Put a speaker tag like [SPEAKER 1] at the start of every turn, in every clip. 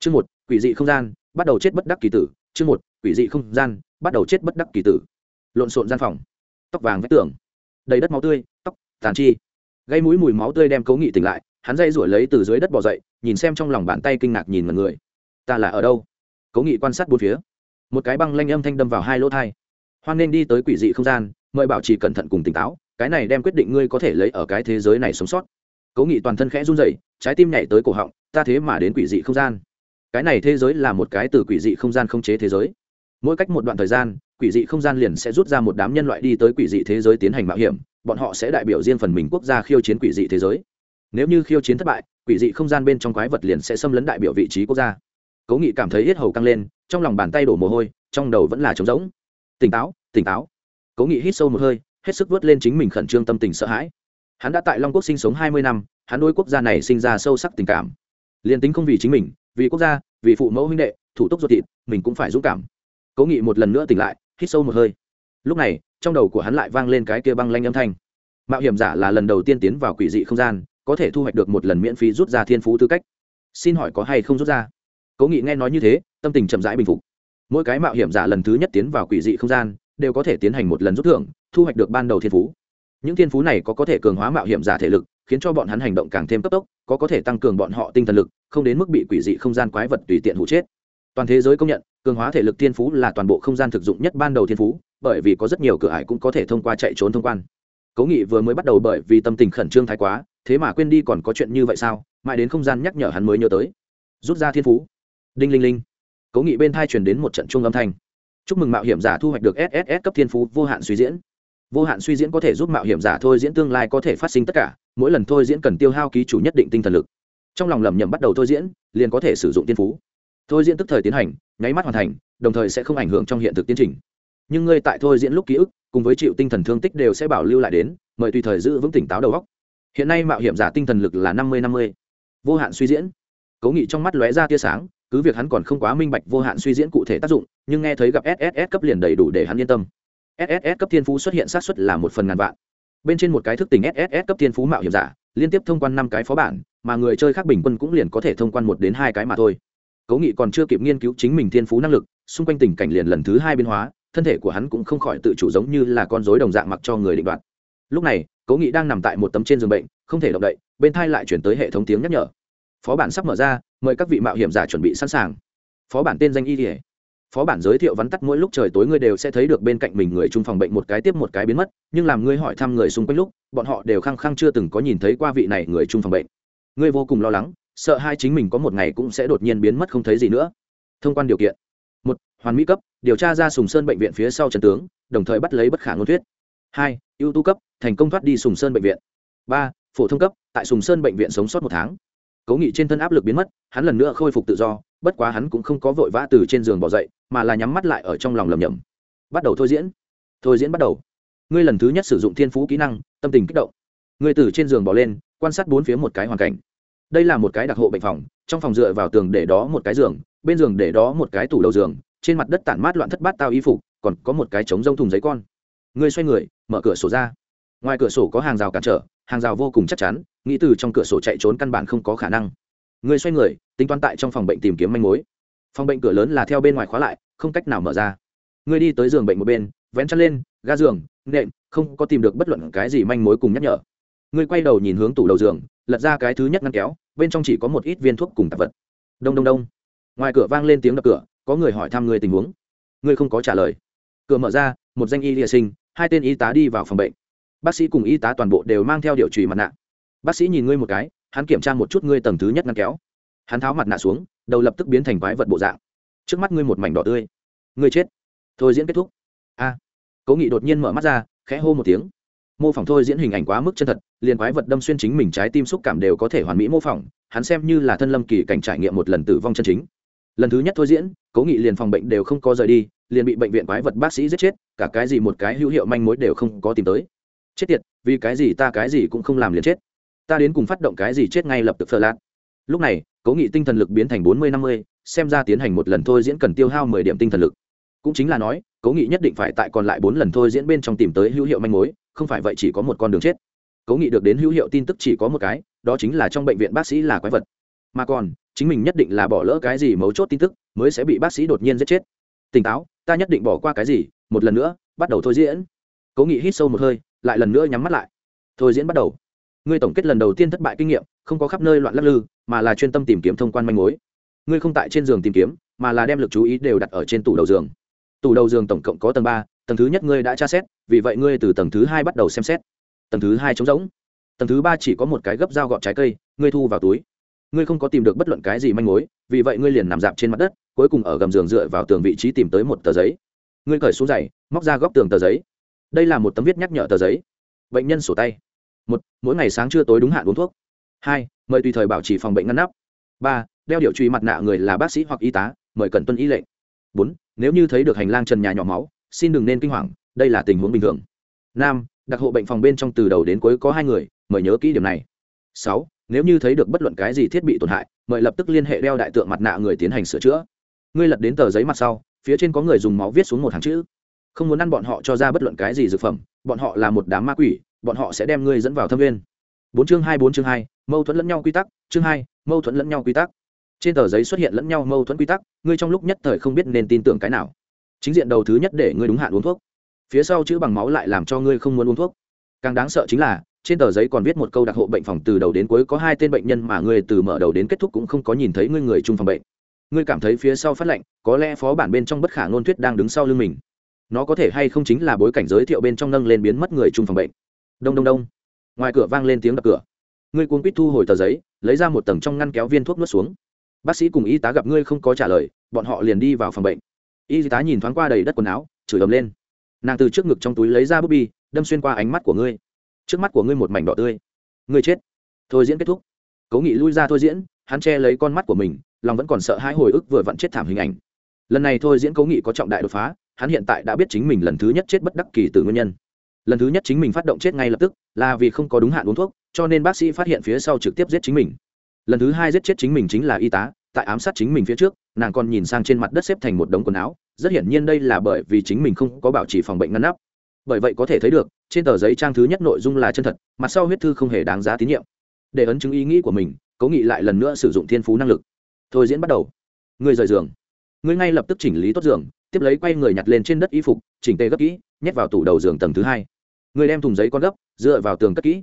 [SPEAKER 1] chương một, quỷ dị không gian, bắt đầu chết bất đắc kỳ tử. Chương một, quỷ dị không gian, bắt đầu chết bất đắc kỳ tử. Lộn xộn gian phòng. Tóc vàng vách tường. Đầy đất máu tươi, tóc, tàn chi. Gây mũi mùi máu tươi đem cấu nghị tỉnh lại, hắn dây rủi lấy từ dưới đất bỏ dậy, nhìn xem trong lòng bàn tay kinh ngạc nhìn mọi người. Ta là ở đâu? Cấu nghị quan sát bốn phía. Một cái băng lanh âm thanh đâm vào hai lỗ thai hoan nên đi tới quỷ dị không gian, mời bảo trì cẩn thận cùng tỉnh táo, cái này đem quyết định ngươi có thể lấy ở cái thế giới này sống sót. Cố nghị toàn thân khẽ run rẩy, trái tim nhảy tới cổ họng, ta thế mà đến quỷ dị không gian cái này thế giới là một cái từ quỷ dị không gian không chế thế giới. Mỗi cách một đoạn thời gian, quỷ dị không gian liền sẽ rút ra một đám nhân loại đi tới quỷ dị thế giới tiến hành mạo hiểm, bọn họ sẽ đại biểu riêng phần mình quốc gia khiêu chiến quỷ dị thế giới. Nếu như khiêu chiến thất bại, quỷ dị không gian bên trong quái vật liền sẽ xâm lấn đại biểu vị trí quốc gia. Cố nghị cảm thấy hết hầu căng lên, trong lòng bàn tay đổ mồ hôi, trong đầu vẫn là trống rỗng. Tỉnh táo tỉnh táo. Cố nghị hít sâu một hơi, hết sức vớt lên chính mình khẩn trương tâm tình sợ hãi. Hắn đã tại long quốc sinh sống hai mươi năm, hắn đôi quốc gia này sinh ra sâu sắc tình cảm. Liền tính không vì chính mình vì quốc gia, vì phụ mẫu huynh đệ, thủ tục ruột thịt, mình cũng phải dũng cảm. Cố nghị một lần nữa tỉnh lại, hít sâu một hơi. Lúc này, trong đầu của hắn lại vang lên cái kia băng lanh âm thanh. Mạo hiểm giả là lần đầu tiên tiến vào quỷ dị không gian, có thể thu hoạch được một lần miễn phí rút ra thiên phú tư cách. Xin hỏi có hay không rút ra? Cố nghị nghe nói như thế, tâm tình chậm rãi bình phục. Mỗi cái mạo hiểm giả lần thứ nhất tiến vào quỷ dị không gian, đều có thể tiến hành một lần rút thưởng, thu hoạch được ban đầu thiên phú. Những thiên phú này có có thể cường hóa mạo hiểm giả thể lực khiến cho bọn hắn hành động càng thêm cấp tốc, có có thể tăng cường bọn họ tinh thần lực, không đến mức bị quỷ dị không gian quái vật tùy tiện hụ chết. Toàn thế giới công nhận, cường hóa thể lực thiên phú là toàn bộ không gian thực dụng nhất ban đầu thiên phú, bởi vì có rất nhiều cửa ải cũng có thể thông qua chạy trốn thông quan. Cố nghị vừa mới bắt đầu bởi vì tâm tình khẩn trương thái quá, thế mà quên đi còn có chuyện như vậy sao? Mãi đến không gian nhắc nhở hắn mới nhớ tới. Rút ra thiên phú. Đinh linh linh. Cố nghị bên thai truyền đến một trận chung âm thanh. Chúc mừng mạo hiểm giả thu hoạch được sss cấp thiên phú vô hạn suy diễn. Vô hạn suy diễn có thể giúp mạo hiểm giả thôi diễn tương lai có thể phát sinh tất cả mỗi lần thôi diễn cần tiêu hao ký chủ nhất định tinh thần lực. Trong lòng lầm nhầm bắt đầu thôi diễn, liền có thể sử dụng tiên phú. Thôi diễn tức thời tiến hành, nháy mắt hoàn thành, đồng thời sẽ không ảnh hưởng trong hiện thực tiến trình. Nhưng ngươi tại thôi diễn lúc ký ức, cùng với chịu tinh thần thương tích đều sẽ bảo lưu lại đến, mời tùy thời giữ vững tỉnh táo đầu óc. Hiện nay mạo hiểm giả tinh thần lực là năm mươi năm mươi. Vô hạn suy diễn. Cố nghị trong mắt lóe ra tia sáng, cứ việc hắn còn không quá minh bạch vô hạn suy diễn cụ thể tác dụng, nhưng nghe thấy gặp sss cấp liền đầy đủ để hắn yên tâm. Sss cấp thiên phú xuất hiện sát xuất là một phần ngàn vạn bên trên một cái thức tỉnh sss cấp thiên phú mạo hiểm giả, liên tiếp thông quan năm cái phó bản, mà người chơi khác bình quân cũng liền có thể thông quan một đến hai cái mà thôi. Cố nghị còn chưa kịp nghiên cứu chính mình thiên phú năng lực, xung quanh tình cảnh liền lần thứ hai biến hóa, thân thể của hắn cũng không khỏi tự chủ giống như là con rối đồng dạng mặc cho người định đoạt. Lúc này, cố nghị đang nằm tại một tấm trên giường bệnh, không thể động đậy, bên thai lại chuyển tới hệ thống tiếng nhắc nhở. Phó bản sắp mở ra, mời các vị mạo hiểm giả chuẩn bị sẵn sàng. Phó bản tên danh y phó bản giới thiệu vắn tắt mỗi lúc trời tối ngươi đều sẽ thấy được bên cạnh mình người chung phòng bệnh một cái tiếp một cái biến mất, nhưng làm ngươi hỏi thăm người xung quanh lúc, bọn họ đều khăng khăng chưa từng có nhìn thấy qua vị này người chung phòng bệnh. Ngươi vô cùng lo lắng, sợ hai chính mình có một ngày cũng sẽ đột nhiên biến mất không thấy gì nữa. Thông quan điều kiện. Một, hoàn mỹ cấp, điều tra ra sùng sơn bệnh viện phía sau trần tướng, đồng thời bắt lấy bất khả ngôn thuyết. Hai, ưu tú cấp, thành công thoát đi sùng sơn bệnh viện. Ba, phổ thông cấp, tại sùng sơn bệnh viện sống sót một tháng. Cố nghị trên thân áp lực biến mất, hắn lần nữa khôi phục tự do bất quá hắn cũng không có vội vã từ trên giường bỏ dậy, mà là nhắm mắt lại ở trong lòng lầm nhầm bắt đầu thôi diễn. Thôi diễn bắt đầu. Ngươi lần thứ nhất sử dụng thiên phú kỹ năng, tâm tình kích động. Ngươi từ trên giường bỏ lên, quan sát bốn phía một cái hoàn cảnh. Đây là một cái đặc hộ bệnh phòng, trong phòng dựa vào tường để đó một cái giường, bên giường để đó một cái tủ đầu giường, trên mặt đất tản mát loạn thất bát tao y phục, còn có một cái trống rông thùng giấy con. Ngươi xoay người, mở cửa sổ ra. Ngoài cửa sổ có hàng rào cản trở, hàng rào vô cùng chắc chắn, nghĩ từ trong cửa sổ chạy trốn căn bản không có khả năng. Ngươi xoay người tính toán tại trong phòng bệnh tìm kiếm manh mối. Phòng bệnh cửa lớn là theo bên ngoài khóa lại, không cách nào mở ra. Ngươi đi tới giường bệnh một bên, vén chăn lên, ga giường, nệm, không có tìm được bất luận cái gì manh mối cùng nhắc nhở. Ngươi quay đầu nhìn hướng tủ đầu giường, lật ra cái thứ nhất ngăn kéo, bên trong chỉ có một ít viên thuốc cùng tạp vật. Đông đông đông. Ngoài cửa vang lên tiếng đập cửa, có người hỏi thăm người tình huống. Ngươi không có trả lời. Cửa mở ra, một danh y địa sinh, hai tên y tá đi vào phòng bệnh. Bác sĩ cùng y tá toàn bộ đều mang theo điệu trùy mặt nạ. Bác sĩ nhìn ngươi một cái, hắn kiểm tra một chút ngươi tầng thứ nhất ngăn kéo hắn tháo mặt nạ xuống đầu lập tức biến thành quái vật bộ dạng. Trước mắt ngươi một mảnh đỏ tươi. Ngươi chết. Thôi diễn kết thúc. A. À, cố nghị đột nhiên mở mắt ra khẽ hô một tiếng. Mô phỏng thôi diễn hình ảnh quá mức chân thật liền quái vật đâm xuyên chính mình trái tim xúc cảm đều có thể hoàn mỹ mô phỏng hắn xem như là thân lâm kỳ cảnh trải nghiệm một lần tử vong chân chính. Lần thứ nhất thôi diễn cố nghị liền phòng bệnh đều không có rời đi liền bị bệnh viện quái vật bác sĩ giết chết cả cái gì một cái hữu hiệu manh mối đều không có tìm tới. Chết tiệt vì cái gì ta cái gì cũng không làm liền chết. Ta đến cùng phát động cái gì chết ngay lập tức phờ lạt. Lúc này cố nghị tinh thần lực biến thành bốn mươi năm mươi, xem ra tiến hành một lần thôi diễn cần tiêu hao mười điểm tinh thần lực. Cũng chính là nói cố nghị nhất định phải tại còn lại bốn lần thôi diễn bên trong tìm tới hữu hiệu manh mối, không phải vậy chỉ có một con đường chết. Cố nghị được đến hữu hiệu tin tức chỉ có một cái, đó chính là trong bệnh viện bác sĩ là quái vật. Mà còn, chính mình nhất định là bỏ lỡ cái gì mấu chốt tin tức, mới sẽ bị bác sĩ đột nhiên giết chết. Tỉnh táo, ta nhất định bỏ qua cái gì, một lần nữa, bắt đầu thôi diễn. Cố nghị hít sâu một hơi, lại lần nữa nhắm mắt lại. Thôi diễn bắt đầu ngươi tổng kết lần đầu tiên thất bại kinh nghiệm, không có khắp nơi loạn lắc lư, mà là chuyên tâm tìm kiếm thông quan manh mối. Ngươi không tại trên giường tìm kiếm, mà là đem l ự c chú ý đều đặt ở trên tủ đầu giường. Tủ đầu giường tổng cộng có tầng ba, tầng thứ nhất ngươi đã tra xét, vì vậy ngươi từ tầng thứ hai bắt đầu xem xét. Tầng thứ hai trống rỗng. Tầng thứ ba chỉ có một cái gấp dao gọt trái cây, ngươi thu vào túi. Ngươi không có tìm được bất luận cái gì manh mối, vì vậy ngươi liền nằm dạp trên mặt đất, cuối cùng ở gầm giường dựa vào tường vị trí tìm tới một tờ giấy. Ngươi cởi xuống giày, móc ra góc tường tờ giấy. Đây là một tấm viết nhắc nhở tờ giấy. Bệnh nhân sổ tay một, mỗi ngày sáng trưa tối đúng hạn uống thuốc. Hai, mời tùy thời bảo trì phòng bệnh ngăn nắp. Ba, đeo điệu truy mặt nạ người là bác sĩ hoặc y tá, mời cần tuân y lệnh. Bốn, nếu như thấy được hành lang trần nhà nhỏ máu, xin đừng nên kinh hoàng, đây là tình huống bình thường. Năm đặc hộ bệnh phòng bên trong từ đầu đến cuối có hai người, mời nhớ kỹ điểm này. Sáu, nếu như thấy được bất luận cái gì thiết bị tổn hại, mời lập tức liên hệ đeo đại tượng mặt nạ người tiến hành sửa chữa. Ngươi lật đến tờ giấy mặt sau, phía trên có người dùng máu viết xuống một hàng chữ. Không muốn ăn bọn họ cho ra bất luận cái gì dược phẩm, bọn họ là một đám ma quỷ bọn họ sẽ đem ngươi dẫn vào thâm viên. Bốn chương hai, bốn chương hai, mâu thuẫn lẫn nhau quy tắc, chương hai, mâu thuẫn lẫn nhau quy tắc. Trên tờ giấy xuất hiện lẫn nhau mâu thuẫn quy tắc, ngươi trong lúc nhất thời không biết nên tin tưởng cái nào. Chính diện đầu thứ nhất để ngươi đúng hạn uống thuốc. Phía sau chữ bằng máu lại làm cho ngươi không muốn uống thuốc. Càng đáng sợ chính là, trên tờ giấy còn viết một câu đặc hộ bệnh phòng từ đầu đến cuối, có hai tên bệnh nhân mà ngươi từ mở đầu đến kết thúc cũng không có nhìn thấy ngươi người chung phòng bệnh. Ngươi cảm thấy phía sau phát lệnh, có lẽ phó bản bên trong bất khả ngôn thuyết đang đứng sau lưng mình. Nó có thể hay không chính là bối cảnh giới thiệu bên trong nâng lên biến mất người chung phòng bệnh đông đông đông. Ngoài cửa vang lên tiếng đập cửa. Ngươi cuốn quýt thu hồi tờ giấy, lấy ra một tầng trong ngăn kéo viên thuốc nuốt xuống. Bác sĩ cùng y tá gặp ngươi không có trả lời, bọn họ liền đi vào phòng bệnh. Y tá nhìn thoáng qua đầy đất quần áo, chửi ầm lên. Nàng từ trước ngực trong túi lấy ra bút bi, đâm xuyên qua ánh mắt của ngươi. Trước mắt của ngươi một mảnh đỏ tươi. Ngươi chết. Thôi diễn kết thúc. Cố nghị lui ra thôi diễn, hắn che lấy con mắt của mình, lòng vẫn còn sợ hãi hồi ức vừa vặn chết thảm hình ảnh. Lần này thôi diễn cố nghị có trọng đại đột phá, hắn hiện tại đã biết chính mình lần thứ nhất chết bất đắc kỳ từ nguyên nhân lần thứ nhất chính mình phát động chết ngay lập tức, là vì không có đúng hạn uống thuốc, cho nên bác sĩ phát hiện phía sau trực tiếp giết chính mình. Lần thứ hai giết chết chính mình chính là y tá, tại ám sát chính mình phía trước, nàng còn nhìn sang trên mặt đất xếp thành một đống quần áo, rất hiển nhiên đây là bởi vì chính mình không có bảo trì phòng bệnh ngăn nắp. Bởi vậy có thể thấy được, trên tờ giấy trang thứ nhất nội dung là chân thật, mặt sau huyết thư không hề đáng giá tín nhiệm. Để ấn chứng ý nghĩ của mình, cố nghị lại lần nữa sử dụng thiên phú năng lực. Thôi diễn bắt đầu. Người rời giường. Người ngay lập tức chỉnh lý tốt giường, tiếp lấy quay người nhặt lên trên đất y phục, chỉnh tê gấp kỹ, nhét vào tủ đầu giường tầng thứ hai người đem thùng giấy con gấp, dựa vào tường cất kỹ.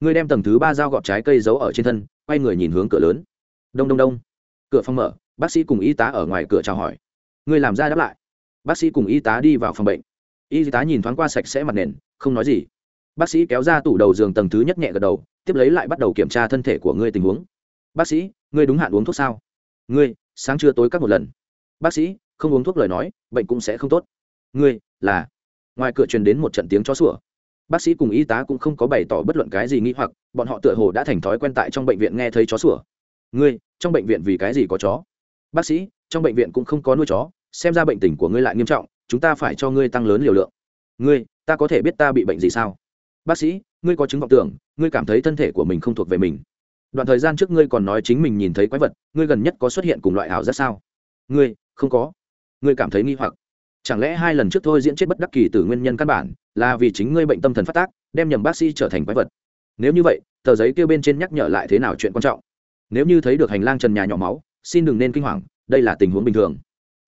[SPEAKER 1] Người đem tầng thứ ba dao gọt trái cây giấu ở trên thân, quay người nhìn hướng cửa lớn. Đông đông đông. Cửa phòng mở, bác sĩ cùng y tá ở ngoài cửa chào hỏi. Người làm ra đáp lại. Bác sĩ cùng y tá đi vào phòng bệnh. Y tá nhìn thoáng qua sạch sẽ mặt nền, không nói gì. Bác sĩ kéo ra tủ đầu giường tầng thứ nhất nhẹ gật đầu, tiếp lấy lại bắt đầu kiểm tra thân thể của ngươi tình huống. Bác sĩ ngươi đúng hạn uống thuốc sao? Ngươi sáng trưa tối các một lần. Bác sĩ, không uống thuốc lời nói, bệnh cũng sẽ không tốt. Ngươi là. Ngoài cửa truyền đến một trận tiếng chó sủa bác sĩ cùng y tá cũng không có bày tỏ bất luận cái gì nghĩ hoặc, bọn họ tựa hồ đã thành thói quen tại trong bệnh viện nghe thấy chó sủa. Ngươi, trong bệnh viện vì cái gì có chó? Bác sĩ, trong bệnh viện cũng không có nuôi chó, xem ra bệnh tình của ngươi lại nghiêm trọng, chúng ta phải cho ngươi tăng lớn liều lượng. Ngươi, ta có thể biết ta bị bệnh gì sao? Bác sĩ, ngươi có chứng vọng tưởng, ngươi cảm thấy thân thể của mình không thuộc về mình. Đoạn thời gian trước ngươi còn nói chính mình nhìn thấy quái vật, ngươi gần nhất có xuất hiện cùng loại ảo giác sao? Ngươi, không có. Ngươi cảm thấy nghi hoặc chẳng lẽ hai lần trước thôi diễn chết bất đắc kỳ từ nguyên nhân căn bản là vì chính ngươi bệnh tâm thần phát tác, đem nhầm bác sĩ trở thành quái vật? Nếu như vậy, tờ giấy kêu bên trên nhắc nhở lại thế nào chuyện quan trọng? Nếu như thấy được hành lang trần nhà nhỏ máu, xin đừng nên kinh hoàng, đây là tình huống bình thường.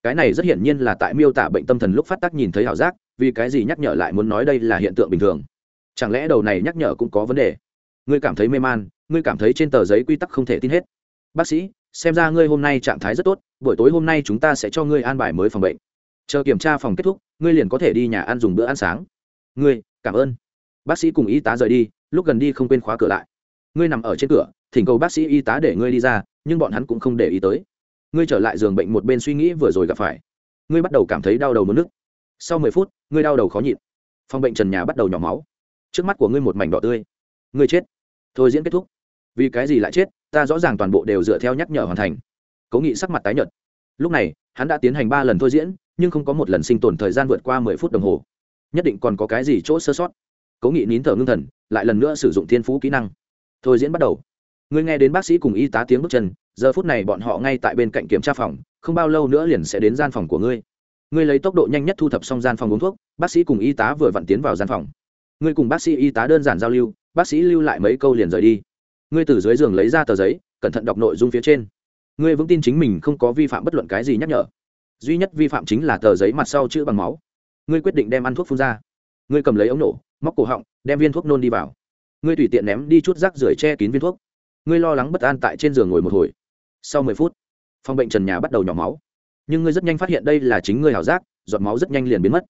[SPEAKER 1] Cái này rất hiển nhiên là tại miêu tả bệnh tâm thần lúc phát tác nhìn thấy ảo giác, vì cái gì nhắc nhở lại muốn nói đây là hiện tượng bình thường? Chẳng lẽ đầu này nhắc nhở cũng có vấn đề? Ngươi cảm thấy mê man, ngươi cảm thấy trên tờ giấy quy tắc không thể tin hết. Bác sĩ, xem ra ngươi hôm nay trạng thái rất tốt, buổi tối hôm nay chúng ta sẽ cho ngươi an bài mới phòng bệnh chờ kiểm tra phòng kết thúc, ngươi liền có thể đi nhà ăn dùng bữa ăn sáng. Ngươi, cảm ơn. Bác sĩ cùng y tá rời đi, lúc gần đi không quên khóa cửa lại. Ngươi nằm ở trên cửa, thỉnh cầu bác sĩ y tá để ngươi đi ra, nhưng bọn hắn cũng không để ý tới. Ngươi trở lại giường bệnh một bên suy nghĩ vừa rồi gặp phải. Ngươi bắt đầu cảm thấy đau đầu mất nước. Sau mười phút, ngươi đau đầu khó nhịn. Phòng bệnh trần nhà bắt đầu nhỏ máu. Trước mắt của ngươi một mảnh đỏ tươi. Ngươi chết. Thôi diễn kết thúc. Vì cái gì lại chết, ta rõ ràng toàn bộ đều dựa theo nhắc nhở hoàn thành. Cố nghị sắc mặt tái nhợt. Lúc này, hắn đã tiến hành ba lần thôi diễn nhưng không có một lần sinh tồn thời gian vượt qua mười phút đồng hồ. Nhất định còn có cái gì chỗ sơ sót. Cố nghị nín thở ngưng thần, lại lần nữa sử dụng thiên phú kỹ năng. Thôi diễn bắt đầu. Ngươi nghe đến bác sĩ cùng y tá tiếng bước chân, giờ phút này bọn họ ngay tại bên cạnh kiểm tra phòng, không bao lâu nữa liền sẽ đến gian phòng của ngươi. Ngươi lấy tốc độ nhanh nhất thu thập xong gian phòng uống thuốc, bác sĩ cùng y tá vừa vặn tiến vào gian phòng. Ngươi cùng bác sĩ y tá đơn giản giao lưu, bác sĩ lưu lại mấy câu liền rời đi. Ngươi từ dưới giường lấy ra tờ giấy, cẩn thận đọc nội dung phía trên. Ngươi vững tin chính mình không có vi phạm bất luận cái gì nhắc nhở duy nhất vi phạm chính là tờ giấy mặt sau chữ bằng máu. Ngươi quyết định đem ăn thuốc phun ra. Ngươi cầm lấy ống nổ, móc cổ họng, đem viên thuốc nôn đi vào. Ngươi tùy tiện ném đi chút rác rưởi che kín viên thuốc. Ngươi lo lắng bất an tại trên giường ngồi một hồi. Sau mười phút, phòng bệnh trần nhà bắt đầu nhỏ máu. Nhưng ngươi rất nhanh phát hiện đây là chính ngươi hảo giác, giọt máu rất nhanh liền biến mất.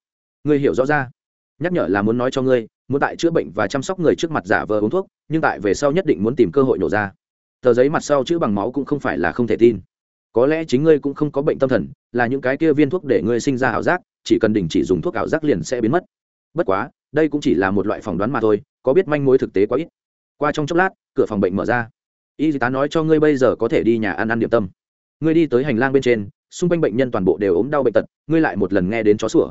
[SPEAKER 1] Ngươi hiểu rõ ra. Nhắc nhở là muốn nói cho ngươi, muốn tại chữa bệnh và chăm sóc người trước mặt giả vờ uống thuốc, nhưng tại về sau nhất định muốn tìm cơ hội nổ ra. Tờ giấy mặt sau chữ bằng máu cũng không phải là không thể tin có lẽ chính ngươi cũng không có bệnh tâm thần, là những cái kia viên thuốc để ngươi sinh ra ảo giác, chỉ cần đình chỉ dùng thuốc ảo giác liền sẽ biến mất. Bất quá, đây cũng chỉ là một loại phỏng đoán mà thôi, có biết manh mối thực tế quá ít. Qua trong chốc lát, cửa phòng bệnh mở ra. Y tá nói cho ngươi bây giờ có thể đi nhà ăn ăn điểm tâm. Ngươi đi tới hành lang bên trên, xung quanh bệnh nhân toàn bộ đều ốm đau bệnh tật, ngươi lại một lần nghe đến chó sủa.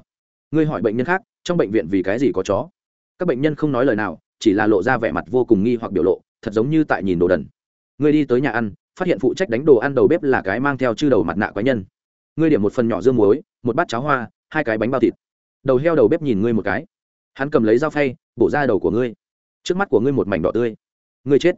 [SPEAKER 1] Ngươi hỏi bệnh nhân khác, trong bệnh viện vì cái gì có chó? Các bệnh nhân không nói lời nào, chỉ là lộ ra vẻ mặt vô cùng nghi hoặc biểu lộ, thật giống như tại nhìn đồ đần. Ngươi đi tới nhà ăn phát hiện phụ trách đánh đồ ăn đầu bếp là cái mang theo chư đầu mặt nạ quái nhân. Ngươi điểm một phần nhỏ dương muối, một bát cháo hoa, hai cái bánh bao thịt. Đầu heo đầu bếp nhìn ngươi một cái. Hắn cầm lấy dao phay, bổ ra đầu của ngươi. Trước mắt của ngươi một mảnh đỏ tươi. Ngươi chết.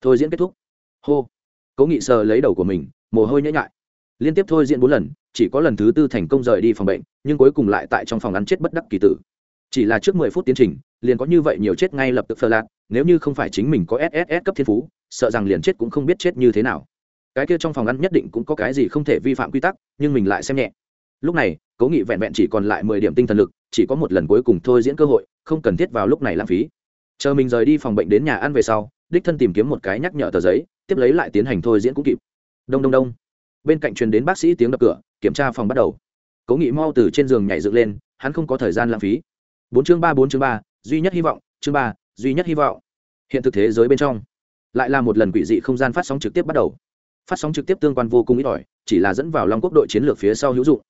[SPEAKER 1] Thôi diễn kết thúc. Hô. Cố nghị sờ lấy đầu của mình, mồ hôi nhễ nhại. Liên tiếp thôi diễn bốn lần, chỉ có lần thứ tư thành công rời đi phòng bệnh, nhưng cuối cùng lại tại trong phòng ăn chết bất đắc kỳ tử. Chỉ là trước mười phút tiến trình, liền có như vậy nhiều chết ngay lập tức phơ lạc, nếu như không phải chính mình có sss cấp thiên phú sợ rằng liền chết cũng không biết chết như thế nào. Cái kia trong phòng ăn nhất định cũng có cái gì không thể vi phạm quy tắc, nhưng mình lại xem nhẹ. Lúc này, cố nghị vẹn vẹn chỉ còn lại mười điểm tinh thần lực, chỉ có một lần cuối cùng thôi diễn cơ hội, không cần thiết vào lúc này lãng phí. Chờ mình rời đi phòng bệnh đến nhà ăn về sau, đích thân tìm kiếm một cái nhắc nhở tờ giấy, tiếp lấy lại tiến hành thôi diễn cũng kịp. Đông đông đông. Bên cạnh truyền đến bác sĩ tiếng đập cửa, kiểm tra phòng bắt đầu. Cố nghị mau từ trên giường nhảy dựng lên, hắn không có thời gian lãng phí. Bốn chương ba, bốn chương ba, duy nhất hy vọng, chương ba, duy nhất hy vọng. Hiện thực thế giới bên trong lại là một lần quỷ dị không gian phát sóng trực tiếp bắt đầu. Phát sóng trực tiếp tương quan vô cùng ít ỏi, chỉ là dẫn vào long quốc đội chiến lược phía sau hữu dụng.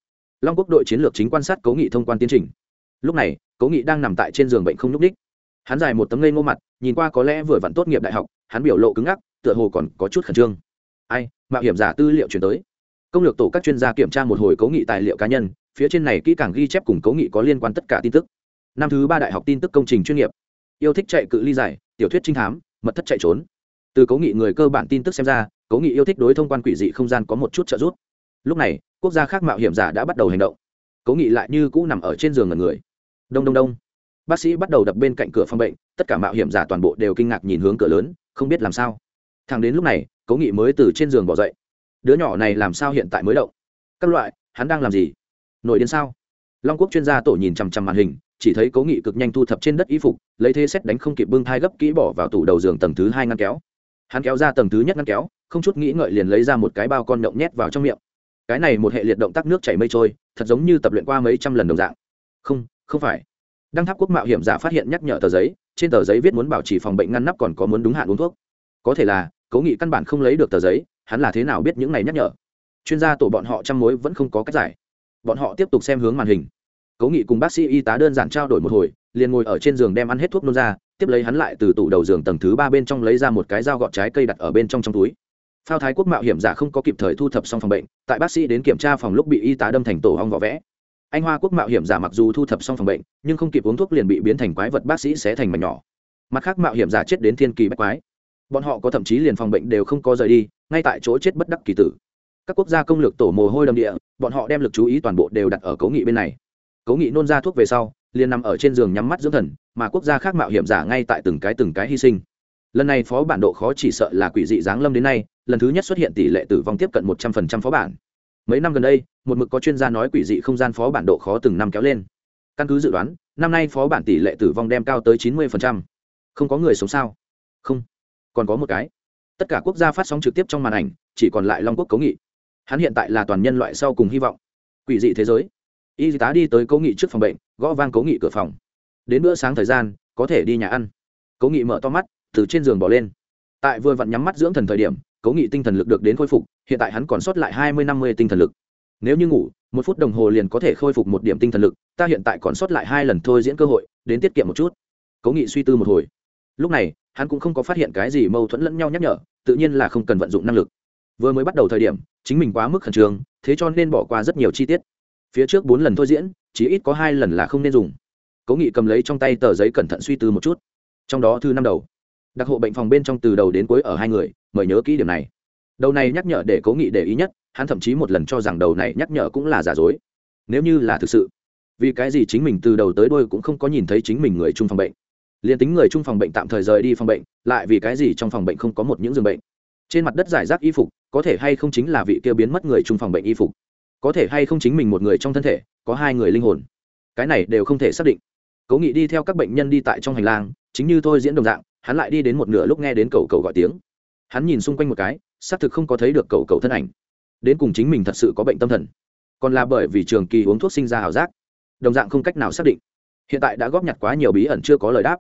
[SPEAKER 1] Long quốc đội chiến lược chính quan sát cố nghị thông quan tiến trình. Lúc này cố nghị đang nằm tại trên giường bệnh không n ú c đích hắn dài một tấm ngây ngô mặt, nhìn qua có lẽ vừa vặn tốt nghiệp đại học, hắn biểu lộ cứng ngắc, tựa hồ còn có chút khẩn trương. Ai, mạo hiểm giả tư liệu chuyển tới. Công lược tổ các chuyên gia kiểm tra một hồi cố nghị tài liệu cá nhân, phía trên này kỹ càng ghi chép cùng cố nghị có liên quan tất cả tin tức. Năm thứ ba đại học tin tức công trình chuyên nghiệp. Yêu thích chạy cự ly dài, tiểu thuyết trinh thám, mật thất chạy trốn từ cố nghị người cơ bản tin tức xem ra cố nghị yêu thích đối thông quan quỷ dị không gian có một chút trợ giúp. Lúc này, quốc gia khác mạo hiểm giả đã bắt đầu hành động. Cố nghị lại như cũ nằm ở trên giường ngần người. Đông đông đông. Bác sĩ bắt đầu đập bên cạnh cửa phòng bệnh, tất cả mạo hiểm giả toàn bộ đều kinh ngạc nhìn hướng cửa lớn, không biết làm sao. Thằng đến lúc này cố nghị mới từ trên giường bỏ dậy. Đứa nhỏ này làm sao hiện tại mới động? Các loại, hắn đang làm gì? Nổi đến sao? Long quốc chuyên gia tổ nhìn chằm chằm màn hình, chỉ thấy cố nghị cực nhanh thu thập trên đất y phục, lấy thế xét đánh không kịp bưng thai gấp kỹ bỏ vào tủ đầu giường tầng thứ hai ngăn kéo hắn kéo ra tầng thứ nhất ngăn kéo, không chút nghĩ ngợi liền lấy ra một cái bao con động nhét vào trong miệng. Cái này một hệ liệt động tác nước chảy mây trôi, thật giống như tập luyện qua mấy trăm lần đồng dạng. Không không phải. Đăng tháp quốc mạo hiểm giả phát hiện nhắc nhở tờ giấy, trên tờ giấy viết muốn bảo trì phòng bệnh ngăn nắp còn có muốn đúng hạn uống thuốc. Có thể là cố nghị căn bản không lấy được tờ giấy, hắn là thế nào biết những này nhắc nhở? Chuyên gia tổ bọn họ trăm mối vẫn không có cách giải. Bọn họ tiếp tục xem hướng màn hình. Cố nghị cùng bác sĩ y tá đơn giản trao đổi một hồi, liền ngồi ở trên giường đem ăn hết thuốc nôn ra tiếp lấy hắn lại từ tủ đầu giường tầng thứ ba bên trong lấy ra một cái dao gọt trái cây đặt ở bên trong trong túi. Phao thái quốc mạo hiểm giả không có kịp thời thu thập xong phòng bệnh, tại bác sĩ đến kiểm tra phòng lúc bị y tá đâm thành tổ hong vỏ vẽ. Anh hoa quốc mạo hiểm giả mặc dù thu thập xong phòng bệnh, nhưng không kịp uống thuốc liền bị biến thành quái vật bác sĩ sẽ thành mảnh nhỏ. Mặt khác mạo hiểm giả chết đến thiên kỳ bách quái. Bọn họ có thậm chí liền phòng bệnh đều không có rời đi, ngay tại chỗ chết bất đắc kỳ tử. Các quốc gia công lược tổ mồ hôi đầm địa, bọn họ đem lực chú ý toàn bộ đều đặt ở cấu nghị bên này. Cấu nghị nôn ra thuốc về sau, liền nằm ở trên giường nhắm mắt dưỡng thần mà quốc gia khác mạo hiểm giả ngay tại từng cái từng cái hy sinh. Lần này phó bản độ khó chỉ sợ là quỷ dị giáng lâm đến nay, lần thứ nhất xuất hiện tỷ lệ tử vong tiếp cận một trăm phần trăm phó bản. Mấy năm gần đây, một mực có chuyên gia nói quỷ dị không gian phó bản độ khó từng năm kéo lên. Căn cứ dự đoán, năm nay phó bản tỷ lệ tử vong đem cao tới chín mươi phần trăm. Không có người sống sao? Không. Còn có một cái. Tất cả quốc gia phát sóng trực tiếp trong màn ảnh, chỉ còn lại long quốc cố nghị. Hắn hiện tại là toàn nhân loại sau cùng hy vọng. Quỷ dị thế giới. Y tá đi tới cố nghị trước phòng bệnh, gõ vang cố nghị cửa phòng đến bữa sáng thời gian, có thể đi nhà ăn. Cố nghị mở to mắt, từ trên giường bỏ lên. Tại vừa vặn nhắm mắt dưỡng thần thời điểm, Cố nghị tinh thần lực được đến khôi phục, hiện tại hắn còn sót lại hai mươi năm mươi tinh thần lực. Nếu như ngủ, một phút đồng hồ liền có thể khôi phục một điểm tinh thần lực, ta hiện tại còn sót lại hai lần thôi diễn cơ hội, đến tiết kiệm một chút. Cố nghị suy tư một hồi. Lúc này, hắn cũng không có phát hiện cái gì mâu thuẫn lẫn nhau nhắc nhở, tự nhiên là không cần vận dụng năng lực. Vừa mới bắt đầu thời điểm, chính mình quá mức khẩn trương, thế cho nên bỏ qua rất nhiều chi tiết. Phía trước bốn lần thôi diễn, chỉ ít có hai lần là không nên dùng cố nghị cầm lấy trong tay tờ giấy cẩn thận suy tư một chút. Trong đó thư năm đầu. Đặc hộ bệnh phòng bên trong từ đầu đến cuối ở hai người, mời nhớ kỹ điểm này. Đầu này nhắc nhở để cố nghị để ý nhất, hắn thậm chí một lần cho rằng đầu này nhắc nhở cũng là giả dối. Nếu như là thực sự, vì cái gì chính mình từ đầu tới đôi cũng không có nhìn thấy chính mình người chung phòng bệnh? Liền tính người chung phòng bệnh tạm thời rời đi phòng bệnh, lại vì cái gì trong phòng bệnh không có một những giường bệnh? Trên mặt đất giải rác y phục, có thể hay không chính là vị kia biến mất người chung phòng bệnh y phục? Có thể hay không chính mình một người trong thân thể, có hai người linh hồn? Cái này đều không thể xác định cố nghị đi theo các bệnh nhân đi tại trong hành lang, chính như tôi diễn đồng dạng, hắn lại đi đến một nửa lúc nghe đến cầu cầu gọi tiếng. Hắn nhìn xung quanh một cái, xác thực không có thấy được cầu cầu thân ảnh. Đến cùng chính mình thật sự có bệnh tâm thần. Còn là bởi vì trường kỳ uống thuốc sinh ra ảo giác. Đồng dạng không cách nào xác định. Hiện tại đã góp nhặt quá nhiều bí ẩn chưa có lời đáp.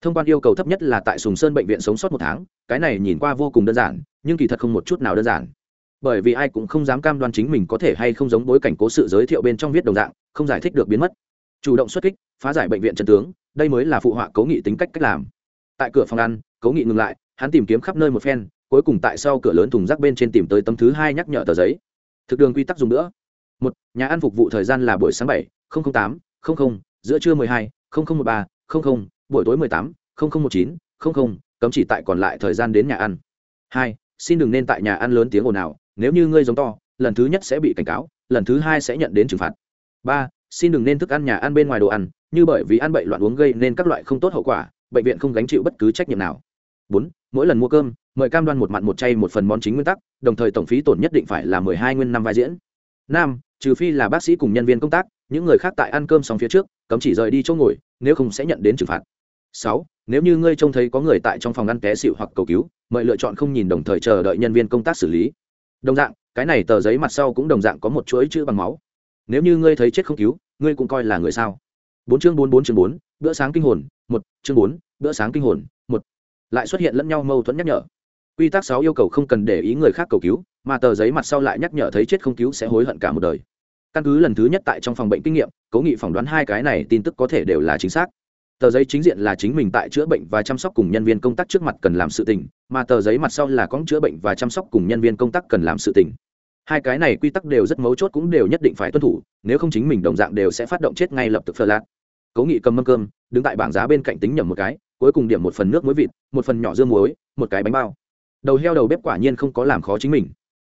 [SPEAKER 1] Thông quan yêu cầu thấp nhất là tại sùng sơn bệnh viện sống sót một tháng, cái này nhìn qua vô cùng đơn giản, nhưng kỳ thật không một chút nào đơn giản. Bởi vì ai cũng không dám cam đoan chính mình có thể hay không giống bối cảnh cố sự giới thiệu bên trong viết đồng dạng, không giải thích được biến mất chủ động xuất kích, phá giải bệnh viện trần tướng, đây mới là phụ họa Cố nghị tính cách cách làm. Tại cửa phòng ăn Cố nghị ngừng lại, hắn tìm kiếm khắp nơi một phen, cuối cùng tại sau cửa lớn thùng rác bên trên tìm tới tấm thứ hai nhắc nhở tờ giấy. Thực đường quy tắc dùng nữa. Một, nhà ăn phục vụ thời gian là buổi sáng bảy tám giữa trưa mười hai một ba buổi tối mười tám một chín cấm chỉ tại còn lại thời gian đến nhà ăn. Hai, xin đừng nên tại nhà ăn lớn tiếng ồn ào, nếu như ngươi giống to, lần thứ nhất sẽ bị cảnh cáo, lần thứ hai sẽ nhận đến trừng phạt. Ba xin đừng nên thức ăn nhà ăn bên ngoài đồ ăn, như bởi vì ăn bậy loạn uống gây nên các loại không tốt hậu quả, bệnh viện không gánh chịu bất cứ trách nhiệm nào. Bốn, mỗi lần mua cơm, mời cam đoan một mặn một chay một phần món chính nguyên tắc, đồng thời tổng phí tổn nhất định phải là mười hai nguyên năm vai diễn. Năm, trừ phi là bác sĩ cùng nhân viên công tác, những người khác tại ăn cơm xong phía trước, cấm chỉ rời đi chỗ ngồi, nếu không sẽ nhận đến trừng phạt. Sáu, nếu như ngươi trông thấy có người tại trong phòng ăn té xịu hoặc cầu cứu, mời lựa chọn không nhìn đồng thời chờ đợi nhân viên công tác xử lý. Đồng dạng, cái này tờ giấy mặt sau cũng đồng dạng có một chuỗi chữ bằng máu nếu như ngươi thấy chết không cứu, ngươi cũng coi là người sao. Bốn chương bốn bốn chương bốn, bữa sáng kinh hồn, một, chương bốn, bữa sáng kinh hồn, một. Lại xuất hiện lẫn nhau mâu thuẫn nhắc nhở. Quy tắc sáu yêu cầu không cần để ý người khác cầu cứu, mà tờ giấy mặt sau lại nhắc nhở thấy chết không cứu sẽ hối hận cả một đời. Căn cứ lần thứ nhất tại trong phòng bệnh kinh nghiệm cố nghị phỏng đoán hai cái này tin tức có thể đều là chính xác. Tờ giấy chính diện là chính mình tại chữa bệnh và chăm sóc cùng nhân viên công tác trước mặt cần làm sự tình, mà tờ giấy mặt sau là có chữa bệnh và chăm sóc cùng nhân viên công tác cần làm sự tình hai cái này quy tắc đều rất mấu chốt cũng đều nhất định phải tuân thủ, nếu không chính mình đồng dạng đều sẽ phát động chết ngay lập tức phờ lạc cố nghị cầm mâm cơm, đứng tại bảng giá bên cạnh tính nhầm một cái, cuối cùng điểm một phần nước muối vịt, một phần nhỏ dương muối, một cái bánh bao. Đầu heo đầu bếp quả nhiên không có làm khó chính mình.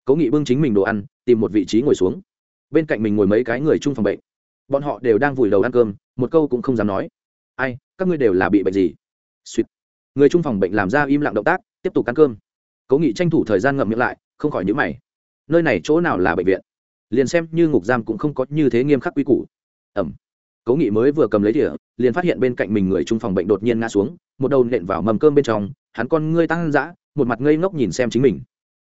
[SPEAKER 1] Cố nghị bưng chính mình đồ ăn, tìm một vị trí ngồi xuống. Bên cạnh mình ngồi mấy cái người chung phòng bệnh. Bọn họ đều đang vùi đầu ăn cơm, một câu cũng không dám nói. Ai, các ngươi đều là bị bệnh gì? Suýt. Người chung phòng bệnh làm ra im lặng động tác, tiếp tục ăn cơm. Cố nghị tranh thủ thời gian ngậm miệng lại, không khỏi nhữ mày nơi này chỗ nào là bệnh viện? Liền xem như ngục giam cũng không có như thế nghiêm khắc quy củ. Ẩm. Cố nghị mới vừa cầm lấy đĩa liền phát hiện bên cạnh mình người trung phòng bệnh đột nhiên ngã xuống, một đầu nện vào mầm cơm bên trong, hắn con ngươi tăng dã, một mặt ngây ngốc nhìn xem chính mình.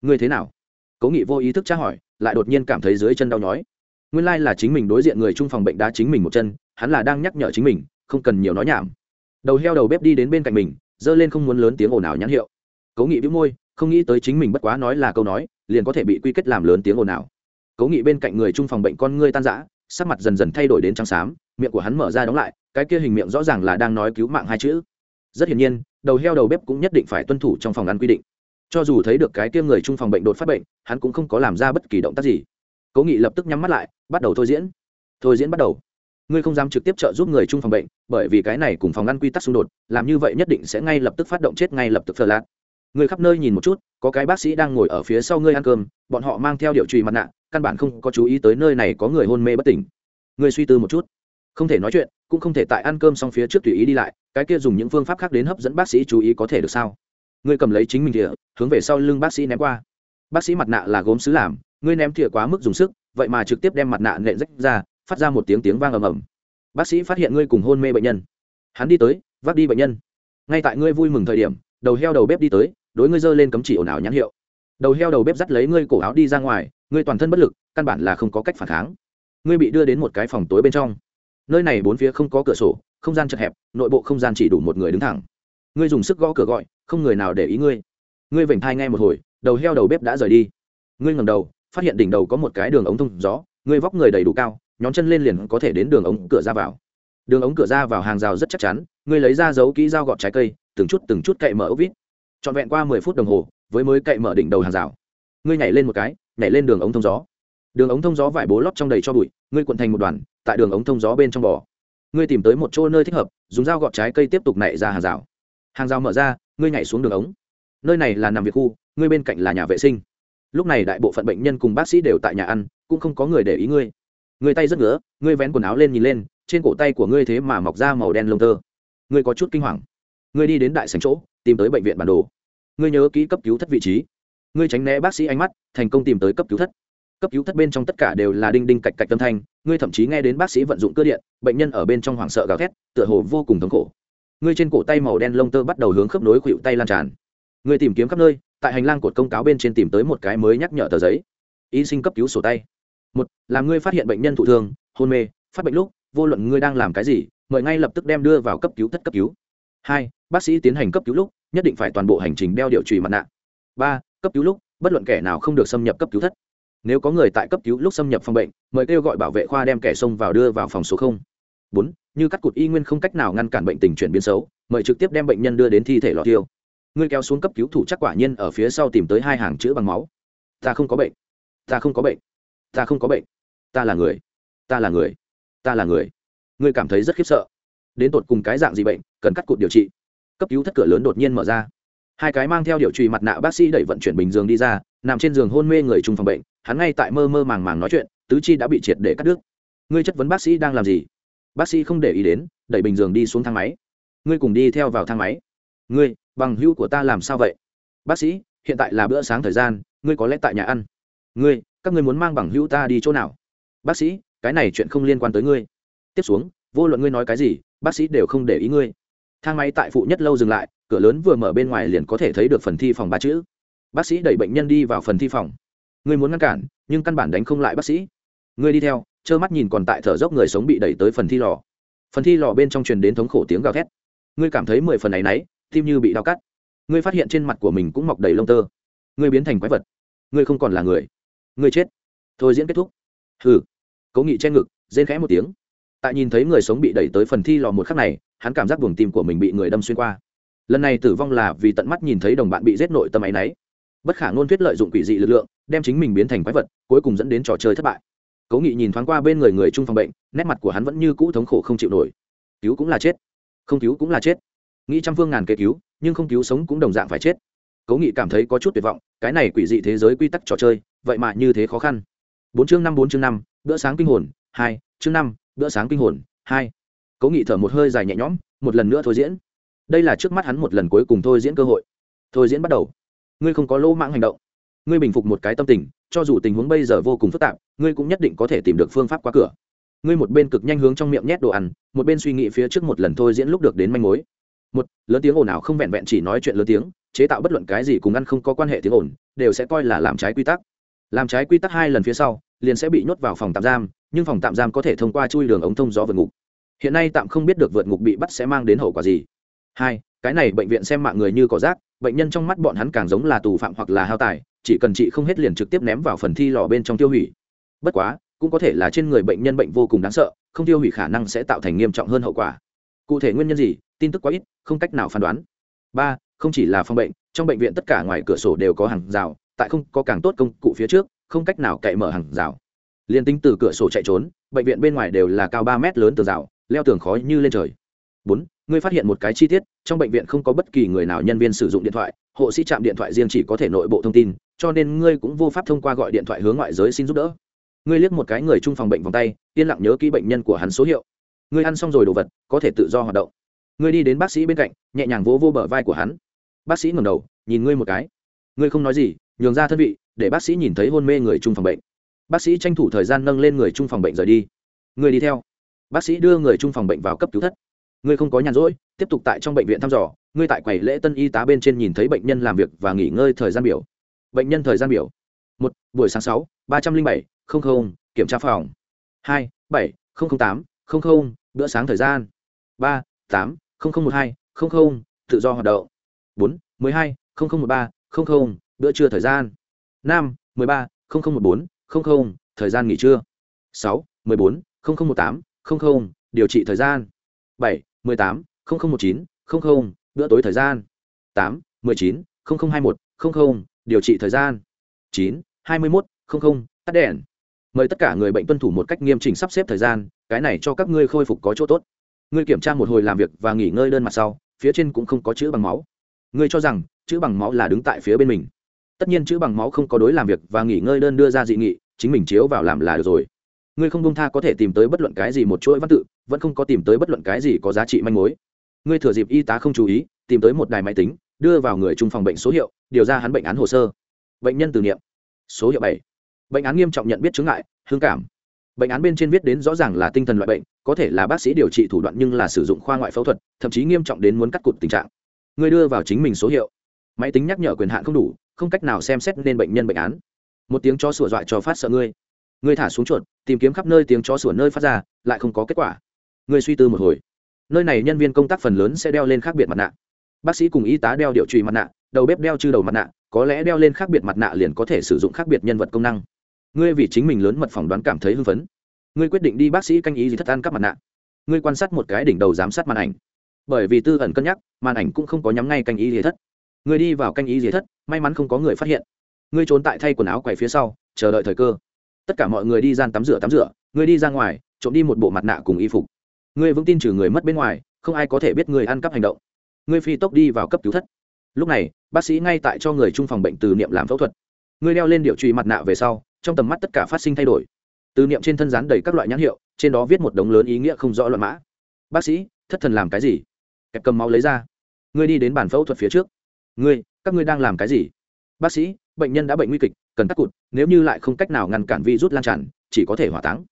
[SPEAKER 1] Ngươi thế nào? Cố nghị vô ý thức tra hỏi, lại đột nhiên cảm thấy dưới chân đau nhói. Nguyên lai là chính mình đối diện người trung phòng bệnh đá chính mình một chân, hắn là đang nhắc nhở chính mình, không cần nhiều nói nhảm. Đầu heo đầu bếp đi đến bên cạnh mình, giơ lên không muốn lớn tiếng ồn ào nhãn hiệu. Cố nghị bĩu môi không nghĩ tới chính mình bất quá nói là câu nói, liền có thể bị quy kết làm lớn tiếng ồn ào. Cố nghị bên cạnh người chung phòng bệnh con ngươi tan rã, sắc mặt dần dần thay đổi đến trắng xám, miệng của hắn mở ra đóng lại, cái kia hình miệng rõ ràng là đang nói cứu mạng hai chữ. Rất hiển nhiên, đầu heo đầu bếp cũng nhất định phải tuân thủ trong phòng ăn quy định. Cho dù thấy được cái kia người chung phòng bệnh đột phát bệnh, hắn cũng không có làm ra bất kỳ động tác gì. Cố nghị lập tức nhắm mắt lại, bắt đầu thôi diễn. Thôi diễn bắt đầu. Ngươi không dám trực tiếp trợ giúp người chung phòng bệnh, bởi vì cái này cùng phòng ăn quy tắc xung đột, làm như vậy nhất định sẽ ngay lập tức phát động chết ngay lập tức phờ lạc người khắp nơi nhìn một chút, có cái bác sĩ đang ngồi ở phía sau ngươi ăn cơm, bọn họ mang theo điệu trùy mặt nạ, căn bản không có chú ý tới nơi này có người hôn mê bất tỉnh. Ngươi suy tư một chút. Không thể nói chuyện, cũng không thể tại ăn cơm xong phía trước tùy ý đi lại, cái kia dùng những phương pháp khác đến hấp dẫn bác sĩ chú ý có thể được sao? Ngươi cầm lấy chính mình thìa, hướng về sau lưng bác sĩ ném qua. Bác sĩ mặt nạ là gốm xứ làm, ngươi ném thìa quá mức dùng sức, vậy mà trực tiếp đem mặt nạ nện rách ra, phát ra một tiếng tiếng vang ầm ầm. Bác sĩ phát hiện ngươi cùng hôn mê bệnh nhân. Hắn đi tới, vác đi bệnh nhân. Ngay tại ngươi vui mừng thời điểm, đầu heo đầu bếp đi tới đối ngươi giơ lên cấm chỉ ồn ào nhãn hiệu. Đầu heo đầu bếp dắt lấy ngươi cổ áo đi ra ngoài, ngươi toàn thân bất lực, căn bản là không có cách phản kháng. Ngươi bị đưa đến một cái phòng tối bên trong. Nơi này bốn phía không có cửa sổ, không gian chật hẹp, nội bộ không gian chỉ đủ một người đứng thẳng. Ngươi dùng sức gõ cửa gọi, không người nào để ý ngươi. Ngươi vểnh thai ngay một hồi, đầu heo đầu bếp đã rời đi. Ngươi ngầm đầu, phát hiện đỉnh đầu có một cái đường ống thông gió, ngươi vóc người đầy đủ cao, nhón chân lên liền có thể đến đường ống cửa ra vào. Đường ống cửa ra vào hàng rào rất chắc chắn, ngươi lấy ra dấu kỹ dao gọt trái cây, từng chút từng chút cậy mở ốc vít trọn vẹn qua mười phút đồng hồ, với mới cậy mở đỉnh đầu hàng rào. Ngươi nhảy lên một cái, nhảy lên đường ống thông gió. Đường ống thông gió vải bố lót trong đầy cho bụi, ngươi cuộn thành một đoàn, tại đường ống thông gió bên trong bò. Ngươi tìm tới một chỗ nơi thích hợp, dùng dao gọt trái cây tiếp tục nảy ra hàng rào. Hàng rào mở ra, ngươi nhảy xuống đường ống. Nơi này là nằm việc khu, ngươi bên cạnh là nhà vệ sinh. Lúc này đại bộ phận bệnh nhân cùng bác sĩ đều tại nhà ăn, cũng không có người để ý ngươi. Ngươi tay rất ngứa, ngươi vén quần áo lên nhìn lên, trên cổ tay của ngươi thế mà mọc ra màu đen lông tơ. Ngươi có chút kinh hoàng. Ngươi đi đến đại sành chỗ tìm tới bệnh viện bản đồ. Ngươi nhớ kỹ cấp cứu thất vị trí. Ngươi tránh né bác sĩ ánh mắt, thành công tìm tới cấp cứu thất. Cấp cứu thất bên trong tất cả đều là đinh đinh cạch cạch tâm thanh, ngươi thậm chí nghe đến bác sĩ vận dụng cơ điện, bệnh nhân ở bên trong hoảng sợ gào thét, tựa hồ vô cùng thống khổ. Ngươi trên cổ tay màu đen lông tơ bắt đầu hướng khớp nối khuỵu tay lan tràn. Ngươi tìm kiếm khắp nơi, tại hành lang cột công cáo bên trên tìm tới một cái mới nhắc nhở tờ giấy. Y sinh cấp cứu sổ tay. Một là ngươi phát hiện bệnh nhân thụ thương, hôn mê, phát bệnh lúc, vô luận ngươi đang làm cái gì, mời ngay lập tức đem đưa vào cấp cứu thất cấp cứu. Hai, bác sĩ tiến hành cấp cứu lúc nhất định phải toàn bộ hành trình đeo điều trùy mặt nạ. Ba, cấp cứu lúc, bất luận kẻ nào không được xâm nhập cấp cứu thất. Nếu có người tại cấp cứu lúc xâm nhập phòng bệnh, mời kêu gọi bảo vệ khoa đem kẻ xông vào đưa vào phòng số không. Bốn, như cắt cụt y nguyên không cách nào ngăn cản bệnh tình chuyển biến xấu, mời trực tiếp đem bệnh nhân đưa đến thi thể lọt tiêu. Ngươi kéo xuống cấp cứu thủ chắc quả nhiên ở phía sau tìm tới hai hàng chữ bằng máu. Ta không có bệnh. Ta không có bệnh. Ta không có bệnh. Ta là người. Ta là người. Ta là người. Ngươi cảm thấy rất khiếp sợ. Đến tột cùng cái dạng gì bệnh, cần cắt cụt điều trị cấp cứu thất cửa lớn đột nhiên mở ra. Hai cái mang theo điều trị mặt nạ bác sĩ đẩy vận chuyển bình giường đi ra, nằm trên giường hôn mê người chung phòng bệnh, hắn ngay tại mơ mơ màng màng nói chuyện, tứ chi đã bị triệt để cắt đứt. Ngươi chất vấn bác sĩ đang làm gì? Bác sĩ không để ý đến, đẩy bình giường đi xuống thang máy. Ngươi cùng đi theo vào thang máy. Ngươi, bằng hữu của ta làm sao vậy? Bác sĩ, hiện tại là bữa sáng thời gian, ngươi có lẽ tại nhà ăn. Ngươi, các ngươi muốn mang bằng hữu ta đi chỗ nào? Bác sĩ, cái này chuyện không liên quan tới ngươi. Tiếp xuống, vô luận ngươi nói cái gì, bác sĩ đều không để ý ngươi thang máy tại phụ nhất lâu dừng lại, cửa lớn vừa mở bên ngoài liền có thể thấy được phần thi phòng ba chữ. Bác sĩ đẩy bệnh nhân đi vào phần thi phòng. Ngươi muốn ngăn cản, nhưng căn bản đánh không lại bác sĩ. Ngươi đi theo, trơ mắt nhìn còn tại thở dốc người sống bị đẩy tới phần thi lò. Phần thi lò bên trong truyền đến thống khổ tiếng gào thét. Ngươi cảm thấy mười phần này nấy tim như bị đau cắt. Ngươi phát hiện trên mặt của mình cũng mọc đầy lông tơ. Ngươi biến thành quái vật. Ngươi không còn là người. Ngươi chết. Thôi diễn kết thúc. Hừ. Cố nghị che ngực, rên khẽ một tiếng. Tại nhìn thấy người sống bị đẩy tới phần thi lò một khắc này hắn cảm giác buồng tim của mình bị người đâm xuyên qua. Lần này tử vong là vì tận mắt nhìn thấy đồng bạn bị giết nội tâm áy náy. Bất khả ngôn thuyết lợi dụng quỷ dị lực lượng, đem chính mình biến thành quái vật, cuối cùng dẫn đến trò chơi thất bại. Cố nghị nhìn thoáng qua bên người người chung phòng bệnh, nét mặt của hắn vẫn như cũ thống khổ không chịu nổi. Cứu cũng là chết. Không cứu cũng là chết. Nghĩ trăm phương ngàn kế cứu, nhưng không cứu sống cũng đồng dạng phải chết. Cố nghị cảm thấy có chút tuyệt vọng, cái này quỷ dị thế giới quy tắc trò chơi, vậy mà như thế khó khăn. Bốn chương năm, bốn chương năm, bữa sáng kinh hồn, hai, chương năm, bữa sáng kinh hồn, hai cố nghị thở một hơi dài nhẹ nhõm, một lần nữa thôi diễn. Đây là trước mắt hắn một lần cuối cùng thôi diễn cơ hội. Thôi diễn bắt đầu. Ngươi không có lỗ mãng hành động. Ngươi bình phục một cái tâm tình, cho dù tình huống bây giờ vô cùng phức tạp, ngươi cũng nhất định có thể tìm được phương pháp qua cửa. Ngươi một bên cực nhanh hướng trong miệng nhét đồ ăn, một bên suy nghĩ phía trước một lần thôi diễn lúc được đến manh mối. Một, lớn tiếng ồn ào không vẹn vẹn chỉ nói chuyện lớn tiếng, chế tạo bất luận cái gì cùng ăn không có quan hệ tiếng ồn, đều sẽ coi là làm trái quy tắc. Làm trái quy tắc hai lần phía sau, liền sẽ bị nhốt vào phòng tạm giam, nhưng phòng tạm giam có thể thông qua chui đường ống thông gió vượt ngục hiện nay tạm không biết được vượt ngục bị bắt sẽ mang đến hậu quả gì. Hai, cái này bệnh viện xem mạng người như cỏ rác, bệnh nhân trong mắt bọn hắn càng giống là tù phạm hoặc là hao tài, chỉ cần chị không hết liền trực tiếp ném vào phần thi lò bên trong tiêu hủy. Bất quá, cũng có thể là trên người bệnh nhân bệnh vô cùng đáng sợ, không tiêu hủy khả năng sẽ tạo thành nghiêm trọng hơn hậu quả. Cụ thể nguyên nhân gì, tin tức quá ít, không cách nào phán đoán. Ba, không chỉ là phòng bệnh, trong bệnh viện tất cả ngoài cửa sổ đều có hàng rào, tại không có càng tốt công cụ phía trước, không cách nào cậy mở hàng rào. Liền tính từ cửa sổ chạy trốn, bệnh viện bên ngoài đều là cao ba mét lớn từ rào leo tường khói như lên trời. Bốn, ngươi phát hiện một cái chi tiết, trong bệnh viện không có bất kỳ người nào nhân viên sử dụng điện thoại, hộ sĩ chạm điện thoại riêng chỉ có thể nội bộ thông tin, cho nên ngươi cũng vô pháp thông qua gọi điện thoại hướng ngoại giới xin giúp đỡ. Ngươi liếc một cái người chung phòng bệnh vòng tay, yên lặng nhớ kỹ bệnh nhân của hắn số hiệu. Ngươi ăn xong rồi đồ vật, có thể tự do hoạt động. Ngươi đi đến bác sĩ bên cạnh, nhẹ nhàng vỗ vô bờ vai của hắn. Bác sĩ ngẩng đầu, nhìn ngươi một cái. Ngươi không nói gì, nhường ra thân vị, để bác sĩ nhìn thấy hôn mê người chung phòng bệnh. Bác sĩ tranh thủ thời gian nâng lên người chung phòng bệnh rời đi. Ngươi đi theo bác sĩ đưa người chung phòng bệnh vào cấp cứu thất. Ngươi không có nhàn rỗi, tiếp tục tại trong bệnh viện thăm dò. Ngươi tại quầy lễ tân y tá bên trên nhìn thấy bệnh nhân làm việc và nghỉ ngơi thời gian biểu. Bệnh nhân thời gian biểu. Một, buổi sáng sáu, ba trăm linh bảy, không không, kiểm tra phòng. Hai, bảy, không không tám, không không, bữa sáng thời gian. Ba, tám, không không một hai, không không, tự do hoạt động. Bốn, mười hai, không không một ba, không không, bữa trưa thời gian. Năm, mười ba, không không một bốn, không không, thời gian nghỉ trưa. Sáu, mười bốn, không không một tám không không, điều trị thời gian. Bảy, mười tám, không không một chín, không không, bữa tối thời gian. Tám, mười chín, không không hai một, không không, điều trị thời gian. Chín, hai mươi mốt, không không, tắt đèn. Mời tất cả người bệnh tuân thủ một cách nghiêm chỉnh sắp xếp thời gian, cái này cho các ngươi khôi phục có chỗ tốt. Ngươi kiểm tra một hồi làm việc và nghỉ ngơi đơn mặt sau, phía trên cũng không có chữ bằng máu. Ngươi cho rằng, chữ bằng máu là đứng tại phía bên mình. Tất nhiên chữ bằng máu không có đối làm việc và nghỉ ngơi đơn đưa ra dị nghị, chính mình chiếu vào làm là được rồi ngươi không bông tha có thể tìm tới bất luận cái gì một chuỗi văn tự, vẫn không có tìm tới bất luận cái gì có giá trị manh mối. Ngươi thừa dịp y tá không chú ý, tìm tới một đài máy tính, đưa vào người trung phòng bệnh số hiệu, điều ra hắn bệnh án hồ sơ. Bệnh nhân từ niệm. Số hiệu bảy. Bệnh án nghiêm trọng nhận biết chứng ngại, hương cảm. Bệnh án bên trên viết đến rõ ràng là tinh thần loại bệnh, có thể là bác sĩ điều trị thủ đoạn nhưng là sử dụng khoa ngoại phẫu thuật, thậm chí nghiêm trọng đến muốn cắt cụt tình trạng. Người đưa vào chính mình số hiệu. Máy tính nhắc nhở quyền hạn không đủ, không cách nào xem xét nên bệnh nhân bệnh án. Một tiếng cho sủa dọa cho phát sợ ngươi. Ngươi thả xuống chuột tìm kiếm khắp nơi tiếng chó sủa nơi phát ra, lại không có kết quả. Người suy tư một hồi. Nơi này nhân viên công tác phần lớn sẽ đeo lên khác biệt mặt nạ. Bác sĩ cùng y tá đeo điệu trùy mặt nạ, đầu bếp đeo chư đầu mặt nạ, có lẽ đeo lên khác biệt mặt nạ liền có thể sử dụng khác biệt nhân vật công năng. Ngươi vì chính mình lớn mật phỏng đoán cảm thấy hưng phấn. Ngươi quyết định đi bác sĩ canh ý gì thất ăn các mặt nạ. Ngươi quan sát một cái đỉnh đầu giám sát màn ảnh. Bởi vì tư ẩn cân nhắc, màn ảnh cũng không có nhắm ngay canh ý gì thất. Ngươi đi vào canh ý gì thất, may mắn không có người phát hiện. Ngươi trốn tại thay quần áo quầy phía sau, chờ đợi thời cơ tất cả mọi người đi gian tắm rửa tắm rửa ngươi đi ra ngoài, trộm đi một bộ mặt nạ cùng y phục. Ngươi vững tin trừ người mất bên ngoài, không ai có thể biết người ăn cắp hành động. Ngươi phi tốc đi vào cấp cứu thất. Lúc này, bác sĩ ngay tại cho người trung phòng bệnh từ niệm làm phẫu thuật. Ngươi đeo lên điệu trùy mặt nạ về sau, trong tầm mắt tất cả phát sinh thay đổi. Từ niệm trên thân rán đầy các loại nhãn hiệu, trên đó viết một đống lớn ý nghĩa không rõ loạn mã. Bác sĩ, thất thần làm cái gì? Kẹp cầm máu lấy ra. Ngươi đi đến bàn phẫu thuật phía trước. Ngươi các ngươi đang làm cái gì? Bác sĩ, bệnh nhân đã bệnh nguy kịch cần cắt cụt, nếu như lại không cách nào ngăn cản virus lan tràn, chỉ có thể hỏa táng.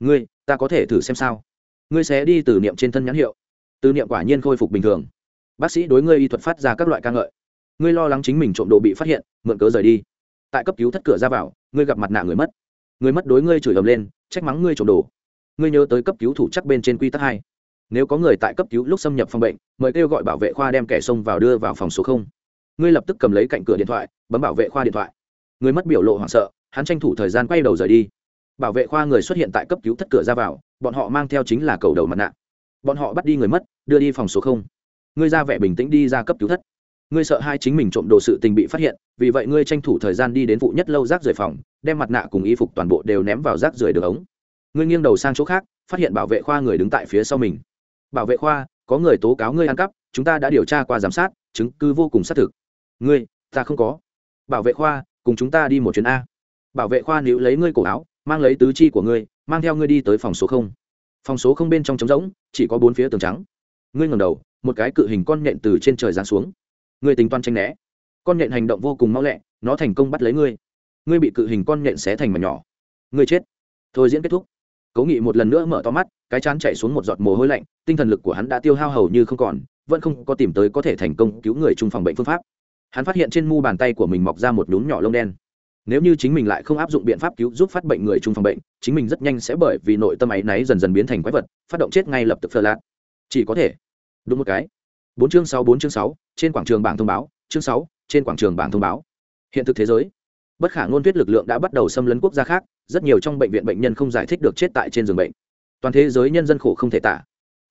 [SPEAKER 1] Ngươi, ta có thể thử xem sao? Ngươi sẽ đi từ niệm trên thân nhãn hiệu. Từ niệm quả nhiên khôi phục bình thường. Bác sĩ đối ngươi y thuật phát ra các loại ca ngợi. Ngươi lo lắng chính mình trộm đồ bị phát hiện, mượn cớ rời đi. Tại cấp cứu thất cửa ra vào, ngươi gặp mặt nạ người mất. Người mất đối ngươi chửi ầm lên, trách mắng ngươi trộm đồ. Ngươi nhớ tới cấp cứu thủ chắc bên trên quy tắc hai. Nếu có người tại cấp cứu lúc xâm nhập phòng bệnh, mời kêu gọi bảo vệ khoa đem kẻ xông vào đưa vào phòng số không. Ngươi lập tức cầm lấy cạnh cửa điện thoại, bấm bảo vệ khoa điện thoại người mất biểu lộ hoảng sợ, hắn tranh thủ thời gian quay đầu rời đi. Bảo vệ khoa người xuất hiện tại cấp cứu thất cửa ra vào, bọn họ mang theo chính là cầu đầu mặt nạ. Bọn họ bắt đi người mất, đưa đi phòng số không. Ngươi ra vẻ bình tĩnh đi ra cấp cứu thất. Ngươi sợ hai chính mình trộm đồ sự tình bị phát hiện, vì vậy ngươi tranh thủ thời gian đi đến vụ nhất lâu rác rời phòng, đem mặt nạ cùng y phục toàn bộ đều ném vào rác rời đường ống. Ngươi nghiêng đầu sang chỗ khác, phát hiện bảo vệ khoa người đứng tại phía sau mình. Bảo vệ khoa, có người tố cáo ngươi ăn cắp, chúng ta đã điều tra qua giám sát, chứng cứ vô cùng xác thực. Ngươi, ta không có. Bảo vệ khoa cùng chúng ta đi một chuyến a. Bảo vệ khoa níu lấy ngươi cổ áo, mang lấy tứ chi của ngươi, mang theo ngươi đi tới phòng số không. Phòng số không bên trong trống rỗng, chỉ có bốn phía tường trắng. Ngươi ngầm đầu, một cái cự hình con nhện từ trên trời giáng xuống. Ngươi tính toán tranh né. Con nhện hành động vô cùng mau lẹ, nó thành công bắt lấy ngươi. Ngươi bị cự hình con nhện xé thành mà nhỏ. Ngươi chết. Thôi diễn kết thúc. Cố nghị một lần nữa mở to mắt, cái chán chạy xuống một giọt mồ hôi lạnh, tinh thần lực của hắn đã tiêu hao hầu như không còn, vẫn không có tìm tới có thể thành công cứu người chung phòng bệnh phương pháp hắn phát hiện trên mu bàn tay của mình mọc ra một nhún nhỏ lông đen. Nếu như chính mình lại không áp dụng biện pháp cứu giúp phát bệnh người chung phòng bệnh, chính mình rất nhanh sẽ bởi vì nội tâm áy náy dần dần biến thành quái vật, phát động chết ngay lập tức phơ lạc chỉ có thể đúng một cái. Bốn chương sáu, bốn chương sáu, trên quảng trường bảng thông báo, chương sáu, trên quảng trường bảng thông báo. Hiện thực thế giới. Bất khả ngôn thuyết lực lượng đã bắt đầu xâm lấn quốc gia khác, rất nhiều trong bệnh viện bệnh nhân không giải thích được chết tại trên giường bệnh. Toàn thế giới nhân dân khổ không thể tả.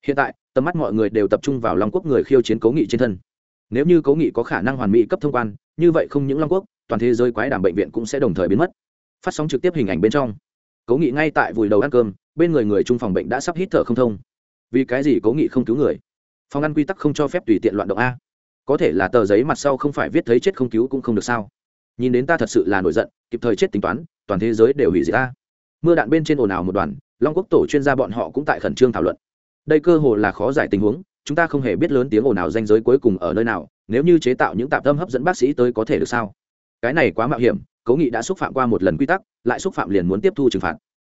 [SPEAKER 1] Hiện tại, tầm mắt mọi người đều tập trung vào long quốc người khiêu chiến cố nghị trên thân nếu như cố nghị có khả năng hoàn mỹ cấp thông quan, như vậy không những long quốc, toàn thế giới quái đảm bệnh viện cũng sẽ đồng thời biến mất. Phát sóng trực tiếp hình ảnh bên trong. Cố nghị ngay tại vùi đầu ăn cơm, bên người người chung phòng bệnh đã sắp hít thở không thông. Vì cái gì cố nghị không cứu người? Phòng ăn quy tắc không cho phép tùy tiện loạn động a. Có thể là tờ giấy mặt sau không phải viết thấy chết không cứu cũng không được sao? Nhìn đến ta thật sự là nổi giận, kịp thời chết tính toán, toàn thế giới đều hủy diệt ta. Mưa đạn bên trên ồn ào một đoàn, long quốc tổ chuyên gia bọn họ cũng tại khẩn trương thảo luận. Đây cơ hồ là khó giải tình huống chúng ta không hề biết lớn tiếng ồn ào danh giới cuối cùng ở nơi nào, nếu như chế tạo những tạp tâm hấp dẫn bác sĩ tới có thể được sao? Cái này quá mạo hiểm, cố nghị đã xúc phạm qua một lần quy tắc, lại xúc phạm liền muốn tiếp thu trừng phạt.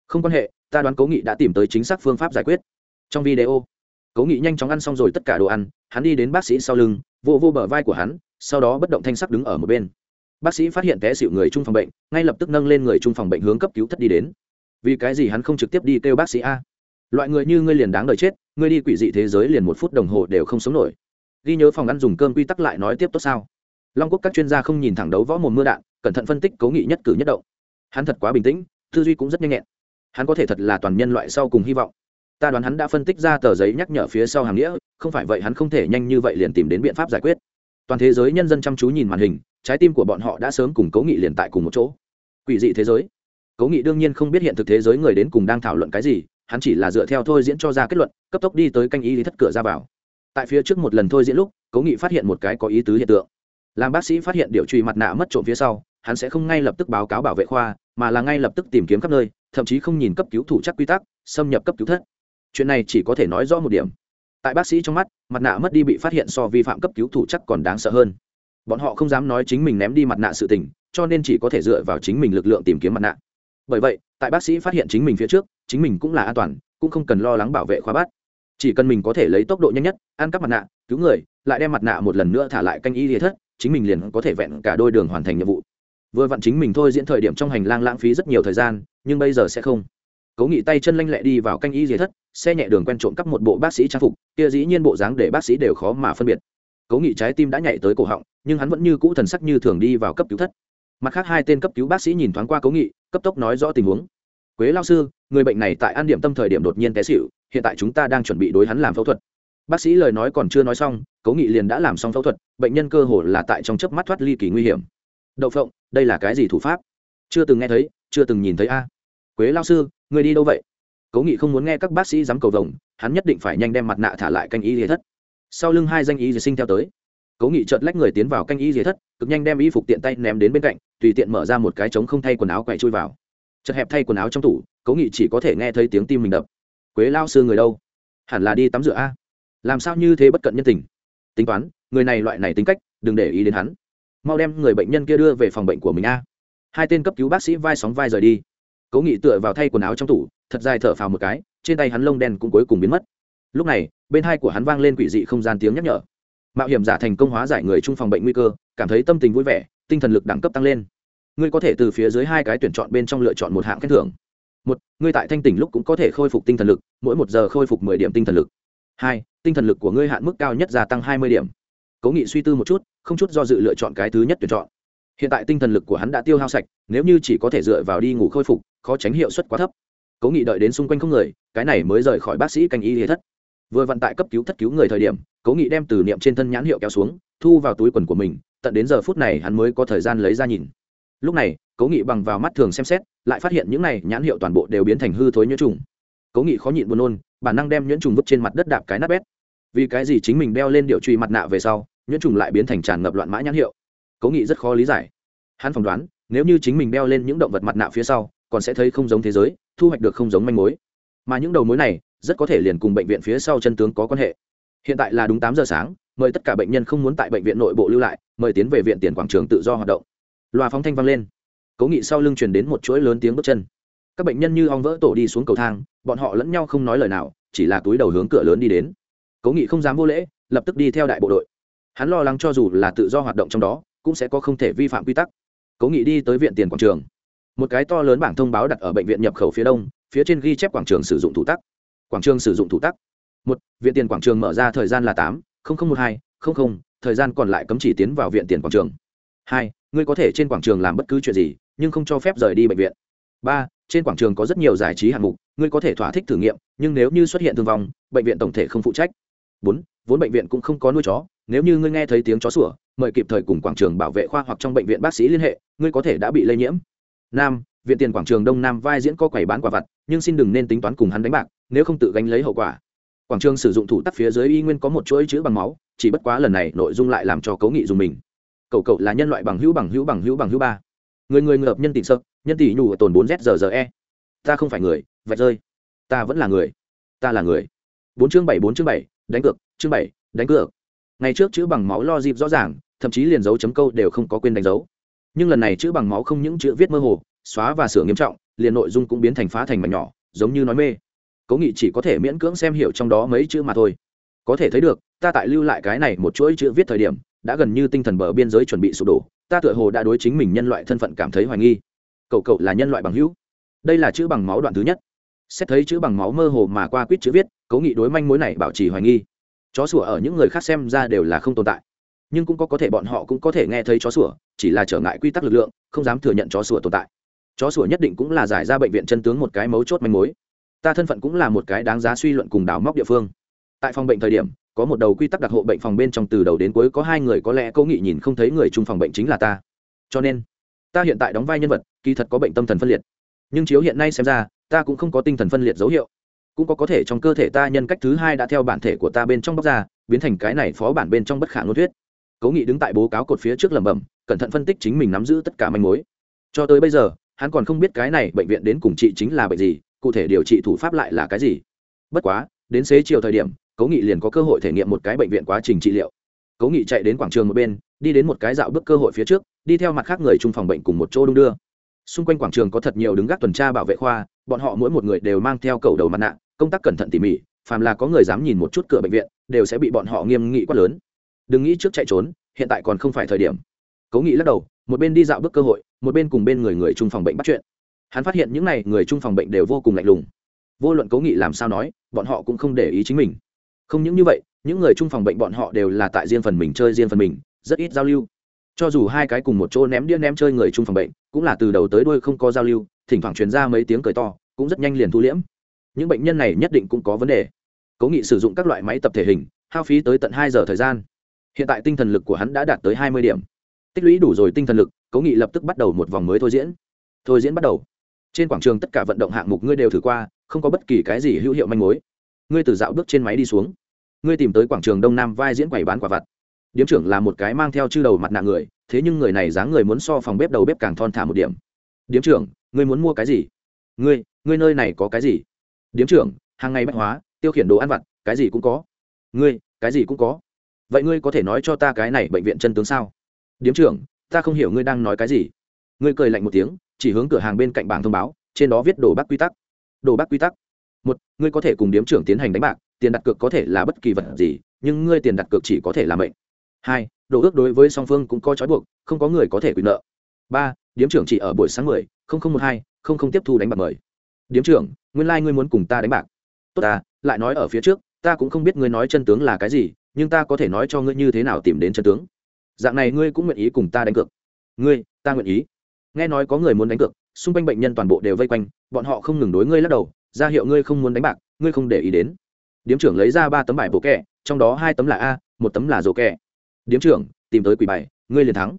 [SPEAKER 1] Không quan hệ, ta đoán cố nghị đã tìm tới chính xác phương pháp giải quyết. Trong video, cố nghị nhanh chóng ăn xong rồi tất cả đồ ăn, hắn đi đến bác sĩ sau lưng, vô vô bờ vai của hắn, sau đó bất động thanh sắc đứng ở một bên. Bác sĩ phát hiện té xịu người chung phòng bệnh, ngay lập tức nâng lên người chung phòng bệnh hướng cấp cứu thất đi đến. Vì cái gì hắn không trực tiếp đi kêu bác sĩ a? Loại người như ngươi liền đáng đời chết, ngươi đi quỷ dị thế giới liền một phút đồng hồ đều không sống nổi. Ghi nhớ phòng ăn dùng cơm quy tắc lại nói tiếp tốt sao? Long quốc các chuyên gia không nhìn thẳng đấu võ mồm mưa đạn, cẩn thận phân tích cố nghị nhất cử nhất động. Hắn thật quá bình tĩnh, tư duy cũng rất nhanh nhẹn. Hắn có thể thật là toàn nhân loại sau cùng hy vọng. Ta đoán hắn đã phân tích ra tờ giấy nhắc nhở phía sau hàng nghĩa, không phải vậy hắn không thể nhanh như vậy liền tìm đến biện pháp giải quyết. Toàn thế giới nhân dân chăm chú nhìn màn hình, trái tim của bọn họ đã sớm cùng cố nghị liền tại cùng một chỗ. Quỷ dị thế giới. Cố nghị đương nhiên không biết hiện thực thế giới người đến cùng đang thảo luận cái gì hắn chỉ là dựa theo thôi diễn cho ra kết luận, cấp tốc đi tới canh y lý thất cửa ra vào. Tại phía trước một lần thôi diễn lúc, cố nghị phát hiện một cái có ý tứ hiện tượng. Làm bác sĩ phát hiện điều truy mặt nạ mất trộm phía sau, hắn sẽ không ngay lập tức báo cáo bảo vệ khoa, mà là ngay lập tức tìm kiếm khắp nơi, thậm chí không nhìn cấp cứu thủ chắc quy tắc, xâm nhập cấp cứu thất. Chuyện này chỉ có thể nói rõ một điểm. Tại bác sĩ trong mắt, mặt nạ mất đi bị phát hiện so vi phạm cấp cứu thủ chắc còn đáng sợ hơn. Bọn họ không dám nói chính mình ném đi mặt nạ sự tình, cho nên chỉ có thể dựa vào chính mình lực lượng tìm kiếm mặt nạ. Bởi vậy, tại bác sĩ phát hiện chính mình phía trước chính mình cũng là an toàn, cũng không cần lo lắng bảo vệ khóa bắt. Chỉ cần mình có thể lấy tốc độ nhanh nhất, ăn các mặt nạ, cứu người, lại đem mặt nạ một lần nữa thả lại canh y lý thất, chính mình liền có thể vẹn cả đôi đường hoàn thành nhiệm vụ. Vừa vặn chính mình thôi diễn thời điểm trong hành lang lãng phí rất nhiều thời gian, nhưng bây giờ sẽ không. Cố nghị tay chân lanh lẹ đi vào canh y lý thất, xe nhẹ đường quen trộm cắp một bộ bác sĩ trang phục, kia dĩ nhiên bộ dáng để bác sĩ đều khó mà phân biệt. Cố nghị trái tim đã nhảy tới cổ họng, nhưng hắn vẫn như cũ thần sắc như thường đi vào cấp cứu thất. Mặt khác hai tên cấp cứu bác sĩ nhìn thoáng qua cố nghị, cấp tốc nói rõ tình huống quế lao sư, người bệnh này tại an điểm tâm thời điểm đột nhiên té xịu hiện tại chúng ta đang chuẩn bị đối hắn làm phẫu thuật. Bác sĩ lời nói còn chưa nói xong, cố nghị liền đã làm xong phẫu thuật, bệnh nhân cơ hồ là tại trong chớp mắt thoát ly kỳ nguy hiểm. Đậu phộng, đây là cái gì thủ pháp? Chưa từng nghe thấy, chưa từng nhìn thấy a. Quế lao sư, người đi đâu vậy? Cố nghị không muốn nghe các bác sĩ dám cầu vồng, hắn nhất định phải nhanh đem mặt nạ thả lại canh y dế thất. Sau lưng hai danh y dế sinh theo tới. Cố nghị chợt lách người tiến vào canh y dế thất, cực nhanh đem y phục tiện tay ném đến bên cạnh, tùy tiện mở ra một cái trống không thay quần áo quậy chui vào chật hẹp thay quần áo trong tủ, cố nghị chỉ có thể nghe thấy tiếng tim mình đập. Quế lao sư người đâu? Hẳn là đi tắm rửa a. Làm sao như thế bất cận nhân tình? Tính toán, người này loại này tính cách, đừng để ý đến hắn. Mau đem người bệnh nhân kia đưa về phòng bệnh của mình a. Hai tên cấp cứu bác sĩ vai sóng vai rời đi. Cố nghị tựa vào thay quần áo trong tủ, thật dài thở phào một cái, trên tay hắn lông đen cũng cuối cùng biến mất. Lúc này, bên hai của hắn vang lên quỷ dị không gian tiếng nhắc nhở. Mạo hiểm giả thành công hóa giải người chung phòng bệnh nguy cơ, cảm thấy tâm tình vui vẻ, tinh thần lực đẳng cấp tăng lên ngươi có thể từ phía dưới hai cái tuyển chọn bên trong lựa chọn một hạng khen thưởng. Một, ngươi tại thanh tỉnh lúc cũng có thể khôi phục tinh thần lực, mỗi một giờ khôi phục mười điểm tinh thần lực. Hai, tinh thần lực của ngươi hạn mức cao nhất gia tăng hai mươi điểm. Cố nghị suy tư một chút, không chút do dự lựa chọn cái thứ nhất tuyển chọn. Hiện tại tinh thần lực của hắn đã tiêu hao sạch, nếu như chỉ có thể dựa vào đi ngủ khôi phục, khó tránh hiệu suất quá thấp. Cố nghị đợi đến xung quanh không người, cái này mới rời khỏi bác sĩ canh y thế thất. Vừa vận tại cấp cứu thất cứu người thời điểm, cố nghị đem từ niệm trên thân nhãn hiệu kéo xuống, thu vào túi quần của mình, tận đến giờ phút này hắn mới có thời gian lấy ra nhìn lúc này, cố nghị bằng vào mắt thường xem xét, lại phát hiện những này nhãn hiệu toàn bộ đều biến thành hư thối nhuyễn trùng. Cố nghị khó nhịn buồn nôn, bản năng đem nhuyễn trùng vứt trên mặt đất đạp cái nát bét. Vì cái gì chính mình đeo lên điệu truy mặt nạ về sau, nhuyễn trùng lại biến thành tràn ngập loạn mã nhãn hiệu? Cố nghị rất khó lý giải. Hắn phỏng đoán, nếu như chính mình đeo lên những động vật mặt nạ phía sau, còn sẽ thấy không giống thế giới, thu hoạch được không giống manh mối. Mà những đầu mối này, rất có thể liền cùng bệnh viện phía sau chân tướng có quan hệ. Hiện tại là đúng tám giờ sáng, mời tất cả bệnh nhân không muốn tại bệnh viện nội bộ lưu lại, mời tiến về viện tiền quảng trường tự do hoạt động loa phóng thanh vang lên. Cố nghị sau lưng truyền đến một chuỗi lớn tiếng bước chân. Các bệnh nhân như ong vỡ tổ đi xuống cầu thang, bọn họ lẫn nhau không nói lời nào, chỉ là túi đầu hướng cửa lớn đi đến. Cố nghị không dám vô lễ, lập tức đi theo đại bộ đội. Hắn lo lắng cho dù là tự do hoạt động trong đó, cũng sẽ có không thể vi phạm quy tắc. Cố nghị đi tới viện tiền quảng trường. Một cái to lớn bảng thông báo đặt ở bệnh viện nhập khẩu phía đông, phía trên ghi chép quảng trường sử dụng thủ tắc. Quảng trường sử dụng thủ tắc. Một, viện tiền quảng trường mở ra thời gian là tám một hai thời gian còn lại cấm chỉ tiến vào viện tiền quảng trường. Hai ngươi có thể trên quảng trường làm bất cứ chuyện gì, nhưng không cho phép rời đi bệnh viện. Ba, trên quảng trường có rất nhiều giải trí hạng mục, ngươi có thể thỏa thích thử nghiệm, nhưng nếu như xuất hiện thương vong, bệnh viện tổng thể không phụ trách. Bốn, vốn bệnh viện cũng không có nuôi chó, nếu như ngươi nghe thấy tiếng chó sủa, mời kịp thời cùng quảng trường bảo vệ khoa hoặc trong bệnh viện bác sĩ liên hệ, ngươi có thể đã bị lây nhiễm. Năm, viện tiền quảng trường đông nam vai diễn có quầy bán quả vặt, nhưng xin đừng nên tính toán cùng hắn đánh bạc, nếu không tự gánh lấy hậu quả. Quảng trường sử dụng thủ tắc phía dưới y nguyên có một chuỗi chữ bằng máu, chỉ bất quá lần này nội dung lại làm cho cấu nghị dùng mình cậu cậu là nhân loại bằng hữu bằng hữu bằng hữu bằng hữu ba. Người người ngợp nhân tỷ sợ, nhân tỷ nhủ tồn bốn z giờ giờ e. Ta không phải người, vạch rơi. Ta vẫn là người. Ta là người. Bốn chương bảy, bốn chương bảy, đánh cược, chương bảy, đánh cược. Ngày trước chữ bằng máu lo dịp rõ ràng, thậm chí liền dấu chấm câu đều không có quên đánh dấu. Nhưng lần này chữ bằng máu không những chữ viết mơ hồ, xóa và sửa nghiêm trọng, liền nội dung cũng biến thành phá thành mảnh nhỏ, giống như nói mê. Cố nghị chỉ có thể miễn cưỡng xem hiểu trong đó mấy chữ mà thôi. Có thể thấy được, ta tại lưu lại cái này một chuỗi chữ viết thời điểm đã gần như tinh thần bờ biên giới chuẩn bị sụp đổ, ta tựa hồ đã đối chính mình nhân loại thân phận cảm thấy hoài nghi. Cậu cậu là nhân loại bằng hữu. Đây là chữ bằng máu đoạn thứ nhất. Xét thấy chữ bằng máu mơ hồ mà qua quýt chữ viết cố nghị đối manh mối này bảo trì hoài nghi. Chó sủa ở những người khác xem ra đều là không tồn tại. Nhưng cũng có có thể bọn họ cũng có thể nghe thấy chó sủa, chỉ là trở ngại quy tắc lực lượng, không dám thừa nhận chó sủa tồn tại. Chó sủa nhất định cũng là giải ra bệnh viện chân tướng một cái mấu chốt manh mối. Ta thân phận cũng là một cái đáng giá suy luận cùng đào móc địa phương. Tại phòng bệnh thời điểm có một đầu quy tắc đặc hộ bệnh phòng bên trong từ đầu đến cuối có hai người có lẽ cố nghị nhìn không thấy người chung phòng bệnh chính là ta. Cho nên, ta hiện tại đóng vai nhân vật, kỳ thật có bệnh tâm thần phân liệt. Nhưng chiếu hiện nay xem ra, ta cũng không có tinh thần phân liệt dấu hiệu. Cũng có có thể trong cơ thể ta nhân cách thứ hai đã theo bản thể của ta bên trong bóc ra, biến thành cái này phó bản bên trong bất khả ngôn thuyết. Cố nghị đứng tại bố cáo cột phía trước lẩm bẩm, cẩn thận phân tích chính mình nắm giữ tất cả manh mối. Cho tới bây giờ, hắn còn không biết cái này bệnh viện đến cùng trị chính là bệnh gì, cụ thể điều trị thủ pháp lại là cái gì. Bất quá, đến xế chiều thời điểm cố nghị liền có cơ hội thể nghiệm một cái bệnh viện quá trình trị liệu. Cố nghị chạy đến quảng trường một bên, đi đến một cái dạo bước cơ hội phía trước, đi theo mặt khác người chung phòng bệnh cùng một chỗ đung đưa. Xung quanh quảng trường có thật nhiều đứng gác tuần tra bảo vệ khoa, bọn họ mỗi một người đều mang theo cầu đầu mặt nạ, công tác cẩn thận tỉ mỉ, phàm là có người dám nhìn một chút cửa bệnh viện, đều sẽ bị bọn họ nghiêm nghị quát lớn. Đừng nghĩ trước chạy trốn, hiện tại còn không phải thời điểm. Cố nghị lắc đầu, một bên đi dạo bước cơ hội, một bên cùng bên người người chung phòng bệnh bắt chuyện. Hắn phát hiện những n à y người chung phòng bệnh đều vô cùng lạnh lùng. Vô luận cố nghị làm sao nói, bọn họ cũng không để ý chính mình không những như vậy, những người chung phòng bệnh bọn họ đều là tại riêng phần mình chơi riêng phần mình, rất ít giao lưu. Cho dù hai cái cùng một chỗ ném đĩa ném chơi người chung phòng bệnh, cũng là từ đầu tới đuôi không có giao lưu, thỉnh thoảng truyền ra mấy tiếng cười to, cũng rất nhanh liền thu liễm. Những bệnh nhân này nhất định cũng có vấn đề. Cố nghị sử dụng các loại máy tập thể hình, hao phí tới tận hai giờ thời gian. Hiện tại tinh thần lực của hắn đã đạt tới hai mươi điểm. Tích lũy đủ rồi tinh thần lực, cố nghị lập tức bắt đầu một vòng mới thôi diễn. Thôi diễn bắt đầu. Trên quảng trường tất cả vận động hạng mục ngươi đều thử qua, không có bất kỳ cái gì hữu hiệu manh mối. Ngươi từ dạo bước trên máy đi xuống ngươi tìm tới quảng trường đông nam vai diễn quầy bán quả vặt. Điếm trưởng là một cái mang theo chư đầu mặt nạ người, thế nhưng người này dáng người muốn so phòng bếp đầu bếp càng thon thả một điểm. Điếm trưởng, ngươi muốn mua cái gì? Ngươi ngươi nơi này có cái gì? Điếm trưởng, hàng ngày bách hóa, tiêu khiển đồ ăn vặt, cái gì cũng có. Ngươi, cái gì cũng có. Vậy ngươi có thể nói cho ta cái này bệnh viện chân tướng sao? Điếm trưởng, ta không hiểu ngươi đang nói cái gì. Ngươi cười lạnh một tiếng, chỉ hướng cửa hàng bên cạnh bảng thông báo, trên đó viết đồ bác quy tắc. Đồ bác quy tắc. Một, ngươi có thể cùng điếm trưởng tiến hành đánh bạc tiền đặt cược có thể là bất kỳ vật gì, nhưng ngươi tiền đặt cược chỉ có thể là mệnh. Hai, đồ ước đối với song phương cũng có trói buộc, không có người có thể quyền nợ. Ba, điếm trưởng chỉ ở buổi sáng mười, không không một hai, không không tiếp thu đánh bạc mời. Điếm trưởng, nguyên lai、like、ngươi muốn cùng ta đánh bạc. Tốt ta lại nói ở phía trước, ta cũng không biết ngươi nói chân tướng là cái gì, nhưng ta có thể nói cho ngươi như thế nào tìm đến chân tướng. Dạng này ngươi cũng nguyện ý cùng ta đánh cược. Ngươi, ta nguyện ý. Nghe nói có người muốn đánh cược, xung quanh bệnh nhân toàn bộ đều vây quanh, bọn họ không ngừng đối ngươi lắc đầu, ra hiệu ngươi không muốn đánh bạc, ngươi không để ý đến điếm trưởng lấy ra ba tấm bài bộ kẹ, trong đó hai tấm là a, một tấm là rổ kẹ. Điếm trưởng, tìm tới quỷ bài, ngươi liền thắng.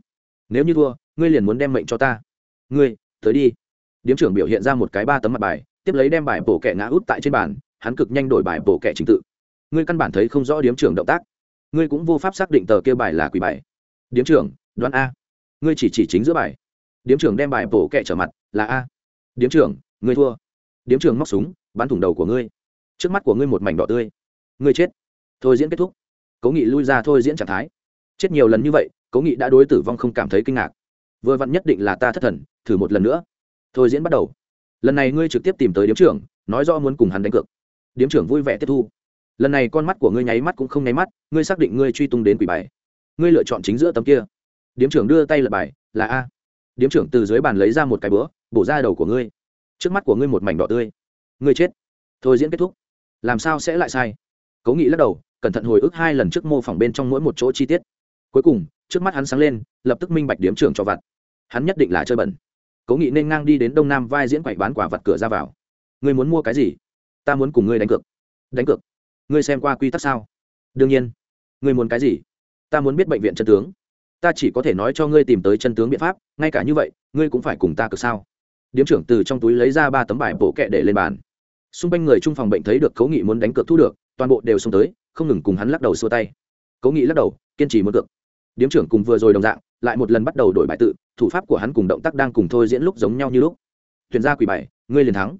[SPEAKER 1] Nếu như thua, ngươi liền muốn đem mệnh cho ta. Ngươi, tới đi. Điếm trưởng biểu hiện ra một cái ba tấm mặt bài, tiếp lấy đem bài bổ kẹ ngã út tại trên bàn, hắn cực nhanh đổi bài bổ kẹ trình tự. Ngươi căn bản thấy không rõ điếm trưởng động tác. Ngươi cũng vô pháp xác định tờ kia bài là quỷ bài. Điếm trưởng, đoán a. Ngươi chỉ chỉ chính giữa bài. Điếm trưởng đem bài bổ kẹ trở mặt, là a. Điếm trưởng, ngươi thua. Điếm trưởng móc súng, bắn thủng đầu của ngươi trước mắt của ngươi một mảnh đỏ tươi. Ngươi chết. Thôi diễn kết thúc. Cố nghị lui ra thôi diễn trạng thái. Chết nhiều lần như vậy, cố nghị đã đối tử vong không cảm thấy kinh ngạc. Vừa vặn nhất định là ta thất thần, thử một lần nữa. Thôi diễn bắt đầu. Lần này ngươi trực tiếp tìm tới điếm trưởng, nói do muốn cùng hắn đánh cược. Điếm trưởng vui vẻ tiếp thu. Lần này con mắt của ngươi nháy mắt cũng không nháy mắt, ngươi xác định ngươi truy tung đến quỷ bài. Ngươi lựa chọn chính giữa tấm kia. Điếm trưởng đưa tay lật bài, là a. Điếm trưởng từ dưới bàn lấy ra một cái bữa bổ ra đầu của ngươi. Trước mắt của ngươi một mảnh đỏ tươi. Ngươi chết. Thôi diễn kết thúc làm sao sẽ lại sai? Cố nghị lắc đầu, cẩn thận hồi ức hai lần trước mô phỏng bên trong mỗi một chỗ chi tiết. Cuối cùng, trước mắt hắn sáng lên, lập tức minh bạch điếm trưởng cho vặt. Hắn nhất định là chơi bẩn. Cố nghị nên ngang đi đến đông nam vai diễn quậy bán quả vặt cửa ra vào. Ngươi muốn mua cái gì? Ta muốn cùng ngươi đánh cược. Đánh cược? Ngươi xem qua quy tắc sao? Đương nhiên. Ngươi muốn cái gì? Ta muốn biết bệnh viện chân tướng. Ta chỉ có thể nói cho ngươi tìm tới chân tướng biện pháp, ngay cả như vậy, ngươi cũng phải cùng ta cược sao? Điếm trưởng từ trong túi lấy ra ba tấm bài bộ kẹ để lên bàn xung quanh người trung phòng bệnh thấy được cố nghị muốn đánh cược thu được, toàn bộ đều xông tới, không ngừng cùng hắn lắc đầu xua tay. Cố nghị lắc đầu, kiên trì muốn cược. Điếm trưởng cùng vừa rồi đồng dạng, lại một lần bắt đầu đổi bài tự, thủ pháp của hắn cùng động tác đang cùng thôi diễn lúc giống nhau như lúc. Thuyền ra quỷ bài, ngươi liền thắng.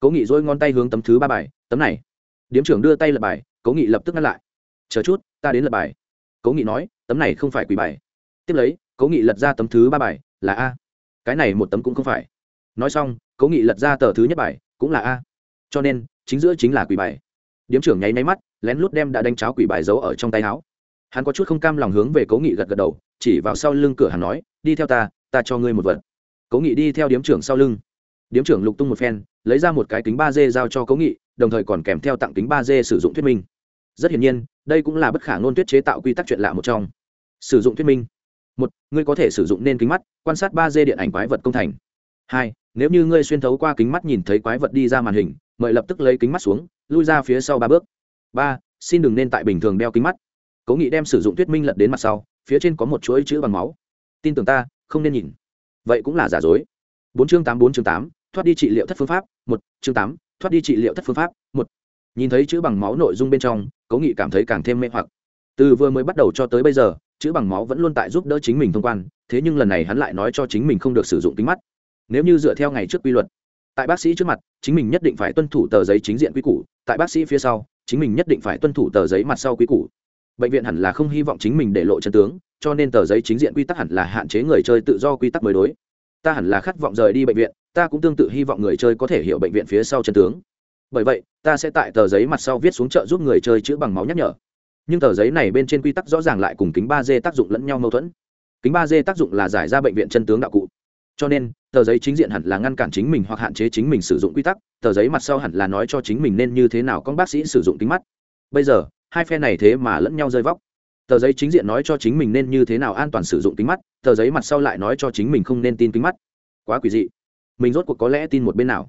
[SPEAKER 1] Cố nghị dôi ngón tay hướng tấm thứ ba bài, tấm này. Điếm trưởng đưa tay lật bài, cố nghị lập tức ngăn lại. Chờ chút, ta đến lật bài. Cố nghị nói, tấm này không phải quỷ bài. Tiếp lấy, cố nghị lật ra tấm thứ ba bài, là a. Cái này một tấm cũng không phải. Nói xong, cố nghị lật ra tờ thứ nhất bài, cũng là a cho nên, chính giữa chính là quỷ bài. Điếm trưởng nháy máy mắt, lén lút đem đã đánh cháo quỷ bài giấu ở trong tay áo. Hắn có chút không cam lòng hướng về cố nghị gật gật đầu, chỉ vào sau lưng cửa hàng nói, đi theo ta ta cho ngươi một vật. Cố nghị đi theo điếm trưởng sau lưng. Điếm trưởng lục tung một phen, lấy ra một cái kính ba d giao cho cố nghị, đồng thời còn kèm theo tặng kính ba d sử dụng thuyết minh. Rất hiển nhiên, đây cũng là bất khả ngôn tuyết chế tạo quy tắc chuyện lạ một trong. Sử dụng thuyết minh. Một, ngươi có thể sử dụng nên kính mắt, quan sát ba d điện ảnh quái vật công thành. Hai, nếu như ngươi xuyên thấu qua kính mắt nhìn thấy quái vật đi ra màn hình mời lập tức lấy kính mắt xuống, lui ra phía sau ba bước. Ba, xin đừng nên tại bình thường đeo kính mắt. Cố nghị đem sử dụng thuyết minh lật đến mặt sau, phía trên có một chuỗi chữ bằng máu. Tin tưởng ta, không nên nhìn. Vậy cũng là giả dối. Bốn chương tám, bốn chương tám, thoát đi trị liệu thất phương pháp, một, chương tám, thoát đi trị liệu thất phương pháp, một. Nhìn thấy chữ bằng máu nội dung bên trong, cố nghị cảm thấy càng thêm mê hoặc. Từ vừa mới bắt đầu cho tới bây giờ, chữ bằng máu vẫn luôn tại giúp đỡ chính mình thông quan, thế nhưng lần này hắn lại nói cho chính mình không được sử dụng kính mắt. Nếu như dựa theo ngày trước quy luật tại bác sĩ trước mặt, chính mình nhất định phải tuân thủ tờ giấy chính diện quy củ. Tại bác sĩ phía sau, chính mình nhất định phải tuân thủ tờ giấy mặt sau quy củ. Bệnh viện hẳn là không hy vọng chính mình để lộ chân tướng, cho nên tờ giấy chính diện quy tắc hẳn là hạn chế người chơi tự do quy tắc mới đối. Ta hẳn là khát vọng rời đi bệnh viện, ta cũng tương tự hy vọng người chơi có thể hiểu bệnh viện phía sau chân tướng. Bởi vậy, ta sẽ tại tờ giấy mặt sau viết xuống chợ giúp người chơi chữa bằng máu nhắc nhở. Nhưng tờ giấy này bên trên quy tắc rõ ràng lại cùng kính ba d tác dụng lẫn nhau mâu thuẫn. Kính ba d tác dụng là giải ra bệnh viện chân tướng đạo cụ. Cho nên tờ giấy chính diện hẳn là ngăn cản chính mình hoặc hạn chế chính mình sử dụng quy tắc, tờ giấy mặt sau hẳn là nói cho chính mình nên như thế nào con bác sĩ sử dụng kính mắt. Bây giờ, hai phe này thế mà lẫn nhau rơi vóc. Tờ giấy chính diện nói cho chính mình nên như thế nào an toàn sử dụng kính mắt, tờ giấy mặt sau lại nói cho chính mình không nên tin kính mắt. Quá quỷ dị. Mình rốt cuộc có lẽ tin một bên nào?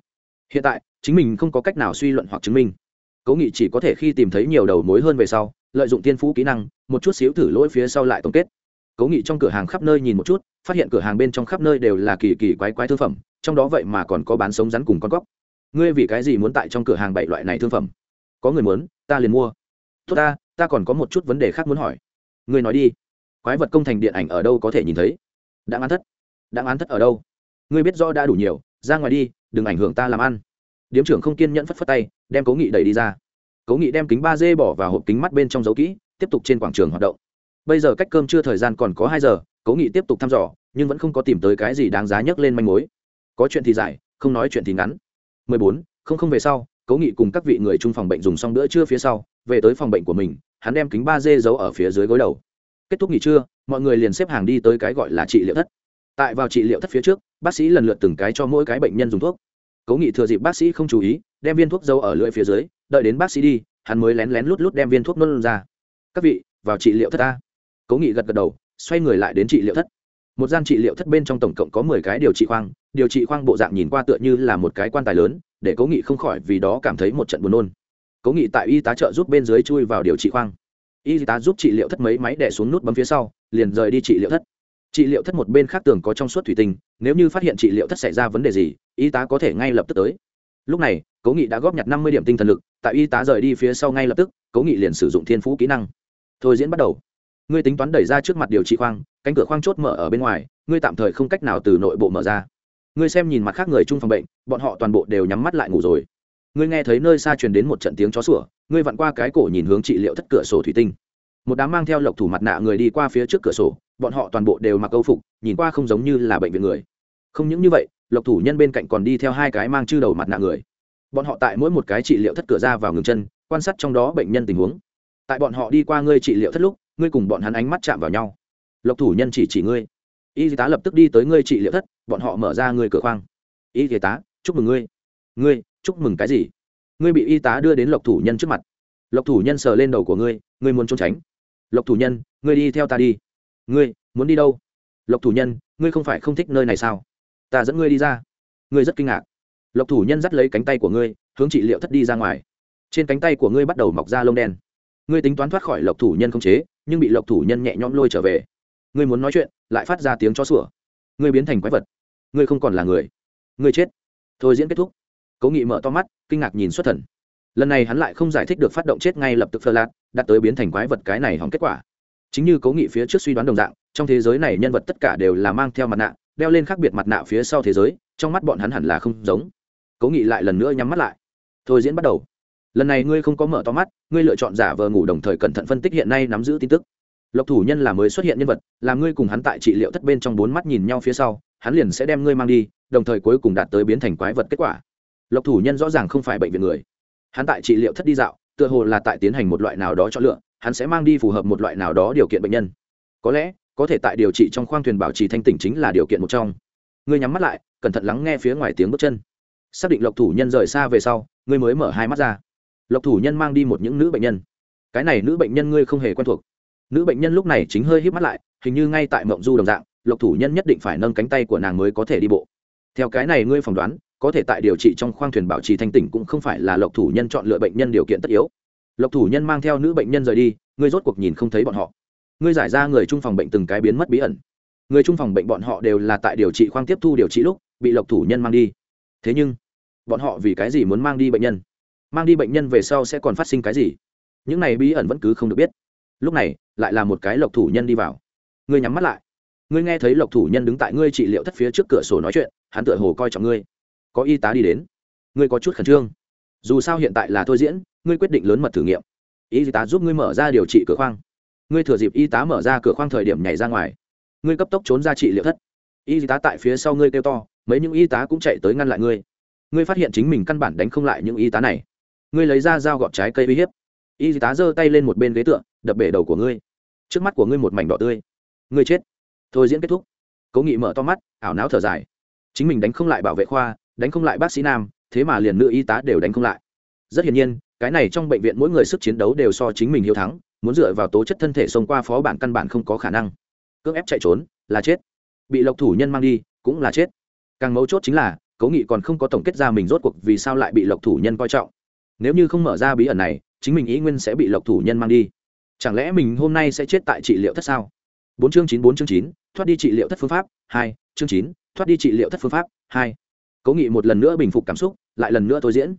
[SPEAKER 1] Hiện tại, chính mình không có cách nào suy luận hoặc chứng minh. Cố nghị chỉ có thể khi tìm thấy nhiều đầu mối hơn về sau, lợi dụng tiên phú kỹ năng, một chút xíu thử lỗi phía sau lại tổng kết. Cố nghị trong cửa hàng khắp nơi nhìn một chút phát hiện cửa hàng bên trong khắp nơi đều là kỳ kỳ quái quái thương phẩm, trong đó vậy mà còn có bán sống rắn cùng con cóc. Ngươi vì cái gì muốn tại trong cửa hàng bảy loại này thương phẩm? Có người muốn, ta liền mua. Tốt ta ta còn có một chút vấn đề khác muốn hỏi. Ngươi nói đi. Quái vật công thành điện ảnh ở đâu có thể nhìn thấy? Đáng án thất. Đáng án thất ở đâu? Ngươi biết rõ đã đủ nhiều, ra ngoài đi, đừng ảnh hưởng ta làm ăn. Điếm trưởng không kiên nhẫn phất phất tay, đem cố nghị đẩy đi ra. Cố nghị đem kính ba d bỏ vào hộp kính mắt bên trong dấu kỹ, tiếp tục trên quảng trường hoạt động bây giờ cách cơm chưa thời gian còn có hai giờ, cố nghị tiếp tục thăm dò, nhưng vẫn không có tìm tới cái gì đáng giá nhấc lên manh mối. Có chuyện thì dài không nói chuyện thì ngắn. 14. không không về sau, cố nghị cùng các vị người chung phòng bệnh dùng xong bữa trưa phía sau, về tới phòng bệnh của mình, hắn đem kính ba d giấu ở phía dưới gối đầu. Kết thúc nghỉ trưa, mọi người liền xếp hàng đi tới cái gọi là trị liệu thất. Tại vào trị liệu thất phía trước, bác sĩ lần lượt từng cái cho mỗi cái bệnh nhân dùng thuốc. Cố nghị thừa dịp bác sĩ không chú ý, đem viên thuốc giấu ở lưỡi phía dưới, đợi đến bác sĩ đi, hắn mới lén lén lút lút đem viên thuốc nôn ra. Các vị, vào trị liệu thất ta cố nghị gật gật đầu, xoay người lại đến trị liệu thất. Một gian trị liệu thất bên trong tổng cộng có mười cái điều trị khoang, điều trị khoang bộ dạng nhìn qua tựa như là một cái quan tài lớn, để cố nghị không khỏi vì đó cảm thấy một trận buồn nôn. Cố nghị tại y tá trợ giúp bên dưới chui vào điều trị khoang. Y tá giúp trị liệu thất mấy máy đẻ xuống nút bấm phía sau, liền rời đi trị liệu thất. Trị liệu thất một bên khác tường có trong suốt thủy tinh, nếu như phát hiện trị liệu thất xảy ra vấn đề gì, y tá có thể ngay lập tức tới. Lúc này, cố nghị đã góp nhặt năm mươi điểm tinh thần lực, tại y tá rời đi phía sau ngay lập tức, cố nghị liền sử dụng thiên phú kỹ năng. Thôi diễn bắt đầu ngươi tính toán đẩy ra trước mặt điều trị khoang, cánh cửa khoang chốt mở ở bên ngoài, ngươi tạm thời không cách nào từ nội bộ mở ra. Ngươi xem nhìn mặt khác người chung phòng bệnh, bọn họ toàn bộ đều nhắm mắt lại ngủ rồi. Ngươi nghe thấy nơi xa truyền đến một trận tiếng chó sủa, ngươi vặn qua cái cổ nhìn hướng trị liệu thất cửa sổ thủy tinh. Một đám mang theo lộc thủ mặt nạ người đi qua phía trước cửa sổ, bọn họ toàn bộ đều mặc câu phục, nhìn qua không giống như là bệnh viện người. Không những như vậy, lộc thủ nhân bên cạnh còn đi theo hai cái mang chư đầu mặt nạ người. Bọn họ tại mỗi một cái trị liệu thất cửa ra vào ngừng chân, quan sát trong đó bệnh nhân tình huống. Tại bọn họ đi qua ngươi trị liệu thất lúc ngươi cùng bọn hắn ánh mắt chạm vào nhau. Lộc thủ nhân chỉ chỉ ngươi. Y tá lập tức đi tới ngươi trị liệu thất, bọn họ mở ra ngươi cửa khoang. Y tá, chúc mừng ngươi. Ngươi, chúc mừng cái gì? Ngươi bị y tá đưa đến lộc thủ nhân trước mặt. Lộc thủ nhân sờ lên đầu của ngươi ngươi muốn trốn tránh. Lộc thủ nhân, ngươi đi theo ta đi. Ngươi, muốn đi đâu? Lộc thủ nhân, ngươi không phải không thích nơi này sao? Ta dẫn ngươi đi ra. Ngươi rất kinh ngạc. Lộc thủ nhân dắt lấy cánh tay của ngươi, hướng trị liệu thất đi ra ngoài. Trên cánh tay của ngươi bắt đầu mọc ra lông đen ngươi tính toán thoát khỏi lộc thủ nhân không chế, nhưng bị lộc thủ nhân nhẹ nhõm lôi trở về. Ngươi muốn nói chuyện, lại phát ra tiếng cho sủa. Ngươi biến thành quái vật. Ngươi không còn là người. Ngươi chết. Thôi diễn kết thúc. Cố nghị mở to mắt, kinh ngạc nhìn xuất thần. Lần này hắn lại không giải thích được phát động chết ngay lập tức phơ lạc đặt tới biến thành quái vật cái này hỏng kết quả. Chính như cố nghị phía trước suy đoán đồng dạng, trong thế giới này nhân vật tất cả đều là mang theo mặt nạ, đeo lên khác biệt mặt nạ phía sau thế giới, trong mắt bọn hắn hẳn là không giống. Cố nghị lại lần nữa nhắm mắt lại. Thôi diễn bắt đầu lần này ngươi không có mở to mắt, ngươi lựa chọn giả vờ ngủ đồng thời cẩn thận phân tích hiện nay nắm giữ tin tức. Lộc thủ nhân là mới xuất hiện nhân vật, là ngươi cùng hắn tại trị liệu thất bên trong bốn mắt nhìn nhau phía sau, hắn liền sẽ đem ngươi mang đi, đồng thời cuối cùng đạt tới biến thành quái vật kết quả. Lộc thủ nhân rõ ràng không phải bệnh viện người. Hắn tại trị liệu thất đi dạo, tựa hồ là tại tiến hành một loại nào đó cho lựa, hắn sẽ mang đi phù hợp một loại nào đó điều kiện bệnh nhân. Có lẽ, có thể tại điều trị trong khoang thuyền bảo trì thanh tỉnh chính là điều kiện một trong. Ngươi nhắm mắt lại, cẩn thận lắng nghe phía ngoài tiếng bước chân. Xác định lộc thủ nhân rời xa về sau, ngươi mới mở hai mắt ra lộc thủ nhân mang đi một những nữ bệnh nhân. Cái này nữ bệnh nhân ngươi không hề quen thuộc. Nữ bệnh nhân lúc này chính hơi hít mắt lại, hình như ngay tại mộng du đồng dạng, lộc thủ nhân nhất định phải nâng cánh tay của nàng mới có thể đi bộ. Theo cái này ngươi phỏng đoán, có thể tại điều trị trong khoang thuyền bảo trì thanh tỉnh cũng không phải là lộc thủ nhân chọn lựa bệnh nhân điều kiện tất yếu. Lộc thủ nhân mang theo nữ bệnh nhân rời đi, ngươi rốt cuộc nhìn không thấy bọn họ. Ngươi giải ra người trung phòng bệnh từng cái biến mất bí ẩn. Người trung phòng bệnh bọn họ đều là tại điều trị khoang tiếp thu điều trị lúc, bị lộc thủ nhân mang đi. Thế nhưng, bọn họ vì cái gì muốn mang đi bệnh nhân? Mang đi bệnh nhân về sau sẽ còn phát sinh cái gì? Những này bí ẩn vẫn cứ không được biết. Lúc này, lại là một cái lộc thủ nhân đi vào. Ngươi nhắm mắt lại. Ngươi nghe thấy lộc thủ nhân đứng tại ngươi trị liệu thất phía trước cửa sổ nói chuyện, hắn tựa hồ coi trọng ngươi. Có y tá đi đến. Ngươi có chút khẩn trương. Dù sao hiện tại là thôi diễn, ngươi quyết định lớn mật thử nghiệm. Y tá giúp ngươi mở ra điều trị cửa khoang. Ngươi thừa dịp y tá mở ra cửa khoang thời điểm nhảy ra ngoài. Ngươi cấp tốc trốn ra trị liệu thất. Y tá tại phía sau ngươi kêu to, mấy những y tá cũng chạy tới ngăn lại ngươi. Ngươi phát hiện chính mình căn bản đánh không lại những y tá này ngươi lấy ra dao gọt trái cây uy hiếp. Y tá giơ tay lên một bên ghế tựa, đập bể đầu của ngươi. Trước mắt của ngươi một mảnh đỏ tươi. Ngươi chết. Thôi diễn kết thúc. Cố nghị mở to mắt, ảo não thở dài. Chính mình đánh không lại bảo vệ khoa, đánh không lại bác sĩ nam, thế mà liền nữ y tá đều đánh không lại. Rất hiển nhiên, cái này trong bệnh viện mỗi người sức chiến đấu đều so chính mình hiếu thắng, muốn dựa vào tố chất thân thể xông qua phó bản căn bản không có khả năng. Cưỡng ép chạy trốn, là chết. Bị lộc thủ nhân mang đi, cũng là chết. Càng mấu chốt chính là, cố nghị còn không có tổng kết ra mình rốt cuộc vì sao lại bị lộc thủ nhân coi trọng nếu như không mở ra bí ẩn này, chính mình ý nguyên sẽ bị lộc thủ nhân mang đi. Chẳng lẽ mình hôm nay sẽ chết tại trị liệu thất sao? Bốn chương chín, bốn chương chín, thoát đi trị liệu thất phương pháp, hai, chương chín, thoát đi trị liệu thất phương pháp, hai. Cố nghị một lần nữa bình phục cảm xúc, lại lần nữa thôi diễn.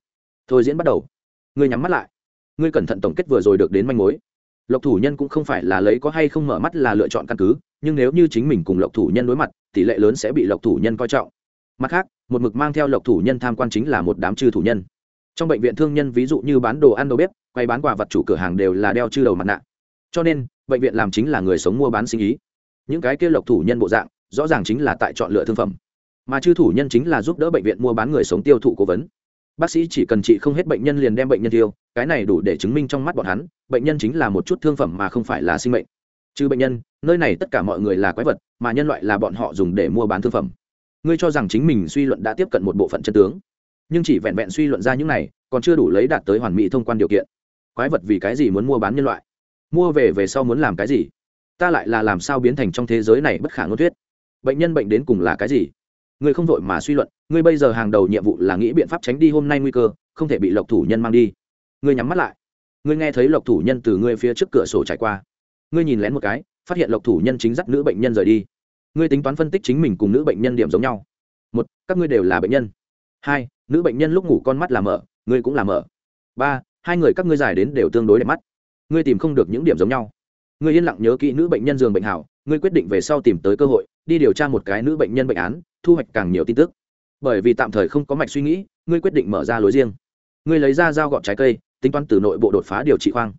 [SPEAKER 1] Thôi diễn bắt đầu. Ngươi nhắm mắt lại. Ngươi cẩn thận tổng kết vừa rồi được đến manh mối. Lộc thủ nhân cũng không phải là lấy có hay không mở mắt là lựa chọn căn cứ, nhưng nếu như chính mình cùng lộc thủ nhân đối mặt, tỷ lệ lớn sẽ bị lộc thủ nhân coi trọng. Mặt khác, một mực mang theo lộc thủ nhân tham quan chính là một đám chư thủ nhân trong bệnh viện thương nhân ví dụ như bán đồ ăn đồ bếp, quay bán quà vật chủ cửa hàng đều là đeo chư đầu mặt nạ. Cho nên, bệnh viện làm chính là người sống mua bán sinh ý. Những cái kia lộc thủ nhân bộ dạng, rõ ràng chính là tại chọn lựa thương phẩm. Mà chư thủ nhân chính là giúp đỡ bệnh viện mua bán người sống tiêu thụ cố vấn. Bác sĩ chỉ cần trị không hết bệnh nhân liền đem bệnh nhân tiêu cái này đủ để chứng minh trong mắt bọn hắn, bệnh nhân chính là một chút thương phẩm mà không phải là sinh mệnh. Trừ bệnh nhân, nơi này tất cả mọi người là quái vật, mà nhân loại là bọn họ dùng để mua bán thương phẩm. Ngươi cho rằng chính mình suy luận đã tiếp cận một bộ phận chân tướng nhưng chỉ vẹn vẹn suy luận ra những này, còn chưa đủ lấy đạt tới hoàn mỹ thông quan điều kiện. Quái vật vì cái gì muốn mua bán nhân loại? Mua về về sau muốn làm cái gì? Ta lại là làm sao biến thành trong thế giới này bất khả ngôn thuyết? Bệnh nhân bệnh đến cùng là cái gì? Người không vội mà suy luận, người bây giờ hàng đầu nhiệm vụ là nghĩ biện pháp tránh đi hôm nay nguy cơ, không thể bị lộc thủ nhân mang đi. Người nhắm mắt lại. Người nghe thấy lộc thủ nhân từ người phía trước cửa sổ trải qua. Người nhìn lén một cái, phát hiện lộc thủ nhân chính dắt nữ bệnh nhân rời đi. Người tính toán phân tích chính mình cùng nữ bệnh nhân điểm giống nhau. Một, các ngươi đều là bệnh nhân. Hai nữ bệnh nhân lúc ngủ con mắt là mở, ngươi cũng là mở. Ba, hai người các ngươi giải đến đều tương đối đẹp mắt. Ngươi tìm không được những điểm giống nhau. Ngươi yên lặng nhớ kỹ nữ bệnh nhân giường bệnh hảo, ngươi quyết định về sau tìm tới cơ hội, đi điều tra một cái nữ bệnh nhân bệnh án, thu hoạch càng nhiều tin tức. Bởi vì tạm thời không có mạch suy nghĩ, ngươi quyết định mở ra lối riêng. Ngươi lấy ra dao gọt trái cây, tính toán từ nội bộ đột phá điều trị khoang.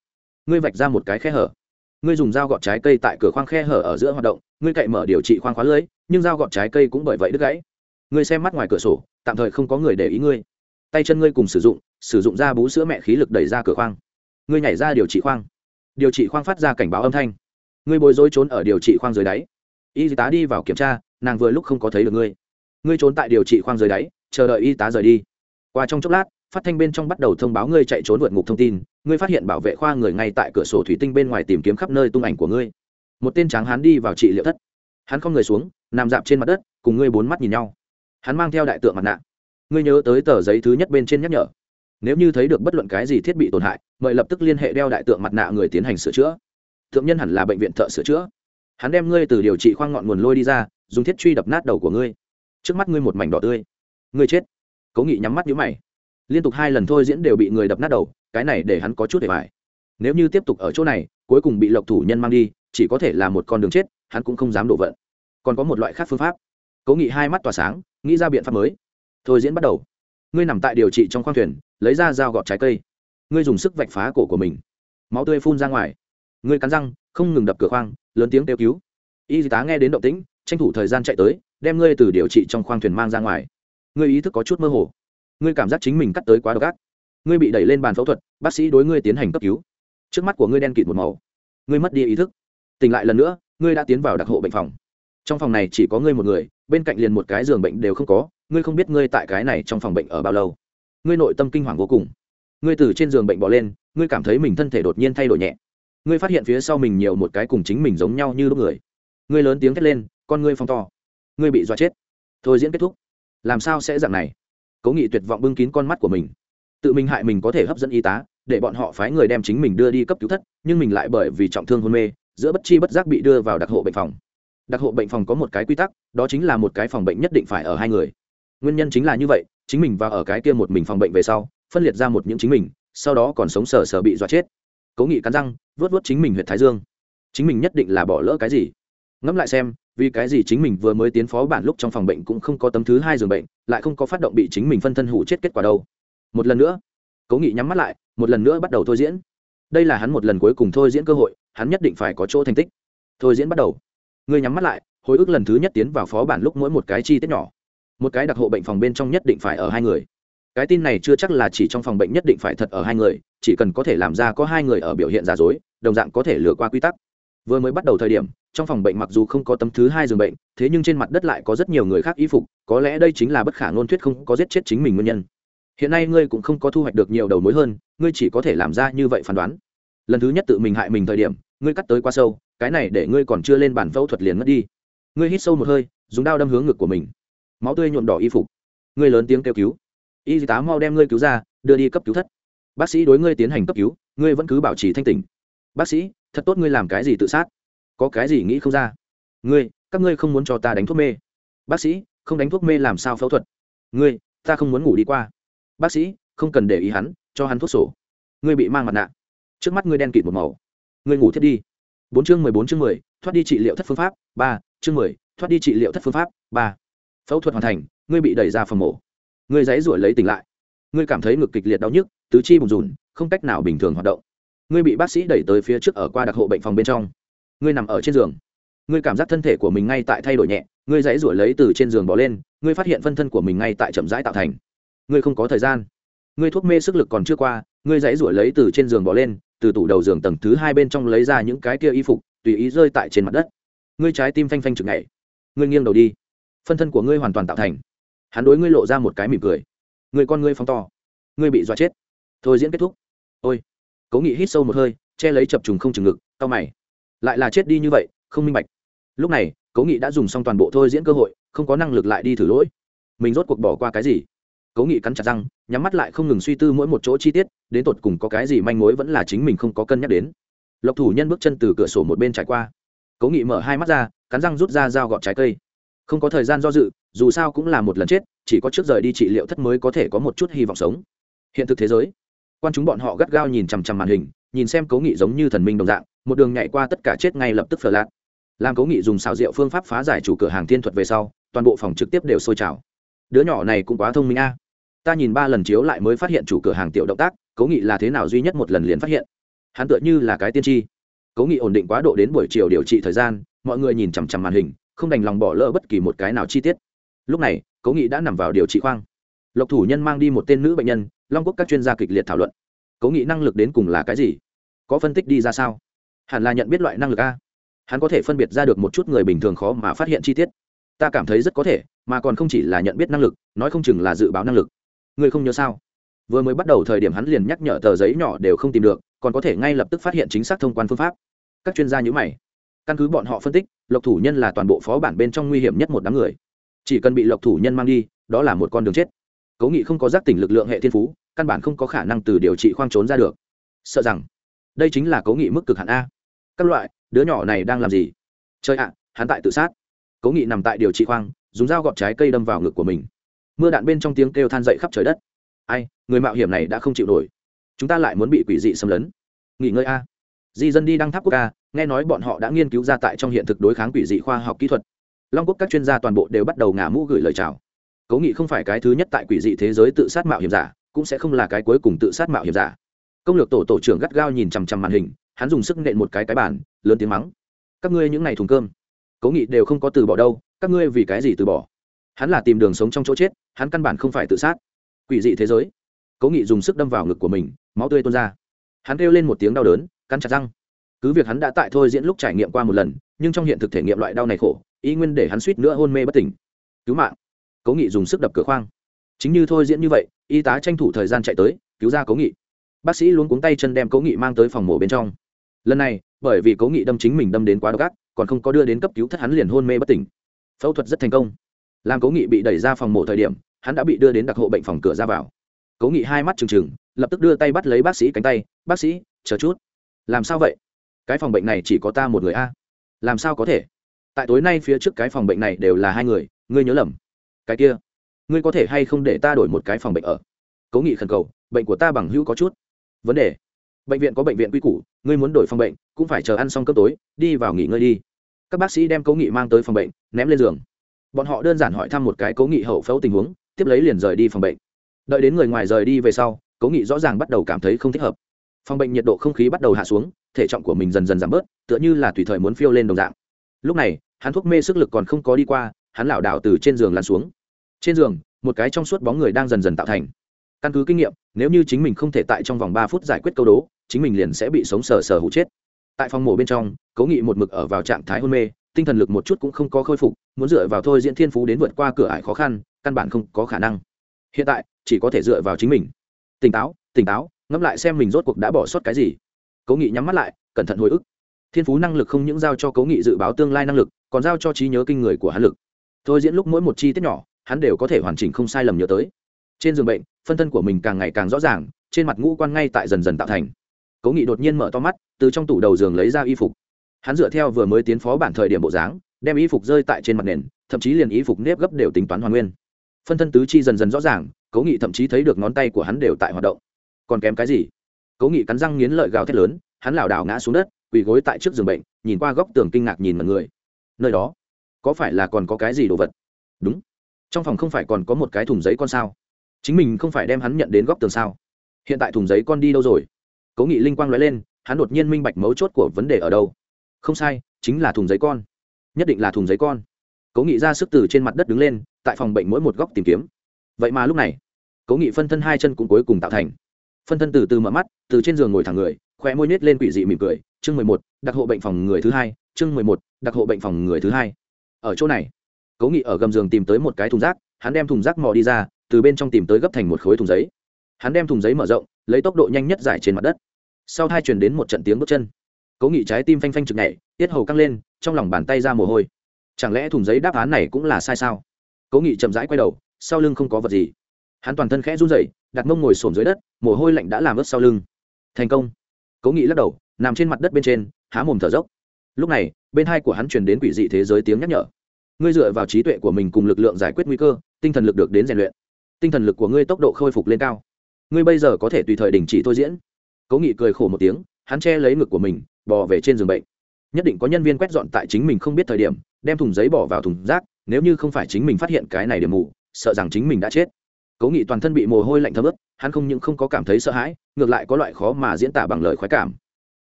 [SPEAKER 1] Ngươi vạch ra một cái khe hở. Ngươi dùng dao gọt trái cây tại cửa khoang khe hở ở giữa hoạt động, ngươi cậy mở điều trị khoang khóa lưới, nhưng dao gọt trái cây cũng bởi vậy đứt gãy ngươi xem mắt ngoài cửa sổ, tạm thời không có người để ý ngươi. Tay chân ngươi cùng sử dụng sử dụng ra bú sữa mẹ khí lực đẩy ra cửa khoang. Ngươi nhảy ra điều trị khoang. Điều trị khoang phát ra cảnh báo âm thanh. Ngươi bối rối trốn ở điều trị khoang dưới đáy. Y tá đi vào kiểm tra, nàng vừa lúc không có thấy được ngươi. Ngươi trốn tại điều trị khoang dưới đáy, chờ đợi y tá rời đi. Qua trong chốc lát, phát thanh bên trong bắt đầu thông báo ngươi chạy trốn vượt ngục thông tin. Ngươi phát hiện bảo vệ khoa người ngay tại cửa sổ thủy tinh bên ngoài tìm kiếm khắp nơi tung ảnh của ngươi. Một tên tráng hán đi vào trị liệu thất. Hắn không người xuống, nằm dạp trên mặt đất, cùng ngươi bốn mắt nhìn nhau hắn mang theo đại tượng mặt nạ. Ngươi nhớ tới tờ giấy thứ nhất bên trên nhắc nhở. Nếu như thấy được bất luận cái gì thiết bị tổn hại, mời lập tức liên hệ đeo đại tượng mặt nạ người tiến hành sửa chữa. Thượng nhân hẳn là bệnh viện thợ sửa chữa. Hắn đem ngươi từ điều trị khoang ngọn nguồn lôi đi ra, dùng thiết truy đập nát đầu của ngươi. Trước mắt ngươi một mảnh đỏ tươi. Ngươi chết. Cố nghị nhắm mắt nhũ mày. Liên tục hai lần thôi diễn đều bị người đập nát đầu, cái này để hắn có chút để bài. Nếu như tiếp tục ở chỗ này, cuối cùng bị lộc thủ nhân mang đi, chỉ có thể là một con đường chết, hắn cũng không dám đổ vận. Còn có một loại khác phương pháp cố nghị hai mắt tỏa sáng, nghĩ ra biện pháp mới. Thôi diễn bắt đầu. Ngươi nằm tại điều trị trong khoang thuyền, lấy ra dao gọt trái cây. Ngươi dùng sức vạch phá cổ của mình. Máu tươi phun ra ngoài. Ngươi cắn răng, không ngừng đập cửa khoang, lớn tiếng kêu cứu. Y tá nghe đến động tĩnh, tranh thủ thời gian chạy tới, đem ngươi từ điều trị trong khoang thuyền mang ra ngoài. Ngươi ý thức có chút mơ hồ. Ngươi cảm giác chính mình cắt tới quá độc ác. Ngươi bị đẩy lên bàn phẫu thuật, bác sĩ đối ngươi tiến hành cấp cứu. Trước mắt của ngươi đen kịt một màu. Ngươi mất đi ý thức. Tỉnh lại lần nữa, ngươi đã tiến vào đặc hộ bệnh phòng. Trong phòng này chỉ có ngươi một người bên cạnh liền một cái giường bệnh đều không có, ngươi không biết ngươi tại cái này trong phòng bệnh ở bao lâu. Ngươi nội tâm kinh hoàng vô cùng. Ngươi từ trên giường bệnh bỏ lên, ngươi cảm thấy mình thân thể đột nhiên thay đổi nhẹ. Ngươi phát hiện phía sau mình nhiều một cái cùng chính mình giống nhau như lúc người. Ngươi lớn tiếng thét lên, con ngươi phong to. Ngươi bị dọa chết. Thôi diễn kết thúc. Làm sao sẽ dạng này? Cố nghị tuyệt vọng bưng kín con mắt của mình. Tự mình hại mình có thể hấp dẫn y tá, để bọn họ phái người đem chính mình đưa đi cấp cứu thất, nhưng mình lại bởi vì trọng thương hôn mê, giữa bất chi bất giác bị đưa vào đặc hộ bệnh phòng đặc hộ bệnh phòng có một cái quy tắc, đó chính là một cái phòng bệnh nhất định phải ở hai người. Nguyên nhân chính là như vậy, chính mình và ở cái kia một mình phòng bệnh về sau, phân liệt ra một những chính mình, sau đó còn sống sờ sờ bị dọa chết. Cố nghị cắn răng vớt vớt chính mình huyện thái dương. Chính mình nhất định là bỏ lỡ cái gì? Ngẫm lại xem, vì cái gì chính mình vừa mới tiến phó bản lúc trong phòng bệnh cũng không có tấm thứ hai giường bệnh, lại không có phát động bị chính mình phân thân hủ chết kết quả đâu. Một lần nữa, cố nghị nhắm mắt lại, một lần nữa bắt đầu thôi diễn. Đây là hắn một lần cuối cùng thôi diễn cơ hội, hắn nhất định phải có chỗ thành tích. Thôi diễn bắt đầu ngươi nhắm mắt lại, hồi ức lần thứ nhất tiến vào phó bản lúc mỗi một cái chi tiết nhỏ. Một cái đặc hộ bệnh phòng bên trong nhất định phải ở hai người. Cái tin này chưa chắc là chỉ trong phòng bệnh nhất định phải thật ở hai người, chỉ cần có thể làm ra có hai người ở biểu hiện giả dối, đồng dạng có thể lừa qua quy tắc. Vừa mới bắt đầu thời điểm, trong phòng bệnh mặc dù không có tấm thứ hai giường bệnh, thế nhưng trên mặt đất lại có rất nhiều người khác y phục, có lẽ đây chính là bất khả ngôn thuyết không có giết chết chính mình nguyên nhân. Hiện nay ngươi cũng không có thu hoạch được nhiều đầu mối hơn, ngươi chỉ có thể làm ra như vậy phán đoán. Lần thứ nhất tự mình hại mình thời điểm ngươi cắt tới quá sâu, cái này để ngươi còn chưa lên bản phẫu thuật liền mất đi. Ngươi hít sâu một hơi, dùng đao đâm hướng ngực của mình. Máu tươi nhuộm đỏ y phục. Ngươi lớn tiếng kêu cứu. Y tá mau đem ngươi cứu ra, đưa đi cấp cứu thất. Bác sĩ đối ngươi tiến hành cấp cứu, ngươi vẫn cứ bảo trì thanh tỉnh. Bác sĩ, thật tốt ngươi làm cái gì tự sát? Có cái gì nghĩ không ra? Ngươi, các ngươi không muốn cho ta đánh thuốc mê. Bác sĩ, không đánh thuốc mê làm sao phẫu thuật? Ngươi, ta không muốn ngủ đi qua. Bác sĩ, không cần để ý hắn, cho hắn thuốc sổ. Ngươi bị mang mặt nạ. Trước mắt ngươi đen kịt một màu ngươi ngủ thiết đi. Bốn chương mười bốn chương mười, thoát đi trị liệu thất phương pháp, ba, chương mười, thoát đi trị liệu thất phương pháp, ba. Phẫu thuật hoàn thành, ngươi bị đẩy ra phòng mổ. Ngươi dãy ruổi lấy tỉnh lại. Ngươi cảm thấy ngực kịch liệt đau nhức, tứ chi bùn rùn, không cách nào bình thường hoạt động. Ngươi bị bác sĩ đẩy tới phía trước ở qua đặc hộ bệnh phòng bên trong. Ngươi nằm ở trên giường. Ngươi cảm giác thân thể của mình ngay tại thay đổi nhẹ, ngươi dãy ruổi lấy từ trên giường bỏ lên, ngươi phát hiện phân thân của mình ngay tại chậm rãi tạo thành. Ngươi không có thời gian. Ngươi thuốc mê sức lực còn chưa qua, ngươi dãy ruổi lấy từ trên giường bỏ lên từ tủ đầu giường tầng thứ hai bên trong lấy ra những cái kia y phục, tùy ý rơi tại trên mặt đất. Ngươi trái tim phanh phanh chừng ngày ngươi nghiêng đầu đi. Phân thân của ngươi hoàn toàn tạo thành. Hắn đối ngươi lộ ra một cái mỉm cười. Người con ngươi phóng to. Ngươi bị dọa chết. Thôi diễn kết thúc. Ôi. Cố nghị hít sâu một hơi, che lấy chập trùng không chừng ngực, cau mày. Lại là chết đi như vậy, không minh bạch. Lúc này, cố nghị đã dùng xong toàn bộ thôi diễn cơ hội, không có năng lực lại đi thử lỗi. Mình rốt cuộc bỏ qua cái gì? Cố nghị cắn chặt răng, nhắm mắt lại không ngừng suy tư mỗi một chỗ chi tiết, đến tột cùng có cái gì manh mối vẫn là chính mình không có cân nhắc đến. Lộc thủ nhân bước chân từ cửa sổ một bên trải qua. Cố nghị mở hai mắt ra, cắn răng rút ra dao gọt trái cây. Không có thời gian do dự, dù sao cũng là một lần chết, chỉ có trước rời đi trị liệu thất mới có thể có một chút hy vọng sống. Hiện thực thế giới. Quan chúng bọn họ gắt gao nhìn chằm chằm màn hình, nhìn xem cố nghị giống như thần minh đồng dạng, một đường nhảy qua tất cả chết ngay lập tức phở lạc. Làm cố nghị dùng xào rượu phương pháp phá giải chủ cửa hàng thiên thuật về sau, toàn bộ phòng trực tiếp đều sôi trào đứa nhỏ này cũng quá thông minh a. Ta nhìn ba lần chiếu lại mới phát hiện chủ cửa hàng tiểu động tác, cố nghị là thế nào duy nhất một lần liền phát hiện. Hắn tựa như là cái tiên tri. Cố nghị ổn định quá độ đến buổi chiều điều trị thời gian, mọi người nhìn chằm chằm màn hình, không đành lòng bỏ lỡ bất kỳ một cái nào chi tiết. Lúc này, cố nghị đã nằm vào điều trị khoang. Lộc thủ nhân mang đi một tên nữ bệnh nhân, long quốc các chuyên gia kịch liệt thảo luận. Cố nghị năng lực đến cùng là cái gì? Có phân tích đi ra sao? Hẳn là nhận biết loại năng lực a. Hắn có thể phân biệt ra được một chút người bình thường khó mà phát hiện chi tiết. Ta cảm thấy rất có thể mà còn không chỉ là nhận biết năng lực, nói không chừng là dự báo năng lực. Ngươi không nhớ sao? Vừa mới bắt đầu thời điểm hắn liền nhắc nhở tờ giấy nhỏ đều không tìm được, còn có thể ngay lập tức phát hiện chính xác thông quan phương pháp. Các chuyên gia nhữ mày. Căn cứ bọn họ phân tích, lộc thủ nhân là toàn bộ phó bản bên trong nguy hiểm nhất một đám người. Chỉ cần bị lộc thủ nhân mang đi, đó là một con đường chết. Cố nghị không có giác tỉnh lực lượng hệ thiên phú, căn bản không có khả năng từ điều trị khoang trốn ra được. Sợ rằng, đây chính là cố nghị mức cực hạn a. Các loại, đứa nhỏ này đang làm gì? Chơi ạ, hắn tại tự sát. Cố nghị nằm tại điều trị khoang dùng dao gọt trái cây đâm vào ngực của mình. Mưa đạn bên trong tiếng kêu than dậy khắp trời đất. Ai, người mạo hiểm này đã không chịu nổi. Chúng ta lại muốn bị quỷ dị xâm lấn. Nghỉ ngơi a. Di dân đi đăng tháp quốc ca, nghe nói bọn họ đã nghiên cứu ra tại trong hiện thực đối kháng quỷ dị khoa học kỹ thuật. Long quốc các chuyên gia toàn bộ đều bắt đầu ngả mũ gửi lời chào. Cố nghị không phải cái thứ nhất tại quỷ dị thế giới tự sát mạo hiểm giả, cũng sẽ không là cái cuối cùng tự sát mạo hiểm giả. Công lược tổ tổ trưởng gắt gao nhìn chằm chằm màn hình, hắn dùng sức nện một cái cái bản lớn tiếng mắng. Các ngươi những ngày thùng cơm. Cố nghị đều không có từ bỏ đâu các ngươi vì cái gì từ bỏ? Hắn là tìm đường sống trong chỗ chết, hắn căn bản không phải tự sát. Quỷ dị thế giới. Cố nghị dùng sức đâm vào ngực của mình, máu tươi tuôn ra. Hắn kêu lên một tiếng đau đớn, cắn chặt răng. Cứ việc hắn đã tại thôi diễn lúc trải nghiệm qua một lần, nhưng trong hiện thực thể nghiệm loại đau này khổ ý nguyên để hắn suýt nữa hôn mê bất tỉnh. Cứu mạng. Cố nghị dùng sức đập cửa khoang. Chính như thôi diễn như vậy, y tá tranh thủ thời gian chạy tới, cứu ra cố nghị. Bác sĩ luôn cuống tay chân đem cố nghị mang tới phòng mổ bên trong. Lần này, bởi vì cố nghị đâm chính mình đâm đến quá độc ác, còn không có đưa đến cấp cứu thất hắn liền hôn mê bất tỉnh phẫu thuật rất thành công. Làm cố nghị bị đẩy ra phòng mổ thời điểm, hắn đã bị đưa đến đặc hộ bệnh phòng cửa ra vào. Cố nghị hai mắt trừng trừng, lập tức đưa tay bắt lấy bác sĩ cánh tay. Bác sĩ, chờ chút. Làm sao vậy? Cái phòng bệnh này chỉ có ta một người a? Làm sao có thể? Tại tối nay phía trước cái phòng bệnh này đều là hai người, ngươi nhớ lầm. Cái kia, ngươi có thể hay không để ta đổi một cái phòng bệnh ở? Cố nghị khẩn cầu, bệnh của ta bằng hữu có chút. Vấn đề, bệnh viện có bệnh viện quy củ, ngươi muốn đổi phòng bệnh, cũng phải chờ ăn xong cơm tối, đi vào nghỉ ngơi đi các bác sĩ đem cố nghị mang tới phòng bệnh, ném lên giường. Bọn họ đơn giản hỏi thăm một cái cố nghị hậu phẫu tình huống, tiếp lấy liền rời đi phòng bệnh. Đợi đến người ngoài rời đi về sau, cố nghị rõ ràng bắt đầu cảm thấy không thích hợp. Phòng bệnh nhiệt độ không khí bắt đầu hạ xuống, thể trọng của mình dần dần giảm bớt, tựa như là tùy thời muốn phiêu lên đồng dạng. Lúc này, hắn thuốc mê sức lực còn không có đi qua, hắn lảo đảo từ trên giường lăn xuống. Trên giường, một cái trong suốt bóng người đang dần dần tạo thành. Căn cứ kinh nghiệm, nếu như chính mình không thể tại trong vòng ba phút giải quyết câu đố, chính mình liền sẽ bị sống sờ sờ hụ chết tại phòng mổ bên trong cố nghị một mực ở vào trạng thái hôn mê, tinh thần lực một chút cũng không có khôi phục, muốn dựa vào thôi diễn thiên phú đến vượt qua cửa ải khó khăn, căn bản không có khả năng. Hiện tại, chỉ có thể dựa vào chính mình. Tỉnh táo tỉnh táo, ngẫm lại xem mình rốt cuộc đã bỏ sót cái gì. Cố nghị nhắm mắt lại, cẩn thận hồi ức. Thiên phú năng lực không những giao cho cố nghị dự báo tương lai năng lực, còn giao cho trí nhớ kinh người của hắn lực. Thôi diễn lúc mỗi một chi tiết nhỏ, hắn đều có thể hoàn chỉnh không sai lầm nhớ tới. Trên giường bệnh, phân thân của mình càng ngày càng rõ ràng, trên mặt ngũ quan ngay tại dần dần tạo thành cố nghị đột nhiên mở to mắt, từ trong tủ đầu giường lấy ra y phục. Hắn dựa theo vừa mới tiến phó bản thời điểm bộ dáng, đem y phục rơi tại trên mặt nền, thậm chí liền y phục nếp gấp đều tính toán hoàn nguyên. Phân thân tứ chi dần dần rõ ràng, cố nghị thậm chí thấy được ngón tay của hắn đều tại hoạt động. Còn kém cái gì? Cố nghị cắn răng nghiến lợi gào thét lớn, hắn lảo đảo ngã xuống đất, quỳ gối tại trước giường bệnh, nhìn qua góc tường kinh ngạc nhìn mọi người. Nơi đó, có phải là còn có cái gì đồ vật? Đúng. Trong phòng không phải còn có một cái thùng giấy con sao? Chính mình không phải đem hắn nhận đến góc tường sao? Hiện tại thùng giấy con đi đâu rồi? Cố nghị linh quang nói lên, hắn đột nhiên minh bạch mấu chốt của vấn đề ở đâu. Không sai, chính là thùng giấy con. Nhất định là thùng giấy con. Cố nghị ra sức từ trên mặt đất đứng lên, tại phòng bệnh mỗi một góc tìm kiếm. Vậy mà lúc này, cố nghị phân thân hai chân cũng cuối cùng tạo thành. Phân thân từ từ mở mắt, từ trên giường ngồi thẳng người, khóe môi nhếch lên quỷ dị mỉm cười. Chương mười một, đặc hộ bệnh phòng người thứ hai. Chương mười một, đặc hộ bệnh phòng người thứ hai. Ở chỗ này, cố nghị ở gầm giường tìm tới một cái thùng rác, hắn đem thùng rác mò đi ra, từ bên trong tìm tới gấp thành một khối thùng giấy. Hắn đem thùng giấy mở rộng, lấy tốc độ nhanh nhất giải trên mặt đất sau hai truyền đến một trận tiếng bước chân. Cố nghị trái tim phanh phanh chực nhảy, tiết hầu căng lên, trong lòng bàn tay ra mồ hôi. Chẳng lẽ thùng giấy đáp án này cũng là sai sao? Cố nghị chậm rãi quay đầu, sau lưng không có vật gì. Hắn toàn thân khẽ run rẩy, đặt mông ngồi xổm dưới đất, mồ hôi lạnh đã làm ướt sau lưng. Thành công. Cố nghị lắc đầu, nằm trên mặt đất bên trên, há mồm thở dốc. Lúc này, bên hai của hắn truyền đến quỷ dị thế giới tiếng nhắc nhở. Ngươi dựa vào trí tuệ của mình cùng lực lượng giải quyết nguy cơ, tinh thần lực được đến rèn luyện. Tinh thần lực của ngươi tốc độ khôi phục lên cao. Ngươi bây giờ có thể tùy thời đình chỉ thôi diễn cố nghị cười khổ một tiếng, hắn che lấy ngực của mình, bò về trên giường bệnh. Nhất định có nhân viên quét dọn tại chính mình không biết thời điểm, đem thùng giấy bỏ vào thùng rác, nếu như không phải chính mình phát hiện cái này điểm mù, sợ rằng chính mình đã chết. Cố nghị toàn thân bị mồ hôi lạnh thấm ướt, hắn không những không có cảm thấy sợ hãi, ngược lại có loại khó mà diễn tả bằng lời khoái cảm.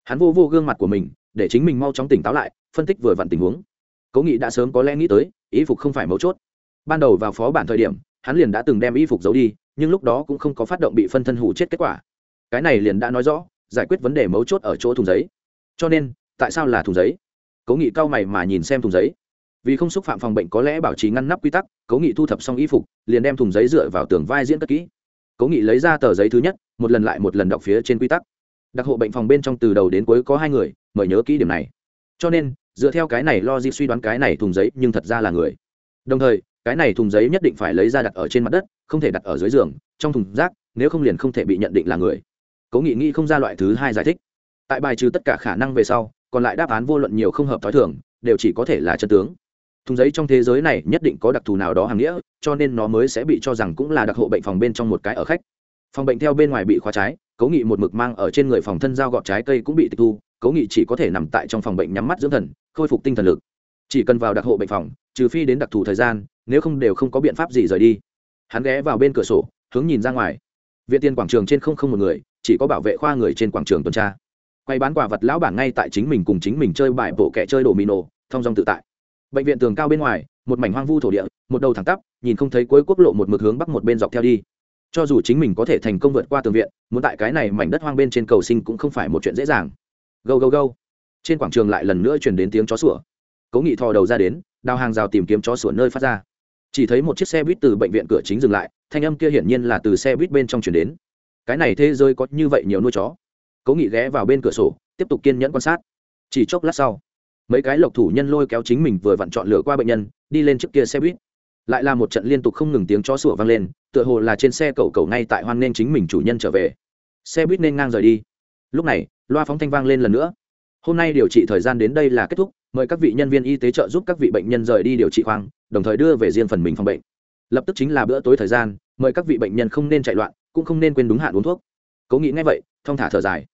[SPEAKER 1] Hắn vô vô gương mặt của mình, để chính mình mau chóng tỉnh táo lại, phân tích vừa vặn tình huống. Cố nghị đã sớm có lẽ nghĩ tới ý phục không phải mấu chốt. Ban đầu vào phó bản thời điểm, hắn liền đã từng đem y phục giấu đi, nhưng lúc đó cũng không có phát động bị phân thân hủ chết kết quả cái này liền đã nói rõ, giải quyết vấn đề mấu chốt ở chỗ thùng giấy. Cho nên, tại sao là thùng giấy? Cố nghị cao mày mà nhìn xem thùng giấy. Vì không xúc phạm phòng bệnh có lẽ bảo trì ngăn nắp quy tắc, cố nghị thu thập xong y phục, liền đem thùng giấy dựa vào tường vai diễn cất kỹ. Cố nghị lấy ra tờ giấy thứ nhất, một lần lại một lần đọc phía trên quy tắc. Đặc hộ bệnh phòng bên trong từ đầu đến cuối có hai người, mời nhớ kỹ điểm này. Cho nên, dựa theo cái này lo di suy đoán cái này thùng giấy nhưng thật ra là người. Đồng thời, cái này thùng giấy nhất định phải lấy ra đặt ở trên mặt đất, không thể đặt ở dưới giường, trong thùng rác, nếu không liền không thể bị nhận định là người cố nghị nghĩ không ra loại thứ hai giải thích. Tại bài trừ tất cả khả năng về sau, còn lại đáp án vô luận nhiều không hợp t h ó i thường, đều chỉ có thể là chân tướng. Thùng giấy trong thế giới này nhất định có đặc thù nào đó hàng nghĩa, cho nên nó mới sẽ bị cho rằng cũng là đặc hộ bệnh phòng bên trong một cái ở khách. Phòng bệnh theo bên ngoài bị khóa trái, cố nghị một mực mang ở trên người phòng thân dao gọt trái cây cũng bị tịch thu, cố nghị chỉ có thể nằm tại trong phòng bệnh nhắm mắt dưỡng thần, khôi phục tinh thần lực. Chỉ cần vào đặc hộ bệnh phòng, trừ phi đến đặc thù thời gian, nếu không đều không có biện pháp gì rời đi. Hắn ghé vào bên cửa sổ, hướng nhìn ra ngoài viện tiền quảng trường trên không không một người, chỉ có bảo vệ khoa người trên quảng trường tuần tra. Quay bán quả vật lão bản ngay tại chính mình cùng chính mình chơi bài bộ kẻ chơi đồ mì nổ thong dong tự tại. Bệnh viện tường cao bên ngoài, một mảnh hoang vu thổ địa, một đầu thẳng tắp, nhìn không thấy cuối quốc lộ một mực hướng bắc một bên dọc theo đi. Cho dù chính mình có thể thành công vượt qua tường viện, muốn tại cái này mảnh đất hoang bên trên cầu sinh cũng không phải một chuyện dễ dàng. Go go go trên quảng trường lại lần nữa chuyển đến tiếng chó sủa. Cố nghị thò đầu ra đến, đào hàng rào tìm kiếm chó sủa nơi phát ra. Chỉ thấy một chiếc xe buýt từ bệnh viện cửa chính dừng lại thanh âm kia hiển nhiên là từ xe buýt bên trong chuyển đến. Cái này thế giới có như vậy nhiều nuôi chó? Cố nghị ghé vào bên cửa sổ, tiếp tục kiên nhẫn quan sát. Chỉ chốc lát sau, mấy cái lộc thủ nhân lôi kéo chính mình vừa vặn chọn lựa qua bệnh nhân, đi lên trước kia xe buýt. Lại là một trận liên tục không ngừng tiếng chó sủa vang lên, tựa hồ là trên xe cậu cậu ngay tại hoan nên chính mình chủ nhân trở về. Xe buýt nên ngang rời đi. Lúc này, loa phóng thanh vang lên lần nữa. Hôm nay điều trị thời gian đến đây là kết thúc, mời các vị nhân viên y tế trợ giúp các vị bệnh nhân rời đi điều trị khoang, đồng thời đưa về riêng phần mình phòng bệnh lập tức chính là bữa tối thời gian, mời các vị bệnh nhân không nên chạy loạn, cũng không nên quên đúng hạn uống thuốc. Cố nghĩ ngay vậy, thong thả thở dài.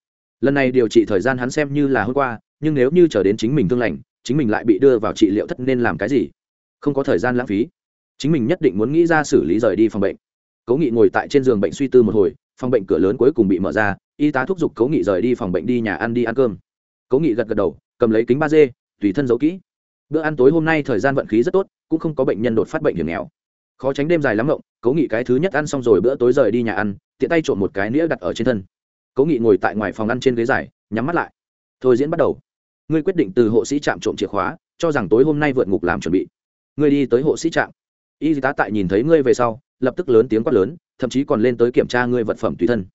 [SPEAKER 1] Lần này điều trị thời gian hắn xem như là hôm qua, nhưng nếu như chờ đến chính mình thương lành, chính mình lại bị đưa vào trị liệu thất nên làm cái gì? Không có thời gian lãng phí. Chính mình nhất định muốn nghĩ ra xử lý rời đi phòng bệnh. Cố nghị ngồi tại trên giường bệnh suy tư một hồi, phòng bệnh cửa lớn cuối cùng bị mở ra, y tá thúc giục cố nghị rời đi phòng bệnh đi nhà ăn đi ăn cơm. Cố nghị gật gật đầu, cầm lấy kính ba d tùy thân giấu kỹ. Bữa ăn tối hôm nay thời gian vận khí rất tốt, cũng không có bệnh nhân đột phát bệnh hiểm nghèo khó tránh đêm dài lắm ngộng, cố nghị cái thứ nhất ăn xong rồi bữa tối rời đi nhà ăn, tiện tay trộm một cái nĩa đặt ở trên thân. Cố nghị ngồi tại ngoài phòng ăn trên ghế dài, nhắm mắt lại. Thôi diễn bắt đầu. Ngươi quyết định từ hộ sĩ trạm trộm chìa khóa, cho rằng tối hôm nay vượt ngục làm chuẩn bị. Ngươi đi tới hộ sĩ trạm. Y tá tại nhìn thấy ngươi về sau, lập tức lớn tiếng quát lớn, thậm chí còn lên tới kiểm tra ngươi vật phẩm tùy thân.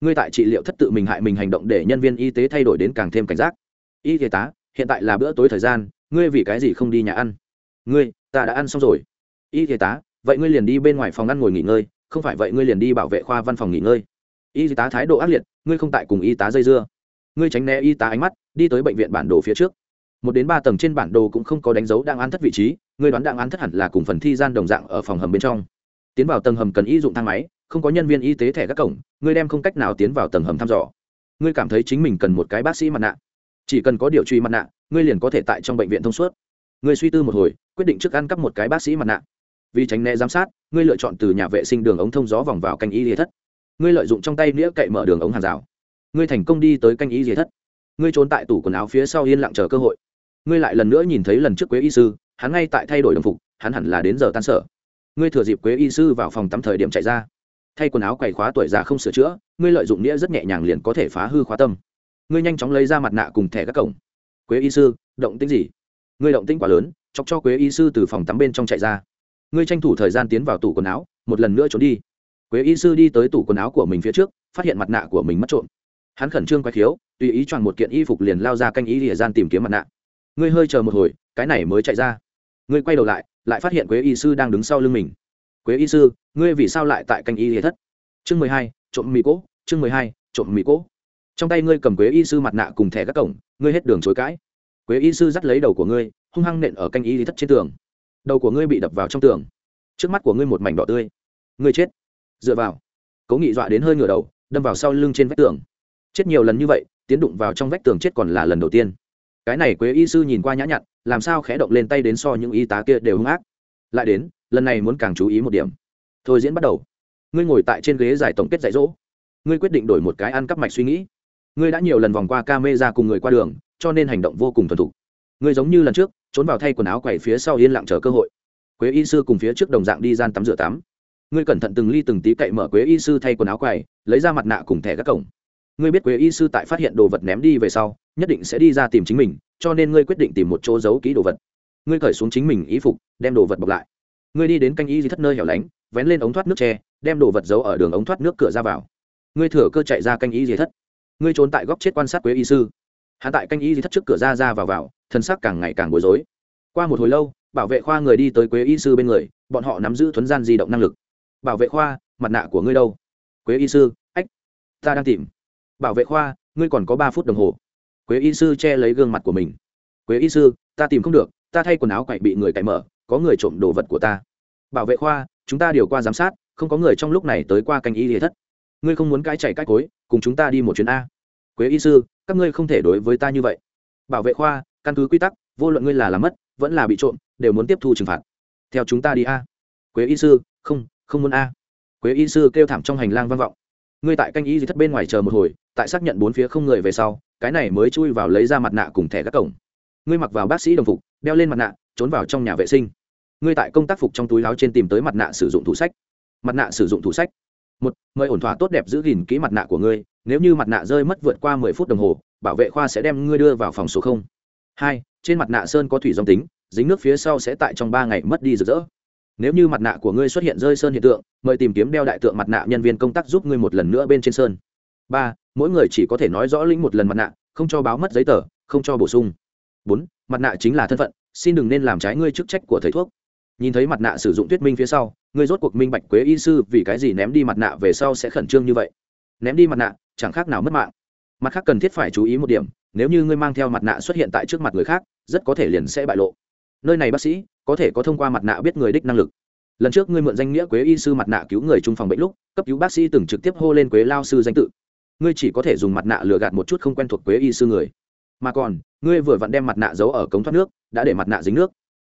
[SPEAKER 1] Ngươi tại trị liệu thất tự mình hại mình hành động để nhân viên y tế thay đổi đến càng thêm cảnh giác. Y tá, hiện tại là bữa tối thời gian, ngươi vì cái gì không đi nhà ăn? Ngươi, ta đã ăn xong rồi. Y tá vậy ngươi liền đi bên ngoài phòng ăn ngồi nghỉ ngơi, không phải vậy ngươi liền đi bảo vệ khoa văn phòng nghỉ ngơi. Y tá thái độ ác liệt, ngươi không tại cùng y tá dây dưa. Ngươi tránh né y tá ánh mắt, đi tới bệnh viện bản đồ phía trước. Một đến ba tầng trên bản đồ cũng không có đánh dấu đang án thất vị trí, ngươi đoán đang án thất hẳn là cùng phần thi gian đồng dạng ở phòng hầm bên trong. Tiến vào tầng hầm cần y dụng thang máy, không có nhân viên y tế thẻ các cổng, ngươi đem không cách nào tiến vào tầng hầm thăm dò. Ngươi cảm thấy chính mình cần một cái bác sĩ mặt nạ. Chỉ cần có điều truy mặt nạ, ngươi liền có thể tại trong bệnh viện thông suốt. Ngươi suy tư một hồi, quyết định trước ăn cắp một cái bác sĩ mặt nạ vì tránh né giám sát, ngươi lựa chọn từ nhà vệ sinh đường ống thông gió vòng vào canh y lý thất. Ngươi lợi dụng trong tay nĩa cậy mở đường ống hàng rào. Ngươi thành công đi tới canh y lý thất. Ngươi trốn tại tủ quần áo phía sau yên lặng chờ cơ hội. Ngươi lại lần nữa nhìn thấy lần trước quế y sư, hắn ngay tại thay đổi đồng phục, hắn hẳn là đến giờ tan sở. Ngươi thừa dịp quế y sư vào phòng tắm thời điểm chạy ra. Thay quần áo quầy khóa tuổi già không sửa chữa, ngươi lợi dụng nghĩa rất nhẹ nhàng liền có thể phá hư khóa tâm. Ngươi nhanh chóng lấy ra mặt nạ cùng thẻ các cổng. Quế y sư, động tính gì? Ngươi động tĩnh quá lớn, chọc cho quế y sư từ phòng tắm bên trong chạy ra ngươi tranh thủ thời gian tiến vào tủ quần áo, một lần nữa trốn đi. Quế y sư đi tới tủ quần áo của mình phía trước, phát hiện mặt nạ của mình mất trộm. Hắn khẩn trương quay khiếu, tùy ý chọn một kiện y phục liền lao ra canh y địa gian tìm kiếm mặt nạ. Ngươi hơi chờ một hồi, cái này mới chạy ra. Ngươi quay đầu lại lại phát hiện quế y sư đang đứng sau lưng mình. Quế y sư, ngươi vì sao lại tại canh y địa thất? Chương mười hai, trộm mì cỗ, chương mười hai, trộm mì cỗ. Trong tay ngươi cầm quế y sư mặt nạ cùng thẻ các cổng, ngươi hết đường chối cãi. Quế y sư dắt lấy đầu của ngươi, hung hăng nện ở canh y thất trên tường đầu của ngươi bị đập vào trong tường. Trước mắt của ngươi một mảnh đỏ tươi. Ngươi chết. Dựa vào. Cố nghị dọa đến hơi ngửa đầu, đâm vào sau lưng trên vách tường. Chết nhiều lần như vậy, tiến đụng vào trong vách tường chết còn là lần đầu tiên. Cái này quế y sư nhìn qua nhã nhặn, làm sao khẽ động lên tay đến so những y tá kia đều hung ác. Lại đến, lần này muốn càng chú ý một điểm. Thôi diễn bắt đầu. Ngươi ngồi tại trên ghế giải tổng kết dạy dỗ. Ngươi quyết định đổi một cái ăn cắp mạch suy nghĩ. Ngươi đã nhiều lần vòng qua ca mê ra cùng người qua đường, cho nên hành động vô cùng thuần thục. Ngươi giống như lần trước trốn vào thay quần áo quầy phía sau yên lặng chờ cơ hội. Quế y sư cùng phía trước đồng dạng đi gian tắm rửa tắm. Ngươi cẩn thận từng ly từng tí cậy mở quế y sư thay quần áo quầy, lấy ra mặt nạ cùng thẻ các cổng. Ngươi biết quế y sư tại phát hiện đồ vật ném đi về sau, nhất định sẽ đi ra tìm chính mình, cho nên ngươi quyết định tìm một chỗ giấu kỹ đồ vật. Ngươi cởi xuống chính mình y phục, đem đồ vật bọc lại. Ngươi đi đến canh y di thất nơi hẻo lánh, vén lên ống thoát nước tre, đem đồ vật giấu ở đường ống thoát nước cửa ra vào. Ngươi thừa cơ chạy ra canh y di thất. Ngươi trốn tại góc chết quan sát quế y sư hạ tại canh y di thất trước cửa ra ra vào vào, thân xác càng ngày càng bối rối. Qua một hồi lâu, bảo vệ khoa người đi tới quế y sư bên người, bọn họ nắm giữ thuấn gian di động năng lực. Bảo vệ khoa, mặt nạ của ngươi đâu? Quế y sư, ách, ta đang tìm. Bảo vệ khoa, ngươi còn có ba phút đồng hồ. Quế y sư che lấy gương mặt của mình. Quế y sư, ta tìm không được, ta thay quần áo quậy bị người cậy mở, có người trộm đồ vật của ta. Bảo vệ khoa, chúng ta điều qua giám sát, không có người trong lúc này tới qua canh y địa thất. Ngươi không muốn cãi chảy cãi cối, cùng chúng ta đi một chuyến a quế y sư, các ngươi không thể đối với ta như vậy. Bảo vệ khoa, căn cứ quy tắc, vô luận ngươi là làm mất, vẫn là bị trộm, đều muốn tiếp thu trừng phạt. Theo chúng ta đi a. Quế y sư, không không muốn a. Quế y sư kêu thảm trong hành lang vang vọng. Ngươi tại canh y di thất bên ngoài chờ một hồi, tại xác nhận bốn phía không người về sau, cái này mới chui vào lấy ra mặt nạ cùng thẻ các cổng. Ngươi mặc vào bác sĩ đồng phục, đeo lên mặt nạ, trốn vào trong nhà vệ sinh. Ngươi tại công tác phục trong túi láo trên tìm tới mặt nạ sử dụng thủ sách. Mặt nạ sử dụng thủ sách. Một, mời ổn thỏa tốt đẹp giữ gìn kỹ mặt nạ của ngươi nếu như mặt nạ rơi mất vượt qua mười phút đồng hồ, bảo vệ khoa sẽ đem ngươi đưa vào phòng số không. Hai, trên mặt nạ sơn có thủy dòng tính, dính nước phía sau sẽ tại trong ba ngày mất đi rực rỡ. Nếu như mặt nạ của ngươi xuất hiện rơi sơn hiện tượng, mời tìm kiếm đeo đại tượng mặt nạ nhân viên công tác giúp ngươi một lần nữa bên trên sơn. Ba, mỗi người chỉ có thể nói rõ lĩnh một lần mặt nạ, không cho báo mất giấy tờ, không cho bổ sung. Bốn, mặt nạ chính là thân phận, xin đừng nên làm trái ngươi chức trách của thầy thuốc. Nhìn thấy mặt nạ sử dụng thuyết minh phía sau, ngươi rốt cuộc minh bạch quế y sư vì cái gì ném đi mặt nạ về sau sẽ khẩn trương như vậy. Ném đi mặt nạ chẳng khác nào mất mạng. Mặt khác cần thiết phải chú ý một điểm, nếu như ngươi mang theo mặt nạ xuất hiện tại trước mặt người khác, rất có thể liền sẽ bại lộ. Nơi này bác sĩ, có thể có thông qua mặt nạ biết người đích năng lực. Lần trước ngươi mượn danh nghĩa quế y sư mặt nạ cứu người trung phòng bệnh lúc, cấp cứu bác sĩ từng trực tiếp hô lên quế lao sư danh tự. Ngươi chỉ có thể dùng mặt nạ lừa gạt một chút không quen thuộc quế y sư người. Mà còn, ngươi vừa vặn đem mặt nạ giấu ở cống thoát nước, đã để mặt nạ dính nước.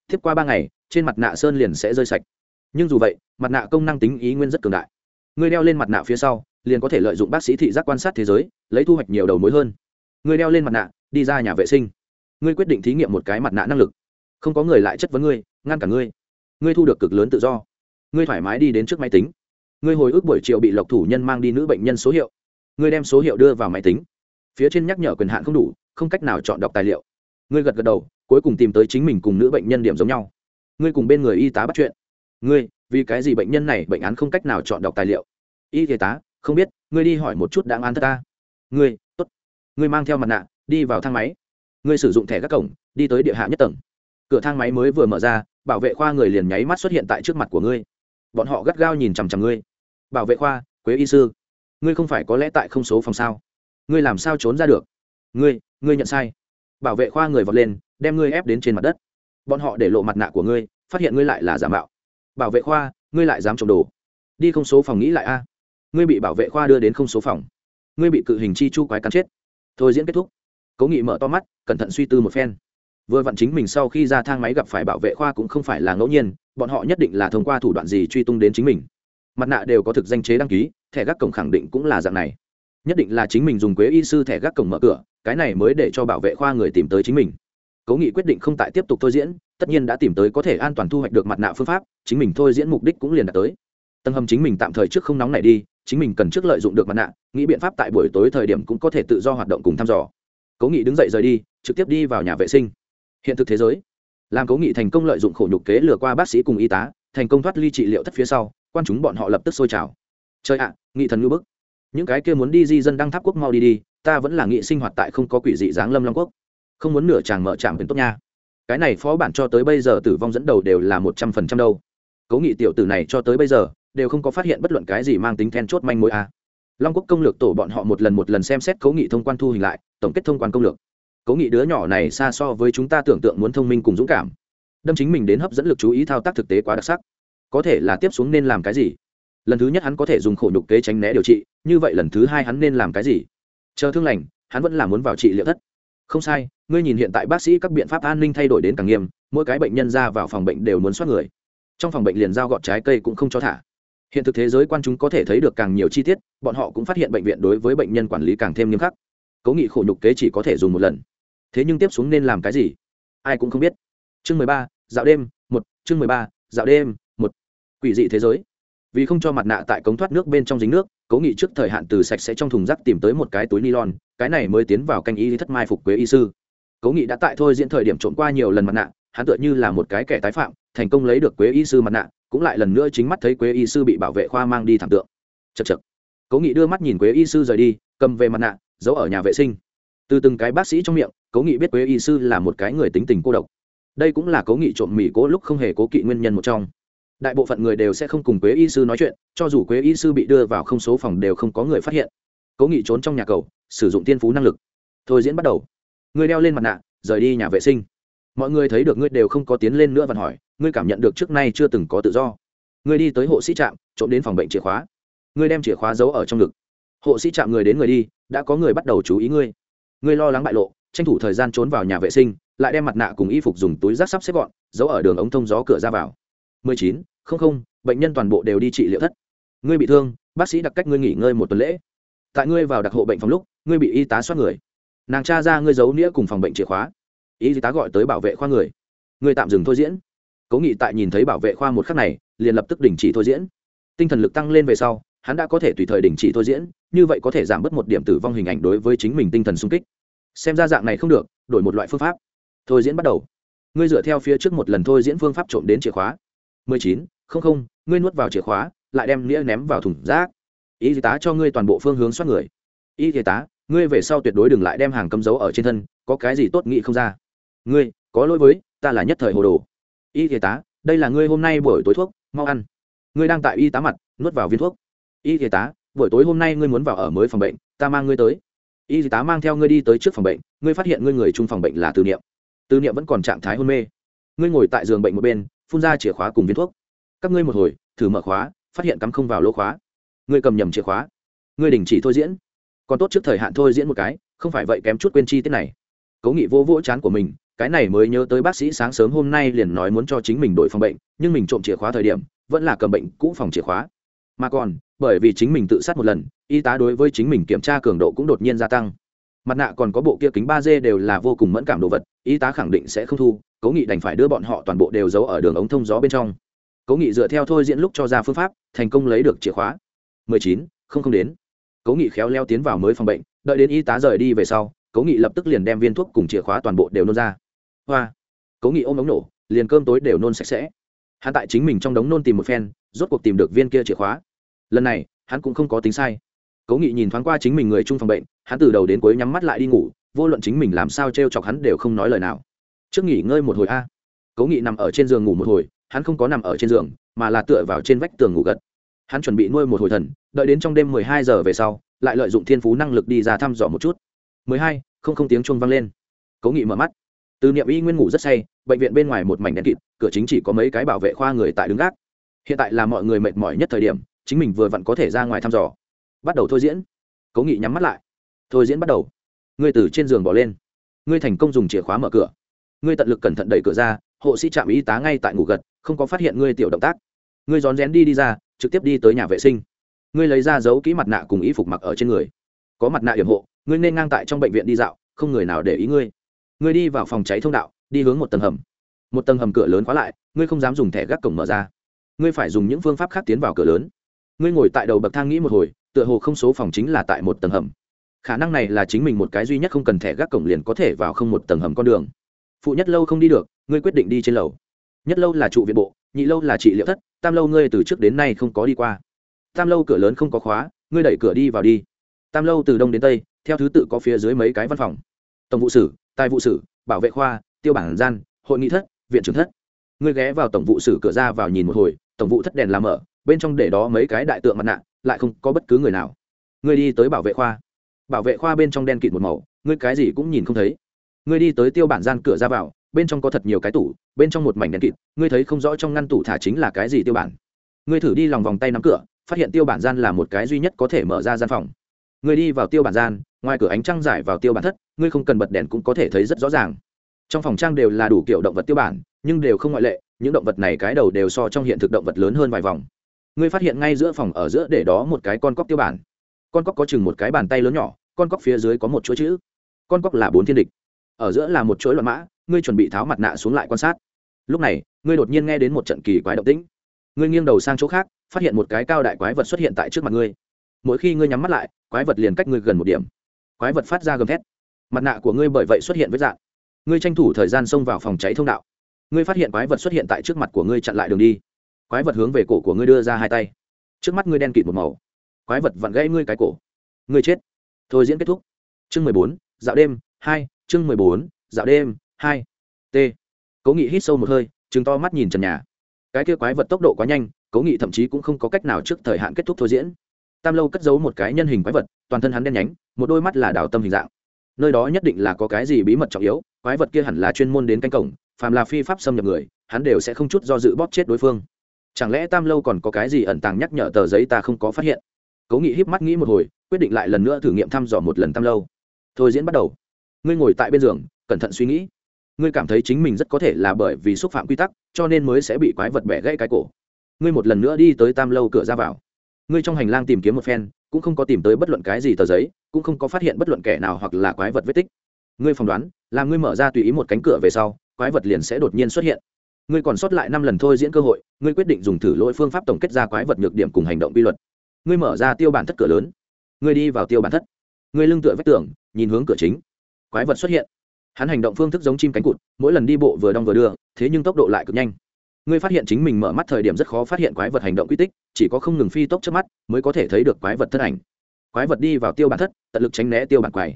[SPEAKER 1] Tiếp qua ba ngày, trên mặt nạ sơn liền sẽ rơi sạch. Nhưng dù vậy, mặt nạ công năng tính ý nguyên rất cường đại. Ngươi đeo lên mặt nạ phía sau liền có thể lợi dụng bác sĩ thị giác quan sát thế giới, lấy thu hoạch nhiều đầu mối hơn. Người đeo lên mặt nạ, đi ra nhà vệ sinh. Ngươi quyết định thí nghiệm một cái mặt nạ năng lực. Không có người lại chất vấn ngươi, ngăn cả ngươi. Ngươi thu được cực lớn tự do. Ngươi thoải mái đi đến trước máy tính. Ngươi hồi ức buổi chiều bị lộc thủ nhân mang đi nữ bệnh nhân số hiệu. Ngươi đem số hiệu đưa vào máy tính. Phía trên nhắc nhở quyền hạn không đủ, không cách nào chọn đọc tài liệu. Ngươi gật gật đầu, cuối cùng tìm tới chính mình cùng nữ bệnh nhân điểm giống nhau. Ngươi cùng bên người y tá bắt chuyện. Ngươi, vì cái gì bệnh nhân này bệnh án không cách nào chọn đọc tài liệu? Y y tá không biết, ngươi đi hỏi một chút đáng án thất ta. Ngươi, tốt. Ngươi mang theo mặt nạ, đi vào thang máy. Ngươi sử dụng thẻ các cổng, đi tới địa hạ nhất tầng. Cửa thang máy mới vừa mở ra, bảo vệ khoa người liền nháy mắt xuất hiện tại trước mặt của ngươi. Bọn họ gắt gao nhìn chằm chằm ngươi. Bảo vệ khoa, quế y sư, ngươi không phải có lẽ tại không số phòng sao? Ngươi làm sao trốn ra được? Ngươi ngươi nhận sai. Bảo vệ khoa người vọt lên, đem ngươi ép đến trên mặt đất. Bọn họ để lộ mặt nạ của ngươi, phát hiện ngươi lại là giả mạo. Bảo vệ khoa, ngươi lại dám trộm đồ. Đi không số phòng nghĩ lại a ngươi bị bảo vệ khoa đưa đến không số phòng. Ngươi bị cự hình chi chu quái cắn chết. Thôi diễn kết thúc. Cố nghị mở to mắt, cẩn thận suy tư một phen. Vừa vặn chính mình sau khi ra thang máy gặp phải bảo vệ khoa cũng không phải là ngẫu nhiên, bọn họ nhất định là thông qua thủ đoạn gì truy tung đến chính mình. Mặt nạ đều có thực danh chế đăng ký, thẻ gác cổng khẳng định cũng là dạng này. Nhất định là chính mình dùng quế y sư thẻ gác cổng mở cửa, cái này mới để cho bảo vệ khoa người tìm tới chính mình. Cố nghị quyết định không tại tiếp tục thôi diễn, tất nhiên đã tìm tới có thể an toàn thu hoạch được mặt nạ phương pháp, chính mình thôi diễn mục đích cũng liền đạt tới. Tầng hầm chính mình tạm thời trước không nóng này đi chính mình cần trước lợi dụng được mặt nạ, nghĩ biện pháp tại buổi tối thời điểm cũng có thể tự do hoạt động cùng thăm dò. Cố nghị đứng dậy rời đi, trực tiếp đi vào nhà vệ sinh. Hiện thực thế giới. Làm cố nghị thành công lợi dụng khổ nhục kế lừa qua bác sĩ cùng y tá, thành công thoát ly trị liệu thất phía sau, quan chúng bọn họ lập tức sôi trào. Chơi ạ, nghị thần ngữ bức. Những cái kia muốn đi di dân đăng tháp quốc mau đi đi, ta vẫn là nghị sinh hoạt tại không có quỷ dị dáng lâm long quốc. Không muốn nửa chàng mở trạm quyền tốt nha. Cái này phó bản cho tới bây giờ tử vong dẫn đầu đều là một trăm phần trăm đâu. Cố nghị tiểu tử này cho tới bây giờ đều không có phát hiện bất luận cái gì mang tính then chốt manh mối a. À. long quốc công lược tổ bọn họ một lần một lần xem xét cố nghị thông quan thu hình lại, tổng kết thông quan công lược. Cố nghị đứa nhỏ này xa so với chúng ta tưởng tượng muốn thông minh cùng dũng cảm. Đâm chính mình đến hấp dẫn lực chú ý thao tác thực tế quá đặc sắc. Có thể là tiếp xuống nên làm cái gì? Lần thứ nhất hắn có thể dùng khổ nhục kế tránh né điều trị, như vậy lần thứ hai hắn nên làm cái gì? Chờ thương lành, hắn vẫn là muốn vào trị liệu thất. Không sai, ngươi nhìn hiện tại bác sĩ các biện pháp an ninh thay đổi đến càng nghiêm, mỗi cái bệnh nhân ra vào phòng bệnh đều muốn soát người. Trong phòng bệnh liền giao gọt trái cây cũng không cho thả hiện thực thế giới quan chúng có thể thấy được càng nhiều chi tiết, bọn họ cũng phát hiện bệnh viện đối với bệnh nhân quản lý càng thêm nghiêm khắc. Cố nghị khổ nhục kế chỉ có thể dùng một lần. Thế nhưng tiếp xuống nên làm cái gì? Ai cũng không biết. Chương mười ba, dạo đêm, một. Chương mười ba, dạo đêm, một. Quỷ dị thế giới. Vì không cho mặt nạ tại cống thoát nước bên trong dính nước cố nghị trước thời hạn từ sạch sẽ trong thùng rác tìm tới một cái túi nylon, cái này mới tiến vào canh y thất mai phục quế y sư. Cố nghị đã tại thôi diễn thời điểm trộm qua nhiều lần mặt nạ hắn tựa như là một cái kẻ tái phạm, thành công lấy được quế y sư mặt nạ, cũng lại lần nữa chính mắt thấy quế y sư bị bảo vệ khoa mang đi thảm tượng. Chật chật cố nghị đưa mắt nhìn quế y sư rời đi, cầm về mặt nạ, giấu ở nhà vệ sinh. Từ từng cái bác sĩ trong miệng, cố nghị biết quế y sư là một cái người tính tình cô độc. Đây cũng là cố nghị trộm mỹ cố lúc không hề cố kỵ nguyên nhân một trong. Đại bộ phận người đều sẽ không cùng quế y sư nói chuyện, cho dù quế y sư bị đưa vào không số phòng đều không có người phát hiện. Cố nghị trốn trong nhà cầu, sử dụng tiên phú năng lực. Thôi diễn bắt đầu. Người đeo lên mặt nạ, rời đi nhà vệ sinh mọi người thấy được ngươi đều không có tiến lên nữa và hỏi ngươi cảm nhận được trước nay chưa từng có tự do. Ngươi đi tới hộ sĩ trạm trộm đến phòng bệnh chìa khóa. Ngươi đem chìa khóa giấu ở trong ngực. Hộ sĩ trạm người đến người đi đã có người bắt đầu chú ý ngươi. Ngươi lo lắng bại lộ tranh thủ thời gian trốn vào nhà vệ sinh lại đem mặt nạ cùng y phục dùng túi rác sắp xếp gọn giấu ở đường ống thông gió cửa ra vào. 19, không không bệnh nhân toàn bộ đều đi trị liệu thất. Ngươi bị thương bác sĩ đặc cách ngươi nghỉ ngơi một tuần lễ. Tại ngươi vào đặc hộ bệnh phòng lúc ngươi bị y tá soát người. Nàng tra ra ngươi giấu nĩa cùng phòng bệnh chìa khóa y tá gọi tới bảo vệ khoa người? Người tạm dừng thôi diễn. Cố nghị tại nhìn thấy bảo vệ khoa một khắc này, liền lập tức đình chỉ thôi diễn. Tinh thần lực tăng lên về sau, hắn đã có thể tùy thời đình chỉ thôi diễn, như vậy có thể giảm bớt một điểm tử vong hình ảnh đối với chính mình tinh thần sung kích. Xem ra dạng này không được, đổi một loại phương pháp. Thôi diễn bắt đầu. Ngươi dựa theo phía trước một lần thôi diễn phương pháp trộm đến chìa khóa. Mười chín, không không, ngươi nuốt vào chìa khóa, lại đem nghĩa ném vào thùng rác. Y tá cho ngươi toàn bộ phương hướng soát người. Y tá, ngươi về sau tuyệt đối đừng lại đem hàng cấm dấu ở trên thân, có cái gì tốt nghị không ra ngươi, có lỗi với, ta là nhất thời hồ đồ. Y tá, đây là ngươi hôm nay buổi tối thuốc, mau ăn. Ngươi đang tại y tá mặt, nuốt vào viên thuốc. Y tá, buổi tối hôm nay ngươi muốn vào ở mới phòng bệnh, ta mang ngươi tới. Y tá mang theo ngươi đi tới trước phòng bệnh, ngươi phát hiện ngươi người chung phòng bệnh là từ niệm. Từ niệm vẫn còn trạng thái hôn mê. Ngươi ngồi tại giường bệnh một bên, phun ra chìa khóa cùng viên thuốc. Các ngươi một hồi, thử mở khóa, phát hiện cắm không vào lỗ khóa. Ngươi cầm nhầm chìa khóa. Ngươi đình chỉ thôi diễn. Còn tốt trước thời hạn thôi diễn một cái, không phải vậy kém chút quên chi tiết này. Cố nghị vô vỗ chán của mình cái này mới nhớ tới bác sĩ sáng sớm hôm nay liền nói muốn cho chính mình đổi phòng bệnh nhưng mình trộm chìa khóa thời điểm vẫn là cầm bệnh cũ phòng chìa khóa. Mà còn bởi vì chính mình tự sát một lần y tá đối với chính mình kiểm tra cường độ cũng đột nhiên gia tăng. Mặt nạ còn có bộ kia kính ba d đều là vô cùng mẫn cảm đồ vật y tá khẳng định sẽ không thu cố nghị đành phải đưa bọn họ toàn bộ đều giấu ở đường ống thông gió bên trong. Cố nghị dựa theo thôi diễn lúc cho ra phương pháp thành công lấy được chìa khóa. 19, không không đến. Cố nghị khéo leo tiến vào mới phòng bệnh đợi đến y tá rời đi về sau cố nghị lập tức liền đem viên thuốc cùng chìa khóa toàn bộ đều nôn ra hoa. Cố nghị ôm ống nổ, liền cơm tối đều nôn sạch sẽ. Hắn tại chính mình trong đống nôn tìm một phen, rốt cuộc tìm được viên kia chìa khóa. Lần này, hắn cũng không có tính sai. Cố nghị nhìn thoáng qua chính mình người chung phòng bệnh, hắn từ đầu đến cuối nhắm mắt lại đi ngủ, vô luận chính mình làm sao t r e o chọc hắn đều không nói lời nào. Trước nghỉ ngơi một hồi a. Cố nghị nằm ở trên giường ngủ một hồi, hắn không có nằm ở trên giường, mà là tựa vào trên vách tường ngủ gật. Hắn chuẩn bị nuôi một hồi thần, đợi đến trong đêm mười hai giờ về sau, lại lợi dụng thiên phú năng lực đi ra thăm dò một chút. mười hai, không không tiếng chuông vang lên. Cố nghị mở mắt từ niệm y nguyên ngủ rất say, bệnh viện bên ngoài một mảnh đen kịt, cửa chính chỉ có mấy cái bảo vệ khoa người tại đứng gác. Hiện tại là mọi người mệt mỏi nhất thời điểm, chính mình vừa vặn có thể ra ngoài thăm dò. Bắt đầu thôi diễn. Cố nghị nhắm mắt lại. Thôi diễn bắt đầu. Ngươi từ trên giường bỏ lên. Ngươi thành công dùng chìa khóa mở cửa. Ngươi tận lực cẩn thận đẩy cửa ra, hộ sĩ trạm y tá ngay tại ngủ gật, không có phát hiện ngươi tiểu động tác. Ngươi rón rén đi đi ra, trực tiếp đi tới nhà vệ sinh. Ngươi lấy ra giấu kỹ mặt nạ cùng y phục mặc ở trên người. Có mặt nạ hiểm hộ, ngươi nên ngang tại trong bệnh viện đi dạo, không người nào để ý ngươi ngươi đi vào phòng cháy thông đạo, đi hướng một tầng hầm. Một tầng hầm cửa lớn khóa lại, ngươi không dám dùng thẻ gác cổng mở ra. Ngươi phải dùng những phương pháp khác tiến vào cửa lớn. Ngươi ngồi tại đầu bậc thang nghĩ một hồi, tựa hồ không số phòng chính là tại một tầng hầm. Khả năng này là chính mình một cái duy nhất không cần thẻ gác cổng liền có thể vào không một tầng hầm con đường. Phụ nhất lâu không đi được, ngươi quyết định đi trên lầu. Nhất lâu là trụ viện bộ, nhị lâu là trị liệu thất, tam lâu ngươi từ trước đến nay không có đi qua. Tam lâu cửa lớn không có khóa, ngươi đẩy cửa đi vào đi. Tam lâu từ đông đến tây, theo thứ tự có phía dưới mấy cái văn phòng. Tổng vụ sử tài vụ sử, bảo vệ khoa, tiêu bản gian, hội nghị thất, viện trưởng thất. Ngươi ghé vào tổng vụ sử cửa ra vào nhìn một hồi, tổng vụ thất đèn làm mở, bên trong để đó mấy cái đại tượng mặt nạ, lại không có bất cứ người nào. Ngươi đi tới bảo vệ khoa. Bảo vệ khoa bên trong đen kịt một màu, ngươi cái gì cũng nhìn không thấy. Ngươi đi tới tiêu bản gian cửa ra vào, bên trong có thật nhiều cái tủ, bên trong một mảnh đen kịt, ngươi thấy không rõ trong ngăn tủ thả chính là cái gì tiêu bản. Ngươi thử đi lòng vòng tay nắm cửa, phát hiện tiêu bản gian là một cái duy nhất có thể mở ra gian phòng ngươi đi vào tiêu bản gian, ngoài cửa ánh trăng giải vào tiêu bản thất, ngươi không cần bật đèn cũng có thể thấy rất rõ ràng. Trong phòng trang đều là đủ kiểu động vật tiêu bản, nhưng đều không ngoại lệ, những động vật này cái đầu đều so trong hiện thực động vật lớn hơn vài vòng. Ngươi phát hiện ngay giữa phòng ở giữa để đó một cái con cóc tiêu bản. Con cóc có chừng một cái bàn tay lớn nhỏ, con cóc phía dưới có một chuỗi chữ. Con cóc là bốn thiên địch. Ở giữa là một chuỗi loạn mã, ngươi chuẩn bị tháo mặt nạ xuống lại quan sát. Lúc này, ngươi đột nhiên nghe đến một trận kỳ quái động tĩnh. Ngươi nghiêng đầu sang chỗ khác, phát hiện một cái cao đại quái vật xuất hiện tại trước mặt ngươi mỗi khi ngươi nhắm mắt lại, quái vật liền cách ngươi gần một điểm. Quái vật phát ra gầm thét. Mặt nạ của ngươi bởi vậy xuất hiện với dạng ngươi tranh thủ thời gian xông vào phòng cháy thông đạo. Ngươi phát hiện quái vật xuất hiện tại trước mặt của ngươi chặn lại đường đi. Quái vật hướng về cổ của ngươi đưa ra hai tay. Trước mắt ngươi đen kịt một màu. Quái vật vặn gãy ngươi cái cổ. Ngươi chết. Thôi diễn kết thúc. Chương mười bốn, dạo đêm, hai, chương mười bốn, dạo đêm, hai, t. Cố nghị hít sâu một hơi chừng to mắt nhìn trần nhà. Cái kia quái vật tốc độ quá nhanh, cố nghị thậm chí cũng không có cách nào trước thời hạn kết thúc thôi diễn tam lâu cất giấu một cái nhân hình quái vật, toàn thân hắn đen nhánh, một đôi mắt là đào tâm hình dạng. Nơi đó nhất định là có cái gì bí mật trọng yếu, quái vật kia hẳn là chuyên môn đến canh cổng, phàm là phi pháp xâm nhập người, hắn đều sẽ không chút do dự bóp chết đối phương. Chẳng lẽ tam lâu còn có cái gì ẩn tàng nhắc nhở tờ giấy ta không có phát hiện? Cố nghị híp mắt nghĩ một hồi, quyết định lại lần nữa thử nghiệm thăm dò một lần tam lâu. Thôi diễn bắt đầu. Ngươi ngồi tại bên giường, cẩn thận suy nghĩ. Ngươi cảm thấy chính mình rất có thể là bởi vì xúc phạm quy tắc, cho nên mới sẽ bị quái vật bẻ gãy cái cổ. Ngươi một lần nữa đi tới tam lâu cửa ra vào ngươi trong hành lang tìm kiếm một phen, cũng không có tìm tới bất luận cái gì tờ giấy, cũng không có phát hiện bất luận kẻ nào hoặc là quái vật vết tích. Ngươi phỏng đoán là ngươi mở ra tùy ý một cánh cửa về sau, quái vật liền sẽ đột nhiên xuất hiện. Ngươi còn sót lại năm lần thôi diễn cơ hội, ngươi quyết định dùng thử lỗi phương pháp tổng kết ra quái vật nhược điểm cùng hành động quy luật. Ngươi mở ra tiêu bản thất cửa lớn. Ngươi đi vào tiêu bản thất. Ngươi lưng tựa vách tường, nhìn hướng cửa chính. Quái vật xuất hiện. Hắn hành động phương thức giống chim cánh cụt, mỗi lần đi bộ vừa đong vừa đưa, thế nhưng tốc độ lại cực nhanh. Ngươi phát hiện chính mình mở mắt thời điểm rất khó phát hiện quái vật hành động quy tích chỉ có không ngừng phi tốc trước mắt mới có thể thấy được quái vật thân ảnh. Quái vật đi vào tiêu bản thất, tận lực tránh né tiêu bản quầy.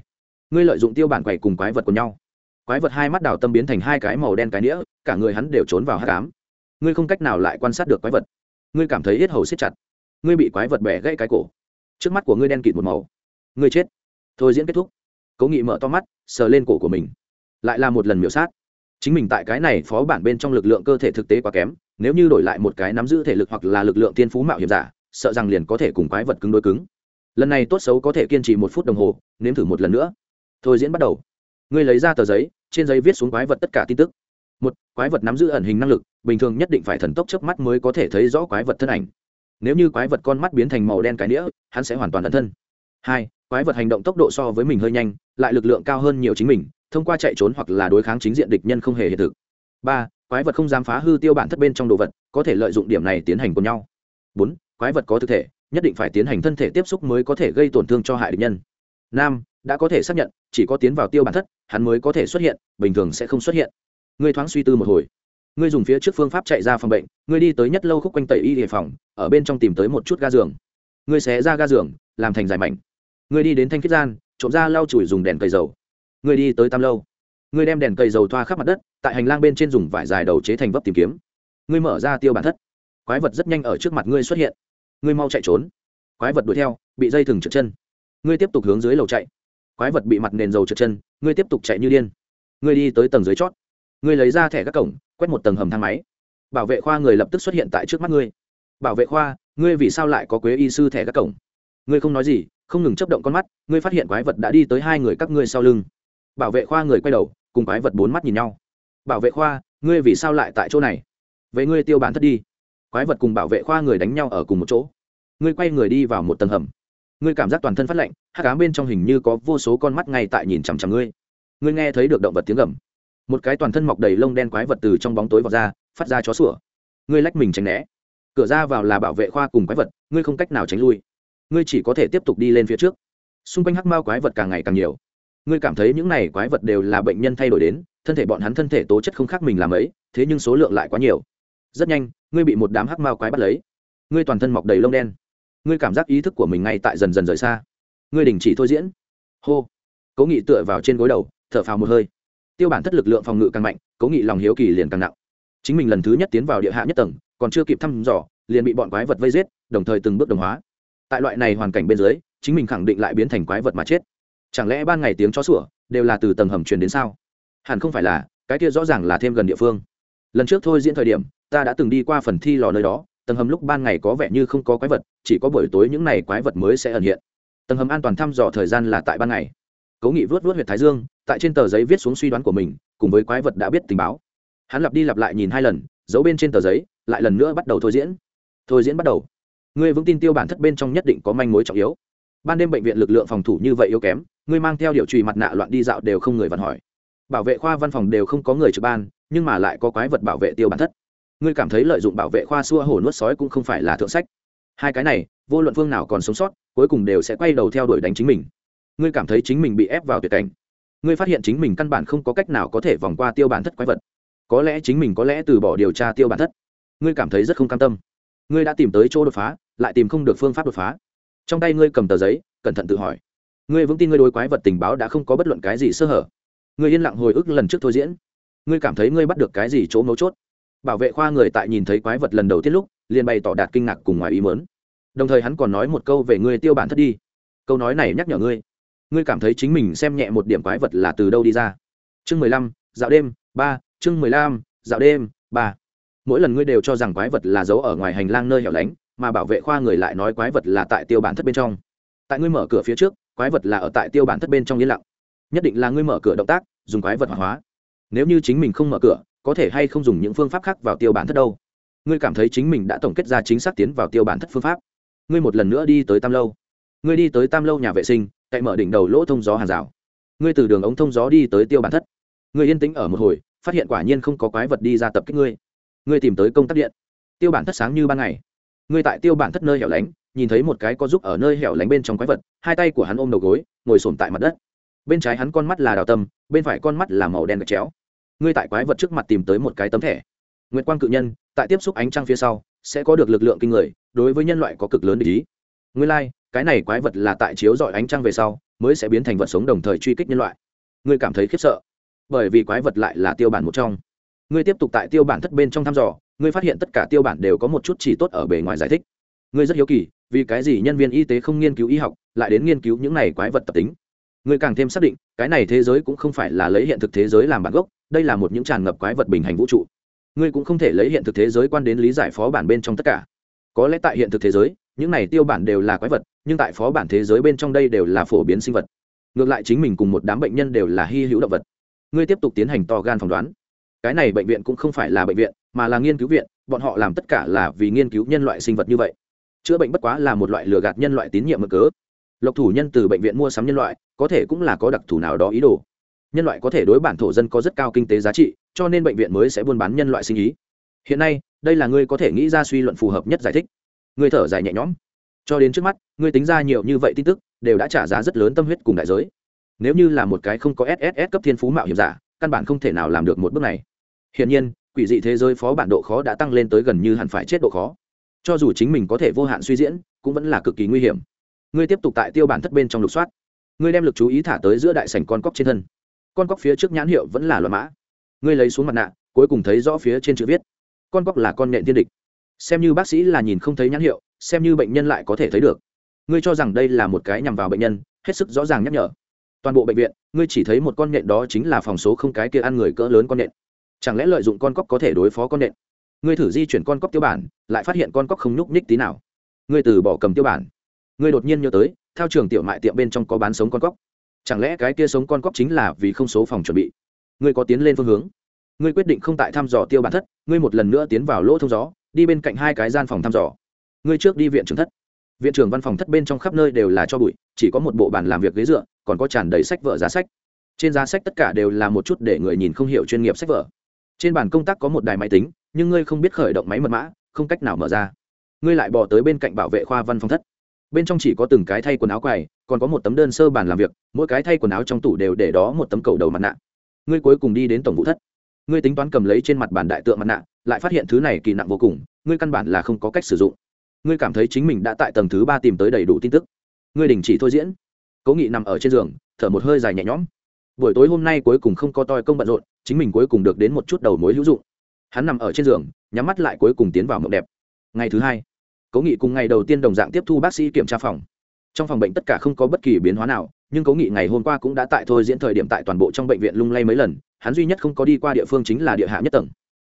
[SPEAKER 1] Ngươi lợi dụng tiêu bản quầy cùng quái vật của nhau. Quái vật hai mắt đào tâm biến thành hai cái màu đen cái nĩa, cả người hắn đều trốn vào hát cám ngươi không cách nào lại quan sát được quái vật. Ngươi cảm thấy hết hầu siết chặt. Ngươi bị quái vật bẻ gãy cái cổ. Trước mắt của ngươi đen kịt một màu. Ngươi chết. Thôi diễn kết thúc. Cố nghị mở to mắt, sờ lên cổ của mình. Lại là một lần miểu sát chính mình tại cái này phó bản bên trong lực lượng cơ thể thực tế quá kém, nếu như đổi lại một cái nắm giữ thể lực hoặc là lực lượng tiên phú mạo hiểm giả, sợ rằng liền có thể cùng quái vật cứng đôi cứng. Lần này tốt xấu có thể kiên trì một phút đồng hồ, nếm thử một lần nữa. Thôi diễn bắt đầu. Ngươi lấy ra tờ giấy, trên giấy viết xuống quái vật tất cả tin tức. Một, quái vật nắm giữ ẩn hình năng lực, bình thường nhất định phải thần tốc chớp mắt mới có thể thấy rõ quái vật thân ảnh. Nếu như quái vật con mắt biến thành màu đen cái đĩa hắn sẽ hoàn toàn ẩn thân. Hai, quái vật hành động tốc độ so với mình hơi nhanh, lại lực lượng cao hơn nhiều chính mình thông qua chạy trốn hoặc là đối kháng chính diện địch nhân không hề hiện thực. Ba, quái vật không dám phá hư tiêu bản thất bên trong đồ vật, có thể lợi dụng điểm này tiến hành cùng nhau. Bốn, quái vật có thực thể, nhất định phải tiến hành thân thể tiếp xúc mới có thể gây tổn thương cho hại địch nhân. Năm, đã có thể xác nhận, chỉ có tiến vào tiêu bản thất, hắn mới có thể xuất hiện, bình thường sẽ không xuất hiện. Ngươi thoáng suy tư một hồi. Ngươi dùng phía trước phương pháp chạy ra phòng bệnh, ngươi đi tới nhất lâu khúc quanh tẩy y địa phòng, ở bên trong tìm tới một chút ga giường. Ngươi xé ra ga giường, làm thành dài mảnh. Ngươi đi đến thanh khiết gian, trộm ra lau chùi dùng đèn cây dầu ngươi đi tới tam lâu. Ngươi đem đèn cây dầu thoa khắp mặt đất, tại hành lang bên trên dùng vải dài đầu chế thành vấp tìm kiếm. Ngươi mở ra tiêu bản thất. Quái vật rất nhanh ở trước mặt ngươi xuất hiện. Ngươi mau chạy trốn. Quái vật đuổi theo, bị dây thừng trượt chân. Ngươi tiếp tục hướng dưới lầu chạy. Quái vật bị mặt nền dầu trượt chân, ngươi tiếp tục chạy như điên. Ngươi đi tới tầng dưới chót. Ngươi lấy ra thẻ các cổng, quét một tầng hầm thang máy. Bảo vệ khoa người lập tức xuất hiện tại trước mắt ngươi. Bảo vệ khoa, ngươi vì sao lại có quế y sư thẻ các cổng? Ngươi không nói gì, không ngừng chấp động con mắt, ngươi phát hiện quái vật đã đi tới hai người các ngươi sau lưng bảo vệ khoa người quay đầu, cùng quái vật bốn mắt nhìn nhau. Bảo vệ khoa, ngươi vì sao lại tại chỗ này? Vậy ngươi tiêu bản thất đi. Quái vật cùng bảo vệ khoa người đánh nhau ở cùng một chỗ. Ngươi quay người đi vào một tầng hầm. Ngươi cảm giác toàn thân phát lạnh hát cám bên trong hình như có vô số con mắt ngay tại nhìn chằm chằm ngươi. Ngươi nghe thấy được động vật tiếng gầm. Một cái toàn thân mọc đầy lông đen quái vật từ trong bóng tối vào ra, phát ra chó sủa. Ngươi lách mình tránh né. Cửa ra vào là bảo vệ khoa cùng quái vật, ngươi không cách nào tránh lui. Ngươi chỉ có thể tiếp tục đi lên phía trước. Xung quanh hắc mao quái vật càng ngày càng nhiều ngươi cảm thấy những này quái vật đều là bệnh nhân thay đổi đến, thân thể bọn hắn thân thể tố chất không khác mình làm ấy, thế nhưng số lượng lại quá nhiều. Rất nhanh, ngươi bị một đám hắc mao quái bắt lấy. Ngươi toàn thân mọc đầy lông đen. Ngươi cảm giác ý thức của mình ngay tại dần dần rời xa. Ngươi đình chỉ thôi diễn. Hô. Cố nghị tựa vào trên gối đầu, thở phào một hơi. Tiêu bản thất lực lượng phòng ngự càng mạnh, cố nghị lòng hiếu kỳ liền càng nặng. Chính mình lần thứ nhất tiến vào địa hạ nhất tầng, còn chưa kịp thăm dò, liền bị bọn quái vật vây giết, đồng thời từng bước đồng hóa. Tại loại này hoàn cảnh bên dưới, chính mình khẳng định lại biến thành quái vật mà chết chẳng lẽ ban ngày tiếng chó sủa đều là từ tầng hầm truyền đến sao? Hẳn không phải là, cái kia rõ ràng là thêm gần địa phương. Lần trước thôi diễn thời điểm, ta đã từng đi qua phần thi lò nơi đó, tầng hầm lúc ban ngày có vẻ như không có quái vật, chỉ có buổi tối những n à y quái vật mới sẽ ẩn hiện. Tầng hầm an toàn thăm dò thời gian là tại ban ngày. Cố nghị vớt vớt h u y ệ t thái dương, tại trên tờ giấy viết xuống suy đoán của mình, cùng với quái vật đã biết tình báo. Hắn lặp đi lặp lại nhìn hai lần, giấu bên trên tờ giấy, lại lần nữa bắt đầu thôi diễn. Thôi diễn bắt đầu. Ngươi vững tin tiêu bản thất bên trong nhất định có manh mối trọng yếu ban đêm bệnh viện lực lượng phòng thủ như vậy yếu kém, ngươi mang theo điều trùy mặt nạ loạn đi dạo đều không người vặn hỏi. Bảo vệ khoa văn phòng đều không có người trực ban, nhưng mà lại có quái vật bảo vệ tiêu bản thất. Ngươi cảm thấy lợi dụng bảo vệ khoa xua hổ nuốt sói cũng không phải là thượng sách. Hai cái này, vô luận phương nào còn sống sót, cuối cùng đều sẽ quay đầu theo đuổi đánh chính mình. Ngươi cảm thấy chính mình bị ép vào tuyệt cảnh. Ngươi phát hiện chính mình căn bản không có cách nào có thể vòng qua tiêu bản thất quái vật. Có lẽ chính mình có lẽ từ bỏ điều tra tiêu bản thất. Ngươi cảm thấy rất không cam tâm. Ngươi đã tìm tới chỗ đột phá, lại tìm không được phương pháp đột phá trong tay ngươi cầm tờ giấy, cẩn thận tự hỏi. Ngươi vững tin ngươi đối quái vật tình báo đã không có bất luận cái gì sơ hở. Ngươi yên lặng hồi ức lần trước thôi diễn. Ngươi cảm thấy ngươi bắt được cái gì chỗ mấu chốt? Bảo vệ khoa người tại nhìn thấy quái vật lần đầu tiên lúc, liền bày tỏ đạt kinh ngạc cùng ngoài ý mớn đồng thời hắn còn nói một câu về ngươi tiêu bản thất đi. Câu nói này nhắc nhở ngươi. Ngươi cảm thấy chính mình xem nhẹ một điểm quái vật là từ đâu đi ra. Chương mười lăm, dạo đêm, ba, chương mười lăm, dạo đêm, ba. Mỗi lần ngươi đều cho rằng quái vật là giấu ở ngoài hành lang nơi hẻo lánh mà bảo vệ khoa người lại nói quái vật là tại tiêu bản thất bên trong. Tại ngươi mở cửa phía trước, quái vật là ở tại tiêu bản thất bên trong yên lặng. Nhất định là ngươi mở cửa động tác, dùng quái vật hoạt hóa. Nếu như chính mình không mở cửa, có thể hay không dùng những phương pháp khác vào tiêu bản thất đâu? Ngươi cảm thấy chính mình đã tổng kết ra chính xác tiến vào tiêu bản thất phương pháp. Ngươi một lần nữa đi tới tam lâu. Ngươi đi tới tam lâu nhà vệ sinh, cậy mở đỉnh đầu lỗ thông gió hàng rào. Ngươi từ đường ống thông gió đi tới tiêu bản thất. Ngươi yên tĩnh ở một hồi, phát hiện quả nhiên không có quái vật đi ra tập kích ngươi. Ngươi tìm tới công tắc điện. Tiêu bản thất sáng như ban ngày ngươi tại tiêu bản thất nơi hẻo lánh nhìn thấy một cái có giúp ở nơi hẻo lánh bên trong quái vật hai tay của hắn ôm đầu gối ngồi sồn tại mặt đất. Bên trái hắn con mắt là đào tâm bên phải con mắt là màu đen gạch chéo. Ngươi tại quái vật trước mặt tìm tới một cái tấm thẻ. Nguyệt quang cự nhân tại tiếp xúc ánh trăng phía sau sẽ có được lực lượng kinh người đối với nhân loại có cực lớn để ý. Ngươi lai、like, cái này quái vật là tại chiếu dọi ánh trăng về sau mới sẽ biến thành vật sống đồng thời truy kích nhân loại. Ngươi cảm thấy khiếp sợ bởi vì quái vật lại là tiêu bản một trong. Ngươi tiếp tục tại tiêu bản thất bên trong thăm dò ngươi phát hiện tất cả tiêu bản đều có một chút chỉ tốt ở bề ngoài giải thích. Ngươi rất hiếu kỳ, vì cái gì nhân viên y tế không nghiên cứu y học, lại đến nghiên cứu những này quái vật tập tính? Ngươi càng thêm xác định, cái này thế giới cũng không phải là lấy hiện thực thế giới làm bản gốc, đây là một những tràn ngập quái vật bình hành vũ trụ. Ngươi cũng không thể lấy hiện thực thế giới quan đến lý giải phó bản bên trong tất cả. Có lẽ tại hiện thực thế giới, những này tiêu bản đều là quái vật, nhưng tại phó bản thế giới bên trong đây đều là phổ biến sinh vật. Ngược lại chính mình cùng một đám bệnh nhân đều là hy hữu động vật. Ngươi tiếp tục tiến hành to gan phỏng đoán. Cái này bệnh viện cũng không phải là bệnh viện mà là nghiên cứu viện, bọn họ làm tất cả là vì nghiên cứu nhân loại sinh vật như vậy. Chữa bệnh bất quá là một loại lừa gạt nhân loại tín nhiệm mực cớ. Lộc thủ nhân từ bệnh viện mua sắm nhân loại, có thể cũng là có đặc thù nào đó ý đồ. Nhân loại có thể đối bản thổ dân có rất cao kinh tế giá trị, cho nên bệnh viện mới sẽ buôn bán nhân loại sinh ý. Hiện nay, đây là ngươi có thể nghĩ ra suy luận phù hợp nhất giải thích. Ngươi thở dài nhẹ nhõm. Cho đến trước mắt, ngươi tính ra nhiều như vậy tin tức, đều đã trả giá rất lớn tâm huyết cùng đại giới. Nếu như là một cái không có sss cấp thiên phú mạo hiểm giả, căn bản không thể nào làm được một bước này. Hiển nhiên quỷ dị thế giới phó bản độ khó đã tăng lên tới gần như hẳn phải chết độ khó. Cho dù chính mình có thể vô hạn suy diễn, cũng vẫn là cực kỳ nguy hiểm. Ngươi tiếp tục tại tiêu bản thất bên trong lục soát. Ngươi đem lực chú ý thả tới giữa đại sảnh con cóc trên thân. Con cóc phía trước nhãn hiệu vẫn là loạn mã. Ngươi lấy xuống mặt nạ, cuối cùng thấy rõ phía trên chữ viết. Con cóc là con nhện tiên địch. Xem như bác sĩ là nhìn không thấy nhãn hiệu, xem như bệnh nhân lại có thể thấy được. Ngươi cho rằng đây là một cái nhằm vào bệnh nhân, hết sức rõ ràng nhắc nhở. Toàn bộ bệnh viện, ngươi chỉ thấy một con nhện đó chính là phòng số không cái kia ăn người cỡ lớn con nhện chẳng lẽ lợi dụng con cóc có thể đối phó con nện? Ngươi thử di chuyển con cóc tiêu bản, lại phát hiện con cóc không nhúc nhích tí nào. Ngươi từ bỏ cầm tiêu bản. Ngươi đột nhiên nhớ tới theo trường tiểu mại tiệm bên trong có bán sống con cóc. Chẳng lẽ cái kia sống con cóc chính là vì không số phòng chuẩn bị? Ngươi có tiến lên phương hướng. Ngươi quyết định không tại thăm dò tiêu bản thất, ngươi một lần nữa tiến vào lỗ thông gió, đi bên cạnh hai cái gian phòng thăm dò. Ngươi trước đi viện trưởng thất. Viện trưởng văn phòng thất bên trong khắp nơi đều là cho bụi, chỉ có một bộ bàn làm việc ghế dựa, còn có tràn đầy sách vở giá sách. Trên giá sách tất cả đều là một chút để người nhìn không hiểu chuyên nghiệp sách vở trên bàn công tác có một đài máy tính, nhưng ngươi không biết khởi động máy mật mã, không cách nào mở ra. Ngươi lại bỏ tới bên cạnh bảo vệ khoa văn phòng thất. Bên trong chỉ có từng cái thay quần áo quầy, còn có một tấm đơn sơ bàn làm việc, mỗi cái thay quần áo trong tủ đều để đó một tấm cầu đầu mặt nạ. Ngươi cuối cùng đi đến tổng vụ thất. Ngươi tính toán cầm lấy trên mặt bàn đại tượng mặt nạ, lại phát hiện thứ này kỳ nặng vô cùng, ngươi căn bản là không có cách sử dụng. Ngươi cảm thấy chính mình đã tại tầng thứ ba tìm tới đầy đủ tin tức. Ngươi đình chỉ thôi diễn. Cố nghị nằm ở trên giường, thở một hơi dài nhẹ nhõm buổi tối hôm nay cuối cùng không có toi công bận rộn, chính mình cuối cùng được đến một chút đầu mối hữu dụng. Hắn nằm ở trên giường, nhắm mắt lại cuối cùng tiến vào mộng đẹp. Ngày thứ hai, cố nghị cùng ngày đầu tiên đồng dạng tiếp thu bác sĩ kiểm tra phòng. Trong phòng bệnh tất cả không có bất kỳ biến hóa nào, nhưng cố nghị ngày hôm qua cũng đã tại thôi diễn thời điểm tại toàn bộ trong bệnh viện lung lay mấy lần, hắn duy nhất không có đi qua địa phương chính là địa hạ nhất tầng.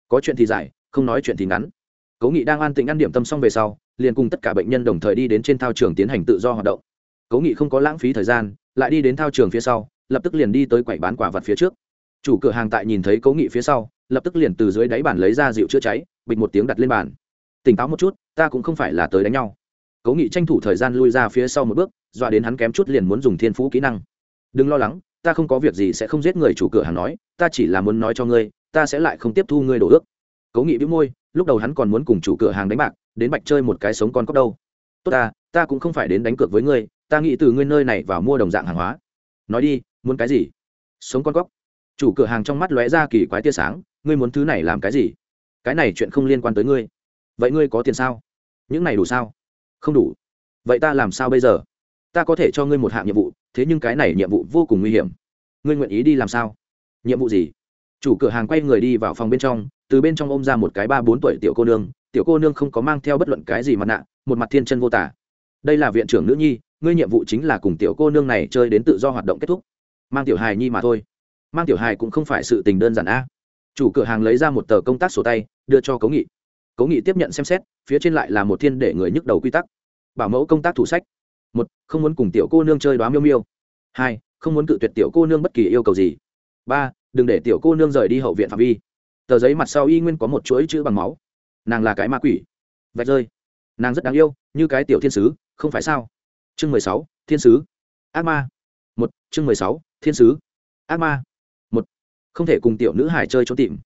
[SPEAKER 1] Có chuyện thì dài không nói chuyện thì ngắn. Cố nghị đang an tĩnh ăn điểm tâm xong về sau, liền cùng tất cả bệnh nhân đồng thời đi đến trên thao trường tiến hành tự do hoạt động. Cố nghị không có lãng phí thời gian, lại đi đến thao trường phía sau lập tức liền đi tới quầy bán quả vật phía trước. Chủ cửa hàng tại nhìn thấy cố nghị phía sau, lập tức liền từ dưới đáy bàn lấy ra rượu chữa cháy, bịch một tiếng đặt lên bàn. Tỉnh táo một chút, ta cũng không phải là tới đánh nhau. Cố nghị tranh thủ thời gian lui ra phía sau một bước, dọa đến hắn kém chút liền muốn dùng thiên phú kỹ năng. Đừng lo lắng, ta không có việc gì sẽ không giết người, chủ cửa hàng nói, ta chỉ là muốn nói cho ngươi, ta sẽ lại không tiếp thu ngươi đổ ước. Cố nghị bĩu môi, lúc đầu hắn còn muốn cùng chủ cửa hàng đánh bạc, đến bạch chơi một cái sống con cóc đâu. Tốt ta ta cũng không phải đến đánh cược với ngươi, ta nghĩ từ ngươi nơi này vào mua đồng dạng hàng hóa. Nói đi muốn cái gì? Sống con cóc chủ cửa hàng trong mắt lóe ra kỳ quái tia sáng, ngươi muốn thứ này làm cái gì? Cái này chuyện không liên quan tới ngươi. Vậy ngươi có tiền sao? Những này đủ sao? Không đủ. Vậy ta làm sao bây giờ? Ta có thể cho ngươi một hạng nhiệm vụ, thế nhưng cái này nhiệm vụ vô cùng nguy hiểm. Ngươi nguyện ý đi làm sao? Nhiệm vụ gì? Chủ cửa hàng quay người đi vào phòng bên trong, từ bên trong ôm ra một cái ba bốn tuổi tiểu cô nương. Tiểu cô nương không có mang theo bất luận cái gì mặt nạ, một mặt thiên chân vô tả. Đây là viện trưởng nữ nhi, ngươi nhiệm vụ chính là cùng tiểu cô nương này chơi đến tự do hoạt động kết thúc mang tiểu hài nhi mà thôi. Mang tiểu hài cũng không phải sự tình đơn giản a. Chủ cửa hàng lấy ra một tờ công tác sổ tay, đưa cho cấu nghị. Cấu nghị tiếp nhận xem xét, phía trên lại là một thiên để người nhức đầu quy tắc. Bảo mẫu công tác thủ sách. Một, không muốn cùng tiểu cô nương chơi đoá miêu miêu. Hai, không muốn cự tuyệt tiểu cô nương bất kỳ yêu cầu gì. Ba, đừng để tiểu cô nương rời đi hậu viện phạm vi. Tờ giấy mặt sau y nguyên có một chuỗi chữ bằng máu. Nàng là cái ma quỷ. Vạch rơi. Nàng rất đáng yêu, như cái tiểu thiên sứ, không phải sao? Chương mười sáu, thiên sứ. Ác ma một, chương mười sáu, thiên sứ. Ác ma. Một, không thể cùng tiểu nữ hải chơi trốn tìm.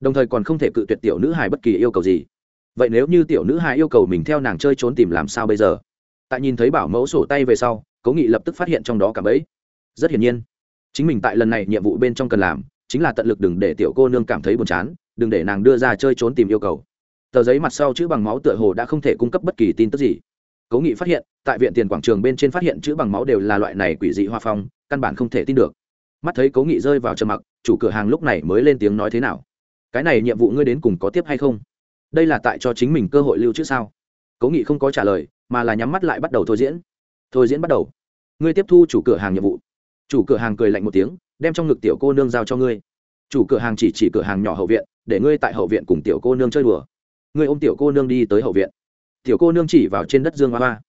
[SPEAKER 1] Đồng thời còn không thể cự tuyệt tiểu nữ hải bất kỳ yêu cầu gì. Vậy nếu như tiểu nữ hải yêu cầu mình theo nàng chơi trốn tìm làm sao bây giờ? Tại nhìn thấy bảo mẫu sổ tay về sau, cố nghị lập tức phát hiện trong đó cả bẫy. Rất hiển nhiên, chính mình tại lần này nhiệm vụ bên trong cần làm, chính là tận lực đừng để tiểu cô nương cảm thấy buồn chán, đừng để nàng đưa ra chơi trốn tìm yêu cầu. Tờ giấy mặt sau chữ bằng máu tựa hồ đã không thể cung cấp bất kỳ tin tức gì cố nghị phát hiện, tại viện tiền quảng trường bên trên phát hiện chữ bằng máu đều là loại này quỷ dị hoa phong, căn bản không thể tin được. Mắt thấy cố nghị rơi vào trầm mặc, chủ cửa hàng lúc này mới lên tiếng nói thế nào? Cái này nhiệm vụ ngươi đến cùng có tiếp hay không? Đây là tại cho chính mình cơ hội lưu trữ sao? Cố nghị không có trả lời, mà là nhắm mắt lại bắt đầu thôi diễn. Thôi diễn bắt đầu. Ngươi tiếp thu chủ cửa hàng nhiệm vụ. Chủ cửa hàng cười lạnh một tiếng, đem trong ngực tiểu cô nương giao cho ngươi. Chủ cửa hàng chỉ chỉ cửa hàng nhỏ hậu viện, để ngươi tại hậu viện cùng tiểu cô nương chơi đùa. Ngươi ôm tiểu cô nương đi tới hậu viện tiểu cô nương chỉ vào trên đất dương hoa hoa.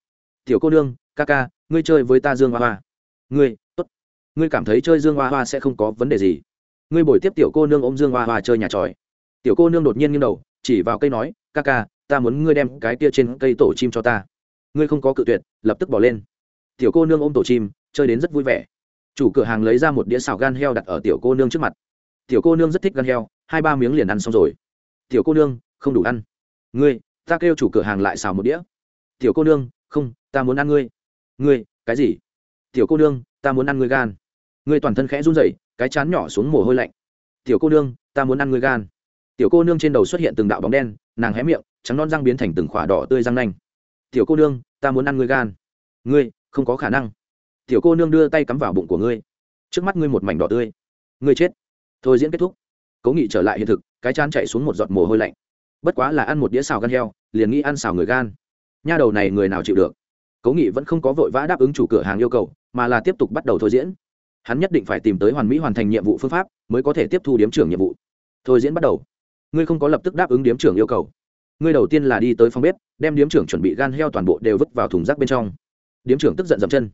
[SPEAKER 1] Tiểu cô nương, ca ca, ngươi chơi với ta dương hoa hoa. Ngươi, tốt. Ngươi cảm thấy chơi dương hoa hoa sẽ không có vấn đề gì. Ngươi bồi tiếp tiểu cô nương ôm dương hoa hoa chơi nhà tròi. Tiểu cô nương đột nhiên nghiêng đầu, chỉ vào cây nói, ca ca, ta muốn ngươi đem cái tia trên cây tổ chim cho ta. Ngươi không có cự tuyệt, lập tức bỏ lên. Tiểu cô nương ôm tổ chim, chơi đến rất vui vẻ. Chủ cửa hàng lấy ra một đĩa xào gan heo đặt ở tiểu cô nương trước mặt. Tiểu cô nương rất thích gan heo, hai ba miếng liền ăn xong rồi. Tiểu cô nương, không đủ ăn. Ngươi ta kêu chủ cửa hàng lại xào một đĩa. Tiểu cô nương, không, ta muốn ăn ngươi. Ngươi, cái gì? Tiểu cô nương, ta muốn ăn ngươi gan. Ngươi toàn thân khẽ run rẩy, cái chán nhỏ xuống mồ hôi lạnh. Tiểu cô nương, ta muốn ăn ngươi gan. Tiểu cô nương trên đầu xuất hiện từng đạo bóng đen, nàng hé miệng, trắng non răng biến thành từng khỏa đỏ tươi răng nanh. Tiểu cô nương, ta muốn ăn ngươi gan. Ngươi, không có khả năng. Tiểu cô nương đưa tay cắm vào bụng của ngươi. Trước mắt ngươi một mảnh đỏ tươi. Ngươi chết. Thôi diễn kết thúc. Cố nghị trở lại hiện thực, cái chán chạy xuống một giọt mồ hôi lạnh bất quá là ăn một đĩa xào gan heo, liền nghĩ ăn xào người gan. Nha đầu này người nào chịu được? Cố nghị vẫn không có vội vã đáp ứng chủ cửa hàng yêu cầu, mà là tiếp tục bắt đầu thôi diễn. Hắn nhất định phải tìm tới hoàn mỹ hoàn thành nhiệm vụ phương pháp, mới có thể tiếp thu điếm trưởng nhiệm vụ. Thôi diễn bắt đầu. Ngươi không có lập tức đáp ứng điếm trưởng yêu cầu. Ngươi đầu tiên là đi tới phòng bếp, đem điếm trưởng chuẩn bị gan heo toàn bộ đều vứt vào thùng rác bên trong. Điếm trưởng tức giận dậm chân.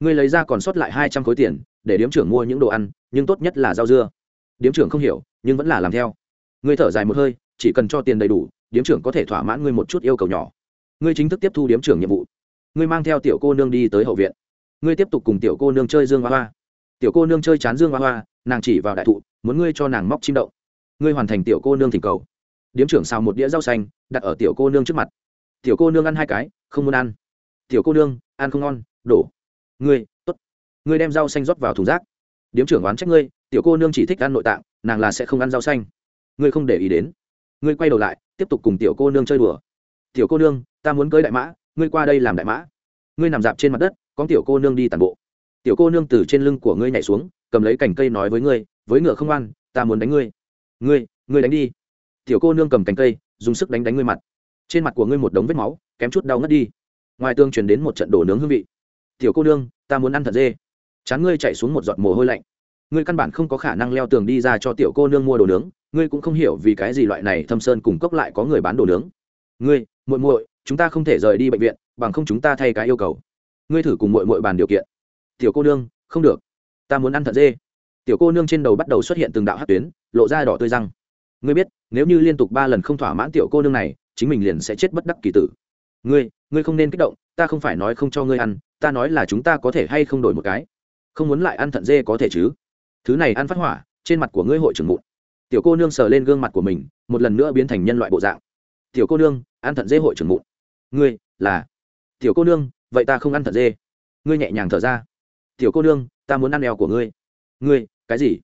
[SPEAKER 1] Ngươi lấy ra còn sót lại hai trăm khối tiền, để điếm trưởng mua những đồ ăn, nhưng tốt nhất là rau dưa. Điếm trưởng không hiểu, nhưng vẫn là làm theo. Ngươi thở dài một hơi chỉ cần cho tiền đầy đủ, điếm trưởng có thể thỏa mãn ngươi một chút yêu cầu nhỏ. Ngươi chính thức tiếp thu điếm trưởng nhiệm vụ. Ngươi mang theo tiểu cô nương đi tới hậu viện. Ngươi tiếp tục cùng tiểu cô nương chơi dương hoa hoa. Tiểu cô nương chơi chán dương hoa hoa, nàng chỉ vào đại thụ, muốn ngươi cho nàng móc chim đậu. Ngươi hoàn thành tiểu cô nương thỉnh cầu. Điếm trưởng xào một đĩa rau xanh, đặt ở tiểu cô nương trước mặt. Tiểu cô nương ăn hai cái, không muốn ăn. Tiểu cô nương, ăn không ngon, đổ. Ngươi t ố t ngươi đem rau xanh rót vào thùng rác. Điếm trưởng oán trách ngươi, tiểu cô nương chỉ thích ăn nội tạng, nàng là sẽ không ăn rau xanh. Ngươi không để ý đến ngươi quay đầu lại, tiếp tục cùng tiểu cô nương chơi đùa. Tiểu cô nương, ta muốn cưới đại mã, ngươi qua đây làm đại mã. Ngươi nằm dạp trên mặt đất, có tiểu cô nương đi tàn bộ. Tiểu cô nương từ trên lưng của ngươi nhảy xuống, cầm lấy cành cây nói với ngươi, với ngựa không ăn ta muốn đánh ngươi. Ngươi ngươi đánh đi. Tiểu cô nương cầm cành cây, dùng sức đánh đánh ngươi mặt. Trên mặt của ngươi một đống vết máu, kém chút đau ngất đi. Ngoài tương truyền đến một trận đổ nướng hương vị. Tiểu cô nương, ta muốn ăn thật dê. Chán ngươi chạy xuống một giọt mồ hôi lạnh. Ngươi căn bản không có khả năng leo tường đi ra cho tiểu cô nương mua đồ nướng ngươi cũng không hiểu vì cái gì loại này thâm sơn cùng cốc lại có người bán đồ nướng. Ngươi, muội muội, chúng ta không thể rời đi bệnh viện, bằng không chúng ta thay cái yêu cầu. Ngươi thử cùng muội muội bàn điều kiện. Tiểu cô nương, không được. Ta muốn ăn thận dê. Tiểu cô nương trên đầu bắt đầu xuất hiện từng đạo hát tuyến, lộ ra đỏ tươi răng. Ngươi biết, nếu như liên tục ba lần không thỏa mãn tiểu cô nương này, chính mình liền sẽ chết bất đắc kỳ tử. Ngươi ngươi không nên kích động, ta không phải nói không cho ngươi ăn, ta nói là chúng ta có thể hay không đổi một cái. Không muốn lại ăn thận dê có thể chứ? Thứ này ăn phát hỏa, trên mặt của ngươi hội trưởng mụn tiểu cô nương sờ lên gương mặt của mình, một lần nữa biến thành nhân loại bộ dạng. Tiểu cô nương, ăn thận dê hội trưởng mụn. Ngươi, là. Tiểu cô nương, vậy ta không ăn thận dê. Ngươi nhẹ nhàng thở ra. Tiểu cô nương, ta muốn ăn eo của ngươi. Ngươi, cái gì?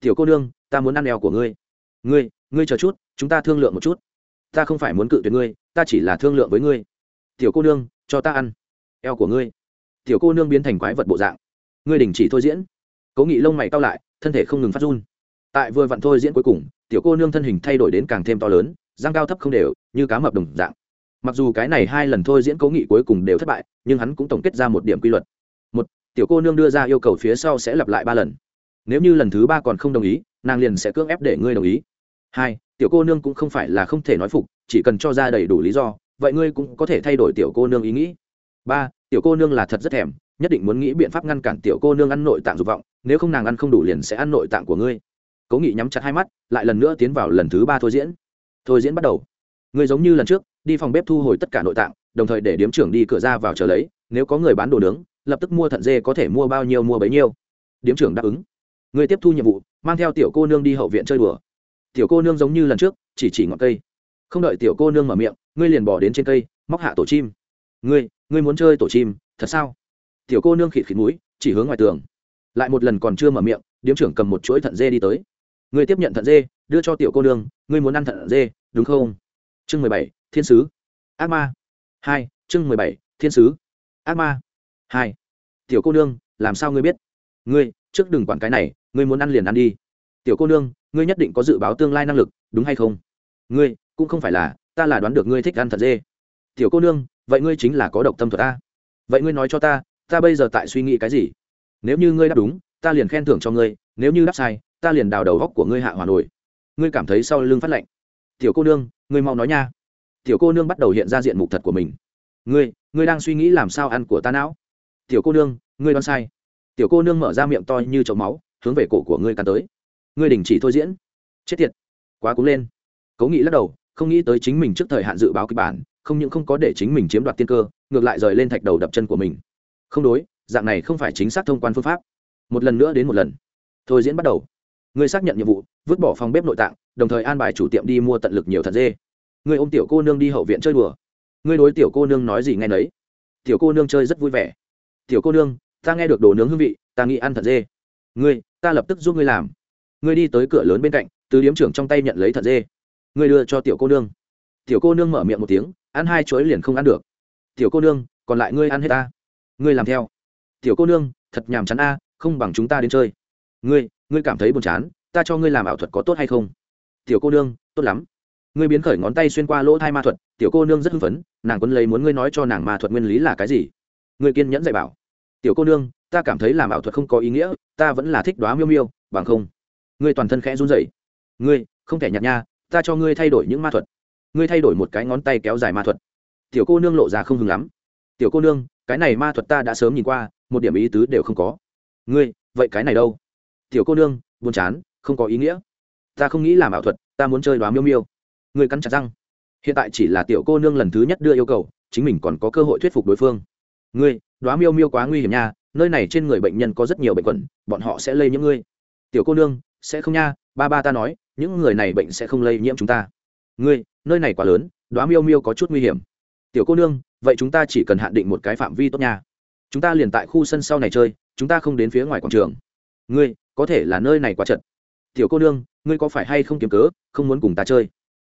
[SPEAKER 1] Tiểu cô nương, ta muốn ăn eo của ngươi. Ngươi ngươi chờ chút, chúng ta thương lượng một chút. Ta không phải muốn cự tuyệt ngươi, ta chỉ là thương lượng với ngươi. Tiểu cô nương, cho ta ăn eo của ngươi. Tiểu cô nương biến thành quái vật bộ dạng. Ngươi đình chỉ thôi diễn. Cố nghị lông mày cao lại, thân thể không ngừng phát run tại vừa vặn thôi diễn cuối cùng, tiểu cô nương thân hình thay đổi đến càng thêm to lớn, răng cao thấp không đều, như cá mập đồng dạng. Mặc dù cái này hai lần thôi diễn cố nghị cuối cùng đều thất bại, nhưng hắn cũng tổng kết ra một điểm quy luật. Một, tiểu cô nương đưa ra yêu cầu phía sau sẽ lặp lại ba lần. Nếu như lần thứ ba còn không đồng ý, nàng liền sẽ cưỡng ép để ngươi đồng ý. Hai, tiểu cô nương cũng không phải là không thể nói phục, chỉ cần cho ra đầy đủ lý do, vậy ngươi cũng có thể thay đổi tiểu cô nương ý nghĩ. Ba, tiểu cô nương là thật rất thèm, nhất định muốn nghĩ biện pháp ngăn cản tiểu cô nương ăn nội tạng dục vọng, nếu không nàng ăn không đủ liền sẽ ăn nội tạng của ngươi cố nghị nhắm chặt hai mắt, lại lần nữa tiến vào lần thứ ba thôi diễn. Thôi diễn bắt đầu. Ngươi giống như lần trước, đi phòng bếp thu hồi tất cả nội tạng, đồng thời để điếm trưởng đi cửa ra vào chờ lấy, nếu có người bán đồ nướng, lập tức mua thận dê có thể mua bao nhiêu mua bấy nhiêu. Điếm trưởng đáp ứng. Ngươi tiếp thu nhiệm vụ, mang theo tiểu cô nương đi hậu viện chơi đùa. Tiểu cô nương giống như lần trước, chỉ chỉ ngọn cây. Không đợi tiểu cô nương mở miệng, ngươi liền bỏ đến trên cây, móc hạ tổ chim. Ngươi ngươi muốn chơi tổ chim, thật sao? Tiểu cô nương khịt khịt mũi, chỉ hướng ngoài tường. Lại một lần còn chưa mở miệng, điếm trưởng cầm một chuỗi thận dê đi tới ngươi tiếp nhận thận dê, đưa cho tiểu cô nương, ngươi muốn ăn thận dê, đúng không? Chương mười bảy, thiên sứ. Ác ma. Hai, chương mười bảy, thiên sứ. Ác ma. Hai, tiểu cô nương, làm sao ngươi biết? Ngươi, trước đừng quản cái này, ngươi muốn ăn liền ăn đi. Tiểu cô nương, ngươi nhất định có dự báo tương lai năng lực, đúng hay không? Ngươi, cũng không phải là, ta là đoán được ngươi thích ăn thật dê. Tiểu cô nương, vậy ngươi chính là có độc tâm thuật ta vậy ngươi nói cho ta ta bây giờ tại suy nghĩ cái gì? Nếu như ngươi đáp đúng, ta liền khen thưởng cho ngươi, nếu như đáp sai ta liền đào đầu góc của ngươi hạ hòa nổi ngươi cảm thấy sau lưng phát lạnh. Tiểu cô nương, ngươi mau nói nha. Tiểu cô nương bắt đầu hiện ra diện mục thật của mình. Ngươi ngươi đang suy nghĩ làm sao ăn của ta não. Tiểu cô nương, ngươi đoán sai. Tiểu cô nương mở ra miệng to như chậu máu, hướng về cổ của ngươi cắn tới. Ngươi đình chỉ thôi diễn. Chết tiệt. Quá cú lên. Cố nghị lắc đầu, không nghĩ tới chính mình trước thời hạn dự báo kịch bản, không những không có để chính mình chiếm đoạt tiên cơ, ngược lại rời lên thạch đầu đập chân của mình. Không đối, dạng này không phải chính xác thông quan phương pháp. Một lần nữa đến một lần. Thôi diễn bắt đầu ngươi xác nhận nhiệm vụ, vứt bỏ phòng bếp nội tạng, đồng thời an bài chủ tiệm đi mua tận lực nhiều thật dê. Ngươi ôm tiểu cô nương đi hậu viện chơi đùa. Ngươi đối tiểu cô nương nói gì nghe nấy. Tiểu cô nương chơi rất vui vẻ. Tiểu cô nương, ta nghe được đồ nướng hương vị, ta nghĩ ăn thật dê. Ngươi, ta lập tức giúp ngươi làm. Ngươi đi tới cửa lớn bên cạnh, từ điếm trưởng trong tay nhận lấy thật dê. Ngươi đưa cho tiểu cô nương. Tiểu cô nương mở miệng một tiếng, ăn hai chuỗi liền không ăn được. Tiểu cô nương, còn lại ngươi ăn hết ta. Ngươi làm theo. Tiểu cô nương, thật nhàm chán a, không bằng chúng ta đến chơi. Ngươi ngươi cảm thấy buồn chán, ta cho ngươi làm ảo thuật có tốt hay không? Tiểu cô nương, tốt lắm. Ngươi biến khởi ngón tay xuyên qua lỗ thai ma thuật, tiểu cô nương rất hưng phấn, nàng quân lấy muốn ngươi nói cho nàng ma thuật nguyên lý là cái gì? Ngươi kiên nhẫn dạy bảo. Tiểu cô nương, ta cảm thấy làm ảo thuật không có ý nghĩa, ta vẫn là thích đoá miêu miêu, bằng không. Ngươi toàn thân khẽ run rẩy. Ngươi, không thể nhặt nha, ta cho ngươi thay đổi những ma thuật. Ngươi thay đổi một cái ngón tay kéo dài ma thuật. Tiểu cô nương lộ ra không hứng lắm. Tiểu cô nương, cái này ma thuật ta đã sớm nhìn qua, một điểm ý tứ đều không có. Ngươi, vậy cái này đâu? Tiểu cô nương, buồn chán, không có ý nghĩa. Ta không nghĩ làm ảo thuật, ta muốn chơi đoá miêu miêu. Ngươi cắn chặt răng. Hiện tại chỉ là tiểu cô nương lần thứ nhất đưa yêu cầu, chính mình còn có cơ hội thuyết phục đối phương. Ngươi, đoá miêu miêu quá nguy hiểm nha, nơi này trên người bệnh nhân có rất nhiều bệnh quẩn, bọn họ sẽ lây nhiễm ngươi. Tiểu cô nương, sẽ không nha, ba ba ta nói, những người này bệnh sẽ không lây nhiễm chúng ta. Ngươi, nơi này quá lớn, đoá miêu miêu có chút nguy hiểm. Tiểu cô nương, vậy chúng ta chỉ cần hạn định một cái phạm vi tốt nha. Chúng ta liền tại khu sân sau này chơi, chúng ta không đến phía ngoài quảng trường ngươi, có thể là nơi này quá trận tiểu cô nương, ngươi có phải hay không kiếm cớ, không muốn cùng ta chơi?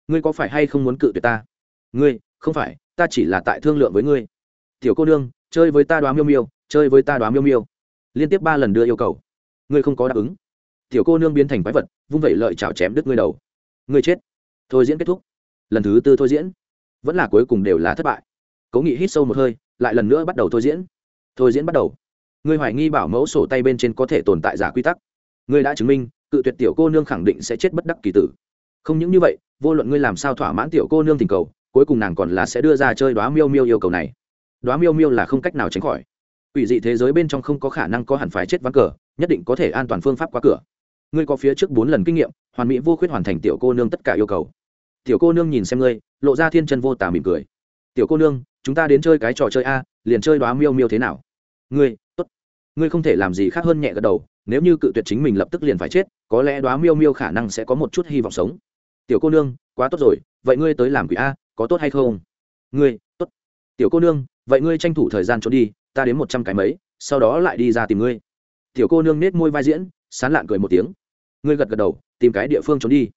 [SPEAKER 1] Ngươi có phải hay không muốn cự tuyệt ta? Ngươi, không phải, ta chỉ là tại thương lượng với ngươi. Tiểu cô nương, chơi với ta đoá miêu miêu, chơi với ta đoá miêu miêu. Liên tiếp ba lần đưa yêu cầu. Ngươi không có đáp ứng. Tiểu cô nương biến thành quái vật, vung vẩy lợi chảo chém đứt ngươi đầu. Ngươi chết. Thôi diễn kết thúc. Lần thứ tư thôi diễn. Vẫn là cuối cùng đều là thất bại. Cố nghị hít sâu một hơi, lại lần nữa bắt đầu thôi diễn. Thôi diễn bắt đầu ngươi hoài nghi bảo mẫu sổ tay bên trên có thể tồn tại giả quy tắc. Ngươi đã chứng minh, cự tuyệt tiểu cô nương khẳng định sẽ chết bất đắc kỳ tử. Không những như vậy, vô luận ngươi làm sao thỏa mãn tiểu cô nương tình cầu, cuối cùng nàng còn là sẽ đưa ra chơi đoá miêu miêu yêu cầu này. Đoá miêu miêu là không cách nào tránh khỏi. Ủy dị thế giới bên trong không có khả năng có hẳn phải chết ván cờ, nhất định có thể an toàn phương pháp qua cửa. Ngươi có phía trước bốn lần kinh nghiệm, hoàn mỹ vô khuyết hoàn thành tiểu cô nương tất cả yêu cầu. Tiểu cô nương nhìn xem ngươi, lộ ra thiên chân vô tả mỉm cười. Tiểu cô nương, chúng ta đến chơi cái trò chơi a, liền chơi đoá miêu miêu thế nào? Ngươi ngươi không thể làm gì khác hơn nhẹ gật đầu, nếu như cự tuyệt chính mình lập tức liền phải chết, có lẽ đoá miêu miêu khả năng sẽ có một chút hy vọng sống. Tiểu cô nương, quá tốt rồi, vậy ngươi tới làm quỷ a, có tốt hay không? Ngươi, tốt. Tiểu cô nương, vậy ngươi tranh thủ thời gian trốn đi, ta đến một trăm cái mấy, sau đó lại đi ra tìm ngươi. Tiểu cô nương nết môi vai diễn, sán lạn cười một tiếng. Ngươi gật gật đầu, tìm cái địa phương trốn đi.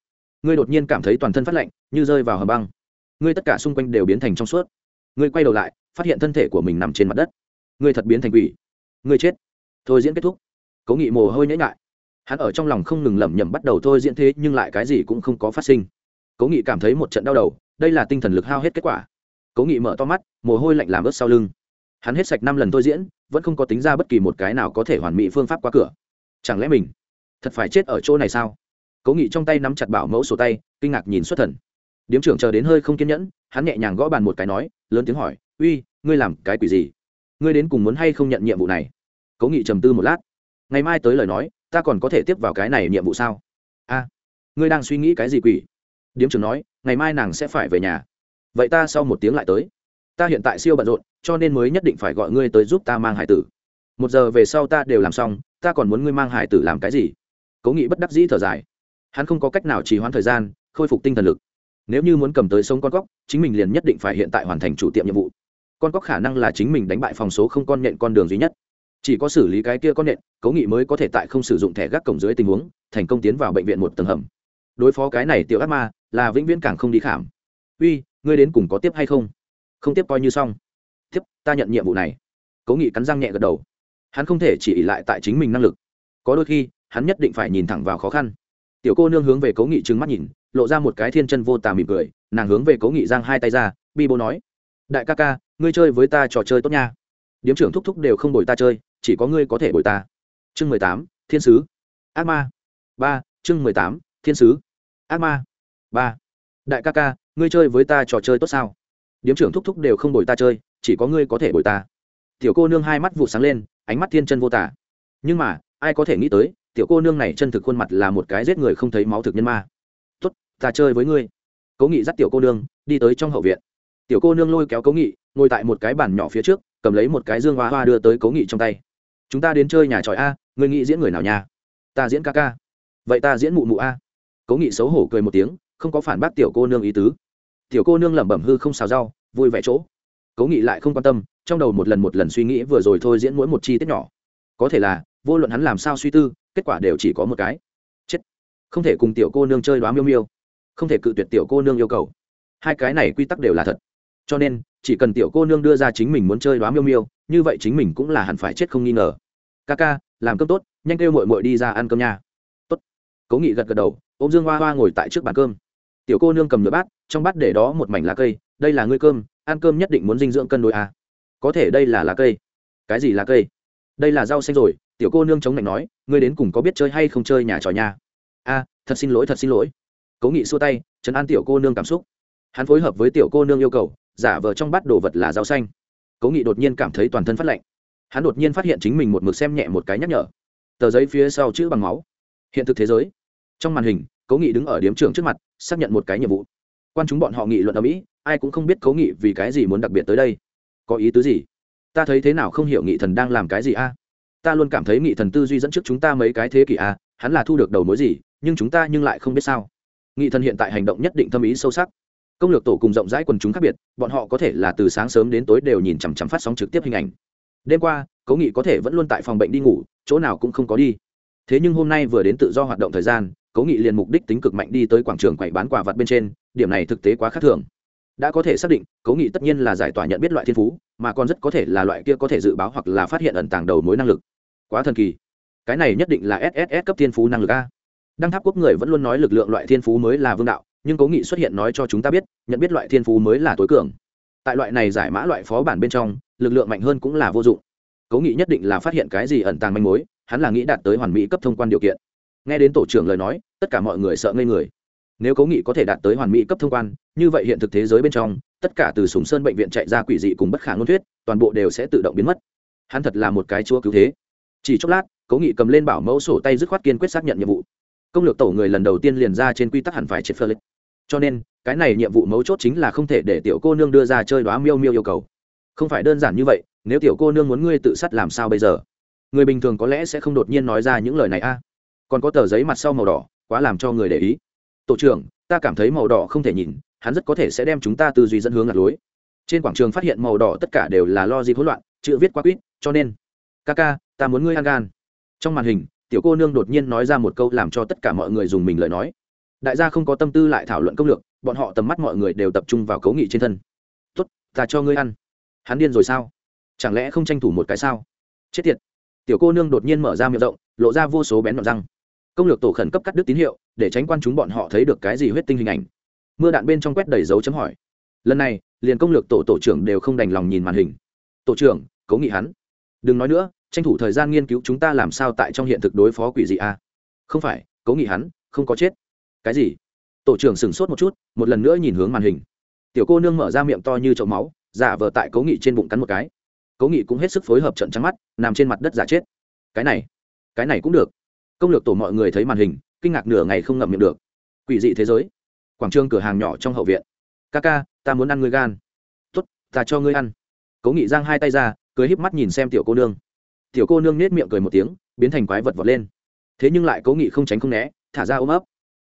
[SPEAKER 1] Ngươi đột nhiên cảm thấy toàn thân phát lạnh, như rơi vào hầm băng. Ngươi tất cả xung quanh đều biến thành trong suốt. Ngươi quay đầu lại, phát hiện thân thể của mình nằm trên mặt đất. Ngươi thật biến thành quỷ. Ngươi chết thôi diễn kết thúc. Cố nghị mồ hôi nhễ ngại hắn ở trong lòng không ngừng lẩm nhẩm bắt đầu thôi diễn thế, nhưng lại cái gì cũng không có phát sinh. Cố nghị cảm thấy một trận đau đầu, đây là tinh thần lực hao hết kết quả. Cố nghị mở to mắt, mồ hôi lạnh làm ướt sau lưng. Hắn hết sạch năm lần thôi diễn, vẫn không có tính ra bất kỳ một cái nào có thể hoàn mỹ phương pháp qua cửa. Chẳng lẽ mình thật phải chết ở chỗ này sao? Cố nghị trong tay nắm chặt bảo mẫu sổ tay, kinh ngạc nhìn xuất thần. Điếm trưởng chờ đến hơi không kiên nhẫn, hắn nhẹ nhàng gõ bàn một cái nói, lớn tiếng hỏi, uy, ngươi làm cái quỷ gì? Ngươi đến cùng muốn hay không nhận nhiệm vụ này? Cố nghị trầm tư một lát. Ngày mai tới lời nói, ta còn có thể tiếp vào cái này nhiệm vụ sao? A, ngươi đang suy nghĩ cái gì quỷ? Điếm trưởng nói, ngày mai nàng sẽ phải về nhà. Vậy ta sau một tiếng lại tới. Ta hiện tại siêu bận rộn, cho nên mới nhất định phải gọi ngươi tới giúp ta mang hải tử. Một giờ về sau ta đều làm xong, ta còn muốn ngươi mang hải tử làm cái gì? Cố nghị bất đắc dĩ thở dài. Hắn không có cách nào trì hoãn thời gian, khôi phục tinh thần lực. Nếu như muốn cầm tới sống con cóc, chính mình liền nhất định phải hiện tại hoàn thành chủ tiệm nhiệm vụ. Con cóc khả năng là chính mình đánh bại phòng số không con nhện con đường duy nhất chỉ có xử lý cái kia con nện, cố nghị mới có thể tại không sử dụng thẻ gác cổng dưới tình huống thành công tiến vào bệnh viện một tầng hầm. Đối phó cái này tiểu ác ma là vĩnh viễn càng không đi khảm. Uy ngươi đến cùng có tiếp hay không? Không tiếp coi như xong. Tiếp ta nhận nhiệm vụ này. Cố nghị cắn răng nhẹ gật đầu. Hắn không thể chỉ ỉ lại tại chính mình năng lực. Có đôi khi hắn nhất định phải nhìn thẳng vào khó khăn. Tiểu cô nương hướng về cố nghị trừng mắt nhìn lộ ra một cái thiên chân vô tà mỉm cười nàng hướng về cố nghị giang hai tay ra bi bố nói. Đại ca ca ngươi chơi với ta trò chơi tốt nha. Điếm trưởng thúc thúc đều không đổi ta chơi chỉ có ngươi có thể bồi ta. Chương mười tám, thiên sứ. Ác ma. Ba, chương mười tám, thiên sứ. Ác ma. Ba, đại ca ca, ngươi chơi với ta trò chơi tốt sao? Điếm trưởng thúc thúc đều không bồi ta chơi, chỉ có ngươi có thể bồi ta. Tiểu cô nương hai mắt vụ sáng lên, ánh mắt thiên chân vô tả. Nhưng mà, ai có thể nghĩ tới, tiểu cô nương này chân thực khuôn mặt là một cái giết người không thấy máu thực nhân ma. Tốt, ta chơi với ngươi. Cố nghị dắt tiểu cô nương, đi tới trong hậu viện. Tiểu cô nương lôi kéo cố nghị, ngồi tại một cái bàn nhỏ phía trước, cầm lấy một cái dương hoa hoa đưa tới cố nghị trong tay chúng ta đến chơi nhà tròi a người nghĩ diễn người nào nhà ta diễn ca ca. Vậy ta diễn mụ mụ a. Cố nghị xấu hổ cười một tiếng, không có phản bác tiểu cô nương ý tứ. Tiểu cô nương lẩm bẩm hư không xào rau, vui vẻ chỗ. Cố nghị lại không quan tâm, trong đầu một lần một lần suy nghĩ vừa rồi thôi diễn mỗi một chi tiết nhỏ. Có thể là, vô luận hắn làm sao suy tư, kết quả đều chỉ có một cái. Chết. Không thể cùng tiểu cô nương chơi đoá miêu miêu. Không thể cự tuyệt tiểu cô nương yêu cầu. Hai cái này quy tắc đều là thật. Cho nên chỉ cần tiểu cô nương đưa ra chính mình muốn chơi đoá miêu miêu, như vậy chính mình cũng là hẳn phải chết không nghi ngờ. Ca ca, làm cơm tốt, nhanh kêu mội mội đi ra ăn cơm nha. Tốt. Cố nghị gật gật đầu ô m dương hoa hoa ngồi tại trước bàn cơm. Tiểu cô nương cầm nửa bát, trong bát để đó một mảnh lá cây. Đây là ngươi cơm, ăn cơm nhất định muốn dinh dưỡng cân đối à. có thể đây là lá cây. Cái gì lá cây? Đây là rau xanh rồi. Tiểu cô nương chống lạnh nói, ngươi đến cùng có biết chơi hay không chơi nhà trò nhà a, thật xin lỗi, thật xin lỗi. Cố nghị xua tay chấn an tiểu cô nương cảm xúc. Hắn phối hợp với tiểu cô nương yêu cầu giả vờ trong bát đồ vật là rau xanh. Cố nghị đột nhiên cảm thấy toàn thân phát lạnh. Hắn đột nhiên phát hiện chính mình một mực xem nhẹ một cái nhắc nhở. Tờ giấy phía sau chữ bằng máu. Hiện thực thế giới. Trong màn hình, cố nghị đứng ở điếm trường trước mặt, xác nhận một cái nhiệm vụ. Quan chúng bọn họ nghị luận ở mỹ ai cũng không biết cố nghị vì cái gì muốn đặc biệt tới đây. Có ý tứ gì? Ta thấy thế nào không hiểu nghị thần đang làm cái gì a? Ta luôn cảm thấy nghị thần tư duy dẫn trước chúng ta mấy cái thế kỷ a, hắn là thu được đầu mối gì, nhưng chúng ta nhưng lại không biết sao. Nghị thần hiện tại hành động nhất định tâm ý sâu sắc công lược tổ cùng rộng rãi quần chúng khác biệt, bọn họ có thể là từ sáng sớm đến tối đều nhìn chằm chằm phát sóng trực tiếp hình ảnh. Đêm qua, cố nghị có thể vẫn luôn tại phòng bệnh đi ngủ, chỗ nào cũng không có đi. Thế nhưng hôm nay vừa đến tự do hoạt động thời gian, cố nghị liền mục đích tính cực mạnh đi tới quảng trường quậy bán quả vặt bên trên, điểm này thực tế quá khác thường. Đã có thể xác định, cố nghị tất nhiên là giải tỏa nhận biết loại thiên phú, mà còn rất có thể là loại kia có thể dự báo hoặc là phát hiện ẩn tàng đầu mối năng lực. Quá thần kỳ. Cái này nhất định là sss cấp thiên phú năng lực a. Đăng tháp quốc người vẫn luôn nói lực lượng loại thiên phú mới là vương đạo nhưng cố nghị xuất hiện nói cho chúng ta biết, nhận biết loại thiên phú mới là tối cường. Tại loại này giải mã loại phó bản bên trong, lực lượng mạnh hơn cũng là vô dụng. Cố nghị nhất định là phát hiện cái gì ẩn tàng manh mối, hắn là nghĩ đạt tới hoàn mỹ cấp thông quan điều kiện. Nghe đến tổ trưởng lời nói, tất cả mọi người sợ ngây người. Nếu cố nghị có thể đạt tới hoàn mỹ cấp thông quan, như vậy hiện thực thế giới bên trong, tất cả từ sùng sơn bệnh viện chạy ra quỷ dị cùng bất khả ngôn thuyết, toàn bộ đều sẽ tự động biến mất. Hắn thật là một cái chúa cứu thế. Chỉ chốc lát, cố nghị cầm lên bảo mẫu sổ tay dứt khoát kiên quyết xác nhận nhiệm vụ. Công lược tổ người lần đầu tiên liền ra trên quy tắc hẳn phải triệt phơ lịch cho nên, cái này nhiệm vụ mấu chốt chính là không thể để tiểu cô nương đưa ra chơi đoá miêu miêu yêu cầu. Không phải đơn giản như vậy, nếu tiểu cô nương muốn ngươi tự sát làm sao bây giờ? Người bình thường có lẽ sẽ không đột nhiên nói ra những lời này a. Còn có tờ giấy mặt sau màu đỏ, quá làm cho người để ý. Tổ trưởng, ta cảm thấy màu đỏ không thể nhìn, hắn rất có thể sẽ đem chúng ta tư duy dẫn hướng lạc lối. Trên quảng trường phát hiện màu đỏ tất cả đều là lo gì hỗn loạn, chữ viết quá quýt, cho nên, ca ca, ta muốn ngươi ăn gan. Trong màn hình, tiểu cô nương đột nhiên nói ra một câu làm cho tất cả mọi người dùng mình lời nói đại gia không có tâm tư lại thảo luận công lược, bọn họ tầm mắt mọi người đều tập trung vào cấu nghị trên thân. Tốt, ta cho ngươi ăn. Hắn điên rồi sao? Chẳng lẽ không tranh thủ một cái sao? Chết tiệt. Tiểu cô nương đột nhiên mở ra miệng rộng, lộ ra vô số bén nhọn răng. Công lược tổ khẩn cấp cắt đứt tín hiệu, để tránh quan chúng bọn họ thấy được cái gì huyết tinh hình ảnh. Mưa đạn bên trong quét đầy dấu chấm hỏi. Lần này, liền công lược tổ tổ trưởng đều không đành lòng nhìn màn hình. Tổ trưởng cố nghị hắn. Đừng nói nữa, tranh thủ thời gian nghiên cứu chúng ta làm sao tại trong hiện thực đối phó quỷ dị a. Không phải cố nghị hắn, không có chết cái gì? Tổ trưởng sửng sốt một chút, một lần nữa nhìn hướng màn hình. Tiểu cô nương mở ra miệng to như chậu máu, giả vờ tại cố nghị trên bụng cắn một cái. Cố nghị cũng hết sức phối hợp trận trắng mắt, nằm trên mặt đất giả chết. Cái này cái này cũng được. Công lược tổ mọi người thấy màn hình, kinh ngạc nửa ngày không ngậm miệng được. Quỷ dị thế giới. Quảng trường cửa hàng nhỏ trong hậu viện. Ca ca, ta muốn ăn ngươi gan. Tuất ta cho ngươi ăn. Cố nghị giang hai tay ra, cười híp mắt nhìn xem tiểu cô nương. Tiểu cô nương nết miệng cười một tiếng, biến thành quái vật vọt lên. Thế nhưng lại cố nghị không tránh không né, thả ra ôm ấp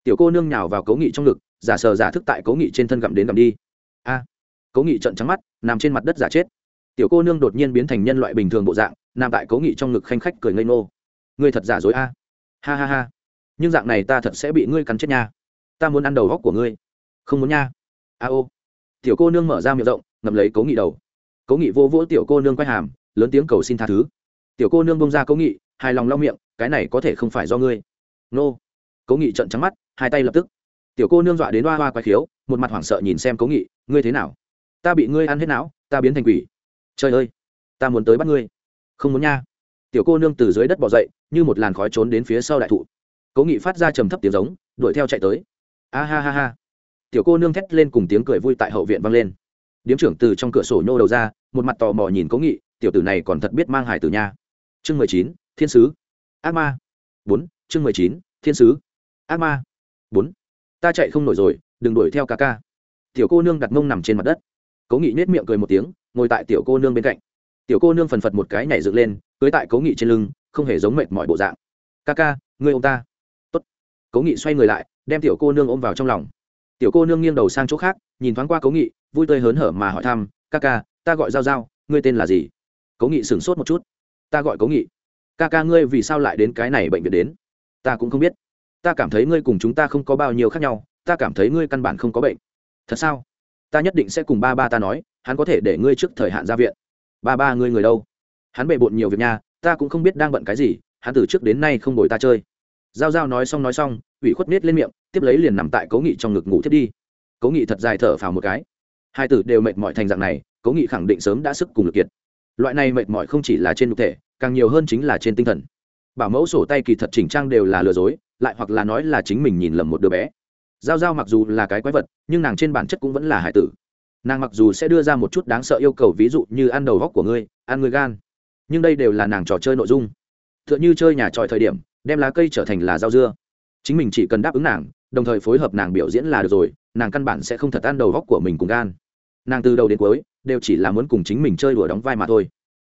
[SPEAKER 1] tiểu cô nương nhào vào cố nghị trong ngực, giả sờ giả thức tại cố nghị trên thân gặm đến gặm đi. A! Cố nghị trận trắng mắt, nằm trên mặt đất giả chết. Tiểu cô nương đột nhiên biến thành nhân loại bình thường bộ dạng, nằm tại cố nghị trong ngực khanh khách cười ngây ngô. Ngươi thật giả dối a. Ha ha ha. Nhưng dạng này ta thật sẽ bị ngươi cắn chết nha. Ta muốn ăn đầu góc của ngươi. Không muốn nha. A ô. Tiểu cô nương mở ra miệng rộng, ngậm lấy cố nghị đầu. Cố nghị vô vỗ tiểu cô nương quay hàm, lớn tiếng cầu xin tha thứ. Tiểu cô nương bông ra cố nghị, hài lòng lau miệng, cái này có thể không phải do ngươi. Nô. Cố nghị trận trắng mắt hai tay lập tức. Tiểu cô nương dọa đến hoa hoa quái khiếu, một mặt hoảng sợ nhìn xem cố nghị, ngươi thế nào? Ta bị ngươi ăn hết não, ta biến thành quỷ. Trời ơi, ta muốn tới bắt ngươi. Không muốn nha. Tiểu cô nương từ dưới đất bỏ dậy, như một làn khói trốn đến phía sau đại thụ. Cố nghị phát ra trầm thấp tiếng giống, đuổi theo chạy tới. A ha ha ha. Tiểu cô nương thét lên cùng tiếng cười vui tại hậu viện vang lên. Điếm trưởng từ trong cửa sổ nhô đầu ra, một mặt tò mò nhìn cố nghị, tiểu tử này còn thật biết mang hải tử nha. Chương mười chín, thiên sứ. Ác ma. Bốn, chương mười chín, thiên sứ. Ác ma bốn. Ta chạy không nổi rồi, đừng đuổi theo ca ca. Tiểu cô nương đặt mông nằm trên mặt đất. Cố nghị nết miệng cười một tiếng, ngồi tại tiểu cô nương bên cạnh. Tiểu cô nương phần phật một cái nhảy dựng lên, cưới tại cố nghị trên lưng, không hề giống mệt mọi bộ dạng. Ca ca, ngươi ô m ta. Tốt. cố nghị xoay người lại, đem tiểu cô nương ôm vào trong lòng. Tiểu cô nương nghiêng đầu sang chỗ khác, nhìn thoáng qua cố nghị, vui tươi hớn hở mà hỏi thăm, ca ca, ta gọi giao giao, ngươi tên là gì? Cố nghị sửng sốt một chút. Ta gọi cố nghị. Ca ca, ngươi vì sao lại đến cái này bệnh viện đến? Ta cũng không biết ta cảm thấy ngươi cùng chúng ta không có bao nhiêu khác nhau, ta cảm thấy ngươi căn bản không có bệnh. Thật sao? Ta nhất định sẽ cùng ba ba ta nói, hắn có thể để ngươi trước thời hạn ra viện. Ba ba ngươi người đâu? Hắn bề bộn nhiều việc nha, ta cũng không biết đang bận cái gì, hắn từ trước đến nay không đổi ta chơi. Giao giao nói xong nói xong, ủy khuất nết lên miệng, tiếp lấy liền nằm tại cố nghị trong ngực ngủ thiết đi. Cố nghị thật dài thở phào một cái. Hai tử đều mệt mỏi thành dạng này, cố nghị khẳng định sớm đã sức cùng lực kiệt. Loại này mệt mỏi không chỉ là trên thực thể, càng nhiều hơn chính là trên tinh thần bảo mẫu sổ tay kỳ thật chỉnh trang đều là lừa dối, lại hoặc là nói là chính mình nhìn lầm một đứa bé. Giao giao mặc dù là cái quái vật, nhưng nàng trên bản chất cũng vẫn là hải tử. Nàng mặc dù sẽ đưa ra một chút đáng sợ yêu cầu, ví dụ như ăn đầu góc của ngươi, ăn người gan, nhưng đây đều là nàng trò chơi nội dung. T h ư ợ n h ư chơi nhà tròi thời điểm, đem lá cây trở thành là rau dưa. Chính mình chỉ cần đáp ứng nàng, đồng thời phối hợp nàng biểu diễn là được rồi, nàng căn bản sẽ không thật ăn đầu góc của mình cùng gan. Nàng từ đầu đến cuối, đều chỉ là muốn cùng chính mình chơi đùa đóng vai mà thôi.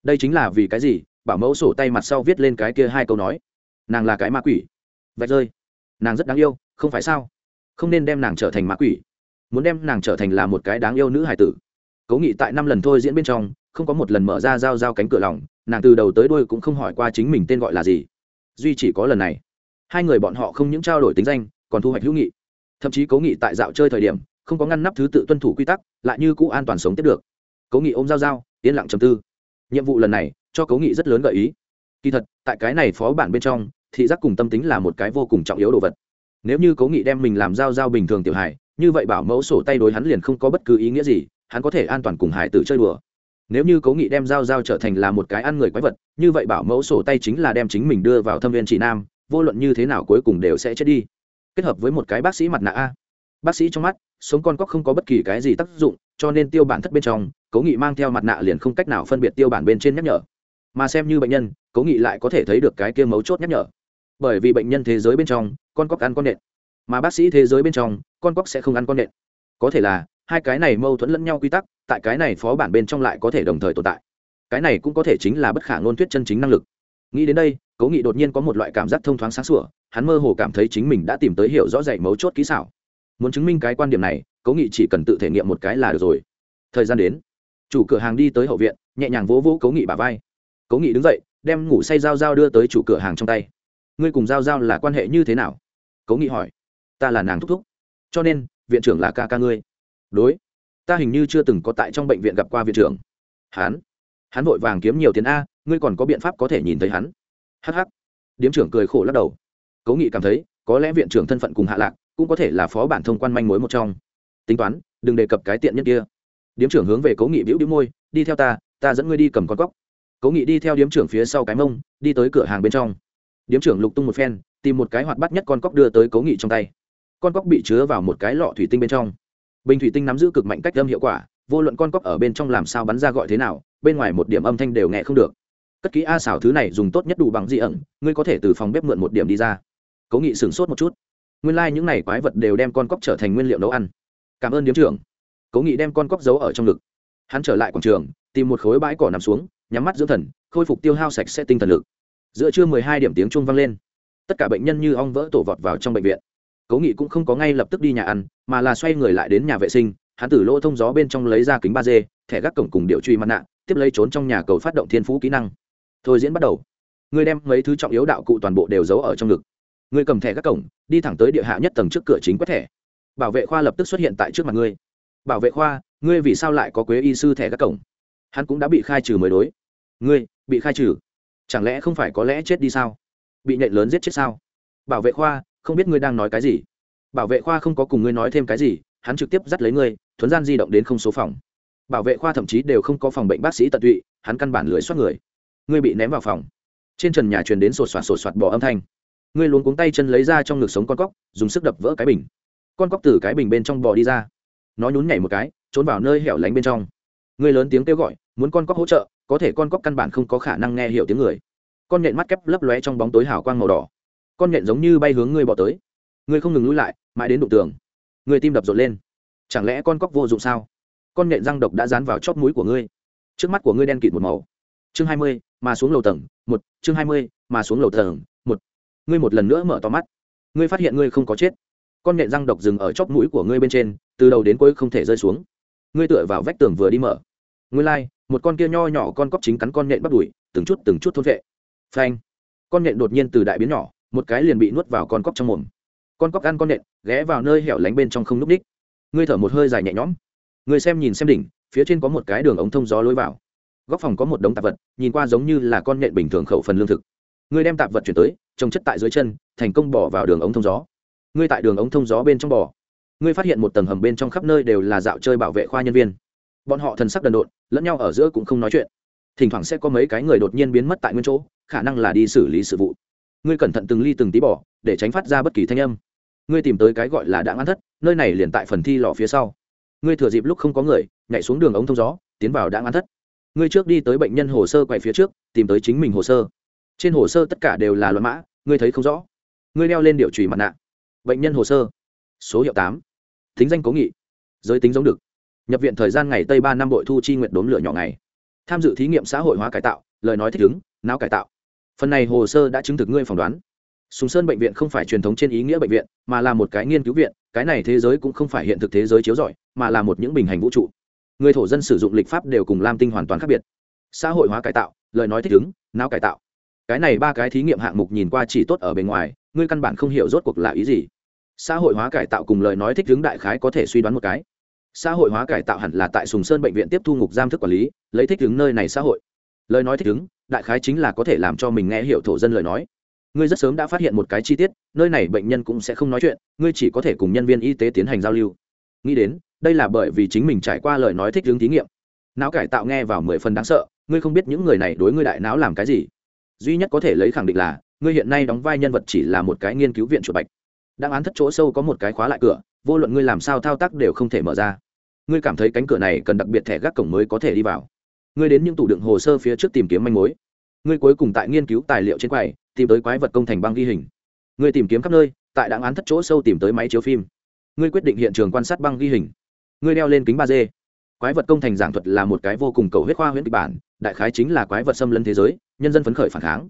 [SPEAKER 1] Đây chính là vì cái gì? Bảo mẫu sổ tay mặt sau viết lên cái kia hai câu nói. Nàng là cái ma quỷ. Vạch rơi. Nàng rất đáng yêu, không phải sao? Không nên đem nàng trở thành ma quỷ. Muốn đem nàng trở thành là một cái đáng yêu nữ hài tử. Cố nghị tại năm lần thôi diễn bên trong, không có một lần mở ra giao giao cánh cửa lòng, nàng từ đầu tới đôi cũng không hỏi qua chính mình tên gọi là gì. Duy chỉ có lần này. Hai người bọn họ không những trao đổi tính danh, còn thu hoạch hữu nghị. Thậm chí cố nghị tại dạo chơi thời điểm, không có ngăn nắp thứ tự tuân thủ quy tắc, lại như cũ an toàn sống tiếp được. Cố nghị ôm giao giao, yên lặng trầm tư. Nhiệm vụ lần này cho cố nghị rất lớn gợi ý. Kỳ thật, tại cái này phó bản bên trong, thị giác cùng tâm tính là một cái vô cùng trọng yếu đồ vật. Nếu như cố nghị đem mình làm giao giao bình thường tiểu hải như vậy bảo mẫu sổ tay đối hắn liền không có bất cứ ý nghĩa gì, hắn có thể an toàn cùng hải tử chơi đùa. Nếu như cố nghị đem giao giao trở thành là một cái ăn người quái vật, như vậy bảo mẫu sổ tay chính là đem chính mình đưa vào thâm viên chỉ nam, vô luận như thế nào cuối cùng đều sẽ chết đi. Kết hợp với một cái bác sĩ mặt nạ a. Bác sĩ trong mắt, sống con cóc không có bất kỳ cái gì tác dụng, cho nên tiêu bản thất bên trong, cố nghị mang theo mặt nạ liền không cách nào phân biệt tiêu bản bên trên nhắc nhở mà xem như bệnh nhân, cố nghị lại có thể thấy được cái kia mấu chốt nhắc nhở. Bởi vì bệnh nhân thế giới bên trong, con cóc ăn con nện. Mà bác sĩ thế giới bên trong, con cóc sẽ không ăn con nện. Có thể là, hai cái này mâu thuẫn lẫn nhau quy tắc, tại cái này phó bản bên trong lại có thể đồng thời tồn tại. Cái này cũng có thể chính là bất khả ngôn thuyết chân chính năng lực. Nghĩ đến đây, cố nghị đột nhiên có một loại cảm giác thông thoáng sáng sủa, hắn mơ hồ cảm thấy chính mình đã tìm tới hiểu rõ ràng mấu chốt kỹ xảo. Muốn chứng minh cái quan điểm này, cố nghị chỉ cần tự thể nghiệm một cái là được rồi. Thời gian đến. Chủ cửa hàng đi tới hậu viện, nhẹ nhàng vỗ vỗ cố nghị bà vai cố nghị đứng dậy, đem ngủ say dao dao đưa tới chủ cửa hàng trong tay. Ngươi cùng dao dao là quan hệ như thế nào? Cố nghị hỏi. Ta là nàng thúc thúc. Cho nên, viện trưởng là ca ca ngươi. Đối. Ta hình như chưa từng có tại trong bệnh viện gặp qua viện trưởng. Hắn. Hắn vội vàng kiếm nhiều tiền a, ngươi còn có biện pháp có thể nhìn thấy hắn. Hh điếm trưởng cười khổ lắc đầu. Cố nghị cảm thấy, có lẽ viện trưởng thân phận cùng hạ lạc cũng có thể là phó bản thông quan manh mối một trong. Tính toán, đừng đề cập cái tiện nhất kia. Điếm trưởng hướng về cố nghị bĩu bĩu môi, đi theo ta ta dẫn ngươi đi cầm con cóc cố nghị đi theo điếm trưởng phía sau cái mông, đi tới cửa hàng bên trong. Điếm trưởng lục tung một phen, tìm một cái hoạt bắt nhất con cóc đưa tới cố nghị trong tay. Con cóc bị chứa vào một cái lọ thủy tinh bên trong. Bình thủy tinh nắm giữ cực mạnh cách âm hiệu quả, vô luận con cóc ở bên trong làm sao bắn ra gọi thế nào, bên ngoài một điểm âm thanh đều nghe không được. Cất ký a xảo thứ này dùng tốt nhất đủ bằng dị ẩn, ngươi có thể từ phòng bếp mượn một điểm đi ra. Cố nghị sửng sốt một chút. Nguyên lai、like、những này quái vật đều đem con cóc trở thành nguyên liệu nấu ăn. Cảm ơn điếm trưởng. Cố nghị đem con cóc giấu ở trong ngực. Hắn trở lại quảng trường, tìm một khối bãi cỏ nằm xuống nhắm mắt dưỡng thần, khôi phục tiêu hao sạch sẽ tinh thần lực. Giữa trưa mười hai điểm tiếng chuông vang lên. Tất cả bệnh nhân như ong vỡ tổ vọt vào trong bệnh viện. Cố nghị cũng không có ngay lập tức đi nhà ăn, mà là xoay người lại đến nhà vệ sinh, hắn từ lỗ thông gió bên trong lấy ra kính ba d thẻ gác cổng cùng điệu truy mặt nạ, tiếp lấy trốn trong nhà cầu phát động thiên phú kỹ năng. Thôi diễn bắt đầu. Ngươi đem mấy thứ trọng yếu đạo cụ toàn bộ đều giấu ở trong ngực. Ngươi cầm thẻ gác cổng, đi thẳng tới địa hạ nhất tầng trước cửa chính quét thẻ. Bảo vệ khoa lập tức xuất hiện tại trước mặt ngươi. Bảo vệ khoa, ngươi vì sao lại có quế y sư thẻ gác cổng? Hắn cũng đã bị khai trừ mới đối. Ngươi, bị khai trừ? Chẳng lẽ không phải có lẽ chết đi sao? Bị nhện lớn giết chết sao? Bảo vệ khoa, không biết ngươi đang nói cái gì. Bảo vệ khoa không có cùng ngươi nói thêm cái gì, hắn trực tiếp dắt lấy ngươi, thuấn gian di động đến không số phòng. Bảo vệ khoa thậm chí đều không có phòng bệnh bác sĩ tận tụy, hắn căn bản lưỡi xoát người. Ngươi bị ném vào phòng. Trên trần nhà truyền đến sột soạt sột soạt bỏ âm thanh. Ngươi luôn cuống tay chân lấy ra trong ngực sống con cóc, dùng sức đập vỡ cái bình. Con cóc từ cái bình bên trong bò đi ra. Nó nhún nhảy một cái, trốn vào nơi hẻo lánh bên trong ngươi lớn tiếng kêu gọi, muốn con cóc hỗ trợ, có thể con cóc căn bản không có khả năng nghe hiểu tiếng người. Con nhện mắt kép lấp lóe trong bóng tối hào quang màu đỏ. Con nhện giống như bay hướng ngươi bỏ tới. Ngươi không ngừng lui lại, mãi đến đụng tường. Ngươi tim đập rộn lên. Chẳng lẽ con cóc vô dụng sao? Con nhện răng độc đã dán vào chóp mũi của ngươi. Trước mắt của ngươi đen kịt một màu. Chương hai mươi, mà xuống lầu tầng, một. Chương hai mươi, mà xuống lầu tầng, một. Ngươi một lần nữa mở to mắt. Ngươi phát hiện ngươi không có chết. Con nhện răng độc dừng ở chóp mũi của ngươi bên trên, từ đầu đến cuối không thể rơi xuống ngươi tựa vào vách tường vừa đi mở. Ngươi lai、like, một con kia nho nhỏ con cóc chính cắn con nhện bắt đùi từng chút từng chút thôn vệ. Phanh. Con nhện đột nhiên từ đại biến nhỏ một cái liền bị nuốt vào con cóc trong mồm. Con cóc ăn con nện, ghé vào nơi hẻo lánh bên trong không núp ních. Ngươi thở một hơi dài nhẹ nhõm. Ngươi xem nhìn xem đỉnh phía trên có một cái đường ống thông gió lối vào. Góc phòng có một đống tạp vật nhìn qua giống như là con nện bình thường khẩu phần lương thực. Ngươi đem tạp vật chuyển tới trồng chất tại dưới chân thành công bỏ vào đường ống thông gió. Ngươi tại đường ống thông gió bên trong bò ngươi phát hiện một tầng hầm bên trong khắp nơi đều là dạo chơi bảo vệ khoa nhân viên. Bọn họ thần sắc đần độn, lẫn nhau ở giữa cũng không nói chuyện. Thỉnh thoảng sẽ có mấy cái người đột nhiên biến mất tại nguyên chỗ, khả năng là đi xử lý sự vụ. Ngươi cẩn thận từng ly từng tí bỏ, để tránh phát ra bất kỳ thanh âm. Ngươi tìm tới cái gọi là đã ngăn thất, nơi này liền tại phần thi lò phía sau. Ngươi thừa dịp lúc không có người, nhảy xuống đường ống thông gió, tiến vào đã ngăn thất. Ngươi trước đi tới bệnh nhân hồ sơ quay phía trước, tìm tới chính mình hồ sơ. Trên hồ sơ tất cả đều là luận mã, ngươi thấy không rõ. Ngươi đeo lên điệu trùy mặt nạ. Bệnh nhân hồ sơ số hiệu tám. Thính danh cố nghị. Giới tính giống được. Nhập viện thời gian ngày tây ba năm bội thu chi nguyện đốn lửa nhỏ ngày. Tham dự thí nghiệm xã hội hóa cải tạo, lời nói thích ứng, não cải tạo. Phần này hồ sơ đã chứng thực ngươi phỏng đoán. Sùng sơn bệnh viện không phải truyền thống trên ý nghĩa bệnh viện, mà là một cái nghiên cứu viện, cái này thế giới cũng không phải hiện thực thế giới chiếu rọi, mà là một những bình hành vũ trụ. Người thổ dân sử dụng lịch pháp đều cùng lam tinh hoàn toàn khác biệt. Xã hội hóa cải tạo, lời nói thích ứng, não cải tạo. Cái này ba cái thí nghiệm hạng mục nhìn qua chỉ tốt ở bề ngoài, ngươi căn bản không hiểu rốt cuộc là ý gì xã hội hóa cải tạo cùng lời nói thích hướng đại khái có thể suy đoán một cái. Xã hội hóa cải tạo hẳn là tại sùng sơn bệnh viện tiếp thu ngục giam thức quản lý, lấy thích hướng nơi này xã hội. Lời nói thích ứng đại khái chính là có thể làm cho mình nghe hiểu thổ dân lời nói. Ngươi rất sớm đã phát hiện một cái chi tiết, nơi này bệnh nhân cũng sẽ không nói chuyện, ngươi chỉ có thể cùng nhân viên y tế tiến hành giao lưu. Nghĩ đến, đây là bởi vì chính mình trải qua lời nói thích ứng thí nghiệm. Não cải tạo nghe vào mười phần đáng sợ, ngươi không biết những người này đối ngươi đại não làm cái gì. Duy nhất có thể lấy khẳng định là, ngươi hiện nay đóng vai nhân vật chỉ là một cái nghiên cứu viện chuột bạch đang án thất chỗ sâu có một cái khóa lại cửa, vô luận ngươi làm sao thao tác đều không thể mở ra. Ngươi cảm thấy cánh cửa này cần đặc biệt thẻ gác cổng mới có thể đi vào. Ngươi đến những tủ đựng hồ sơ phía trước tìm kiếm manh mối. Ngươi cuối cùng tại nghiên cứu tài liệu trên quầy, tìm tới quái vật công thành băng ghi hình. Ngươi tìm kiếm khắp nơi, tại đáng án thất chỗ sâu tìm tới máy chiếu phim. Ngươi quyết định hiện trường quan sát băng ghi hình. Ngươi đeo lên kính ba d. Quái vật công thành giảng thuật là một cái vô cùng cầu huyết khoa huyễn kịch bản, đại khái chính là quái vật xâm lấn thế giới, nhân dân phấn khởi phản kháng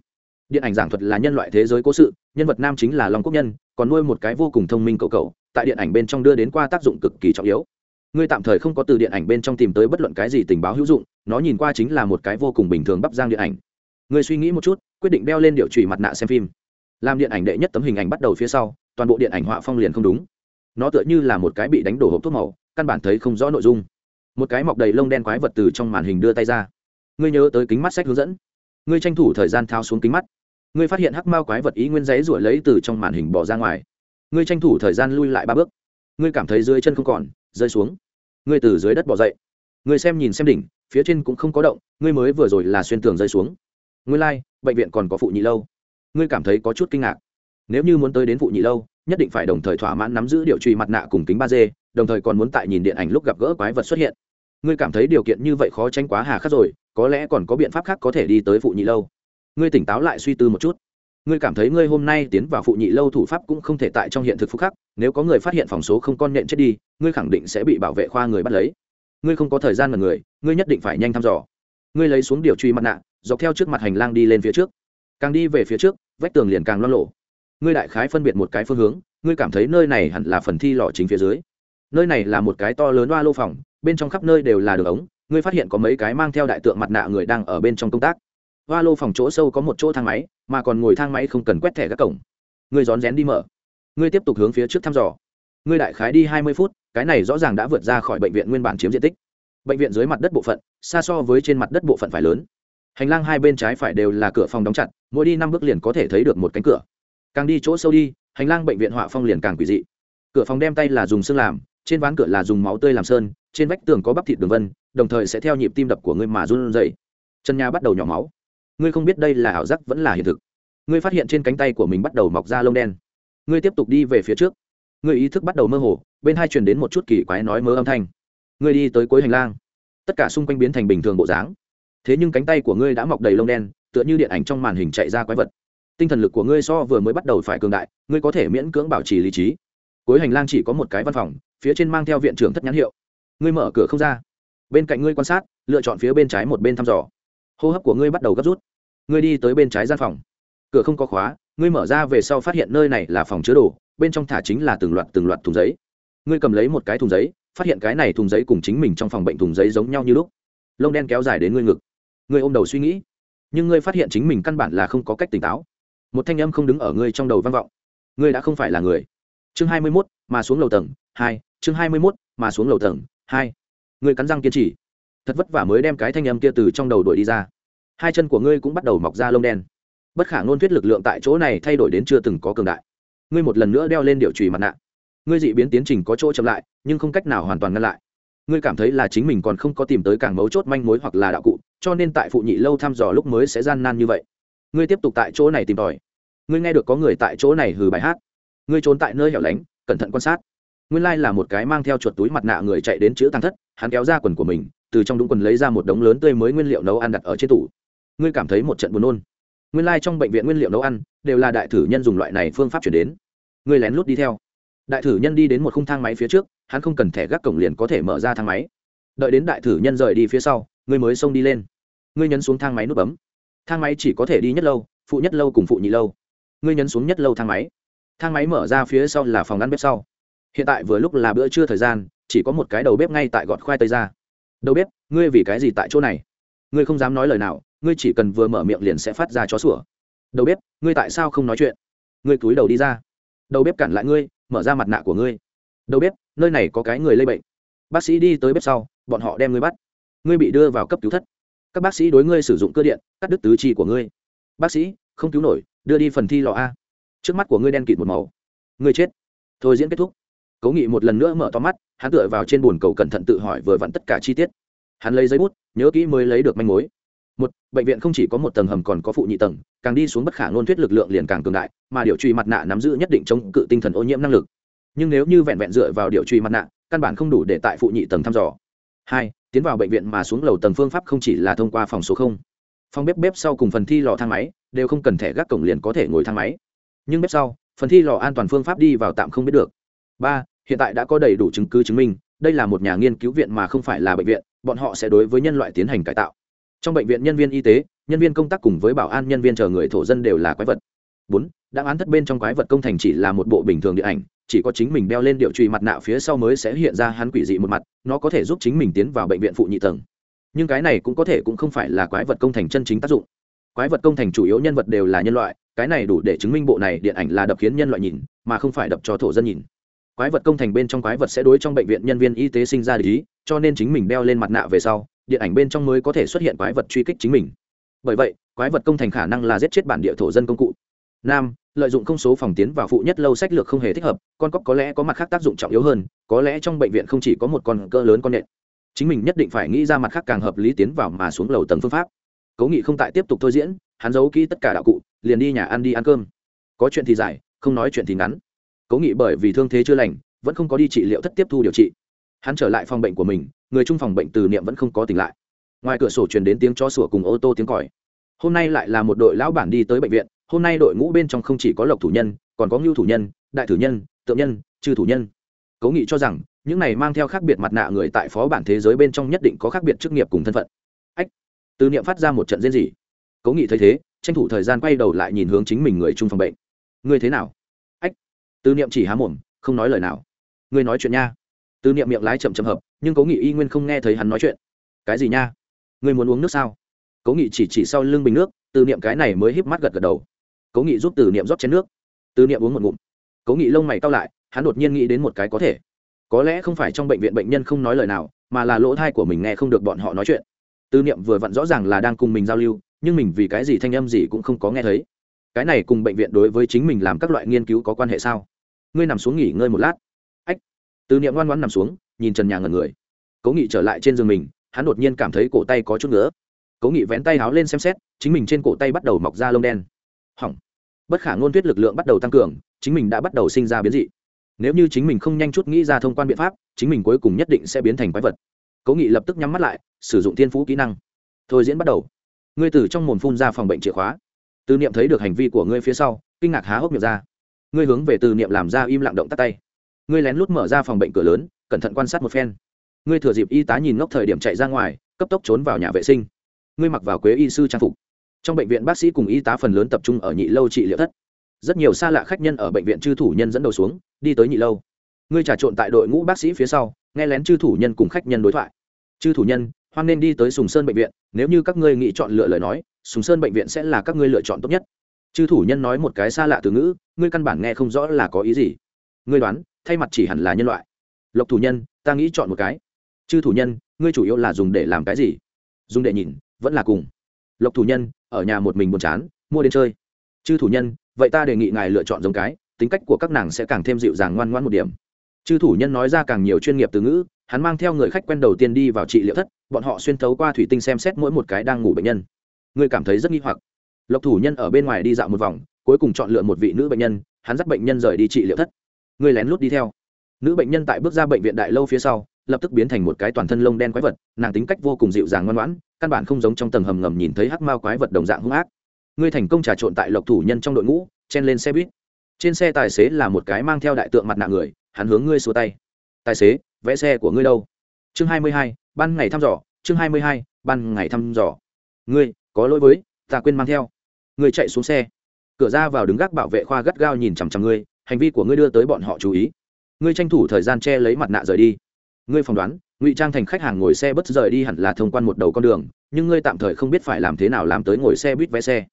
[SPEAKER 1] điện ảnh giảng thuật là nhân loại thế giới cố sự, nhân vật nam chính là long quốc nhân, còn nuôi một cái vô cùng thông minh cậu cậu, tại điện ảnh bên trong đưa đến qua tác dụng cực kỳ trọng yếu. Ngươi tạm thời không có từ điện ảnh bên trong tìm tới bất luận cái gì tình báo hữu dụng, nó nhìn qua chính là một cái vô cùng bình thường bắp giang điện ảnh. Ngươi suy nghĩ một chút, quyết định đeo lên điệu trụy mặt nạ xem phim. Làm điện ảnh đệ nhất tấm hình ảnh bắt đầu phía sau, toàn bộ điện ảnh họa phong liền không đúng. Nó tựa như là một cái bị đánh đổ hộp thuốc màu, căn bản thấy không rõ nội dung. Một cái mọc đầy lông đen quái vật từ trong màn hình đưa tay ra. Ngươi nhớ tới kính mắt sách hướng dẫn. Ngươi tranh thủ thời gian thao xuống kính mắt ngươi phát hiện hắc mao quái vật ý nguyên giấy ruổi lấy từ trong màn hình bỏ ra ngoài. Ngươi tranh thủ thời gian lui lại ba bước. Ngươi cảm thấy dưới chân không còn rơi xuống. Ngươi từ dưới đất bỏ dậy. Ngươi xem nhìn xem đỉnh phía trên cũng không có động ngươi mới vừa rồi là xuyên tường rơi xuống. Ngươi lai、like, bệnh viện còn có phụ nhị lâu. Ngươi cảm thấy có chút kinh ngạc. Nếu như muốn tới đến phụ nhị lâu nhất định phải đồng thời thỏa mãn nắm giữ điều truy mặt nạ cùng kính ba d đồng thời còn muốn tại nhìn điện ảnh lúc gặp gỡ quái vật xuất hiện. Ngươi cảm thấy điều kiện như vậy khó tránh quá hà khắc rồi có lẽ còn có biện pháp khác có thể đi tới phụ nhị lâu ngươi tỉnh táo lại suy tư một chút. Ngươi cảm thấy ngươi hôm nay tiến vào phụ nhị lâu thủ pháp cũng không thể tại trong hiện thực phúc khắc, nếu có người phát hiện phòng số không con nhện chết đi, ngươi khẳng định sẽ bị bảo vệ khoa người bắt lấy. Ngươi không có thời gian mà người, ngươi nhất định phải nhanh thăm dò. Ngươi lấy xuống điều truy mặt nạ, dọc theo trước mặt hành lang đi lên phía trước. Càng đi về phía trước, vách tường liền càng lo lộ ngươi đại khái phân biệt một cái phương hướng, ngươi cảm thấy nơi này hẳn là phần thi lò chính phía dưới. Nơi này là một cái to lớn oa lô phòng, bên trong khắp nơi đều là đường ống, ngươi phát hiện có mấy cái mang theo đại tượng mặt nạ người đang ở bên trong công tác hoa lô phòng chỗ sâu có một chỗ thang máy, mà còn ngồi thang máy không cần quét thẻ các cổng. Ngươi rón rén đi mở. Ngươi tiếp tục hướng phía trước thăm dò. Ngươi đại khái đi hai mươi phút, cái này rõ ràng đã vượt ra khỏi bệnh viện nguyên bản chiếm diện tích. Bệnh viện dưới mặt đất bộ phận, xa so với trên mặt đất bộ phận phải lớn. Hành lang hai bên trái phải đều là cửa phòng đóng chặt, mỗi đi năm bước liền có thể thấy được một cánh cửa. Càng đi chỗ sâu đi, hành lang bệnh viện họa phong liền càng quỷ dị. Cửa phòng đem tay là dùng xương làm, trên ván cửa là dùng máu tươi làm sơn, trên vách tường có bắp thịt đường vân, đồng thời sẽ theo nhịp tim đập của ngươi mà run dậy chân nhà bắt đầu nhỏ máu ngươi không biết đây là ảo giác vẫn là hiện thực. Ngươi phát hiện trên cánh tay của mình bắt đầu mọc ra lông đen. Ngươi tiếp tục đi về phía trước. Ngươi ý thức bắt đầu mơ hồ, bên hai truyền đến một chút kỳ quái nói mơ âm thanh. Ngươi đi tới cuối hành lang. Tất cả xung quanh biến thành bình thường bộ dáng. Thế nhưng cánh tay của ngươi đã mọc đầy lông đen, tựa như điện ảnh trong màn hình chạy ra quái vật. Tinh thần lực của ngươi so vừa mới bắt đầu phải cường đại, ngươi có thể miễn cưỡng bảo trì lý trí. Cuối hành lang chỉ có một cái văn phòng, phía trên mang theo viện trưởng thất nhãn hiệu. Ngươi mở cửa không ra. Bên cạnh ngươi quan sát, lựa chọn phía bên trái một bên thăm dò hô hấp của ngươi bắt đầu gấp rút. Ngươi đi tới bên trái gian phòng. Cửa không có khóa, ngươi mở ra về sau phát hiện nơi này là phòng chứa đồ, bên trong thả chính là từng loạt từng loạt thùng giấy. Ngươi cầm lấy một cái thùng giấy, phát hiện cái này thùng giấy cùng chính mình trong phòng bệnh thùng giấy giống nhau như lúc. Lông đen kéo dài đến ngươi ngực. Ngươi ôm đầu suy nghĩ, nhưng ngươi phát hiện chính mình căn bản là không có cách tỉnh táo. Một thanh âm không đứng ở ngươi trong đầu vang vọng. Ngươi đã không phải là người. Chương hai mươi mốt, mà xuống lầu tầng hai, chương hai mươi mốt, mà xuống lầu tầng hai. Ngươi cắn răng kiên trì thật vất vả mới đem cái thanh âm kia từ trong đầu đuổi đi ra. Hai chân của ngươi cũng bắt đầu mọc ra lông đen. Bất khả ngôn thuyết lực lượng tại chỗ này thay đổi đến chưa từng có cường đại. Ngươi một lần nữa đeo lên điệu trùy mặt nạ. Ngươi dị biến tiến trình có chỗ chậm lại, nhưng không cách nào hoàn toàn ngăn lại. Ngươi cảm thấy là chính mình còn không có tìm tới càng mấu chốt manh mối hoặc là đạo cụ, cho nên tại phụ nhị lâu thăm dò lúc mới sẽ gian nan như vậy. Ngươi tiếp tục tại chỗ này tìm tòi. Ngươi nghe được có người tại chỗ này hừ bài hát. Ngươi trốn tại nơi hẻo lánh, cẩn thận quan sát nguyên lai là một cái mang theo chuột túi mặt nạ người chạy đến chữ tăng thất, hắn kéo ra quần của mình, từ trong đúng quần lấy ra một đống lớn tươi mới nguyên liệu nấu ăn đặt ở trên tủ. Ngươi cảm thấy một trận buồn nôn. Nguyên Lai trong bệnh viện nguyên liệu nấu ăn đều là đại thử nhân dùng loại này phương pháp chuyển đến. Ngươi lén lút đi theo. Đại thử nhân đi đến một khung thang máy phía trước, hắn không cần thẻ gác cổng liền có thể mở ra thang máy. Đợi đến đại thử nhân rời đi phía sau, ngươi mới xông đi lên. Ngươi nhấn xuống thang máy nút bấm. Thang máy chỉ có thể đi nhất lâu, phụ nhất lâu cùng phụ nhị lâu. Ngươi nhấn xuống nhất lâu thang máy. Thang máy mở ra phía sau là phòng ăn bếp sau hiện tại vừa lúc là bữa trưa thời gian, chỉ có một cái đầu bếp ngay tại gọt khoai tây ra. Đầu bếp, ngươi vì cái gì tại chỗ này? Ngươi không dám nói lời nào, ngươi chỉ cần vừa mở miệng liền sẽ phát ra chó sủa. Đầu bếp, ngươi tại sao không nói chuyện? Ngươi cúi đầu đi ra. Đầu bếp cản lại ngươi, mở ra mặt nạ của ngươi. Đầu bếp, nơi này có cái người lây bệnh. Bác sĩ đi tới bếp sau, bọn họ đem ngươi bắt. Ngươi bị đưa vào cấp cứu thất. Các bác sĩ đối ngươi sử dụng cơ điện, cắt đứt tứ chi của ngươi. Bác sĩ, không cứu nổi, đưa đi phần thi lò a. Trước mắt của ngươi đen kịt một màu. Ngươi chết. Thôi diễn kết thúc cố nghị một lần nữa mở to mắt, hắn tựa vào trên bồn cầu cẩn thận tự hỏi vừa vặn tất cả chi tiết. Hắn lấy giấy bút, nhớ kỹ mới lấy được manh mối. Một, bệnh viện không chỉ có một tầng hầm còn có phụ nhị tầng, càng đi xuống bất khả ngôn thuyết lực lượng liền càng cường đại, mà điều truy mặt nạ nắm giữ nhất định chống cự tinh thần ô nhiễm năng lực. Nhưng nếu như vẹn vẹn dựa vào điều truy mặt nạ, căn bản không đủ để tại phụ nhị tầng thăm dò. Hai, tiến vào bệnh viện mà xuống lầu tầng phương pháp không chỉ là thông qua phòng số không. Phòng bếp bếp sau cùng phần thi lò thang máy, đều không cần thẻ gác cổng liền có thể ngồi thang máy. Nhưng bếp sau, phần thi lò an toàn phương pháp đi vào tạm không biết được. Ba hiện tại đã có đầy đủ chứng cứ chứng minh, đây là một nhà nghiên cứu viện mà không phải là bệnh viện, bọn họ sẽ đối với nhân loại tiến hành cải tạo. Trong bệnh viện nhân viên y tế, nhân viên công tác cùng với bảo an nhân viên chờ người thổ dân đều là quái vật. Bốn đã án thất bên trong quái vật công thành chỉ là một bộ bình thường điện ảnh, chỉ có chính mình đeo lên điệu truy mặt nạ phía sau mới sẽ hiện ra hắn quỷ dị một mặt, nó có thể giúp chính mình tiến vào bệnh viện phụ nhị tầng. Nhưng cái này cũng có thể cũng không phải là quái vật công thành chân chính tác dụng. Quái vật công thành chủ yếu nhân vật đều là nhân loại, cái này đủ để chứng minh bộ này điện ảnh là đập khiến nhân loại nhìn, mà không phải đập cho thổ dân nhìn quái vật công thành bên trong quái vật sẽ đối trong bệnh viện nhân viên y tế sinh ra lý cho nên chính mình đeo lên mặt nạ về sau, điện ảnh bên trong mới có thể xuất hiện quái vật truy kích chính mình. Bởi vậy, quái vật công thành khả năng là giết chết bản địa thổ dân công cụ. Nam, lợi dụng không số phòng tiến vào phụ nhất lâu sách lược không hề thích hợp, con cóc có lẽ có mặt khác tác dụng trọng yếu hơn, có lẽ trong bệnh viện không chỉ có một con cỡ lớn con nện chính mình nhất định phải nghĩ ra mặt khác càng hợp lý tiến vào mà xuống lầu tầng phương pháp. Cố nghị không tại tiếp tục thôi diễn, hắn giấu kỹ tất cả đạo cụ, liền đi nhà ăn đi ăn cơm. Có chuyện thì dài không nói chuyện thì ngắn cố nghị bởi vì thương thế chưa lành, vẫn không có đi trị liệu thất tiếp thu điều trị. Hắn trở lại phòng bệnh của mình, người trung phòng bệnh từ niệm vẫn không có tỉnh lại. Ngoài cửa sổ truyền đến tiếng cho sủa cùng ô tô tiếng còi. Hôm nay lại là một đội lão bản đi tới bệnh viện, hôm nay đội ngũ bên trong không chỉ có lộc thủ nhân, còn có ngưu thủ nhân, đại thủ nhân, tượng nhân trừ thủ nhân. Cố nghị cho rằng, những này mang theo khác biệt mặt nạ người tại phó bản thế giới bên trong nhất định có khác biệt chức nghiệp cùng thân phận. Ách, từ niệm phát ra một trận diễn gì cố nghị thấy thế, tranh thủ thời gian quay đầu lại nhìn hướng chính mình người trung phòng bệnh. Ngươi thế nào? Từ niệm chỉ há mồm, không nói lời nào. Ngươi nói chuyện nha. Từ niệm miệng lái chậm chậm hợp, nhưng cố nghị y nguyên không nghe thấy hắn nói chuyện. Cái gì nha? Ngươi muốn uống nước sao? Cố nghị chỉ chỉ sau lưng bình nước từ niệm cái này mới híp mắt gật gật đầu. Cố nghị giúp từ niệm rót chén nước. Từ niệm uống một ngụm. Cố nghị lông mày cao lại, hắn đột nhiên nghĩ đến một cái có thể. Có lẽ không phải trong bệnh viện bệnh nhân không nói lời nào, mà là lỗ thai của mình nghe không được bọn họ nói chuyện. Tư niệm vừa vặn rõ ràng là đang cùng mình giao lưu, nhưng mình vì cái gì thanh âm gì cũng không có nghe thấy. Cái này cùng bệnh viện đối với chính mình làm các loại nghiên cứu có quan hệ sao? Ngươi nằm xuống nghỉ ngơi một lát. Ách. Tư niệm ngoan ngoãn nằm xuống, nhìn trần nhà ngần người. Cố nghị trở lại trên giường mình, hắn đột nhiên cảm thấy cổ tay có chút nữa cố nghị vén tay háo lên xem xét, chính mình trên cổ tay bắt đầu mọc ra lông đen. Hỏng. Bất khả ngôn tuyết lực lượng bắt đầu tăng cường, chính mình đã bắt đầu sinh ra biến dị. Nếu như chính mình không nhanh chút nghĩ ra thông quan biện pháp, chính mình cuối cùng nhất định sẽ biến thành quái vật. Cố nghị lập tức nhắm mắt lại, sử dụng thiên phú kỹ năng. Thôi diễn bắt đầu. Ngươi từ trong mồm phun ra phòng bệnh chìa khóa. Tư niệm thấy được hành vi của ngươi phía sau, kinh ngạc há hốc miệng ra ngươi hướng về từ niệm làm ra im lặng động tắt tay. Ngươi lén lút mở ra phòng bệnh cửa lớn, cẩn thận quan sát một phen. Ngươi thừa dịp y tá nhìn ngốc thời điểm chạy ra ngoài, cấp tốc trốn vào nhà vệ sinh. Ngươi mặc vào quế y sư trang phục. Trong bệnh viện bác sĩ cùng y tá phần lớn tập trung ở nhị lâu trị liệu thất. Rất nhiều xa lạ khách nhân ở bệnh viện chư thủ nhân dẫn đầu xuống, đi tới nhị lâu. Ngươi trà trộn tại đội ngũ bác sĩ phía sau, nghe lén chư thủ nhân cùng khách nhân đối thoại. Chư thủ nhân, hoan nên đi tới sùng sơn bệnh viện, nếu như các ngươi nghĩ chọn lựa lời nói, sùng sơn bệnh viện sẽ là các ngươi lựa chọn tốt nhất. Chư thủ nhân nói một cái xa lạ từ ngữ ngươi căn bản nghe không rõ là có ý gì. Ngươi đoán, thay mặt chỉ hẳn là nhân loại. Lộc thủ nhân, ta nghĩ chọn một cái. Chư thủ nhân, ngươi chủ yếu là dùng để làm cái gì? Dùng để nhìn, vẫn là cùng. Lộc thủ nhân, ở nhà một mình buồn chán, mua đến chơi. Chư thủ nhân, vậy ta đề nghị ngài lựa chọn giống cái, tính cách của các nàng sẽ càng thêm dịu dàng ngoan ngoãn một điểm. Chư thủ nhân nói ra càng nhiều chuyên nghiệp từ ngữ, hắn mang theo người khách quen đầu tiên đi vào trị liệu thất, bọn họ xuyên thấu qua thủy tinh xem xét mỗi một cái đang ngủ bệnh nhân. Ngươi cảm thấy rất nghi hoặc. Lộc thủ nhân ở bên ngoài đi dạo một vòng cuối cùng chọn lựa một vị nữ bệnh nhân, hắn dắt bệnh nhân rời đi trị liệu thất. Ngươi lén lút đi theo. Nữ bệnh nhân tại bước ra bệnh viện đại lâu phía sau, lập tức biến thành một cái toàn thân lông đen quái vật, nàng tính cách vô cùng dịu dàng ngoan ngoãn, căn bản không giống trong tầng hầm ngầm nhìn thấy hắc mao quái vật đồng dạng hung ác. Ngươi thành công trà trộn tại lộc thủ nhân trong đội ngũ, chen lên xe buýt. Trên xe tài xế là một cái mang theo đại tượng mặt nạ người, hắn hướng ngươi xua tay. Tài xế, vẽ xe của ngươi đâu? Chương hai mươi hai, ban ngày thăm dò, chương hai mươi hai, ban ngày thăm dò. Ngươi, có lỗi với, ta quên mang theo. Ngươi chạy xuống xe cửa ra vào đứng gác bảo vệ khoa gắt gao nhìn chằm chằm ngươi, hành vi của ngươi đưa tới bọn họ chú ý. Ngươi tranh thủ thời gian che lấy mặt nạ rời đi. Ngươi phỏng đoán, ngụy trang thành khách hàng ngồi xe bất rời đi hẳn là thông quan một đầu con đường, nhưng ngươi tạm thời không biết phải làm thế nào làm tới ngồi xe buýt vé xe.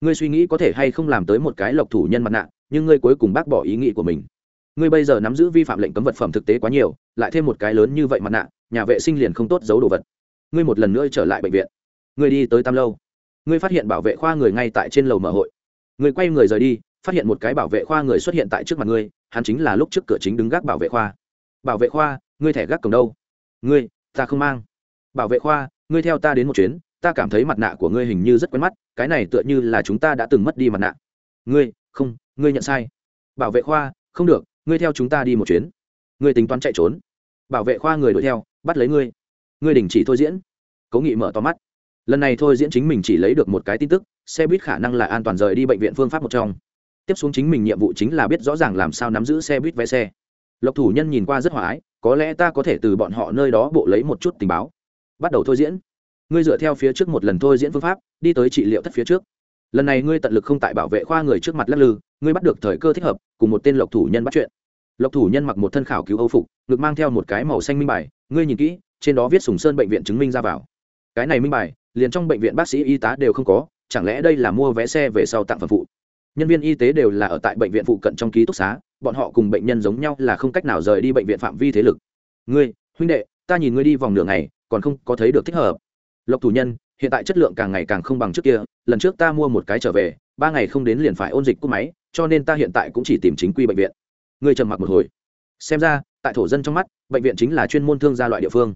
[SPEAKER 1] Ngươi suy nghĩ có thể hay không làm tới một cái lộc thủ nhân mặt nạ, nhưng ngươi cuối cùng bác bỏ ý nghĩ của mình. Ngươi bây giờ nắm giữ vi phạm lệnh cấm vật phẩm thực tế quá nhiều, lại thêm một cái lớn như vậy mặt nạ, nhà vệ sinh liền không tốt giấu đồ vật. Ngươi một lần nữa trở lại bệnh viện. Ngươi đi tới tam lâu. Ngươi phát hiện bảo vệ khoa người ngay tại trên lầu mở hội ngươi quay người rời đi, phát hiện một cái bảo vệ khoa người xuất hiện tại trước mặt ngươi, hắn chính là lúc trước cửa chính đứng gác bảo vệ khoa. Bảo vệ khoa, ngươi thẻ gác cổng đâu? Ngươi, ta không mang. Bảo vệ khoa, ngươi theo ta đến một chuyến, ta cảm thấy mặt nạ của ngươi hình như rất quen mắt, cái này tựa như là chúng ta đã từng mất đi mặt nạ. Ngươi, không, ngươi nhận sai. Bảo vệ khoa, không được, ngươi theo chúng ta đi một chuyến. Ngươi tính toán chạy trốn. Bảo vệ khoa người đuổi theo, bắt lấy ngươi. Ngươi đình chỉ thôi diễn. Cố nghị mở to mắt lần này thôi diễn chính mình chỉ lấy được một cái tin tức, xe buýt khả năng là an toàn rời đi bệnh viện phương pháp một trong. Tiếp xuống chính mình nhiệm vụ chính là biết rõ ràng làm sao nắm giữ xe buýt vé xe. Lộc thủ nhân nhìn qua rất hòa ái, có lẽ ta có thể từ bọn họ nơi đó bộ lấy một chút tình báo. Bắt đầu thôi diễn. Ngươi dựa theo phía trước một lần thôi diễn phương pháp, đi tới trị liệu thất phía trước. Lần này ngươi tận lực không tại bảo vệ khoa người trước mặt lắc lư, ngươi bắt được thời cơ thích hợp, cùng một tên lộc thủ nhân bắt chuyện. Lộc thủ nhân mặc một thân khảo cứu âu phục, ngực mang theo một cái màu xanh minh bài, ngươi nhìn kỹ, trên đó viết sùng sơn bệnh viện chứng minh ra vào. Cái này minh bài liền trong bệnh viện bác sĩ y tá đều không có, chẳng lẽ đây là mua vé xe về sau tặng phẩm phụ? Nhân viên y tế đều là ở tại bệnh viện phụ cận trong ký túc xá, bọn họ cùng bệnh nhân giống nhau là không cách nào rời đi bệnh viện phạm vi thế lực. Ngươi, huynh đệ, ta nhìn ngươi đi vòng nửa ngày, còn không có thấy được thích hợp. Lộc thủ nhân, hiện tại chất lượng càng ngày càng không bằng trước kia, lần trước ta mua một cái trở về, ba ngày không đến liền phải ôn dịch cúp máy, cho nên ta hiện tại cũng chỉ tìm chính quy bệnh viện. Ngươi trầm mặc một hồi. Xem ra, tại thổ dân trong mắt, bệnh viện chính là chuyên môn thương gia loại địa phương.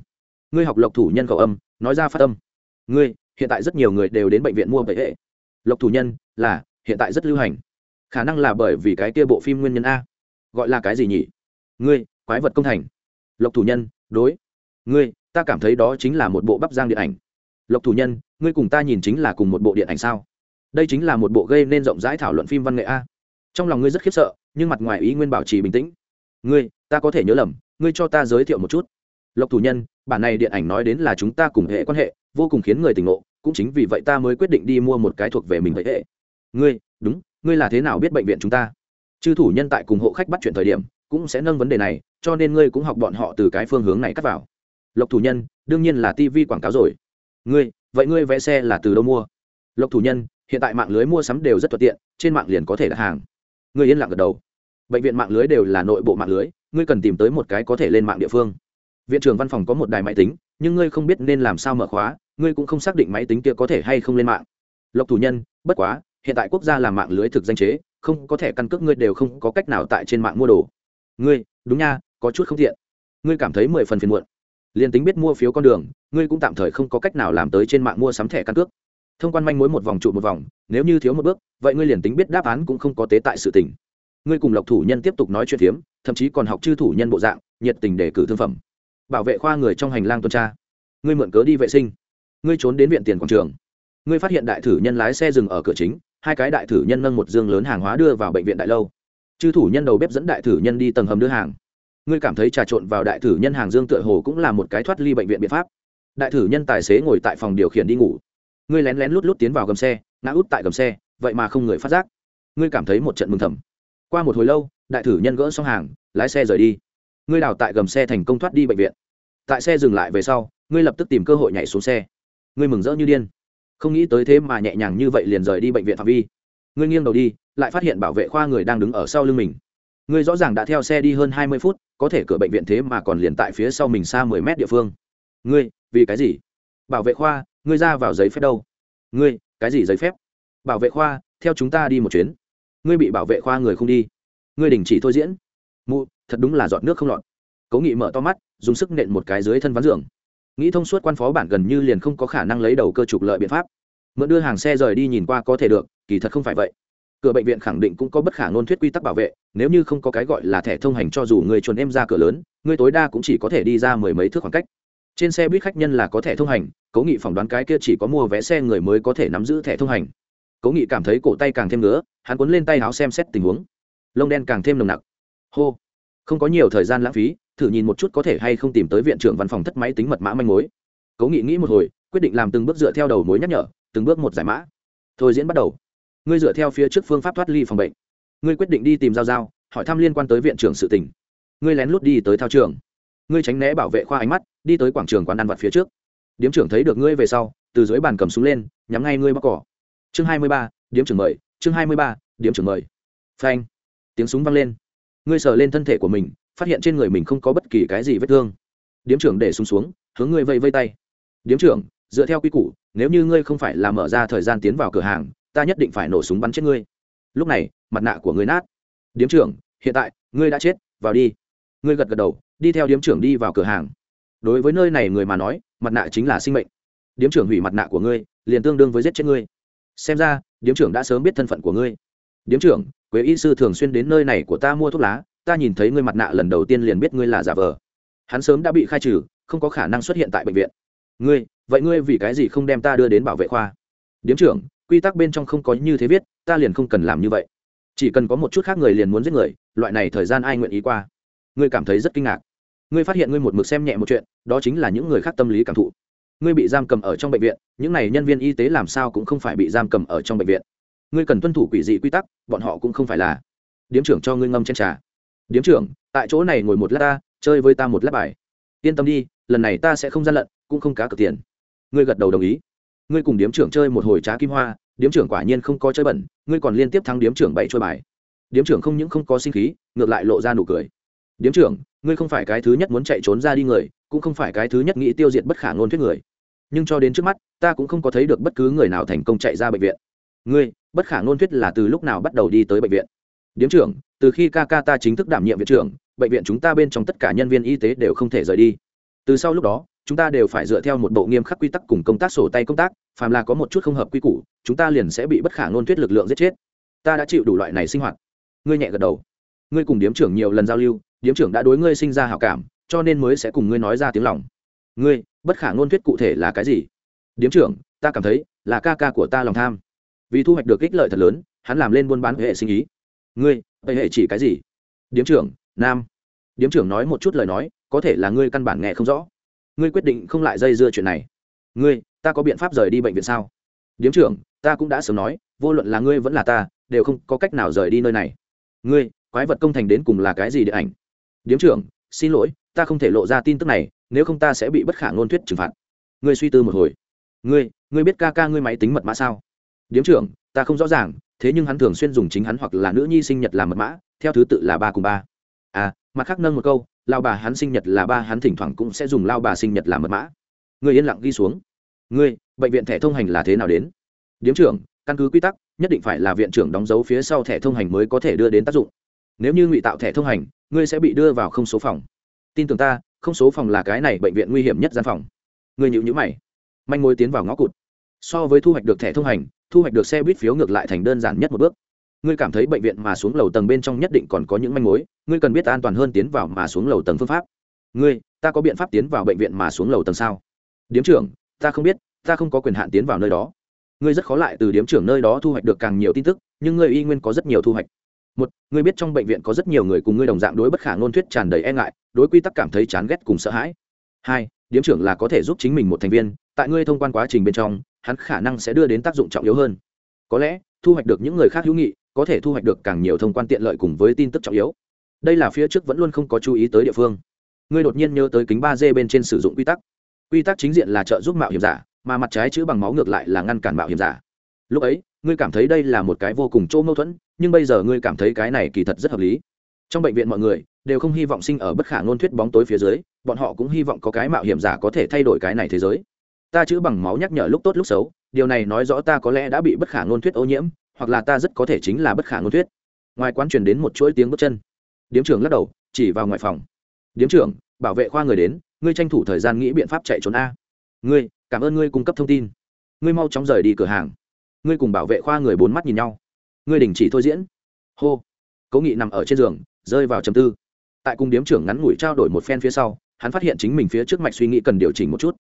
[SPEAKER 1] Ngươi học lộc thủ nhân cầu âm, nói ra phát âm ngươi, hiện tại rất nhiều người đều đến bệnh viện mua bệnh hệ. Lộc thủ nhân, là, hiện tại rất lưu hành. Khả năng là bởi vì cái kia bộ phim nguyên nhân a. Gọi là cái gì nhỉ? Ngươi, quái vật công thành. Lộc thủ nhân, đối. Ngươi, ta cảm thấy đó chính là một bộ bắp giang điện ảnh. Lộc thủ nhân, ngươi cùng ta nhìn chính là cùng một bộ điện ảnh sao? Đây chính là một bộ gây nên rộng rãi thảo luận phim văn nghệ a. Trong lòng ngươi rất khiếp sợ, nhưng mặt ngoài ý nguyên bảo trì bình tĩnh. Ngươi, ta có thể nhớ lầm, ngươi cho ta giới thiệu một chút lộc thủ nhân, bản này điện ảnh nói đến là chúng ta cùng hệ quan hệ, vô cùng khiến người tỉnh ngộ, cũng chính vì vậy ta mới quyết định đi mua một cái thuộc về mình vậy hệ. Ngươi, đúng, ngươi là thế nào biết bệnh viện chúng ta? Chư thủ nhân tại cùng hộ khách bắt chuyện thời điểm, cũng sẽ nâng vấn đề này, cho nên ngươi cũng học bọn họ từ cái phương hướng này cắt vào. Lộc thủ nhân, đương nhiên là tv quảng cáo rồi. Ngươi, vậy ngươi vẽ xe là từ đâu mua? Lộc thủ nhân, hiện tại mạng lưới mua sắm đều rất thuận tiện, trên mạng liền có thể đặt hàng. Ngươi yên lặng gật đầu. Bệnh viện mạng lưới đều là nội bộ mạng lưới, ngươi cần tìm tới một cái có thể lên mạng địa phương viện trưởng văn phòng có một đài máy tính, nhưng ngươi không biết nên làm sao mở khóa, ngươi cũng không xác định máy tính kia có thể hay không lên mạng. Lộc thủ nhân, bất quá, hiện tại quốc gia làm mạng lưới thực danh chế, không có thẻ căn cước ngươi đều không có cách nào tại trên mạng mua đồ. Ngươi, đúng nha, có chút không thiện ngươi cảm thấy mười phần phiền muộn. Liền tính biết mua phiếu con đường, ngươi cũng tạm thời không có cách nào làm tới trên mạng mua sắm thẻ căn cước. Thông quan manh mối một vòng trụ một vòng, nếu như thiếu một bước, vậy ngươi liền tính biết đáp án cũng không có tế tại sự tình. Ngươi cùng lộc thủ nhân tiếp tục nói chuyện phiếm, thậm chí còn học chư thủ nhân bộ dạng, nhiệt tình để cử thương phẩm bảo vệ khoa người trong hành lang tuần tra. Ngươi mượn cớ đi vệ sinh. Ngươi trốn đến viện tiền quảng trường. Ngươi phát hiện đại thử nhân lái xe dừng ở cửa chính, hai cái đại thử nhân nâng một dương lớn hàng hóa đưa vào bệnh viện đại lâu. Chư thủ nhân đầu bếp dẫn đại thử nhân đi tầng hầm đưa hàng. Ngươi cảm thấy trà trộn vào đại thử nhân hàng dương tựa hồ cũng là một cái thoát ly bệnh viện biện pháp. Đại thử nhân tài xế ngồi tại phòng điều khiển đi ngủ. Ngươi lén lén lút lút tiến vào gầm xe, ngã út tại gầm xe, vậy mà không người phát giác. Ngươi cảm thấy một trận mừng thầm. Qua một hồi lâu, đại thử nhân gỡ xong hàng, lái xe rời đi ngươi đào tại gầm xe thành công thoát đi bệnh viện. Tại xe dừng lại về sau, ngươi lập tức tìm cơ hội nhảy xuống xe. Ngươi mừng rỡ như điên. Không nghĩ tới thế mà nhẹ nhàng như vậy liền rời đi bệnh viện phạm vi. Ngươi nghiêng đầu đi, lại phát hiện bảo vệ khoa người đang đứng ở sau lưng mình. Ngươi rõ ràng đã theo xe đi hơn hai mươi phút, có thể cửa bệnh viện thế mà còn liền tại phía sau mình xa mười mét địa phương. Ngươi, vì cái gì? Bảo vệ khoa, ngươi ra vào giấy phép đâu? Ngươi, cái gì giấy phép? Bảo vệ khoa, theo chúng ta đi một chuyến. Ngươi bị bảo vệ khoa người không đi. Ngươi đình chỉ thôi diễn. Mụ thật đúng là giọt nước không lọt. Cố nghị mở to mắt, dùng sức nện một cái dưới thân ván giường. Nghĩ thông suốt quan phó bản gần như liền không có khả năng lấy đầu cơ trục lợi biện pháp. Mượn đưa hàng xe rời đi nhìn qua có thể được, kỳ thật không phải vậy. Cửa bệnh viện khẳng định cũng có bất khả ngôn thuyết quy tắc bảo vệ, nếu như không có cái gọi là thẻ thông hành cho dù người chuồn em ra cửa lớn, người tối đa cũng chỉ có thể đi ra mười mấy thước khoảng cách. Trên xe buýt khách nhân là có thẻ thông hành, cố nghị phỏng đoán cái kia chỉ có mua vé xe người mới có thể nắm giữ thẻ thông hành. Cố nghị cảm thấy cổ tay càng thêm nữa hắn cuốn lên tay áo xem xét tình huống. Lông đen càng thêm nồng nặc. Hô không có nhiều thời gian lãng phí, thử nhìn một chút có thể hay không tìm tới viện trưởng văn phòng thất máy tính mật mã manh mối. Cố nghị nghĩ một hồi, quyết định làm từng bước dựa theo đầu mối nhắc nhở, từng bước một giải mã. Thôi diễn bắt đầu. Ngươi dựa theo phía trước phương pháp thoát ly phòng bệnh. Ngươi quyết định đi tìm giao giao, hỏi thăm liên quan tới viện trưởng sự tỉnh ngươi lén lút đi tới thao trường. Ngươi tránh né bảo vệ khoa ánh mắt, đi tới quảng trường quán ăn vặt phía trước. Điếm trưởng thấy được ngươi về sau, từ dưới bàn cầm súng lên, nhắm ngay ngươi bóc cỏ. Chương hai mươi ba, điếm trưởng mời. Chương hai mươi ba, điếm trưởng mời. Phanh. Tiếng súng vang lên ngươi sờ lên thân thể của mình, phát hiện trên người mình không có bất kỳ cái gì vết thương. Điếm trưởng để xuống xuống, hướng ngươi vây vây tay. Điếm trưởng, dựa theo quy củ, nếu như ngươi không phải là mở ra thời gian tiến vào cửa hàng, ta nhất định phải nổ súng bắn chết ngươi. Lúc này, mặt nạ của ngươi nát. Điếm trưởng, hiện tại, ngươi đã chết, vào đi. Ngươi gật gật đầu, đi theo điếm trưởng đi vào cửa hàng. Đối với nơi này người mà nói, mặt nạ chính là sinh mệnh. Điếm trưởng hủy mặt nạ của ngươi, liền tương đương với giết chết ngươi. Xem ra, điếm trưởng đã sớm biết thân phận của ngươi điếm trưởng, quế y sư thường xuyên đến nơi này của ta mua thuốc lá, ta nhìn thấy ngươi mặt nạ lần đầu tiên liền biết ngươi là giả vờ. Hắn sớm đã bị khai trừ, không có khả năng xuất hiện tại bệnh viện. Ngươi, vậy ngươi vì cái gì không đem ta đưa đến bảo vệ khoa? Điếm trưởng, quy tắc bên trong không có như thế viết, ta liền không cần làm như vậy. Chỉ cần có một chút khác người liền muốn giết người, loại này thời gian ai nguyện ý qua? Ngươi cảm thấy rất kinh ngạc. Ngươi phát hiện ngươi một mực xem nhẹ một chuyện, đó chính là những người khác tâm lý cảm thụ. Ngươi bị giam cầm ở trong bệnh viện, những n à y nhân viên y tế làm sao cũng không phải bị giam cầm ở trong bệnh viện ngươi cần tuân thủ quỷ dị quy tắc, bọn họ cũng không phải là. Điếm trưởng cho ngươi ngâm trên trà. Điếm trưởng, tại chỗ này ngồi một lát ta, chơi với ta một lát bài. Yên tâm đi, lần này ta sẽ không gian lận, cũng không cá cược tiền. Ngươi gật đầu đồng ý. Ngươi cùng điếm trưởng chơi một hồi trá kim hoa, điếm trưởng quả nhiên không có chơi bẩn, ngươi còn liên tiếp thắng điếm trưởng bảy chơi bài. Điếm trưởng không những không có sinh khí, ngược lại lộ ra nụ cười. Điếm trưởng, ngươi không phải cái thứ nhất muốn chạy trốn ra đi người, cũng không phải cái thứ nhất nghĩ tiêu diệt bất khả ngôn thuyết người. Nhưng cho đến trước mắt, ta cũng không có thấy được bất cứ người nào thành công chạy ra bệnh viện ngươi, bất khả ngôn thuyết là từ lúc nào bắt đầu đi tới bệnh viện? Điếm trưởng, từ khi ca ca ta chính thức đảm nhiệm viện trưởng, bệnh viện chúng ta bên trong tất cả nhân viên y tế đều không thể rời đi. Từ sau lúc đó, chúng ta đều phải dựa theo một bộ nghiêm khắc quy tắc cùng công tác sổ tay công tác, phàm là có một chút không hợp quy củ, chúng ta liền sẽ bị bất khả ngôn thuyết lực lượng giết chết. Ta đã chịu đủ loại này sinh hoạt. Ngươi nhẹ gật đầu. Ngươi cùng điếm trưởng nhiều lần giao lưu, điếm trưởng đã đối ngươi sinh ra hảo cảm, cho nên mới sẽ cùng ngươi nói ra tiếng lòng. Ngươi, bất khả ngôn thuyết cụ thể là cái gì? Điếm trưởng, ta cảm thấy là ca ca của ta lòng tham vì thu hoạch được ích lợi thật lớn, hắn làm lên buôn bán hệ sinh ý. Ngươi, hệ chỉ cái gì? Điếm trưởng, nam. Điếm trưởng nói một chút lời nói, có thể là ngươi căn bản nghe không rõ. Ngươi quyết định không lại dây dưa chuyện này. Ngươi, ta có biện pháp rời đi bệnh viện sao? Điếm trưởng, ta cũng đã sớm nói, vô luận là ngươi vẫn là ta, đều không có cách nào rời đi nơi này. Ngươi, quái vật công thành đến cùng là cái gì điện ảnh? Điếm trưởng, xin lỗi, ta không thể lộ ra tin tức này, nếu không ta sẽ bị bất khả ngôn thuyết trừng phạt. Ngươi suy tư một hồi. Ngươi ngươi biết ca ca ngươi máy tính mật mã sao? Điếm trưởng, ta không rõ ràng, thế nhưng hắn thường xuyên dùng chính hắn hoặc là nữ nhi sinh nhật làm mật mã, theo thứ tự là ba cùng ba. À mặt khác nâng một câu, lao bà hắn sinh nhật là ba, hắn thỉnh thoảng cũng sẽ dùng lao bà sinh nhật làm mật mã. Ngươi yên lặng ghi xuống. Ngươi, bệnh viện thẻ thông hành là thế nào đến? Điếm trưởng, căn cứ quy tắc, nhất định phải là viện trưởng đóng dấu phía sau thẻ thông hành mới có thể đưa đến tác dụng. Nếu như ngụy tạo thẻ thông hành, ngươi sẽ bị đưa vào không số phòng. Tin tưởng ta, không số phòng là cái này bệnh viện nguy hiểm nhất gian phòng. Ngươi nhịu nhữ mày. Manh mối tiến vào ngõ cụt so với thu hoạch được thẻ thông hành, thu hoạch được xe buýt phiếu ngược lại thành đơn giản nhất một bước. Ngươi cảm thấy bệnh viện mà xuống lầu tầng bên trong nhất định còn có những manh mối, ngươi cần biết an toàn hơn tiến vào mà xuống lầu tầng phương pháp. Ngươi, ta có biện pháp tiến vào bệnh viện mà xuống lầu tầng sao? Điếm trưởng, ta không biết, ta không có quyền hạn tiến vào nơi đó. Ngươi rất khó lại từ điếm trưởng nơi đó thu hoạch được càng nhiều tin tức, nhưng ngươi y nguyên có rất nhiều thu hoạch. Một, ngươi biết trong bệnh viện có rất nhiều người cùng ngươi đồng dạng đối bất khả ngôn thuyết tràn đầy e ngại, đối quy tắc cảm thấy chán ghét cùng sợ hãi. Hai, điếm trưởng là có thể giúp chính mình một thành viên, tại ngươi thông quan quá trình bên trong hắn khả năng sẽ đưa đến tác dụng trọng yếu hơn. Có lẽ, thu hoạch được những người khác hữu nghị, có thể thu hoạch được càng nhiều thông quan tiện lợi cùng với tin tức trọng yếu. Đây là phía trước vẫn luôn không có chú ý tới địa phương. Ngươi đột nhiên nhớ tới kính ba d bên trên sử dụng quy tắc. Quy tắc chính diện là trợ giúp mạo hiểm giả, mà mặt trái chữ bằng máu ngược lại là ngăn cản mạo hiểm giả. Lúc ấy, ngươi cảm thấy đây là một cái vô cùng chỗ mâu thuẫn, nhưng bây giờ ngươi cảm thấy cái này kỳ thật rất hợp lý. Trong bệnh viện mọi người đều không hy vọng sinh ở bất khả ngôn thuyết bóng tối phía dưới, bọn họ cũng hy vọng có cái mạo hiểm giả có thể thay đổi cái này thế giới ta chữ bằng máu nhắc nhở lúc tốt lúc xấu, điều này nói rõ ta có lẽ đã bị bất khả ngôn thuyết ô nhiễm, hoặc là ta rất có thể chính là bất khả ngôn thuyết. Ngoài quán truyền đến một chuỗi tiếng bước chân. Điếm trưởng lắc đầu, chỉ vào ngoài phòng. Điếm trưởng, bảo vệ khoa người đến, ngươi tranh thủ thời gian nghĩ biện pháp chạy trốn a. Ngươi, cảm ơn ngươi cung cấp thông tin. Ngươi mau chóng rời đi cửa hàng. Ngươi cùng bảo vệ khoa người bốn mắt nhìn nhau. Ngươi đình chỉ thôi diễn. Hô. Cố nghị nằm ở trên giường, rơi vào trầm tư. Tại cung điếm trưởng ngắn ngủi trao đổi một phen phía sau, hắn phát hiện chính mình phía trước mạch suy nghĩ cần điều chỉnh một chút.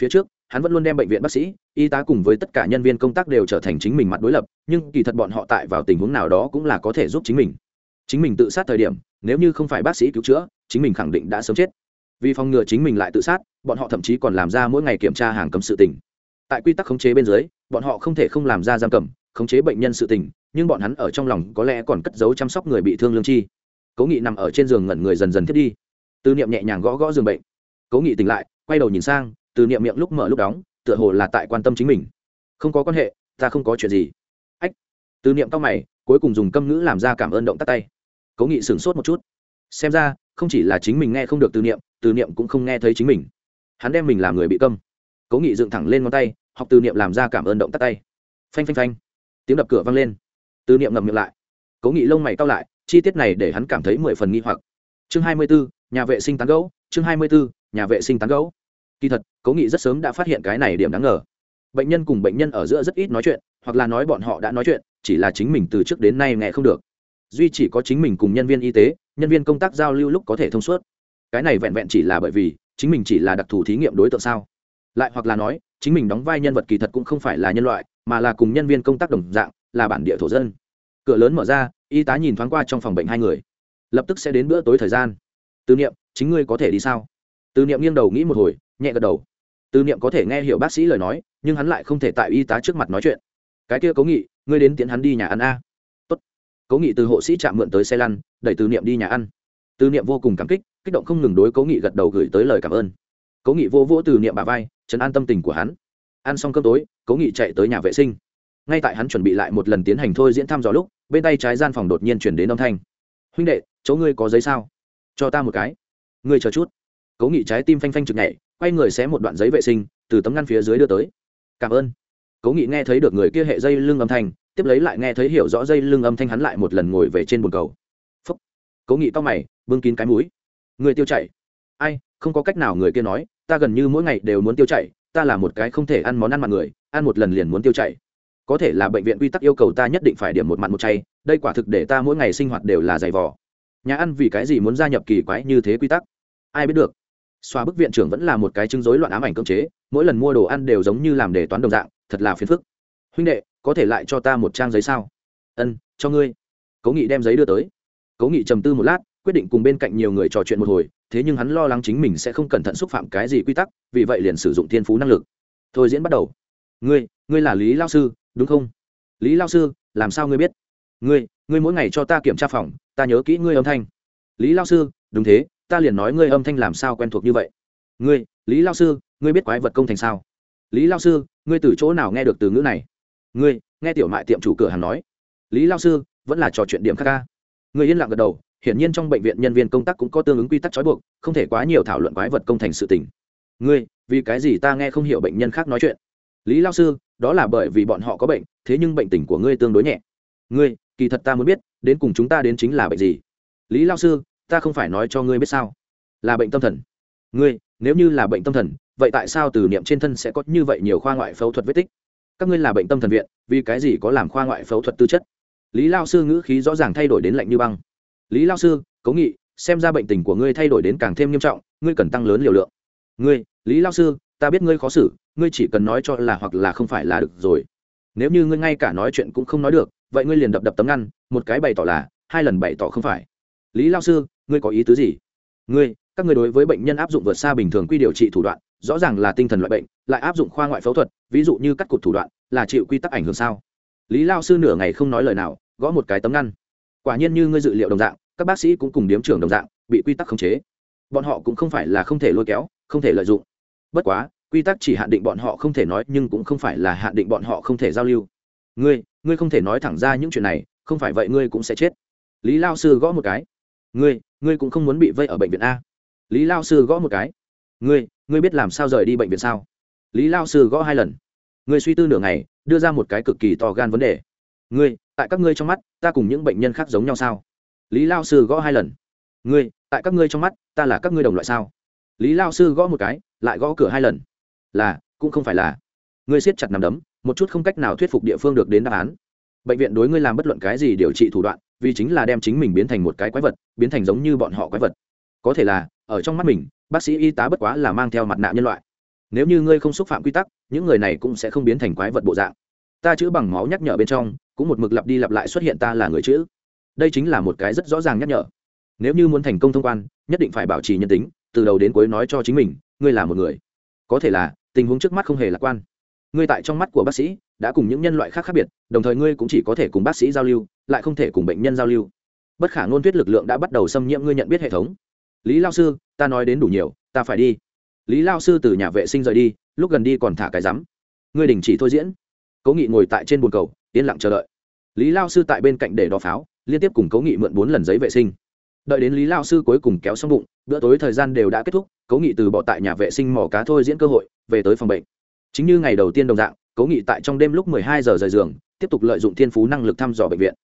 [SPEAKER 1] Phía trước hắn vẫn luôn đem bệnh viện bác sĩ, y tá cùng với tất cả nhân viên công tác đều trở thành chính mình mặt đối lập, nhưng kỳ thật bọn họ tại vào tình huống nào đó cũng là có thể giúp chính mình. Chính mình tự sát thời điểm, nếu như không phải bác sĩ cứu chữa, chính mình khẳng định đã sớm chết. Vì phòng ngừa chính mình lại tự sát, bọn họ thậm chí còn làm ra mỗi ngày kiểm tra hàng cấm sự tình. Tại quy tắc khống chế bên dưới, bọn họ không thể không làm ra giam cầm, khống chế bệnh nhân sự tình, nhưng bọn hắn ở trong lòng có lẽ còn cất giấu chăm sóc người bị thương lương chi. Cố nghị nằm ở trên giường ngẩn người dần dần thiết đi. Tư niệm nhẹ nhàng gõ gõ giường bệnh. Cố nghị tỉnh lại, quay đầu nhìn sang từ niệm miệng lúc mở lúc đóng, tựa hồ là tại quan tâm chính mình. Không có quan hệ, ta không có chuyện gì. Ách. Từ niệm cao mày, cuối cùng dùng câm ngữ làm ra cảm ơn động tắt tay. Cố nghị sửng sốt một chút. Xem ra, không chỉ là chính mình nghe không được từ niệm từ niệm cũng không nghe thấy chính mình. Hắn đem mình làm người bị câm. Cố nghị dựng thẳng lên ngón tay, học từ niệm làm ra cảm ơn động tắt tay. Phanh phanh phanh. Tiếng đập cửa vang lên. Từ niệm ngậm miệng lại. Cố nghị lông mày cao lại, chi tiết này để hắn cảm thấy mười phần nghi hoặc. Chương hai mươi bốn nhà vệ sinh tán gấu chương hai mươi bốn nhà vệ sinh tán gấu kỳ thật, cố nghị rất sớm đã phát hiện cái này điểm đáng ngờ. Bệnh nhân cùng bệnh nhân ở giữa rất ít nói chuyện, hoặc là nói bọn họ đã nói chuyện, chỉ là chính mình từ trước đến nay nghe không được. Duy chỉ có chính mình cùng nhân viên y tế, nhân viên công tác giao lưu lúc có thể thông suốt. Cái này vẹn vẹn chỉ là bởi vì, chính mình chỉ là đặc thù thí nghiệm đối tượng sao? Lại hoặc là nói, chính mình đóng vai nhân vật kỳ thật cũng không phải là nhân loại, mà là cùng nhân viên công tác đồng dạng, là bản địa thổ dân. Cửa lớn mở ra, y tá nhìn thoáng qua trong phòng bệnh hai người. Lập tức sẽ đến bữa tối thời gian. Từ niệm, chính ngươi có thể đi sao? Từ niệm nghiêng đầu nghĩ một hồi nhẹ gật đầu. Tư niệm có thể nghe hiểu bác sĩ lời nói, nhưng hắn lại không thể tại y tá trước mặt nói chuyện. Cái kia cố nghị, ngươi đến tiễn hắn đi nhà ăn a. Tốt. Cố nghị từ hộ sĩ chạm mượn tới xe lăn, đẩy tư niệm đi nhà ăn. Tư niệm vô cùng cảm kích kích động không ngừng đối cố nghị gật đầu gửi tới lời cảm ơn. Cố nghị vô vỗ từ niệm bà vai chấn an tâm tình của hắn. Ăn xong cơm tối, cố nghị chạy tới nhà vệ sinh. Ngay tại hắn chuẩn bị lại một lần tiến hành thôi diễn thăm dò lúc, bên tay trái gian phòng đột nhiên chuyển đến âm thanh. Huynh đệ, chỗ ngươi có giấy sao? Cho ta một cái. Ngươi chờ chút. Cố nghị trái tim phanh phanh chực nhảy quay người xé một đoạn giấy vệ sinh, từ tấm ngăn phía dưới đưa tới. Cảm ơn. Cố nghị nghe thấy được người kia hệ dây lưng âm thanh, tiếp lấy lại nghe thấy hiểu rõ dây lưng âm thanh hắn lại một lần ngồi về trên bồn cầu. Phúc. Cố nghị to mày, bưng kín cái mũi. Người tiêu chảy. Ai, không có cách nào, người kia nói, ta gần như mỗi ngày đều muốn tiêu chảy, ta là một cái không thể ăn món ăn mặn người, ăn một lần liền muốn tiêu chảy. Có thể là bệnh viện quy tắc yêu cầu ta nhất định phải điểm một mặn một chay, đây quả thực để ta mỗi ngày sinh hoạt đều là dày vò. Nhà ăn vì cái gì muốn gia nhập kỳ quái như thế quy tắc? Ai biết được xoa bức viện trưởng vẫn là một cái chứng rối loạn ám ảnh cưỡng chế, mỗi lần mua đồ ăn đều giống như làm đề toán đồng dạng, thật là phiền phức. Huynh đệ, có thể lại cho ta một trang giấy sao? Ân, cho ngươi. Cố nghị đem giấy đưa tới. Cố nghị trầm tư một lát, quyết định cùng bên cạnh nhiều người trò chuyện một hồi, thế nhưng hắn lo lắng chính mình sẽ không cẩn thận xúc phạm cái gì quy tắc, vì vậy liền sử dụng thiên phú năng lực. Thôi diễn bắt đầu. Ngươi ngươi là lý lao sư, đúng không? Lý lao sư, làm sao ngươi biết? Ngươi ngươi mỗi ngày cho ta kiểm tra phòng, ta nhớ kỹ ngươi âm thanh. Lý lao sư, đúng thế ta liền nói ngươi âm thanh làm sao quen thuộc như vậy? Ngươi, lý lao sư, ngươi biết quái vật công thành sao? Lý lao sư, ngươi từ chỗ nào nghe được từ ngữ này? Ngươi, nghe tiểu mại tiệm chủ cửa hàng nói. Lý lao sư, vẫn là trò chuyện điểm khác ca. Ngươi yên lặng gật đầu, hiển nhiên trong bệnh viện nhân viên công tác cũng có tương ứng quy tắc trói buộc, không thể quá nhiều thảo luận quái vật công thành sự tình. Ngươi, vì cái gì ta nghe không hiểu bệnh nhân khác nói chuyện? Lý lao sư, đó là bởi vì bọn họ có bệnh, thế nhưng bệnh tình của ngươi tương đối nhẹ. Ngươi, kỳ thật ta muốn biết, đến cùng chúng ta đến chính là bệnh gì? Lý lao sư ta không phải nói cho ngươi biết sao? Là bệnh tâm thần. Ngươi, nếu như là bệnh tâm thần, vậy tại sao từ niệm trên thân sẽ có như vậy nhiều khoa ngoại phẫu thuật vết tích? Các ngươi là bệnh tâm thần viện, vì cái gì có làm khoa ngoại phẫu thuật tư chất? Lý lao sư ngữ khí rõ ràng thay đổi đến lạnh như băng. Lý lao sư, cố nghị, xem ra bệnh tình của ngươi thay đổi đến càng thêm nghiêm trọng, ngươi cần tăng lớn liều lượng. Ngươi, lý lao sư, ta biết ngươi khó xử, ngươi chỉ cần nói cho là hoặc là không phải là được rồi. Nếu như ngươi ngay cả nói chuyện cũng không nói được, vậy ngươi liền đập đập tấm ngăn, một cái bày tỏ là, hai lần bày tỏ không phải lý lao sư, ngươi có ý tứ gì? Ngươi, các ngươi đối với bệnh nhân áp dụng vượt xa bình thường quy điều trị thủ đoạn, rõ ràng là tinh thần loại bệnh, lại áp dụng khoa ngoại phẫu thuật, ví dụ như cắt cụt thủ đoạn, là chịu quy tắc ảnh hưởng sao? Lý lao sư nửa ngày không nói lời nào, gõ một cái tấm ngăn. Quả nhiên như ngươi dự liệu đồng dạng, các bác sĩ cũng cùng điếm trưởng đồng dạng, bị quy tắc khống chế. Bọn họ cũng không phải là không thể lôi kéo, không thể lợi dụng. Bất quá, quy tắc chỉ hạn định bọn họ không thể nói, nhưng cũng không phải là hạn định bọn họ không thể giao lưu. Ngươi ngươi không thể nói thẳng ra những chuyện này, không phải vậy ngươi cũng sẽ chết. Lý lao sư gõ một cái ngươi ngươi cũng không muốn bị vây ở bệnh viện a. Lý lao sư gõ một cái. Ngươi ngươi biết làm sao rời đi bệnh viện sao? Lý lao sư gõ hai lần. Ngươi suy tư nửa ngày, đưa ra một cái cực kỳ to gan vấn đề. Ngươi, tại các ngươi trong mắt, ta cùng những bệnh nhân khác giống nhau sao? Lý lao sư gõ hai lần. Ngươi, tại các ngươi trong mắt, ta là các ngươi đồng loại sao? Lý lao sư gõ một cái, lại gõ cửa hai lần. Là, cũng không phải là. Ngươi siết chặt nằm đấm, một chút không cách nào thuyết phục địa phương được đến đáp án. Bệnh viện đối ngươi làm bất luận cái gì điều trị thủ đoạn vì chính là đem chính mình biến thành một cái quái vật, biến thành giống như bọn họ quái vật. Có thể là, ở trong mắt mình, bác sĩ y tá bất quá là mang theo mặt nạ nhân loại. Nếu như ngươi không xúc phạm quy tắc, những người này cũng sẽ không biến thành quái vật bộ dạng. Ta chữ bằng máu nhắc nhở bên trong, cũng một mực lặp đi lặp lại xuất hiện ta là người chữ. Đây chính là một cái rất rõ ràng nhắc nhở. Nếu như muốn thành công thông quan, nhất định phải bảo trì nhân tính, từ đầu đến cuối nói cho chính mình, ngươi là một người. Có thể là, tình huống trước mắt không hề lạc quan ngươi tại trong mắt của bác sĩ đã cùng những nhân loại khác khác biệt, đồng thời ngươi cũng chỉ có thể cùng bác sĩ giao lưu, lại không thể cùng bệnh nhân giao lưu. Bất khả ngôn thuyết lực lượng đã bắt đầu xâm nhiễm ngươi nhận biết hệ thống. Lý lao sư, ta nói đến đủ nhiều, ta phải đi. Lý lao sư từ nhà vệ sinh rời đi, lúc gần đi còn thả cái rắm. Ngươi đình chỉ thôi diễn. Cố nghị ngồi tại trên bồn cầu, yên lặng chờ đợi. Lý lao sư tại bên cạnh để đo pháo, liên tiếp cùng cố nghị mượn bốn lần giấy vệ sinh. Đợi đến lý lao sư cuối cùng kéo xong bụng, bữa tối thời gian đều đã kết thúc, cố nghị từ bỏ tại nhà vệ sinh mỏ cá thôi diễn cơ hội, về tới phòng bệnh chính như ngày đầu tiên đồng dạng, cố nghị tại trong đêm lúc mười hai giờ rời giường, tiếp tục lợi dụng thiên phú năng lực thăm dò bệnh viện.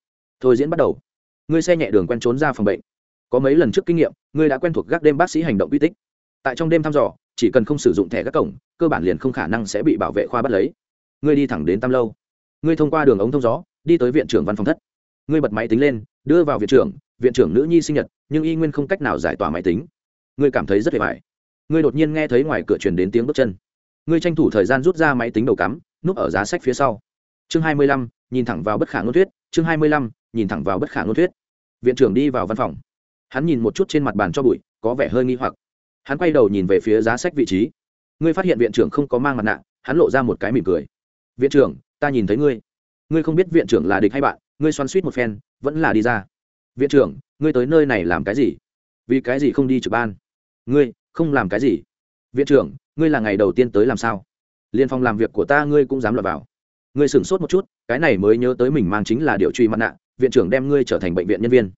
[SPEAKER 1] Thôi diễn bắt đầu. Ngươi xe nhẹ đường quen trốn ra phòng bệnh. Có mấy lần trước kinh nghiệm, ngươi đã quen thuộc gác đêm bác sĩ hành động uy tích. Tại trong đêm thăm dò, chỉ cần không sử dụng thẻ các cổng, cơ bản liền không khả năng sẽ bị bảo vệ khoa bắt lấy. Ngươi đi thẳng đến tam lâu. Ngươi thông qua đường ống thông gió, đi tới viện trưởng văn phòng thất. Ngươi bật máy tính lên, đưa vào viện trưởng viện trưởng nữ nhi sinh nhật, nhưng y nguyên không cách nào giải tỏa máy tính. Ngươi cảm thấy rất hề vải ngươi đột nhiên nghe thấy ngoài cửa truyền đến tiếng bước chân ngươi tranh thủ thời gian rút ra máy tính đầu cắm, núp ở giá sách phía sau. Chương hai mươi lăm, nhìn thẳng vào bất khả ngôn thuyết. Chương hai mươi lăm, nhìn thẳng vào bất khả ngôn thuyết. Viện trưởng đi vào văn phòng. Hắn nhìn một chút trên mặt bàn cho bụi, có vẻ hơi nghi hoặc. Hắn quay đầu nhìn về phía giá sách vị trí. Ngươi phát hiện viện trưởng không có mang mặt nạ, hắn lộ ra một cái mỉm cười. Viện trưởng, ta nhìn thấy ngươi. Ngươi không biết viện trưởng là địch hay bạn, ngươi xoắn suýt một phen, vẫn là đi ra. Viện trưởng, ngươi tới nơi này làm cái gì? Vì cái gì không đi trực ban? Ngươi, không làm cái gì? Viện trưởng ngươi là ngày đầu tiên tới làm sao? Liên phòng làm việc của ta ngươi cũng dám lọt vào. Ngươi sửng sốt một chút, cái này mới nhớ tới mình mang chính là điều truy mặt nạ, viện trưởng đem ngươi trở thành bệnh viện nhân viên.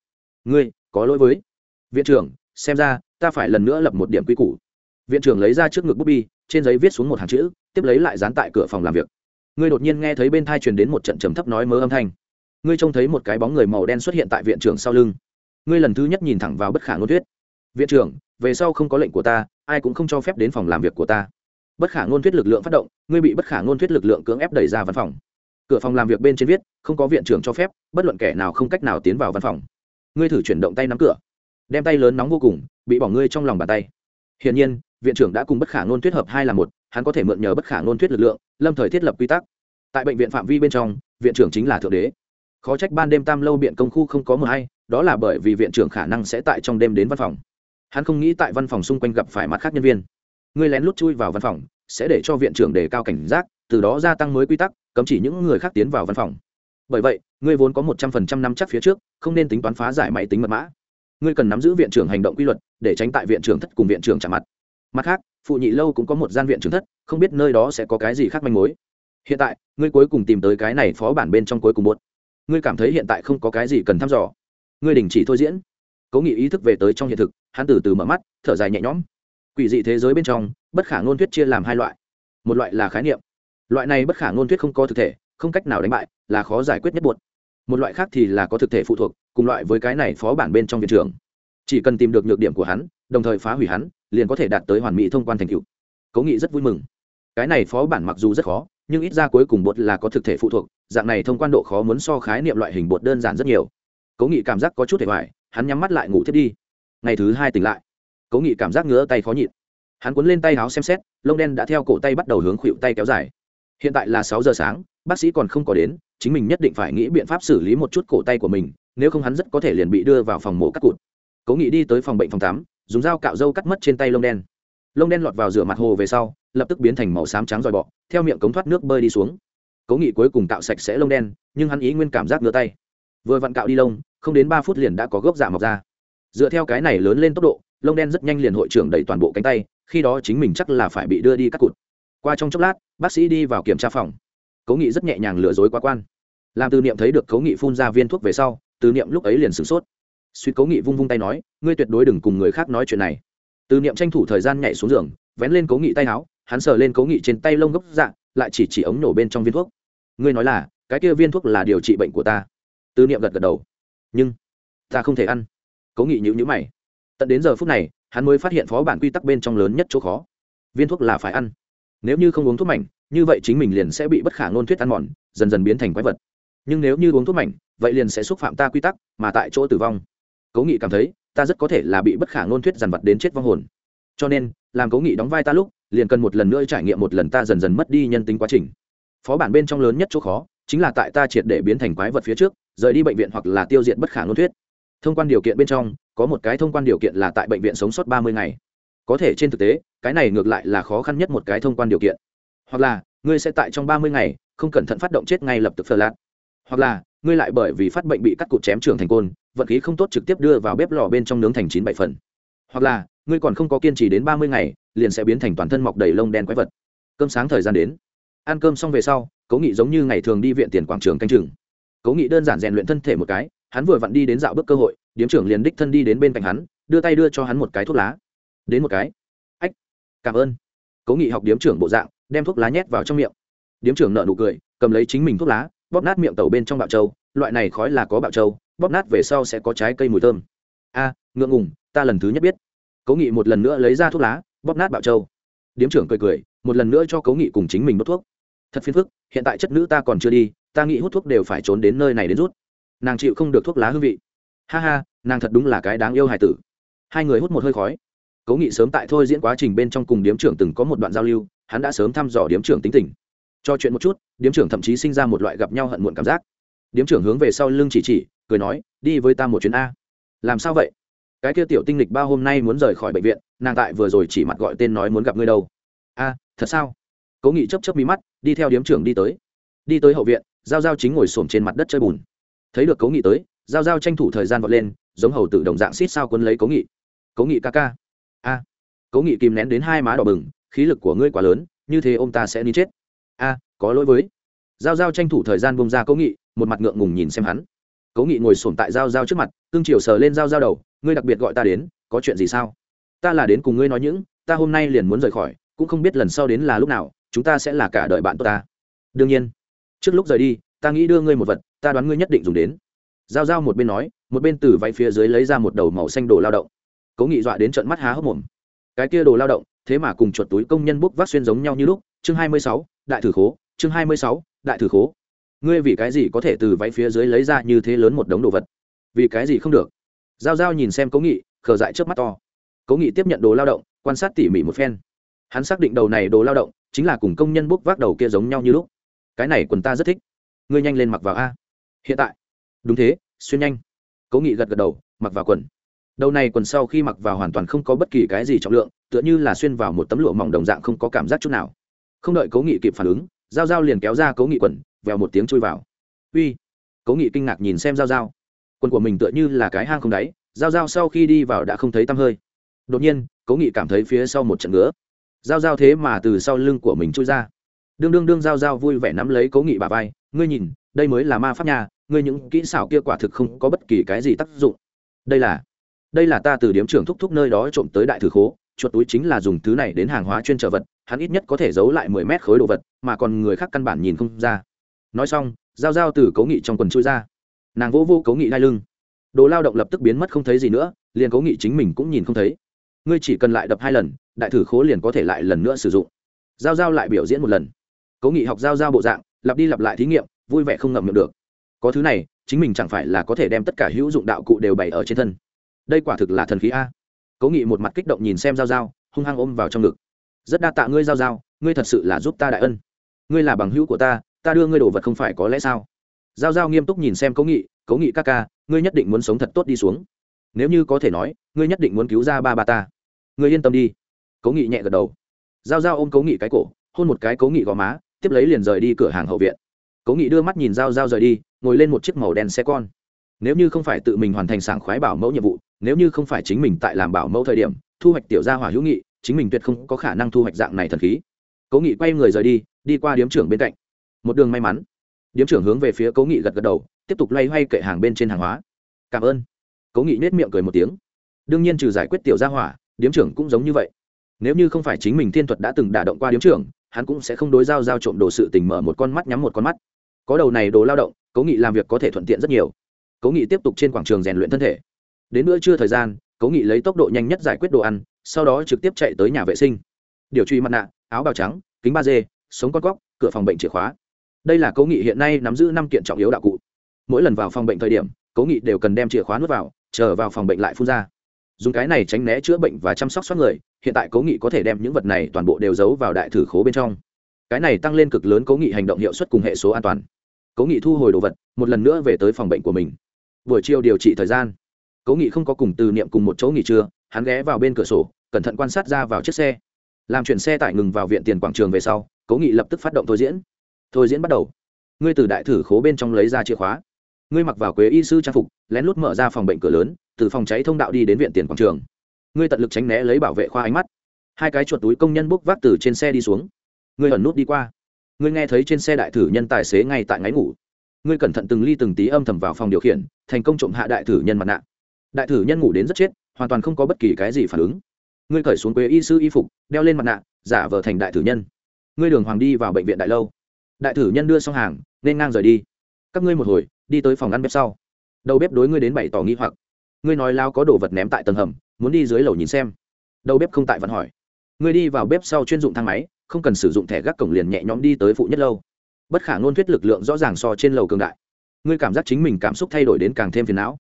[SPEAKER 1] Ngươi, có lỗi với. Viện trưởng, xem ra, ta phải lần nữa lập một điểm quy củ. Viện trưởng lấy ra trước ngực bút bi, trên giấy viết xuống một hàng chữ, tiếp lấy lại dán tại cửa phòng làm việc. Ngươi đột nhiên nghe thấy bên thai truyền đến một trận trầm thấp nói mớ âm thanh. Ngươi trông thấy một cái bóng người màu đen xuất hiện tại viện trưởng sau lưng. Ngươi lần thứ nhất nhìn thẳng vào bất khả ngôn thuyết. Viện trưởng, về sau không có lệnh của ta ai cũng không cho phép đến phòng làm việc của ta. Bất khả ngôn thuyết lực lượng phát động, ngươi bị bất khả ngôn thuyết lực lượng cưỡng ép đẩy ra văn phòng. Cửa phòng làm việc bên trên viết, không có viện trưởng cho phép, bất luận kẻ nào không cách nào tiến vào văn phòng. Ngươi thử chuyển động tay nắm cửa. Đem tay lớn nóng vô cùng, bị bỏ ngươi trong lòng bàn tay. Hiển nhiên, viện trưởng đã cùng bất khả ngôn thuyết hợp hai là một, hắn có thể mượn nhờ bất khả ngôn thuyết lực lượng, lâm thời thiết lập quy tắc. Tại bệnh viện phạm vi bên trong, viện trưởng chính là thượng đế. Khó trách ban đêm tam lâu biện công khu không có mờ hay, đó là bởi vì viện trưởng khả năng sẽ tại trong đêm đến văn phòng hắn không nghĩ tại văn phòng xung quanh gặp phải mặt khác nhân viên. Ngươi lén lút chui vào văn phòng, sẽ để cho viện trưởng đề cao cảnh giác, từ đó gia tăng mới quy tắc, cấm chỉ những người khác tiến vào văn phòng. Bởi vậy ngươi vốn có một trăm phần trăm năm chắc phía trước, không nên tính toán phá giải máy tính mật mã. Ngươi cần nắm giữ viện trưởng hành động quy luật, để tránh tại viện trưởng thất cùng viện trưởng trả mặt. Mặt khác, phụ nhị lâu cũng có một gian viện trưởng thất, không biết nơi đó sẽ có cái gì khác manh mối. Hiện tại, ngươi cuối cùng tìm tới cái này phó bản bên trong cuối cùng một. Ngươi cảm thấy hiện tại không có cái gì cần thăm dò. Ngươi đình chỉ thôi diễn cố nghị ý thức về tới trong hiện thực, hắn từ từ mở mắt, thở dài nhẹ nhõm. Quỷ dị thế giới bên trong, bất khả ngôn thuyết chia làm hai loại. Một loại là khái niệm. Loại này bất khả ngôn thuyết không có thực thể, không cách nào đánh bại, là khó giải quyết nhất buộc. Một loại khác thì là có thực thể phụ thuộc, cùng loại với cái này phó bản bên trong viện trường chỉ cần tìm được nhược điểm của hắn, đồng thời phá hủy hắn, liền có thể đạt tới hoàn mỹ thông quan thành cựu cố nghị rất vui mừng. Cái này phó bản mặc dù rất khó, nhưng ít ra cuối cùng bột là có thực thể phụ thuộc, dạng này thông quan độ khó muốn so khái niệm loại hình bột đơn giản rất nhiều. Cố nghị cảm giác có chút thể hoài hắn nhắm mắt lại ngủ thiết đi. Ngày thứ hai tỉnh lại, cố nghị cảm giác ngứa tay khó nhịn. Hắn cuốn lên tay áo xem xét, lông đen đã theo cổ tay bắt đầu hướng khuỵu tay kéo dài. Hiện tại là sáu giờ sáng, bác sĩ còn không có đến, chính mình nhất định phải nghĩ biện pháp xử lý một chút cổ tay của mình, nếu không hắn rất có thể liền bị đưa vào phòng mổ cắt cụt. Cố nghị đi tới phòng bệnh phòng tám dùng dao cạo râu cắt mất trên tay lông đen. Lông đen lọt vào rửa mặt hồ về sau, lập tức biến thành màu xám trắng dòi bọ, theo miệng cống thoát nước bơi đi xuống. Cố nghị cuối cùng cạo sạch sẽ lông đen, nhưng hắn ý nguyên cảm giác ngứa tay. Vừa vặn cạo đi lông không đến ba phút liền đã có gốc dạ mọc ra. Dựa theo cái này lớn lên tốc độ, lông đen rất nhanh liền hội trưởng đẩy toàn bộ cánh tay, khi đó chính mình chắc là phải bị đưa đi cắt cụt. Qua trong chốc lát, bác sĩ đi vào kiểm tra phòng. Cố nghị rất nhẹ nhàng lừa dối quá quan. Làm từ niệm thấy được cố nghị phun ra viên thuốc về sau, từ niệm lúc ấy liền sửng sốt. Suy cố nghị vung vung tay nói, ngươi tuyệt đối đừng cùng người khác nói chuyện này. Từ niệm tranh thủ thời gian nhảy xuống giường, vén lên cố nghị tay áo, hắn sờ lên cố nghị trên tay lông gốc dạ lại chỉ chỉ ống nổ bên trong viên thuốc. Ngươi nói là, cái kia viên thuốc là điều trị bệnh của ta. Từ niệm gật gật đầu nhưng ta không thể ăn. Cố nghị nhữ nhữ mày. Tận đến giờ phút này, hắn mới phát hiện phó bản quy tắc bên trong lớn nhất chỗ khó. Viên thuốc là phải ăn. Nếu như không uống thuốc mảnh, như vậy chính mình liền sẽ bị bất khả ngôn thuyết ăn mòn, dần dần biến thành quái vật. Nhưng nếu như uống thuốc mảnh, vậy liền sẽ xúc phạm ta quy tắc, mà tại chỗ tử vong. Cố nghị cảm thấy, ta rất có thể là bị bất khả ngôn thuyết dằn vặt đến chết vong hồn. Cho nên, làm cố nghị đóng vai ta lúc, liền cần một lần nữa trải nghiệm một lần ta dần dần mất đi nhân tính quá trình. Phó bản bên trong lớn nhất chỗ khó, chính là tại ta triệt để biến thành quái vật phía trước rời đi bệnh viện hoặc là tiêu diệt bất khả ngôn thuyết. Thông quan điều kiện bên trong, có một cái thông quan điều kiện là tại bệnh viện sống sót ba mươi ngày. Có thể trên thực tế, cái này ngược lại là khó khăn nhất một cái thông quan điều kiện. Hoặc là, ngươi sẽ tại trong ba mươi ngày, không cẩn thận phát động chết ngay lập tức phờ lạt. Hoặc là, ngươi lại bởi vì phát bệnh bị cắt cụt chém trường thành côn, vận khí không tốt trực tiếp đưa vào bếp lò bên trong nướng thành chín bảy phần. Hoặc là, ngươi còn không có kiên trì đến ba mươi ngày, liền sẽ biến thành toàn thân mọc đầy lông đen quái vật. Cơm sáng thời gian đến. Ăn cơm xong về sau, cố nghị giống như ngày thường đi viện tiền quảng trường canh chừng cố nghị đơn giản rèn luyện thân thể một cái, hắn vừa vặn đi đến dạo bước cơ hội, điếm trưởng liền đích thân đi đến bên cạnh hắn, đưa tay đưa cho hắn một cái thuốc lá. Đến một cái. Ách, cảm ơn. Cố nghị học điếm trưởng bộ dạng, đem thuốc lá nhét vào trong miệng. Điếm trưởng nợ nụ cười, cầm lấy chính mình thuốc lá, bóp nát miệng tàu bên trong bạo trâu, loại này khói là có bạo trâu, bóp nát về sau sẽ có trái cây mùi thơm. A, ngượng ngùng, ta lần thứ nhất biết. Cố nghị một lần nữa lấy ra thuốc lá, bóp nát bạo trâu. Điếm trưởng cười cười, một lần nữa cho cố nghị cùng chính mình đốt thuốc. Thật phiền phức, hiện tại chất nữ ta còn chưa đi ta nghĩ hút thuốc đều phải trốn đến nơi này đến rút. Nàng chịu không được thuốc lá hương vị. Ha ha, nàng thật đúng là cái đáng yêu hài tử. Hai người hút một hơi khói. Cố nghị sớm tại thôi diễn quá trình bên trong cùng điếm trưởng từng có một đoạn giao lưu, hắn đã sớm thăm dò điếm trưởng tính tình. Cho chuyện một chút, điếm trưởng thậm chí sinh ra một loại gặp nhau hận muộn cảm giác. Điếm trưởng hướng về sau lưng chỉ chỉ, cười nói, đi với ta một chuyến a. Làm sao vậy? Cái kia tiểu tinh lịch ba hôm nay muốn rời khỏi bệnh viện, nàng tại vừa rồi chỉ mặt gọi tên nói muốn gặp ngươi đâu. A, thật sao? Cố nghị chấp chấp mí mắt, đi theo điếm trưởng đi tới. Đi tới hậu viện giao giao chính ngồi xổm trên mặt đất chơi bùn. Thấy được cố nghị tới, giao giao tranh thủ thời gian vọt lên, giống hầu tự đồng dạng xít sao quân lấy cố nghị. Cố nghị ca ca. A. Cố nghị kìm nén đến hai má đỏ bừng, khí lực của ngươi quá lớn, như thế ông ta sẽ nín chết. A, có lỗi với. Giao giao tranh thủ thời gian bông ra cố nghị, một mặt ngượng ngùng nhìn xem hắn. Cố nghị ngồi sổm tại giao giao trước mặt, cương triều sờ lên giao giao đầu, ngươi đặc biệt gọi ta đến, có chuyện gì sao? Ta là đến cùng ngươi nói những, ta hôm nay liền muốn rời khỏi, cũng không biết lần sau đến là lúc nào, chúng ta sẽ là cả đời bạn tốt ta. Đương nhiên trước lúc rời đi, ta nghĩ đưa ngươi một vật, ta đoán ngươi nhất định dùng đến. Giao giao một bên nói, một bên từ váy phía dưới lấy ra một đầu màu xanh đồ lao động. Cố nghị dọa đến trận mắt há hốc mồm. Cái kia đồ lao động, thế mà cùng chuột túi công nhân bốc vác xuyên giống nhau như lúc, chương hai mươi sáu, đại thử khố, chương hai mươi sáu, đại thử khố. Ngươi vì cái gì có thể từ váy phía dưới lấy ra như thế lớn một đống đồ vật? Vì cái gì không được? Giao giao nhìn xem cố nghị, khờ dại trước mắt to. Cố nghị tiếp nhận đồ lao động, quan sát tỉ mỉ một phen. Hắn xác định đầu này đồ lao động chính là cùng công nhân bốc vác đầu kia giống nhau như lúc cái này quần ta rất thích. Ngươi nhanh lên mặc vào a. Hiện tại. Đúng thế, xuyên nhanh. Cố nghị gật gật đầu, mặc vào quần. Đầu này quần sau khi mặc vào hoàn toàn không có bất kỳ cái gì trọng lượng, tựa như là xuyên vào một tấm lụa mỏng đồng dạng không có cảm giác chút nào. Không đợi cố nghị kịp phản ứng g i a o g i a o liền kéo ra cố nghị quần, vèo một tiếng chui vào. Uy. Cố nghị kinh ngạc nhìn xem g i a o g i a o quần của mình tựa như là cái hang không đáy g i a o g i a o sau khi đi vào đã không thấy tăm hơi. Đột nhiên, cố nghị cảm thấy phía sau một trận ngứa. G i a o g i a o thế mà từ sau lưng của mình chui ra đương đương đương giao giao vui vẻ nắm lấy cố nghị bà vai, ngươi nhìn, đây mới là ma pháp nhà ngươi những kỹ xảo kia quả thực không có bất kỳ cái gì tác dụng. Đây là đây là ta từ điếm trưởng thúc thúc nơi đó trộm tới đại thử khố, chuột túi chính là dùng thứ này đến hàng hóa chuyên trở vật, hắn ít nhất có thể giấu lại mười mét khối đồ vật, mà còn người khác căn bản nhìn không ra. Nói xong, giao giao từ cố nghị trong quần chui ra. Nàng vô vô cố nghị đai lưng. Đồ lao động lập tức biến mất không thấy gì nữa, liền cố nghị chính mình cũng nhìn không thấy. Ngươi chỉ cần lại đập hai lần, đại thử khố liền có thể lại lần nữa sử dụng. Giao giao lại biểu diễn một lần. Cố nghị học giao giao bộ dạng, lặp đi lặp lại thí nghiệm, vui vẻ không ngậm miệng được. Có thứ này, chính mình chẳng phải là có thể đem tất cả hữu dụng đạo cụ đều bày ở trên thân. Đây quả thực là thần khí a. Cố nghị một mặt kích động nhìn xem giao giao, hung hăng ôm vào trong ngực. Rất đa tạ ngươi giao giao, ngươi thật sự là giúp ta đại ân. Ngươi là bằng hữu của ta ta đưa ngươi đồ vật không phải có lẽ sao? Giao giao nghiêm túc nhìn xem cố nghị cố nghị ca ca, ngươi nhất định muốn sống thật tốt đi xuống. Nếu như có thể nói, ngươi nhất định muốn cứu ra ba ba ta. Ngươi yên tâm đi. Cố nghị nhẹ gật đầu. Giao giao ôm cố nghị cái cổ, hôn một cái cố nghị gò má tiếp lấy liền rời đi cửa hàng hậu viện. Cố nghị đưa mắt nhìn giao giao rời đi, ngồi lên một chiếc màu đen xe con. Nếu như không phải tự mình hoàn thành sảng khoái bảo mẫu nhiệm vụ, nếu như không phải chính mình tại làm bảo mẫu thời điểm, thu hoạch tiểu gia hỏa hữu nghị, chính mình tuyệt không có khả năng thu hoạch dạng này thần khí. Cố nghị quay người rời đi đi qua điếm trưởng bên cạnh. Một đường may mắn. Điếm trưởng hướng về phía cố nghị gật gật đầu, tiếp tục loay hoay kệ hàng bên trên hàng hóa. Cảm ơn. Cố nghị nết miệng cười một tiếng. Đương nhiên trừ giải quyết tiểu gia hỏa, điếm trưởng cũng giống như vậy. Nếu như không phải chính mình thiên thuật đã từng đả động qua điếm trưởng hắn cũng sẽ không đối giao giao trộm đồ sự tình mở một con mắt nhắm một con mắt. Có đầu này đồ lao động, cố nghị làm việc có thể thuận tiện rất nhiều. Cố nghị tiếp tục trên quảng trường rèn luyện thân thể. Đến bữa trưa thời gian, cố nghị lấy tốc độ nhanh nhất giải quyết đồ ăn, sau đó trực tiếp chạy tới nhà vệ sinh. Điều truy mặt nạ, áo bào trắng, kính ba d sống con cóc, cửa phòng bệnh chìa khóa. Đây là cố nghị hiện nay nắm giữ năm kiện trọng yếu đạo cụ. Mỗi lần vào phòng bệnh thời điểm, cố nghị đều cần đem chìa khóa nuốt vào, chờ vào phòng bệnh lại phun ra dùng cái này tránh né chữa bệnh và chăm sóc soát người, hiện tại cố nghị có thể đem những vật này toàn bộ đều giấu vào đại thử khố bên trong. Cái này tăng lên cực lớn cố nghị hành động hiệu suất cùng hệ số an toàn. Cố nghị thu hồi đồ vật, một lần nữa về tới phòng bệnh của mình. Buổi chiều điều trị thời gian. Cố nghị không có cùng từ niệm cùng một chỗ nghỉ trưa, hắn ghé vào bên cửa sổ, cẩn thận quan sát ra vào chiếc xe. Làm chuyển xe tải ngừng vào viện tiền quảng trường về sau, cố nghị lập tức phát động thôi diễn. Thôi diễn bắt đầu. Ngươi từ đại thử khố bên trong lấy ra chìa khóa. Ngươi mặc vào quế y sư trang phục, lén lút mở ra phòng bệnh cửa lớn từ phòng cháy thông đạo đi đến viện tiền quảng trường. Ngươi tận lực tránh né lấy bảo vệ khoa ánh mắt. Hai cái chuột túi công nhân bốc vác từ trên xe đi xuống. Ngươi ẩn nút đi qua. Ngươi nghe thấy trên xe đại thử nhân tài xế ngay tại ngáy ngủ. Ngươi cẩn thận từng ly từng tí âm thầm vào phòng điều khiển, thành công trộm hạ đại thử nhân mặt nạ. Đại thử nhân ngủ đến rất chết, hoàn toàn không có bất kỳ cái gì phản ứng. Ngươi cởi xuống quế y sư y phục, đeo lên mặt nạ, giả vờ thành đại thử nhân. Ngươi đường hoàng đi vào bệnh viện đại lâu. Đại thử nhân đưa xong hàng, nên ngang rời đi. Các ngươi một hồi, đi tới phòng ăn bếp sau. Đầu bếp đối ngươi đến bày tỏ nghi hoặc ngươi nói lao có đồ vật ném tại tầng hầm, muốn đi dưới lầu nhìn xem. Đầu bếp không tại vẫn hỏi. Ngươi đi vào bếp sau chuyên dụng thang máy, không cần sử dụng thẻ gác cổng liền nhẹ nhõm đi tới phụ nhất lâu. Bất khả ngôn thuyết lực lượng rõ ràng so trên lầu cường đại. Ngươi cảm giác chính mình cảm xúc thay đổi đến càng thêm phiền não.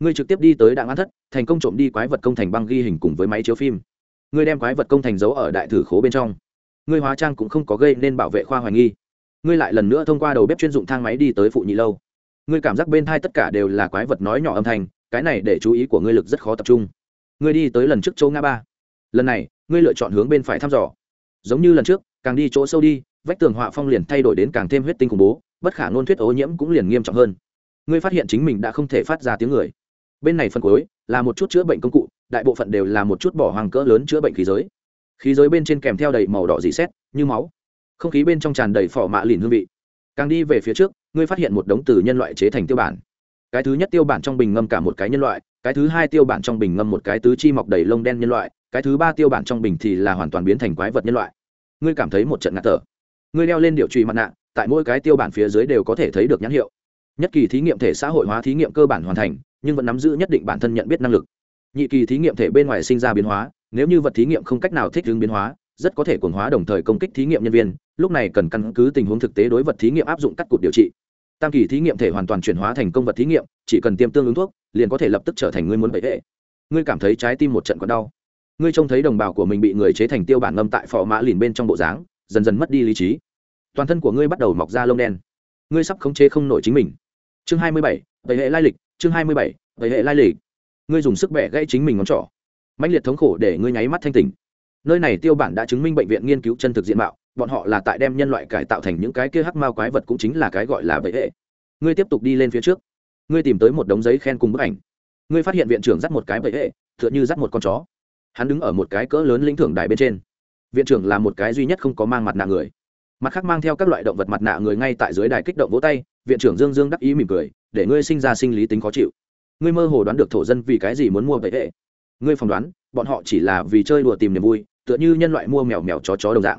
[SPEAKER 1] Ngươi trực tiếp đi tới đặng an thất, thành công trộm đi quái vật công thành băng ghi hình cùng với máy chiếu phim. Ngươi đem quái vật công thành giấu ở đại thử khố bên trong. Ngươi hóa trang cũng không có gây nên bảo vệ khoa hoài nghi. Ngươi lại lần nữa thông qua đầu bếp chuyên dụng thang máy đi tới phụ nhị lâu. Ngươi cảm giác bên thai tất cả đều là quái vật nói nhỏ âm thanh cái này để chú ý của ngươi lực rất khó tập trung. Ngươi đi tới lần trước châu ngã ba. Lần này, ngươi lựa chọn hướng bên phải thăm dò. Giống như lần trước, càng đi chỗ sâu đi, vách tường họa phong liền thay đổi đến càng thêm huyết tinh khủng bố, bất khả nôn thuyết ô nhiễm cũng liền nghiêm trọng hơn. Ngươi phát hiện chính mình đã không thể phát ra tiếng người. Bên này phân cuối, là một chút chữa bệnh công cụ, đại bộ phận đều là một chút bỏ hoàng cỡ lớn chữa bệnh khí giới. Khí giới bên trên kèm theo đầy màu đỏ dị xét, như máu. Không khí bên trong tràn đầy phỏ mạ lìn hương vị. Càng đi về phía trước, ngươi phát hiện một đống từ nhân loại chế thành tiêu bản cái thứ nhất tiêu bản trong bình ngâm cả một cái nhân loại, cái thứ hai tiêu bản trong bình ngâm một cái tứ chi mọc đầy lông đen nhân loại, cái thứ ba tiêu bản trong bình thì là hoàn toàn biến thành quái vật nhân loại. Ngươi cảm thấy một trận ngạt thở. Ngươi đeo lên điệu trụy mặt nạ, tại mỗi cái tiêu bản phía dưới đều có thể thấy được nhãn hiệu. Nhất kỳ thí nghiệm thể xã hội hóa thí nghiệm cơ bản hoàn thành, nhưng vẫn nắm giữ nhất định bản thân nhận biết năng lực. Nhị kỳ thí nghiệm thể bên ngoài sinh ra biến hóa, nếu như vật thí nghiệm không cách nào thích ứng biến hóa, rất có thể cuồng hóa đồng thời công kích thí nghiệm nhân viên, lúc này cần căn cứ tình huống thực tế đối vật thí nghiệm áp dụng cắt cụt điều trị tam kỳ thí nghiệm thể hoàn toàn chuyển hóa thành công vật thí nghiệm, chỉ cần tiêm tương ứng thuốc, liền có thể lập tức trở thành ngươi muốn bậy hệ ngươi cảm thấy trái tim một trận còn đau. Ngươi trông thấy đồng bào của mình bị người chế thành tiêu bản ngâm tại phò mã lìn bên trong bộ dáng, dần dần mất đi lý trí. Toàn thân của ngươi bắt đầu mọc ra lông đen. Ngươi sắp khống chế không nổi chính mình. Chương hai mươi bảy vậy hệ lai lịch, chương hai mươi bảy vậy hệ lai lịch. Ngươi dùng sức bẻ gãy chính mình ngón trỏ. Mạnh liệt thống khổ để ngươi nháy mắt thanh tỉnh. Nơi này tiêu bản đã chứng minh bệnh viện nghiên cứu chân thực diện mạo bọn họ là tại đem nhân loại cải tạo thành những cái kia hắc mao quái vật cũng chính là cái gọi là bệ hệ. Ngươi tiếp tục đi lên phía trước. Ngươi tìm tới một đống giấy khen cùng bức ảnh. Ngươi phát hiện viện trưởng dắt một cái bệ hệ, tựa như dắt một con chó. Hắn đứng ở một cái cỡ lớn lĩnh thưởng đài bên trên. Viện trưởng là một cái duy nhất không có mang mặt nạ người. Mặt khác mang theo các loại động vật mặt nạ người ngay tại dưới đài kích động vỗ tay, viện trưởng dương dương đắc ý mỉm cười, để ngươi sinh ra sinh lý tính khó chịu. Ngươi mơ hồ đoán được thổ dân vì cái gì muốn mua bệ hệ. Ngươi phỏng đoán, bọn họ chỉ là vì chơi đùa tìm niềm vui, tựa như nhân loại mua mèo mèo chó chó đồng dạng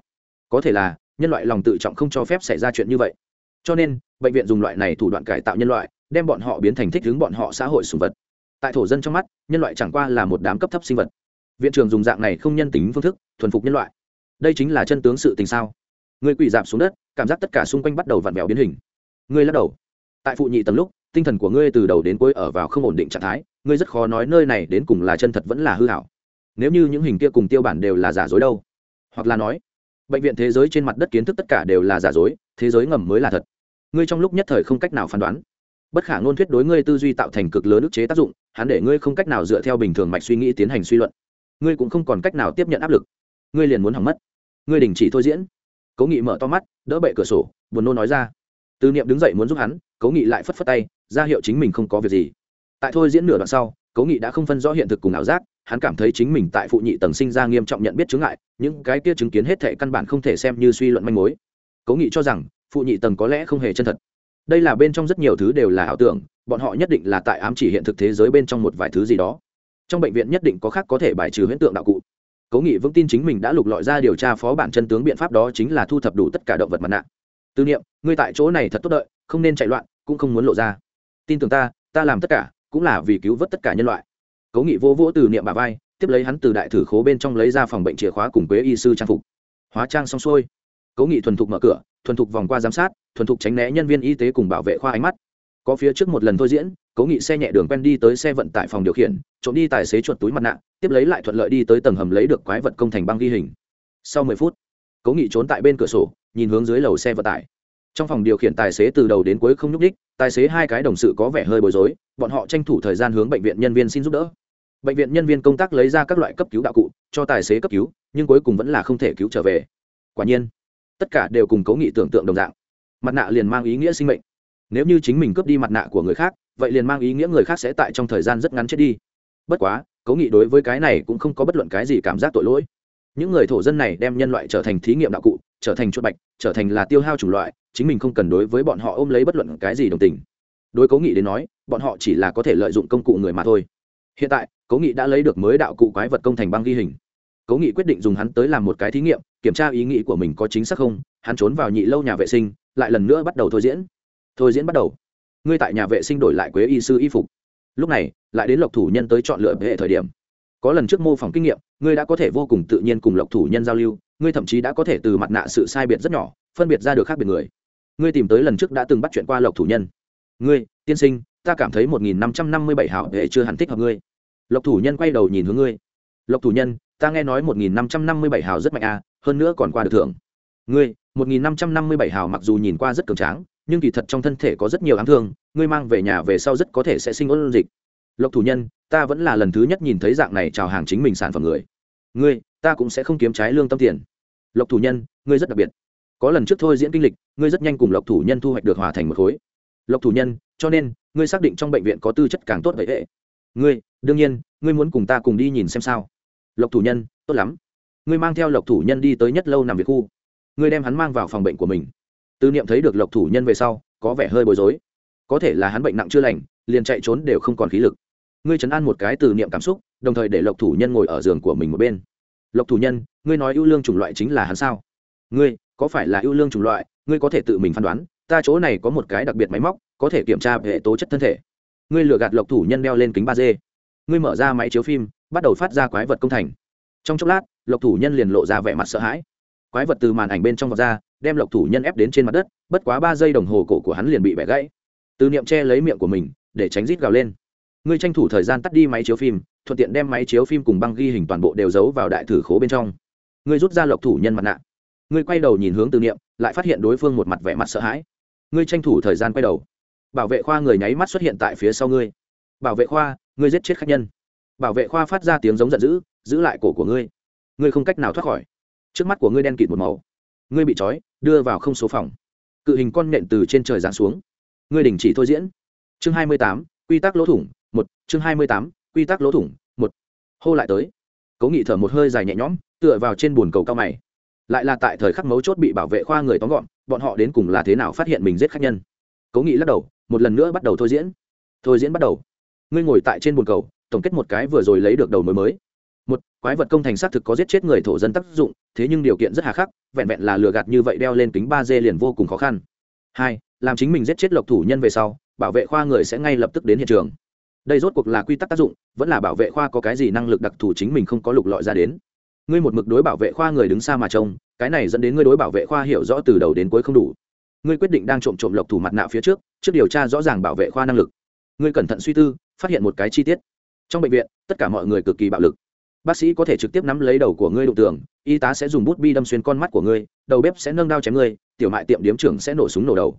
[SPEAKER 1] có thể là, nhân loại lòng tự trọng không cho phép xảy ra chuyện như vậy. Cho nên, bệnh viện dùng loại này thủ đoạn cải tạo nhân loại, đem bọn họ biến thành thích ứng bọn họ xã hội sùng vật. Tại thổ dân trong mắt, nhân loại chẳng qua là một đám cấp thấp sinh vật. Viện trường dùng dạng này không nhân tính phương thức, thuần phục nhân loại. Đây chính là chân tướng sự tình sao? Người quỳ giảm xuống đất, cảm giác tất cả xung quanh bắt đầu vặn vẹo biến hình. Ngươi lắc đầu. Tại phụ nhị tầng lúc, tinh thần của ngươi từ đầu đến cuối ở vào không ổn định trạng thái, ngươi rất khó nói nơi này đến cùng là chân thật vẫn là hư hảo nếu như những hình kia cùng tiêu bản đều là giả dối đâu? Hoặc là nói bệnh viện thế giới trên mặt đất kiến thức tất cả đều là giả dối, thế giới ngầm mới là thật. Ngươi trong lúc nhất thời không cách nào phán đoán. Bất khả ngôn thuyết đối ngươi tư duy tạo thành cực lớn ức chế tác dụng, hắn để ngươi không cách nào dựa theo bình thường mạch suy nghĩ tiến hành suy luận. Ngươi cũng không còn cách nào tiếp nhận áp lực. Ngươi liền muốn hỏng mất. Ngươi đình chỉ thôi diễn. Cố nghị mở to mắt, đỡ bệ cửa sổ, buồn nôn nói ra. Tư niệm đứng dậy muốn giúp hắn, cố nghị lại phất phất tay, ra hiệu chính mình không có việc gì. Tại thôi diễn nửa đoạn sau, cố nghị đã không phân rõ hiện thực cùng ảo giác hắn cảm thấy chính mình tại phụ nhị tầng sinh ra nghiêm trọng nhận biết chứng ngại, những cái kia chứng kiến hết thệ căn bản không thể xem như suy luận manh mối. Cố nghị cho rằng, phụ nhị tầng có lẽ không hề chân thật. Đây là bên trong rất nhiều thứ đều là ảo tưởng, bọn họ nhất định là tại ám chỉ hiện thực thế giới bên trong một vài thứ gì đó. Trong bệnh viện nhất định có khác có thể bài trừ huyễn tượng đạo cụ. Cố nghị vững tin chính mình đã lục lọi ra điều tra phó bản chân tướng biện pháp đó chính là thu thập đủ tất cả động vật mặt nạ. Tư niệm, ngươi tại chỗ này thật tốt đợi, không nên chạy loạn, cũng không muốn lộ ra. Tin tưởng ta ta làm tất cả, cũng là vì cứu vớt tất cả nhân loại cố nghị vô vỗ từ niệm bà vai, tiếp lấy hắn từ đại thử khố bên trong lấy ra phòng bệnh chìa khóa cùng quế y sư trang phục. Hóa trang xong xuôi, cố nghị thuần thục mở cửa, thuần thục vòng qua giám sát, thuần thục tránh né nhân viên y tế cùng bảo vệ khoa ánh mắt. Có phía trước một lần thôi diễn, cố nghị xe nhẹ đường quen đi tới xe vận tải phòng điều khiển, trộm đi tài xế chuột túi mặt nạ, tiếp lấy lại thuận lợi đi tới tầng hầm lấy được quái vật công thành băng ghi hình. Sau mười phút, cố nghị trốn tại bên cửa sổ, nhìn hướng dưới lầu xe vận tải. Trong phòng điều khiển tài xế từ đầu đến cuối không nhúc ních tài xế hai cái đồng sự có vẻ hơi bối rối, bọn họ tranh thủ thời gian hướng bệnh viện nhân viên xin giúp đỡ bệnh viện nhân viên công tác lấy ra các loại cấp cứu đạo cụ, cho tài xế cấp cứu, nhưng cuối cùng vẫn là không thể cứu trở về. Quả nhiên, tất cả đều cùng cấu nghị tưởng tượng đồng dạng. Mặt nạ liền mang ý nghĩa sinh mệnh. Nếu như chính mình cướp đi mặt nạ của người khác, vậy liền mang ý nghĩa người khác sẽ tại trong thời gian rất ngắn chết đi. Bất quá, cấu nghị đối với cái này cũng không có bất luận cái gì cảm giác tội lỗi. Những người thổ dân này đem nhân loại trở thành thí nghiệm đạo cụ, trở thành chuột bạch, trở thành là tiêu hao chủng loại, chính mình không cần đối với bọn họ ôm lấy bất luận cái gì đồng tình. Đối cố nghị đến nói, bọn họ chỉ là có thể lợi dụng công cụ người mà thôi hiện tại, cố nghị đã lấy được mới đạo cụ quái vật công thành băng ghi hình. Cố nghị quyết định dùng hắn tới làm một cái thí nghiệm, kiểm tra ý nghĩ của mình có chính xác không, hắn trốn vào nhị lâu nhà vệ sinh, lại lần nữa bắt đầu thôi diễn. Thôi diễn bắt đầu. Ngươi tại nhà vệ sinh đổi lại quế y sư y phục. Lúc này, lại đến lộc thủ nhân tới chọn lựa hệ thời điểm. Có lần trước mô phỏng kinh nghiệm, ngươi đã có thể vô cùng tự nhiên cùng lộc thủ nhân giao lưu, ngươi thậm chí đã có thể từ mặt nạ sự sai biệt rất nhỏ, phân biệt ra được khác biệt người. Ngươi tìm tới lần trước đã từng bắt chuyện qua lộc thủ nhân. Ngươi, tiên sinh, ta cảm thấy một nghìn năm trăm năm mươi bảy hảo hệ chưa hẳn thích hợp ngươi lộc thủ nhân quay đầu nhìn hướng ngươi. Lộc thủ nhân, ta nghe nói một nghìn năm trăm năm mươi bảy hào rất mạnh à hơn nữa còn qua được thưởng. Ngươi, một nghìn năm trăm năm mươi bảy hào mặc dù nhìn qua rất cường tráng, nhưng kỳ thật trong thân thể có rất nhiều ám thương, ngươi mang về nhà về sau rất có thể sẽ sinh ôn dịch. Lộc thủ nhân, ta vẫn là lần thứ nhất nhìn thấy dạng này chào hàng chính mình sản phẩm người. Ngươi, ta cũng sẽ không kiếm trái lương tâm tiền. Lộc thủ nhân, ngươi rất đặc biệt. Có lần trước thôi diễn kinh lịch, ngươi rất nhanh cùng lộc thủ nhân thu hoạch được hòa thành một khối. Lộc thủ nhân, cho nên, ngươi xác định trong bệnh viện có tư chất càng tốt vậy hệ ngươi, đương nhiên, ngươi muốn cùng ta cùng đi nhìn xem sao? Lộc thủ nhân, tốt lắm. Ngươi mang theo lộc thủ nhân đi tới nhất lâu nằm việc khu. Ngươi đem hắn mang vào phòng bệnh của mình. Tư niệm thấy được lộc thủ nhân về sau, có vẻ hơi bối rối. Có thể là hắn bệnh nặng chưa lành, liền chạy trốn đều không còn khí lực. Ngươi chấn an một cái từ niệm cảm xúc, đồng thời để lộc thủ nhân ngồi ở giường của mình một bên. Lộc thủ nhân, ngươi nói ưu lương chủng loại chính là hắn sao? Ngươi, có phải là ưu lương chủng loại? Ngươi có thể tự mình phán đoán, ta chỗ này có một cái đặc biệt máy móc, có thể kiểm tra hệ tố chất thân thể ngươi lừa gạt lộc thủ nhân đeo lên kính ba d. Ngươi mở ra máy chiếu phim, bắt đầu phát ra quái vật công thành. Trong chốc lát, lộc thủ nhân liền lộ ra vẻ mặt sợ hãi. Quái vật từ màn ảnh bên trong vọt ra, đem lộc thủ nhân ép đến trên mặt đất, bất quá ba giây đồng hồ cổ của hắn liền bị bẻ gãy. Từ niệm che lấy miệng của mình, để tránh rít gào lên. Ngươi tranh thủ thời gian tắt đi máy chiếu phim, thuận tiện đem máy chiếu phim cùng băng ghi hình toàn bộ đều giấu vào đại thử khố bên trong. Ngươi rút ra lộc thủ nhân mặt nạ. Ngươi quay đầu nhìn hướng từ niệm, lại phát hiện đối phương một mặt vẻ mặt sợ hãi. Ngươi tranh thủ thời gian quay đầu bảo vệ khoa người nháy mắt xuất hiện tại phía sau ngươi. Bảo vệ khoa, ngươi giết chết khách nhân. Bảo vệ khoa phát ra tiếng giống giận dữ, giữ lại cổ của ngươi. Ngươi không cách nào thoát khỏi. Trước mắt của ngươi đen kịt một màu. Ngươi bị trói, đưa vào không số phòng. Cự hình con nện từ trên trời giáng xuống. Ngươi đình chỉ thôi diễn. Chương hai mươi tám, quy tắc lỗ thủng, một. Chương hai mươi tám, quy tắc lỗ thủng, một. Hô lại tới. Cố nghị thở một hơi dài nhẹ nhõm, tựa vào trên bồn cầu cao mày. Lại là tại thời khắc mấu chốt bị bảo vệ khoa người tóm gọn, bọn họ đến cùng là thế nào phát hiện mình giết khách nhân? Cố nghị lắc đầu một lần nữa bắt đầu thôi diễn. Thôi diễn bắt đầu. Ngươi ngồi tại trên bồn cầu, tổng kết một cái vừa rồi lấy được đầu mối mới. Một, quái vật công thành xác thực có giết chết người thổ dân tác dụng, thế nhưng điều kiện rất hà khắc, vẹn vẹn là lừa gạt như vậy đeo lên kính ba d liền vô cùng khó khăn. Hai, làm chính mình giết chết lộc thủ nhân về sau, bảo vệ khoa người sẽ ngay lập tức đến hiện trường. Đây rốt cuộc là quy tắc tác dụng, vẫn là bảo vệ khoa có cái gì năng lực đặc thù chính mình không có lục lọi ra đến. Ngươi một mực đối bảo vệ khoa người đứng xa mà trông, cái này dẫn đến ngươi đối bảo vệ khoa hiểu rõ từ đầu đến cuối không đủ ngươi quyết định đang trộm trộm lộc thủ mặt nạ phía trước trước điều tra rõ ràng bảo vệ khoa năng lực. Ngươi cẩn thận suy tư, phát hiện một cái chi tiết. Trong bệnh viện, tất cả mọi người cực kỳ bạo lực. Bác sĩ có thể trực tiếp nắm lấy đầu của ngươi đụng tường, y tá sẽ dùng bút bi đâm xuyên con mắt của ngươi, đầu bếp sẽ nâng đao chém ngươi, tiểu mại tiệm điếm trưởng sẽ nổ súng nổ đầu.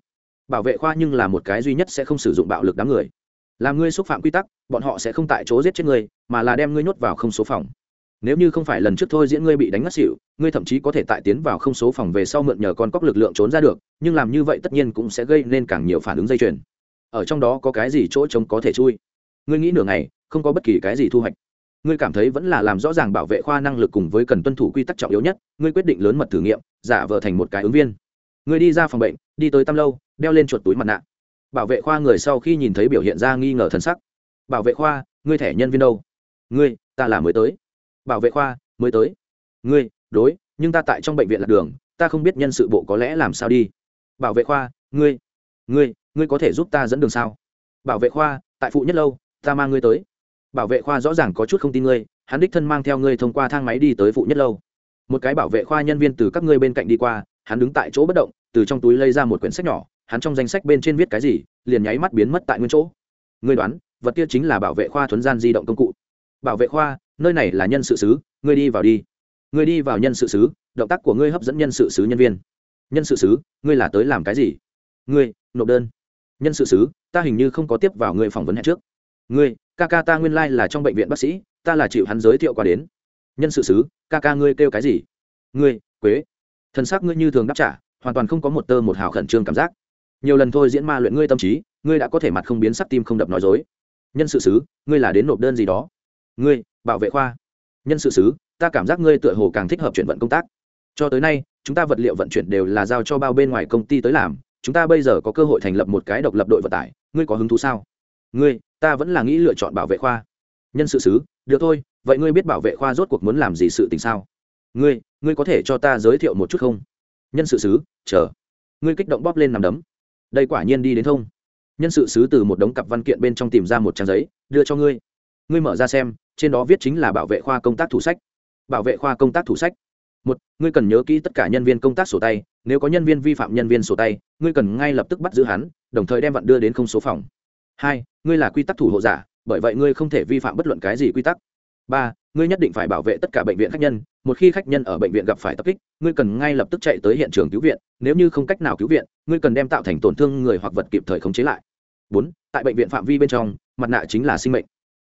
[SPEAKER 1] Bảo vệ khoa nhưng là một cái duy nhất sẽ không sử dụng bạo lực đám người. Làm ngươi xúc phạm quy tắc, bọn họ sẽ không tại chỗ giết chết ngươi, mà là đem ngươi nhốt vào không số phòng nếu như không phải lần trước thôi diễn ngươi bị đánh ngất xỉu, ngươi thậm chí có thể tại tiến vào không số phòng về sau mượn nhờ con cóc lực lượng trốn ra được, nhưng làm như vậy tất nhiên cũng sẽ gây nên càng nhiều phản ứng dây chuyền. Ở trong đó có cái gì chỗ trống có thể chui? Ngươi nghĩ nửa ngày, không có bất kỳ cái gì thu hoạch. Ngươi cảm thấy vẫn là làm rõ ràng bảo vệ khoa năng lực cùng với cần tuân thủ quy tắc trọng yếu nhất, ngươi quyết định lớn mật thử nghiệm, giả vờ thành một cái ứng viên. Ngươi đi ra phòng bệnh, đi tới tăm lâu, đeo lên chuột túi mặt nạ. Bảo vệ khoa người sau khi nhìn thấy biểu hiện ra nghi ngờ thân sắc. Bảo vệ khoa, ngươi thẻ nhân viên đâu? Ngươi, ta là mới tới bảo vệ khoa mới tới. Ngươi, đối, nhưng ta tại trong bệnh viện lạc đường, ta không biết nhân sự bộ có lẽ làm sao đi. Bảo vệ khoa, ngươi ngươi ngươi có thể giúp ta dẫn đường sao? Bảo vệ khoa, tại phụ nhất lâu, ta mang ngươi tới. Bảo vệ khoa rõ ràng có chút không tin ngươi, hắn đích thân mang theo ngươi thông qua thang máy đi tới phụ nhất lâu. Một cái bảo vệ khoa nhân viên từ các ngươi bên cạnh đi qua, hắn đứng tại chỗ bất động, từ trong túi lấy ra một quyển sách nhỏ, hắn trong danh sách bên trên viết cái gì, liền nháy mắt biến mất tại nguyên chỗ. Ngươi đoán, vật kia chính là bảo vệ khoa thuấn gian di động công cụ. Bảo vệ khoa nơi này là nhân sự xứ, ngươi đi vào đi. Ngươi đi vào nhân sự xứ, động tác của ngươi hấp dẫn nhân sự xứ nhân viên. Nhân sự xứ, ngươi là tới làm cái gì? Ngươi, nộp đơn. Nhân sự xứ, ta hình như không có tiếp vào ngươi phỏng vấn hẹn trước. Ngươi, ca ca ta nguyên lai、like、là trong bệnh viện bác sĩ, ta là chịu hắn giới thiệu qua đến. Nhân sự xứ, ca ca ngươi kêu cái gì? Ngươi, quế. Thân xác ngươi như thường đáp trả, hoàn toàn không có một tơ một hào khẩn trương cảm giác. Nhiều lần thôi diễn ma luyện ngươi tâm trí, ngươi đã có thể mặt không biến sắc tim không đập nói dối. Nhân sự xứ, ngươi là đến nộp đơn gì đó. Ngươi bảo vệ khoa. Nhân sự xứ, ta cảm giác ngươi tựa hồ càng thích hợp chuyển vận công tác. Cho tới nay, chúng ta vật liệu vận chuyển đều là giao cho bao bên ngoài công ty tới làm. Chúng ta bây giờ có cơ hội thành lập một cái độc lập đội vận tải. Ngươi có hứng thú sao? Ngươi, ta vẫn là nghĩ lựa chọn bảo vệ khoa. Nhân sự xứ, được thôi, vậy ngươi biết bảo vệ khoa rốt cuộc muốn làm gì sự tình sao? Ngươi ngươi có thể cho ta giới thiệu một chút không? Nhân sự xứ, chờ. Ngươi kích động bóp lên nằm đấm. Đây quả nhiên đi đến thông. Nhân sự xứ từ một đống cặp văn kiện bên trong tìm ra một trang giấy, đưa cho ngươi. Ngươi mở ra xem trên đó viết chính là bảo vệ khoa công tác thủ sách. Bảo vệ khoa công tác thủ sách. Một, ngươi cần nhớ kỹ tất cả nhân viên công tác sổ tay, nếu có nhân viên vi phạm nhân viên sổ tay, ngươi cần ngay lập tức bắt giữ hắn, đồng thời đem vận đưa đến không số phòng. Hai, ngươi là quy tắc thủ hộ giả, bởi vậy ngươi không thể vi phạm bất luận cái gì quy tắc. Ba, ngươi nhất định phải bảo vệ tất cả bệnh viện khách nhân, một khi khách nhân ở bệnh viện gặp phải tập kích, ngươi cần ngay lập tức chạy tới hiện trường cứu viện, nếu như không cách nào cứu viện, ngươi cần đem tạo thành tổn thương người hoặc vật kịp thời khống chế lại. Bốn, tại bệnh viện phạm vi bên trong, mặt nạ chính là sinh mệnh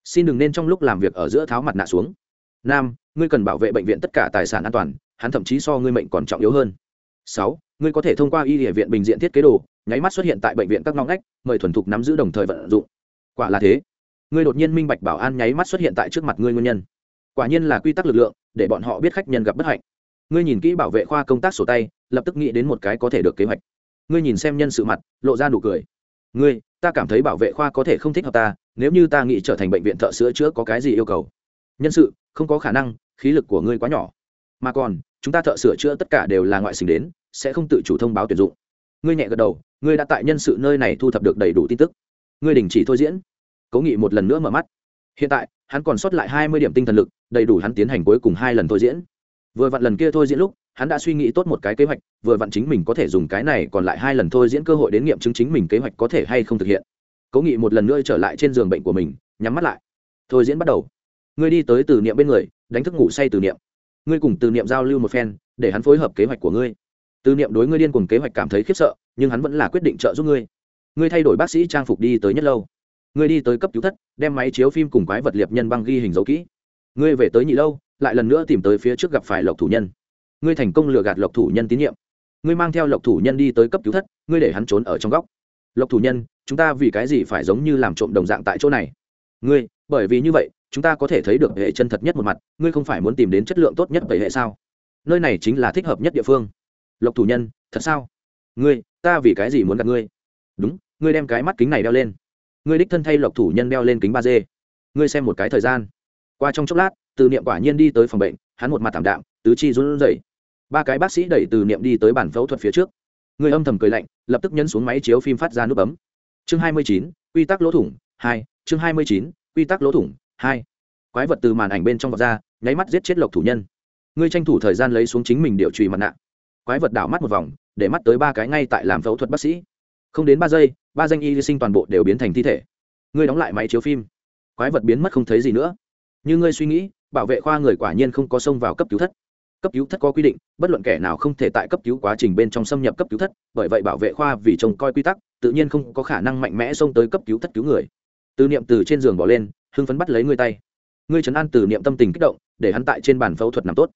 [SPEAKER 1] xin đừng nên trong lúc làm việc ở giữa tháo mặt nạ xuống. Năm ngươi cần bảo vệ bệnh viện tất cả tài sản an toàn, hắn thậm chí so ngươi mệnh còn trọng yếu hơn. Sáu, ngươi có thể thông qua y địa viện bình diện thiết kế đồ, nháy mắt xuất hiện tại bệnh viện các ngóng ngách, mời thuần thục nắm giữ đồng thời vận dụng. Quả là thế. Ngươi đột nhiên minh bạch bảo an nháy mắt xuất hiện tại trước mặt ngươi nguyên nhân. Quả nhiên là quy tắc lực lượng, để bọn họ biết khách nhân gặp bất hạnh. Ngươi nhìn kỹ bảo vệ khoa công tác sổ tay, lập tức nghĩ đến một cái có thể được kế hoạch. Ngươi nhìn xem nhân sự mặt, lộ ra nụ cười. Ngươi, ta cảm thấy bảo vệ khoa có thể không thích hợp ta nếu như ta nghĩ trở thành bệnh viện thợ sữa chữa có cái gì yêu cầu? Nhân sự, không có khả năng, khí lực của ngươi quá nhỏ. Mà còn, chúng ta thợ sửa chữa tất cả đều là ngoại sinh đến, sẽ không tự chủ thông báo tuyển dụng. Ngươi nhẹ gật đầu, ngươi đã tại nhân sự nơi này thu thập được đầy đủ tin tức. Ngươi đình chỉ thôi diễn. Cố nghị một lần nữa mở mắt. Hiện tại, hắn còn sót lại hai mươi điểm tinh thần lực, đầy đủ hắn tiến hành cuối cùng hai lần thôi diễn. Vừa vặn lần kia thôi diễn lúc, hắn đã suy nghĩ tốt một cái kế hoạch, vừa vặn chính mình có thể dùng cái này còn lại hai lần thôi diễn cơ hội đến nghiệm chứng chính mình kế hoạch có thể hay không thực hiện cố nghị một lần nữa trở lại trên giường bệnh của mình, nhắm mắt lại. Thôi diễn bắt đầu. Ngươi đi tới từ niệm bên người, đánh thức ngủ say từ niệm. Ngươi cùng từ niệm giao lưu một phen, để hắn phối hợp kế hoạch của ngươi. Từ niệm đối ngươi điên cùng kế hoạch cảm thấy khiếp sợ, nhưng hắn vẫn là quyết định trợ giúp ngươi. Ngươi thay đổi bác sĩ trang phục đi tới nhất lâu. Ngươi đi tới cấp cứu thất, đem máy chiếu phim cùng quái vật liệp nhân băng ghi hình dấu kỹ. Ngươi về tới nhị lâu, lại lần nữa tìm tới phía trước gặp phải lộc thủ nhân. Ngươi thành công lừa gạt lộc thủ nhân tín nhiệm. Ngươi mang theo lộc thủ nhân đi tới cấp cứu thất, ngươi để hắn trốn ở trong góc lộc thủ nhân, chúng ta vì cái gì phải giống như làm trộm đồng dạng tại chỗ này? Ngươi, bởi vì như vậy, chúng ta có thể thấy được hệ chân thật nhất một mặt, ngươi không phải muốn tìm đến chất lượng tốt nhất về hệ sao? Nơi này chính là thích hợp nhất địa phương. Lộc thủ nhân, thật sao? Ngươi, ta vì cái gì muốn gặp ngươi? Đúng, ngươi đem cái mắt kính này đeo lên. Ngươi đích thân thay lộc thủ nhân đeo lên kính ba d ngươi xem một cái thời gian. Qua trong chốc lát, từ niệm quả nhiên đi tới phòng bệnh, hắn một mặt thảm đạm, tứ chi run rẩy. Ba cái bác sĩ đẩy từ niệm đi tới bản phẫu thuật phía trước người âm thầm cười lạnh, lập tức nhấn xuống máy chiếu phim phát ra nút bấm. Chương hai mươi chín, quy tắc lỗ thủng, hai, chương hai mươi chín, quy tắc lỗ thủng, hai. Quái vật từ màn ảnh bên trong vọt ra, nháy mắt giết chết lộc thủ nhân. Ngươi tranh thủ thời gian lấy xuống chính mình điệu trùy mặt nạ. Quái vật đảo mắt một vòng, để mắt tới ba cái ngay tại làm phẫu thuật bác sĩ. Không đến ba giây, ba danh y sinh toàn bộ đều biến thành thi thể. Ngươi đóng lại máy chiếu phim. Quái vật biến mất không thấy gì nữa. Như ngươi suy nghĩ, bảo vệ khoa người quả nhiên không có xông vào cấp cứu thất cấp cứu thất có quy định, bất luận kẻ nào không thể tại cấp cứu quá trình bên trong xâm nhập cấp cứu thất, bởi vậy bảo vệ khoa vì trông coi quy tắc, tự nhiên không có khả năng mạnh mẽ xông tới cấp cứu thất cứu người. Từ niệm từ trên giường bỏ lên, hưng phấn bắt lấy ngươi tay. Ngươi trấn an từ niệm tâm tình kích động, để hắn tại trên bàn phẫu thuật nằm tốt.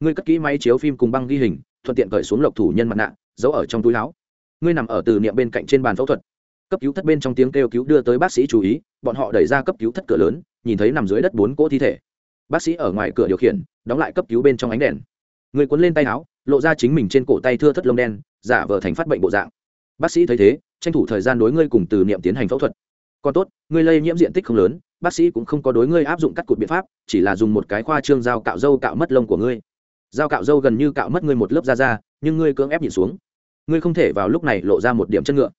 [SPEAKER 1] Ngươi cất kỹ máy chiếu phim cùng băng ghi hình, thuận tiện cởi xuống lộc thủ nhân mặt nạ, giấu ở trong túi láo ngươi nằm ở từ niệm bên cạnh trên bàn phẫu thuật. Cấp cứu thất bên trong tiếng kêu cứu đưa tới bác sĩ chú ý, bọn họ đẩy ra cấp cứu thất cửa lớn, nhìn thấy nằm dưới đất bốn cỗ thi thể. Bác sĩ ở ngoài cửa điều khiển, đóng lại cấp cứu bên trong ánh đèn người cuốn lên tay áo, lộ ra chính mình trên cổ tay thưa thất lông đen, giả vờ thành phát bệnh bộ dạng. Bác sĩ thấy thế, tranh thủ thời gian đối ngươi cùng từ niệm tiến hành phẫu thuật. Còn tốt, ngươi lây nhiễm diện tích không lớn, bác sĩ cũng không có đối ngươi áp dụng cắt cụt biện pháp, chỉ là dùng một cái khoa trương dao cạo dâu cạo mất lông của ngươi. Dao cạo dâu gần như cạo mất ngươi một lớp da da, nhưng ngươi cưỡng ép nhìn xuống. Ngươi không thể vào lúc này lộ ra một điểm chân ngựa.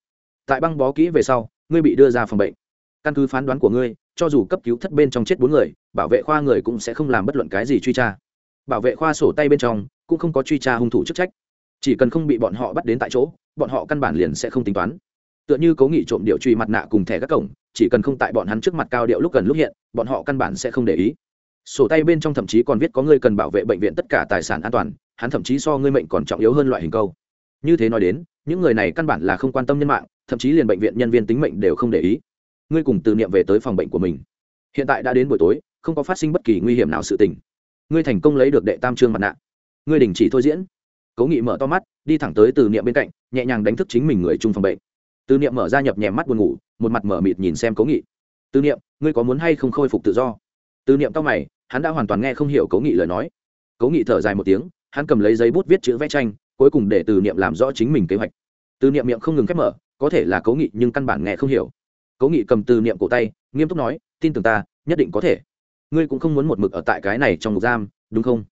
[SPEAKER 1] Tại băng bó kỹ về sau, ngươi bị đưa ra phòng bệnh. Căn cứ phán đoán của ngươi, cho dù cấp cứu thất bên trong chết bốn người, bảo vệ khoa người cũng sẽ không làm bất luận cái gì truy tra bảo vệ khoa sổ tay bên trong, cũng không có truy tra hung thủ chức trách. Chỉ cần không bị bọn họ bắt đến tại chỗ, bọn họ căn bản liền sẽ không tính toán. Tựa như cố nghị trộm điệu truy mặt nạ cùng thẻ các cổng, chỉ cần không tại bọn hắn trước mặt cao điệu lúc cần lúc hiện, bọn họ căn bản sẽ không để ý. Sổ tay bên trong thậm chí còn viết có người cần bảo vệ bệnh viện tất cả tài sản an toàn, hắn thậm chí so ngươi mệnh còn trọng yếu hơn loại hình câu. Như thế nói đến, những người này căn bản là không quan tâm nhân mạng, thậm chí liền bệnh viện nhân viên tính mệnh đều không để ý. Ngươi cùng từ niệm về tới phòng bệnh của mình. Hiện tại đã đến buổi tối, không có phát sinh bất kỳ nguy hiểm nào sự tình ngươi thành công lấy được đệ tam trương mặt nạ. Ngươi đình chỉ thôi diễn. Cố nghị mở to mắt, đi thẳng tới từ niệm bên cạnh, nhẹ nhàng đánh thức chính mình người chung phòng bệnh. Từ niệm mở ra nhập nhèm mắt buồn ngủ, một mặt mở mịt nhìn xem cố nghị. Từ niệm, ngươi có muốn hay không khôi phục tự do? Từ niệm cao mày, hắn đã hoàn toàn nghe không hiểu cố nghị lời nói. Cố nghị thở dài một tiếng, hắn cầm lấy giấy bút viết chữ vẽ tranh, cuối cùng để từ niệm làm rõ chính mình kế hoạch. Từ niệm miệng không ngừng khép mở, có thể là cố nghị nhưng căn bản nghe không hiểu. Cố nghị cầm từ niệm cổ tay, nghiêm túc nói, tin tưởng ta, nhất định có thể ngươi cũng không muốn một mực ở tại cái này trong ngục giam, đúng không?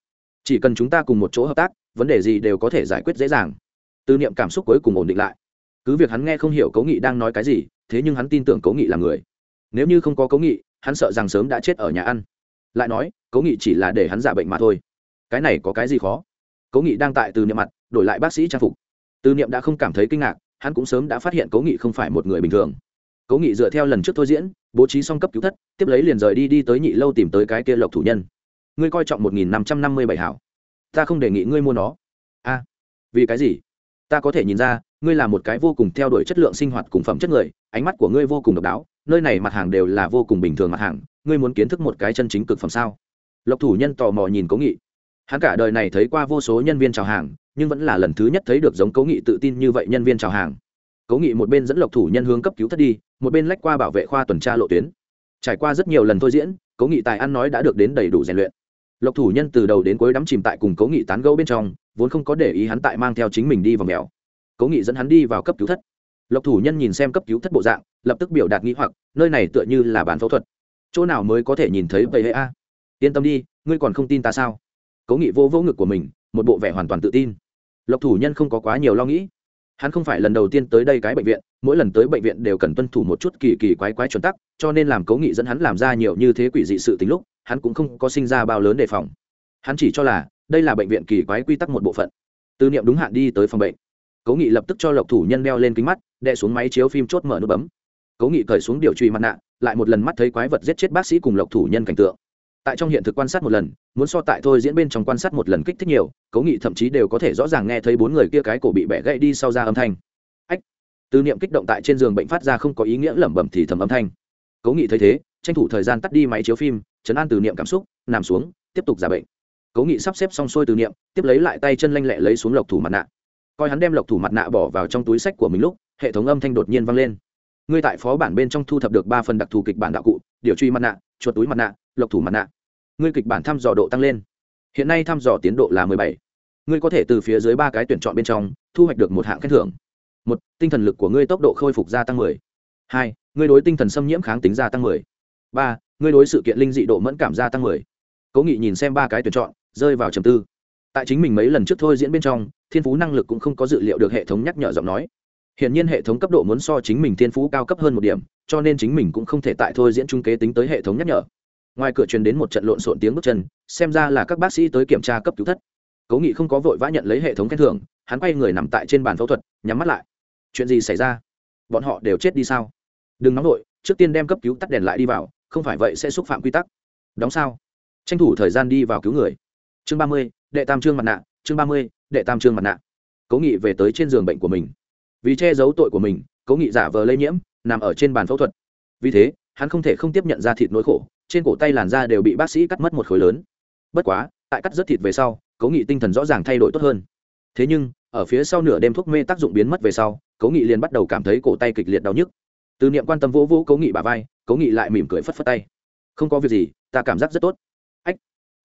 [SPEAKER 1] Chỉ cần chúng ta cùng một chỗ hợp tác, vấn đề gì đều có thể giải quyết dễ dàng. Tư niệm cảm xúc cuối cùng ổn định lại. Cứ việc hắn nghe không hiểu cố nghị đang nói cái gì, thế nhưng hắn tin tưởng cố nghị là người. Nếu như không có cố nghị, hắn sợ rằng sớm đã chết ở nhà ăn. Lại nói, cố nghị chỉ là để hắn giả bệnh mà thôi. Cái này có cái gì khó? Cố nghị đang tại từ niệm mặt, đổi lại bác sĩ trang phục. Từ niệm đã không cảm thấy kinh ngạc, hắn cũng sớm đã phát hiện cố nghị không phải một người bình thường cố nghị dựa theo lần trước thôi diễn, bố trí xong cấp cứu thất, tiếp lấy liền rời đi đi tới nhị lâu tìm tới cái kia lộc thủ nhân. Ngươi coi trọng một nghìn năm trăm năm mươi bảy hảo. Ta không đề nghị ngươi mua nó. A, vì cái gì? Ta có thể nhìn ra, ngươi là một cái vô cùng theo đuổi chất lượng sinh hoạt cùng phẩm chất người, ánh mắt của ngươi vô cùng độc đáo, nơi này mặt hàng đều là vô cùng bình thường mặt hàng, ngươi muốn kiến thức một cái chân chính cực phẩm sao? Lộc thủ nhân tò mò nhìn cố nghị. Hắn cả đời này thấy qua vô số nhân viên chào hàng, nhưng vẫn là lần thứ nhất thấy được giống cố nghị tự tin như vậy nhân viên chào hàng cố nghị một bên dẫn lộc thủ nhân hướng cấp cứu thất đi, một bên lách qua bảo vệ khoa tuần tra lộ tuyến. Trải qua rất nhiều lần thôi diễn cố nghị tài ăn nói đã được đến đầy đủ rèn luyện. Lộc thủ nhân từ đầu đến cuối đắm chìm tại cùng cố nghị tán gẫu bên trong, vốn không có để ý hắn tại mang theo chính mình đi vào mèo. Cố nghị dẫn hắn đi vào cấp cứu thất. Lộc thủ nhân nhìn xem cấp cứu thất bộ dạng, lập tức biểu đạt nghĩ hoặc, nơi này tựa như là bàn phẫu thuật. Chỗ nào mới có thể nhìn thấy vậy hệ a yên tâm đi, ngươi còn không tin ta sao? Cố nghị vô vô ngực của mình, một bộ vẻ hoàn toàn tự tin. Lộc thủ nhân không có quá nhiều lo nghĩ hắn không phải lần đầu tiên tới đây cái bệnh viện, mỗi lần tới bệnh viện đều cần tuân thủ một chút kỳ kỳ quái quái chuẩn tắc, cho nên làm cố nghị dẫn hắn làm ra nhiều như thế quỷ dị sự tính lúc, hắn cũng không có sinh ra bao lớn đề phòng. Hắn chỉ cho là, đây là bệnh viện kỳ quái quy tắc một bộ phận. Từ niệm đúng hạn đi tới phòng bệnh. Cố nghị lập tức cho lộc thủ nhân đeo lên kính mắt đe xuống máy chiếu phim chốt mở nút bấm. Cố nghị cởi xuống điều truy mặt nạ, lại một lần mắt thấy quái vật giết chết bác sĩ cùng lộc thủ nhân cảnh tượng tại trong hiện thực quan sát một lần, muốn so tại thôi diễn bên trong quan sát một lần kích thích nhiều cố nghị thậm chí đều có thể rõ ràng nghe thấy bốn người kia cái cổ bị bẻ gãy đi sau ra âm thanh. Ách tư niệm kích động tại trên giường bệnh phát ra không có ý nghĩa lẩm bẩm thì thầm âm thanh. Cố nghị thấy thế, tranh thủ thời gian tắt đi máy chiếu phim, chấn an từ niệm cảm xúc, nằm xuống, tiếp tục giả bệnh. Cố nghị sắp xếp xong xuôi từ niệm, tiếp lấy lại tay chân lanh lẹ lấy xuống lộc thủ mặt nạ. Coi hắn đem lộc thủ mặt nạ bỏ vào trong túi sách của mình lúc, hệ thống âm thanh đột nhiên vang lên. Ngươi tại phó bản bên trong thu thập được ba phần đặc thù kịch bản đạo cụ, điều truy mặt nạ, chuột túi mặt nạ, lộc thủ mặt nạ ngươi kịch bản thăm dò độ tăng lên. Hiện nay thăm dò tiến độ là mười bảy. Ngươi có thể từ phía dưới ba cái tuyển chọn bên trong thu hoạch được một hạng khen thưởng. Một tinh thần lực của ngươi tốc độ khôi phục gia tăng mười. Hai ngươi đối tinh thần xâm nhiễm kháng tính gia tăng mười. Ba ngươi đối sự kiện linh dị độ mẫn cảm gia tăng mười. Cố nghị nhìn xem ba cái tuyển chọn rơi vào trầm tư. Tại chính mình mấy lần trước thôi diễn bên trong thiên phú năng lực cũng không có dự liệu được hệ thống nhắc nhở giọng nói. Hiện nhiên hệ thống cấp độ muốn so chính mình thiên phú cao cấp hơn một điểm, cho nên chính mình cũng không thể tại thôi diễn trung kế tính tới hệ thống nhắc nhở ngoài cửa truyền đến một trận lộn xộn tiếng bước chân, xem ra là các bác sĩ tới kiểm tra cấp cứu thất. Cố nghị không có vội vã nhận lấy hệ thống khen thưởng, hắn quay người nằm tại trên bàn phẫu thuật, nhắm mắt lại. Chuyện gì xảy ra? Bọn họ đều chết đi sao? Đừng nóng vội, trước tiên đem cấp cứu tắt đèn lại đi vào, không phải vậy sẽ xúc phạm quy tắc. Đóng sao? Tranh thủ thời gian đi vào cứu người. Chương ba mươi, đệ tam trương mặt nạ, chương ba mươi, đệ tam trương mặt nạ. Cố nghị về tới trên giường bệnh của mình. Vì che giấu tội của mình, cố nghị giả vờ lây nhiễm, nằm ở trên bàn phẫu thuật. Vì thế, hắn không thể không tiếp nhận ra thịt nỗi khổ trên cổ tay làn da đều bị bác sĩ cắt mất một khối lớn. Bất quá, tại cắt rất thịt về sau cố nghị tinh thần rõ ràng thay đổi tốt hơn. Thế nhưng, ở phía sau nửa đêm thuốc mê tác dụng biến mất về sau cố nghị liền bắt đầu cảm thấy cổ tay kịch liệt đau nhức. Từ niệm quan tâm vỗ vỗ cố nghị bà vai cố nghị lại mỉm cười phất phất tay. Không có việc gì, ta cảm giác rất tốt. Ách,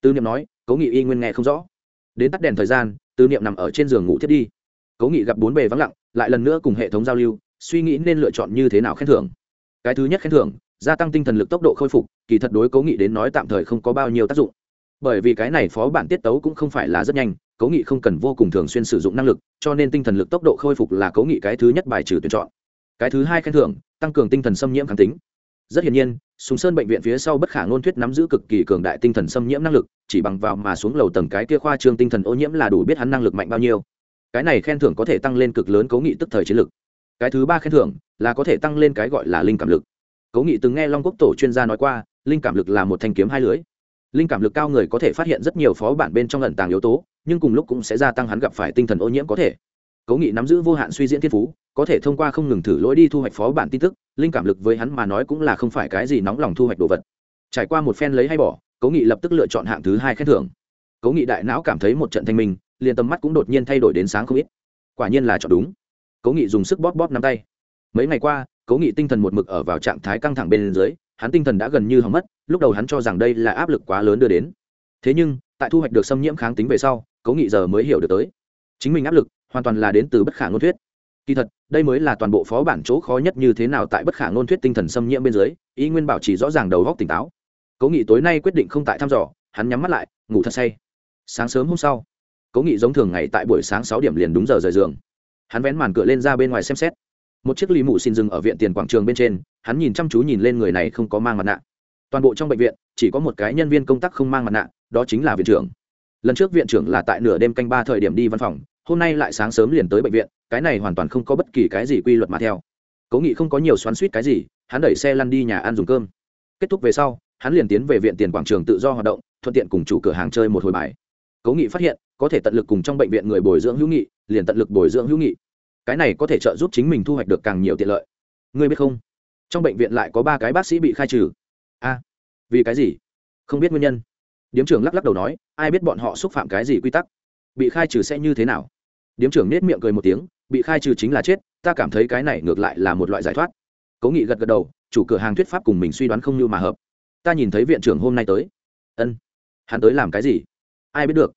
[SPEAKER 1] từ niệm nói cố nghị y nguyên nghe không rõ. Đến tắt đèn thời gian, từ niệm nằm ở trên giường ngủ thiết đi. Cố nghị gặp bốn bề vắng lặng, lại lần nữa cùng hệ thống giao lưu, suy nghĩ nên lựa chọn như thế nào khen thưởng. Cái thứ nhất khen thưởng gia tăng tinh thần lực tốc độ khôi phục, kỳ thật đối cố nghị đến nói tạm thời không có bao nhiêu tác dụng. Bởi vì cái này phó bản tiết tấu cũng không phải là rất nhanh, cố nghị không cần vô cùng thường xuyên sử dụng năng lực, cho nên tinh thần lực tốc độ khôi phục là cố nghị cái thứ nhất bài trừ tuyển chọn. Cái thứ hai khen thưởng, tăng cường tinh thần xâm nhiễm kháng tính. Rất hiển nhiên súng sơn bệnh viện phía sau bất khả ngôn thuyết nắm giữ cực kỳ cường đại tinh thần xâm nhiễm năng lực, chỉ bằng vào mà xuống lầu tầng cái kia khoa trương tinh thần ô nhiễm là đủ biết hắn năng lực mạnh bao nhiêu. Cái này khen thưởng có thể tăng lên cực lớn cố nghị tức thời chiến lực. Cái thứ ba khen thưởng là có thể tăng lên cái gọi là linh cảm lực cố nghị từng nghe long quốc tổ chuyên gia nói qua, linh cảm lực là một thanh kiếm hai lưới. Linh cảm lực cao người có thể phát hiện rất nhiều phó bản bên trong lận tàng yếu tố, nhưng cùng lúc cũng sẽ gia tăng hắn gặp phải tinh thần ô nhiễm có thể. Cố nghị nắm giữ vô hạn suy diễn thiên phú, có thể thông qua không ngừng thử lỗi đi thu hoạch phó bản tin tức, linh cảm lực với hắn mà nói cũng là không phải cái gì nóng lòng thu hoạch đồ vật. Trải qua một phen lấy hay bỏ, cố nghị lập tức lựa chọn hạng thứ hai khen thưởng. Cố nghị đại não cảm thấy một trận thanh minh, liền tầm mắt cũng đột nhiên thay đổi đến sáng không ít. Quả nhiên là chọn đúng. Cố nghị dùng sức bóp bóp nắm tay. Mấy ngày qua cố nghị tinh thần một mực ở vào trạng thái căng thẳng bên dưới, hắn tinh thần đã gần như hỏng mất, lúc đầu hắn cho rằng đây là áp lực quá lớn đưa đến. Thế nhưng, tại thu hoạch được xâm nhiễm kháng tính về sau, cố nghị giờ mới hiểu được tới. Chính mình áp lực hoàn toàn là đến từ bất khả ngôn thuyết. Kỳ thật, đây mới là toàn bộ phó bản chỗ khó nhất như thế nào tại bất khả ngôn thuyết tinh thần xâm nhiễm bên dưới ý nguyên bảo trì rõ ràng đầu góc tỉnh táo. Cố nghị tối nay quyết định không tại thăm dò, hắn nhắm mắt lại, ngủ thật say. Sáng sớm hôm sau, cố nghị giống thường ngày tại buổi sáng sáu điểm liền đúng giờ rời giường. Hắn vén màn cửa lên ra bên ngoài xem xét một chiếc lì mụ xin dừng ở viện tiền quảng trường bên trên, hắn nhìn chăm chú nhìn lên người này không có mang mặt nạ. Toàn bộ trong bệnh viện, chỉ có một cái nhân viên công tác không mang mặt nạ, đó chính là viện trưởng. Lần trước viện trưởng là tại nửa đêm canh ba thời điểm đi văn phòng, hôm nay lại sáng sớm liền tới bệnh viện, cái này hoàn toàn không có bất kỳ cái gì quy luật mà theo. Cố nghị không có nhiều xoắn suýt cái gì, hắn đẩy xe lăn đi nhà ăn dùng cơm. Kết thúc về sau, hắn liền tiến về viện tiền quảng trường tự do hoạt động, thuận tiện cùng chủ cửa hàng chơi một hồi bài. Cố nghị phát hiện, có thể tận lực cùng trong bệnh viện người bồi dưỡng hữu nghị, liền tận lực bồi dưỡng hữu nghị cái này có thể trợ giúp chính mình thu hoạch được càng nhiều tiện lợi. Ngươi biết không? Trong bệnh viện lại có ba cái bác sĩ bị khai trừ. A, vì cái gì? Không biết nguyên nhân. Điếm trưởng lắc lắc đầu nói, ai biết bọn họ xúc phạm cái gì quy tắc? Bị khai trừ sẽ như thế nào? Điếm trưởng nết miệng cười một tiếng, bị khai trừ chính là chết, ta cảm thấy cái này ngược lại là một loại giải thoát. Cố nghị gật gật đầu, chủ cửa hàng thuyết pháp cùng mình suy đoán không như mà hợp. Ta nhìn thấy viện trưởng hôm nay tới. Ân. Hắn tới làm cái gì? Ai biết được.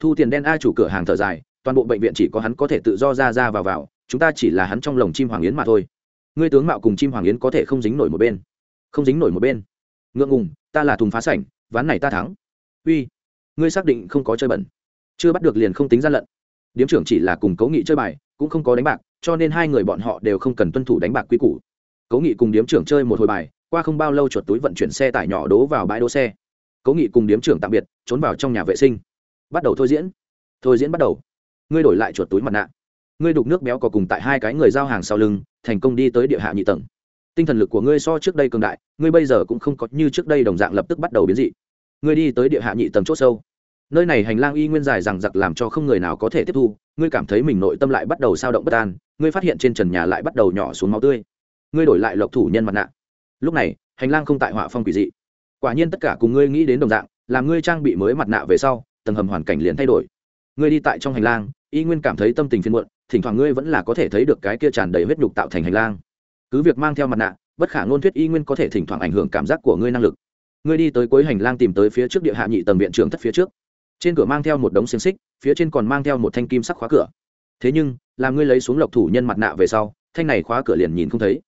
[SPEAKER 1] Thu tiền đen a chủ cửa hàng thở dài toàn bộ bệnh viện chỉ có hắn có thể tự do ra ra vào vào, chúng ta chỉ là hắn trong lồng chim hoàng yến mà thôi. Ngươi tướng mạo cùng chim hoàng yến có thể không dính nổi một bên. Không dính nổi một bên. Ngượng ngùng, ta là thùng phá sảnh, ván này ta thắng. Uy, ngươi xác định không có chơi bẩn. Chưa bắt được liền không tính gian lận. Điếm trưởng chỉ là cùng Cấu nghị chơi bài, cũng không có đánh bạc, cho nên hai người bọn họ đều không cần tuân thủ đánh bạc quy củ. Cấu nghị cùng điếm trưởng chơi một hồi bài, qua không bao lâu chuột túi vận chuyển xe tải nhỏ đố vào bãi đỗ xe. Cấu nghị cùng điếm trưởng tạm biệt, trốn vào trong nhà vệ sinh. Bắt đầu thôi diễn. Thôi diễn bắt đầu ngươi đổi lại chuột túi mặt nạ. Ngươi đục nước béo có cùng tại hai cái người giao hàng sau lưng, thành công đi tới địa hạ nhị tầng. Tinh thần lực của ngươi so trước đây cường đại, ngươi bây giờ cũng không có như trước đây đồng dạng lập tức bắt đầu biến dị. Ngươi đi tới địa hạ nhị tầng c h ỗ sâu. Nơi này hành lang y nguyên dài rằng giặc làm cho không người nào có thể tiếp thu, ngươi cảm thấy mình nội tâm lại bắt đầu sao động bất an, ngươi phát hiện trên trần nhà lại bắt đầu nhỏ xuống máu tươi. Ngươi đổi lại lộc thủ nhân mặt nạ. Lúc này, hành lang không tại họa phong quỷ dị. Quả nhiên tất cả cùng ngươi nghĩ đến đồng dạng, làm ngươi trang bị mới mặt nạ về sau, tầng hầm hoàn cảnh liền thay đổi. Ngươi đi tại trong hành lang y nguyên cảm thấy tâm tình phiền muộn, thỉnh thoảng ngươi vẫn là có thể thấy được cái kia tràn đầy huyết nhục tạo thành hành lang. Cứ việc mang theo mặt nạ, bất khả ngôn thuyết y nguyên có thể thỉnh thoảng ảnh hưởng cảm giác của ngươi năng lực. Ngươi đi tới cuối hành lang tìm tới phía trước địa hạ nhị tầng viện trưởng thất phía trước. Trên cửa mang theo một đống xiềng xích, phía trên còn mang theo một thanh kim sắc khóa cửa. Thế nhưng, làm ngươi lấy xuống lộc thủ nhân mặt nạ về sau, thanh này khóa cửa liền nhìn không thấy.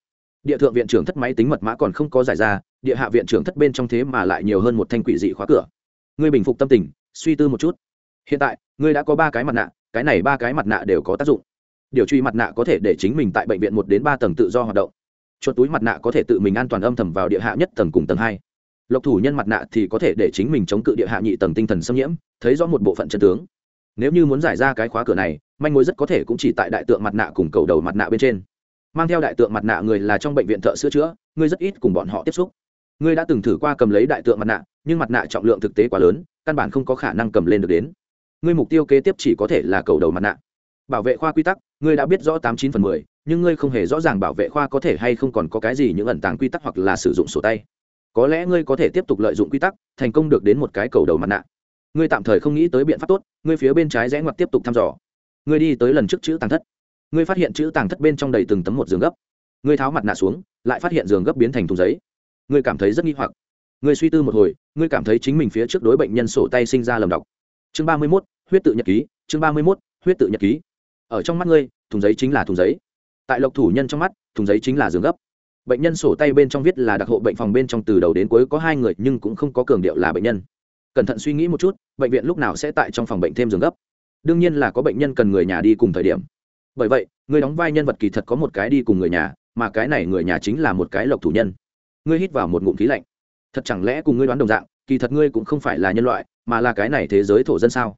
[SPEAKER 1] Địa thượng viện trưởng thất máy tính mật mã còn không có giải ra, địa hạ viện trưởng thất bên trong thế mà lại nhiều hơn một thanh quỷ dị khóa cửa. Ngươi bình phục tâm tình, suy tư một chút. Hiện tại, ngươi đã có ba cái mặt nạ cái này ba cái mặt nạ đều có tác dụng. Điều truy mặt nạ có thể để chính mình tại bệnh viện một đến ba tầng tự do hoạt động. Chuột túi mặt nạ có thể tự mình an toàn âm thầm vào địa hạ nhất tầng cùng tầng hai. Lộc thủ nhân mặt nạ thì có thể để chính mình chống cự địa hạ nhị tầng tinh thần xâm nhiễm, thấy rõ một bộ phận chân tướng. Nếu như muốn giải ra cái khóa cửa này, manh mối rất có thể cũng chỉ tại đại tượng mặt nạ cùng cầu đầu mặt nạ bên trên. Mang theo đại tượng mặt nạ người là trong bệnh viện thợ sửa chữa ngươi rất ít cùng bọn họ tiếp xúc. Ngươi đã từng thử qua cầm lấy đại tượng mặt nạ, nhưng mặt nạ trọng lượng thực tế quá lớn, căn bản không có khả năng cầm lên được đến ngươi mục tiêu kế tiếp chỉ có thể là cầu đầu mặt nạ. Bảo vệ khoa quy tắc, ngươi đã biết rõ tám chín phần mười, nhưng ngươi không hề rõ ràng bảo vệ khoa có thể hay không còn có cái gì những ẩn tàng quy tắc hoặc là sử dụng sổ tay. Có lẽ ngươi có thể tiếp tục lợi dụng quy tắc, thành công được đến một cái cầu đầu mặt nạ. Ngươi tạm thời không nghĩ tới biện pháp tốt, ngươi phía bên trái rẽ ngoặt tiếp tục thăm dò. Ngươi đi tới lần trước chữ tàng thất. Ngươi phát hiện chữ tàng thất bên trong đầy từng tấm một giường gấp. Ngươi tháo mặt nạ xuống, lại phát hiện giường gấp biến thành thùng giấy. Ngươi cảm thấy rất nghi hoặc. Ngươi suy tư một hồi, ngươi cảm thấy chính mình phía trước đối bệnh nhân sổ tay sinh ra lầm đọc chương ba mươi mốt huyết tự nhật ký, chương ba mươi mốt, huyết tự nhật ký. Ở trong mắt ngươi, thùng giấy chính là thùng giấy. Tại lộc thủ nhân trong mắt, thùng giấy chính là giường gấp. Bệnh nhân sổ tay bên trong viết là đặc hộ bệnh phòng bên trong từ đầu đến cuối có hai người, nhưng cũng không có cường điệu là bệnh nhân. Cẩn thận suy nghĩ một chút, bệnh viện lúc nào sẽ tại trong phòng bệnh thêm giường gấp? Đương nhiên là có bệnh nhân cần người nhà đi cùng thời điểm. Bởi vậy, người đóng vai nhân vật kỳ thật có một cái đi cùng người nhà, mà cái này người nhà chính là một cái lộc thủ nhân. Ngươi hít vào một ngụm khí lạnh. Thật chẳng lẽ cùng ngươi đoán đồng dạng, kỳ thật ngươi cũng không phải là nhân loại, mà là cái này thế giới thổ dân sao?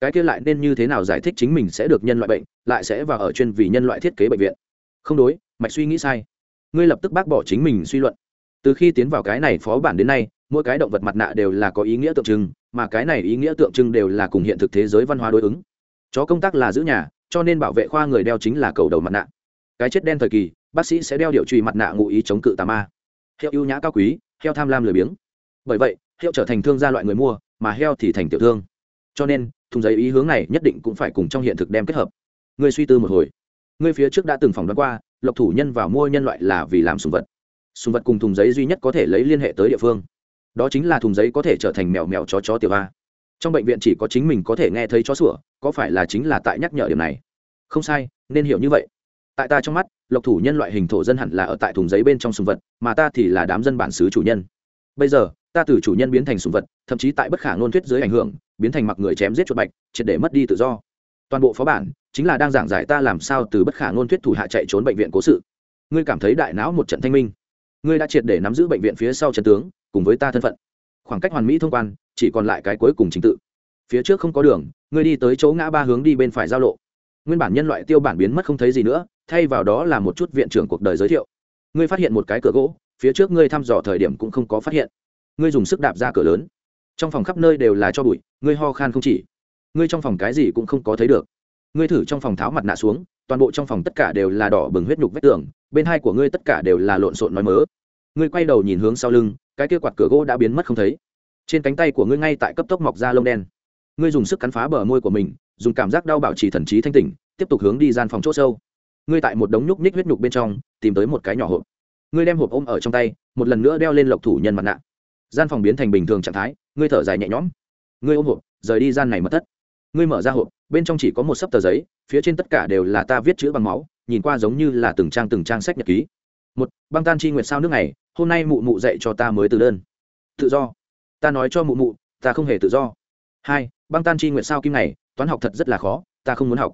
[SPEAKER 1] Cái kia lại nên như thế nào giải thích chính mình sẽ được nhân loại bệnh, lại sẽ vào ở chuyên vì nhân loại thiết kế bệnh viện? Không đối, mạch suy nghĩ sai. Ngươi lập tức bác bỏ chính mình suy luận. Từ khi tiến vào cái này phó bản đến nay, mỗi cái động vật mặt nạ đều là có ý nghĩa tượng trưng, mà cái này ý nghĩa tượng trưng đều là cùng hiện thực thế giới văn hóa đối ứng. Chó công tác là giữ nhà, cho nên bảo vệ khoa người đeo chính là cầu đầu mặt nạ. Cái chết đen thời kỳ, bác sĩ sẽ đeo điệu trùy mặt nạ ngụ ý chống cự tà ma. Hiệu ưu nhã cao quý, heo tham lam lười biếng. Bởi vậy hiệu trở thành thương gia loại người mua, mà heo thì thành tiểu thương. Cho nên thùng giấy ý hướng này nhất định cũng phải cùng trong hiện thực đem kết hợp. Ngươi suy tư một hồi. Ngươi phía trước đã từng phỏng đoán qua, lộc thủ nhân vào mua nhân loại là vì làm sùng vật. Sùng vật cùng thùng giấy duy nhất có thể lấy liên hệ tới địa phương. Đó chính là thùng giấy có thể trở thành mèo mèo chó chó tiểu a. Trong bệnh viện chỉ có chính mình có thể nghe thấy chó sủa, có phải là chính là tại nhắc nhở điểm này? Không sai, nên hiểu như vậy. Tại ta trong mắt, lộc thủ nhân loại hình thổ dân hẳn là ở tại thùng giấy bên trong sùng vật, mà ta thì là đám dân bản xứ chủ nhân. Bây giờ ta từ chủ nhân biến thành sùng vật, thậm chí tại bất khả ngôn thuyết dưới ảnh hưởng, biến thành mặc người chém giết chuột bạch, triệt để mất đi tự do. Toàn bộ phó bản chính là đang giảng giải ta làm sao từ bất khả ngôn thuyết thủ hạ chạy trốn bệnh viện cố sự. Ngươi cảm thấy đại não một trận thanh minh. Ngươi đã triệt để nắm giữ bệnh viện phía sau trận tướng, cùng với ta thân phận. Khoảng cách hoàn mỹ thông quan, chỉ còn lại cái cuối cùng chính tự. Phía trước không có đường, ngươi đi tới chỗ ngã ba hướng đi bên phải giao lộ. Nguyên bản nhân loại tiêu bản biến mất không thấy gì nữa, thay vào đó là một chút viện trưởng cuộc đời giới thiệu. Ngươi phát hiện một cái cửa gỗ, phía trước ngươi thăm dò thời điểm cũng không có phát hiện ngươi dùng sức đạp ra cửa lớn. Trong phòng khắp nơi đều là cho bụi, ngươi ho khan không chỉ. Ngươi trong phòng cái gì cũng không có thấy được. Ngươi thử trong phòng tháo mặt nạ xuống, toàn bộ trong phòng tất cả đều là đỏ bừng huyết nhục vách tường, bên hai của ngươi tất cả đều là lộn xộn nói mớ. Ngươi quay đầu nhìn hướng sau lưng, cái kia quạt cửa gỗ đã biến mất không thấy. Trên cánh tay của ngươi ngay tại cấp tốc mọc ra lông đen. Ngươi dùng sức cắn phá bờ môi của mình, dùng cảm giác đau bảo trì thần trí thanh tỉnh, tiếp tục hướng đi gian phòng c h ỗ sâu. Ngươi tại một đống nhúc nhích huyết nhục bên trong, tìm tới một cái nhỏ hộp. Ngươi đem hộp ôm ở trong tay, một lần nữa đeo lên lộc thủ nhân mặt nạ gian phòng biến thành bình thường trạng thái, ngươi thở dài nhẹ nhõm. Ngươi ôm hộp, rời đi gian này mất thất. Ngươi mở ra hộp, bên trong chỉ có một sấp tờ giấy, phía trên tất cả đều là ta viết chữ bằng máu, nhìn qua giống như là từng trang từng trang sách nhật ký. Một, băng tan chi nguyệt sao nước này hôm nay mụ mụ dạy cho ta mới từ đơn. Tự do. Ta nói cho mụ mụ, ta không hề tự do. Hai, băng tan chi nguyệt sao kim này toán học thật rất là khó, ta không muốn học.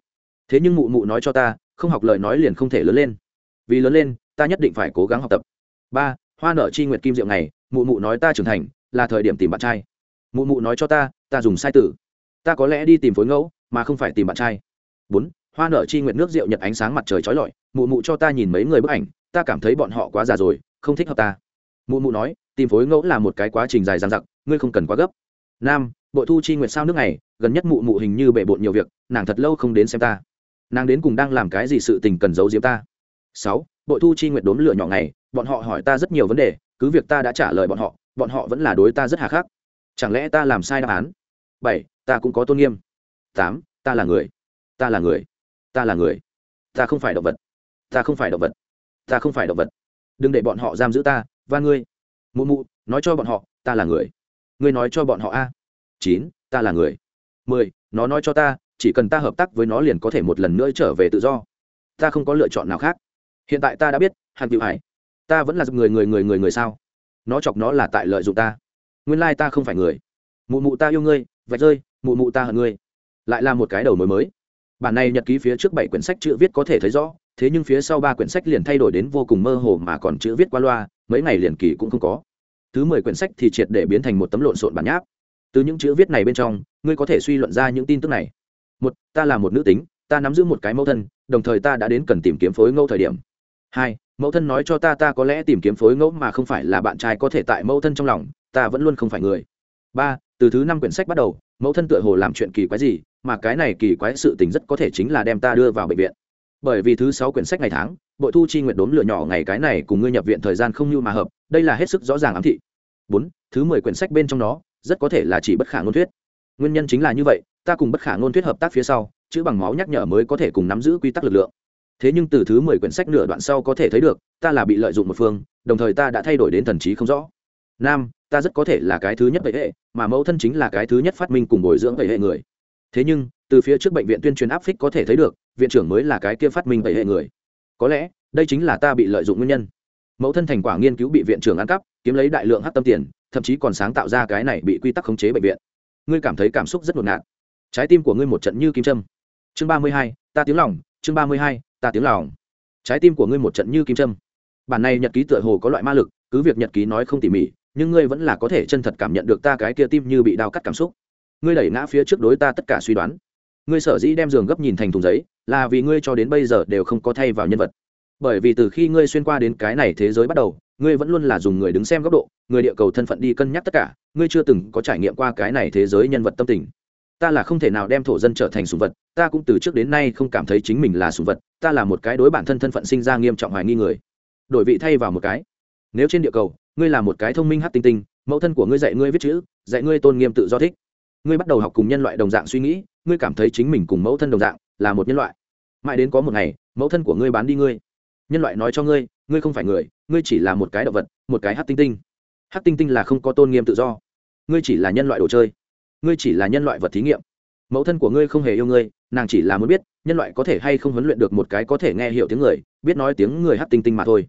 [SPEAKER 1] Thế nhưng mụ mụ nói cho ta, không học lời nói liền không thể lớn lên. Vì lớn lên, ta nhất định phải cố gắng học tập. Ba hoa nở chi nguyệt kim diệu này mụ mụ nói ta trưởng thành, là thời điểm tìm bạn trai. Mụ mụ nói cho ta ta dùng sai tử. Ta có lẽ đi tìm phối ngẫu, mà không phải tìm bạn trai. Bốn, hoa nở chi nguyệt nước rượu nhật ánh sáng mặt trời trói lọi, mụ mụ cho ta nhìn mấy người bức ảnh, ta cảm thấy bọn họ quá già rồi, không thích hợp ta. Mụ mụ nói, tìm phối ngẫu là một cái quá trình dài dằng dặc, ngươi không cần quá gấp. Năm bội thu chi nguyệt sao nước này gần nhất mụ mụ hình như bể bộn nhiều việc, nàng thật lâu không đến xem ta. Nàng đến cùng đang làm cái gì sự tình cần giấu diếm ta. Sáu bội thu chi nguyệt đốn lửa nhỏ ngày, bọn họ hỏi ta rất nhiều vấn đề, cứ việc ta đã trả lời bọn họ bọn họ vẫn là đối ta rất hà khắc. Chẳng lẽ ta làm sai đáp án? Bảy, ta cũng có tôn nghiêm. Tám, ta là người. Ta là người. Ta là người. Ta không phải động vật. Ta không phải động vật. Ta không phải động vật. Đừng để bọn họ giam giữ ta và ngươi. Mụ mụ, nói cho bọn họ, ta là người. Ngươi nói cho bọn họ a. Chín, ta là người. Mười, nó nói cho ta, chỉ cần ta hợp tác với nó liền có thể một lần nữa trở về tự do. Ta không có lựa chọn nào khác hiện tại ta đã biết, hàn cựu hải, ta vẫn là người người người người người sao? Nó chọc nó là tại lợi dụng ta. Nguyên lai ta không phải người. Mụ mụ ta yêu ngươi, vạch rơi, mụ mụ ta hận ngươi. Lại là một cái đầu mối mới. Bản này nhật ký phía trước bảy quyển sách chữ viết có thể thấy rõ, thế nhưng phía sau ba quyển sách liền thay đổi đến vô cùng mơ hồ mà còn chữ viết qua loa, mấy ngày liền kỳ cũng không có. Thứ mười quyển sách thì triệt để biến thành một tấm lộn xộn bản nháp. Từ những chữ viết này bên trong, ngươi có thể suy luận ra những tin tức này. Một, ta là một nữ tính, ta nắm giữ một cái mẫu thân, đồng thời ta đã đến cần tìm kiếm phối ngẫu thời điểm hai, mẫu thân nói cho ta ta có lẽ tìm kiếm phối ngẫu mà không phải là bạn trai có thể tại mẫu thân trong lòng, ta vẫn luôn không phải người. Ba, từ thứ năm quyển sách bắt đầu, mẫu thân tựa hồ làm chuyện kỳ quái gì, mà cái này kỳ quái sự tình rất có thể chính là đem ta đưa vào bệnh viện. Bởi vì thứ sáu quyển sách ngày tháng, bội thu chi nguyện đốn lửa nhỏ ngày cái này cùng ngươi nhập viện thời gian không như mà hợp, đây là hết sức rõ ràng ám thị. Bốn, thứ mười quyển sách bên trong đó rất có thể là chỉ bất khả ngôn thuyết. Nguyên nhân chính là như vậy, ta cùng bất khả ngôn thuyết hợp tác phía sau, chữ bằng máu nhắc nhở mới có thể cùng nắm giữ quy tắc lực lượng thế nhưng từ thứ mười quyển sách nửa đoạn sau có thể thấy được, ta là bị lợi dụng một phương, đồng thời ta đã thay đổi đến thần trí không rõ. Nam, ta rất có thể là cái thứ nhất vậy hệ, mà mẫu thân chính là cái thứ nhất phát minh cùng bồi dưỡng vậy hệ người. Thế nhưng, từ phía trước bệnh viện tuyên truyền áp phích có thể thấy được, viện trưởng mới là cái kia phát minh vậy hệ người. Có lẽ, đây chính là ta bị lợi dụng nguyên nhân. Mẫu thân thành quả nghiên cứu bị viện trưởng ăn cắp, kiếm lấy đại lượng hát tâm tiền, thậm chí còn sáng tạo ra cái này bị quy tắc khống chế bệnh viện. Ngươi cảm thấy cảm xúc rất ngột ngạt. Trái tim của ngươi một trận như kim trâm chương ba mươi hai, ta tiếng lòng, chương ba mươi hai ta tiếng lòng. Trái tim của ngươi một trận như kim trâm bản này nhật ký tựa hồ có loại ma lực, cứ việc nhật ký nói không tỉ mỉ, nhưng ngươi vẫn là có thể chân thật cảm nhận được ta cái kia tim như bị đau cắt cảm xúc. Ngươi đẩy ngã phía trước đối ta tất cả suy đoán. Ngươi sở dĩ đem giường gấp nhìn thành thùng giấy, là vì ngươi cho đến bây giờ đều không có thay vào nhân vật. Bởi vì từ khi ngươi xuyên qua đến cái này thế giới bắt đầu, ngươi vẫn luôn là dùng người đứng xem góc độ, người địa cầu thân phận đi cân nhắc tất cả, ngươi chưa từng có trải nghiệm qua cái này thế giới nhân vật tâm tình ta là không thể nào đem thổ dân trở thành sùng vật, ta cũng từ trước đến nay không cảm thấy chính mình là sùng vật, ta là một cái đối bản thân thân phận sinh ra nghiêm trọng hoài nghi người. Đổi vị thay vào một cái. Nếu trên địa cầu, ngươi là một cái thông minh hát tinh tinh, mẫu thân của ngươi dạy ngươi viết chữ, dạy ngươi tôn nghiêm tự do thích. Ngươi bắt đầu học cùng nhân loại đồng dạng suy nghĩ, ngươi cảm thấy chính mình cùng mẫu thân đồng dạng là một nhân loại. Mãi đến có một ngày, mẫu thân của ngươi bán đi ngươi. Nhân loại nói cho ngươi ngươi không phải người, ngươi chỉ là một cái động vật, một cái hát tinh tinh. Hát tinh tinh là không có tôn nghiêm tự do. Ngươi chỉ là nhân loại đồ chơi ngươi chỉ là nhân loại vật thí nghiệm. Mẫu thân của ngươi không hề yêu ngươi, nàng chỉ là muốn biết, nhân loại có thể hay không huấn luyện được một cái có thể nghe hiểu tiếng người, biết nói tiếng người hát tinh tinh mà thôi.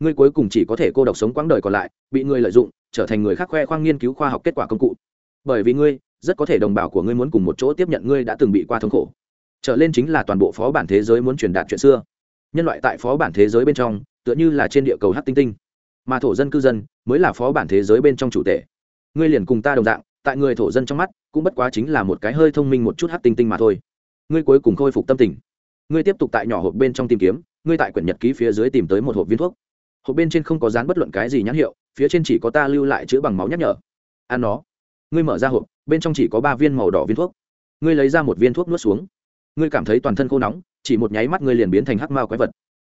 [SPEAKER 1] Ngươi cuối cùng chỉ có thể cô độc sống quãng đời còn lại, bị ngươi lợi dụng, trở thành người khác khoe khoang nghiên cứu khoa học kết quả công cụ. Bởi vì ngươi, rất có thể đồng bào của ngươi muốn cùng một chỗ tiếp nhận ngươi đã từng bị qua thống khổ. Trở lên chính là toàn bộ phó bản thế giới muốn truyền đạt chuyện xưa. Nhân loại tại phó bản thế giới bên trong, tựa như là trên địa cầu hát tinh tinh. Mà thổ dân cư dân, mới là phó bản thế giới bên trong chủ thể. ngươi liền cùng ta đồng dạng tại người thổ dân trong mắt, cũng bất quá chính là một cái hơi thông minh một chút hát tinh tinh mà thôi. Ngươi cuối cùng khôi phục tâm tình. Ngươi tiếp tục tại nhỏ hộp bên trong tìm kiếm, ngươi tại quyển nhật ký phía dưới tìm tới một hộp viên thuốc. Hộp bên trên không có dán bất luận cái gì nhãn hiệu, phía trên chỉ có ta lưu lại chữ bằng máu nhắc nhở. Ăn nó. Ngươi mở ra hộp, bên trong chỉ có ba viên màu đỏ viên thuốc. Ngươi lấy ra một viên thuốc nuốt xuống. Ngươi cảm thấy toàn thân khô nóng, chỉ một nháy mắt ngươi liền biến thành hắc mao quái vật.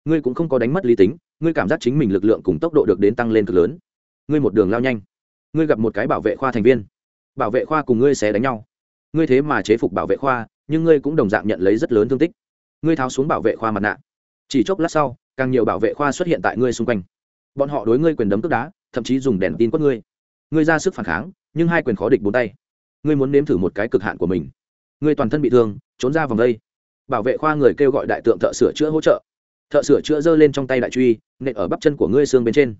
[SPEAKER 1] Ngươi cũng không có đánh mất lý tính, ngươi cảm giác chính mình lực lượng cùng tốc độ được đến tăng lên cực lớn. Ngươi một đường lao nhanh. Ngươi gặp một cái bảo vệ khoa thành viên bảo vệ khoa cùng ngươi sẽ đánh nhau. Ngươi thế mà chế phục bảo vệ khoa, nhưng ngươi cũng đồng dạng nhận lấy rất lớn thương tích. Ngươi tháo xuống bảo vệ khoa mặt nạ. Chỉ chốc lát sau, càng nhiều bảo vệ khoa xuất hiện tại ngươi xung quanh. Bọn họ đối ngươi quyền đấm tức đá, thậm chí dùng đèn tin quất ngươi. Ngươi ra sức phản kháng, nhưng hai quyền khó địch bốn tay. Ngươi muốn nếm thử một cái cực hạn của mình. Ngươi toàn thân bị thương, trốn ra vòng đây. Bảo vệ khoa người kêu gọi đại tượng thợ sửa chữa hỗ trợ. Thợ sửa chữa giơ lên trong tay đại truy, nện ở bắp chân của ngươi xương bên trên.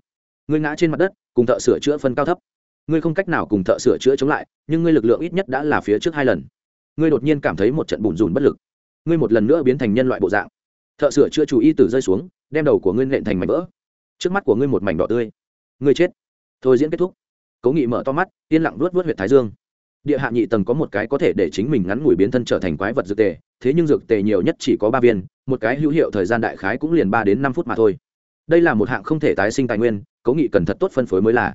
[SPEAKER 1] Ngươi ngã trên mặt đất, cùng thợ sửa chữa phân cao thấp ngươi không cách nào cùng thợ sửa chữa chống lại, nhưng ngươi lực lượng ít nhất đã là phía trước hai lần. Ngươi đột nhiên cảm thấy một trận bùn rùn bất lực. Ngươi một lần nữa biến thành nhân loại bộ dạng. Thợ sửa chữa chủ y tử rơi xuống, đem đầu của ngươi nện thành mảnh vỡ. Trước mắt của ngươi một mảnh đỏ tươi. Ngươi chết. Thôi diễn kết thúc. Cố nghị mở to mắt, yên lặng luốt vớt huyện thái dương. Địa hạ nhị tầng có một cái có thể để chính mình ngắn ngủi biến thân trở thành quái vật dược tề, thế nhưng dược tề nhiều nhất chỉ có ba viên, một cái hữu hiệu thời gian đại khái cũng liền ba đến năm phút mà thôi. Đây là một hạng không thể tái sinh tài nguyên, cố nghị cần thật tốt phân phối mới là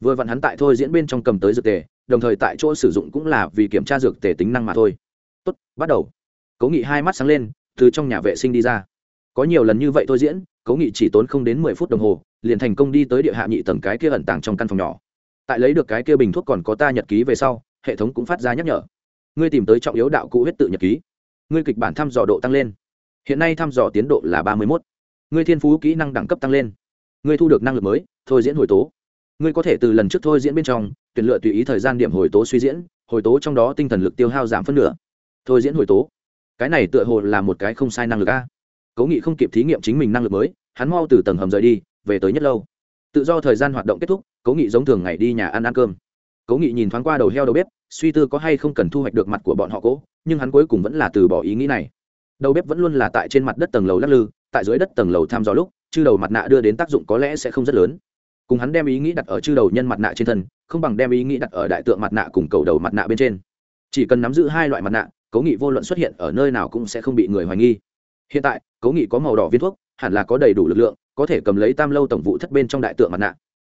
[SPEAKER 1] vừa vặn hắn tại thôi diễn bên trong cầm tới dược tề, đồng thời tại chỗ sử dụng cũng là vì kiểm tra dược tề tính năng mà thôi. Tốt, bắt đầu. Cố nghị hai mắt sáng lên, từ trong nhà vệ sinh đi ra. Có nhiều lần như vậy thôi diễn, cố nghị chỉ tốn không đến mười phút đồng hồ, liền thành công đi tới địa hạ nhị tầng cái kia ẩn tàng trong căn phòng nhỏ. Tại lấy được cái kia bình thuốc còn có ta nhật ký về sau, hệ thống cũng phát ra nhắc nhở. Ngươi tìm tới trọng yếu đạo cụ huyết tự nhật ký. Ngươi kịch bản thăm dò độ tăng lên. Hiện nay thăm dò tiến độ là ba mươi một ngươi thiên phú kỹ năng đẳng cấp tăng lên. Ngươi thu được năng lực mới, thôi diễn hồi tố ngươi có thể từ lần trước thôi diễn bên trong, tuyển lựa tùy ý thời gian điểm hồi tố suy diễn, hồi tố trong đó tinh thần lực tiêu hao giảm phân nửa. Thôi diễn hồi tố. Cái này tựa hồ là một cái không sai năng lực a. Cố nghị không kịp thí nghiệm chính mình năng lực mới, hắn mau từ tầng hầm rời đi, về tới nhất lâu. Tự do thời gian hoạt động kết thúc, cố nghị giống thường ngày đi nhà ăn ăn cơm. Cố nghị nhìn thoáng qua đầu heo đầu bếp, suy tư có hay không cần thu hoạch được mặt của bọn họ cố, nhưng hắn cuối cùng vẫn là từ bỏ ý nghĩ này. Đầu bếp vẫn luôn là tại trên mặt đất tầng lầu lắc lư, tại dưới đất tầng lầu tham dò lúc chứ đầu mặt nạ đưa đến tác dụng có lẽ sẽ không rất lớn cùng hắn đem ý nghĩ đặt ở chư đầu nhân mặt nạ trên thân, không bằng đem ý nghĩ đặt ở đại tượng mặt nạ cùng cầu đầu mặt nạ bên trên. Chỉ cần nắm giữ hai loại mặt nạ cố nghị vô luận xuất hiện ở nơi nào cũng sẽ không bị người hoài nghi. Hiện tại cố nghị có màu đỏ viên thuốc, hẳn là có đầy đủ lực lượng, có thể cầm lấy tam lâu tổng vụ thất bên trong đại tượng mặt nạ.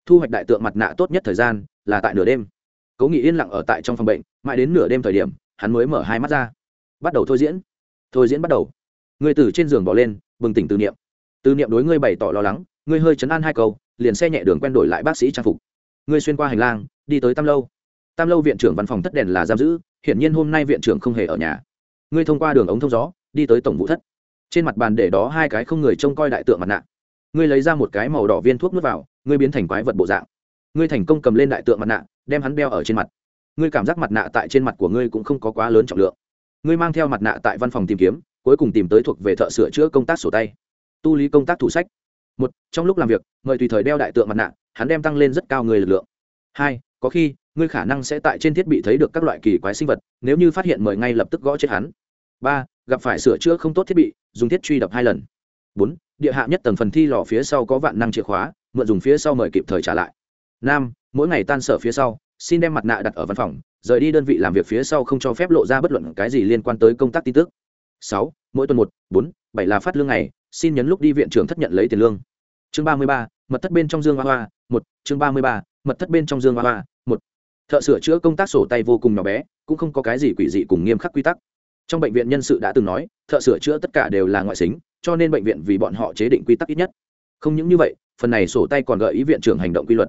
[SPEAKER 1] Thu hoạch đại tượng mặt nạ tốt nhất thời gian là tại nửa đêm. Cố nghị yên lặng ở tại trong phòng bệnh, mãi đến nửa đêm thời điểm, hắn mới mở hai mắt ra. Bắt đầu thôi diễn. Thôi diễn bắt đầu. Người từ trên giường bỏ lên, bừng tỉnh từ niệm. Từ niệm đối ngươi bày tỏ lo lắng ngươi hơi chấn an hai câu, liền xe nhẹ đường quen đổi lại bác sĩ trang phục. Ngươi xuyên qua hành lang, đi tới tam lâu. Tam lâu viện trưởng văn phòng thất đèn là giam giữ, hiển nhiên hôm nay viện trưởng không hề ở nhà. Ngươi thông qua đường ống thông gió, đi tới tổng vụ thất. Trên mặt bàn để đó hai cái không người trông coi đại tượng mặt nạ. Ngươi lấy ra một cái màu đỏ viên thuốc nuốt vào, ngươi biến thành quái vật bộ dạng. Ngươi thành công cầm lên đại tượng mặt nạ, đem hắn đeo ở trên mặt. Ngươi cảm giác mặt nạ tại trên mặt của ngươi cũng không có quá lớn trọng lượng. Ngươi mang theo mặt nạ tại văn phòng tìm kiếm, cuối cùng tìm tới thuộc về thợ sửa chữa công tác sổ tay. Tu lý công tác thủ sách một, trong lúc làm việc, mời tùy thời đeo đại tượng mặt nạ, hắn đem tăng lên rất cao người lực lượng. Hai, có khi, ngươi khả năng sẽ tại trên thiết bị thấy được các loại kỳ quái sinh vật, nếu như phát hiện mời ngay lập tức gõ chết hắn. Ba, gặp phải sửa chữa không tốt thiết bị, dùng thiết truy đập hai lần. Bốn, địa hạ nhất tầng phần thi lò phía sau có vạn năng chìa khóa, mượn dùng phía sau mời kịp thời trả lại. Năm, mỗi ngày tan sở phía sau, xin đem mặt nạ đặt ở văn phòng, rời đi đơn vị làm việc phía sau không cho phép lộ ra bất luận cái gì liên quan tới công tác tin tức. Sáu, mỗi tuần một, bốn, bảy là phát lương ngày xin nhấn lúc đi viện trưởng thất nhận lấy tiền lương. Chương ba mươi ba, mật thất bên trong dương hoa hoa, một, chương ba mươi ba, mật thất bên trong dương hoa hoa, một. Thợ sửa chữa công tác sổ tay vô cùng nhỏ bé, cũng không có cái gì quỷ dị cùng nghiêm khắc quy tắc. Trong bệnh viện nhân sự đã từng nói, thợ sửa chữa tất cả đều là ngoại xính, cho nên bệnh viện vì bọn họ chế định quy tắc ít nhất. Không những như vậy, phần này sổ tay còn gợi ý viện trưởng hành động quy luật.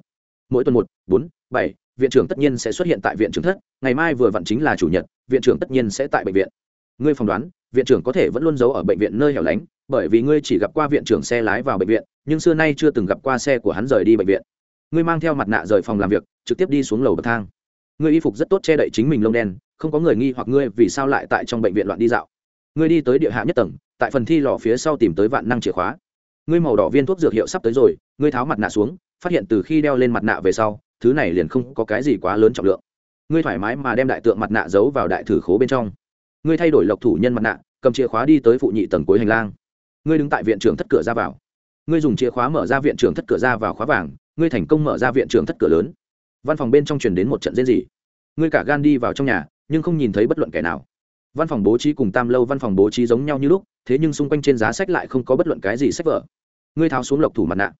[SPEAKER 1] Mỗi tuần một, bốn, bảy, viện trưởng tất nhiên sẽ xuất hiện tại viện trưởng thất, ngày mai vừa vặn chính là chủ nhật, viện trưởng tất nhiên sẽ tại bệnh viện. Ngươi phỏng đoán viện trưởng có thể vẫn luôn giấu ở bệnh viện nơi hẻo lánh, bởi vì ngươi chỉ gặp qua viện trưởng xe lái vào bệnh viện, nhưng xưa nay chưa từng gặp qua xe của hắn rời đi bệnh viện. Ngươi mang theo mặt nạ rời phòng làm việc, trực tiếp đi xuống lầu bậc thang. Ngươi y phục rất tốt che đậy chính mình lông đen, không có người nghi hoặc ngươi vì sao lại tại trong bệnh viện loạn đi dạo. Ngươi đi tới địa hạ nhất tầng, tại phần thi lò phía sau tìm tới vạn năng chìa khóa. Ngươi màu đỏ viên thuốc dược hiệu sắp tới rồi, ngươi tháo mặt nạ xuống, phát hiện từ khi đeo lên mặt nạ về sau, thứ này liền không có cái gì quá lớn trọng lượng. Ngươi thoải mái mà đem đại tượng mặt nạ giấu vào đại thử khố bên trong ngươi thay đổi lộc thủ nhân mặt nạ, cầm chìa khóa đi tới phụ nhị tầng cuối hành lang. Ngươi đứng tại viện trưởng thất cửa ra vào. Ngươi dùng chìa khóa mở ra viện trưởng thất cửa ra vào khóa vàng, ngươi thành công mở ra viện trưởng thất cửa lớn. Văn phòng bên trong truyền đến một trận diễn gì ngươi cả gan đi vào trong nhà, nhưng không nhìn thấy bất luận kẻ nào. Văn phòng bố trí cùng tam lâu văn phòng bố trí giống nhau như lúc, thế nhưng xung quanh trên giá sách lại không có bất luận cái gì sách vở. Ngươi tháo xuống lộc thủ mặt nạ.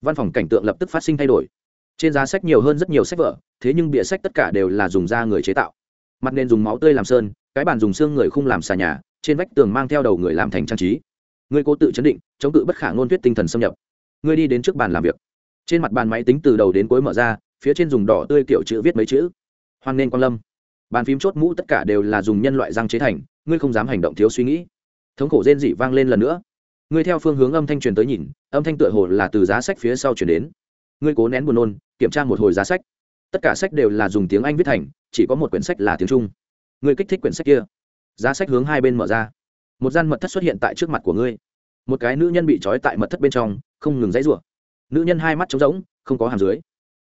[SPEAKER 1] Văn phòng cảnh tượng lập tức phát sinh thay đổi. Trên giá sách nhiều hơn rất nhiều sách vở, thế nhưng bìa sách tất cả đều là dùng da người chế tạo mặt nền dùng máu tươi làm sơn, cái bàn dùng xương người khung làm xà nhà, trên vách tường mang theo đầu người làm thành trang trí. Ngươi cố tự chấn định, chống tự bất khả ngôn thuyết tinh thần xâm nhập. Ngươi đi đến trước bàn làm việc. Trên mặt bàn máy tính từ đầu đến cuối mở ra, phía trên dùng đỏ tươi kiểu chữ viết mấy chữ. Hoan nên quan lâm. Bàn phím chốt mũ tất cả đều là dùng nhân loại răng chế thành, ngươi không dám hành động thiếu suy nghĩ. Thống khổ rên dị vang lên lần nữa. Ngươi theo phương hướng âm thanh truyền tới nhìn, âm thanh tựa hồ là từ giá sách phía sau chuyển đến. Ngươi cố nén buồn nôn, kiểm tra một hồi giá sách tất cả sách đều là dùng tiếng anh viết thành, chỉ có một quyển sách là tiếng trung. Ngươi kích thích quyển sách kia. Giá sách hướng hai bên mở ra. Một gian mật thất xuất hiện tại trước mặt của ngươi. Một cái nữ nhân bị trói tại mật thất bên trong, không ngừng dãy rủa. Nữ nhân hai mắt trống rỗng, không có hàm dưới.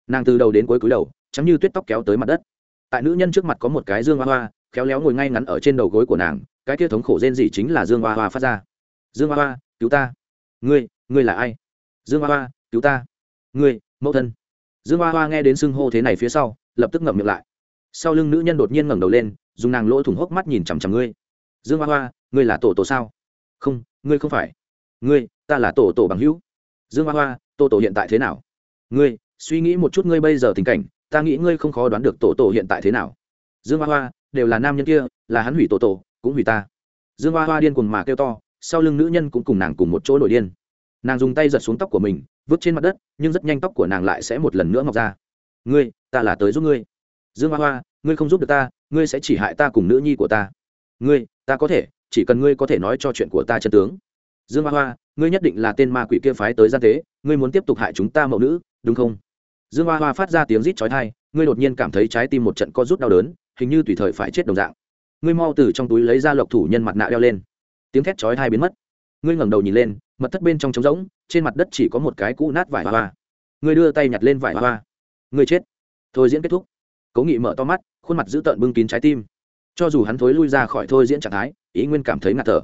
[SPEAKER 1] Nàng từ đầu đến cuối cúi đầu chắm như tuyết tóc kéo tới mặt đất. Tại nữ nhân trước mặt có một cái dương hoa hoa, khéo léo ngồi ngay ngắn ở trên đầu gối của nàng, cái kia thống khổ rên gì chính là dương hoa hoa phát ra. Dương hoa hoa, cứu ta. Ngươi ngươi là ai? Dương hoa hoa, cứu ta. Ngươi, mẫu thân dương hoa hoa nghe đến xưng hô thế này phía sau, lập tức ngậm miệng lại. Sau lưng nữ nhân đột nhiên ngẩng đầu lên, dùng nàng lỗ thủng hốc mắt nhìn chằm chằm ngươi. Dương hoa hoa, ngươi là tổ tổ sao? Không, ngươi không phải. Ngươi, ta là tổ tổ bằng hữu. Dương hoa hoa, tổ tổ hiện tại thế nào? Ngươi, suy nghĩ một chút ngươi bây giờ tình cảnh, ta nghĩ ngươi không khó đoán được tổ tổ hiện tại thế nào. Dương hoa hoa, đều là nam nhân kia, là hắn hủy tổ tổ, cũng hủy ta. Dương hoa hoa điên cuồng mà kêu to, sau lưng nữ nhân cũng cùng nàng cùng một chỗ nổi điên nàng dùng tay giật xuống tóc của mình, vứt trên mặt đất, nhưng rất nhanh tóc của nàng lại sẽ một lần nữa mọc ra. Ngươi, ta là tới giúp ngươi. Dương hoa hoa, ngươi không giúp được ta, ngươi sẽ chỉ hại ta cùng nữ nhi của ta. Ngươi, ta có thể, chỉ cần ngươi có thể nói cho chuyện của ta chân tướng. Dương hoa hoa, ngươi nhất định là tên ma quỷ kia phái tới gian tế, ngươi muốn tiếp tục hại chúng ta mẫu nữ, đúng không? Dương hoa hoa phát ra tiếng rít chói thai ngươi đột nhiên cảm thấy trái tim một trận co rút đau đớn, hình như tùy thời phải chết đồng dạng. Ngươi mau từ trong túi lấy ra lộc thủ nhân mặt nạ đeo lên. Tiếng thét chói thai biến mất. Ngươi ngẩng đầu nhìn lên mật thất bên trong trống rỗng, trên mặt đất chỉ có một cái cũ nát vải hoa hoa. Người đưa tay nhặt lên vải hoa hoa. Người chết. Thôi diễn kết thúc. Cố nghị mở to mắt, khuôn mặt giữ tợn bưng kín trái tim. Cho dù hắn thối lui ra khỏi thôi diễn trạng thái, ý nguyên cảm thấy ngạt thở.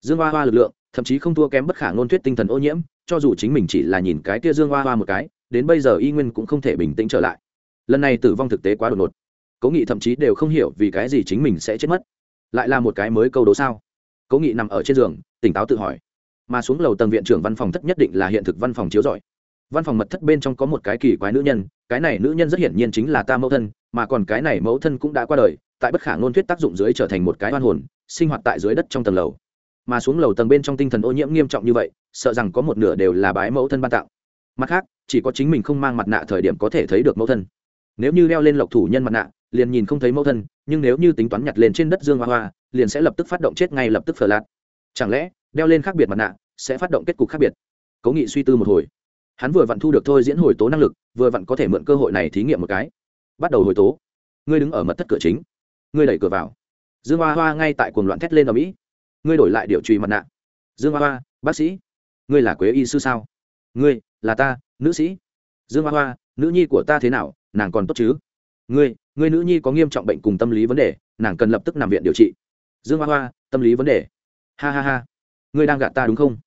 [SPEAKER 1] Dương hoa hoa lực lượng, thậm chí không thua kém bất khả ngôn thuyết tinh thần ô nhiễm, cho dù chính mình chỉ là nhìn cái tia dương hoa hoa một cái, đến bây giờ y nguyên cũng không thể bình tĩnh trở lại. Lần này tử vong thực tế quá đột ngột. Cố nghị thậm chí đều không hiểu vì cái gì chính mình sẽ chết mất. Lại là một cái mới câu đố sao? Cố nghị nằm ở trên giường, tỉnh táo tự hỏi mà xuống lầu tầng viện trưởng văn phòng thất nhất định là hiện thực văn phòng chiếu giỏi văn phòng mật thất bên trong có một cái kỳ quái nữ nhân, cái này nữ nhân rất hiển nhiên chính là ta mẫu thân, mà còn cái này mẫu thân cũng đã qua đời, tại bất khả ngôn thuyết tác dụng dưới trở thành một cái oan hồn, sinh hoạt tại dưới đất trong tầng lầu. Mà xuống lầu tầng bên trong tinh thần ô nhiễm nghiêm trọng như vậy, sợ rằng có một nửa đều là bái mẫu thân ban tặng. Mặt khác, chỉ có chính mình không mang mặt nạ thời điểm có thể thấy được mẫu thân. Nếu như leo lên lộc thủ nhân mặt nạ, liền nhìn không thấy mẫu thân, nhưng nếu như tính toán nhặt lên trên đất dương hoa hoa, liền sẽ lập tức phát động chết ngay lập tức phở lạc chẳng lẽ đeo lên khác biệt mặt nạ, sẽ phát động kết cục khác biệt. Cố nghị suy tư một hồi. Hắn vừa vặn thu được thôi diễn hồi tố năng lực, vừa vặn có thể mượn cơ hội này thí nghiệm một cái. Bắt đầu hồi tố. Ngươi đứng ở mật thất cửa chính. Ngươi đẩy cửa vào. Dương hoa hoa ngay tại cuồng loạn thét lên ở mỹ. Ngươi đổi lại điều trùy mặt nạ. Dương hoa hoa, bác sĩ. Ngươi là quế y sư sao? Ngươi, là ta, nữ sĩ. Dương hoa hoa, nữ nhi của ta thế nào? Nàng còn tốt chứ? Ngươi ngươi nữ nhi có nghiêm trọng bệnh cùng tâm lý vấn đề, nàng cần lập tức nằm viện điều trị. Dương hoa hoa, tâm lý vấn đề. Ha ha ha ngươi đang gạt ta đúng không?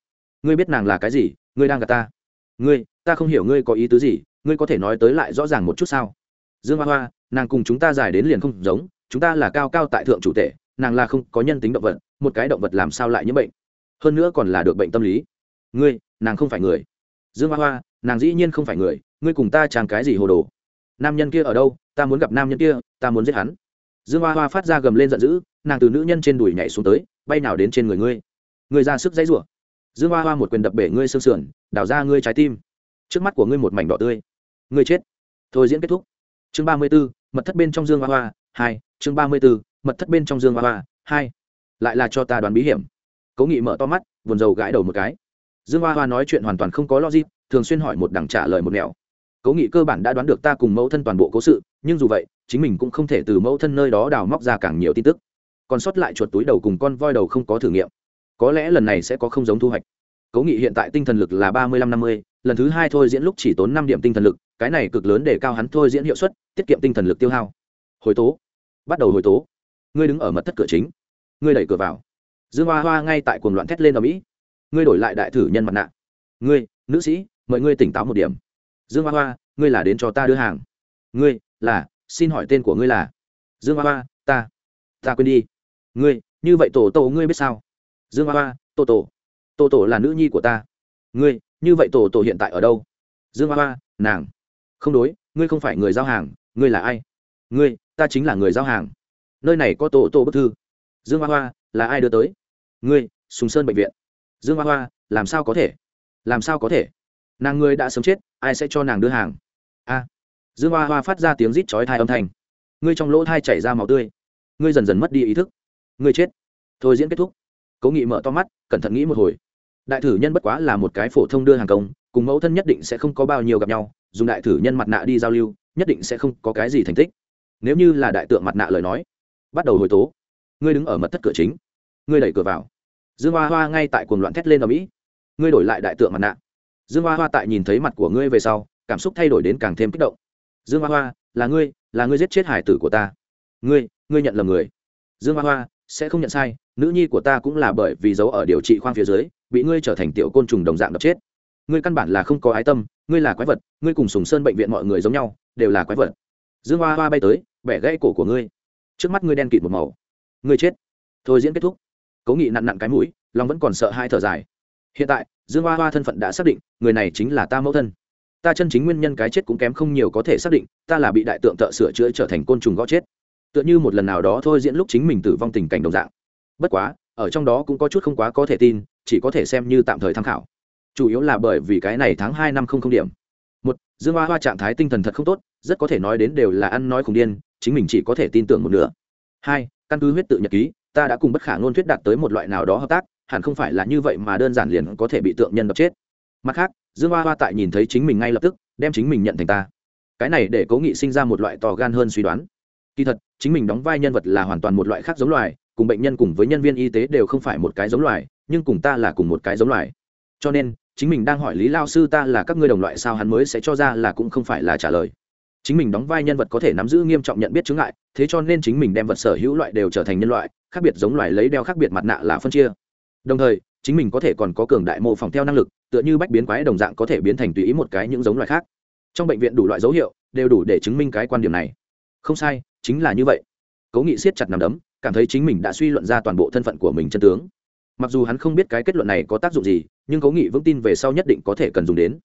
[SPEAKER 1] Ngươi biết nàng là cái gì, ngươi đang gạt ta. Ngươi, ta không hiểu ngươi có ý tứ gì, ngươi có thể nói tới lại rõ ràng một chút sao? Dương hoa hoa, nàng cùng chúng ta giải đến liền không giống, chúng ta là cao cao tại thượng chủ tệ nàng là không có nhân tính động vật, một cái động vật làm sao lại nhiễm bệnh? Hơn nữa còn là được bệnh tâm lý. Ngươi, nàng không phải người. Dương hoa hoa, nàng dĩ nhiên không phải người, ngươi cùng ta chàng cái gì hồ đồ? Nam nhân kia ở đâu? Ta muốn gặp nam nhân kia, ta muốn giết hắn. Dương hoa hoa phát ra gầm lên giận dữ, nàng từ nữ nhân trên đùi nhảy xuống tới, bay nào đến trên người ngươi? Ngươi ra sức dãy rủa. Dương hoa hoa một quyền đập bể ngươi xương sườn, đào ra ngươi trái tim. Trước mắt của ngươi một mảnh đỏ tươi. Ngươi chết. Thôi diễn kết thúc. Chương ba mươi b ố mật thất bên trong dương hoa hoa, hai, chương ba mươi b ố mật thất bên trong dương hoa hoa, hai. Lại là cho ta đoán bí hiểm. Cố nghị mở to mắt, buồn rầu gãi đầu một cái. Dương hoa hoa nói chuyện hoàn toàn không có logic, thường xuyên hỏi một đằng trả lời một nẻo. Cố nghị cơ bản đã đoán được ta cùng mẫu thân toàn bộ cố sự, nhưng dù vậy, chính mình cũng không thể từ mẫu thân nơi đó đào móc ra càng nhiều tin tức. Còn sót lại chuột túi đầu cùng con voi đầu không có thử nghiệm có lẽ lần này sẽ có không giống thu hoạch. Cố nghị hiện tại tinh thần lực là ba mươi lăm năm mươi, lần thứ hai thôi diễn lúc chỉ tốn năm điểm tinh thần lực, cái này cực lớn để cao hắn thôi diễn hiệu suất, tiết kiệm tinh thần lực tiêu hao. Hồi tố. Bắt đầu hồi tố. Ngươi đứng ở mật thất cửa chính. Ngươi đẩy cửa vào. Dương hoa hoa ngay tại cuồng loạn thét lên ở mỹ. Ngươi đổi lại đại thử nhân mặt nạ. Ngươi, nữ sĩ, mời ngươi tỉnh táo một điểm. Dương hoa hoa, ngươi là đến cho ta đưa hàng. Ngươi, là, xin hỏi tên của ngươi là? Dương hoa hoa, ta. Ta quên đi. Ngươi, như vậy tổ tổ ngươi biết sao? Dương hoa hoa tổ tổ tổ tổ là nữ nhi của ta. Ngươi, như vậy tổ tổ hiện tại ở đâu? Dương hoa hoa, nàng. Không đối, ngươi không phải người giao hàng, ngươi là ai? Ngươi, ta chính là người giao hàng. Nơi này có tổ tổ bức thư. Dương hoa hoa, là ai đưa tới? Ngươi, sùng sơn bệnh viện. Dương hoa hoa, làm sao có thể? Làm sao có thể? Nàng ngươi đã sớm chết, ai sẽ cho nàng đưa hàng? A. Dương hoa hoa phát ra tiếng rít chói thai âm thanh. Ngươi trong lỗ thai chảy ra màu tươi. Ngươi dần dần mất đi ý thức. Ngươi chết. Thôi diễn kết thúc cố nghị mở to mắt, cẩn thận nghĩ một hồi. Đại thử nhân bất quá là một cái phổ thông đưa hàng công, cùng mẫu thân nhất định sẽ không có bao nhiêu gặp nhau, dùng đại thử nhân mặt nạ đi giao lưu, nhất định sẽ không có cái gì thành tích. Nếu như là đại tượng mặt nạ lời nói, bắt đầu hồi tố. Ngươi đứng ở mật thất cửa chính. Ngươi đẩy cửa vào. Dương hoa hoa ngay tại cuồng loạn thét lên ở mỹ. Ngươi đổi lại đại tượng mặt nạ. Dương hoa hoa tại nhìn thấy mặt của ngươi về sau, cảm xúc thay đổi đến càng thêm kích động. Dương hoa hoa, là ngươi là ngươi giết chết hải tử của ta. Ngươi ngươi nhận lầm người. Dương hoa hoa, sẽ không nhận sai nữ nhi của ta cũng là bởi vì giấu ở điều trị khoang phía dưới, bị ngươi trở thành tiểu côn trùng đồng dạng đập chết. Ngươi căn bản là không có ái tâm, ngươi là quái vật, ngươi cùng sùng sơn bệnh viện mọi người giống nhau, đều là quái vật. Dương hoa hoa bay tới, bẻ gãy cổ của ngươi. Trước mắt ngươi đen kịt một màu. Ngươi chết. Thôi diễn kết thúc. Cố nghị nặn nặn cái mũi Long vẫn còn sợ hai thở dài. Hiện tại, dương hoa hoa thân phận đã xác định, người này chính là ta mẫu thân. Ta chân chính nguyên nhân cái chết cũng kém không nhiều có thể xác định, ta là bị đại tượng thợ sửa chữa trở thành côn trùng gõ chết. Tựa như một lần nào đó thôi diễn lúc chính mình tử vong tình cảnh đồng dạng bất quá, ở trong đó cũng có chút không quá có thể tin, chỉ có thể xem như tạm thời tham khảo. Chủ yếu là bởi vì cái này tháng hai năm không không điểm. Một, dương hoa hoa trạng thái tinh thần thật không tốt, rất có thể nói đến đều là ăn nói khủng điên, chính mình chỉ có thể tin tưởng một nửa. Hai, căn cứ huyết tự nhật ký, ta đã cùng bất khả ngôn thuyết đạt tới một loại nào đó hợp tác, hẳn không phải là như vậy mà đơn giản liền có thể bị tượng nhân đập chết. Mặt khác, dương hoa hoa tại nhìn thấy chính mình ngay lập tức, đem chính mình nhận thành ta. Cái này để cố nghị sinh ra một loại to gan hơn suy đoán. Kỳ thật, chính mình đóng vai nhân vật là hoàn toàn một loại khác giống loài cùng bệnh nhân cùng với nhân viên y tế đều không phải một cái giống loài, nhưng cùng ta là cùng một cái giống loài. Cho nên, chính mình đang hỏi lý lao sư ta là các ngươi đồng loại sao hắn mới sẽ cho ra là cũng không phải là trả lời. Chính mình đóng vai nhân vật có thể nắm giữ nghiêm trọng nhận biết chứng ngại, thế cho nên chính mình đem vật sở hữu loại đều trở thành nhân loại, khác biệt giống loài lấy đeo khác biệt mặt nạ là phân chia. Đồng thời, chính mình có thể còn có cường đại mô phỏng theo năng lực, tựa như bách biến quái đồng dạng có thể biến thành tùy ý một cái những giống loài khác. Trong bệnh viện đủ loại dấu hiệu, đều đủ để chứng minh cái quan điểm này. Không sai, chính là như vậy. Cố nghị siết chặt nằm đấm cảm thấy chính mình đã suy luận ra toàn bộ thân phận của mình chân tướng. Mặc dù hắn không biết cái kết luận này có tác dụng gì, nhưng cố nghị vững tin về sau nhất định có thể cần dùng đến.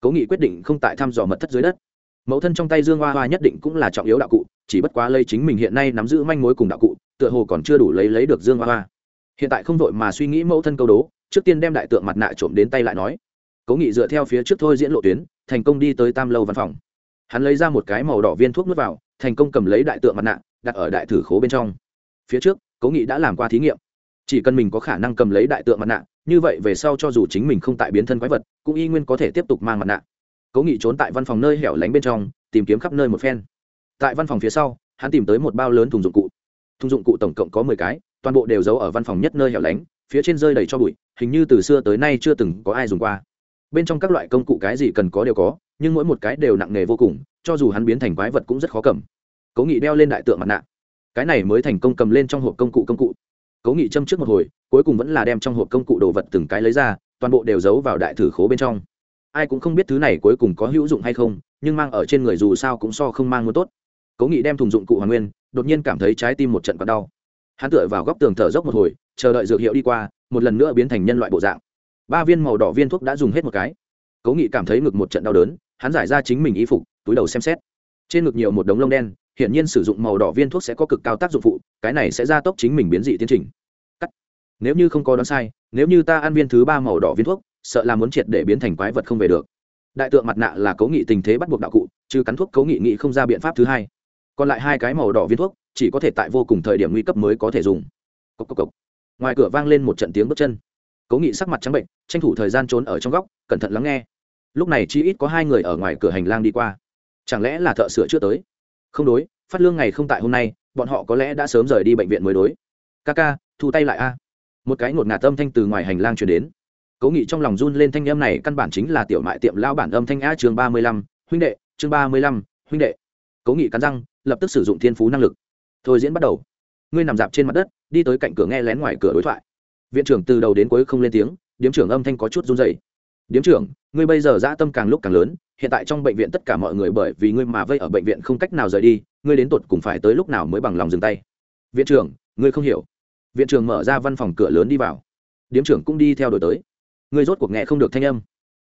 [SPEAKER 1] Cố nghị quyết định không tại thăm dò mật thất dưới đất. Mẫu thân trong tay dương hoa hoa nhất định cũng là trọng yếu đạo cụ, chỉ bất quá lây chính mình hiện nay nắm giữ manh mối cùng đạo cụ, tựa hồ còn chưa đủ lấy lấy được dương hoa hoa. Hiện tại không vội mà suy nghĩ mẫu thân câu đố, trước tiên đem đại tượng mặt nạ trộm đến tay lại nói. Cố nghị dựa theo phía trước thôi diễn lộ tuyến, thành công đi tới tam lâu văn phòng. Hắn lấy ra một cái màu đỏ viên thuốc nuốt vào, thành công cầm lấy đại tượng mặt nạ, đặt ở đại thử khố bên trong phía trước, cố nghị đã làm qua thí nghiệm. Chỉ cần mình có khả năng cầm lấy đại tượng mặt nạ, như vậy về sau cho dù chính mình không tại biến thân quái vật, cũng y nguyên có thể tiếp tục mang mặt nạ. Cố nghị trốn tại văn phòng nơi hẻo lánh bên trong, tìm kiếm khắp nơi một phen. Tại văn phòng phía sau, hắn tìm tới một bao lớn thùng dụng cụ. Thùng dụng cụ tổng cộng có mười cái, toàn bộ đều giấu ở văn phòng nhất nơi hẻo lánh, phía trên rơi đầy cho bụi, hình như từ xưa tới nay chưa từng có ai dùng qua. Bên trong các loại công cụ cái gì cần có đều có, nhưng mỗi một cái đều nặng nề vô cùng, cho dù hắn biến thành quái vật cũng rất khó cầm. Cố nghị đeo lên đại tượng mặt nạ cái này mới thành công cầm lên trong hộp công cụ công cụ. Cố nghị châm trước một hồi, cuối cùng vẫn là đem trong hộp công cụ đồ vật từng cái lấy ra, toàn bộ đều giấu vào đại thử khố bên trong. Ai cũng không biết thứ này cuối cùng có hữu dụng hay không, nhưng mang ở trên người dù sao cũng so không mang muốn tốt. Cố nghị đem thùng dụng cụ hoàng nguyên, đột nhiên cảm thấy trái tim một trận còn đau. Hắn tựa vào góc tường thở dốc một hồi, chờ đợi dược hiệu đi qua, một lần nữa biến thành nhân loại bộ dạng. Ba viên màu đỏ viên thuốc đã dùng hết một cái. Cố nghị cảm thấy ngực một trận đau đớn, hắn giải ra chính mình y phục, túi đầu xem xét. Trên ngực nhiều một đống lông đen hiển nhiên sử dụng màu đỏ viên thuốc sẽ có cực cao tác dụng phụ, cái này sẽ gia tốc chính mình biến dị tiến trình. Cắt. nếu như không có đoán sai, nếu như ta ăn viên thứ ba màu đỏ viên thuốc, sợ là muốn triệt để biến thành quái vật không về được. Đại tượng mặt nạ là cố nghị tình thế bắt buộc đạo cụ, trừ cắn thuốc cố nghị nghị không ra biện pháp thứ hai. Còn lại hai cái màu đỏ viên thuốc, chỉ có thể tại vô cùng thời điểm nguy cấp mới có thể dùng. Cốc cốc cốc. ngoài cửa vang lên một trận tiếng bước chân. Cố nghị sắc mặt trắng bệnh, tranh thủ thời gian trốn ở trong góc, cẩn thận lắng nghe. Lúc này chỉ ít có hai người ở ngoài cửa hành lang đi qua. Chẳng lẽ là thợ sửa chưa tới? Không đối, phát lương ngày không tại hôm nay, bọn họ có lẽ đã sớm rời đi bệnh viện mới đối. Ca ca, thu tay lại a. Một cái ngột ngạt âm thanh từ ngoài hành lang chuyển đến. Cố nghị trong lòng run lên thanh âm này căn bản chính là tiểu mại tiệm lao bản âm thanh a chương ba mươi lăm, huynh đệ, chương ba mươi lăm, huynh đệ. Cố nghị cắn răng, lập tức sử dụng thiên phú năng lực. Thôi diễn bắt đầu. Ngươi nằm dạp trên mặt đất, đi tới cạnh cửa nghe lén ngoài cửa đối thoại. Viện trưởng từ đầu đến cuối không lên tiếng, điếm trưởng âm thanh có chút run dày điếm trưởng, ngươi bây giờ dã tâm càng lúc càng lớn hiện tại trong bệnh viện tất cả mọi người bởi vì ngươi mà vây ở bệnh viện không cách nào rời đi, ngươi đến tột cùng phải tới lúc nào mới bằng lòng dừng tay? Viện trưởng, ngươi không hiểu. Viện trưởng mở ra văn phòng cửa lớn đi vào. Điếm trưởng cũng đi theo đổi tới. Ngươi rốt cuộc nghe không được thanh âm.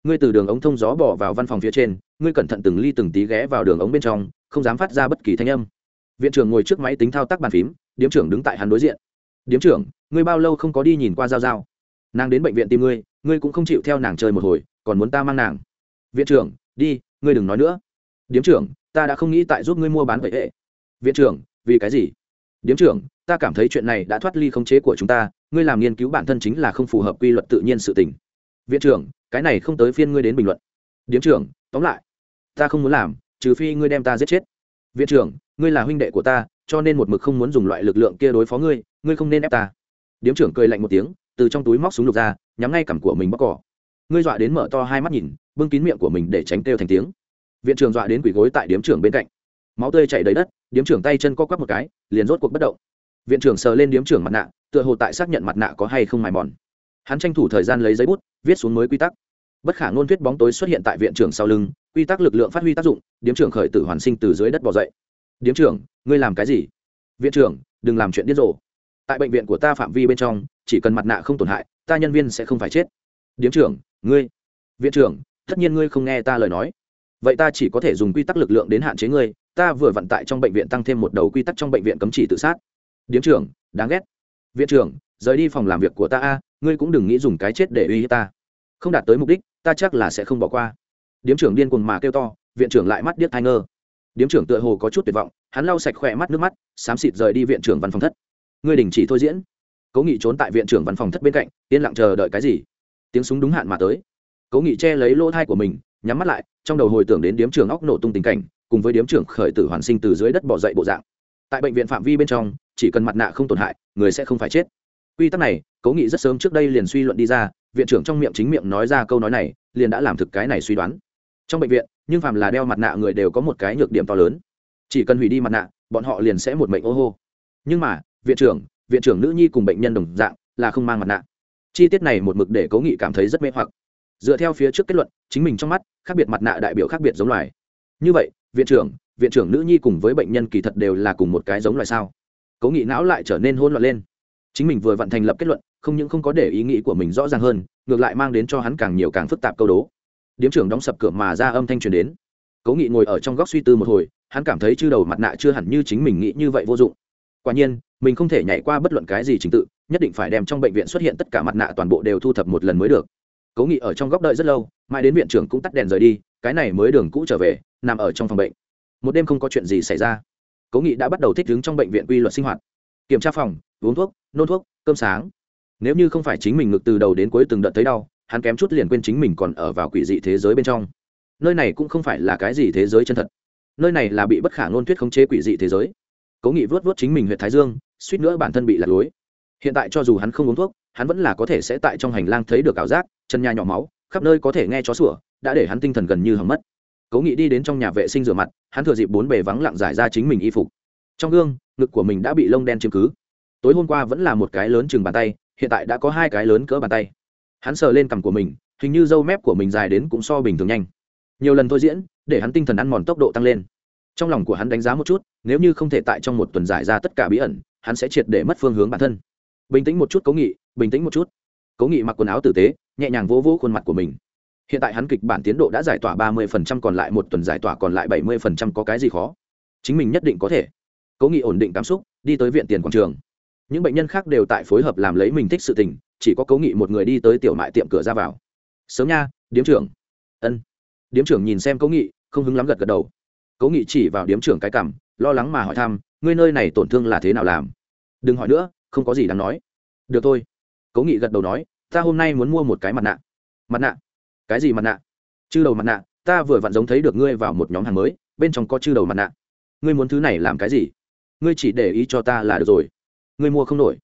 [SPEAKER 1] Ngươi từ đường ống thông gió bỏ vào văn phòng phía trên, ngươi cẩn thận từng ly từng tí ghé vào đường ống bên trong, không dám phát ra bất kỳ thanh âm. Viện trưởng ngồi trước máy tính thao tác bàn phím, điếm trưởng đứng tại hắn đối diện. Điếm trưởng, ngươi bao lâu không có đi nhìn qua giao giao? Nàng đến bệnh viện tìm ngươi ngươi cũng không chịu theo nàng chơi một hồi, còn muốn ta mang nàng. Viện trưởng đi, ngươi đừng nói nữa. Điếm trưởng, ta đã không nghĩ tại giúp ngươi mua bán vậy hệ. Viện trưởng, vì cái gì? Điếm trưởng, ta cảm thấy chuyện này đã thoát ly khống chế của chúng ta, ngươi làm nghiên cứu bản thân chính là không phù hợp quy luật tự nhiên sự tình. Viện trưởng, cái này không tới phiên ngươi đến bình luận. Điếm trưởng, tóm lại, ta không muốn làm, trừ phi ngươi đem ta giết chết. Viện trưởng, ngươi là huynh đệ của ta, cho nên một mực không muốn dùng loại lực lượng kia đối phó ngươi ngươi không nên ép ta. Điếm trưởng cười lạnh một tiếng, từ trong túi móc súng lục ra, nhắm ngay cằm của mình bóc cỏ ngươi dọa đến mở to hai mắt nhìn, bưng kín miệng của mình để tránh kêu thành tiếng. Viện trưởng dọa đến quỷ gối tại điếm trưởng bên cạnh. Máu tươi chảy đầy đất, điếm trưởng tay chân co quắp một cái, liền rốt cuộc bất động. Viện trưởng sờ lên điếm trưởng mặt nạ, tựa hồ tại xác nhận mặt nạ có hay không mài mòn. Hắn tranh thủ thời gian lấy giấy bút, viết xuống mới quy tắc. Bất khả ngôn thuyết bóng tối xuất hiện tại viện trưởng sau lưng, quy tắc lực lượng phát huy tác dụng, điếm trưởng khởi tử hoàn sinh từ dưới đất bỏ dậy. Điếm trưởng, ngươi làm cái gì? Viện trưởng, đừng làm chuyện điên rồ. Tại bệnh viện của ta phạm vi bên trong, chỉ cần mặt nạ không tổn hại, ta nhân viên sẽ không phải chết. Điếm trưởng ngươi, viện trưởng, tất nhiên ngươi không nghe ta lời nói. Vậy ta chỉ có thể dùng quy tắc lực lượng đến hạn chế ngươi, ta vừa vận tại trong bệnh viện tăng thêm một đầu quy tắc trong bệnh viện cấm chỉ tự sát. Điếm trưởng, đáng ghét. Viện trưởng, rời đi phòng làm việc của ta a, ngươi cũng đừng nghĩ dùng cái chết để uy hiếp ta. Không đạt tới mục đích, ta chắc là sẽ không bỏ qua. Điếm trưởng điên cuồng mà kêu to, viện trưởng lại mắt điếc thai ngơ. Điếm trưởng tựa hồ có chút tuyệt vọng, hắn lau sạch khỏe mắt nước mắt, xám xịt rời đi viện trưởng văn phòng thất. Ngươi đình chỉ thôi diễn. Cố nghị trốn tại viện trưởng văn phòng thất bên cạnh, yên lặng chờ đợi cái gì? Tiếng súng đúng hạn mà tới. Cố nghị che lấy lỗ thai của mình, nhắm mắt lại, trong đầu hồi tưởng đến điếm trưởng óc nổ tung tình cảnh, cùng với điếm trưởng khởi tử hoàn sinh từ dưới đất bỏ dậy bộ dạng. Tại bệnh viện phạm vi bên trong, chỉ cần mặt nạ không tổn hại, người sẽ không phải chết. Quy tắc này, cố nghị rất sớm trước đây liền suy luận đi ra, viện trưởng trong miệng chính miệng nói ra câu nói này, liền đã làm thực cái này suy đoán. Trong bệnh viện, nhưng phàm là đeo mặt nạ người đều có một cái nhược điểm to lớn. Chỉ cần hủy đi mặt nạ, bọn họ liền sẽ một mệnh ô hô. Nhưng mà, viện trưởng viện trưởng nữ nhi cùng bệnh nhân đồng dạng, là không mang mặt nạ chi tiết này một mực để cố nghị cảm thấy rất mê hoặc. Dựa theo phía trước kết luận, chính mình trong mắt, khác biệt mặt nạ đại biểu khác biệt giống loài. Như vậy, viện trưởng viện trưởng nữ nhi cùng với bệnh nhân kỳ thật đều là cùng một cái giống loài sao? Cố nghị não lại trở nên hôn loạn lên. Chính mình vừa vận thành lập kết luận, không những không có để ý nghĩ của mình rõ ràng hơn, ngược lại mang đến cho hắn càng nhiều càng phức tạp câu đố. Điếm trưởng đóng sập cửa mà ra âm thanh truyền đến. Cố nghị ngồi ở trong góc suy tư một hồi, hắn cảm thấy chư đầu mặt nạ chưa hẳn như chính mình nghĩ như vậy vô dụng. Quả nhiên, mình không thể nhảy qua bất luận cái gì trình tự nhất định phải đem trong bệnh viện xuất hiện tất cả mặt nạ toàn bộ đều thu thập một lần mới được. Cố nghị ở trong góc đợi rất lâu, mãi đến viện trưởng cũng tắt đèn rời đi, cái này mới đường cũ trở về, nằm ở trong phòng bệnh. Một đêm không có chuyện gì xảy ra. Cố nghị đã bắt đầu thích ứng trong bệnh viện quy luật sinh hoạt. Kiểm tra phòng, uống thuốc, nôn thuốc, cơm sáng. Nếu như không phải chính mình ngực từ đầu đến cuối từng đợt thấy đau, hắn kém chút liền quên chính mình còn ở vào quỷ dị thế giới bên trong. Nơi này cũng không phải là cái gì thế giới chân thật. Nơi này là bị bất khả ngôn thuyết khống chế quỷ dị thế giới. Cố nghị vớt vớt chính mình huyện thái dương, suýt nữa bản thân bị lạc lối hiện tại cho dù hắn không uống thuốc, hắn vẫn là có thể sẽ tại trong hành lang thấy được ảo giác, chân nhà nhỏ máu, khắp nơi có thể nghe chó sủa, đã để hắn tinh thần gần như hầm mất. Cố nghị đi đến trong nhà vệ sinh rửa mặt, hắn thừa dịp bốn bề vắng lặng giải ra chính mình y phục. Trong gương, ngực của mình đã bị lông đen chiếm cứ. Tối hôm qua vẫn là một cái lớn chừng bàn tay, hiện tại đã có hai cái lớn cỡ bàn tay. Hắn sờ lên cằm của mình, hình như dâu mép của mình dài đến cũng so bình thường nhanh. Nhiều lần thôi diễn, để hắn tinh thần ăn mòn tốc độ tăng lên. Trong lòng của hắn đánh giá một chút, nếu như không thể tại trong một tuần giải ra tất cả bí ẩn, hắn sẽ triệt để mất phương hướng bản thân bình tĩnh một chút cố nghị, bình tĩnh một chút. Cố nghị mặc quần áo tử tế, nhẹ nhàng vỗ vỗ khuôn mặt của mình. Hiện tại hắn kịch bản tiến độ đã giải tỏa ba mươi còn lại một tuần giải tỏa còn lại bảy mươi có cái gì khó? Chính mình nhất định có thể. Cố nghị ổn định cảm xúc, đi tới viện tiền quảng trường. Những bệnh nhân khác đều tại phối hợp làm lấy mình thích sự tình, chỉ có cố nghị một người đi tới tiểu mại tiệm cửa ra vào. Sớm nha, điếm trưởng. Ân. Điếm trưởng nhìn xem cố nghị, không hứng lắm gật gật đầu. Cố nghị chỉ vào điếm trưởng cái cảm lo lắng mà hỏi thăm, ngươi nơi này tổn thương là thế nào làm? Đừng hỏi nữa không có gì đáng nói. Được thôi. Cố nghị gật đầu nói, ta hôm nay muốn mua một cái mặt nạ. Mặt nạ? Cái gì mặt nạ? Chư đầu mặt nạ, ta vừa vặn giống thấy được ngươi vào một nhóm hàng mới, bên trong có chư đầu mặt nạ. Ngươi muốn thứ này làm cái gì? Ngươi chỉ để ý cho ta là được rồi. Ngươi mua không nổi.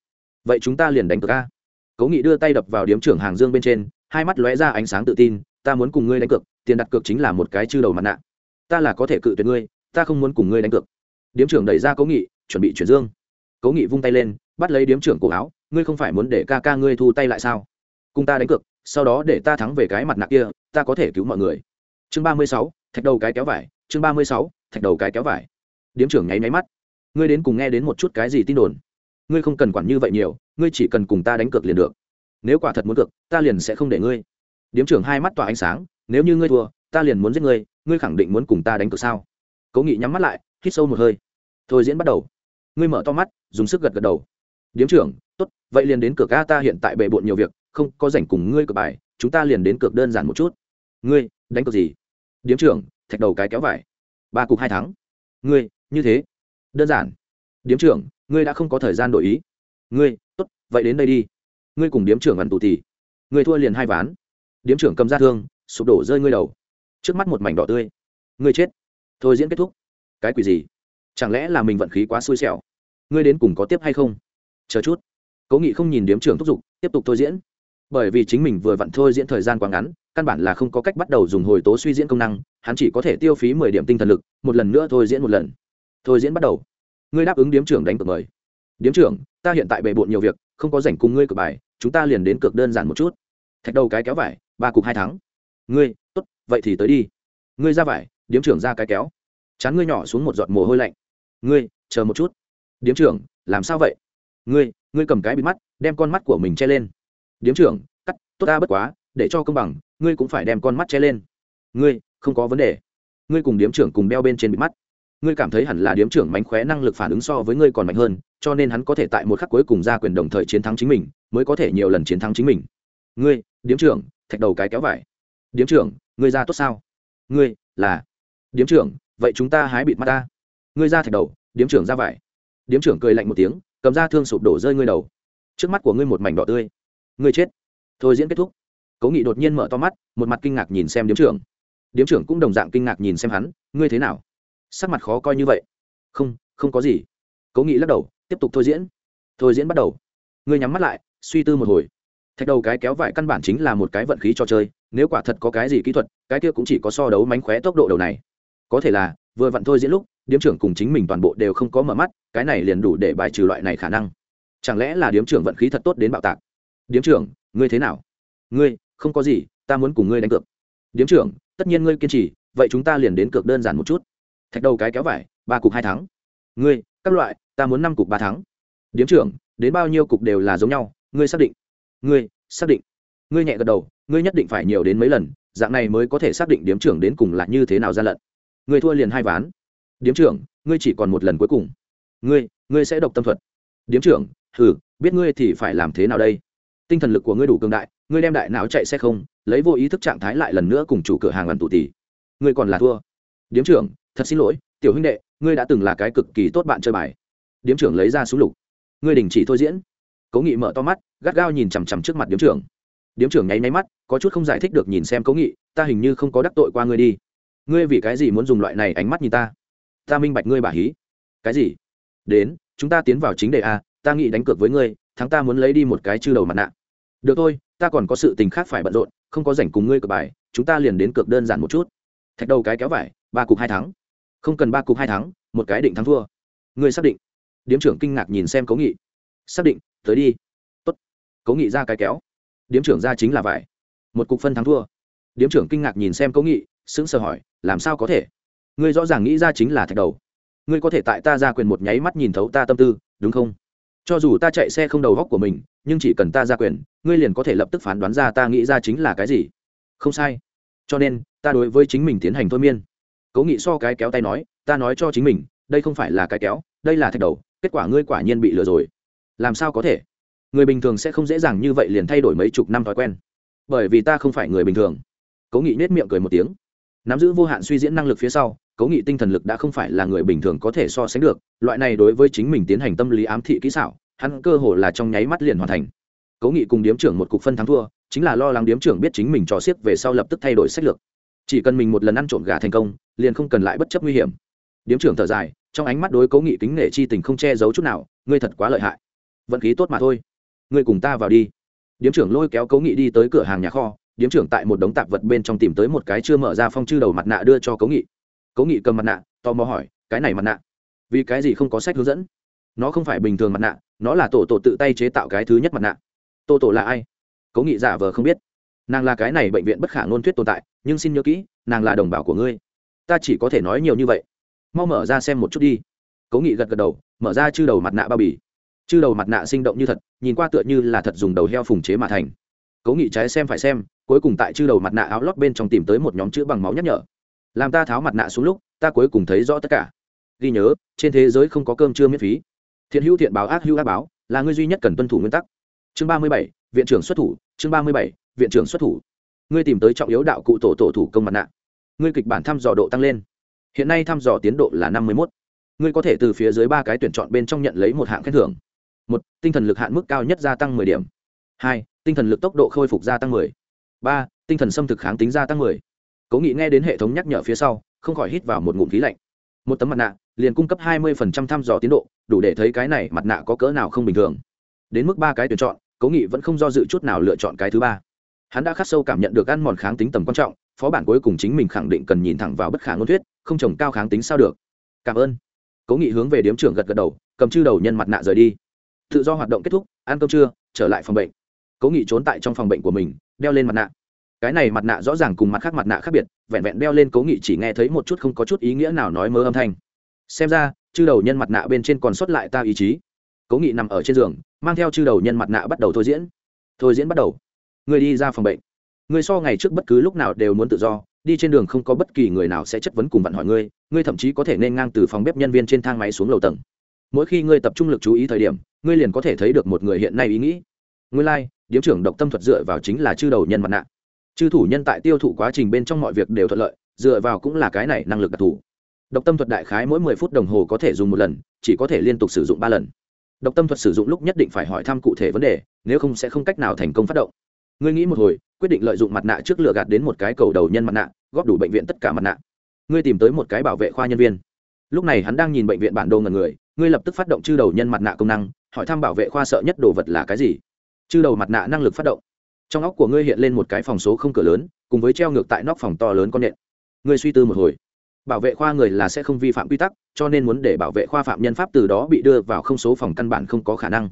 [SPEAKER 1] Vậy chúng ta liền đánh cược a. Cố nghị đưa tay đập vào điếm trưởng hàng dương bên trên, hai mắt lóe ra ánh sáng tự tin, ta muốn cùng ngươi đánh cược, tiền đặt cược chính là một cái chư đầu mặt nạ. Ta là có thể cự tuyệt ngươi, ta không muốn cùng ngươi đánh cược. Điếm trưởng đẩy ra cố nghị, chuẩn bị chuyển dương cố nghị vung tay lên, bắt lấy điếm trưởng cổ áo, ngươi không phải muốn để ca ca ngươi thu tay lại sao? Cùng ta đánh cược, sau đó để ta thắng về cái mặt nạ kia, ta có thể cứu mọi người. Chương ba mươi sáu, thạch đầu cái kéo vải, chương ba mươi sáu, thạch đầu cái kéo vải. Điếm trưởng nháy máy mắt. Ngươi đến cùng nghe đến một chút cái gì tin đồn? Ngươi không cần quản như vậy nhiều, ngươi chỉ cần cùng ta đánh cược liền được. Nếu quả thật muốn cược, ta liền sẽ không để ngươi. Điếm trưởng hai mắt tỏa ánh sáng, nếu như ngươi thua, ta liền muốn giết ngươi ngươi khẳng định muốn cùng ta đánh cược sao? Cố nghị nhắm mắt lại, hít sâu một hơi. Thôi diễn bắt đầu. Ngươi mở to mắt dùng sức gật gật đầu. Điếm trưởng, tốt, vậy liền đến cược a ta hiện tại bề bộn nhiều việc, không có rảnh cùng ngươi cược bài, chúng ta liền đến cược đơn giản một chút. Ngươi, đánh cược gì? Điếm trưởng, thạch đầu cái kéo vải. Ba cục hai tháng ngươi, như thế. Đơn giản. Điếm trưởng, ngươi đã không có thời gian đổi ý. Ngươi, tốt, vậy đến đây đi. Ngươi cùng điếm trưởng gần tù thì. Ngươi thua liền hai ván. Điếm trưởng cầm ra thương, sụp đổ rơi ngươi đầu. Trước mắt một mảnh đỏ tươi. Ngươi chết. Thôi diễn kết thúc. Cái quỷ gì? Chẳng lẽ là mình vận khí quá xui xẻo? Ngươi đến cùng có tiếp hay không? Chờ chút. Cố nghị không nhìn điếm trưởng thúc giục, tiếp tục thôi diễn. Bởi vì chính mình vừa vặn thôi diễn thời gian quá ngắn, căn bản là không có cách bắt đầu dùng hồi tố suy diễn công năng, hắn chỉ có thể tiêu phí mười điểm tinh thần lực, một lần nữa thôi diễn một lần. Thôi diễn bắt đầu. Ngươi đáp ứng điếm trưởng đánh cược mời. Điếm trưởng, ta hiện tại bề bộn nhiều việc, không có rảnh cùng ngươi cược bài, chúng ta liền đến cược đơn giản một chút. Thạch đầu cái kéo vải, ba cục hai tháng ngươi, tốt, vậy thì tới đi. Ngươi ra vải, điếm trưởng ra cái kéo. Chán ngươi nhỏ xuống một giọt mồ hôi lạnh. Ngươi, chờ một chút điếm trưởng, làm sao vậy? Ngươi ngươi cầm cái bịt mắt, đem con mắt của mình che lên. Điếm trưởng, cắt, tốt ta bất quá, để cho công bằng, ngươi cũng phải đem con mắt che lên. Ngươi, không có vấn đề. Ngươi cùng điếm trưởng cùng đeo bên trên bịt mắt. Ngươi cảm thấy hẳn là điếm trưởng mánh khóe năng lực phản ứng so với ngươi còn mạnh hơn, cho nên hắn có thể tại một khắc cuối cùng ra quyền đồng thời chiến thắng chính mình, mới có thể nhiều lần chiến thắng chính mình. Ngươi, điếm trưởng, thạch đầu cái kéo vải. Điếm trưởng, ngươi ra tốt sao? Ngươi, là. Điếm trưởng, vậy chúng ta hái bịt mắt ta. Ngươi ra thạch đầu, điếm trưởng ra vải điếm trưởng cười lạnh một tiếng, cầm ra thương sụp đổ rơi ngươi đầu. Trước mắt của ngươi một mảnh đỏ tươi. Ngươi chết. Thôi diễn kết thúc. Cố nghị đột nhiên mở to mắt, một mặt kinh ngạc nhìn xem điếm trưởng. Điếm trưởng cũng đồng dạng kinh ngạc nhìn xem hắn, ngươi thế nào? Sắc mặt khó coi như vậy. Không không có gì. Cố nghị lắc đầu, tiếp tục thôi diễn. Thôi diễn bắt đầu. Ngươi nhắm mắt lại, suy tư một hồi. Thạch đầu cái kéo vải căn bản chính là một cái vận khí cho chơi, nếu quả thật có cái gì kỹ thuật, cái kia cũng chỉ có so đấu mánh khóe tốc độ đầu này. Có thể là, vừa vặn thôi diễn lúc điếm trưởng cùng chính mình toàn bộ đều không có mở mắt, cái này liền đủ để bài trừ loại này khả năng. Chẳng lẽ là điếm trưởng vận khí thật tốt đến bạo tạc? Điếm trưởng, ngươi thế nào? Ngươi, không có gì, ta muốn cùng ngươi đánh cược. Điếm trưởng, tất nhiên ngươi kiên trì, vậy chúng ta liền đến cược đơn giản một chút. Thạch đầu cái kéo vải, ba cục hai tháng ngươi, các loại, ta muốn năm cục ba tháng điếm trưởng, đến bao nhiêu cục đều là giống nhau, ngươi xác định. Ngươi, xác định. Ngươi nhẹ gật đầu, ngươi nhất định phải nhiều đến mấy lần, dạng này mới có thể xác định điếm trưởng đến cùng là như thế nào gian lận. Ngươi thua liền hai ván điếm trưởng, ngươi chỉ còn một lần cuối cùng. Ngươi ngươi sẽ độc tâm thuật. Điếm trưởng, hừ, biết ngươi thì phải làm thế nào đây? Tinh thần lực của ngươi đủ cường đại, ngươi đem đại não chạy xe không, lấy vô ý thức trạng thái lại lần nữa cùng chủ cửa hàng lần tụ tỷ ngươi còn là thua. Điếm trưởng, thật xin lỗi, tiểu huynh đệ, ngươi đã từng là cái cực kỳ tốt bạn chơi bài. Điếm trưởng lấy ra súng lục. Ngươi đình chỉ thôi diễn. Cố nghị mở to mắt, gắt gao nhìn chằm chằm trước mặt điếm trưởng. Điếm trưởng nháy máy mắt, có chút không giải thích được nhìn xem cố nghị, ta hình như không có đắc tội qua ngươi đi. Ngươi vì cái gì muốn dùng loại này ánh mắt nhìn ta? Ta minh bạch ngươi bà hí. Cái gì? Đến, chúng ta tiến vào chính đề a, ta nghĩ đánh cược với ngươi, thắng ta muốn lấy đi một cái chư đầu mặt nạ. Được thôi, ta còn có sự tình khác phải bận rộn, không có rảnh cùng ngươi cược bài, chúng ta liền đến cược đơn giản một chút. Thạch đầu cái kéo vải, ba cục hai thắng. Không cần ba cục hai thắng, một cái định thắng thua. Ngươi xác định. Điếm trưởng kinh ngạc nhìn xem cố nghị. Xác định, tới đi. Tốt. Cố nghị ra cái kéo. Điếm trưởng ra chính là vải. Một cục phân thắng thua. Điếm trưởng kinh ngạc nhìn xem cố nghị, sững sờ hỏi, làm sao có thể? Ngươi rõ ràng nghĩ ra chính là thạch đầu. Ngươi có thể tại ta ra quyền một nháy mắt nhìn thấu ta tâm tư, đúng không? Cho dù ta chạy xe không đầu góc của mình, nhưng chỉ cần ta ra quyền, ngươi liền có thể lập tức phán đoán ra ta nghĩ ra chính là cái gì. Không sai. Cho nên, ta đối với chính mình tiến hành thôi miên. Cố nghị so cái kéo tay nói, ta nói cho chính mình, đây không phải là cái kéo, đây là thạch đầu, kết quả ngươi quả nhiên bị lừa rồi. Làm sao có thể? Người bình thường sẽ không dễ dàng như vậy liền thay đổi mấy chục năm thói quen. Bởi vì ta không phải người bình thường. Cố nghị nết miệng cười một tiếng nắm giữ vô hạn suy diễn năng lực phía sau cố nghị tinh thần lực đã không phải là người bình thường có thể so sánh được, loại này đối với chính mình tiến hành tâm lý ám thị kỹ xảo, hắn cơ hồ là trong nháy mắt liền hoàn thành. Cố nghị cùng điếm trưởng một cục phân thắng thua, chính là lo lắng điếm trưởng biết chính mình trò xiếc về sau lập tức thay đổi sách lược. Chỉ cần mình một lần ăn trộm gà thành công, liền không cần lại bất chấp nguy hiểm. Điếm trưởng thở dài, trong ánh mắt đối cố nghị kính nể chi tình không che giấu chút nào, ngươi thật quá lợi hại. Vận khí tốt mà thôi. Ngươi cùng ta vào đi. Điếm trưởng lôi kéo cố nghị đi tới cửa hàng nhà kho điếm trưởng tại một đống tạp vật bên trong tìm tới một cái chưa mở ra phong chư đầu mặt nạ đưa cho cố nghị. Cố nghị cầm mặt nạ, tò mò hỏi, cái này mặt nạ? Vì cái gì không có sách hướng dẫn? Nó không phải bình thường mặt nạ, nó là tổ tổ tự tay chế tạo cái thứ nhất mặt nạ. Tổ tổ là ai? Cố nghị giả vờ không biết. Nàng là cái này bệnh viện bất khả ngôn thuyết tồn tại, nhưng xin nhớ kỹ, nàng là đồng bào của ngươi. Ta chỉ có thể nói nhiều như vậy. Mau mở ra xem một chút đi. Cố nghị gật gật đầu, mở ra chư đầu mặt nạ bao bì. Chư đầu mặt nạ sinh động như thật, nhìn qua tựa như là thật dùng đầu heo phùng chế mà thành. Cố nghị trái xem phải xem cuối cùng tại chư đầu mặt nạ áo lót bên trong tìm tới một nhóm chữ bằng máu nhắc nhở. Làm ta tháo mặt nạ xuống lúc, ta cuối cùng thấy rõ tất cả. Ghi nhớ, trên thế giới không có cơm trưa miễn phí. Thiện hữu thiện báo ác hữu ác báo, là ngươi duy nhất cần tuân thủ nguyên tắc. Chương ba mươi bảy, viện trưởng xuất thủ. Chương ba mươi bảy, viện trưởng xuất thủ. Ngươi tìm tới trọng yếu đạo cụ tổ tổ thủ công mặt nạ. Ngươi kịch bản thăm dò độ tăng lên. Hiện nay thăm dò tiến độ là năm mươi một ngươi có thể từ phía dưới ba cái tuyển chọn bên trong nhận lấy một hạng khen thưởng. Một, tinh thần lực hạn mức cao nhất gia tăng mười điểm. Hai, tinh thần lực tốc độ khôi phục gia tăng mười ba, tinh thần xâm thực kháng tính gia tăng mười. Cố nghị nghe đến hệ thống nhắc nhở phía sau, không khỏi hít vào một ngụm khí lạnh. Một tấm mặt nạ, liền cung cấp hai mươi phần trăm thăm dò tiến độ, đủ để thấy cái này mặt nạ có cỡ nào không bình thường. Đến mức ba cái tuyển chọn, cố nghị vẫn không do dự chút nào lựa chọn cái thứ ba. Hắn đã khắc sâu cảm nhận được ăn mòn kháng tính tầm quan trọng, phó bản cuối cùng chính mình khẳng định cần nhìn thẳng vào bất khả ngôn thuyết, không trồng cao kháng tính sao được. Cảm ơn. Cố nghị hướng về điếm trưởng gật gật đầu, cầm chư đầu nhân mặt nạ rời đi. Tự do hoạt động kết thúc, ăn cơm trưa, trở lại phòng bệnh. Cố nghị trốn tại trong phòng bệnh của mình đeo lên mặt nạ. Cái này mặt nạ rõ ràng cùng mặt khác mặt nạ khác biệt vẹn vẹn đeo lên cố nghị chỉ nghe thấy một chút không có chút ý nghĩa nào nói mơ âm thanh. Xem ra chư đầu nhân mặt nạ bên trên còn sót lại ta ý chí. Cố nghị nằm ở trên giường mang theo chư đầu nhân mặt nạ bắt đầu thôi diễn. Thôi diễn bắt đầu. Người đi ra phòng bệnh. Người so ngày trước bất cứ lúc nào đều muốn tự do đi trên đường không có bất kỳ người nào sẽ chất vấn cùng vặn hỏi ngươi ngươi thậm chí có thể nên ngang từ phòng bếp nhân viên trên thang máy xuống lầu tầng. Mỗi khi ngươi tập trung lực chú ý thời điểm ngươi liền có thể thấy được một người hiện nay ý nghĩ. Ngươi lai、like, điếm trưởng độc tâm thuật dựa vào chính là chư đầu nhân mặt nạ. Chư thủ nhân tại tiêu thụ quá trình bên trong mọi việc đều thuận lợi, dựa vào cũng là cái này năng lực đặc thù. Độc tâm thuật đại khái mỗi mười phút đồng hồ có thể dùng một lần, chỉ có thể liên tục sử dụng ba lần. Độc tâm thuật sử dụng lúc nhất định phải hỏi thăm cụ thể vấn đề, nếu không sẽ không cách nào thành công phát động. Ngươi nghĩ một hồi, quyết định lợi dụng mặt nạ trước lựa gạt đến một cái cầu đầu nhân mặt nạ, góp đủ bệnh viện tất cả mặt nạ. Ngươi tìm tới một cái bảo vệ khoa nhân viên. Lúc này hắn đang nhìn bệnh viện bản đồ ngần người, ngươi lập tức phát động chư đầu nhân mặt nạ công năng, hỏi thăm bảo vệ khoa sợ nhất đồ vật là cái gì? Chư đầu mặt nạ năng lực phát động. Trong óc của ngươi hiện lên một cái phòng số không cửa lớn, cùng với treo ngược tại nóc phòng to lớn con nện. Ngươi suy tư một hồi. Bảo vệ khoa người là sẽ không vi phạm quy tắc, cho nên muốn để bảo vệ khoa phạm nhân pháp từ đó bị đưa vào không số phòng căn bản không có khả năng.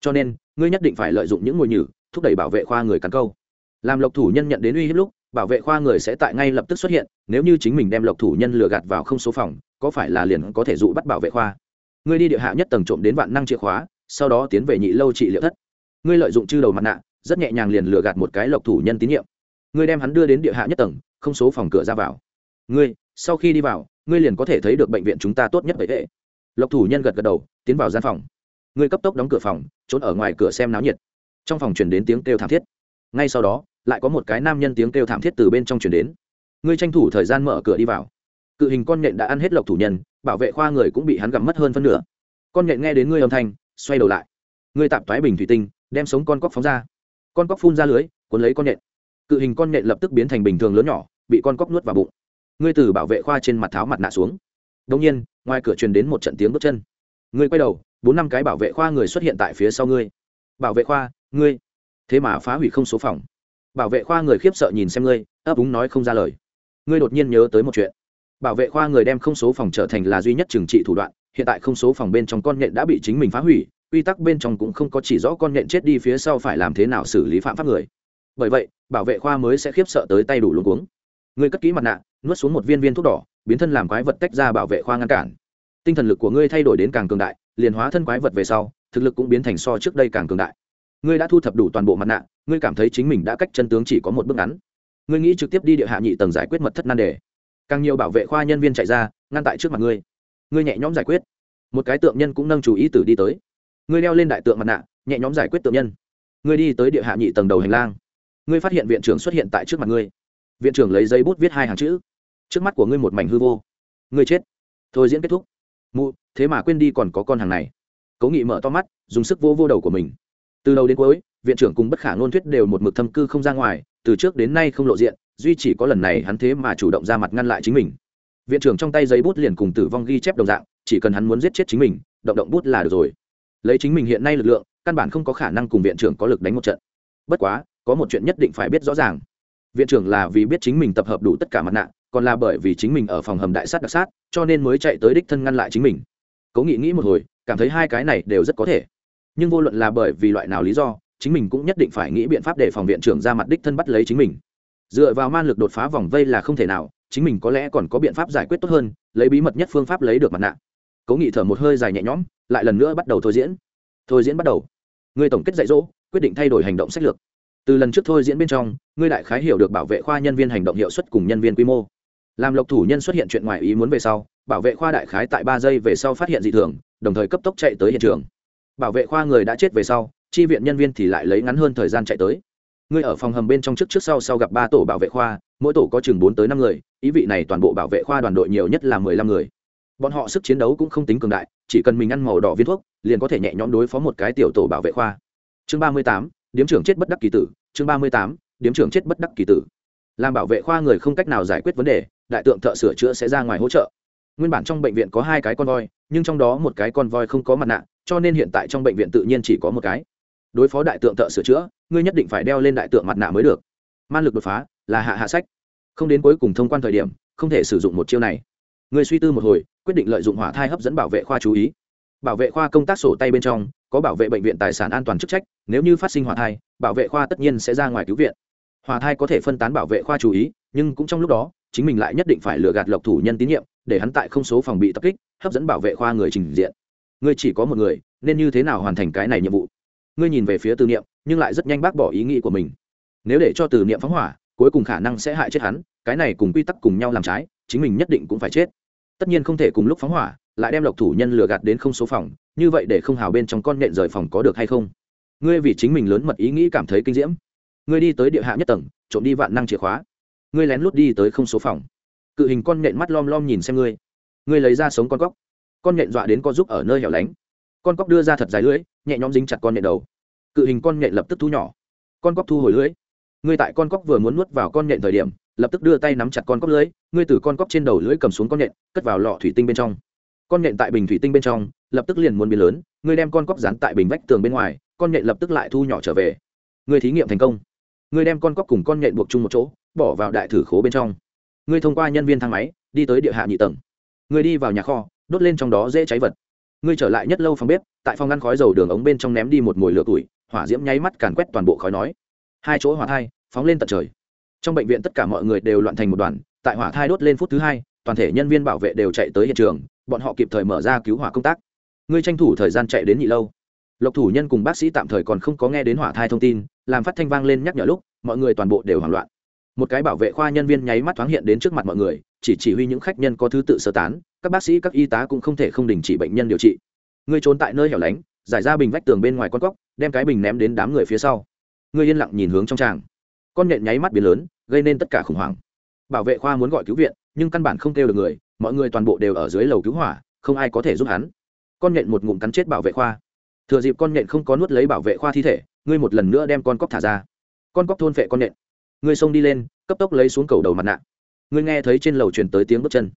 [SPEAKER 1] Cho nên, ngươi nhất định phải lợi dụng những ngồi nhử, thúc đẩy bảo vệ khoa người cắn câu. Làm lộc thủ nhân nhận đến uy hiếp lúc, bảo vệ khoa người sẽ tại ngay lập tức xuất hiện, nếu như chính mình đem lộc thủ nhân lừa gạt vào không số phòng, có phải là liền có thể dụ bắt bảo vệ khoa? Ngươi đi địa hạ nhất tầng trộm đến vạn năng chìa khóa, sau đó tiến về nhị lâu trị liệu thất ngươi lợi dụng chư đầu mặt nạ, rất nhẹ nhàng liền lừa gạt một cái lộc thủ nhân tín nhiệm. Ngươi đem hắn đưa đến địa hạ nhất tầng, không số phòng cửa ra vào. Ngươi, sau khi đi vào, ngươi liền có thể thấy được bệnh viện chúng ta tốt nhất vậy. Hệ lộc thủ nhân gật gật đầu, tiến vào gian phòng. Ngươi cấp tốc đóng cửa phòng, trốn ở ngoài cửa xem náo nhiệt. Trong phòng chuyển đến tiếng kêu thảm thiết. Ngay sau đó, lại có một cái nam nhân tiếng kêu thảm thiết từ bên trong chuyển đến. Ngươi tranh thủ thời gian mở cửa đi vào. Cự hình con nhện đã ăn hết lộc thủ nhân, bảo vệ khoa người cũng bị hắn gặm mất hơn phân nửa. Con nhện nghe đến ngươi âm thanh, xoay đầu lại. Ngươi tạm thoái bình thủy tinh đem sống con cóc phóng ra. Con cóc phun ra lưới, cuốn lấy con nhện. Cự hình con nhện lập tức biến thành bình thường lớn nhỏ, bị con cóc nuốt vào bụng. Ngươi từ bảo vệ khoa trên mặt tháo mặt nạ xuống. Đông nhiên, ngoài cửa truyền đến một trận tiếng bước chân. Ngươi quay đầu, bốn năm cái bảo vệ khoa người xuất hiện tại phía sau ngươi. Bảo vệ khoa, ngươi. Thế mà phá hủy không số phòng. Bảo vệ khoa người khiếp sợ nhìn xem ngươi, ấp úng nói không ra lời. Ngươi đột nhiên nhớ tới một chuyện. Bảo vệ khoa người đem không số phòng trở thành là duy nhất trừng trị thủ đoạn, hiện tại không số phòng bên trong con nhện đã bị chính mình phá hủy quy tắc bên trong cũng không có chỉ rõ con nhện chết đi phía sau phải làm thế nào xử lý phạm pháp người. Bởi vậy, bảo vệ khoa mới sẽ khiếp sợ tới tay đủ luống cuống. Ngươi cất kỹ mặt nạ, nuốt xuống một viên viên thuốc đỏ, biến thân làm quái vật tách ra bảo vệ khoa ngăn cản. Tinh thần lực của ngươi thay đổi đến càng cường đại, liền hóa thân quái vật về sau, thực lực cũng biến thành so trước đây càng cường đại. Ngươi đã thu thập đủ toàn bộ mặt nạ, ngươi cảm thấy chính mình đã cách chân tướng chỉ có một bước ngắn. Ngươi nghĩ trực tiếp đi địa hạ nhị tầng giải quyết mật thất nan đề. Càng nhiều bảo vệ khoa nhân viên chạy ra, ngăn tại trước mặt ngươi. Ngươi nhẹ nhõm giải quyết. Một cái tượng nhân cũng nâng chú ý tử đi tới ngươi đeo lên đại tượng mặt nạ, nhẹ nhóm giải quyết tượng nhân. Ngươi đi tới địa hạ nhị tầng đầu hành lang. Ngươi phát hiện viện trưởng xuất hiện tại trước mặt ngươi. Viện trưởng lấy giấy bút viết hai hàng chữ. Trước mắt của ngươi một mảnh hư vô. Ngươi chết. Thôi diễn kết thúc. Mụ, thế mà quên đi còn có con hàng này. Cố nghị mở to mắt, dùng sức vô vô đầu của mình. Từ đầu đến cuối, viện trưởng cùng bất khả ngôn thuyết đều một mực thâm cư không ra ngoài, từ trước đến nay không lộ diện, duy chỉ có lần này hắn thế mà chủ động ra mặt ngăn lại chính mình. Viện trưởng trong tay giấy bút liền cùng tử vong ghi chép đồng dạng, chỉ cần hắn muốn giết chết chính mình, động động bút là được rồi lấy chính mình hiện nay lực lượng, căn bản không có khả năng cùng viện trưởng có lực đánh một trận. Bất quá, có một chuyện nhất định phải biết rõ ràng. Viện trưởng là vì biết chính mình tập hợp đủ tất cả mặt nạ, còn là bởi vì chính mình ở phòng hầm đại sát đặc sát, cho nên mới chạy tới đích thân ngăn lại chính mình. Cố nghị nghĩ một hồi, cảm thấy hai cái này đều rất có thể. Nhưng vô luận là bởi vì loại nào lý do, chính mình cũng nhất định phải nghĩ biện pháp để phòng viện trưởng ra mặt đích thân bắt lấy chính mình. Dựa vào man lực đột phá vòng vây là không thể nào, chính mình có lẽ còn có biện pháp giải quyết tốt hơn, lấy bí mật nhất phương pháp lấy được mặt nạ. Cố nghị thở một hơi dài nhẹ nhõm lại lần nữa bắt đầu thôi diễn. Thôi diễn bắt đầu. Người tổng kết dạy dỗ, quyết định thay đổi hành động sách lược. Từ lần trước thôi diễn bên trong ngươi đại khái hiểu được bảo vệ khoa nhân viên hành động hiệu suất cùng nhân viên quy mô. Làm lộc thủ nhân xuất hiện chuyện ngoài ý muốn về sau, bảo vệ khoa đại khái tại ba giây về sau phát hiện dị thường, đồng thời cấp tốc chạy tới hiện trường. Bảo vệ khoa người đã chết về sau, chi viện nhân viên thì lại lấy ngắn hơn thời gian chạy tới. Ngươi ở phòng hầm bên trong trước trước sau sau gặp ba tổ bảo vệ khoa, mỗi tổ có chừng bốn tới năm người, ý vị này toàn bộ bảo vệ khoa đoàn đội nhiều nhất là mười lăm người bọn họ sức chiến đấu cũng không tính cường đại, chỉ cần mình ăn màu đỏ viên thuốc, liền có thể nhẹ nhõm đối phó một cái tiểu tổ bảo vệ khoa. Chương ba mươi tám, điếm trưởng chết bất đắc kỳ tử. Chương ba mươi tám, điếm trưởng chết bất đắc kỳ tử. Làm bảo vệ khoa người không cách nào giải quyết vấn đề, đại tượng thợ sửa chữa sẽ ra ngoài hỗ trợ. Nguyên bản trong bệnh viện có hai cái con voi, nhưng trong đó một cái con voi không có mặt nạ, cho nên hiện tại trong bệnh viện tự nhiên chỉ có một cái. Đối phó đại tượng thợ sửa chữa, ngươi nhất định phải đeo lên đại tượng mặt nạ mới được. Man lực đột phá là hạ hạ sách. Không đến cuối cùng thông quan thời điểm, không thể sử dụng một chiêu này người suy tư một hồi, quyết định lợi dụng hỏa thai hấp dẫn bảo vệ khoa chú ý. Bảo vệ khoa công tác sổ tay bên trong, có bảo vệ bệnh viện tài sản an toàn chức trách, nếu như phát sinh hỏa thai, bảo vệ khoa tất nhiên sẽ ra ngoài cứu viện. Hỏa thai có thể phân tán bảo vệ khoa chú ý, nhưng cũng trong lúc đó, chính mình lại nhất định phải lừa gạt lộc thủ nhân tín nhiệm, để hắn tại không số phòng bị tập kích, hấp dẫn bảo vệ khoa người trình diện. Ngươi chỉ có một người, nên như thế nào hoàn thành cái này nhiệm vụ? Ngươi nhìn về phía từ niệm, nhưng lại rất nhanh bác bỏ ý nghĩ của mình. Nếu để cho từ niệm phóng hỏa, cuối cùng khả năng sẽ hại chết hắn, cái này cùng quy tắc cùng nhau làm trái chính mình nhất định cũng phải chết. Tất nhiên không thể cùng lúc phóng hỏa, lại đem lộc thủ nhân lừa gạt đến không số phòng, như vậy để không hào bên trong con nện rời phòng có được hay không? Ngươi vì chính mình lớn mật ý nghĩ cảm thấy kinh diễm. Ngươi đi tới địa hạ nhất tầng, trộm đi vạn năng chìa khóa. Ngươi lén lút đi tới không số phòng. Cự hình con nện mắt lom lom nhìn xem ngươi. Ngươi lấy ra sống con cóc. Con nện dọa đến co giúp ở nơi hẻo lánh. Con cóc đưa ra thật dài lưỡi, nhẹ nhõm dính chặt con nện đầu. Cự hình con nện lập tức thu nhỏ. Con cóc thu hồi lưỡi. Ngươi tại con cóc vừa muốn nuốt vào con nện thời điểm, lập tức đưa tay nắm chặt con cóc lưỡi ngươi từ con cóc trên đầu lưỡi cầm xuống con nhện, cất vào lọ thủy tinh bên trong. Con nhện tại bình thủy tinh bên trong, lập tức liền muốn biến lớn, ngươi đem con cóc dán tại bình vách tường bên ngoài, con nhện lập tức lại thu nhỏ trở về. Ngươi thí nghiệm thành công. Ngươi đem con cóc cùng con nhện buộc chung một chỗ, bỏ vào đại thử khố bên trong. Ngươi thông qua nhân viên thang máy, đi tới địa hạ nhị tầng. Ngươi đi vào nhà kho, đốt lên trong đó dễ cháy vật. Ngươi trở lại nhất lâu phòng bếp, tại phòng ngăn khói dầu đường ống bên trong ném đi một mồi lửa tuổi hỏa diễm nháy mắt càn quét toàn bộ khói nói. Hai chỗ hỏa thai, phóng lên tận trời. Trong bệnh viện tất cả mọi người đều loạn thành một đoàn tại hỏa thai đốt lên phút thứ hai, toàn thể nhân viên bảo vệ đều chạy tới hiện trường, bọn họ kịp thời mở ra cứu hỏa công tác. Ngươi tranh thủ thời gian chạy đến nhị lâu. Lộc thủ nhân cùng bác sĩ tạm thời còn không có nghe đến hỏa thai thông tin, làm phát thanh vang lên nhắc nhở lúc, mọi người toàn bộ đều hoảng loạn. Một cái bảo vệ khoa nhân viên nháy mắt thoáng hiện đến trước mặt mọi người, chỉ chỉ huy những khách nhân có thứ tự sơ tán, các bác sĩ, các y tá cũng không thể không đình chỉ bệnh nhân điều trị. Ngươi trốn tại nơi hẻo lánh, giải ra bình vách tường bên ngoài con cóc, đem cái bình ném đến đám người phía sau. Ngươi yên lặng nhìn hướng trong tràng. Con nhện nháy mắt biến lớn, gây nên tất cả khủng hoảng bảo vệ khoa muốn gọi cứu viện, nhưng căn bản không kêu được người, mọi người toàn bộ đều ở dưới lầu cứu hỏa, không ai có thể giúp hắn. Con nhện một ngụm cắn chết bảo vệ khoa. Thừa dịp con nhện không có nuốt lấy bảo vệ khoa thi thể, ngươi một lần nữa đem con cóc thả ra. Con cóc thôn phệ con nhện. Ngươi xông đi lên, cấp tốc lấy xuống cầu đầu mặt nạ. Ngươi nghe thấy trên lầu truyền tới tiếng bước chân.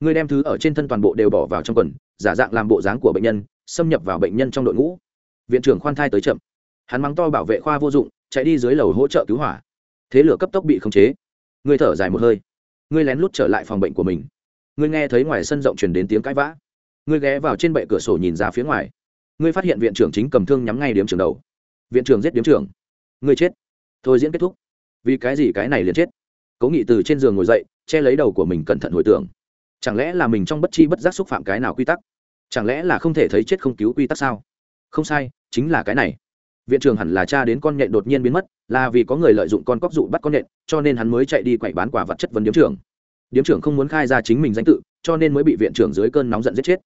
[SPEAKER 1] Ngươi đem thứ ở trên thân toàn bộ đều bỏ vào trong quần, giả dạng làm bộ dáng của bệnh nhân, xâm nhập vào bệnh nhân trong đội ngũ. Viện trưởng khoan thai tới chậm. Hắn mắng to bảo vệ khoa vô dụng, chạy đi dưới lầu hỗ trợ cứu hỏa. Thế lửa cấp tốc bị khống chế ngươi thở dài một hơi. Ngươi lén lút trở lại phòng bệnh của mình. Ngươi nghe thấy ngoài sân rộng truyền đến tiếng cãi vã. Ngươi ghé vào trên bệ cửa sổ nhìn ra phía ngoài. Ngươi phát hiện viện trưởng chính cầm thương nhắm ngay điếm trường đầu. Viện trưởng giết điếm trưởng. Ngươi chết. Thôi diễn kết thúc. Vì cái gì cái này liền chết? Cố nghị từ trên giường ngồi dậy, che lấy đầu của mình cẩn thận hồi tưởng. Chẳng lẽ là mình trong bất chi bất giác xúc phạm cái nào quy tắc? Chẳng lẽ là không thể thấy chết không cứu quy tắc sao? Không sai, chính là cái này viện trưởng hẳn là cha đến con nhện đột nhiên biến mất, là vì có người lợi dụng con cóc dụ bắt con nhện, cho nên hắn mới chạy đi quậy bán quả vật chất vấn điếm trưởng. Điếm trưởng không muốn khai ra chính mình danh tự, cho nên mới bị viện trưởng dưới cơn nóng giận giết chết.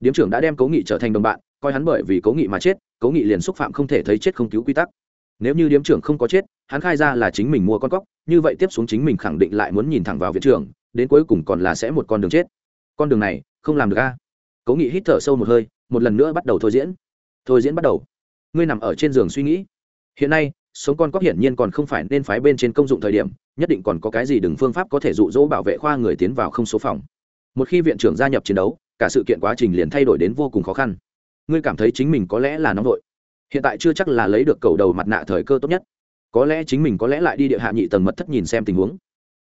[SPEAKER 1] Điếm trưởng đã đem cố nghị trở thành đồng bạn, coi hắn bởi vì cố nghị mà chết, cố nghị liền xúc phạm không thể thấy chết không cứu quy tắc. Nếu như điếm trưởng không có chết, hắn khai ra là chính mình mua con cóc, như vậy tiếp xuống chính mình khẳng định lại muốn nhìn thẳng vào viện trưởng, đến cuối cùng còn là sẽ một con đường chết. Con đường này không làm được a. Cố nghị hít thở sâu một hơi, một lần nữa bắt đầu thôi diễn. Thôi diễn bắt đầu ngươi nằm ở trên giường suy nghĩ. Hiện nay, sống con cóc hiển nhiên còn không phải nên phái bên trên công dụng thời điểm, nhất định còn có cái gì đừng phương pháp có thể dụ dỗ bảo vệ khoa người tiến vào không số phòng. Một khi viện trưởng gia nhập chiến đấu, cả sự kiện quá trình liền thay đổi đến vô cùng khó khăn. Ngươi cảm thấy chính mình có lẽ là nóng vội. Hiện tại chưa chắc là lấy được cầu đầu mặt nạ thời cơ tốt nhất. Có lẽ chính mình có lẽ lại đi địa hạ nhị tầng mật thất nhìn xem tình huống.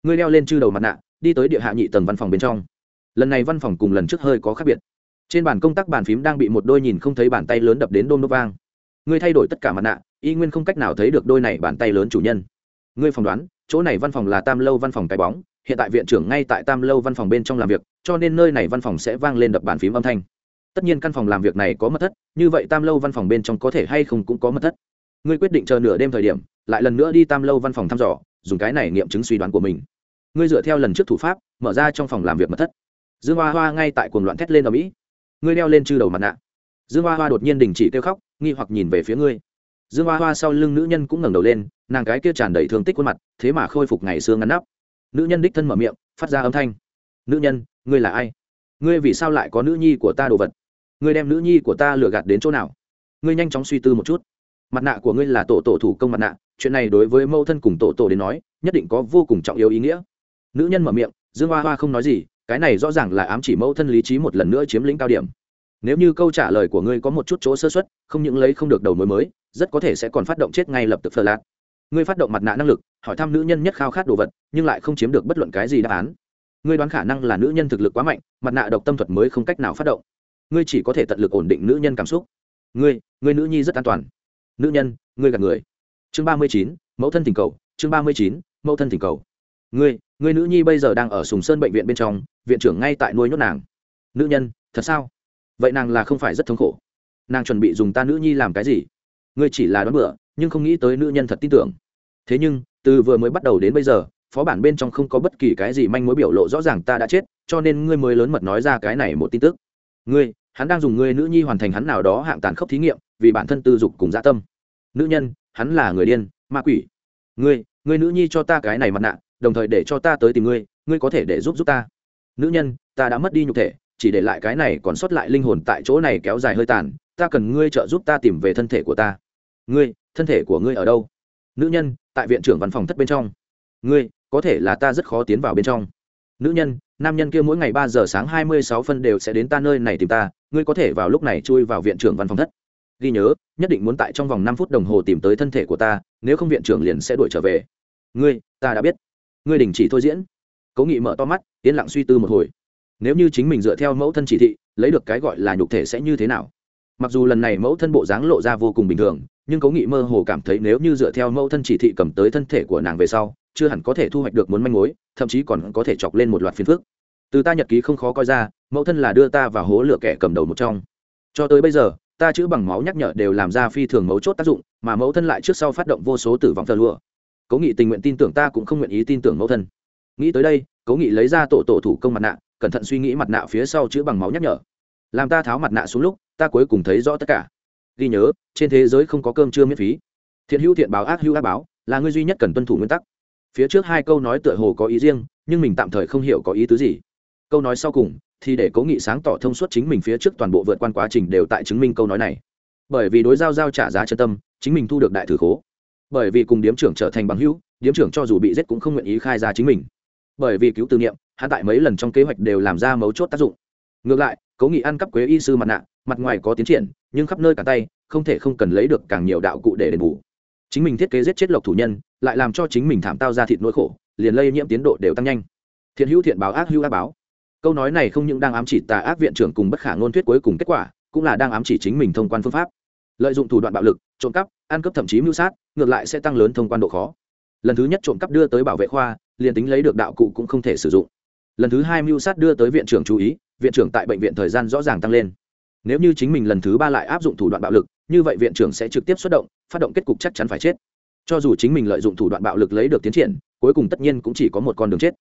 [SPEAKER 1] Ngươi đeo lên chư đầu mặt nạ, đi tới địa hạ nhị tầng văn phòng bên trong. Lần này văn phòng cùng lần trước hơi có khác biệt. Trên bàn công tác bàn phím đang bị một đôi nhìn không thấy bàn tay lớn đập đến đôm đốt vang ngươi thay đổi tất cả mặt nạ, y nguyên không cách nào thấy được đôi này bàn tay lớn chủ nhân. Ngươi phỏng đoán, chỗ này văn phòng là tam lâu văn phòng cái bóng, hiện tại viện trưởng ngay tại tam lâu văn phòng bên trong làm việc, cho nên nơi này văn phòng sẽ vang lên đập bàn phím âm thanh. Tất nhiên căn phòng làm việc này có mật thất, như vậy tam lâu văn phòng bên trong có thể hay không cũng có mật thất. Ngươi quyết định chờ nửa đêm thời điểm, lại lần nữa đi tam lâu văn phòng thăm dò, dùng cái này nghiệm chứng suy đoán của mình. Ngươi dựa theo lần trước thủ pháp, mở ra trong phòng làm việc mật thất. Dương hoa hoa ngay tại cuồng loạn thét lên ở mỹ ngươi đeo lên chư đầu mặt nạ. Dương hoa hoa đột nhiên đình chỉ kêu khóc nghi hoặc nhìn về phía ngươi. Dương hoa hoa sau lưng nữ nhân cũng ngẩng đầu lên, nàng cái kia tràn đầy thương tích khuôn mặt, thế mà khôi phục ngày xưa ngắn nắp. Nữ nhân đích thân mở miệng, phát ra âm thanh. Nữ nhân, ngươi là ai? Ngươi vì sao lại có nữ nhi của ta đồ vật? Ngươi đem nữ nhi của ta lừa gạt đến chỗ nào? Ngươi nhanh chóng suy tư một chút. Mặt nạ của ngươi là tổ tổ thủ công mặt nạ, chuyện này đối với mâu thân cùng tổ tổ đến nói, nhất định có vô cùng trọng yếu ý nghĩa. Nữ nhân mở miệng, dương hoa hoa không nói gì, cái này rõ ràng là ám chỉ mâu thân lý trí một lần nữa chiếm lĩnh cao điểm nếu như câu trả lời của ngươi có một chút chỗ sơ xuất không những lấy không được đầu mối mới, rất có thể sẽ còn phát động chết ngay lập tức phờ lạc ngươi phát động mặt nạ năng lực, hỏi thăm nữ nhân nhất khao khát đồ vật, nhưng lại không chiếm được bất luận cái gì đáp án. Ngươi đoán khả năng là nữ nhân thực lực quá mạnh, mặt nạ độc tâm thuật mới không cách nào phát động. Ngươi chỉ có thể tận lực ổn định nữ nhân cảm xúc. Ngươi ngươi nữ nhi rất an toàn. Nữ nhân, ngươi gạt người. Chương ba mươi chín, mẫu thân tình cầu. Chương ba mươi chín, mẫu thân tình cầu. Ngươi ngươi nữ nhi bây giờ đang ở sùng sơn bệnh viện bên trong, viện trưởng ngay tại nuôi nhốt nàng. Nữ nhân, thật sao? Vậy nàng là không phải rất thống khổ. Nàng chuẩn bị dùng ta nữ nhi làm cái gì? Ngươi chỉ là đoán bựa nhưng không nghĩ tới nữ nhân thật tin tưởng. Thế nhưng, từ vừa mới bắt đầu đến bây giờ, phó bản bên trong không có bất kỳ cái gì manh mối biểu lộ rõ ràng ta đã chết, cho nên ngươi mới lớn mật nói ra cái này một tin tức. Ngươi, hắn đang dùng ngươi nữ nhi hoàn thành hắn nào đó hạng tàn khốc thí nghiệm, vì bản thân tư dục cùng dã dạ tâm. Nữ nhân, hắn là người điên, ma quỷ. Ngươi ngươi nữ nhi cho ta cái này mặt nạ, đồng thời để cho ta tới tìm ngươi ngươi có thể để giúp giúp ta. Nữ nhân, ta đã mất đi nhục thể chỉ để lại cái này còn sót lại linh hồn tại chỗ này kéo dài hơi tàn, ta cần ngươi trợ giúp ta tìm về thân thể của ta. Ngươi, thân thể của ngươi ở đâu? Nữ nhân, tại viện trưởng văn phòng thất bên trong. Ngươi, có thể là ta rất khó tiến vào bên trong. Nữ nhân, nam nhân kia mỗi ngày ba giờ sáng hai mươi sáu phân đều sẽ đến ta nơi này tìm ta, ngươi có thể vào lúc này chui vào viện trưởng văn phòng thất. Ghi nhớ, nhất định muốn tại trong vòng năm phút đồng hồ tìm tới thân thể của ta, nếu không viện trưởng liền sẽ đuổi trở về. Ngươi, ta đã biết. Ngươi đình chỉ thôi diễn. Cố nghị mở to mắt, yên lặng suy tư một hồi nếu như chính mình dựa theo mẫu thân chỉ thị, lấy được cái gọi là nhục thể sẽ như thế nào? Mặc dù lần này mẫu thân bộ dáng lộ ra vô cùng bình thường, nhưng cố nghị mơ hồ cảm thấy nếu như dựa theo mẫu thân chỉ thị cầm tới thân thể của nàng về sau, chưa hẳn có thể thu hoạch được muốn manh mối, thậm chí còn có thể chọc lên một loạt phiền phức. Từ ta nhật ký không khó coi ra, mẫu thân là đưa ta vào hố lửa kẻ cầm đầu một trong. Cho tới bây giờ, ta chữ bằng máu nhắc nhở đều làm ra phi thường mấu chốt tác dụng, mà mẫu thân lại trước sau phát động vô số tử vong thờ lụa. Cố nghị tình nguyện tin tưởng ta cũng không nguyện ý tin tưởng mẫu thân. Nghĩ tới đây, cố nghị lấy ra tổ tổ thủ công mặt nạ cẩn thận suy nghĩ mặt nạ phía sau chữ bằng máu nhắc nhở. Làm ta tháo mặt nạ xuống lúc, ta cuối cùng thấy rõ tất cả. Ghi nhớ, trên thế giới không có cơm trưa miễn phí. Thiện hữu thiện báo ác hữu ác báo, là ngươi duy nhất cần tuân thủ nguyên tắc. Phía trước hai câu nói tựa hồ có ý riêng, nhưng mình tạm thời không hiểu có ý tứ gì. Câu nói sau cùng, thì để cố nghị sáng tỏ thông suốt chính mình phía trước toàn bộ vượt qua quá trình đều tại chứng minh câu nói này. Bởi vì đối giao giao trả giá chân tâm, chính mình thu được đại thử khố. Bởi vì cùng điếm trưởng trở thành bằng hữu, điếm trưởng cho dù bị giết cũng không nguyện ý khai ra chính mình. Bởi vì cứu tư niệm hắn tại mấy lần trong kế hoạch đều làm ra mấu chốt tác dụng. Ngược lại cố nghị ăn cắp quế y sư mặt nạ, mặt ngoài có tiến triển, nhưng khắp nơi cả tay, không thể không cần lấy được càng nhiều đạo cụ để đền bù. Chính mình thiết kế giết chết lộc thủ nhân, lại làm cho chính mình thảm tao ra thịt nỗi khổ, liền lây nhiễm tiến độ đều tăng nhanh. Thiện hữu thiện báo ác hữu ác báo. Câu nói này không những đang ám chỉ tà ác viện trưởng cùng bất khả ngôn thuyết cuối cùng kết quả, cũng là đang ám chỉ chính mình thông quan phương pháp. Lợi dụng thủ đoạn bạo lực, trộm cắp, ăn cắp thậm chí mưu sát, ngược lại sẽ tăng lớn thông quan độ khó. Lần thứ nhất trộm cắp đưa tới bảo vệ khoa, liền tính lấy được đạo cụ cũng không thể sử dụng lần thứ hai mưu sát đưa tới viện trưởng chú ý, viện trưởng tại bệnh viện thời gian rõ ràng tăng lên. Nếu như chính mình lần thứ ba lại áp dụng thủ đoạn bạo lực, như vậy viện trưởng sẽ trực tiếp xuất động, phát động kết cục chắc chắn phải chết. Cho dù chính mình lợi dụng thủ đoạn bạo lực lấy được tiến triển, cuối cùng tất nhiên cũng chỉ có một con đường chết.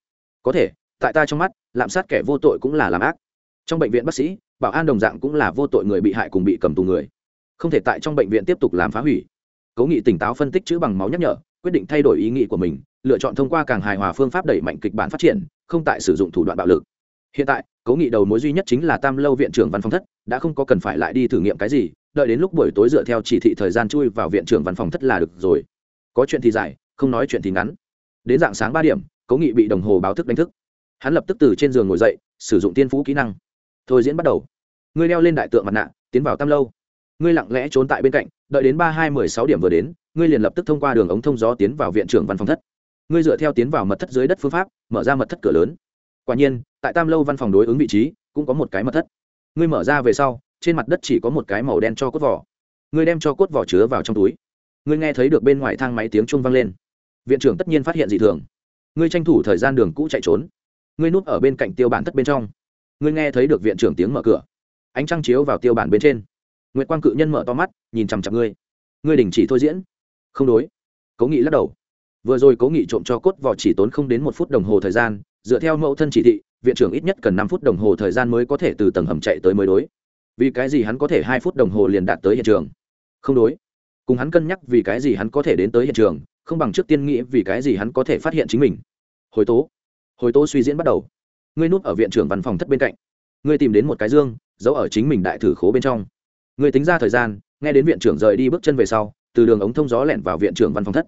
[SPEAKER 1] Có thể, tại ta trong mắt, lạm sát kẻ vô tội cũng là làm ác. Trong bệnh viện bác sĩ, bảo an đồng dạng cũng là vô tội người bị hại cùng bị cầm tù người. Không thể tại trong bệnh viện tiếp tục làm phá hủy. Cố nghị tỉnh táo phân tích chữ bằng máu nhắc nhở, quyết định thay đổi ý nghĩ của mình, lựa chọn thông qua càng hài hòa phương pháp đẩy mạnh kịch bản phát triển không tại sử dụng thủ đoạn bạo lực. Hiện tại cố nghị đầu mối duy nhất chính là tam lâu viện trưởng văn phòng thất, đã không có cần phải lại đi thử nghiệm cái gì, đợi đến lúc buổi tối dựa theo chỉ thị thời gian chui vào viện trưởng văn phòng thất là được rồi. Có chuyện thì dài không nói chuyện thì ngắn. Đến dạng sáng ba điểm cố nghị bị đồng hồ báo thức đánh thức. Hắn lập tức từ trên giường ngồi dậy, sử dụng tiên phú kỹ năng. Thôi diễn bắt đầu. Ngươi leo lên đại tượng mặt nạ, tiến vào tam lâu. Ngươi lặng lẽ trốn tại bên cạnh, đợi đến ba hai mười sáu điểm vừa đến, ngươi liền lập tức thông qua đường ống thông gió tiến vào viện trưởng văn phòng thất ngươi dựa theo tiến vào mật thất dưới đất phương pháp, mở ra mật thất cửa lớn. Quả nhiên, tại tam lâu văn phòng đối ứng vị trí, cũng có một cái mật thất. Ngươi mở ra về sau, trên mặt đất chỉ có một cái màu đen cho cốt vỏ. Ngươi đem cho cốt vỏ chứa vào trong túi. Ngươi nghe thấy được bên ngoài thang máy tiếng chung vang lên. Viện trưởng tất nhiên phát hiện dị thường. Ngươi tranh thủ thời gian đường cũ chạy trốn. Ngươi núp ở bên cạnh tiêu bản thất bên trong. Ngươi nghe thấy được viện trưởng tiếng mở cửa. Ánh trăng chiếu vào tiêu bản bên trên. Nguyễn quang cự nhân mở to mắt, nhìn chằm chặp ngươi. Ngươi đình chỉ thôi diễn. Không đối. Cố nghị lắc đầu vừa rồi cố nghị trộm cho cốt vỏ chỉ tốn không đến một phút đồng hồ thời gian, dựa theo mẫu thân chỉ thị, viện trưởng ít nhất cần năm phút đồng hồ thời gian mới có thể từ tầng hầm chạy tới mới đối. Vì cái gì hắn có thể hai phút đồng hồ liền đạt tới hiện trường? Không đối. Cùng hắn cân nhắc vì cái gì hắn có thể đến tới hiện trường, không bằng trước tiên nghĩ vì cái gì hắn có thể phát hiện chính mình. Hồi tố. Hồi tố suy diễn bắt đầu. Ngươi núp ở viện trưởng văn phòng thất bên cạnh. Ngươi tìm đến một cái dương, giấu ở chính mình đại thử khố bên trong. Ngươi tính ra thời gian, nghe đến viện trưởng rời đi bước chân về sau, từ đường ống thông gió lẻn vào viện trưởng văn phòng thất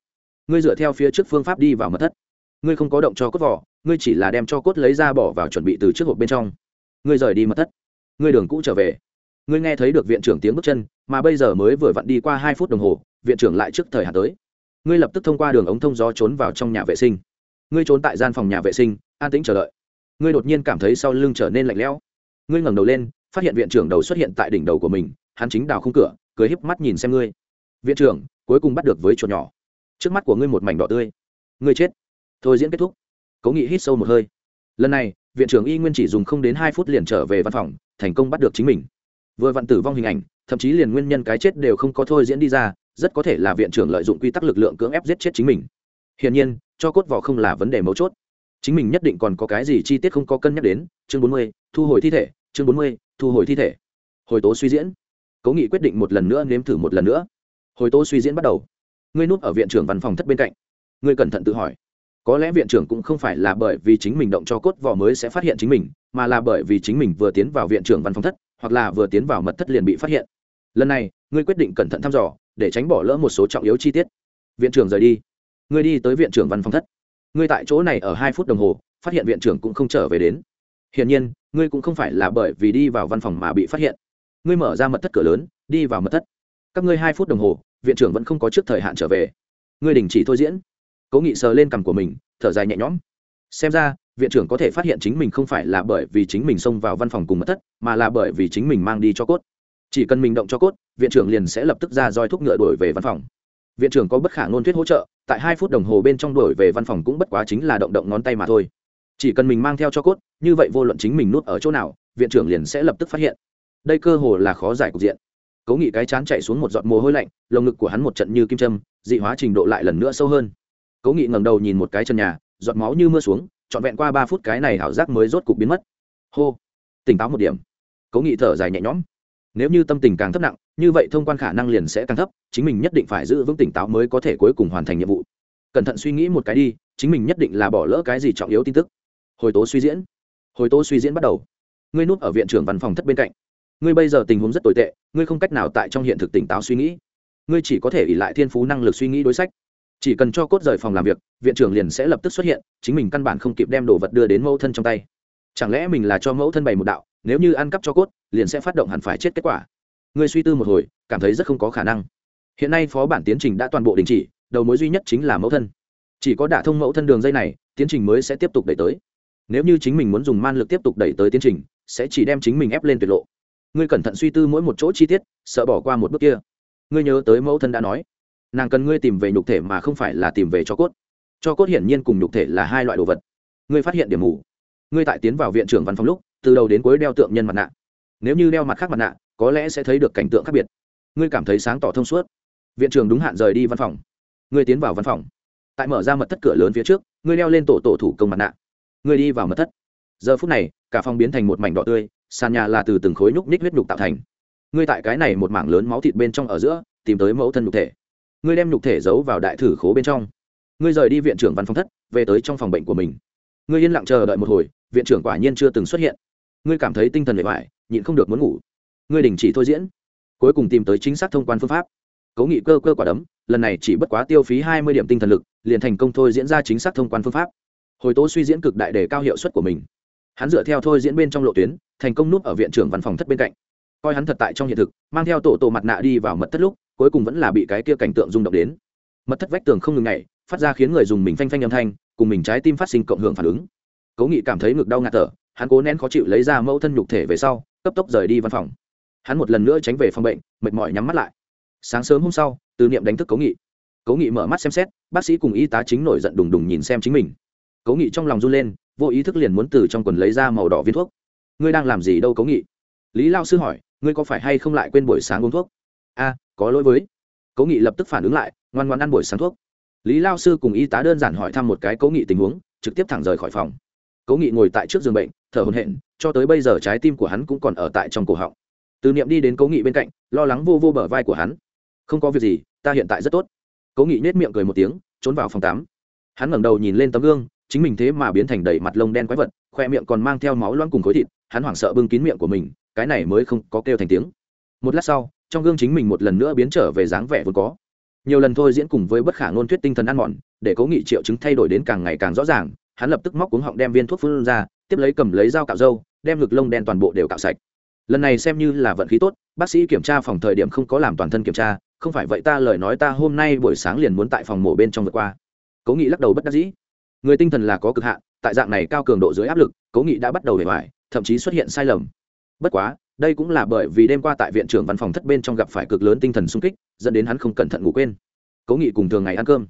[SPEAKER 1] ngươi dựa theo phía trước phương pháp đi vào mật thất. Ngươi không có động cho cốt vỏ, ngươi chỉ là đem cho cốt lấy ra bỏ vào chuẩn bị từ trước hộp bên trong. Ngươi rời đi mật thất. Ngươi đường cũ trở về. Ngươi nghe thấy được viện trưởng tiếng bước chân, mà bây giờ mới vừa vặn đi qua hai phút đồng hồ, viện trưởng lại trước thời hạn tới. Ngươi lập tức thông qua đường ống thông gió trốn vào trong nhà vệ sinh. Ngươi trốn tại gian phòng nhà vệ sinh, an tĩnh chờ đợi. Ngươi đột nhiên cảm thấy sau lưng trở nên lạnh lẽo. Ngươi ngẩng đầu lên, phát hiện viện trưởng đầu xuất hiện tại đỉnh đầu của mình, hắn chính đào khung cửa, cười híp mắt nhìn xem ngươi. Viện trưởng, cuối cùng bắt được với chuột nhỏ trước mắt của ngươi một mảnh đỏ tươi. Ngươi chết. Thôi diễn kết thúc. Cố nghị hít sâu một hơi. Lần này, viện trưởng y nguyên chỉ dùng không đến hai phút liền trở về văn phòng, thành công bắt được chính mình. Vừa vặn tử vong hình ảnh, thậm chí liền nguyên nhân cái chết đều không có thôi diễn đi ra, rất có thể là viện trưởng lợi dụng quy tắc lực lượng cưỡng ép giết chết chính mình. Hiển nhiên, cho cốt vỏ không là vấn đề mấu chốt. Chính mình nhất định còn có cái gì chi tiết không có cân nhắc đến, chương bốn mươi, thu hồi thi thể, chương bốn mươi, thu hồi thi thể. Hồi tố suy diễn. Cố nghị quyết định một lần nữa nếm thử một lần nữa. Hồi tố suy diễn bắt đầu ngươi núp ở viện trưởng văn phòng thất bên cạnh. Ngươi cẩn thận tự hỏi. Có lẽ viện trưởng cũng không phải là bởi vì chính mình động cho cốt vỏ mới sẽ phát hiện chính mình, mà là bởi vì chính mình vừa tiến vào viện trưởng văn phòng thất, hoặc là vừa tiến vào mật thất liền bị phát hiện. Lần này, ngươi quyết định cẩn thận thăm dò, để tránh bỏ lỡ một số trọng yếu chi tiết. Viện trưởng rời đi. Ngươi đi tới viện trưởng văn phòng thất. Ngươi tại chỗ này ở hai phút đồng hồ, phát hiện viện trưởng cũng không trở về đến. Hiển nhiên, ngươi cũng không phải là bởi vì đi vào văn phòng mà bị phát hiện. Ngươi mở ra mật thất cửa lớn, đi vào mật thất. Các ngươi hai phút đồng hồ viện trưởng vẫn không có trước thời hạn trở về. Ngươi đình chỉ thôi diễn. Cố nghị sờ lên cằm của mình, thở dài nhẹ nhõm. Xem ra, viện trưởng có thể phát hiện chính mình không phải là bởi vì chính mình xông vào văn phòng cùng mất thất, mà là bởi vì chính mình mang đi cho cốt. Chỉ cần mình động cho cốt, viện trưởng liền sẽ lập tức ra roi thuốc ngựa đổi về văn phòng. Viện trưởng có bất khả ngôn thuyết hỗ trợ, tại hai phút đồng hồ bên trong đổi về văn phòng cũng bất quá chính là động động ngón tay mà thôi. Chỉ cần mình mang theo cho cốt, như vậy vô luận chính mình nút ở chỗ nào, viện trưởng liền sẽ lập tức phát hiện. Đây cơ hồ là khó giải cục diện cố nghị cái chán chạy xuống một giọt mồ hôi lạnh, lồng ngực của hắn một trận như kim châm, dị hóa trình độ lại lần nữa sâu hơn. Cố nghị ngẩng đầu nhìn một cái chân nhà, giọt máu như mưa xuống, trọn vẹn qua ba phút cái này ảo giác mới rốt cục biến mất. Hô, tỉnh táo một điểm. Cố nghị thở dài nhẹ nhõm. Nếu như tâm tình càng thấp nặng, như vậy thông quan khả năng liền sẽ càng thấp, chính mình nhất định phải giữ vững tỉnh táo mới có thể cuối cùng hoàn thành nhiệm vụ. Cẩn thận suy nghĩ một cái đi, chính mình nhất định là bỏ lỡ cái gì trọng yếu tin tức. Hồi tố suy diễn. Hồi tố suy diễn bắt đầu. Ngươi núp ở viện trưởng văn phòng thất bên cạnh ngươi bây giờ tình huống rất tồi tệ, ngươi không cách nào tại trong hiện thực tỉnh táo suy nghĩ. Ngươi chỉ có thể ỉ lại thiên phú năng lực suy nghĩ đối sách. Chỉ cần cho cốt rời phòng làm việc, viện trưởng liền sẽ lập tức xuất hiện, chính mình căn bản không kịp đem đồ vật đưa đến mẫu thân trong tay. Chẳng lẽ mình là cho mẫu thân bày một đạo, nếu như ăn cắp cho cốt, liền sẽ phát động hẳn phải chết kết quả. Ngươi suy tư một hồi, cảm thấy rất không có khả năng. Hiện nay phó bản tiến trình đã toàn bộ đình chỉ, đầu mối duy nhất chính là mẫu thân. Chỉ có đả thông mẫu thân đường dây này, tiến trình mới sẽ tiếp tục đẩy tới. Nếu như chính mình muốn dùng man lực tiếp tục đẩy tới tiến trình, sẽ chỉ đem chính mình ép lên tuyệt lộ ngươi cẩn thận suy tư mỗi một chỗ chi tiết, sợ bỏ qua một bước kia. Ngươi nhớ tới mẫu thân đã nói, nàng cần ngươi tìm về nhục thể mà không phải là tìm về cho cốt. Cho cốt hiển nhiên cùng nhục thể là hai loại đồ vật. Ngươi phát hiện điểm mù. Ngươi tại tiến vào viện trưởng văn phòng lúc, từ đầu đến cuối đeo tượng nhân mặt nạ. Nếu như đeo mặt khác mặt nạ, có lẽ sẽ thấy được cảnh tượng khác biệt. Ngươi cảm thấy sáng tỏ thông suốt. Viện trưởng đúng hạn rời đi văn phòng. Ngươi tiến vào văn phòng. Tại mở ra mật thất cửa lớn phía trước, ngươi leo lên tổ tổ thủ công mặt nạ. Ngươi đi vào mật thất. Giờ phút này, cả phòng biến thành một mảnh đỏ tươi sàn nhà là từ từng khối nhúc ních huyết nhục tạo thành. Ngươi tại cái này một mảng lớn máu thịt bên trong ở giữa, tìm tới mẫu thân nhục thể. Ngươi đem nhục thể giấu vào đại thử khố bên trong. Ngươi rời đi viện trưởng văn phòng thất, về tới trong phòng bệnh của mình. Ngươi yên lặng chờ đợi một hồi, viện trưởng quả nhiên chưa từng xuất hiện. Ngươi cảm thấy tinh thần bề ngoài nhịn không được muốn ngủ. Ngươi đình chỉ thôi diễn. Cuối cùng tìm tới chính xác thông quan phương pháp. Cố nghị cơ cơ quả đấm, lần này chỉ bất quá tiêu phí hai mươi điểm tinh thần lực, liền thành công thôi diễn ra chính xác thông quan phương pháp. Hồi tố suy diễn cực đại để cao hiệu suất của mình hắn dựa theo thôi diễn bên trong lộ tuyến, thành công núp ở viện trưởng văn phòng thất bên cạnh. Coi hắn thật tại trong hiện thực, mang theo tổ tổ mặt nạ đi vào mật thất lúc, cuối cùng vẫn là bị cái kia cảnh tượng rung động đến. Mật thất vách tường không ngừng ngày phát ra khiến người dùng mình phanh phanh âm thanh, cùng mình trái tim phát sinh cộng hưởng phản ứng. Cố nghị cảm thấy ngực đau ngạt thở, hắn cố nén khó chịu lấy ra mẫu thân nhục thể về sau, cấp tốc rời đi văn phòng. Hắn một lần nữa tránh về phòng bệnh, mệt mỏi nhắm mắt lại. Sáng sớm hôm sau, từ niệm đánh thức cố nghị. Cố nghị mở mắt xem xét, bác sĩ cùng y tá chính nổi giận đùng đùng nhìn xem chính mình. Cố nghị trong lòng run lên vô ý thức liền muốn từ trong quần lấy ra màu đỏ viên thuốc. Ngươi đang làm gì đâu cố nghị? Lý lao sư hỏi, ngươi có phải hay không lại quên buổi sáng uống thuốc? A, có lỗi với. Cố nghị lập tức phản ứng lại, ngoan ngoan ăn buổi sáng thuốc. Lý lao sư cùng y tá đơn giản hỏi thăm một cái cố nghị tình huống, trực tiếp thẳng rời khỏi phòng. Cố nghị ngồi tại trước giường bệnh, thở hồn hện cho tới bây giờ trái tim của hắn cũng còn ở tại trong cổ họng. Từ niệm đi đến cố nghị bên cạnh, lo lắng vô vô bờ vai của hắn. Không có việc gì, ta hiện tại rất tốt. Cố nghị nết miệng cười một tiếng, trốn vào phòng tám hắn ngẩng đầu nhìn lên tấm gương chính mình thế mà biến thành đầy mặt lông đen quái vật, khoe miệng còn mang theo máu loang cùng khối thịt, hắn hoảng sợ bưng kín miệng của mình, cái này mới không có kêu thành tiếng. Một lát sau, trong gương chính mình một lần nữa biến trở về dáng vẻ vốn có. Nhiều lần thôi diễn cùng với bất khả ngôn thuyết tinh thần ăn mòn, để cố nghị triệu chứng thay đổi đến càng ngày càng rõ ràng, hắn lập tức móc cuống họng đem viên thuốc phun ra, tiếp lấy cầm lấy dao cạo râu, đem ngực lông đen toàn bộ đều cạo sạch. Lần này xem như là vận khí tốt, bác sĩ kiểm tra phòng thời điểm không có làm toàn thân kiểm tra, không phải vậy ta lời nói ta hôm nay buổi sáng liền muốn tại phòng mổ bên trong vượt qua. Cố nghị lắc đầu bất đắc dĩ người tinh thần là có cực hạn, tại dạng này cao cường độ dưới áp lực, cố nghị đã bắt đầu hề hoài, thậm chí xuất hiện sai lầm. Bất quá, đây cũng là bởi vì đêm qua tại viện trưởng văn phòng thất bên trong gặp phải cực lớn tinh thần sung kích, dẫn đến hắn không cẩn thận ngủ quên. Cố nghị cùng thường ngày ăn cơm.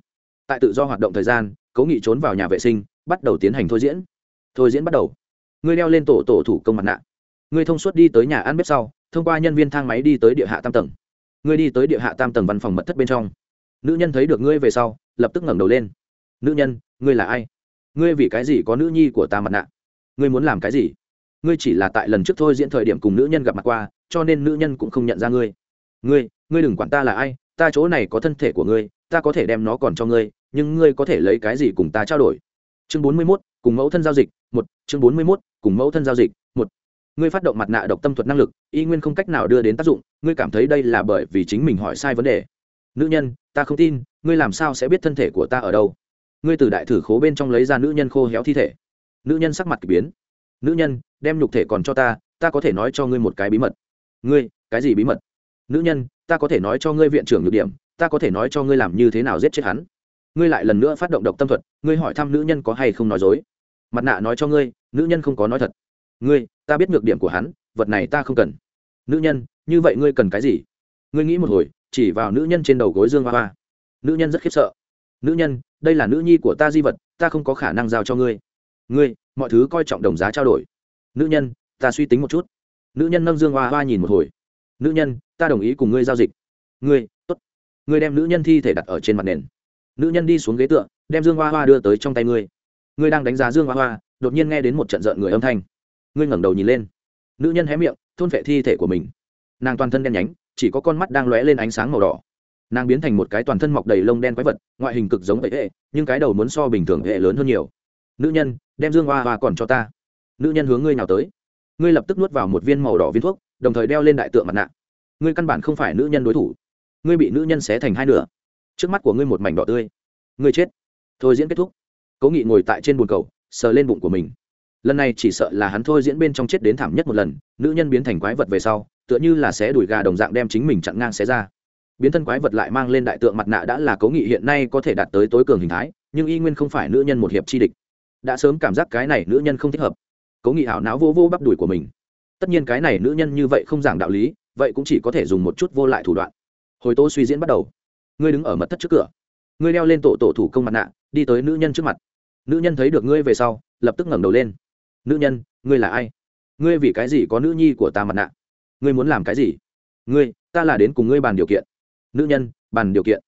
[SPEAKER 1] Tại tự do hoạt động thời gian, cố nghị trốn vào nhà vệ sinh, bắt đầu tiến hành thôi diễn. Thôi diễn bắt đầu. Ngươi đeo lên tổ tổ thủ công mặt nạ. Ngươi thông suốt đi tới nhà ăn bếp sau, thông qua nhân viên thang máy đi tới địa hạ tam tầng. Ngươi đi tới địa hạ tam tầng văn phòng mật thất bên trong. Nữ nhân thấy được ngươi về sau, lập tức ngẩng đầu lên nữ nhân, ngươi là ai? Ngươi vì cái gì có nữ nhi của ta mặt nạ? Ngươi muốn làm cái gì? Ngươi chỉ là tại lần trước thôi diễn thời điểm cùng nữ nhân gặp mặt qua, cho nên nữ nhân cũng không nhận ra ngươi. Ngươi ngươi đừng quản ta là ai, ta chỗ này có thân thể của ngươi, ta có thể đem nó còn cho ngươi, nhưng ngươi có thể lấy cái gì cùng ta trao đổi? Chương bốn mươi mốt, cùng mẫu thân giao dịch, một. Chương bốn mươi mốt, cùng mẫu thân giao dịch, một. Ngươi phát động mặt nạ độc tâm thuật năng lực, y nguyên không cách nào đưa đến tác dụng, ngươi cảm thấy đây là bởi vì chính mình hỏi sai vấn đề. Nữ nhân, ta không tin, ngươi làm sao sẽ biết thân thể của ta ở đâu? Ngươi từ đại thử khố bên trong lấy ra nữ nhân khô héo thi thể. Nữ nhân sắc mặt k ỳ biến. Nữ nhân, đem nhục thể còn cho ta ta có thể nói cho ngươi một cái bí mật. Ngươi, cái gì bí mật? Nữ nhân, ta có thể nói cho ngươi viện trưởng nhược điểm, ta có thể nói cho ngươi làm như thế nào giết chết hắn. Ngươi lại lần nữa phát động độc tâm thuật, ngươi hỏi thăm nữ nhân có hay không nói dối. Mặt nạ nói cho ngươi, nữ nhân không có nói thật. Ngươi, ta biết nhược điểm của hắn, vật này ta không cần. Nữ nhân, như vậy ngươi cần cái gì? Ngươi nghĩ một hồi, chỉ vào nữ nhân trên đầu gối dương hoa hoa. Nữ nhân rất khiếp sợ nữ nhân, đây là nữ nhi của ta di vật, ta không có khả năng giao cho ngươi. Ngươi, mọi thứ coi trọng đồng giá trao đổi. Nữ nhân, ta suy tính một chút. Nữ nhân nâng dương hoa hoa nhìn một hồi. Nữ nhân, ta đồng ý cùng ngươi giao dịch. Ngươi t ố t ngươi đem nữ nhân thi thể đặt ở trên mặt nền. Nữ nhân đi xuống ghế tựa, đem dương hoa hoa đưa tới trong tay ngươi. Ngươi đang đánh giá dương hoa hoa, đột nhiên nghe đến một trận rợn người âm thanh. Ngươi ngẩng đầu nhìn lên. Nữ nhân hé miệng, thôn vệ thi thể của mình. Nàng toàn thân đen nhánh, chỉ có con mắt đang lóe lên ánh sáng màu đỏ nàng biến thành một cái toàn thân mọc đầy lông đen quái vật, ngoại hình cực giống vậy hệ, nhưng cái đầu muốn so bình thường hệ lớn hơn nhiều. Nữ nhân, đem dương hoa hoa còn cho ta. Nữ nhân hướng ngươi nào tới. Ngươi lập tức nuốt vào một viên màu đỏ viên thuốc, đồng thời đeo lên đại tượng mặt nạ. Ngươi căn bản không phải nữ nhân đối thủ. Ngươi bị nữ nhân xé thành hai nửa. Trước mắt của ngươi một mảnh đỏ tươi. Ngươi chết. Thôi diễn kết thúc. Cố nghị ngồi tại trên bồn cầu, sờ lên bụng của mình. Lần này chỉ sợ là hắn thôi diễn bên trong chết đến thảm nhất một lần, nữ nhân biến thành quái vật về sau, tựa như là xé đùi gà đồng dạng đem chính mình chặn ngang xé ra biến thân quái vật lại mang lên đại tượng mặt nạ đã là cố nghị hiện nay có thể đạt tới tối cường hình thái, nhưng y nguyên không phải nữ nhân một hiệp chi địch. Đã sớm cảm giác cái này nữ nhân không thích hợp. Cố nghị hảo não vô vô bắp đùi của mình. Tất nhiên cái này nữ nhân như vậy không giảng đạo lý, vậy cũng chỉ có thể dùng một chút vô lại thủ đoạn. Hồi tô suy diễn bắt đầu. Ngươi đứng ở mật thất trước cửa. Ngươi đeo lên tổ tổ thủ công mặt nạ, đi tới nữ nhân trước mặt. Nữ nhân thấy được ngươi về sau, lập tức ngẩng đầu lên. Nữ nhân, ngươi là ai? Ngươi vì cái gì có nữ nhi của ta mặt nạ? Ngươi muốn làm cái gì? Ngươi, ta là đến cùng ngươi bàn điều kiện nữ nhân, bàn điều kiện.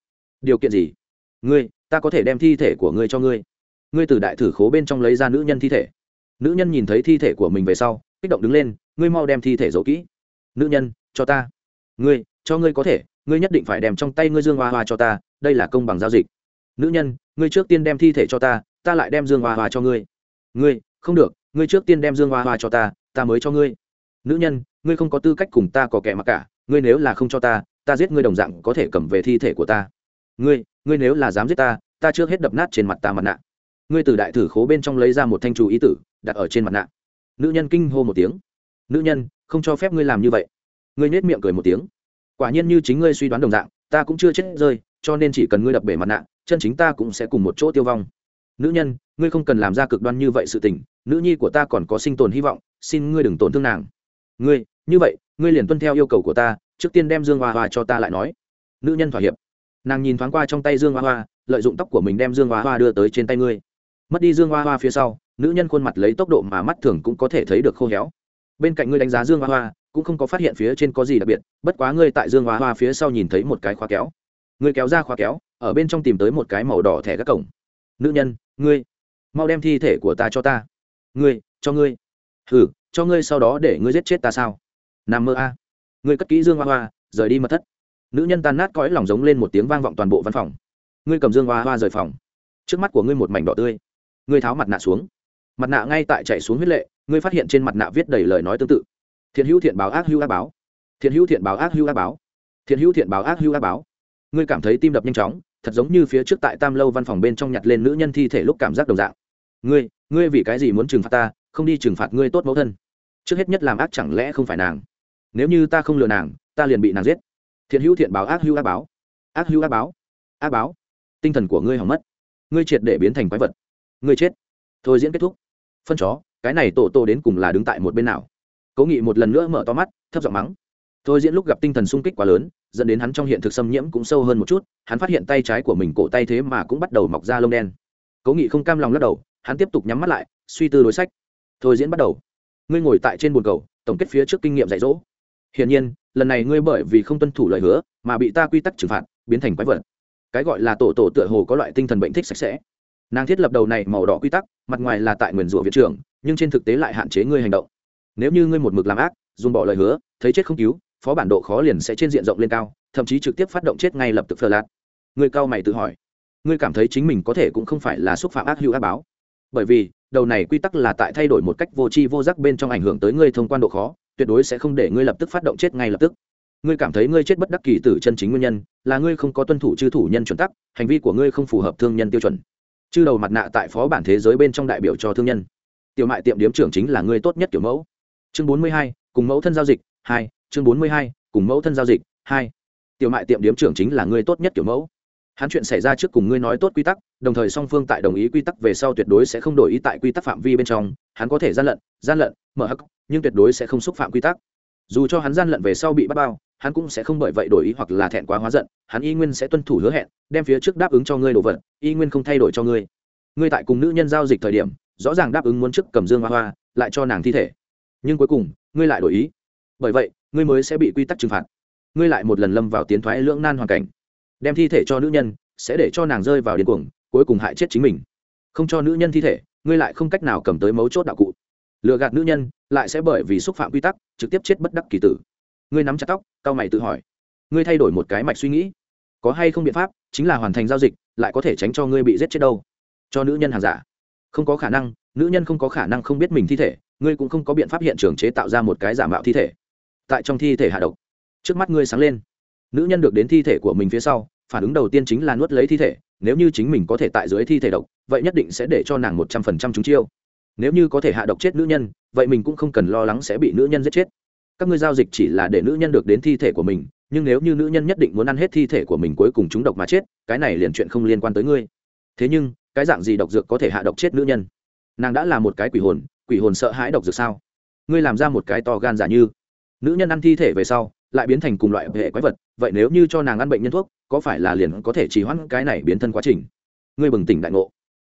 [SPEAKER 1] Điều kiện gì? Ngươi, ta có thể đem thi thể của ngươi cho ngươi. Ngươi từ đại thử khố bên trong lấy ra nữ nhân thi thể. Nữ nhân nhìn thấy thi thể của mình về sau, kích động đứng lên, ngươi mau đem thi thể giấu kỹ. Nữ nhân, cho ta. Ngươi, cho ngươi có thể, ngươi nhất định phải đem trong tay ngươi dương hoa hoa cho ta, đây là công bằng giao dịch. Nữ nhân, ngươi trước tiên đem thi thể cho ta ta lại đem dương hoa hoa cho ngươi. Ngươi, không được, ngươi trước tiên đem dương hoa hoa cho ta ta mới cho ngươi. Nữ nhân, ngươi không có tư cách cùng ta có kẻ mặc cả, ngươi nếu là không cho ta ta giết ngươi đồng dạng có thể cầm về thi thể của ta. Ngươi ngươi nếu là dám giết ta ta trước hết đập nát trên mặt ta mặt nạ. Ngươi từ đại thử khố bên trong lấy ra một thanh chú ý tử, đặt ở trên mặt nạ. Nữ nhân kinh hô một tiếng. Nữ nhân, không cho phép ngươi làm như vậy. Ngươi nhếch miệng cười một tiếng. Quả nhiên như chính ngươi suy đoán đồng dạng, ta cũng chưa chết rơi, cho nên chỉ cần ngươi đập bể mặt nạ, chân chính ta cũng sẽ cùng một chỗ tiêu vong. Nữ nhân, ngươi không cần làm ra cực đoan như vậy sự tình, nữ nhi của ta còn có sinh tồn hy vọng, xin ngươi đừng tổn thương nàng. Ngươi như vậy, ngươi liền tuân theo yêu cầu của ta, trước tiên đem dương hoa hoa cho ta lại nói. Nữ nhân thỏa hiệp. Nàng nhìn thoáng qua trong tay dương hoa hoa, lợi dụng tóc của mình đem dương hoa hoa đưa tới trên tay ngươi. Mất đi dương hoa hoa phía sau, nữ nhân khuôn mặt lấy tốc độ mà mắt thường cũng có thể thấy được khô héo. Bên cạnh ngươi đánh giá dương hoa hoa, cũng không có phát hiện phía trên có gì đặc biệt, bất quá ngươi tại dương hoa hoa phía sau nhìn thấy một cái khóa kéo. Ngươi kéo ra khóa kéo, ở bên trong tìm tới một cái màu đỏ thẻ các cổng. Nữ nhân, ngươi, mau đem thi thể của ta cho ta. Ngươi, cho ngươi. Ừ cho ngươi sau đó để ngươi giết chết ta sao? Nằm mơ a. Ngươi cất kỹ dương hoa hoa, rời đi mật thất. Nữ nhân tan nát cõi lòng giống lên một tiếng vang vọng toàn bộ văn phòng. Ngươi cầm dương hoa hoa rời phòng. Trước mắt của ngươi một mảnh đỏ tươi. Ngươi tháo mặt nạ xuống. Mặt nạ ngay tại chạy xuống huyết lệ, ngươi phát hiện trên mặt nạ viết đầy lời nói tương tự. Thiện hữu thiện báo ác hữu ác báo. Thiện hữu thiện báo ác hữu ác báo. Thiện hữu thiện báo ác hữu ác báo. Ngươi cảm thấy tim đập nhanh chóng, thật giống như phía trước tại tam lâu văn phòng bên trong nhặt lên nữ nhân thi thể lúc cảm giác đồng dạng. Ngươi ngươi vì cái gì muốn trừng phạt ta, không đi trừng phạt ngươi tốt mẫu thân. Trước hết nhất làm ác chẳng lẽ không phải nàng? Nếu như ta không lừa nàng, ta liền bị nàng giết. Thiện hữu thiện báo, ác hữu ác báo. Ác hữu ác báo. Ác báo. Tinh thần của ngươi hỏng mất. Ngươi triệt để biến thành quái vật. Ngươi chết. Thôi diễn kết thúc. Phân chó, cái này tổ tô đến cùng là đứng tại một bên nào? Cố nghị một lần nữa mở to mắt, thấp giọng mắng. Thôi diễn lúc gặp tinh thần sung kích quá lớn, dẫn đến hắn trong hiện thực xâm nhiễm cũng sâu hơn một chút, hắn phát hiện tay trái của mình cổ tay thế mà cũng bắt đầu mọc ra lông đen. Cố nghị không cam lòng lắc đầu, hắn tiếp tục nhắm mắt lại, suy tư đối sách. Thôi diễn bắt đầu. Ngươi ngồi tại trên bồn cầu, tổng kết phía trước kinh nghiệm dạy dỗ hiển nhiên, lần này ngươi bởi vì không tuân thủ lời hứa mà bị ta quy tắc trừng phạt, biến thành quái vật. Cái gọi là tổ tổ tựa hồ có loại tinh thần bệnh thích sạch sẽ. Nàng thiết lập đầu này màu đỏ quy tắc, mặt ngoài là tại nguyền rủa viện trưởng, nhưng trên thực tế lại hạn chế ngươi hành động. Nếu như ngươi một mực làm ác, dùng bỏ lời hứa, thấy chết không cứu, phó bản độ khó liền sẽ trên diện rộng lên cao, thậm chí trực tiếp phát động chết ngay lập tức phờ lạt. Ngươi cao mày tự hỏi, ngươi cảm thấy chính mình có thể cũng không phải là xúc phạm ác hữu ác báo. Bởi vì, đầu này quy tắc là tại thay đổi một cách vô tri vô giác bên trong ảnh hưởng tới ngươi thông quan độ khó tuyệt đối sẽ không để ngươi lập tức phát động chết ngay lập tức. Ngươi cảm thấy ngươi chết bất đắc kỳ tử chân chính nguyên nhân, là ngươi không có tuân thủ chư thủ nhân chuẩn tắc, hành vi của ngươi không phù hợp thương nhân tiêu chuẩn. Chư đầu mặt nạ tại phó bản thế giới bên trong đại biểu cho thương nhân. Tiểu mại tiệm điếm trưởng chính là ngươi tốt nhất kiểu mẫu. Chương bốn mươi hai, cùng mẫu thân giao dịch, hai, chương bốn mươi hai, cùng mẫu thân giao dịch, hai. Tiểu mại tiệm điếm trưởng chính là ngươi tốt nhất kiểu mẫu. Hắn chuyện xảy ra trước cùng ngươi nói tốt quy tắc, đồng thời song phương tại đồng ý quy tắc về sau tuyệt đối sẽ không đổi ý tại quy tắc phạm vi bên trong, hắn có thể gian lận gian lận mở hắc, nhưng tuyệt đối sẽ không xúc phạm quy tắc. Dù cho hắn gian lận về sau bị bắt bao, hắn cũng sẽ không bởi vậy đổi ý hoặc là thẹn quá hóa giận, hắn y nguyên sẽ tuân thủ hứa hẹn, đem phía trước đáp ứng cho ngươi đồ vật, y nguyên không thay đổi cho ngươi. Ngươi tại cùng nữ nhân giao dịch thời điểm, rõ ràng đáp ứng muốn trước cầm dương hoa hoa, lại cho nàng thi thể. Nhưng cuối cùng, ngươi lại đổi ý. Bởi vậy, ngươi mới sẽ bị quy tắc trừng phạt. Ngươi lại một lần lâm vào tiến thoái lưỡng nan hoàn cảnh. Đem thi thể cho nữ nhân, sẽ để cho nàng rơi vào điên cuồng, cuối cùng hại chết chính mình. Không cho nữ nhân thi thể, ngươi lại không cách nào cầm tới mấu chốt đạo cụ lừa gạt nữ nhân lại sẽ bởi vì xúc phạm quy tắc trực tiếp chết bất đắc kỳ tử. Ngươi nắm chặt tóc cao mày tự hỏi. Ngươi thay đổi một cái mạch suy nghĩ. Có hay không biện pháp, chính là hoàn thành giao dịch, lại có thể tránh cho ngươi bị giết chết đâu. Cho nữ nhân hàng giả. Không có khả năng, nữ nhân không có khả năng không biết mình thi thể, ngươi cũng không có biện pháp hiện trường chế tạo ra một cái giả mạo thi thể. Tại trong thi thể hạ độc. Trước mắt ngươi sáng lên. Nữ nhân được đến thi thể của mình phía sau, phản ứng đầu tiên chính là nuốt lấy thi thể, nếu như chính mình có thể tại dưới thi thể độc, vậy nhất định sẽ để cho nàng một trăm phần trăm trúng chiêu nếu như có thể hạ độc chết nữ nhân, vậy mình cũng không cần lo lắng sẽ bị nữ nhân giết chết. Các ngươi giao dịch chỉ là để nữ nhân được đến thi thể của mình, nhưng nếu như nữ nhân nhất định muốn ăn hết thi thể của mình cuối cùng chúng độc mà chết, cái này liền chuyện không liên quan tới ngươi. Thế nhưng, cái dạng gì độc dược có thể hạ độc chết nữ nhân? Nàng đã là một cái quỷ hồn quỷ hồn sợ hãi độc dược sao? Ngươi làm ra một cái to gan giả như. Nữ nhân ăn thi thể về sau, lại biến thành cùng loại hệ quái vật, vậy nếu như cho nàng ăn bệnh nhân thuốc, có phải là liền có thể trì hoãn cái này biến thân quá trình? Ngươi bừng tỉnh đại ngộ.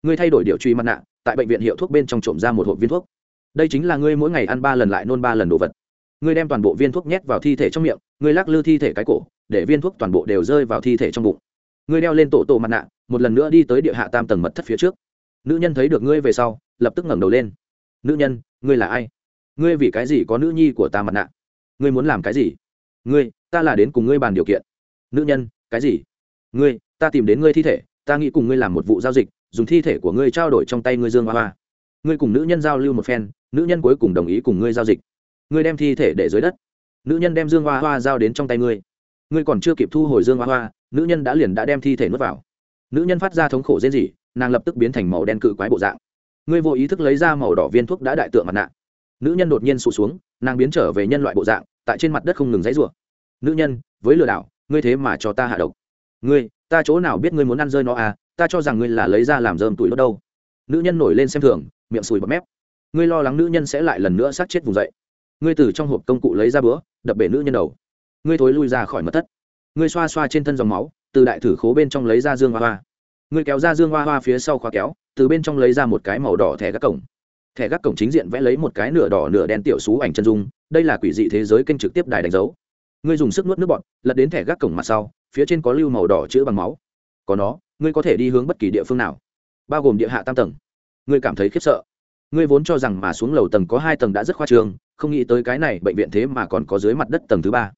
[SPEAKER 1] Ngươi thay đổi điều truy mặt nạ tại bệnh viện hiệu thuốc bên trong trộm ra một hộp viên thuốc. Đây chính là ngươi mỗi ngày ăn ba lần lại nôn ba lần đồ vật. Ngươi đem toàn bộ viên thuốc nhét vào thi thể trong miệng, ngươi lắc lư thi thể cái cổ, để viên thuốc toàn bộ đều rơi vào thi thể trong bụng. Ngươi đeo lên tổ tổ mặt nạ, một lần nữa đi tới địa hạ tam tầng mật thất phía trước. Nữ nhân thấy được ngươi về sau, lập tức ngẩng đầu lên. Nữ nhân, ngươi là ai? Ngươi vì cái gì có nữ nhi của ta mặt nạ? Ngươi muốn làm cái gì? Ngươi, ta là đến cùng ngươi bàn điều kiện. Nữ nhân, cái gì? Ngươi, ta tìm đến ngươi thi thể, ta nghĩ cùng ngươi làm một vụ giao dịch dùng thi thể của ngươi trao đổi trong tay ngươi dương hoa hoa. Ngươi cùng nữ nhân giao lưu một phen, nữ nhân cuối cùng đồng ý cùng ngươi giao dịch. Ngươi đem thi thể để dưới đất. Nữ nhân đem dương hoa hoa giao đến trong tay ngươi. Ngươi còn chưa kịp thu hồi dương hoa hoa, nữ nhân đã liền đã đem thi thể nuốt vào. Nữ nhân phát ra thống khổ rên rỉ, nàng lập tức biến thành màu đen cự quái bộ dạng. Ngươi vô ý thức lấy ra màu đỏ viên thuốc đã đại tượng mặt nạ. Nữ nhân đột nhiên sụt xuống, nàng biến trở về nhân loại bộ dạng, tại trên mặt đất không ngừng dãy rủa. Nữ nhân, với lừa đảo, ngươi thế mà cho ta hạ độc. Ngươi, ta chỗ nào biết ngươi muốn ăn rơi nó à? Ta cho rằng ngươi là lấy ra làm dơm tuổi đốt đâu. Nữ nhân nổi lên xem thường, miệng sùi bọt mép. Ngươi lo lắng nữ nhân sẽ lại lần nữa sát chết vùng dậy. Ngươi từ trong hộp công cụ lấy ra bữa đập bể nữ nhân đầu. Ngươi thối lui ra khỏi mật thất. Ngươi xoa xoa trên thân dòng máu, từ đại thử khố bên trong lấy ra dương hoa hoa. Ngươi kéo ra dương hoa hoa phía sau khóa kéo, từ bên trong lấy ra một cái màu đỏ thẻ gác cổng. Thẻ gác cổng chính diện vẽ lấy một cái nửa đỏ nửa đen tiểu xú ảnh chân dung, đây là quỷ dị thế giới kênh trực tiếp đài đánh dấu. Ngươi dùng sức nuốt nước bọt, lật đến thẻ gác cổng mặt sau, phía trên có lưu màu đỏ chữ bằng máu. Có nó ngươi có thể đi hướng bất kỳ địa phương nào, bao gồm địa hạ tam tầng. Ngươi cảm thấy khiếp sợ. Ngươi vốn cho rằng mà xuống lầu tầng có hai tầng đã rất khoa trương, không nghĩ tới cái này bệnh viện thế mà còn có dưới mặt đất tầng thứ ba.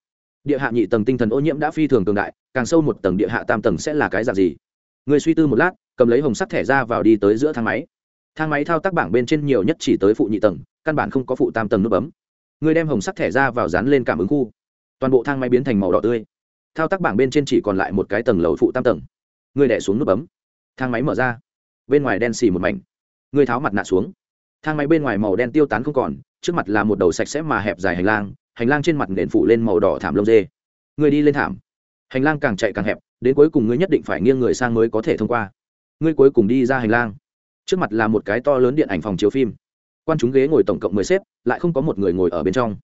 [SPEAKER 1] Địa hạ nhị tầng tinh thần ô nhiễm đã phi thường cường đại, càng sâu một tầng địa hạ tam tầng sẽ là cái dạng gì? Người suy tư một lát, cầm lấy hồng sắt thẻ ra vào đi tới giữa thang máy. Thang máy thao tác bảng bên trên nhiều nhất chỉ tới phụ nhị tầng, căn bản không có phụ tam tầng nút bấm. Người đem hồng sắt thẻ ra vào dán lên cảm ứng khu. Toàn bộ thang máy biến thành màu đỏ tươi. Thao tác bảng bên trên chỉ còn lại một cái tầng lầu phụ tam tầng. Ngươi đẻ xuống nút bấm. Thang máy mở ra. Bên ngoài đen xì một mảnh. Ngươi tháo mặt nạ xuống. Thang máy bên ngoài màu đen tiêu tán không còn, trước mặt là một đầu sạch sẽ mà hẹp dài hành lang hành lang trên mặt nền phủ lên màu đỏ thảm lông dê. Ngươi đi lên thảm. Hành lang càng chạy càng hẹp, đến cuối cùng ngươi nhất định phải nghiêng người sang mới có thể thông qua. Ngươi cuối cùng đi ra hành lang. Trước mặt là một cái to lớn điện ảnh phòng chiếu phim. Quan chúng ghế ngồi tổng cộng mười xếp, lại không có một người ngồi ở bên trong.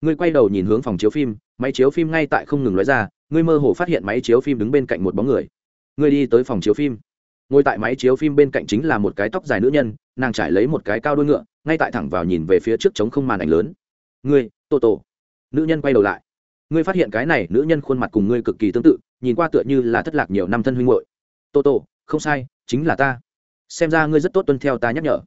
[SPEAKER 1] Ngươi quay đầu nhìn hướng phòng chiếu phim, máy chiếu phim ngay tại không ngừng nói ra, ngươi mơ hồ phát hiện máy chiếu phim đứng bên cạnh một bóng người ngươi đi tới phòng chiếu phim. Ngồi tại máy chiếu phim bên cạnh chính là một cái tóc dài nữ nhân, nàng trải lấy một cái cao đôi ngựa, ngay tại thẳng vào nhìn về phía trước trống không màn ảnh lớn. Ngươi, tô tô. Nữ nhân quay đầu lại. Ngươi phát hiện cái này nữ nhân khuôn mặt cùng ngươi cực kỳ tương tự, nhìn qua tựa như là thất lạc nhiều năm thân huynh hội tô tô, không sai, chính là ta. Xem ra ngươi rất tốt tuân theo ta nhắc nhở.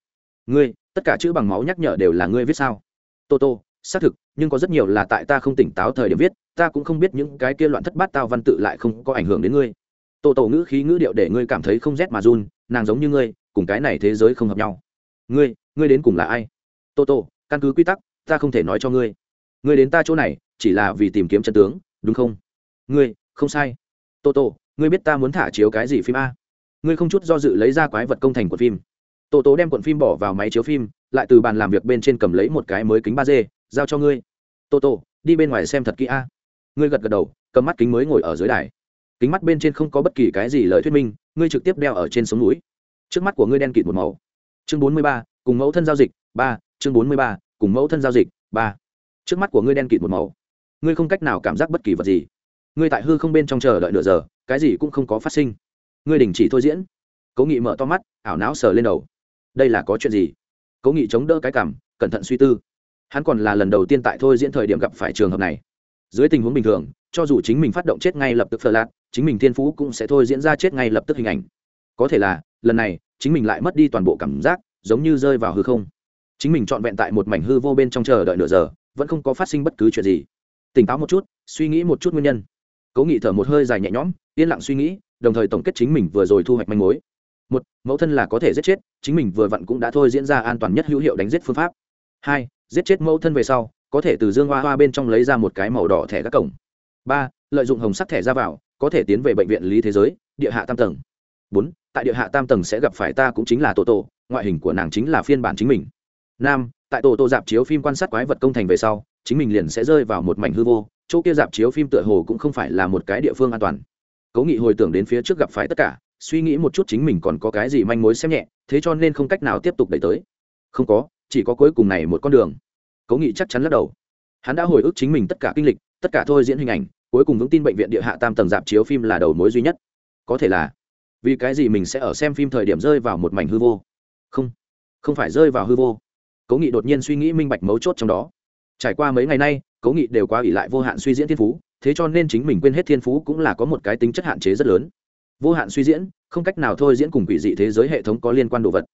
[SPEAKER 1] Ngươi, tất cả chữ bằng máu nhắc nhở đều là ngươi viết sao? Tô tô, xác thực, nhưng có rất nhiều là tại ta không tỉnh táo thời điểm viết, ta cũng không biết những cái kia loạn thất bát tao văn tự lại không có ảnh hưởng đến ngươi tô tô ngữ khí ngữ điệu để ngươi cảm thấy không rét mà run, nàng giống như ngươi, cùng cái này thế giới không hợp nhau. Ngươi ngươi đến cùng là ai? Tô tô căn cứ quy tắc, ta không thể nói cho ngươi. Ngươi đến ta chỗ này, chỉ là vì tìm kiếm chân tướng, đúng không? Ngươi, không sai. Tô tô ngươi biết ta muốn thả chiếu cái gì phim a? Ngươi không chút do dự lấy ra quái vật công thành của phim. Tô tô đem cuộn phim bỏ vào máy chiếu phim, lại từ bàn làm việc bên trên cầm lấy một cái mới kính ba d giao cho ngươi. Tô tô đi bên ngoài xem thật kỹ a. Ngươi gật gật đầu, cầm mắt kính mới ngồi ở dưới đài kính mắt bên trên không có bất kỳ cái gì lời thuyết minh, ngươi trực tiếp đeo ở trên sống núi. Trước mắt của ngươi đen kịt một màu. Chương bốn mươi ba, cùng mẫu thân giao dịch, ba, chương bốn mươi ba, cùng mẫu thân giao dịch, ba. Trước mắt của ngươi đen kịt một màu. Ngươi không cách nào cảm giác bất kỳ vật gì. Ngươi tại hư không bên trong chờ đợi nửa giờ, cái gì cũng không có phát sinh. Ngươi đình chỉ thôi diễn. Cố nghị mở to mắt, ảo não sờ lên đầu. Đây là có chuyện gì? Cố nghị chống đỡ cái cảm, cẩn thận suy tư. Hắn còn là lần đầu tiên tại thôi diễn thời điểm gặp phải trường hợp này. Dưới tình huống bình thường cho dù chính mình phát động chết ngay lập tức phờ lạt, chính mình thiên phú cũng sẽ thôi diễn ra chết ngay lập tức hình ảnh. Có thể là, lần này, chính mình lại mất đi toàn bộ cảm giác, giống như rơi vào hư không. Chính mình trọn vẹn tại một mảnh hư vô bên trong chờ đợi nửa giờ, vẫn không có phát sinh bất cứ chuyện gì. Tỉnh táo một chút, suy nghĩ một chút nguyên nhân. Cố nghị thở một hơi dài nhẹ nhõm, yên lặng suy nghĩ, đồng thời tổng kết chính mình vừa rồi thu hoạch manh mối. Một, mẫu thân là có thể giết chết, chính mình vừa vặn cũng đã thôi diễn ra an toàn nhất hữu hiệu đánh giết phương pháp. Hai, giết chết mẫu thân về sau, có thể từ dương hoa hoa bên trong lấy ra một cái màu đỏ thẻ các cổng ba, lợi dụng hồng sắc thẻ ra vào, có thể tiến về bệnh viện lý thế giới, địa hạ tam tầng. Bốn, tại địa hạ tam tầng sẽ gặp phải ta cũng chính là tổ tổ ngoại hình của nàng chính là phiên bản chính mình. Năm, tại tổ tổ dạp chiếu phim quan sát quái vật công thành về sau, chính mình liền sẽ rơi vào một mảnh hư vô, chỗ kia dạp chiếu phim tựa hồ cũng không phải là một cái địa phương an toàn. Cố nghị hồi tưởng đến phía trước gặp phải tất cả, suy nghĩ một chút chính mình còn có cái gì manh mối xem nhẹ, thế cho nên không cách nào tiếp tục đẩy tới. Không có, chỉ có cuối cùng này một con đường. Cố nghị chắc chắn lắc đầu. Hắn đã hồi ức chính mình tất cả kinh lịch tất cả thôi diễn hình ảnh, cuối cùng vững tin bệnh viện địa hạ tam tầng dạp chiếu phim là đầu mối duy nhất. Có thể là, vì cái gì mình sẽ ở xem phim thời điểm rơi vào một mảnh hư vô? Không không phải rơi vào hư vô. Cố nghị đột nhiên suy nghĩ minh bạch mấu chốt trong đó. Trải qua mấy ngày nay, cố nghị đều quá ỉ lại vô hạn suy diễn thiên phú, thế cho nên chính mình quên hết thiên phú cũng là có một cái tính chất hạn chế rất lớn. Vô hạn suy diễn, không cách nào thôi diễn cùng quỷ dị thế giới hệ thống có liên quan đồ vật.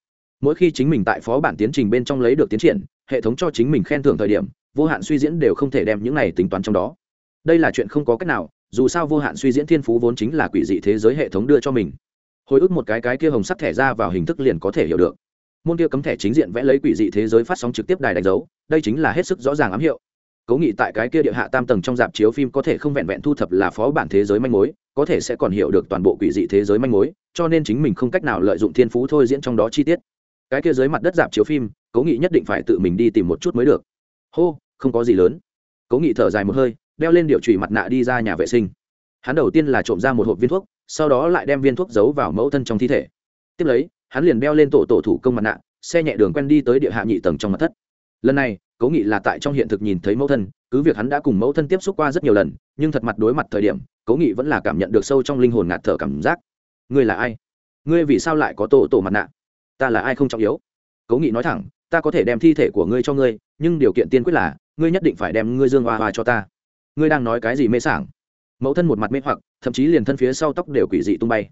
[SPEAKER 1] Mỗi khi chính mình tại phó bản tiến trình bên trong lấy được tiến triển, hệ thống cho chính mình khen thưởng thời điểm vô hạn suy diễn đều không thể đem những này tính toán trong đó. Đây là chuyện không có cách nào, dù sao vô hạn suy diễn thiên phú vốn chính là quỷ dị thế giới hệ thống đưa cho mình. Hồi ức một cái cái kia hồng sắt thẻ ra vào hình thức liền có thể hiểu được. Môn kia cấm thẻ chính diện vẽ lấy quỷ dị thế giới phát sóng trực tiếp đài đánh dấu, đây chính là hết sức rõ ràng ám hiệu. Cố nghị tại cái kia địa hạ tam tầng trong dạp chiếu phim có thể không vẹn vẹn thu thập là phó bản thế giới manh mối, có thể sẽ còn hiểu được toàn bộ quỷ dị thế giới manh mối, cho nên chính mình không cách nào lợi dụng thiên phú thôi diễn trong đó chi tiết. Cái kia dưới mặt đất dạp chiếu phim, cố nghị nhất định phải tự mình đi tìm một chút mới được. Hô không có gì lớn. Cố nghị thở dài một hơi, đeo lên điệu trụy mặt nạ đi ra nhà vệ sinh. Hắn đầu tiên là trộm ra một hộp viên thuốc, sau đó lại đem viên thuốc giấu vào mẫu thân trong thi thể. Tiếp lấy, hắn liền đeo lên tổ tổ thủ công mặt nạ, xe nhẹ đường quen đi tới địa hạ nhị tầng trong mặt thất. Lần này, cố nghị là tại trong hiện thực nhìn thấy mẫu thân, cứ việc hắn đã cùng mẫu thân tiếp xúc qua rất nhiều lần, nhưng thật mặt đối mặt thời điểm, cố nghị vẫn là cảm nhận được sâu trong linh hồn ngạt thở cảm giác. Ngươi là ai? Ngươi vì sao lại có tổ tổ mặt nạ? Ta là ai không trọng yếu? Cố nghị nói thẳng, ta có thể đem thi thể của ngươi cho ngươi, nhưng điều kiện tiên quyết là ngươi nhất định phải đem ngươi dương hoa hoa cho ta. Ngươi đang nói cái gì mê sảng? Mẫu thân một mặt mê hoặc, thậm chí liền thân phía sau tóc đều quỷ dị tung bay.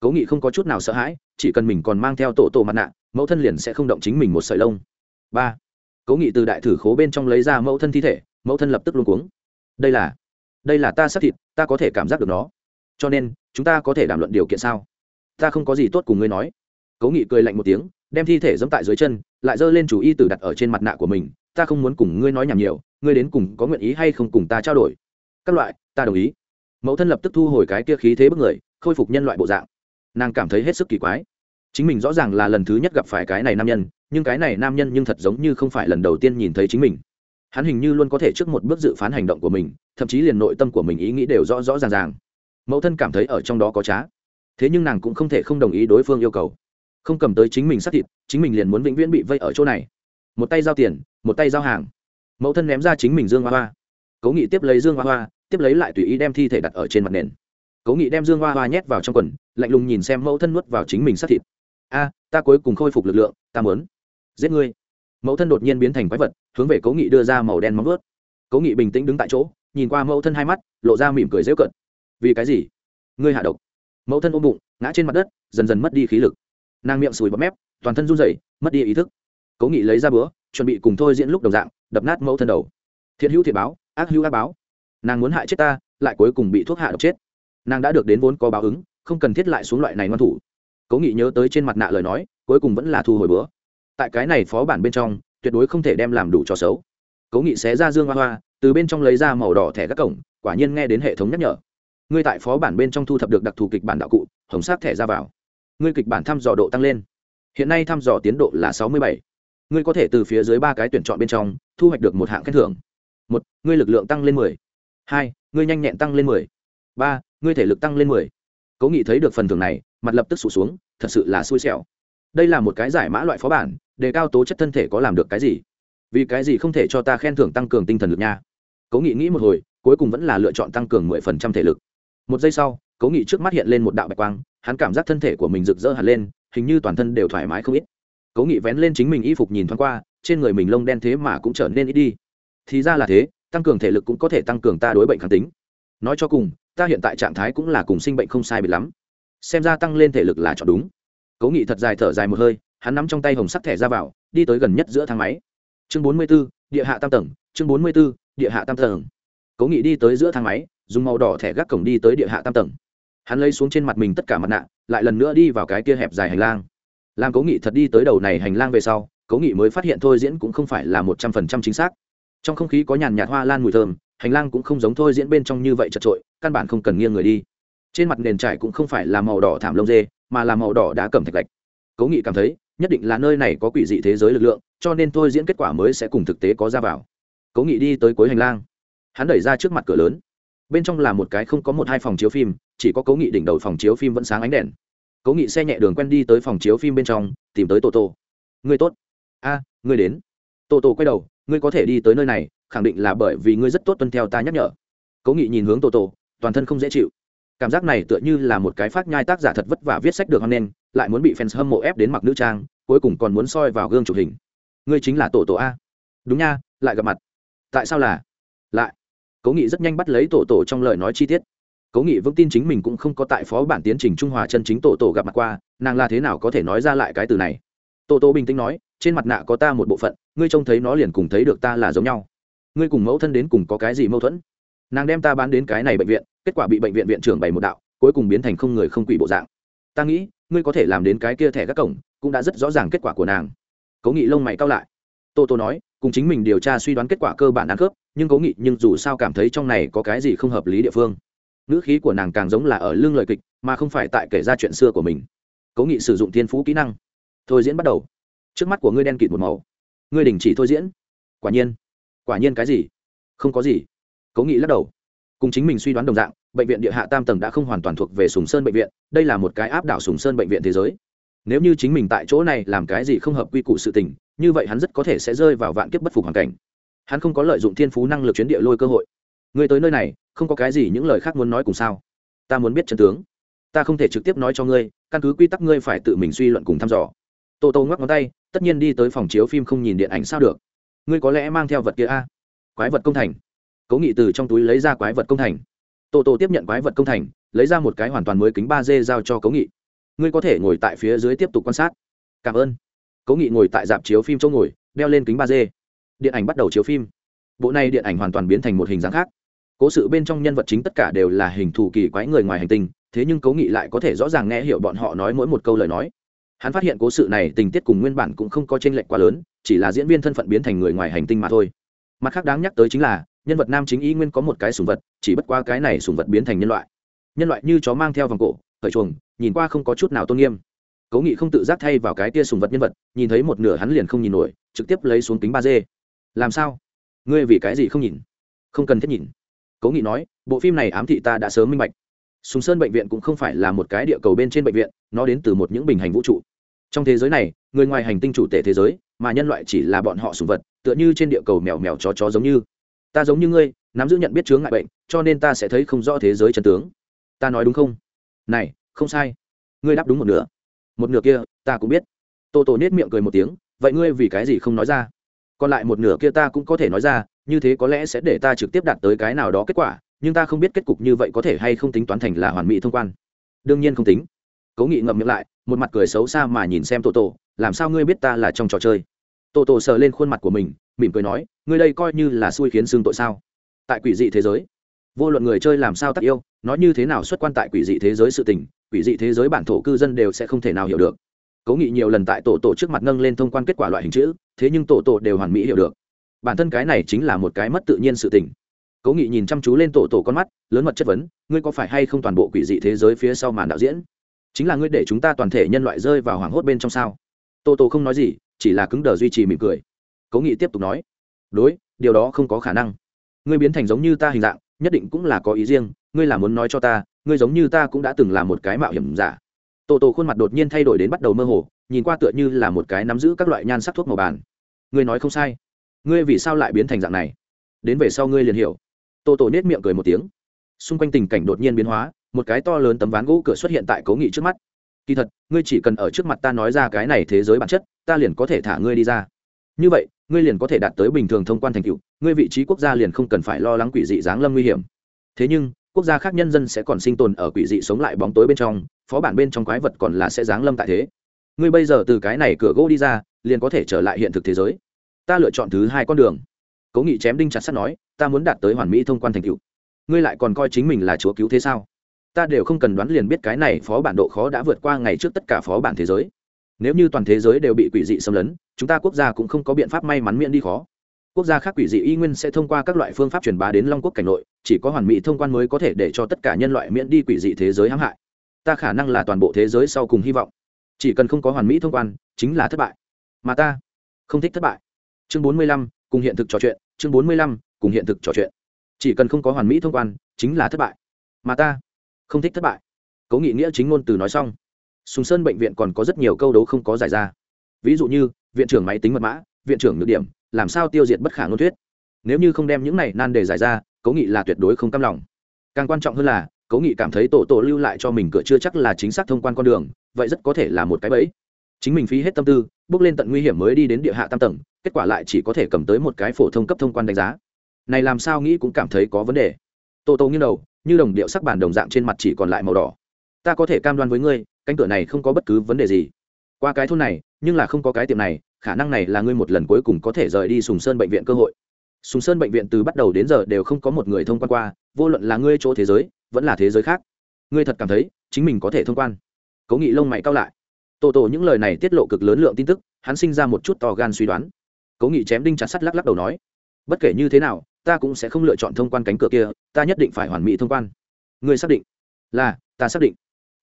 [SPEAKER 1] Cố nghị không có chút nào sợ hãi, chỉ cần mình còn mang theo tổ tổ mặt nạ, mẫu thân liền sẽ không động chính mình một sợi lông. Ba. Cố nghị từ đại thử khố bên trong lấy ra mẫu thân thi thể, mẫu thân lập tức luôn cuống. Đây là đây là ta xác thịt, ta có thể cảm giác được nó. Cho nên, chúng ta có thể đàm luận điều kiện sao? Ta không có gì tốt cùng ngươi nói. Cố nghị cười lạnh một tiếng, đem thi thể dẫm tại dưới chân, lại giơ lên chủ y tử đặt ở trên mặt nạ của mình ta không muốn cùng ngươi nói nhảm nhiều, ngươi đến cùng có nguyện ý hay không cùng ta trao đổi? Các loại, ta đồng ý. Mẫu thân lập tức thu hồi cái kia khí thế bức người, khôi phục nhân loại bộ dạng. Nàng cảm thấy hết sức kỳ quái. Chính mình rõ ràng là lần thứ nhất gặp phải cái này nam nhân, nhưng cái này nam nhân nhưng thật giống như không phải lần đầu tiên nhìn thấy chính mình. Hắn hình như luôn có thể trước một bước dự phán hành động của mình, thậm chí liền nội tâm của mình ý nghĩ đều rõ rõ ràng ràng. Mẫu thân cảm thấy ở trong đó có trá. Thế nhưng nàng cũng không thể không đồng ý đối phương yêu cầu. Không cầm tới chính mình xác thịt, chính mình liền muốn vĩnh viễn bị vây ở chỗ này một tay giao tiền, một tay giao hàng. Mẫu thân ném ra chính mình dương hoa hoa. Cố nghị tiếp lấy dương hoa hoa, tiếp lấy lại tùy ý đem thi thể đặt ở trên mặt nền. Cố nghị đem dương hoa hoa nhét vào trong quần, lạnh lùng nhìn xem mẫu thân nuốt vào chính mình sát thịt. A, ta cuối cùng khôi phục lực lượng, ta muốn giết ngươi. Mẫu thân đột nhiên biến thành quái vật, hướng về cố nghị đưa ra màu đen móng ướt cố nghị bình tĩnh đứng tại chỗ, nhìn qua mẫu thân hai mắt, lộ ra mỉm cười dễu cận vì cái gì? Ngươi hạ độc. Mẫu thân ôm bụng, ngã trên mặt đất, dần dần mất đi khí lực. Nàng miệng sùi bọt mép, toàn thân run rẩy, mất đi ý thức cố nghị lấy ra bữa chuẩn bị cùng thôi diễn lúc đồng dạng, đập nát mẫu thân đầu. Thiện hữu thiệt báo, ác hữu ác báo. Nàng muốn hại chết ta, lại cuối cùng bị thuốc hạ độc chết. Nàng đã được đến vốn có báo ứng, không cần thiết lại xuống loại này ngoan thủ. Cố nghị nhớ tới trên mặt nạ lời nói, cuối cùng vẫn là thu hồi bữa tại cái này phó bản bên trong, tuyệt đối không thể đem làm đủ cho xấu. Cố nghị xé ra dương hoa hoa, từ bên trong lấy ra màu đỏ thẻ các cổng, quả nhiên nghe đến hệ thống nhắc nhở. Ngươi tại phó bản bên trong thu thập được đặc thù kịch bản đạo cụ, hồng sát thẻ ra vào. Ngươi kịch bản thăm dò độ tăng lên. Hiện nay thăm dò tiến độ là sáu mươi bảy ngươi có thể từ phía dưới ba cái tuyển chọn bên trong, thu hoạch được một hạng khen thưởng. Một, ngươi lực lượng tăng lên mười. Hai, ngươi nhanh nhẹn tăng lên mười. Ba, ngươi thể lực tăng lên mười. Cố nghị thấy được phần thưởng này, mặt lập tức sụt xuống, thật sự là xui xẻo. Đây là một cái giải mã loại phó bản, đề cao tố chất thân thể có làm được cái gì? Vì cái gì không thể cho ta khen thưởng tăng cường tinh thần lực nha? Cố nghị nghĩ một hồi, cuối cùng vẫn là lựa chọn tăng cường mười phần trăm thể lực. Một giây sau, cố nghị trước mắt hiện lên một đạo bạch quang, hắn cảm giác thân thể của mình rực rỡ hẳn lên, hình như toàn thân đều thoải mái không ít cố nghị vén lên chính mình y phục nhìn thoáng qua, trên người mình lông đen thế mà cũng trở nên ít đi. Thì ra là thế, tăng cường thể lực cũng có thể tăng cường ta đối bệnh kháng tính. Nói cho cùng, ta hiện tại trạng thái cũng là cùng sinh bệnh không sai biệt lắm. Xem ra tăng lên thể lực là chọn đúng. Cố nghị thật dài thở dài một hơi, hắn nắm trong tay hồng sắc thẻ ra vào, đi tới gần nhất giữa thang máy. Chương bốn mươi b ố địa hạ tam tầng, chương bốn mươi b ố địa hạ tam tầng. Cố nghị đi tới giữa thang máy, dùng màu đỏ thẻ gác cổng đi tới địa hạ tam tầng. Hắn lấy xuống trên mặt mình tất cả mặt nạ, lại lần nữa đi vào cái kia hẹp dài hành lang làm cố nghị thật đi tới đầu này hành lang về sau, cố nghị mới phát hiện thôi diễn cũng không phải là một trăm phần trăm chính xác. Trong không khí có nhàn nhạt hoa lan mùi thơm, hành lang cũng không giống thôi diễn bên trong như vậy chật trội căn bản không cần nghiêng người đi. Trên mặt nền trải cũng không phải là màu đỏ thảm lông dê, mà là màu đỏ đá cầm thạch lạch cố nghị cảm thấy, nhất định là nơi này có quỷ dị thế giới lực lượng, cho nên thôi diễn kết quả mới sẽ cùng thực tế có ra vào. Cố nghị đi tới cuối hành lang. Hắn đẩy ra trước mặt cửa lớn. Bên trong là một cái không có một hai phòng chiếu phim, chỉ có cố nghị đỉnh đầu phòng chiếu phim vẫn sáng ánh đèn cố nghị xe nhẹ đường quen đi tới phòng chiếu phim bên trong tìm tới tô tô. Ngươi tốt. A à, ngươi đến. Tô tô quay đầu ngươi có thể đi tới nơi này khẳng định là bởi vì ngươi rất tốt tuân theo ta nhắc nhở. Cố nghị nhìn hướng tô tô toàn thân không dễ chịu. Cảm giác này tựa như là một cái phát nhai tác giả thật vất vả viết sách được hoan nghênh lại muốn bị fans hâm mộ ép đến mặc nữ trang cuối cùng còn muốn soi vào gương chụp hình. Ngươi chính là tổ tổ a. Đúng nha lại gặp mặt. Tại sao là? Lại. Cố nghị rất nhanh bắt lấy tổ tổ trong lời nói chi tiết cố nghị vững tin chính mình cũng không có tại phó bản tiến trình trung hòa chân chính tổ tổ gặp mặt qua, nàng là thế nào có thể nói ra lại cái từ này? Tổ tổ bình tĩnh nói, trên mặt nạ có ta một bộ phận, ngươi trông thấy nó liền cùng thấy được ta là giống nhau. Ngươi cùng mẫu thân đến cùng có cái gì mâu thuẫn? Nàng đem ta bán đến cái này bệnh viện, kết quả bị bệnh viện viện trưởng bày một đạo, cuối cùng biến thành không người không quỷ bộ dạng. Ta nghĩ, ngươi có thể làm đến cái kia thẻ các cổng, cũng đã rất rõ ràng kết quả của nàng. Cố nghị lông mày cao lại. Tô tô nói, cùng chính mình điều tra suy đoán kết quả cơ bản ăn khớp, nhưng cố nghị nhưng dù sao cảm thấy trong này có cái gì không hợp lý địa phương ngữ khí của nàng càng giống là ở lưng lời kịch, mà không phải tại kể ra chuyện xưa của mình. Cố nghị sử dụng thiên phú kỹ năng. Thôi diễn bắt đầu. Trước mắt của ngươi đen kịt một màu. Ngươi đình chỉ thôi diễn. Quả nhiên. Quả nhiên cái gì? Không có gì. Cố nghị lắc đầu. Cùng chính mình suy đoán đồng dạng, bệnh viện địa hạ tam tầng đã không hoàn toàn thuộc về sùng sơn bệnh viện, đây là một cái áp đảo sùng sơn bệnh viện thế giới. Nếu như chính mình tại chỗ này làm cái gì không hợp quy củ sự tình, như vậy hắn rất có thể sẽ rơi vào vạn kiếp bất phục hoàn cảnh. Hắn không có lợi dụng thiên phú năng lực chuyến địa lôi cơ hội. Ngươi tới nơi này, không có cái gì những lời khác muốn nói cùng sao? Ta muốn biết chân tướng. Ta không thể trực tiếp nói cho ngươi, căn cứ quy tắc ngươi phải tự mình suy luận cùng thăm dò. Tô tô ngoắc ngón tay, tất nhiên đi tới phòng chiếu phim không nhìn điện ảnh sao được. Ngươi có lẽ mang theo vật kia a. Quái vật công thành. Cố nghị từ trong túi lấy ra quái vật công thành. Tô tô tiếp nhận quái vật công thành, lấy ra một cái hoàn toàn mới kính ba d giao cho cố nghị. Ngươi có thể ngồi tại phía dưới tiếp tục quan sát. Cảm ơn. Cố nghị ngồi tại dạp chiếu phim chỗ ngồi, đeo lên kính ba d. Điện ảnh bắt đầu chiếu phim. Bộ này điện ảnh hoàn toàn biến thành một hình dáng khác cố sự bên trong nhân vật chính tất cả đều là hình thù kỳ quái người ngoài hành tinh, thế nhưng cố nghị lại có thể rõ ràng nghe hiểu bọn họ nói mỗi một câu lời nói. Hắn phát hiện cố sự này tình tiết cùng nguyên bản cũng không có t r ê n lệch quá lớn, chỉ là diễn viên thân phận biến thành người ngoài hành tinh mà thôi. Mặt khác đáng nhắc tới chính là, nhân vật nam chính y nguyên có một cái sùng vật, chỉ bất qua cái này sùng vật biến thành nhân loại. Nhân loại như chó mang theo vòng cổ khởi chuồng, nhìn qua không có chút nào tôn nghiêm. Cố nghị không tự giác thay vào cái tia sùng vật nhân vật, nhìn thấy một nửa hắn liền không nhìn nổi, trực tiếp lấy xuống kính ba d làm sao? Ngươi vì cái gì không nhìn? Không cần thiết nhìn cố nghị nói, bộ phim này ám thị ta đã sớm minh bạch. Sùng sơn bệnh viện cũng không phải là một cái địa cầu bên trên bệnh viện, nó đến từ một những bình hành vũ trụ. Trong thế giới này, người ngoài hành tinh chủ tể thế giới, mà nhân loại chỉ là bọn họ sùng vật, tựa như trên địa cầu mèo mèo chó chó giống như. Ta giống như ngươi, nắm giữ nhận biết chướng ngại bệnh, cho nên ta sẽ thấy không rõ thế giới chân tướng. Ta nói đúng không? Này, không sai. Ngươi đáp đúng một nửa. Một nửa kia, ta cũng biết. Tô tô nết miệng cười một tiếng, vậy ngươi vì cái gì không nói ra? Còn lại một nửa kia ta cũng có thể nói ra như thế có lẽ sẽ để ta trực tiếp đạt tới cái nào đó kết quả, nhưng ta không biết kết cục như vậy có thể hay không tính toán thành là hoàn mỹ thông quan. Đương nhiên không tính. Cố nghị ngậm miệng lại, một mặt cười xấu xa mà nhìn xem tổ tổ làm sao ngươi biết ta là trong trò chơi? Tổ tổ sờ lên khuôn mặt của mình, mỉm cười nói, ngươi đây coi như là xui khiến xương tội sao? Tại quỷ dị thế giới, vô luận người chơi làm sao tắc yêu nói như thế nào xuất quan tại quỷ dị thế giới sự tình, quỷ dị thế giới bản thổ cư dân đều sẽ không thể nào hiểu được. Cố nghị nhiều lần tại tổ tổ trước mặt nâng lên thông quan kết quả loại hình chữ, thế nhưng tổ tổ đều hoàn mỹ hiểu được bản thân cái này chính là một cái mất tự nhiên sự tình. Cố nghị nhìn chăm chú lên tổ tổ con mắt, lớn mật chất vấn, ngươi có phải hay không toàn bộ quỷ dị thế giới phía sau màn đạo diễn? Chính là ngươi để chúng ta toàn thể nhân loại rơi vào hoảng hốt bên trong sao? Tổ tổ không nói gì, chỉ là cứng đờ duy trì mỉm cười. Cố nghị tiếp tục nói, đối, điều đó không có khả năng. Ngươi biến thành giống như ta hình dạng, nhất định cũng là có ý riêng, ngươi là muốn nói cho ta, ngươi giống như ta cũng đã từng là một cái mạo hiểm giả. Tổ tổ khuôn mặt đột nhiên thay đổi đến bắt đầu mơ hồ, nhìn qua tựa như là một cái nắm giữ các loại nhan sắc thuốc màu bàn. Ngươi nói không sai ngươi vì sao lại biến thành dạng này? Đến về sau ngươi liền hiểu. Tô tổ nết miệng cười một tiếng. Xung quanh tình cảnh đột nhiên biến hóa, một cái to lớn tấm ván gỗ cửa xuất hiện tại cố nghị trước mắt. Kỳ thật, ngươi chỉ cần ở trước mặt ta nói ra cái này thế giới bản chất, ta liền có thể thả ngươi đi ra. Như vậy, ngươi liền có thể đạt tới bình thường thông quan thành tựu, ngươi vị trí quốc gia liền không cần phải lo lắng quỷ dị giáng lâm nguy hiểm. Thế nhưng, quốc gia khác nhân dân sẽ còn sinh tồn ở quỷ dị sống lại bóng tối bên trong, phó bản bên trong quái vật còn là sẽ giáng lâm tại thế. Ngươi bây giờ từ cái này cửa gỗ đi ra, liền có thể trở lại hiện thực thế giới ta lựa chọn thứ hai con đường. Cố nghị chém đinh chặt sắt nói, ta muốn đạt tới hoàn mỹ thông quan thành cựu ngươi lại còn coi chính mình là chúa cứu thế sao? Ta đều không cần đoán liền biết cái này phó bản độ khó đã vượt qua ngày trước tất cả phó bản thế giới. Nếu như toàn thế giới đều bị quỷ dị xâm lấn, chúng ta quốc gia cũng không có biện pháp may mắn miễn đi khó. Quốc gia khác quỷ dị y nguyên sẽ thông qua các loại phương pháp truyền bá đến long quốc cảnh nội, chỉ có hoàn mỹ thông quan mới có thể để cho tất cả nhân loại miễn đi quỷ dị thế giới hãm hại. Ta khả năng là toàn bộ thế giới sau cùng hy vọng. Chỉ cần không có hoàn mỹ thông quan, chính là thất bại. Mà ta không thích thất bại chương bốn mươi lăm, cùng hiện thực trò chuyện, chương bốn mươi lăm, cùng hiện thực trò chuyện. Chỉ cần không có hoàn mỹ thông quan, chính là thất bại. Mà ta, không thích thất bại. Cố nghị nghĩa chính ngôn từ nói xong. Sùng sơn bệnh viện còn có rất nhiều câu đấu không có giải ra. Ví dụ như, viện trưởng máy tính mật mã, viện trưởng nhược điểm, làm sao tiêu diệt bất khả ngôn thuyết. Nếu như không đem những này nan đề giải ra, cố nghị là tuyệt đối không cam lòng. Càng quan trọng hơn là, cố nghị cảm thấy tổ tổ lưu lại cho mình cửa chưa chắc là chính xác thông quan con đường, vậy rất có thể là một cái bẫy chính mình phí hết tâm tư, bước lên tận nguy hiểm mới đi đến địa hạ tam tầng, kết quả lại chỉ có thể cầm tới một cái phổ thông cấp thông quan đánh giá. Này làm sao nghĩ cũng cảm thấy có vấn đề. Tổ tổ nghiêng đầu, như đồng điệu sắc bản đồng dạng trên mặt chỉ còn lại màu đỏ. Ta có thể cam đoan với ngươi, cánh cửa này không có bất cứ vấn đề gì. Qua cái thôn này, nhưng là không có cái tiệm này, khả năng này là ngươi một lần cuối cùng có thể rời đi sùng sơn bệnh viện cơ hội. Sùng sơn bệnh viện từ bắt đầu đến giờ đều không có một người thông quan qua, vô luận là ngươi chỗ thế giới, vẫn là thế giới khác. Ngươi thật cảm thấy, chính mình có thể thông quan. Cố nghị lông mày cao lại tổ tổ những lời này tiết lộ cực lớn lượng tin tức, hắn sinh ra một chút to gan suy đoán. Cố nghị chém đinh chặt sắt lắc lắc đầu nói, bất kể như thế nào, ta cũng sẽ không lựa chọn thông quan cánh cửa kia, ta nhất định phải hoàn mỹ thông quan. Ngươi xác định? Là, ta xác định.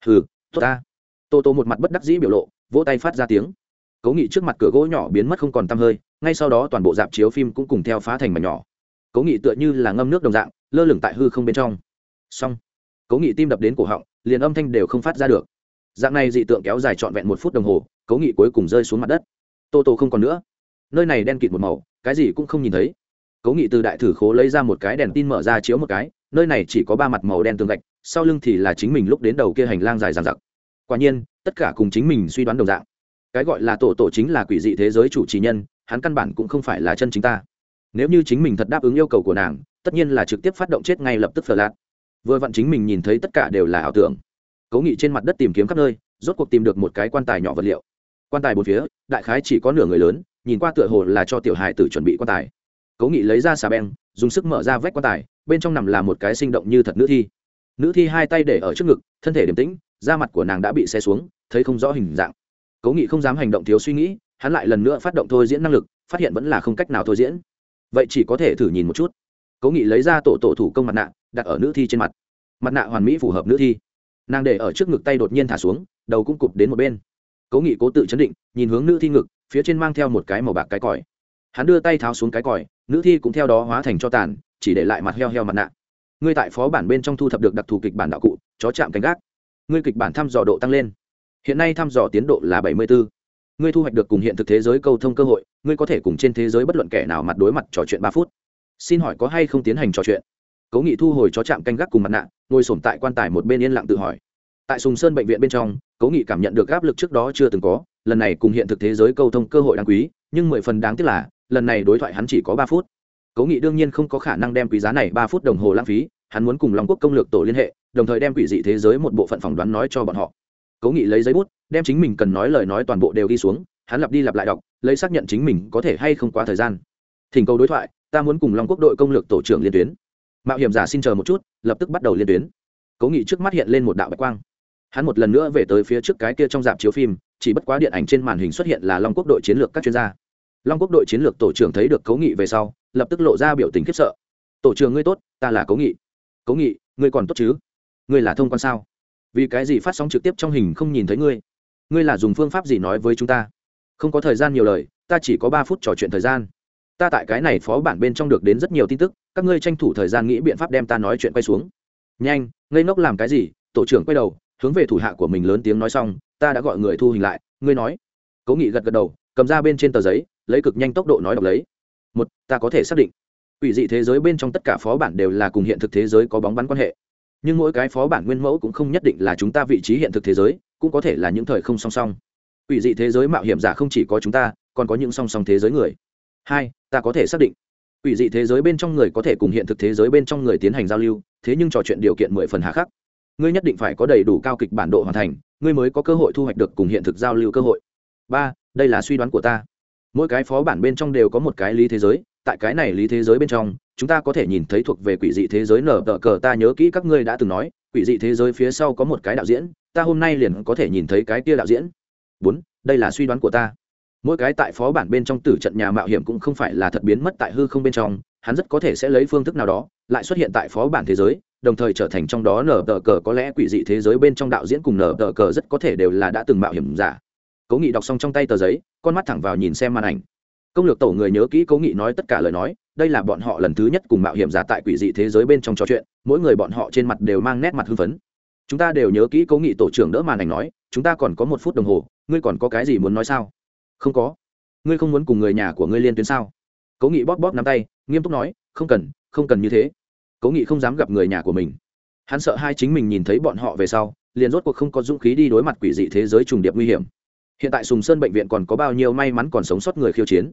[SPEAKER 1] Hừ, tốt ta. Tô tô một mặt bất đắc dĩ biểu lộ, vỗ tay phát ra tiếng. Cố nghị trước mặt cửa gỗ nhỏ biến mất không còn t hơi, ngay sau đó toàn bộ dạp chiếu phim cũng cùng theo phá thành mảnh nhỏ. Cố nghị tựa như là ngâm nước đồng dạng, lơ lửng tại hư không bên trong. Xong, cố nghị tim đập đến cổ họng, liền âm thanh đều không phát ra được dạng này dị tượng kéo dài trọn vẹn một phút đồng hồ cố nghị cuối cùng rơi xuống mặt đất. Tô tô không còn nữa. Nơi này đen kịt một màu, cái gì cũng không nhìn thấy. Cố nghị từ đại thử khố lấy ra một cái đèn tin mở ra chiếu một cái, nơi này chỉ có ba mặt màu đen tường gạch, sau lưng thì là chính mình lúc đến đầu kia hành lang dài dàn giặc quả nhiên, tất cả cùng chính mình suy đoán đồng dạng. Cái gọi là tổ tổ chính là quỷ dị thế giới chủ trì nhân, hắn căn bản cũng không phải là chân chính ta. Nếu như chính mình thật đáp ứng yêu cầu của nàng, tất nhiên là trực tiếp phát động chết ngay lập tức phở lạc vừa vặn chính mình nhìn thấy tất cả đều là ảo tưởng cố nghị trên mặt đất tìm kiếm khắp nơi, rốt cuộc tìm được một cái quan tài nhỏ vật liệu. Quan tài bốn phía, đại khái chỉ có nửa người lớn, nhìn qua tựa hồ là cho tiểu hài tử chuẩn bị quan tài. Cố nghị lấy ra xà beng, dùng sức mở ra vách quan tài, bên trong nằm là một cái sinh động như thật nữ thi. Nữ thi hai tay để ở trước ngực, thân thể điềm tĩnh, da mặt của nàng đã bị xe xuống, thấy không rõ hình dạng. Cố nghị không dám hành động thiếu suy nghĩ, hắn lại lần nữa phát động thôi diễn năng lực, phát hiện vẫn là không cách nào thôi diễn. Vậy chỉ có thể thử nhìn một chút. Cố nghị lấy ra tổ tổ thủ công mặt nạ, đặt ở nữ thi trên mặt. Mặt nạ hoàn mỹ phù hợp nữ thi nàng để ở trước ngực tay đột nhiên thả xuống, đầu cũng cụp đến một bên. Cố nghị cố tự chấn định, nhìn hướng nữ thi ngực, phía trên mang theo một cái màu bạc cái còi. Hắn đưa tay tháo xuống cái còi, nữ thi cũng theo đó hóa thành cho tàn, chỉ để lại mặt heo heo mặt nạ. Ngươi tại phó bản bên trong thu thập được đặc thù kịch bản đạo cụ, chó chạm cánh gác. Ngươi kịch bản thăm dò độ tăng lên. Hiện nay thăm dò tiến độ là bảy mươi bốn ngươi thu hoạch được cùng hiện thực thế giới câu thông cơ hội, ngươi có thể cùng trên thế giới bất luận kẻ nào mặt đối mặt trò chuyện ba phút. Xin hỏi có hay không tiến hành trò chuyện? Cố nghị thu hồi chó chạm canh gác cùng mặt nạ, ngồi sổm tại quan tài một bên yên lặng tự hỏi. Tại sùng sơn bệnh viện bên trong, cố nghị cảm nhận được áp lực trước đó chưa từng có, lần này cùng hiện thực thế giới câu thông cơ hội đáng quý, nhưng mười phần đáng tiếc là, lần này đối thoại hắn chỉ có ba phút. Cố nghị đương nhiên không có khả năng đem quý giá này ba phút đồng hồ lãng phí, hắn muốn cùng long quốc công lược tổ liên hệ, đồng thời đem quỷ dị thế giới một bộ phận phỏng đoán nói cho bọn họ. Cố nghị lấy giấy bút, đem chính mình cần nói lời nói toàn bộ đều ghi xuống, hắn lặp đi lặp lại đọc, lấy xác nhận chính mình có thể hay không quá thời gian. Thỉnh cầu đối thoại, ta muốn cùng long quốc đội công lược tổ trưởng liên tuyến mạo hiểm giả xin chờ một chút, lập tức bắt đầu liên tuyến. Cố nghị trước mắt hiện lên một đạo bạch quang. Hắn một lần nữa về tới phía trước cái kia trong dạp chiếu phim, chỉ bất quá điện ảnh trên màn hình xuất hiện là long quốc đội chiến lược các chuyên gia. Long quốc đội chiến lược tổ trưởng thấy được cố nghị về sau, lập tức lộ ra biểu tình khiếp sợ. Tổ trưởng ngươi tốt, ta là cố nghị. Cố nghị, ngươi còn tốt chứ? Ngươi là thông quan sao? Vì cái gì phát sóng trực tiếp trong hình không nhìn thấy ngươi? Ngươi là dùng phương pháp gì nói với chúng ta? Không có thời gian nhiều lời, ta chỉ có ba phút trò chuyện thời gian ta tại cái này phó bản bên trong được đến rất nhiều tin tức, các ngươi tranh thủ thời gian nghĩ biện pháp đem ta nói chuyện quay xuống. Nhanh, ngây ngốc làm cái gì? Tổ trưởng quay đầu, hướng về thủ hạ của mình lớn tiếng nói xong, ta đã gọi người thu hình lại, ngươi nói. Cố nghị gật gật đầu, cầm ra bên trên tờ giấy, lấy cực nhanh tốc độ nói đọc lấy. Một, ta có thể xác định ủy dị thế giới bên trong tất cả phó bản đều là cùng hiện thực thế giới có bóng bắn quan hệ. Nhưng mỗi cái phó bản nguyên mẫu cũng không nhất định là chúng ta vị trí hiện thực thế giới, cũng có thể là những thời không song song. Ủy dị thế giới mạo hiểm giả không chỉ có chúng ta, còn có những song song thế giới người hai, ta có thể xác định, quỷ dị thế giới bên trong người có thể cùng hiện thực thế giới bên trong người tiến hành giao lưu, thế nhưng trò chuyện điều kiện mười phần hà khắc. Ngươi nhất định phải có đầy đủ cao kịch bản độ hoàn thành, ngươi mới có cơ hội thu hoạch được cùng hiện thực giao lưu cơ hội. Ba, đây là suy đoán của ta. Mỗi cái phó bản bên trong đều có một cái lý thế giới, tại cái này lý thế giới bên trong, chúng ta có thể nhìn thấy thuộc về quỷ dị thế giới nở tờ cờ, ta nhớ kỹ các ngươi đã từng nói, quỷ dị thế giới phía sau có một cái đạo diễn, ta hôm nay liền có thể nhìn thấy cái kia đạo diễn. Bốn, đây là suy đoán của ta mỗi cái tại phó bản bên trong tử trận nhà mạo hiểm cũng không phải là thật biến mất tại hư không bên trong, hắn rất có thể sẽ lấy phương thức nào đó, lại xuất hiện tại phó bản thế giới, đồng thời trở thành trong đó nở tờ cờ. Có lẽ quỷ dị thế giới bên trong đạo diễn cùng nở tờ cờ rất có thể đều là đã từng mạo hiểm giả. Cố nghị đọc xong trong tay tờ giấy, con mắt thẳng vào nhìn xem màn ảnh. Công lược tổ người nhớ kỹ cố nghị nói tất cả lời nói, đây là bọn họ lần thứ nhất cùng mạo hiểm giả tại quỷ dị thế giới bên trong trò chuyện, mỗi người bọn họ trên mặt đều mang nét mặt hưng phấn. Chúng ta đều nhớ kỹ cố nghị tổ trưởng đỡ màn ảnh nói, chúng ta còn có một phút đồng hồ, ngươi còn có cái gì muốn nói sao? Không có. Ngươi không muốn cùng người nhà của ngươi liên tuyến sao? Cố nghị bóp bóp nắm tay, nghiêm túc nói, không cần không cần như thế. Cố nghị không dám gặp người nhà của mình. Hắn sợ hai chính mình nhìn thấy bọn họ về sau, liền rốt cuộc không có dũng khí đi đối mặt quỷ dị thế giới trùng điệp nguy hiểm. Hiện tại sùng sơn bệnh viện còn có bao nhiêu may mắn còn sống sót người khiêu chiến?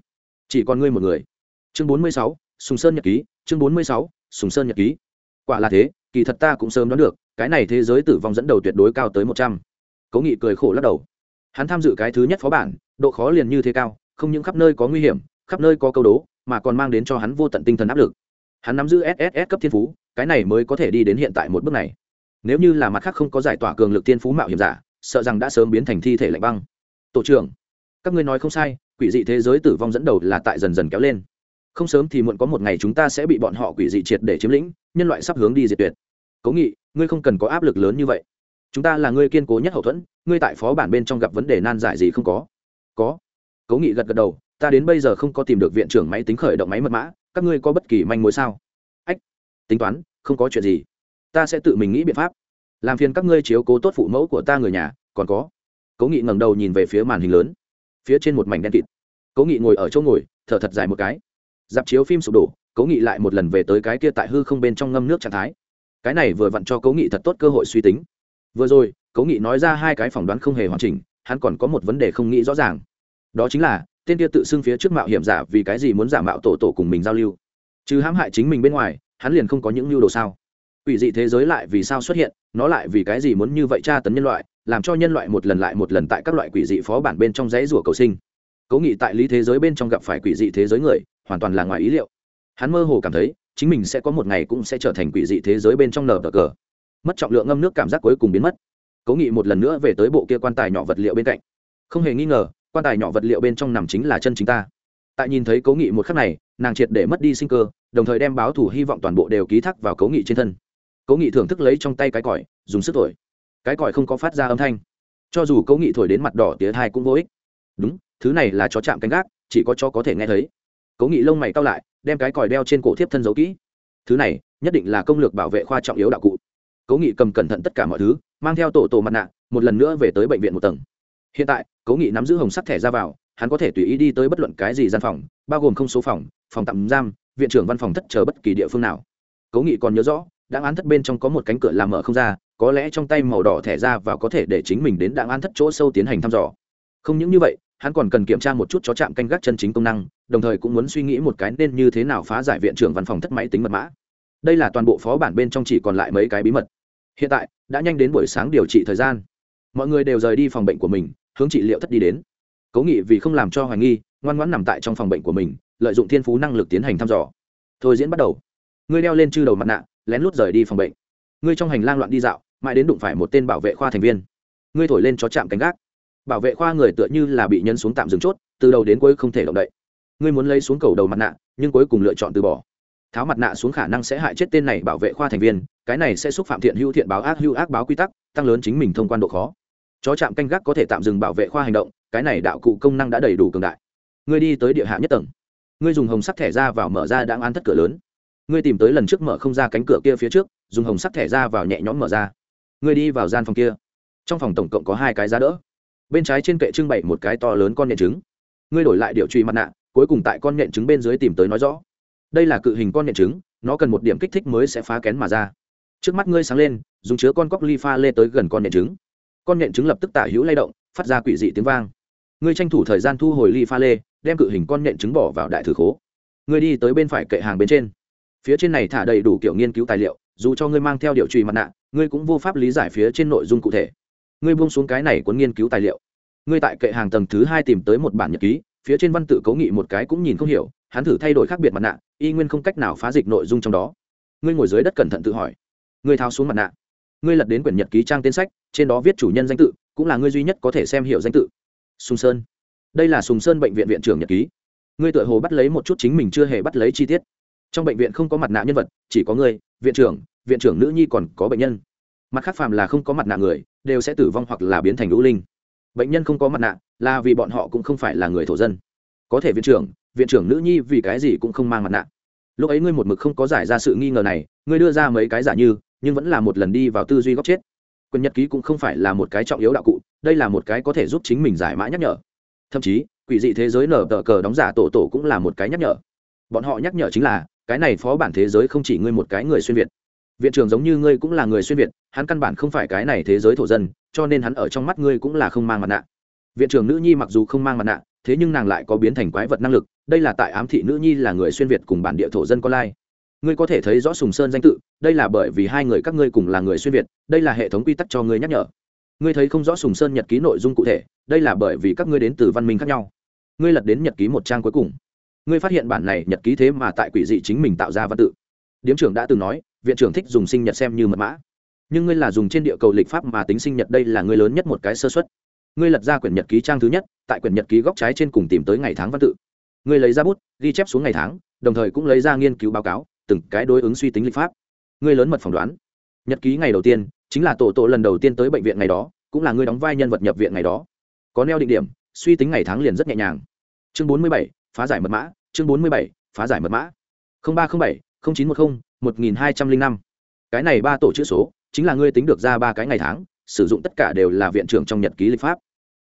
[SPEAKER 1] Chỉ còn ngươi một người. Chương bốn mươi sáu, sùng sơn nhật ký, chương bốn mươi sáu, sùng sơn nhật ký. Quả là thế, kỳ thật ta cũng sớm đoán được, cái này thế giới tử vong dẫn đầu tuyệt đối cao tới một trăm. Cố nghị cười khổ lắc đầu hắn tham dự cái thứ nhất phó bản, độ khó liền như thế cao, không những khắp nơi có nguy hiểm, khắp nơi có câu đố, mà còn mang đến cho hắn vô tận tinh thần áp lực. Hắn nắm giữ sss cấp thiên phú, cái này mới có thể đi đến hiện tại một bước này. Nếu như là mặt khác không có giải tỏa cường lực thiên phú mạo hiểm giả, sợ rằng đã sớm biến thành thi thể lạnh băng. Tổ trưởng, các ngươi nói không sai, quỷ dị thế giới tử vong dẫn đầu là tại dần dần kéo lên. Không sớm thì muộn có một ngày chúng ta sẽ bị bọn họ quỷ dị triệt để chiếm lĩnh, nhân loại sắp hướng đi diệt tuyệt. Cố nghị, ngươi không cần có áp lực lớn như vậy. Chúng ta là ngươi kiên cố nhất hậu thuẫn ngươi tại phó bản bên trong gặp vấn đề nan giải gì không có? Có. Cố nghị gật gật đầu, ta đến bây giờ không có tìm được viện trưởng máy tính khởi động máy mật mã, các ngươi có bất kỳ manh mối sao? Ách, tính toán, không có chuyện gì. Ta sẽ tự mình nghĩ biện pháp. Làm phiền các ngươi chiếu cố tốt phụ mẫu của ta người nhà, còn có. Cố nghị ngẩng đầu nhìn về phía màn hình lớn. Phía trên một mảnh đen kịt. Cố nghị ngồi ở chỗ ngồi, thở thật dài một cái. Dạp chiếu phim sụp đổ, cố nghị lại một lần về tới cái kia tại hư không bên trong ngâm nước trạng thái. Cái này vừa vặn cho cố nghị thật tốt cơ hội suy tính. Vừa rồi cố nghị nói ra hai cái phỏng đoán không hề hoàn chỉnh, hắn còn có một vấn đề không nghĩ rõ ràng. Đó chính là, tên kia tự xưng phía trước mạo hiểm giả vì cái gì muốn giả mạo tổ tổ cùng mình giao lưu? Chứ hãm hại chính mình bên ngoài, hắn liền không có những mưu đồ sao? Ủy dị thế giới lại vì sao xuất hiện, nó lại vì cái gì muốn như vậy tra tấn nhân loại, làm cho nhân loại một lần lại một lần tại các loại quỷ dị phó bản bên trong dãy rủa cầu sinh? Cố nghị tại lý thế giới bên trong gặp phải quỷ dị thế giới người, hoàn toàn là ngoài ý liệu. Hắn mơ hồ cảm thấy, chính mình sẽ có một ngày cũng sẽ trở thành quỷ dị thế giới bên trong nở cờ. Mất trọng lượng ngâm nước cảm giác cuối cùng biến mất cố nghị một lần nữa về tới bộ kia quan tài nhỏ vật liệu bên cạnh. Không hề nghi ngờ, quan tài nhỏ vật liệu bên trong nằm chính là chân chính ta. Tại nhìn thấy cố nghị một khắc này, nàng triệt để mất đi sinh cơ, đồng thời đem báo thủ hy vọng toàn bộ đều ký thác vào cố nghị trên thân. Cố nghị thưởng thức lấy trong tay cái còi, dùng sức thổi. Cái còi không có phát ra âm thanh. Cho dù cố nghị thổi đến mặt đỏ, tía thai cũng vô ích. Đúng, thứ này là chó chạm canh gác, chỉ có chó có thể nghe thấy. Cố nghị lông mày cao lại, đem cái còi đeo trên cổ thiếp thân giấu kỹ. Thứ này, nhất định là công lược bảo vệ khoa trọng yếu đạo cụ. Cố nghị cầm cẩn thận tất cả mọi thứ mang theo tổ tổ mặt nạ, một lần nữa về tới bệnh viện một tầng. Hiện tại, cố nghị nắm giữ hồng sắt thẻ ra vào, hắn có thể tùy ý đi tới bất luận cái gì gian phòng, bao gồm không số phòng phòng tạm giam, viện trưởng văn phòng thất chờ bất kỳ địa phương nào. Cố nghị còn nhớ rõ đáng án thất bên trong có một cánh cửa làm mở không ra, có lẽ trong tay màu đỏ thẻ ra và có thể để chính mình đến đáng án thất chỗ sâu tiến hành thăm dò. Không những như vậy, hắn còn cần kiểm tra một chút chó chạm canh gác chân chính công năng, đồng thời cũng muốn suy nghĩ một cái nên như thế nào phá giải viện trưởng văn phòng thất máy tính mật mã. Đây là toàn bộ phó bản bên trong chỉ còn lại mấy cái bí mật. Hiện tại đã nhanh đến buổi sáng điều trị thời gian. Mọi người đều rời đi phòng bệnh của mình, hướng trị liệu thất đi đến. Cố nghị vì không làm cho hoài nghi, ngoan ngoãn nằm tại trong phòng bệnh của mình, lợi dụng thiên phú năng lực tiến hành thăm dò. Thôi diễn bắt đầu. Ngươi đeo lên chư đầu mặt nạ, lén lút rời đi phòng bệnh. Ngươi trong hành lang loạn đi dạo, mãi đến đụng phải một tên bảo vệ khoa thành viên. Ngươi thổi lên chó chạm cánh gác. Bảo vệ khoa người tựa như là bị nhân xuống tạm dừng chốt, từ đầu đến cuối không thể động đậy. Ngươi muốn lấy xuống cầu đầu mặt nạ, nhưng cuối cùng lựa chọn từ bỏ tháo mặt nạ xuống khả năng sẽ hại chết tên này bảo vệ khoa thành viên, cái này sẽ xúc phạm thiện hữu thiện báo ác hữu ác báo quy tắc, tăng lớn chính mình thông quan độ khó. Chó chạm canh gác có thể tạm dừng bảo vệ khoa hành động, cái này đạo cụ công năng đã đầy đủ cường đại. Ngươi đi tới địa hạ nhất tầng. Ngươi dùng hồng sắc thẻ ra vào mở ra đáng án thất cửa lớn. Ngươi tìm tới lần trước mở không ra cánh cửa kia phía trước, dùng hồng sắc thẻ ra vào nhẹ nhõm mở ra. Ngươi đi vào gian phòng kia. Trong phòng tổng cộng có hai cái giá đỡ. Bên trái trên kệ trưng bày một cái to lớn con nhện trứng. Ngươi đổi lại điệu truy mặt nạ, cuối cùng tại con nhện trứng bên dưới tìm tới nói rõ đây là cự hình con nhện trứng, nó cần một điểm kích thích mới sẽ phá kén mà ra. Trước mắt ngươi sáng lên, dùng chứa con cóc ly pha lê tới gần con nhện trứng. Con nhện trứng lập tức tả hữu lay động, phát ra quỷ dị tiếng vang. Ngươi tranh thủ thời gian thu hồi ly pha lê, đem cự hình con nhện trứng bỏ vào đại thử khố. Ngươi đi tới bên phải kệ hàng bên trên. Phía trên này thả đầy đủ kiểu nghiên cứu tài liệu, dù cho ngươi mang theo điều trùy mặt nạ, ngươi cũng vô pháp lý giải phía trên nội dung cụ thể. Ngươi buông xuống cái này cuốn nghiên cứu tài liệu. Ngươi tại kệ hàng tầng thứ hai tìm tới một bản nhật ký phía trên văn tự cấu nghị một cái cũng nhìn không hiểu, hắn thử thay đổi khác biệt mặt nạ, y nguyên không cách nào phá dịch nội dung trong đó. Ngươi ngồi dưới đất cẩn thận tự hỏi. Ngươi tháo xuống mặt nạ. Ngươi lật đến quyển nhật ký trang tên sách, trên đó viết chủ nhân danh tự, cũng là ngươi duy nhất có thể xem hiểu danh tự. Sùng sơn. Đây là sùng sơn bệnh viện viện trưởng nhật ký. Ngươi tự hồ bắt lấy một chút chính mình chưa hề bắt lấy chi tiết. Trong bệnh viện không có mặt nạ nhân vật, chỉ có ngươi, viện trưởng viện trưởng nữ nhi còn có bệnh nhân. Mặt khác phàm là không có mặt nạ người, đều sẽ tử vong hoặc là biến thành lũ linh bệnh nhân không có mặt nạ là vì bọn họ cũng không phải là người thổ dân. Có thể viện trưởng viện trưởng nữ nhi vì cái gì cũng không mang mặt nạ. Lúc ấy ngươi một mực không có giải ra sự nghi ngờ này, ngươi đưa ra mấy cái giả như, nhưng vẫn là một lần đi vào tư duy góc chết. Quân nhật ký cũng không phải là một cái trọng yếu đạo cụ, đây là một cái có thể giúp chính mình giải mã nhắc nhở. Thậm chí, quỷ dị thế giới nở tờ cờ đóng giả tổ tổ cũng là một cái nhắc nhở. Bọn họ nhắc nhở chính là, cái này phó bản thế giới không chỉ ngươi một cái người xuyên việt viện trưởng giống như ngươi cũng là người xuyên việt, hắn căn bản không phải cái này thế giới thổ dân, cho nên hắn ở trong mắt ngươi cũng là không mang mặt nạ. Viện trưởng nữ nhi mặc dù không mang mặt nạ, thế nhưng nàng lại có biến thành quái vật năng lực, đây là tại ám thị nữ nhi là người xuyên việt cùng bản địa thổ dân con lai. Ngươi có thể thấy rõ sùng sơn danh tự, đây là bởi vì hai người các ngươi cùng là người xuyên việt, đây là hệ thống quy tắc cho ngươi nhắc nhở. Ngươi thấy không rõ sùng sơn nhật ký nội dung cụ thể, đây là bởi vì các ngươi đến từ văn minh khác nhau. Ngươi lật đến nhật ký một trang cuối cùng. Ngươi phát hiện bản này nhật ký thế mà tại quỷ dị chính mình tạo ra văn tự. Điếm trưởng đã từng nói viện trưởng thích dùng sinh nhật xem như mật mã. Nhưng ngươi là dùng trên địa cầu lịch pháp mà tính sinh nhật đây là ngươi lớn nhất một cái sơ xuất ngươi lật ra quyển nhật ký trang thứ nhất, tại quyển nhật ký góc trái trên cùng tìm tới ngày tháng văn tự. Ngươi lấy ra bút, ghi chép xuống ngày tháng, đồng thời cũng lấy ra nghiên cứu báo cáo, từng cái đối ứng suy tính lịch pháp. Ngươi lớn mật phỏng đoán. Nhật ký ngày đầu tiên, chính là tổ tổ lần đầu tiên tới bệnh viện ngày đó, cũng là ngươi đóng vai nhân vật nhập viện ngày đó. Có neo định điểm, suy tính ngày tháng liền rất nhẹ nhàng. Chương bốn mươi bảy, phá giải mật mã, chương bốn mươi bảy, phá giải mật mã. Ba trăm bảy chín một mươi một nghìn hai trăm linh năm. Cái này ba tổ chữ số, chính là ngươi tính được ra ba cái ngày tháng, sử dụng tất cả đều là viện trưởng trong nhật ký lịch pháp.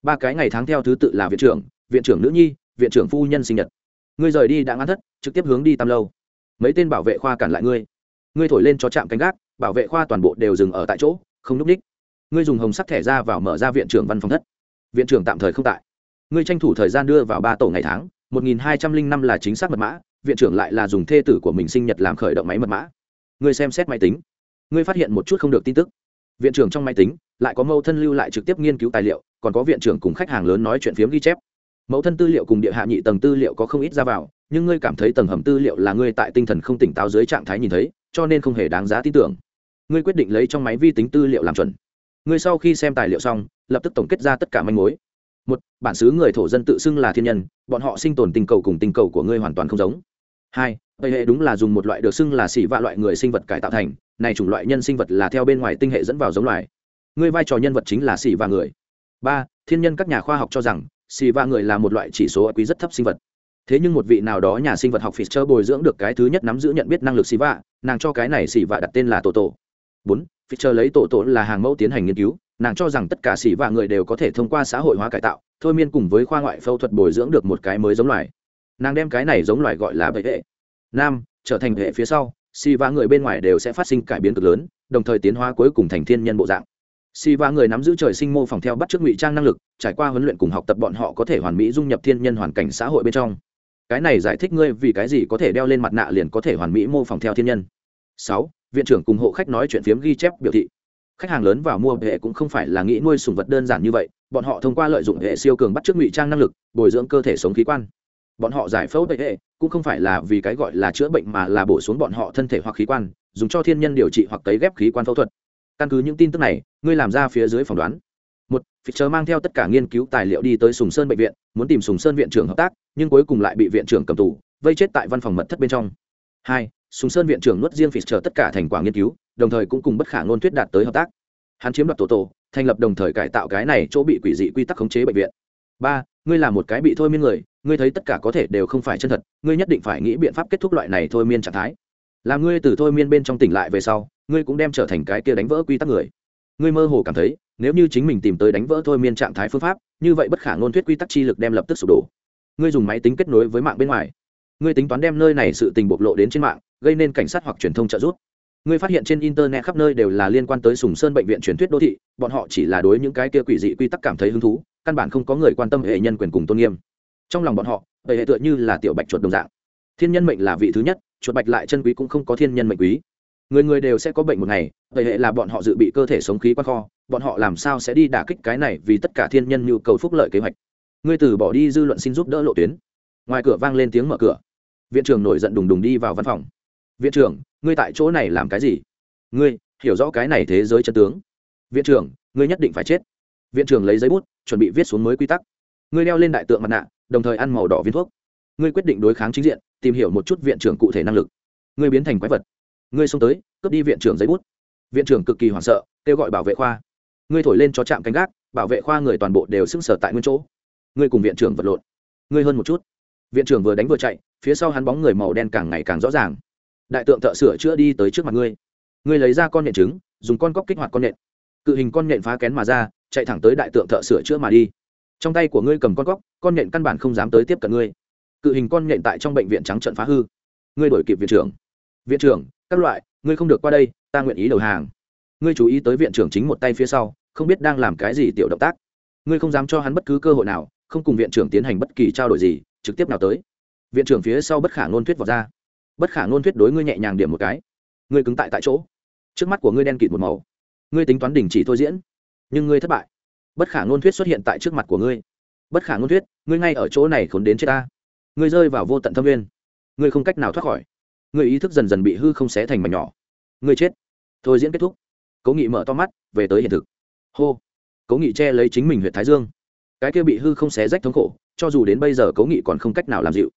[SPEAKER 1] Ba cái ngày tháng theo thứ tự là viện trưởng viện trưởng nữ nhi, viện trưởng phu nhân sinh nhật. Ngươi rời đi đã ngăn thất, trực tiếp hướng đi tam lâu. Mấy tên bảo vệ khoa cản lại ngươi. Ngươi thổi lên cho trạm canh gác, bảo vệ khoa toàn bộ đều dừng ở tại chỗ, không núp đích ngươi dùng hồng sắc thẻ ra vào mở ra viện trưởng văn phòng thất. Viện trưởng tạm thời không tại. Ngươi tranh thủ thời gian đưa vào ba tổ ngày tháng, một nghìn hai trăm linh năm là chính xác mật mã viện trưởng lại là dùng thê tử của mình sinh nhật làm khởi động máy mật mã. Ngươi xem xét máy tính. Ngươi phát hiện một chút không được tin tức. Viện trưởng trong máy tính, lại có mâu thân lưu lại trực tiếp nghiên cứu tài liệu, còn có viện trưởng cùng khách hàng lớn nói chuyện phiếm ghi chép. Mẫu thân tư liệu cùng địa hạ nhị tầng tư liệu có không ít ra vào, nhưng ngươi cảm thấy tầng hầm tư liệu là ngươi tại tinh thần không tỉnh táo dưới trạng thái nhìn thấy, cho nên không hề đáng giá tin tưởng. Ngươi quyết định lấy trong máy vi tính tư liệu làm chuẩn. Ngươi sau khi xem tài liệu xong, lập tức tổng kết ra tất cả manh mối. Một, bản xứ người thổ dân tự xưng là thiên nhân, bọn họ sinh tồn tình cầu cùng tình cầu của ngươi hoàn toàn không giống hai, tây hệ đúng là dùng một loại được xưng là xỉ vạ loại người sinh vật cải tạo thành, này chủng loại nhân sinh vật là theo bên ngoài tinh hệ dẫn vào giống loài. Người vai trò nhân vật chính là xỉ vạ người. Ba, thiên nhân các nhà khoa học cho rằng, xỉ vạ người là một loại chỉ số quý rất thấp sinh vật. Thế nhưng một vị nào đó nhà sinh vật học Fischer bồi dưỡng được cái thứ nhất nắm giữ nhận biết năng lực xỉ vạ, nàng cho cái này xỉ vạ đặt tên là tổ tổ. Bốn Fischer lấy tổ tổ là hàng mẫu tiến hành nghiên cứu, nàng cho rằng tất cả xỉ vạ người đều có thể thông qua xã hội hóa cải tạo, thôi miên cùng với khoa ngoại phẫu thuật bồi dưỡng được một cái mới giống loài nàng đem cái này giống loài gọi là bệ hệ. Nam, trở thành hệ phía sau, si va người bên ngoài đều sẽ phát sinh cải biến cực lớn, đồng thời tiến hóa cuối cùng thành thiên nhân bộ dạng. Si va người nắm giữ trời sinh mô phỏng theo bắt chước ngụy trang năng lực, trải qua huấn luyện cùng học tập bọn họ có thể hoàn mỹ dung nhập thiên nhân hoàn cảnh xã hội bên trong. Cái này giải thích ngươi vì cái gì có thể đeo lên mặt nạ liền có thể hoàn mỹ mô phỏng theo thiên nhân. Sáu, viện trưởng cùng hộ khách nói chuyện phiếm ghi chép biểu thị. Khách hàng lớn vào mua hệ cũng không phải là nghĩ nuôi sùng vật đơn giản như vậy, bọn họ thông qua lợi dụng hệ siêu cường bắt chước ngụy trang năng lực, bồi dưỡng cơ thể sống khí quan bọn họ giải phẫu bệnh hệ, cũng không phải là vì cái gọi là chữa bệnh mà là bổ xuống bọn họ thân thể hoặc khí quan, dùng cho thiên nhân điều trị hoặc cấy ghép khí quan phẫu thuật. Căn cứ những tin tức này, ngươi làm ra phía dưới phỏng đoán. Một chờ mang theo tất cả nghiên cứu tài liệu đi tới sùng sơn bệnh viện, muốn tìm sùng sơn viện trưởng hợp tác, nhưng cuối cùng lại bị viện trưởng cầm tù, vây chết tại văn phòng mật thất bên trong. Hai, sùng sơn viện trưởng nuốt riêng chờ tất cả thành quả nghiên cứu, đồng thời cũng cùng bất khả ngôn thuyết đạt tới hợp tác. Hắn chiếm đoạt tổ tổ, thành lập đồng thời cải tạo cái này chỗ bị quỷ dị quy tắc khống chế bệnh viện. Ba, ngươi là một cái bị thôi miên người ngươi thấy tất cả có thể đều không phải chân thật, ngươi nhất định phải nghĩ biện pháp kết thúc loại này thôi miên trạng thái. Làm ngươi từ thôi miên bên trong tỉnh lại về sau, ngươi cũng đem trở thành cái kia đánh vỡ quy tắc người. Ngươi mơ hồ cảm thấy, nếu như chính mình tìm tới đánh vỡ thôi miên trạng thái phương pháp, như vậy bất khả ngôn thuyết quy tắc chi lực đem lập tức sụp đổ. Ngươi dùng máy tính kết nối với mạng bên ngoài. Ngươi tính toán đem nơi này sự tình bộc lộ đến trên mạng, gây nên cảnh sát hoặc truyền thông trợ giúp. Ngươi phát hiện trên internet khắp nơi đều là liên quan tới sùng sơn bệnh viện truyền thuyết đô thị, bọn họ chỉ là đối những cái kia quỷ dị quy tắc cảm thấy hứng thú, căn bản không có người quan tâm hệ nhân quyền cùng tôn nghiêm trong lòng bọn họ hệ tựa như là tiểu bạch chuột đồng dạng. Thiên nhân mệnh là vị thứ nhất, chuột bạch lại chân quý cũng không có thiên nhân mệnh quý. Người người đều sẽ có bệnh một ngày vậy hệ là bọn họ dự bị cơ thể sống khí quan kho, bọn họ làm sao sẽ đi đả kích cái này vì tất cả thiên nhân nhu cầu phúc lợi kế hoạch. Ngươi từ bỏ đi dư luận xin giúp đỡ lộ tuyến. Ngoài cửa vang lên tiếng mở cửa. Viện trưởng nổi giận đùng đùng đi vào văn phòng. Viện trưởng, ngươi tại chỗ này làm cái gì? Ngươi, hiểu rõ cái này thế giới chân tướng. Viện trưởng, ngươi nhất định phải chết. Viện trưởng lấy giấy bút, chuẩn bị viết xuống mới quy tắc. Ngươi đeo lên đại tượng mặt nạ đồng thời ăn màu đỏ viên thuốc. Ngươi quyết định đối kháng chính diện, tìm hiểu một chút viện trưởng cụ thể năng lực. Ngươi biến thành quái vật. Ngươi xông tới, cướp đi viện trưởng giấy bút. Viện trưởng cực kỳ hoảng sợ, kêu gọi bảo vệ khoa. Ngươi thổi lên cho trạm canh gác, bảo vệ khoa người toàn bộ đều sững sờ tại nguyên chỗ. Ngươi cùng viện trưởng vật lộn. Ngươi hơn một chút. Viện trưởng vừa đánh vừa chạy, phía sau hắn bóng người màu đen càng ngày càng rõ ràng. Đại tượng thợ sửa chữa đi tới trước mặt ngươi. Ngươi lấy ra con nhện trứng, dùng con cóc kích hoạt con nhện. Cự hình con nhện phá kén mà ra, chạy thẳng tới đại tượng thợ sửa chữa mà đi trong tay của ngươi cầm con cóc, con nhện căn bản không dám tới tiếp cận ngươi. Cự hình con nhện tại trong bệnh viện trắng trận phá hư. Ngươi đổi kịp viện trưởng. Viện trưởng, các loại, ngươi không được qua đây, ta nguyện ý đầu hàng. Ngươi chú ý tới viện trưởng chính một tay phía sau, không biết đang làm cái gì tiểu động tác. Ngươi không dám cho hắn bất cứ cơ hội nào, không cùng viện trưởng tiến hành bất kỳ trao đổi gì, trực tiếp nào tới. Viện trưởng phía sau bất khả ngôn thuyết vào ra. Bất khả ngôn thuyết đối ngươi nhẹ nhàng điểm một cái. Ngươi cứng tại tại chỗ. Trước mắt của ngươi đen kịt một màu. Ngươi tính toán đình chỉ thôi diễn. Nhưng ngươi thất bại bất khả ngôn thuyết xuất hiện tại trước mặt của ngươi. Bất khả ngôn thuyết, ngươi ngay ở chỗ này khốn đến chết ta. Ngươi rơi vào vô tận thâm nguyên. Ngươi không cách nào thoát khỏi. Ngươi ý thức dần dần bị hư không xé thành mảnh nhỏ. Ngươi chết. Thôi diễn kết thúc. Cố nghị mở to mắt, về tới hiện thực. Hô. Cố nghị che lấy chính mình huyện thái dương. Cái kia bị hư không xé rách thống khổ, cho dù đến bây giờ cố nghị còn không cách nào làm dịu.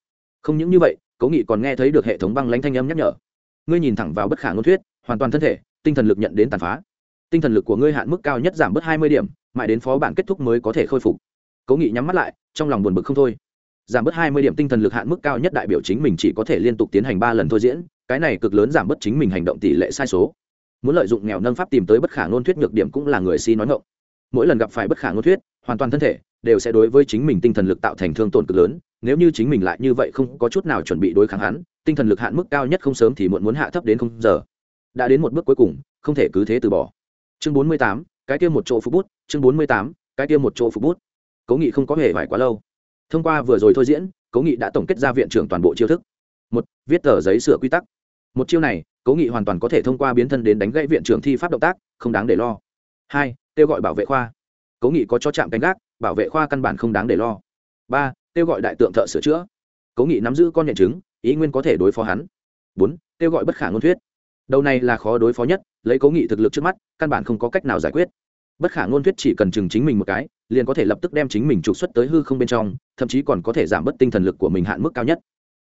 [SPEAKER 1] Không những như vậy, cố nghị còn nghe thấy được hệ thống băng lánh thanh âm nhắc nhở. Ngươi nhìn thẳng vào bất khả ngôn thuyết, hoàn toàn thân thể, tinh thần lực nhận đến tàn phá. Tinh thần lực của ngươi hạn mức cao nhất giảm bớt hai mươi điểm mãi đến phó bản kết thúc mới có thể khôi phục. Cố nghị nhắm mắt lại, trong lòng buồn bực không thôi. Giảm bớt hai mươi điểm tinh thần lực hạn mức cao nhất đại biểu chính mình chỉ có thể liên tục tiến hành ba lần thôi diễn, cái này cực lớn giảm bớt chính mình hành động tỷ lệ sai số. Muốn lợi dụng nghèo nâng pháp tìm tới bất khả ngôn thuyết nhược điểm cũng là người si nói ngộng mỗi lần gặp phải bất khả ngôn thuyết, hoàn toàn thân thể đều sẽ đối với chính mình tinh thần lực tạo thành thương tổn cực lớn, nếu như chính mình lại như vậy không có chút nào chuẩn bị đối kháng hắn, tinh thần lực hạn mức cao nhất không sớm thì muộn muốn hạ thấp đến không giờ. Đã đến một bước cuối cùng, không thể cứ thế từ bỏ. Chương bốn mươi tám cái kia một chỗ phục bút, chương bốn mươi tám, cái kia một chỗ phục bút. Cố nghị không có hề vải quá lâu. Thông qua vừa rồi thôi diễn, cố nghị đã tổng kết ra viện trưởng toàn bộ chiêu thức. Một, viết tờ giấy sửa quy tắc. Một chiêu này, cố nghị hoàn toàn có thể thông qua biến thân đến đánh gãy viện trưởng thi pháp động tác, không đáng để lo. Hai, kêu gọi bảo vệ khoa. Cố nghị có cho chạm canh gác, bảo vệ khoa căn bản không đáng để lo. Ba, kêu gọi đại tượng thợ sửa chữa. Cố nghị nắm giữ con nhận chứng ý nguyên có thể đối phó hắn. Bốn, kêu gọi bất khả ngôn thuyết. Đầu này là khó đối phó nhất lấy cố nghị thực lực trước mắt, căn bản không có cách nào giải quyết. Bất khả ngôn thuyết chỉ cần chừng chính mình một cái, liền có thể lập tức đem chính mình trục xuất tới hư không bên trong, thậm chí còn có thể giảm bớt tinh thần lực của mình hạn mức cao nhất.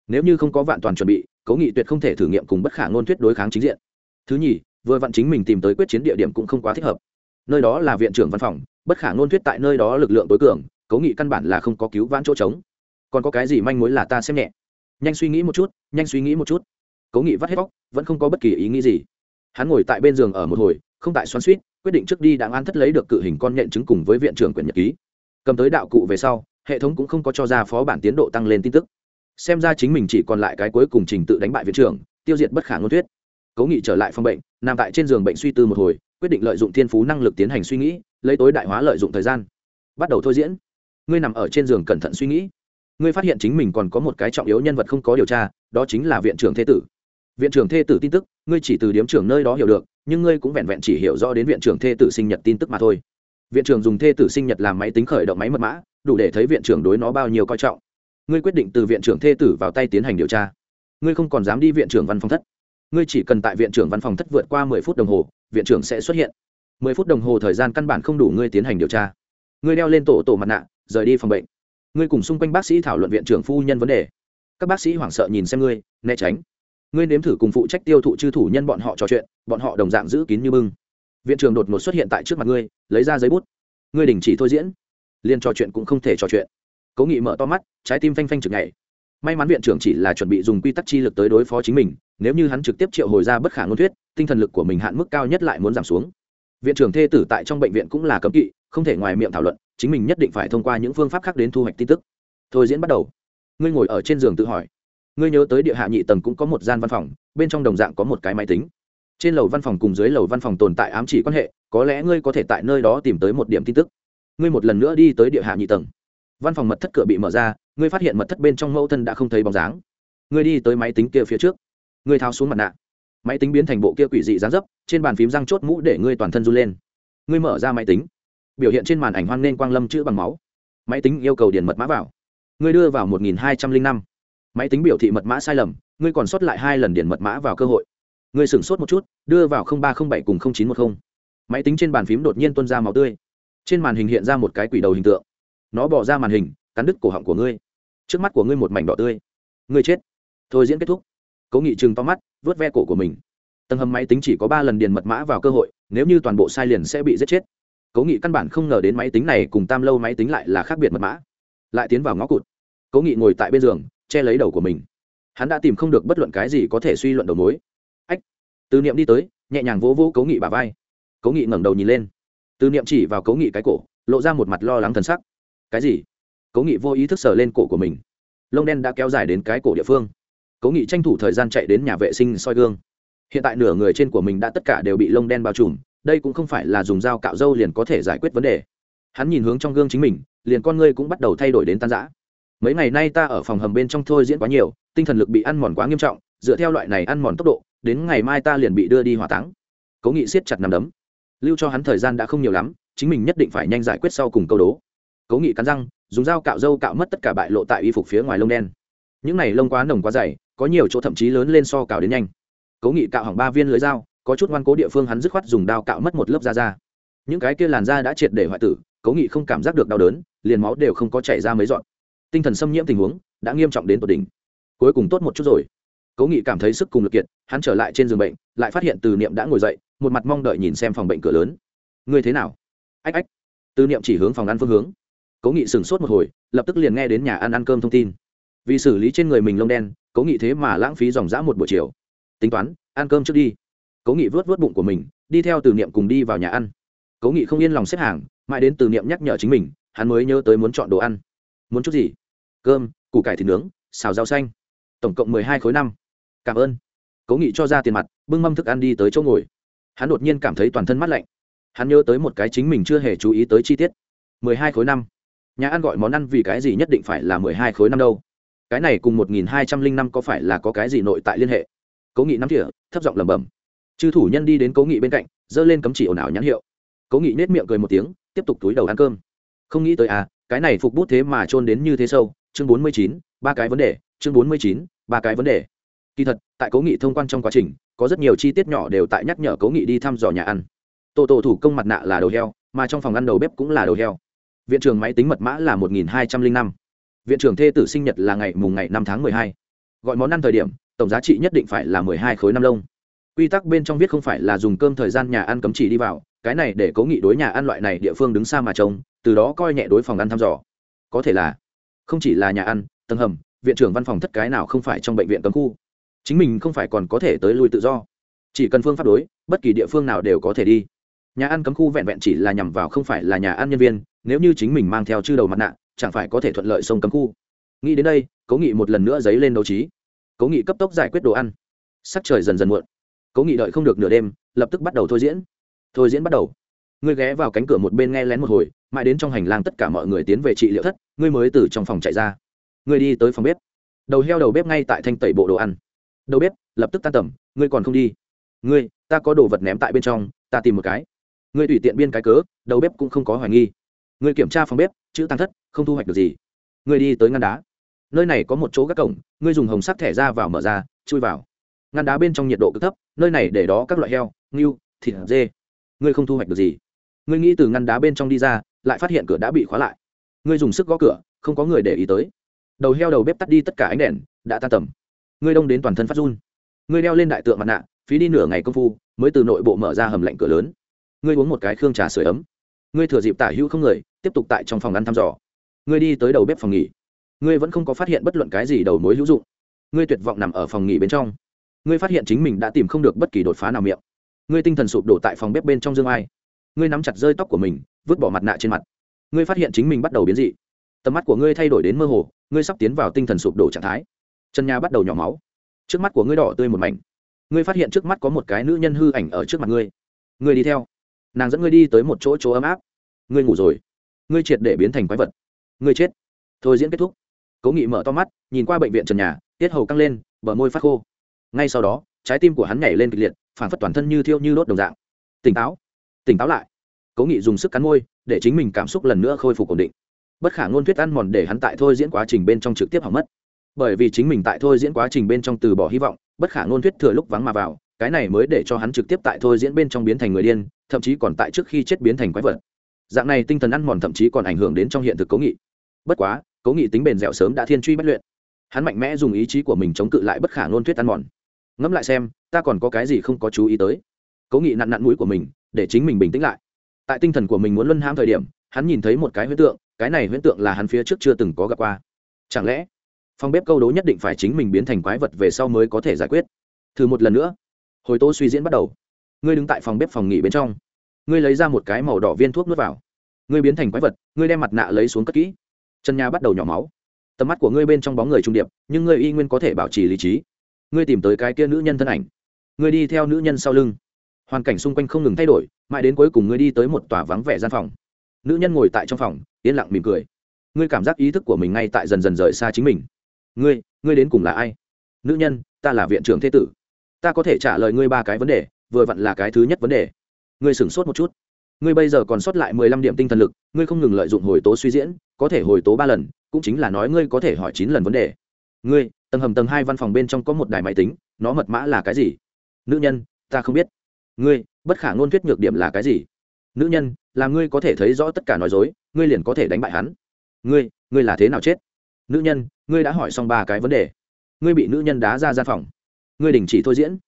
[SPEAKER 1] Nếu như không có vạn toàn chuẩn bị, cố nghị tuyệt không thể thử nghiệm cùng bất khả ngôn thuyết đối kháng chính diện. Thứ nhì, vừa vặn chính mình tìm tới quyết chiến địa điểm cũng không quá thích hợp. Nơi đó là viện trưởng văn phòng, bất khả ngôn thuyết tại nơi đó lực lượng tối cường, cố nghị căn bản là không có cứu vãn chỗ trống. Còn có cái gì manh mối là ta xem nhẹ? Nhanh suy nghĩ một chút, nhanh suy nghĩ một chút. Cố nghị vắt hết bóc vẫn không có bất kỳ ý nghĩ gì hắn ngồi tại bên giường ở một hồi, không tại xoắn suýt, quyết định trước đi đáng an thất lấy được cự hình con nhện chứng cùng với viện trưởng quyển nhật ký. Cầm tới đạo cụ về sau, hệ thống cũng không có cho ra phó bản tiến độ tăng lên tin tức. Xem ra chính mình chỉ còn lại cái cuối cùng trình tự đánh bại viện trưởng, tiêu diệt bất khả ngôn thuyết. Cố nghị trở lại phòng bệnh, nằm tại trên giường bệnh suy tư một hồi, quyết định lợi dụng thiên phú năng lực tiến hành suy nghĩ, lấy tối đại hóa lợi dụng thời gian. Bắt đầu thôi diễn. Ngươi nằm ở trên giường cẩn thận suy nghĩ. Ngươi phát hiện chính mình còn có một cái trọng yếu nhân vật không có điều tra, đó chính là viện trưởng thế tử viện trưởng thê tử tin tức, ngươi chỉ từ điếm trưởng nơi đó hiểu được, nhưng ngươi cũng vẹn vẹn chỉ hiểu rõ đến viện trưởng thê tử sinh nhật tin tức mà thôi. Viện trưởng dùng thê tử sinh nhật làm máy tính khởi động máy mật mã, đủ để thấy viện trưởng đối nó bao nhiêu coi trọng. Ngươi quyết định từ viện trưởng thê tử vào tay tiến hành điều tra. Ngươi không còn dám đi viện trưởng văn phòng thất. Ngươi chỉ cần tại viện trưởng văn phòng thất vượt qua mười phút đồng hồ, viện trưởng sẽ xuất hiện. Mười phút đồng hồ thời gian căn bản không đủ ngươi tiến hành điều tra. Ngươi đeo lên tổ tổ mặt nạ, rời đi phòng bệnh. Ngươi cùng xung quanh bác sĩ thảo luận viện trưởng phu nhân vấn đề. Các bác sĩ hoảng sợ nhìn xem ngươi, né tránh ngươi nếm thử cùng phụ trách tiêu thụ chư thủ nhân bọn họ trò chuyện, bọn họ đồng dạng giữ kín như bưng. Viện trưởng đột ngột xuất hiện tại trước mặt ngươi, lấy ra giấy bút. Ngươi đình chỉ thôi diễn. Liên trò chuyện cũng không thể trò chuyện. Cố nghị mở to mắt, trái tim phanh phanh chực ngày may mắn viện trưởng chỉ là chuẩn bị dùng quy tắc chi lực tới đối phó chính mình, nếu như hắn trực tiếp triệu hồi ra bất khả ngôn thuyết, tinh thần lực của mình hạn mức cao nhất lại muốn giảm xuống. Viện trưởng thê tử tại trong bệnh viện cũng là cấm kỵ, không thể ngoài miệng thảo luận, chính mình nhất định phải thông qua những phương pháp khác đến thu hoạch tin tức. Thôi diễn bắt đầu. Ngươi ngồi ở trên giường tự hỏi ngươi nhớ tới địa hạ nhị tầng cũng có một gian văn phòng, bên trong đồng dạng có một cái máy tính. Trên lầu văn phòng cùng dưới lầu văn phòng tồn tại ám chỉ quan hệ, có lẽ ngươi có thể tại nơi đó tìm tới một điểm tin tức. Ngươi một lần nữa đi tới địa hạ nhị tầng. Văn phòng mật thất cửa bị mở ra, ngươi phát hiện mật thất bên trong mẫu thân đã không thấy bóng dáng. Ngươi đi tới máy tính kia phía trước. Ngươi tháo xuống mặt nạ. Máy tính biến thành bộ kia quỷ dị dán dấp, trên bàn phím răng chốt mũ để ngươi toàn thân run lên. Ngươi mở ra máy tính. Biểu hiện trên màn ảnh hoan nên quang lâm chữ bằng máu. Máy tính yêu cầu điền mật mã vào. Ngươi đưa vào một nghìn hai trăm linh năm máy tính biểu thị mật mã sai lầm, ngươi còn sót lại hai lần điền mật mã vào cơ hội. Ngươi sửng sốt một chút, đưa vào ba trăm linh bảy cùng chín trăm một mươi máy tính trên bàn phím đột nhiên tuân ra máu tươi. Trên màn hình hiện ra một cái quỷ đầu hình tượng. Nó bỏ ra màn hình, cắn đứt cổ họng của ngươi. Trước mắt của ngươi một mảnh đỏ tươi. Ngươi chết. Thôi diễn kết thúc. Cố nghị chừng to mắt vớt ve cổ của mình. Tầng hầm máy tính chỉ có ba lần điền mật mã vào cơ hội, nếu như toàn bộ sai liền sẽ bị giết chết. Cố nghị căn bản không ngờ đến máy tính này cùng tam lâu máy tính lại là khác biệt mật mã. Lại tiến vào ngõ cụt. Cố nghị ngồi tại bên giường che lấy đầu của mình. Hắn đã tìm không được bất luận cái gì có thể suy luận đầu mối. Ách! Từ niệm đi tới, nhẹ nhàng vỗ vỗ cố nghị bà vai. Cố nghị ngẩng đầu nhìn lên. Từ niệm chỉ vào cố nghị cái cổ, lộ ra một mặt lo lắng thần sắc. Cái gì? Cố nghị vô ý thức sờ lên cổ của mình. Lông đen đã kéo dài đến cái cổ địa phương. Cố nghị tranh thủ thời gian chạy đến nhà vệ sinh soi gương. Hiện tại nửa người trên của mình đã tất cả đều bị lông đen bao trùm, đây cũng không phải là dùng dao cạo râu liền có thể giải quyết vấn đề. Hắn nhìn hướng trong gương chính mình, liền con ngươi cũng bắt đầu thay đổi đến tan giã mấy ngày nay ta ở phòng hầm bên trong thôi diễn quá nhiều, tinh thần lực bị ăn mòn quá nghiêm trọng, dựa theo loại này ăn mòn tốc độ, đến ngày mai ta liền bị đưa đi hỏa táng. Cố nghị siết chặt nằm đấm. Lưu cho hắn thời gian đã không nhiều lắm, chính mình nhất định phải nhanh giải quyết sau cùng câu đố. Cố nghị cắn răng, dùng dao cạo râu cạo mất tất cả bại lộ tại y phục phía ngoài lông đen. Những này lông quá nồng quá dày, có nhiều chỗ thậm chí lớn lên so cạo đến nhanh. Cố nghị cạo hỏng ba viên lưới dao, có chút ngoan cố địa phương hắn dứt khoát dùng đao cạo mất một lớp da da. Những cái kia làn da đã triệt để hoại tử, cố nghị không cảm giác được đau đớn, liền máu đều không có chảy ra mấy dọn tinh thần xâm nhiễm tình huống đã nghiêm trọng đến tột đỉnh. Cuối cùng tốt một chút rồi. Cố nghị cảm thấy sức cùng lực kiệt, hắn trở lại trên giường bệnh, lại phát hiện từ niệm đã ngồi dậy, một mặt mong đợi nhìn xem phòng bệnh cửa lớn. Ngươi thế nào? Ách ách. Từ niệm chỉ hướng phòng ăn phương hướng. Cố nghị sửng sốt một hồi, lập tức liền nghe đến nhà ăn ăn cơm thông tin. Vì xử lý trên người mình lông đen, cố nghị thế mà lãng phí dòng dã một buổi chiều. Tính toán, ăn cơm trước đi. Cố nghị vớt vớt bụng của mình, đi theo từ niệm cùng đi vào nhà ăn. Cố nghị không yên lòng xếp hàng, mãi đến từ niệm nhắc nhở chính mình, hắn mới nhớ tới muốn chọn đồ ăn muốn chút gì? Cơm, củ cải thịt nướng, xào rau xanh. Tổng cộng mười hai khối năm. Cảm ơn. Cố nghị cho ra tiền mặt, bưng mâm thức ăn đi tới chỗ ngồi. Hắn đột nhiên cảm thấy toàn thân mát lạnh. Hắn nhớ tới một cái chính mình chưa hề chú ý tới chi tiết. mười hai khối năm. Nhà ăn gọi món ăn vì cái gì nhất định phải là mười hai khối năm đâu? Cái này cùng một nghìn hai trăm linh năm có phải là có cái gì nội tại liên hệ? Cố nghị nắm thỉa thấp giọng lẩm bẩm. Chư thủ nhân đi đến cố nghị bên cạnh, giơ lên cấm chỉ ồn ào nhãn hiệu. Cố nghị nết miệng cười một tiếng, tiếp tục túi đầu ăn cơm. Không nghĩ tới à cái này phục bút thế mà trôn đến như thế sâu, chương bốn mươi chín, ba cái vấn đề, chương bốn mươi chín, ba cái vấn đề. Kỳ thật, tại cố nghị thông quan trong quá trình, có rất nhiều chi tiết nhỏ đều tại nhắc nhở cố nghị đi thăm dò nhà ăn. Tổ tổ thủ công mặt nạ là đầu heo, mà trong phòng ăn đầu bếp cũng là đầu heo. Viện trưởng máy tính mật mã là một nghìn hai trăm linh năm. Viện trưởng thê tử sinh nhật là ngày mùng ngày năm tháng mười hai. Gọi món ăn thời điểm, tổng giá trị nhất định phải là mười hai khối năm lông. Quy tắc bên trong viết không phải là dùng cơm thời gian nhà ăn cấm chỉ đi vào cái này để cố nghị đối nhà ăn loại này địa phương đứng xa mà trông, từ đó coi nhẹ đối phòng ăn thăm dò. Có thể là, không chỉ là nhà ăn, tầng hầm, viện trưởng văn phòng thất cái nào không phải trong bệnh viện cấm khu. Chính mình không phải còn có thể tới lui tự do. Chỉ cần phương pháp đối, bất kỳ địa phương nào đều có thể đi. Nhà ăn cấm khu vẹn vẹn chỉ là nhằm vào không phải là nhà ăn nhân viên, nếu như chính mình mang theo chư đầu mặt nạ, chẳng phải có thể thuận lợi sông cấm khu. Nghĩ đến đây, cố nghị một lần nữa dấy lên đấu trí. Cố nghị cấp tốc giải quyết đồ ăn. Sắc trời dần dần muộn. Cố nghị đợi không được nửa đêm, lập tức bắt đầu thôi diễn thôi diễn bắt đầu. Ngươi ghé vào cánh cửa một bên nghe lén một hồi, mãi đến trong hành lang tất cả mọi người tiến về trị liệu thất, ngươi mới từ trong phòng chạy ra. Ngươi đi tới phòng bếp. Đầu heo đầu bếp ngay tại thanh tẩy bộ đồ ăn. Đầu bếp, lập tức tan tầm, ngươi còn không đi. Ngươi, ta có đồ vật ném tại bên trong, ta tìm một cái. Ngươi tùy tiện biên cái cớ, đầu bếp cũng không có hoài nghi. Ngươi kiểm tra phòng bếp, chữ tăng thất, không thu hoạch được gì. Ngươi đi tới ngăn đá. Nơi này có một chỗ gác cổng, ngươi dùng hồng sắt thẻ ra vào mở ra, chui vào. Ngăn đá bên trong nhiệt độ cực thấp, nơi này để đó các loại heo, ngưu, thịt dê ngươi không thu hoạch được gì. Ngươi nghĩ từ ngăn đá bên trong đi ra, lại phát hiện cửa đã bị khóa lại. Ngươi dùng sức gõ cửa, không có người để ý tới. Đầu heo đầu bếp tắt đi tất cả ánh đèn, đã tan tầm. Ngươi đông đến toàn thân phát run. Ngươi đeo lên đại tượng mặt nạ, phí đi nửa ngày công phu, mới từ nội bộ mở ra hầm lạnh cửa lớn. Ngươi uống một cái khương trà sửa ấm. Ngươi thừa dịp tả hữu không người, tiếp tục tại trong phòng ăn thăm dò. Ngươi đi tới đầu bếp phòng nghỉ. Ngươi vẫn không có phát hiện bất luận cái gì đầu mối hữu dụng. Ngươi tuyệt vọng nằm ở phòng nghỉ bên trong. Ngươi phát hiện chính mình đã tìm không được bất kỳ đột phá nào miệng ngươi tinh thần sụp đổ tại phòng bếp bên trong dương ai. Ngươi nắm chặt rơi tóc của mình, vứt bỏ mặt nạ trên mặt. Ngươi phát hiện chính mình bắt đầu biến dị. Tầm mắt của ngươi thay đổi đến mơ hồ, ngươi sắp tiến vào tinh thần sụp đổ trạng thái. Chân nhà bắt đầu nhỏ máu. Trước mắt của ngươi đỏ tươi một mảnh. Ngươi phát hiện trước mắt có một cái nữ nhân hư ảnh ở trước mặt ngươi. Ngươi đi theo. Nàng dẫn ngươi đi tới một chỗ chỗ ấm áp. Ngươi ngủ rồi. Ngươi triệt để biến thành quái vật. Ngươi chết. Thôi diễn kết thúc. Cố nghị mở to mắt, nhìn qua bệnh viện trần nhà, tiết hầu căng lên, bờ môi phát khô. Ngay sau đó, trái tim của hắn nhảy lên kịch liệt phản phất toàn thân như thiêu như đốt đồng dạng. Tỉnh táo. Tỉnh táo lại. Cố nghị dùng sức cắn môi, để chính mình cảm xúc lần nữa khôi phục ổn định. Bất khả ngôn thuyết ăn mòn để hắn tại thôi diễn quá trình bên trong trực tiếp hỏng mất. Bởi vì chính mình tại thôi diễn quá trình bên trong từ bỏ hy vọng, bất khả ngôn thuyết thừa lúc vắng mà vào, cái này mới để cho hắn trực tiếp tại thôi diễn bên trong biến thành người điên, thậm chí còn tại trước khi chết biến thành quái vật. Dạng này tinh thần ăn mòn thậm chí còn ảnh hưởng đến trong hiện thực cố nghị. Bất quá, cố nghị tính bền dẻo sớm đã thiên truy bất luyện. Hắn mạnh mẽ dùng ý chí của mình chống cự lại bất khả ngôn thuyết ăn mòn. Ngẫm lại xem ta còn có cái gì không có chú ý tới. Cố nghị nặn nặn mũi của mình, để chính mình bình tĩnh lại. Tại tinh thần của mình muốn luân hãm thời điểm, hắn nhìn thấy một cái huyễn tượng, cái này huyễn tượng là hắn phía trước chưa từng có gặp qua. Chẳng lẽ, phòng bếp câu đố nhất định phải chính mình biến thành quái vật về sau mới có thể giải quyết? Thử một lần nữa. Hồi tố suy diễn bắt đầu. Ngươi đứng tại phòng bếp phòng nghỉ bên trong. Ngươi lấy ra một cái màu đỏ viên thuốc nuốt vào. Ngươi biến thành quái vật, ngươi đem mặt nạ lấy xuống cất kỹ. Chân nhà bắt đầu nhỏ máu. Tầm mắt của ngươi bên trong bóng người trung điệp, nhưng ngươi y nguyên có thể bảo trì lý trí. Ngươi tìm tới cái kia nữ nhân thân ảnh ngươi đi theo nữ nhân sau lưng. Hoàn cảnh xung quanh không ngừng thay đổi, mãi đến cuối cùng ngươi đi tới một tòa vắng vẻ gian phòng. Nữ nhân ngồi tại trong phòng, yên lặng mỉm cười. Ngươi cảm giác ý thức của mình ngay tại dần dần rời xa chính mình. Ngươi ngươi đến cùng là ai? Nữ nhân, ta là viện trưởng thế tử. Ta có thể trả lời ngươi ba cái vấn đề, vừa vặn là cái thứ nhất vấn đề. Ngươi sửng sốt một chút. Ngươi bây giờ còn sót lại mười lăm điểm tinh thần lực, ngươi không ngừng lợi dụng hồi tố suy diễn, có thể hồi tố ba lần, cũng chính là nói ngươi có thể hỏi chín lần vấn đề. Ngươi, tầng hầm tầng hai văn phòng bên trong có một đài máy tính, nó mật mã là cái gì? Nữ nhân, ta không biết. Ngươi, bất khả ngôn thuyết nhược điểm là cái gì? Nữ nhân, là ngươi có thể thấy rõ tất cả nói dối, ngươi liền có thể đánh bại hắn. Ngươi ngươi là thế nào chết? Nữ nhân, ngươi đã hỏi xong ba cái vấn đề. Ngươi bị nữ nhân đá ra gian phòng. Ngươi đình chỉ thôi diễn.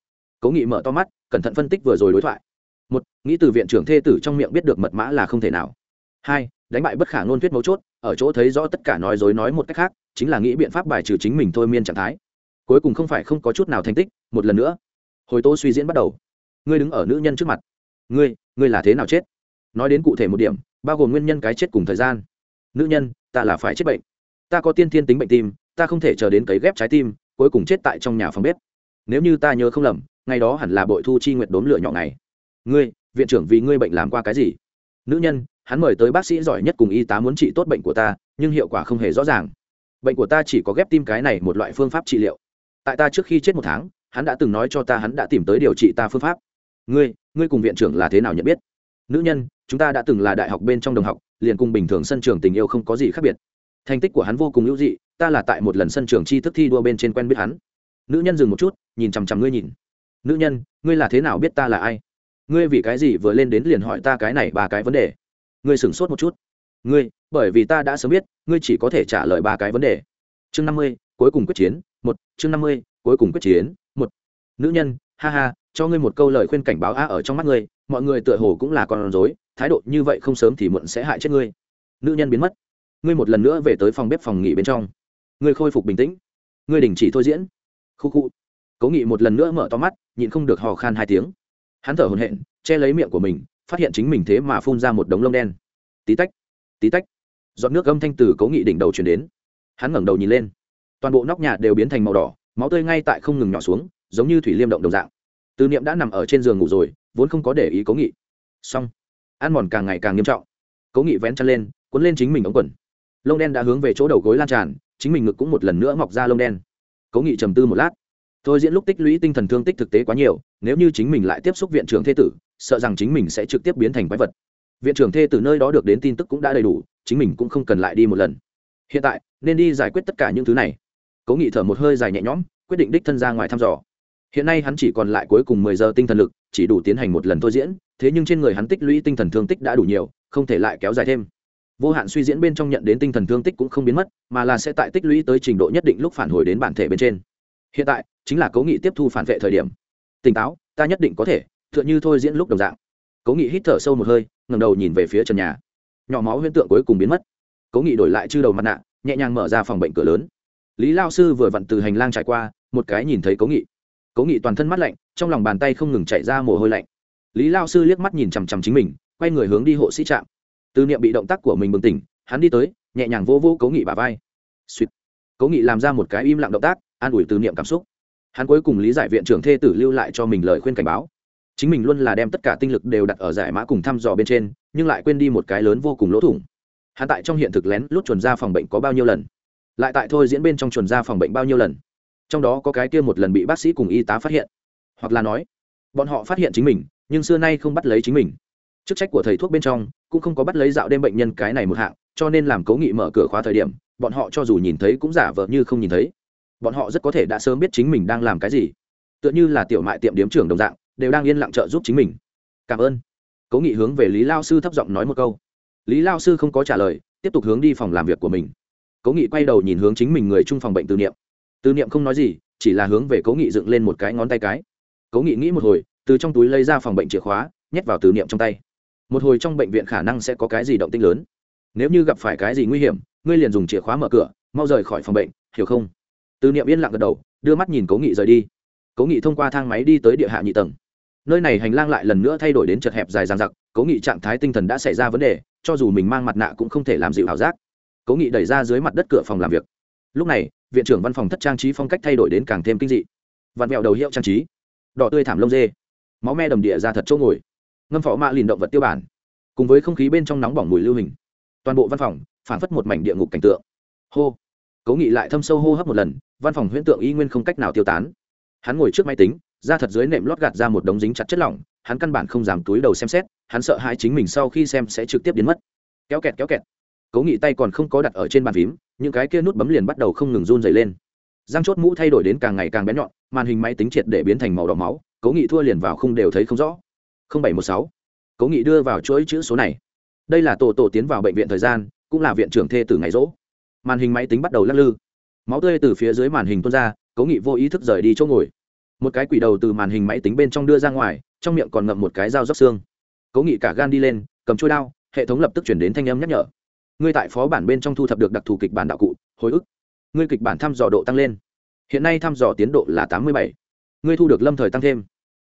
[SPEAKER 1] Cố nghị mở to mắt, cẩn thận phân tích vừa rồi đối thoại. Một, nghĩ từ viện trưởng thê tử trong miệng biết được mật mã là không thể nào. Hai, đánh bại bất khả ngôn thuyết mấu chốt, ở chỗ thấy rõ tất cả nói dối nói một cách khác, chính là nghĩ biện pháp bài trừ chính mình thôi miên trạng thái. Cuối cùng không phải không có chút nào thành tích, một lần nữa hồi tố suy diễn bắt đầu. Ngươi đứng ở nữ nhân trước mặt. Ngươi ngươi là thế nào chết? Nói đến cụ thể một điểm, bao gồm nguyên nhân cái chết cùng thời gian. Nữ nhân, ta là phải chết bệnh. Ta có tiên thiên tính bệnh tim, ta không thể chờ đến cấy ghép trái tim, cuối cùng chết tại trong nhà phòng bếp. Nếu như ta nhớ không lầm, ngày đó hẳn là bội thu chi nguyệt đốn lửa nhỏ này ngươi, viện trưởng vì ngươi bệnh làm qua cái gì? Nữ nhân, hắn mời tới bác sĩ giỏi nhất cùng y tá muốn trị tốt bệnh của ta, nhưng hiệu quả không hề rõ ràng. Bệnh của ta chỉ có ghép tim cái này một loại phương pháp trị liệu. Tại ta trước khi chết một tháng hắn đã từng nói cho ta hắn đã tìm tới điều trị ta phương pháp. Ngươi ngươi cùng viện trưởng là thế nào nhận biết? Nữ nhân, chúng ta đã từng là đại học bên trong đồng học, liền cùng bình thường sân trường tình yêu không có gì khác biệt. Thành tích của hắn vô cùng hữu dị, ta là tại một lần sân trường tri thức thi đua bên trên quen biết hắn. Nữ nhân dừng một chút, nhìn chằm chằm ngươi nhìn. Nữ nhân, ngươi là thế nào biết ta là ai? Ngươi vì cái gì vừa lên đến liền hỏi ta cái này ba cái vấn đề? Ngươi sửng sốt một chút. Ngươi, bởi vì ta đã sớm biết, ngươi chỉ có thể trả lời ba cái vấn đề. Chương năm mươi, cuối cùng quyết chiến. Một, chương năm mươi, cuối cùng quyết chiến nữ nhân, ha ha, cho ngươi một câu lời khuyên cảnh báo a ở trong mắt ngươi, mọi người tựa hồ cũng là con rối, thái độ như vậy không sớm thì muộn sẽ hại chết ngươi. Nữ nhân biến mất. Ngươi một lần nữa về tới phòng bếp phòng nghỉ bên trong. Ngươi khôi phục bình tĩnh. Ngươi đình chỉ thôi diễn. Khu khu. Cố nghị một lần nữa mở to mắt, nhịn không được hò khan hai tiếng. Hắn thở hồn hện che lấy miệng của mình, phát hiện chính mình thế mà phun ra một đống lông đen. Tí tách tí tách. Giọt nước âm thanh từ cố nghị đỉnh đầu chuyển đến. Hắn ngẩng đầu nhìn lên. Toàn bộ nóc nhà đều biến thành màu đỏ, máu tươi ngay tại không ngừng nhỏ xuống giống như thủy liêm động đồng dạng. Từ niệm đã nằm ở trên giường ngủ rồi, vốn không có để ý cố nghị. Xong, ăn mòn càng ngày càng nghiêm trọng. Cố nghị vén chân lên, cuốn lên chính mình ống quần. Lông đen đã hướng về chỗ đầu gối lan tràn, chính mình ngực cũng một lần nữa mọc ra lông đen. Cố nghị trầm tư một lát. Tôi diễn lúc tích lũy tinh thần thương tích thực tế quá nhiều, nếu như chính mình lại tiếp xúc viện trưởng thê tử, sợ rằng chính mình sẽ trực tiếp biến thành quái vật. Viện trưởng thê tử nơi đó được đến tin tức cũng đã đầy đủ, chính mình cũng không cần lại đi một lần. Hiện tại, nên đi giải quyết tất cả những thứ này. Cố nghị thở một hơi dài nhẹ nhõm, quyết định đích thân ra ngoài thăm dò hiện nay hắn chỉ còn lại cuối cùng mười giờ tinh thần lực, chỉ đủ tiến hành một lần thôi diễn, thế nhưng trên người hắn tích lũy tinh thần thương tích đã đủ nhiều, không thể lại kéo dài thêm. Vô hạn suy diễn bên trong nhận đến tinh thần thương tích cũng không biến mất, mà là sẽ tại tích lũy tới trình độ nhất định lúc phản hồi đến bản thể bên trên. Hiện tại, chính là cố nghị tiếp thu phản vệ thời điểm. Tỉnh táo, ta nhất định có thể t h ư ợ n h ư thôi diễn lúc đồng dạng. Cố nghị hít thở sâu một hơi ngầm đầu nhìn về phía trần nhà. Nhỏ máu huyễn tượng cuối cùng biến mất. Cố nghị đổi lại chư đầu mặt nạ, nhẹ nhàng mở ra phòng bệnh cửa lớn. Lý lao sư vừa vặn từ hành lang trải qua, một cái nhìn thấy cố nghị cố nghị toàn thân mắt lạnh, trong lòng bàn tay không ngừng chạy ra mồ hôi lạnh. Lý lao sư liếc mắt nhìn chằm chằm chính mình, quay người hướng đi hộ sĩ trạm. Từ niệm bị động tác của mình bừng tỉnh, hắn đi tới, nhẹ nhàng vô vô cố nghị bà vai. Suýt cố nghị làm ra một cái im lặng động tác, an ủi từ niệm cảm xúc. Hắn cuối cùng lý giải viện trưởng thê tử lưu lại cho mình lời khuyên cảnh báo. Chính mình luôn là đem tất cả tinh lực đều đặt ở giải mã cùng thăm dò bên trên, nhưng lại quên đi một cái lớn vô cùng lỗ thủng. Hắn tại trong hiện thực lén lút chuồn ra phòng bệnh có bao nhiêu lần? Lại tại thôi diễn bên trong chuồn ra phòng bệnh bao nhiêu lần? Trong đó có cái kia một lần bị bác sĩ cùng y tá phát hiện. Hoặc là nói, bọn họ phát hiện chính mình, nhưng xưa nay không bắt lấy chính mình. Chức trách của thầy thuốc bên trong cũng không có bắt lấy dạo đêm bệnh nhân cái này một hạng, cho nên làm cố nghị mở cửa khóa thời điểm, bọn họ cho dù nhìn thấy cũng giả vờ như không nhìn thấy. Bọn họ rất có thể đã sớm biết chính mình đang làm cái gì. Tựa như là tiểu mại tiệm điếm trưởng đồng dạng, đều đang yên lặng trợ giúp chính mình. Cảm ơn. Cố nghị hướng về lý lao sư thấp giọng nói một câu. Lý lao sư không có trả lời, tiếp tục hướng đi phòng làm việc của mình. Cố nghị quay đầu nhìn hướng chính mình người chung phòng bệnh từ niệm từ niệm không nói gì, chỉ là hướng về cố nghị dựng lên một cái ngón tay cái. Cố nghị nghĩ một hồi, từ trong túi lấy ra phòng bệnh chìa khóa, nhét vào từ niệm trong tay. Một hồi trong bệnh viện khả năng sẽ có cái gì động tinh lớn. Nếu như gặp phải cái gì nguy hiểm, ngươi liền dùng chìa khóa mở cửa, mau rời khỏi phòng bệnh, hiểu không? Từ niệm yên lặng gật đầu, đưa mắt nhìn cố nghị rời đi. Cố nghị thông qua thang máy đi tới địa hạ nhị tầng. Nơi này hành lang lại lần nữa thay đổi đến chật hẹp dài dang dặc, cố nghị trạng thái tinh thần đã xảy ra vấn đề, cho dù mình mang mặt nạ cũng không thể làm dịu ảo giác. Cố nghị đẩy ra dưới mặt đất cửa phòng làm việc. Lúc này viện trưởng văn phòng thất trang trí phong cách thay đổi đến càng thêm kinh dị. Vặn mẹo đầu hiệu trang trí. Đỏ tươi thảm lông dê. Máu me đầm địa ra thật chỗ ngồi. Ngâm phỏ mạ lìn động vật tiêu bản. Cùng với không khí bên trong nóng bỏng mùi lưu hình. Toàn bộ văn phòng phản phất một mảnh địa ngục cảnh tượng. Hô. Cố nghị lại thâm sâu hô hấp một lần, văn phòng huyễn tượng y nguyên không cách nào tiêu tán. Hắn ngồi trước máy tính ra thật dưới nệm lót gạt ra một đống dính chặt chất lỏng, hắn căn bản không dám túi đầu xem xét, hắn sợ hãi chính mình sau khi xem sẽ trực tiếp biến mất. Kéo kẹt kéo kẹt cố nghị tay còn không có đặt ở trên bàn phím, những cái kia nút bấm liền bắt đầu không ngừng run dày lên. Răng chốt mũ thay đổi đến càng ngày càng bé nhọn, màn hình máy tính triệt để biến thành màu đỏ máu cố nghị thua liền vào không đều thấy không rõ. Bảy một sáu. Cố nghị đưa vào chuỗi chữ số này. Đây là tổ tổ tiến vào bệnh viện thời gian, cũng là viện trưởng thê từ ngày rỗ. Màn hình máy tính bắt đầu lắc lư. Máu tươi từ phía dưới màn hình tuôn ra cố nghị vô ý thức rời đi chỗ ngồi. Một cái quỷ đầu từ màn hình máy tính bên trong đưa ra ngoài, trong miệng còn ngậm một cái dao róc xương. Cố nghị cả gan đi lên, cầm trôi đao, hệ thống lập tức chuyển đến thanh âm nhắc nhở ngươi tại phó bản bên trong thu thập được đặc thù kịch bản đạo cụ, hồi ức. Ngươi kịch bản thăm dò độ tăng lên. Hiện nay thăm dò tiến độ là tám mươi bảy. Ngươi thu được lâm thời tăng thêm.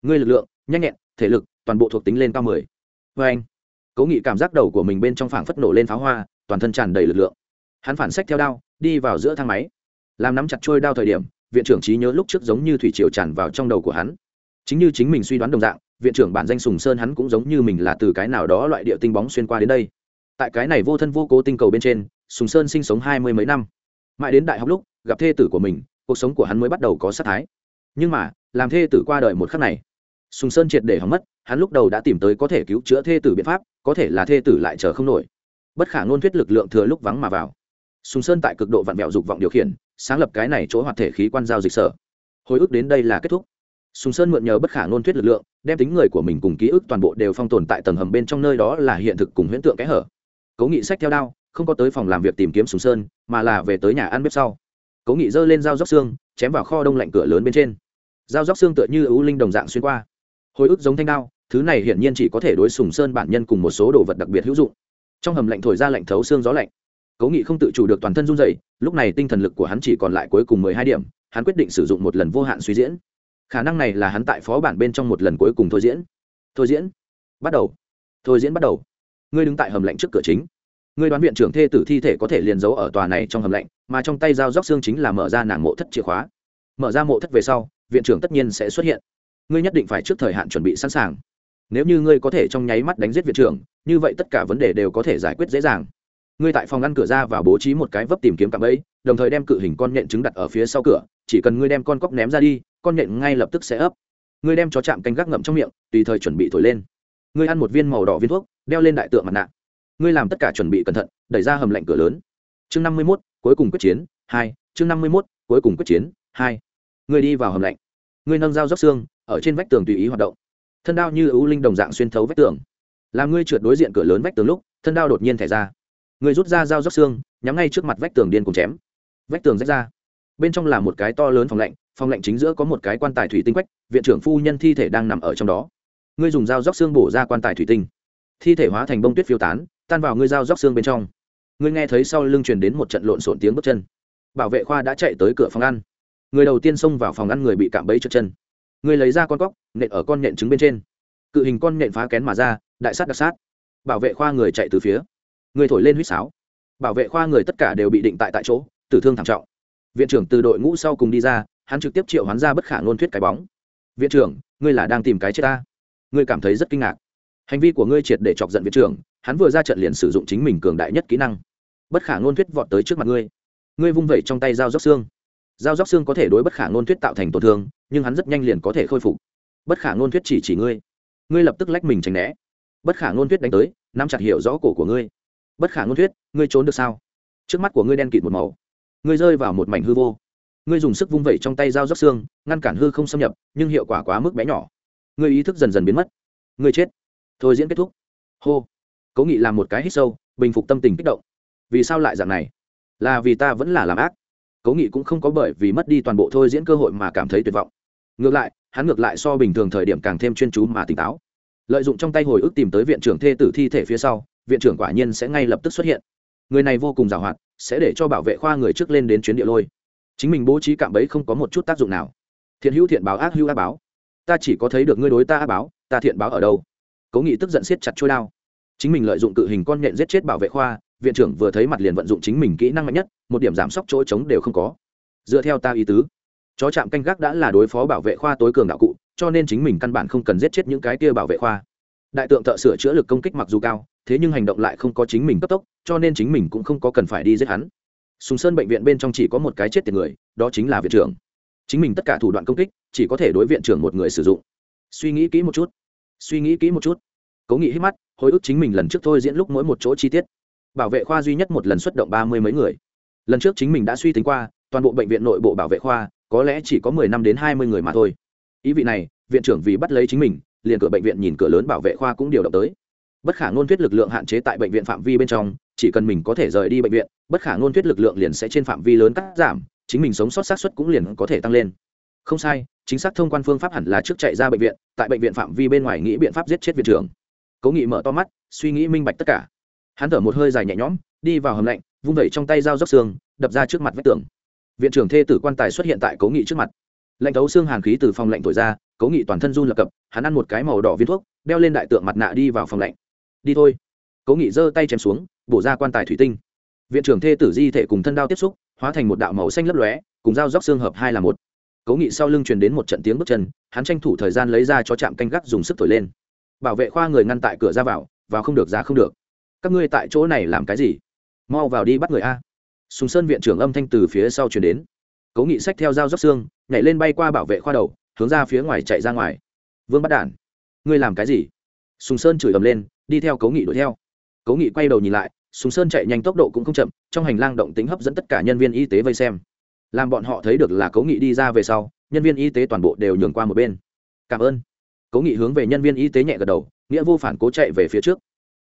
[SPEAKER 1] Ngươi lực lượng, nhanh nhẹn, thể lực, toàn bộ thuộc tính lên cao mười. Vê anh, cố nghị cảm giác đầu của mình bên trong phảng phất nổ lên pháo hoa, toàn thân tràn đầy lực lượng. Hắn phản sách theo đao, đi vào giữa thang máy. Làm nắm chặt trôi đao thời điểm, viện trưởng trí nhớ lúc trước giống như thủy triều tràn vào trong đầu của hắn. Chính như chính mình suy đoán đồng dạng, viện trưởng bản danh sùng sơn hắn cũng giống như mình là từ cái nào đó loại địa tinh bóng xuyên qua đến đây tại cái này vô thân vô cố tinh cầu bên trên, sùng sơn sinh sống hai mươi mấy năm. Mãi đến đại học lúc, gặp thê tử của mình, cuộc sống của hắn mới bắt đầu có sát thái. Nhưng mà, làm thê tử qua đời một khắc này, sùng sơn triệt để hỏng mất, hắn lúc đầu đã tìm tới có thể cứu chữa thê tử biện pháp, có thể là thê tử lại chờ không nổi. Bất khả ngôn thuyết lực lượng thừa lúc vắng mà vào. Sùng sơn tại cực độ vặn vẹo dục vọng điều khiển, sáng lập cái này chỗ hoạt thể khí quan giao dịch sở. Hồi ức đến đây là kết thúc. Sùng sơn mượn nhờ bất khả ngôn thuyết lực lượng, đem tính người của mình cùng ký ức toàn bộ đều phong tồn tại tầng hầm bên trong nơi đó là hiện thực cùng huyễn tượng kẽ hở cố nghị sách theo đao, không có tới phòng làm việc tìm kiếm sùng sơn, mà là về tới nhà ăn bếp sau. Cố nghị giơ lên dao róc xương, chém vào kho đông lạnh cửa lớn bên trên. Dao róc xương tựa như ưu linh đồng dạng xuyên qua. Hồi ức giống thanh đao, thứ này hiển nhiên chỉ có thể đối sùng sơn bản nhân cùng một số đồ vật đặc biệt hữu dụng. Trong hầm lạnh thổi ra lạnh thấu xương gió lạnh. Cố nghị không tự chủ được toàn thân run dày lúc này tinh thần lực của hắn chỉ còn lại cuối cùng mười hai điểm, hắn quyết định sử dụng một lần vô hạn suy diễn. Khả năng này là hắn tại phó bản bên trong một lần cuối cùng thôi diễn. Thôi diễn. Bắt đầu. Thôi diễn bắt đầu ngươi đứng tại hầm lạnh trước cửa chính. Ngươi đoán viện trưởng thê tử thi thể có thể liền giấu ở tòa này trong hầm lạnh, mà trong tay dao róc xương chính là mở ra nàng mộ thất chìa khóa. Mở ra mộ thất về sau, viện trưởng tất nhiên sẽ xuất hiện. Ngươi nhất định phải trước thời hạn chuẩn bị sẵn sàng. Nếu như ngươi có thể trong nháy mắt đánh giết viện trưởng, như vậy tất cả vấn đề đều có thể giải quyết dễ dàng. Ngươi tại phòng ngăn cửa ra và bố trí một cái vấp tìm kiếm cạm ấy đồng thời đem cự hình con nhện trứng đặt ở phía sau cửa, chỉ cần ngươi đem con cóc ném ra đi, con nhện ngay lập tức sẽ ấp. Ngươi đem chó chạm canh gác ngậm trong miệng, tùy thời chuẩn bị thổi lên ngươi ăn một viên màu đỏ viên thuốc, đeo lên đại tượng mặt nạ. Ngươi làm tất cả chuẩn bị cẩn thận, đẩy ra hầm lạnh cửa lớn. Chương năm mươi mốt, cuối cùng quyết chiến, hai, chương năm mươi mốt, cuối cùng quyết chiến, hai. Ngươi đi vào hầm lạnh. Ngươi nâng dao dốc xương, ở trên vách tường tùy ý hoạt động. Thân đao như ưu linh đồng dạng xuyên thấu vách tường. Làm ngươi trượt đối diện cửa lớn vách tường lúc, thân đao đột nhiên thẻ ra. Ngươi rút ra dao dốc xương, nhắm ngay trước mặt vách tường điên cùng chém. Vách tường rách ra. Bên trong là một cái to lớn phòng lạnh phòng lạnh chính giữa có một cái quan tài thủy tinh quách, viện trưởng phu nhân thi thể đang nằm ở trong đó ngươi dùng dao róc xương bổ ra quan tài thủy tinh. Thi thể hóa thành bông tuyết phiêu tán, tan vào ngươi dao róc xương bên trong. Ngươi nghe thấy sau lưng truyền đến một trận lộn xộn tiếng bước chân. Bảo vệ khoa đã chạy tới cửa phòng ăn. Người đầu tiên xông vào phòng ăn người bị cạm bẫy trượt chân. Người lấy ra con cóc, nện ở con nện trứng bên trên. Cự hình con nện phá kén mà ra, đại sát đặc sát. Bảo vệ khoa người chạy từ phía. Người thổi lên huýt sáo. Bảo vệ khoa người tất cả đều bị định tại tại chỗ, tử thương thảm trọng. Viện trưởng từ đội ngũ sau cùng đi ra, hắn trực tiếp triệu hoán ra bất khả ngôn thuyết cái bóng. Viện trưởng, ngươi là đang tìm cái chết ta? Ngươi cảm thấy rất kinh ngạc. Hành vi của ngươi triệt để chọc giận viện trưởng, hắn vừa ra trận liền sử dụng chính mình cường đại nhất kỹ năng. Bất khả ngôn thuyết vọt tới trước mặt ngươi. Ngươi vung vẩy trong tay dao róc xương. Dao róc xương có thể đối bất khả ngôn thuyết tạo thành tổn thương, nhưng hắn rất nhanh liền có thể khôi phục. Bất khả ngôn thuyết chỉ chỉ ngươi. Ngươi lập tức lách mình tránh né. Bất khả ngôn thuyết đánh tới, nắm chặt hiểu rõ cổ của ngươi. Bất khả ngôn thuyết, ngươi trốn được sao? Trước mắt của ngươi đen kịt một màu. Ngươi rơi vào một mảnh hư vô. Ngươi dùng sức vung vẩy trong tay dao róc xương, ngăn cản hư không xâm nhập, nhưng hiệu quả quá mức bé nhỏ ngươi ý thức dần dần biến mất. Ngươi chết. Thôi diễn kết thúc. Hô. Cố nghị làm một cái hít sâu, bình phục tâm tình kích động. Vì sao lại dạng này? Là vì ta vẫn là làm ác. Cố nghị cũng không có bởi vì mất đi toàn bộ thôi diễn cơ hội mà cảm thấy tuyệt vọng. Ngược lại, hắn ngược lại so bình thường thời điểm càng thêm chuyên chú mà tỉnh táo. Lợi dụng trong tay hồi ức tìm tới viện trưởng thê tử thi thể phía sau, viện trưởng quả nhiên sẽ ngay lập tức xuất hiện. Người này vô cùng giàu hoạt, sẽ để cho bảo vệ khoa người trước lên đến chuyến địa lôi. Chính mình bố trí cạm bẫy không có một chút tác dụng nào. Thiện hữu thiện báo ác hữu ác báo ta chỉ có thấy được ngươi đối ta ác báo, ta thiện báo ở đâu? Cố nghị tức giận siết chặt trôi đao. Chính mình lợi dụng cự hình con nhện giết chết bảo vệ khoa, viện trưởng vừa thấy mặt liền vận dụng chính mình kỹ năng mạnh nhất, một điểm giảm sốc chỗ trống đều không có. Dựa theo ta ý tứ, chó chạm canh gác đã là đối phó bảo vệ khoa tối cường đạo cụ, cho nên chính mình căn bản không cần giết chết những cái kia bảo vệ khoa. Đại tượng thợ sửa chữa lực công kích mặc dù cao, thế nhưng hành động lại không có chính mình cấp tốc, cho nên chính mình cũng không có cần phải đi giết hắn. Sùng sơn bệnh viện bên trong chỉ có một cái chết tiền người, đó chính là viện trưởng chính mình tất cả thủ đoạn công kích, chỉ có thể đối viện trưởng một người sử dụng. Suy nghĩ kỹ một chút. Suy nghĩ kỹ một chút. Cố nghị hít mắt, hồi ức chính mình lần trước thôi diễn lúc mỗi một chỗ chi tiết. Bảo vệ khoa duy nhất một lần xuất động ba mươi mấy người. Lần trước chính mình đã suy tính qua, toàn bộ bệnh viện nội bộ bảo vệ khoa, có lẽ chỉ có mười năm đến hai mươi người mà thôi. Ý vị này, viện trưởng vì bắt lấy chính mình, liền cửa bệnh viện nhìn cửa lớn bảo vệ khoa cũng điều động tới. Bất khả ngôn thuyết lực lượng hạn chế tại bệnh viện phạm vi bên trong, chỉ cần mình có thể rời đi bệnh viện, bất khả ngôn thuyết lực lượng liền sẽ trên phạm vi lớn cắt giảm chính mình sống sót sát xuất cũng liền có thể tăng lên. Không sai, chính xác thông quan phương pháp hẳn là trước chạy ra bệnh viện, tại bệnh viện phạm vi bên ngoài nghĩ biện pháp giết chết viện trưởng. Cố nghị mở to mắt, suy nghĩ minh bạch tất cả. Hắn thở một hơi dài nhẹ nhõm, đi vào hầm lạnh, vung vẩy trong tay dao dốc xương, đập ra trước mặt vách tường. Viện trưởng thê tử quan tài xuất hiện tại cố nghị trước mặt. Lạnh thấu xương hàn khí từ phòng lạnh thổi ra, cố nghị toàn thân run lập cập, hắn ăn một cái màu đỏ viên thuốc, đeo lên đại tượng mặt nạ đi vào phòng lạnh. Đi thôi. Cố nghị giơ tay chém xuống, bổ ra quan tài thủy tinh. Viện trưởng thê tử di thể cùng thân đao tiếp xúc hóa thành một đạo màu xanh lấp lóe, cùng dao róc xương hợp hai là một. Cố nghị sau lưng truyền đến một trận tiếng bước chân, hắn tranh thủ thời gian lấy ra cho trạm canh gác dùng sức thổi lên. Bảo vệ khoa người ngăn tại cửa ra vào vào không được ra không được. Các ngươi tại chỗ này làm cái gì? Mau vào đi bắt người a. Sùng sơn viện trưởng âm thanh từ phía sau chuyển đến. Cố nghị sách theo dao dốc xương, nhảy lên bay qua bảo vệ khoa đầu, hướng ra phía ngoài chạy ra ngoài. Vương bắt đản, ngươi làm cái gì? Sùng sơn chửi ầm lên, đi theo cố nghị đuổi theo. Cố nghị quay đầu nhìn lại sùng sơn chạy nhanh tốc độ cũng không chậm, trong hành lang động tính hấp dẫn tất cả nhân viên y tế vây xem. Làm bọn họ thấy được là cố nghị đi ra về sau, nhân viên y tế toàn bộ đều nhường qua một bên. Cảm ơn. Cố nghị hướng về nhân viên y tế nhẹ gật đầu, nghĩa vô phản cố chạy về phía trước.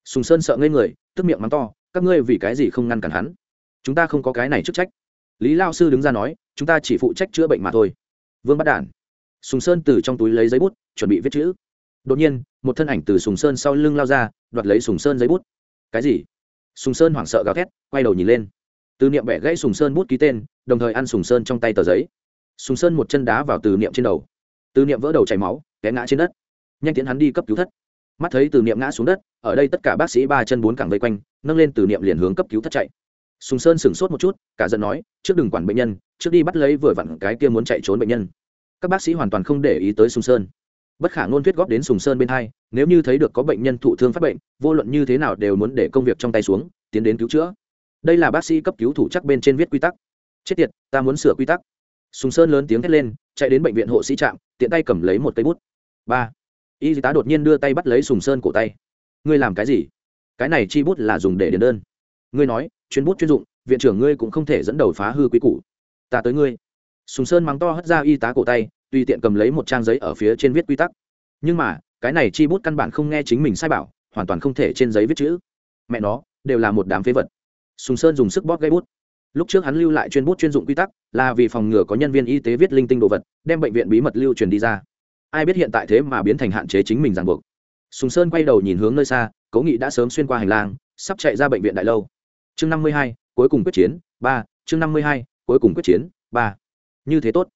[SPEAKER 1] Sùng sơn sợ ngây người, tức miệng mắng to, các ngươi vì cái gì không ngăn cản hắn? Chúng ta không có cái này chức trách. Lý lao sư đứng ra nói, chúng ta chỉ phụ trách chữa bệnh mà thôi. Vương bắt đản. Sùng sơn từ trong túi lấy giấy bút, chuẩn bị viết chữ. Đột nhiên, một thân ảnh từ sùng sơn sau lưng lao ra, đoạt lấy sùng sơn giấy bút. Cái gì? Sùng sơn hoảng sợ gào thét, quay đầu nhìn lên. Từ niệm bẻ gãy sùng sơn bút ký tên, đồng thời ăn sùng sơn trong tay tờ giấy. Sùng sơn một chân đá vào từ niệm trên đầu. Từ niệm vỡ đầu chảy máu, té ngã trên đất. Nhanh tiến hắn đi cấp cứu thất. Mắt thấy từ niệm ngã xuống đất, ở đây tất cả bác sĩ ba chân bốn cẳng vây quanh, nâng lên từ niệm liền hướng cấp cứu thất chạy. Sùng sơn sửng sốt một chút, cả giận nói, trước đừng quản bệnh nhân, trước đi bắt lấy vừa vặn cái kia muốn chạy trốn bệnh nhân. Các bác sĩ hoàn toàn không để ý tới sùng sơn bất khả ngôn thuyết góp đến sùng sơn bên hai, nếu như thấy được có bệnh nhân thụ thương phát bệnh, vô luận như thế nào đều muốn để công việc trong tay xuống, tiến đến cứu chữa. Đây là bác sĩ cấp cứu thủ chắc bên trên viết quy tắc. Chết tiệt, ta muốn sửa quy tắc. Sùng sơn lớn tiếng thét lên, chạy đến bệnh viện hộ sĩ trạm, tiện tay cầm lấy một cây bút. Ba. Y tá đột nhiên đưa tay bắt lấy sùng sơn cổ tay. Ngươi làm cái gì? Cái này chi bút là dùng để điền đơn. Ngươi nói, chuyên bút chuyên dụng, viện trưởng ngươi cũng không thể dẫn đầu phá hư quý củ. Ta tới ngươi. Sùng sơn mắng to hất ra y tá cổ tay tùy tiện cầm lấy một trang giấy ở phía trên viết quy tắc. Nhưng mà, cái này chi bút căn bản không nghe chính mình sai bảo, hoàn toàn không thể trên giấy viết chữ. Mẹ nó, đều là một đám phế vật. Sùng sơn dùng sức bóp gây bút. Lúc trước hắn lưu lại chuyên bút chuyên dụng quy tắc, là vì phòng ngừa có nhân viên y tế viết linh tinh đồ vật, đem bệnh viện bí mật lưu truyền đi ra. Ai biết hiện tại thế mà biến thành hạn chế chính mình ràng buộc. Sùng sơn quay đầu nhìn hướng nơi xa, cố nghị đã sớm xuyên qua hành lang, sắp chạy ra bệnh viện đại lâu. Chương năm mươi hai, cuối cùng quyết chiến, ba, chương năm mươi hai, cuối cùng quyết chiến, ba. Như thế tốt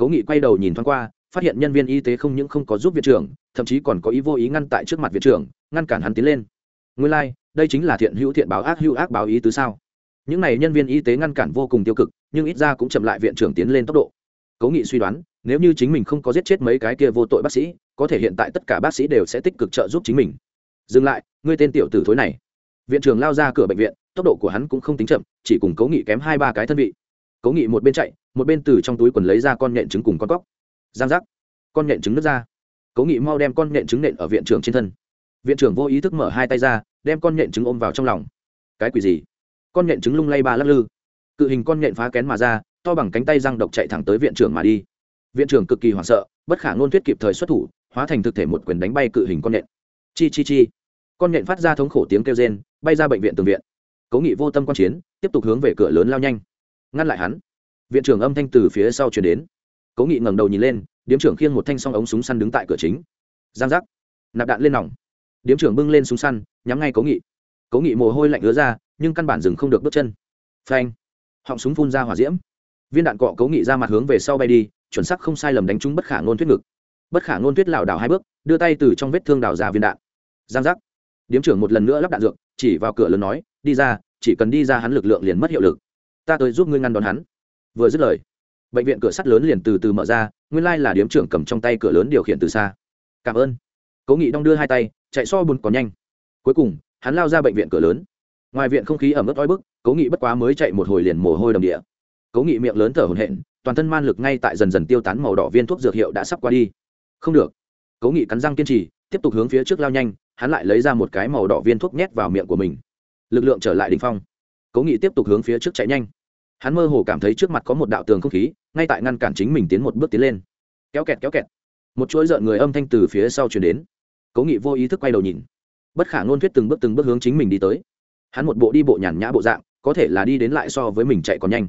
[SPEAKER 1] cố nghị quay đầu nhìn thoáng qua phát hiện nhân viên y tế không những không có giúp viện trưởng thậm chí còn có ý vô ý ngăn tại trước mặt viện trưởng ngăn cản hắn tiến lên. Nguyên lai、like, đây chính là thiện hữu thiện báo ác hữu ác báo ý tứ sao? Những n à y nhân viên y tế ngăn cản vô cùng tiêu cực nhưng ít ra cũng chậm lại viện trưởng tiến lên tốc độ. Cố nghị suy đoán nếu như chính mình không có giết chết mấy cái kia vô tội bác sĩ có thể hiện tại tất cả bác sĩ đều sẽ tích cực trợ giúp chính mình. Dừng lại ngươi tên tiểu tử thối này. Viện trưởng lao ra cửa bệnh viện tốc độ của hắn cũng không tính chậm chỉ cùng cố nghị kém hai ba cái thân vị cố nghị một bên chạy, một bên từ trong túi quần lấy ra con nhện trứng cùng con cóc. Giang giác. Con nhện trứng nước ra. Cố nghị mau đem con nhện trứng nện ở viện trưởng trên thân. Viện trưởng vô ý thức mở hai tay ra, đem con nhện trứng ôm vào trong lòng. Cái quỷ gì? Con nhện trứng lung lay ba lắc lư. Cự hình con nhện phá kén mà ra, to bằng cánh tay răng độc chạy thẳng tới viện trưởng mà đi. Viện trưởng cực kỳ hoảng sợ, bất khả ngôn thuyết kịp thời xuất thủ, hóa thành thực thể một quyền đánh bay cự hình con nhện. Chi chi chi. Con nhện phát ra thống khổ tiếng kêu rên, bay ra bệnh viện tường viện. Cố nghị vô tâm quan chiến, tiếp tục hướng về cửa lớn lao nhanh ngăn lại hắn. Viện trưởng âm thanh từ phía sau chuyển đến. Cố nghị ngẩng đầu nhìn lên, điếm trưởng khiêng một thanh song ống súng săn đứng tại cửa chính. Giang giác. Nạp đạn lên nòng. Điếm trưởng bưng lên súng săn, nhắm ngay cố nghị. Cố nghị mồ hôi lạnh ứa ra, nhưng căn bản dừng không được bước chân. Phanh. Họng súng phun ra hỏa diễm. Viên đạn cọ cố nghị ra mặt hướng về sau bay đi, chuẩn sắc không sai lầm đánh trúng bất khả ngôn tuyết ngực. Bất khả ngôn tuyết lảo đảo hai bước, đưa tay từ trong vết thương đào ra viên đạn. Giang giác. Điếm trưởng một lần nữa lắp đạn dược, chỉ vào cửa lớn nói, đi ra, chỉ cần đi ra hắn lực lượng liền mất hiệu lực ta tới giúp ngươi ngăn đón hắn. Vừa dứt lời, bệnh viện cửa sắt lớn liền từ từ mở ra, nguyên lai là điếm trưởng cầm trong tay cửa lớn điều khiển từ xa. Cảm ơn. Cố nghị đong đưa hai tay, chạy so bùn còn nhanh. Cuối cùng, hắn lao ra bệnh viện cửa lớn. Ngoài viện không khí ẩm ướt oi bức, cố nghị bất quá mới chạy một hồi liền mồ hôi đầm địa. Cố nghị miệng lớn thở hổn hển, toàn thân man lực ngay tại dần dần tiêu tán màu đỏ viên thuốc dược hiệu đã sắp qua đi. Không được. Cố nghị cắn răng kiên trì, tiếp tục hướng phía trước lao nhanh, hắn lại lấy ra một cái màu đỏ viên thuốc nhét vào miệng của mình. Lực lượng trở lại đ ỉ n h phong. Cố nghị tiếp tục hướng phía trước chạy nhanh hắn mơ hồ cảm thấy trước mặt có một đạo tường không khí, ngay tại ngăn cản chính mình tiến một bước tiến lên. Kéo kẹt kéo kẹt. Một chuỗi rợn người âm thanh từ phía sau chuyển đến. Cố nghị vô ý thức quay đầu nhìn. Bất khả ngôn thuyết từng bước từng bước hướng chính mình đi tới. Hắn một bộ đi bộ nhàn nhã bộ dạng, có thể là đi đến lại so với mình chạy còn nhanh.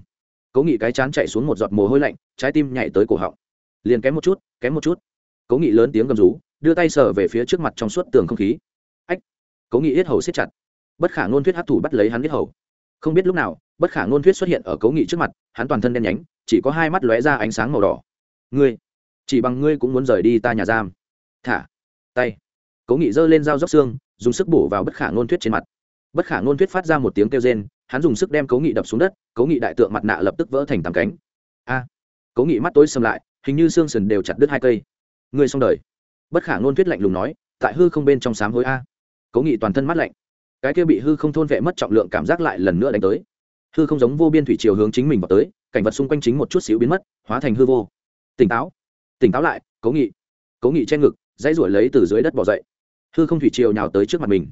[SPEAKER 1] Cố nghị cái chán chạy xuống một giọt mồ hôi lạnh, trái tim nhảy tới cổ họng. Liền kém một chút, kém một chút. Cố nghị lớn tiếng gầm rú, đưa tay sờ về phía trước mặt trong suốt tường không khí. Ách! Cố nghị yết hầu siết chặt. Bất khả ngôn thuyết hấp thủ bắt lấy hắn yết hầu không biết lúc nào, bất khả ngôn thuyết xuất hiện ở cố nghị trước mặt, hắn toàn thân đen nhánh, chỉ có hai mắt lóe ra ánh sáng màu đỏ. Ngươi, chỉ bằng ngươi cũng muốn rời đi ta nhà giam. Thả, tay. Cố nghị giơ lên dao dốc xương, dùng sức bổ vào bất khả ngôn thuyết trên mặt. Bất khả ngôn thuyết phát ra một tiếng kêu rên, hắn dùng sức đem cố nghị đập xuống đất cố nghị đại tượng mặt nạ lập tức vỡ thành tàm cánh. A. Cố nghị mắt tối xâm lại, hình như xương sần đều chặt đứt hai cây. Ngươi xong đời. Bất khả ngôn thuyết lạnh lùng nói, tại hư không bên trong sám hối a. Cố nghị toàn thân mắt lạnh cái kia bị hư không thôn vệ mất trọng lượng cảm giác lại lần nữa đánh tới. Hư không giống vô biên thủy chiều hướng chính mình vào tới, cảnh vật xung quanh chính một chút xíu biến mất, hóa thành hư vô. Tỉnh táo. Tỉnh táo lại, cố nghị. Cố nghị che ngực, dãy ruổi lấy từ dưới đất bỏ dậy. Hư không thủy chiều nhào tới trước mặt mình.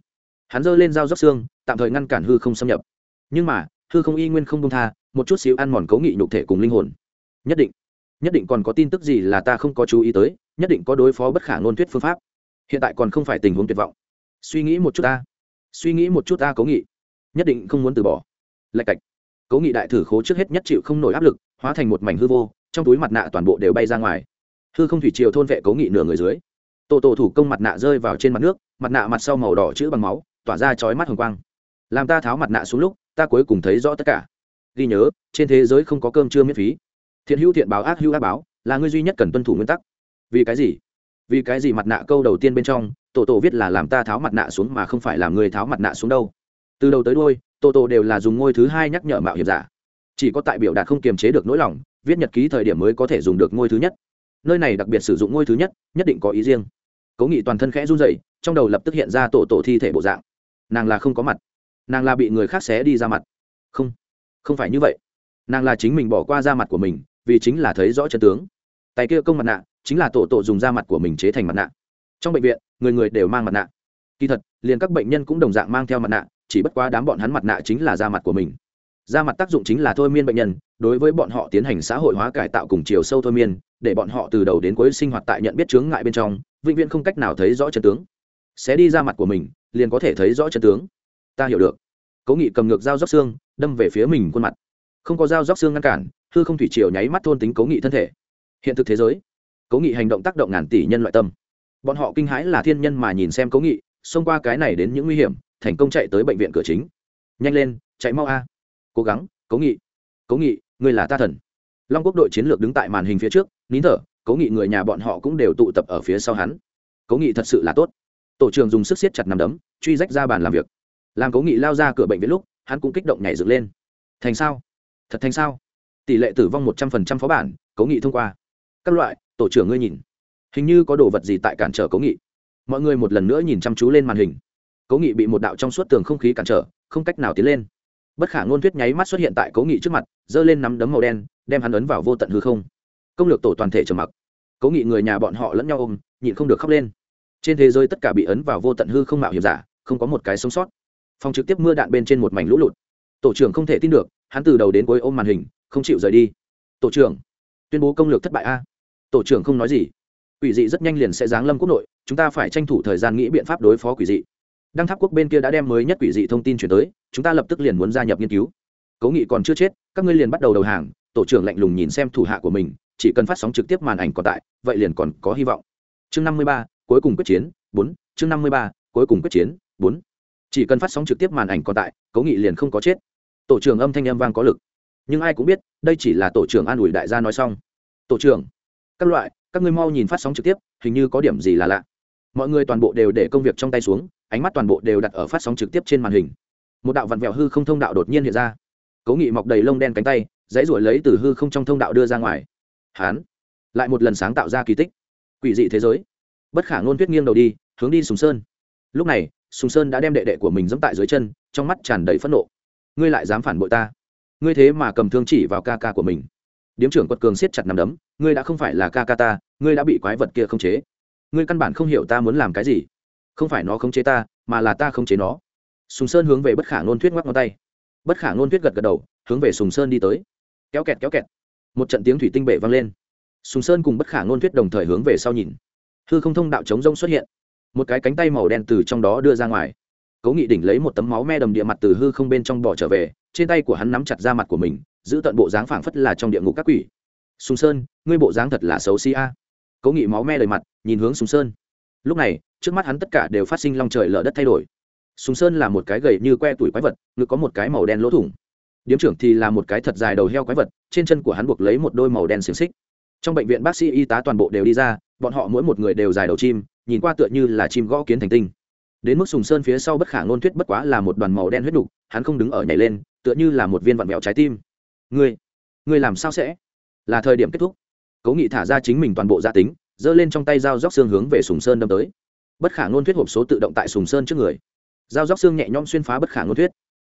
[SPEAKER 1] Hắn giơ lên dao dốc xương, tạm thời ngăn cản hư không xâm nhập. Nhưng mà, hư không y nguyên không công tha, một chút xíu ăn mòn cố nghị nhục thể cùng linh hồn. Nhất định nhất định còn có tin tức gì là ta không có chú ý tới, nhất định có đối phó bất khả ngôn thuyết phương pháp. Hiện tại còn không phải tình huống tuyệt vọng. Suy nghĩ một chút ta suy nghĩ một chút ta cố nghị. Nhất định không muốn từ bỏ. Lạch cạch. Cố nghị đại thử khố trước hết nhất chịu không nổi áp lực, hóa thành một mảnh hư vô, trong túi mặt nạ toàn bộ đều bay ra ngoài. Hư không thủy triều thôn vệ cố nghị nửa người dưới. Tổ tổ thủ công mặt nạ rơi vào trên mặt nước, mặt nạ mặt sau màu đỏ chữ bằng máu, tỏa ra chói mắt hồng quang. Làm ta tháo mặt nạ xuống lúc, ta cuối cùng thấy rõ tất cả. Ghi nhớ, trên thế giới không có cơm trưa miễn phí. Thiện hữu thiện báo ác hữu ác báo, là ngươi duy nhất cần tuân thủ nguyên tắc. Vì cái gì? Vì cái gì mặt nạ câu đầu tiên bên trong, tổ tổ viết là làm ta tháo mặt nạ xuống mà không phải làm người tháo mặt nạ xuống đâu. Từ đầu tới đôi tổ tổ đều là dùng ngôi thứ hai nhắc nhở mạo hiểm giả. Chỉ có tại biểu đạt không kiềm chế được nỗi lòng, viết nhật ký thời điểm mới có thể dùng được ngôi thứ nhất. Nơi này đặc biệt sử dụng ngôi thứ nhất nhất định có ý riêng. Cố nghị toàn thân khẽ run rẩy, trong đầu lập tức hiện ra tổ tổ thi thể bộ dạng. Nàng là không có mặt. Nàng là bị người khác xé đi ra mặt. Không không phải như vậy. Nàng là chính mình bỏ qua ra mặt của mình, vì chính là thấy rõ chân tướng. Tay kia công mặt nạ chính là tổ tổ dùng da mặt của mình chế thành mặt nạ. Trong bệnh viện, người người đều mang mặt nạ. Kỳ thật, liền các bệnh nhân cũng đồng dạng mang theo mặt nạ, chỉ bất quá đám bọn hắn mặt nạ chính là da mặt của mình. Da mặt tác dụng chính là thôi miên bệnh nhân, đối với bọn họ tiến hành xã hội hóa cải tạo cùng chiều sâu thôi miên, để bọn họ từ đầu đến cuối sinh hoạt tại nhận biết chướng ngại bên trong, vĩnh viễn không cách nào thấy rõ chân tướng. Sẽ đi ra mặt của mình, liền có thể thấy rõ chân tướng. Ta hiểu được. Cố nghị cầm ngược dao róc xương, đâm về phía mình khuôn mặt. Không có dao róc xương ngăn cản, hư không thủy triều nháy mắt thôn tính cố nghị thân thể. Hiện thực thế giới cố nghị hành động tác động ngàn tỷ nhân loại tâm. Bọn họ kinh hãi là thiên nhân mà nhìn xem cố nghị, xông qua cái này đến những nguy hiểm, thành công chạy tới bệnh viện cửa chính. Nhanh lên, chạy mau a. Cố gắng cố nghị. Cố nghị người là ta thần. Long quốc đội chiến lược đứng tại màn hình phía trước, nín thở cố nghị người nhà bọn họ cũng đều tụ tập ở phía sau hắn. Cố nghị thật sự là tốt. Tổ trưởng dùng sức siết chặt nằm đấm, truy rách ra bàn làm việc. Làm cố nghị lao ra cửa bệnh viện lúc, hắn cũng kích động nhảy dựng lên. Thành sao? Thật thành sao? Tỷ lệ tử vong một trăm phần trăm phó bản cố nghị thông qua các loại, tổ trưởng ngươi nhìn. Hình như có đồ vật gì tại cản trở cố nghị. Mọi người một lần nữa nhìn chăm chú lên màn hình. Cố nghị bị một đạo trong suốt tường không khí cản trở, không cách nào tiến lên. Bất khả ngôn thuyết nháy mắt xuất hiện tại cố nghị trước mặt, giơ lên nắm đấm màu đen, đem hắn ấn vào vô tận hư không. Công lược tổ toàn thể trầm mặc. Cố nghị người nhà bọn họ lẫn nhau ôm, nhịn không được khóc lên. Trên thế giới tất cả bị ấn vào vô tận hư không mạo hiểm giả, không có một cái sống sót. Phòng trực tiếp mưa đạn bên trên một mảnh lũ lụt. Tổ trưởng không thể tin được, hắn từ đầu đến cuối ôm màn hình, không chịu rời đi. Tổ trưởng, tuyên bố công lược thất bại a tổ trưởng không nói gì. Quỷ dị rất nhanh liền sẽ giáng lâm quốc nội, chúng ta phải tranh thủ thời gian nghĩ biện pháp đối phó quỷ dị. Đăng tháp quốc bên kia đã đem mới nhất quỷ dị thông tin chuyển tới, chúng ta lập tức liền muốn gia nhập nghiên cứu. Cố nghị còn chưa chết, các ngươi liền bắt đầu đầu hàng, tổ trưởng lạnh lùng nhìn xem thủ hạ của mình, chỉ cần phát sóng trực tiếp màn ảnh còn tại, vậy liền còn có hy vọng. Chương năm mươi ba, cuối cùng quyết chiến, bốn, chương năm mươi ba, cuối cùng quyết chiến, bốn. Chỉ cần phát sóng trực tiếp màn ảnh còn tại, cố nghị liền không có chết. Tổ trưởng âm thanh âm vang có lực. Nhưng ai cũng biết, đây chỉ là tổ trưởng an ủi đại gia nói xong. Tổ trưởng các loại, các ngươi mau nhìn phát sóng trực tiếp, hình như có điểm gì là lạ. Mọi người toàn bộ đều để công việc trong tay xuống, ánh mắt toàn bộ đều đặt ở phát sóng trực tiếp trên màn hình. Một đạo vặn vẹo hư không thông đạo đột nhiên hiện ra. Cố nghị mọc đầy lông đen cánh tay, dãy ruổi lấy từ hư không trong thông đạo đưa ra ngoài. Hán, lại một lần sáng tạo ra kỳ tích. Quỷ dị thế giới. Bất khả ngôn tuyết nghiêng đầu đi, hướng đi sùng sơn. Lúc này, sùng sơn đã đem đệ đệ của mình dẫm tại dưới chân, trong mắt tràn đầy phẫn nộ. Ngươi lại dám phản bội ta. Ngươi thế mà cầm thương chỉ vào ca ca của mình điếm trưởng quật cường siết chặt nằm đấm, ngươi đã không phải là ca ca ta, ngươi đã bị quái vật kia khống chế. Ngươi căn bản không hiểu ta muốn làm cái gì. Không phải nó khống chế ta, mà là ta khống chế nó. Sùng sơn hướng về bất khả ngôn tuyết ngoắc ngón tay. Bất khả ngôn tuyết gật gật đầu, hướng về sùng sơn đi tới. Kéo kẹt kéo kẹt. Một trận tiếng thủy tinh bể vang lên. Sùng sơn cùng bất khả ngôn tuyết đồng thời hướng về sau nhìn. Hư không thông đạo chống rông xuất hiện. Một cái cánh tay màu đen từ trong đó đưa ra ngoài. Cố nghị đỉnh lấy một tấm máu me đầm địa mặt từ hư không bên trong bỏ trở về, trên tay của hắn nắm chặt ra mặt của mình giữ tận bộ dáng phảng phất là trong địa ngục các quỷ. Sùng sơn, ngươi bộ dáng thật là xấu xí a. Cố nghị máu me đầy mặt, nhìn hướng sùng sơn. Lúc này, trước mắt hắn tất cả đều phát sinh long trời lở đất thay đổi. Sùng sơn là một cái gầy như que tuổi quái vật, ngực có một cái màu đen lỗ thủng. Điếm trưởng thì là một cái thật dài đầu heo quái vật, trên chân của hắn buộc lấy một đôi màu đen xiềng xích. Trong bệnh viện bác sĩ y tá toàn bộ đều đi ra, bọn họ mỗi một người đều dài đầu chim, nhìn qua tựa như là chim gõ kiến thành tinh. Đến mức sùng sơn phía sau bất khả ngôn thuyết bất quá là một đoàn màu đen huyết đục, hắn không đứng ở nhảy lên, tựa như là một viên vặn mèo trái tim ngươi ngươi làm sao sẽ? Là thời điểm kết thúc. Cố nghị thả ra chính mình toàn bộ gia tính, giơ lên trong tay dao róc xương hướng về sùng sơn đâm tới. Bất khả ngôn thuyết hộp số tự động tại sùng sơn trước người. Dao róc xương nhẹ nhõm xuyên phá bất khả ngôn thuyết.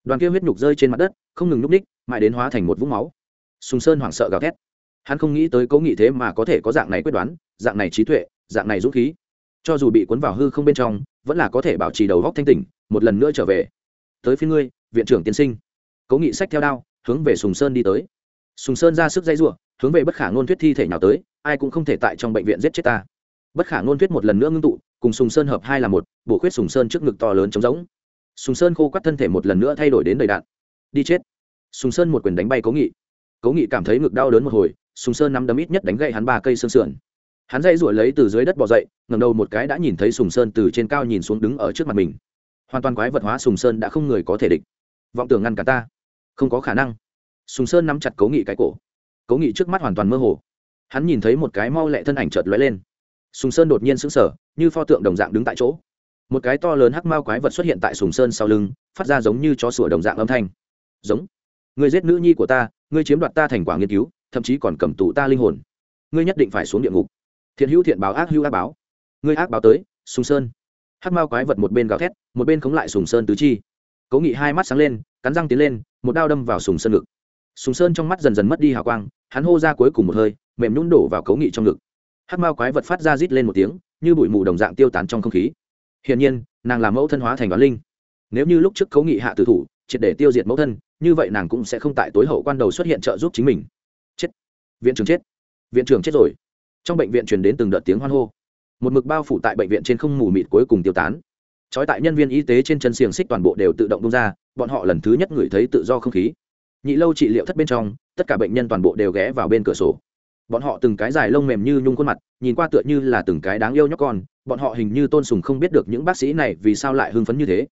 [SPEAKER 1] Đoàn kia huyết nhục rơi trên mặt đất, không ngừng n ú c ních, mãi đến hóa thành một vũng máu. Sùng sơn hoảng sợ gào thét. Hắn không nghĩ tới cố nghị thế mà có thể có dạng này quyết đoán, dạng này trí tuệ, dạng này dũng khí. Cho dù bị cuốn vào hư không bên trong, vẫn là có thể bảo trì đầu góc thanh tỉnh, một lần nữa trở về. Tới phía ngươi, viện trưởng tiên sinh. Cố nghị sách theo đao hướng về sùng sơn đi tới. Sùng sơn ra sức dây r hướng về bất khả ngôn thuyết thi thể nào tới, ai cũng không thể tại trong bệnh viện giết chết ta. Bất khả ngôn thuyết một lần nữa ngưng tụ, cùng sùng sơn hợp hai là một, bổ khuyết sùng sơn trước ngực to lớn trống rỗng. Sùng sơn khô quắt thân thể một lần nữa thay đổi đến đầy đạn. Đi chết. Sùng sơn một quyền đánh bay cố nghị. Cố nghị cảm thấy ngực đau đớn một hồi, sùng sơn nắm đấm ít nhất đánh gậy hắn ba cây xương sườn. Hắn dây ruổi lấy từ dưới đất bỏ dậy ngầm đầu một cái đã nhìn thấy sùng sơn từ trên cao nhìn xuống đứng ở trước mặt mình. Hoàn toàn quái vật hóa sùng sơn đã không người có thể địch. Vọng tưởng ngăn cả ta không có khả năng. Sùng sơn nắm chặt cố nghị cái cổ. Cố nghị trước mắt hoàn toàn mơ hồ. Hắn nhìn thấy một cái mau lẹ thân ảnh chợt lóe lên. Sùng sơn đột nhiên sững sờ, như pho tượng đồng dạng đứng tại chỗ. Một cái to lớn hắc mao quái vật xuất hiện tại sùng sơn sau lưng, phát ra giống như chó sủa đồng dạng âm thanh. Giống. Người giết nữ nhi của ta, ngươi chiếm đoạt ta thành quả nghiên cứu, thậm chí còn cầm tù ta linh hồn. Ngươi nhất định phải xuống địa ngục. Thiện hữu thiện báo ác hữu ác báo. Ngươi ác báo tới, sùng sơn. Hắc mao quái vật một bên gào thét, một bên khống lại sùng sơn tứ chi cố nghị hai mắt sáng lên, cắn răng tiến lên, một đao đâm vào sùng sơn ngực. Sùng sơn trong mắt dần dần mất đi hào quang, hắn hô ra cuối cùng một hơi, mềm nhún đổ vào cố nghị trong ngực. Hát mao quái vật phát ra rít lên một tiếng, như bụi mù đồng dạng tiêu tán trong không khí. Hiển nhiên, nàng là mẫu thân hóa thành đoán linh. Nếu như lúc trước cố nghị hạ tử thủ, triệt để tiêu diệt mẫu thân, như vậy nàng cũng sẽ không tại tối hậu quan đầu xuất hiện trợ giúp chính mình. Chết. Viện trưởng chết. Viện trưởng chết rồi. Trong bệnh viện truyền đến từng đợt tiếng hoan hô. Một mực bao phủ tại bệnh viện trên không mù mịt cuối cùng tiêu tán trói tại nhân viên y tế trên chân xiềng xích toàn bộ đều tự động bung ra, bọn họ lần thứ nhất ngửi thấy tự do không khí. Nhị lâu trị liệu thất bên trong, tất cả bệnh nhân toàn bộ đều ghé vào bên cửa sổ. Bọn họ từng cái dài lông mềm như nhung khuôn mặt, nhìn qua tựa như là từng cái đáng yêu nhóc con, bọn họ hình như tôn sùng không biết được những bác sĩ này vì sao lại hưng phấn như thế.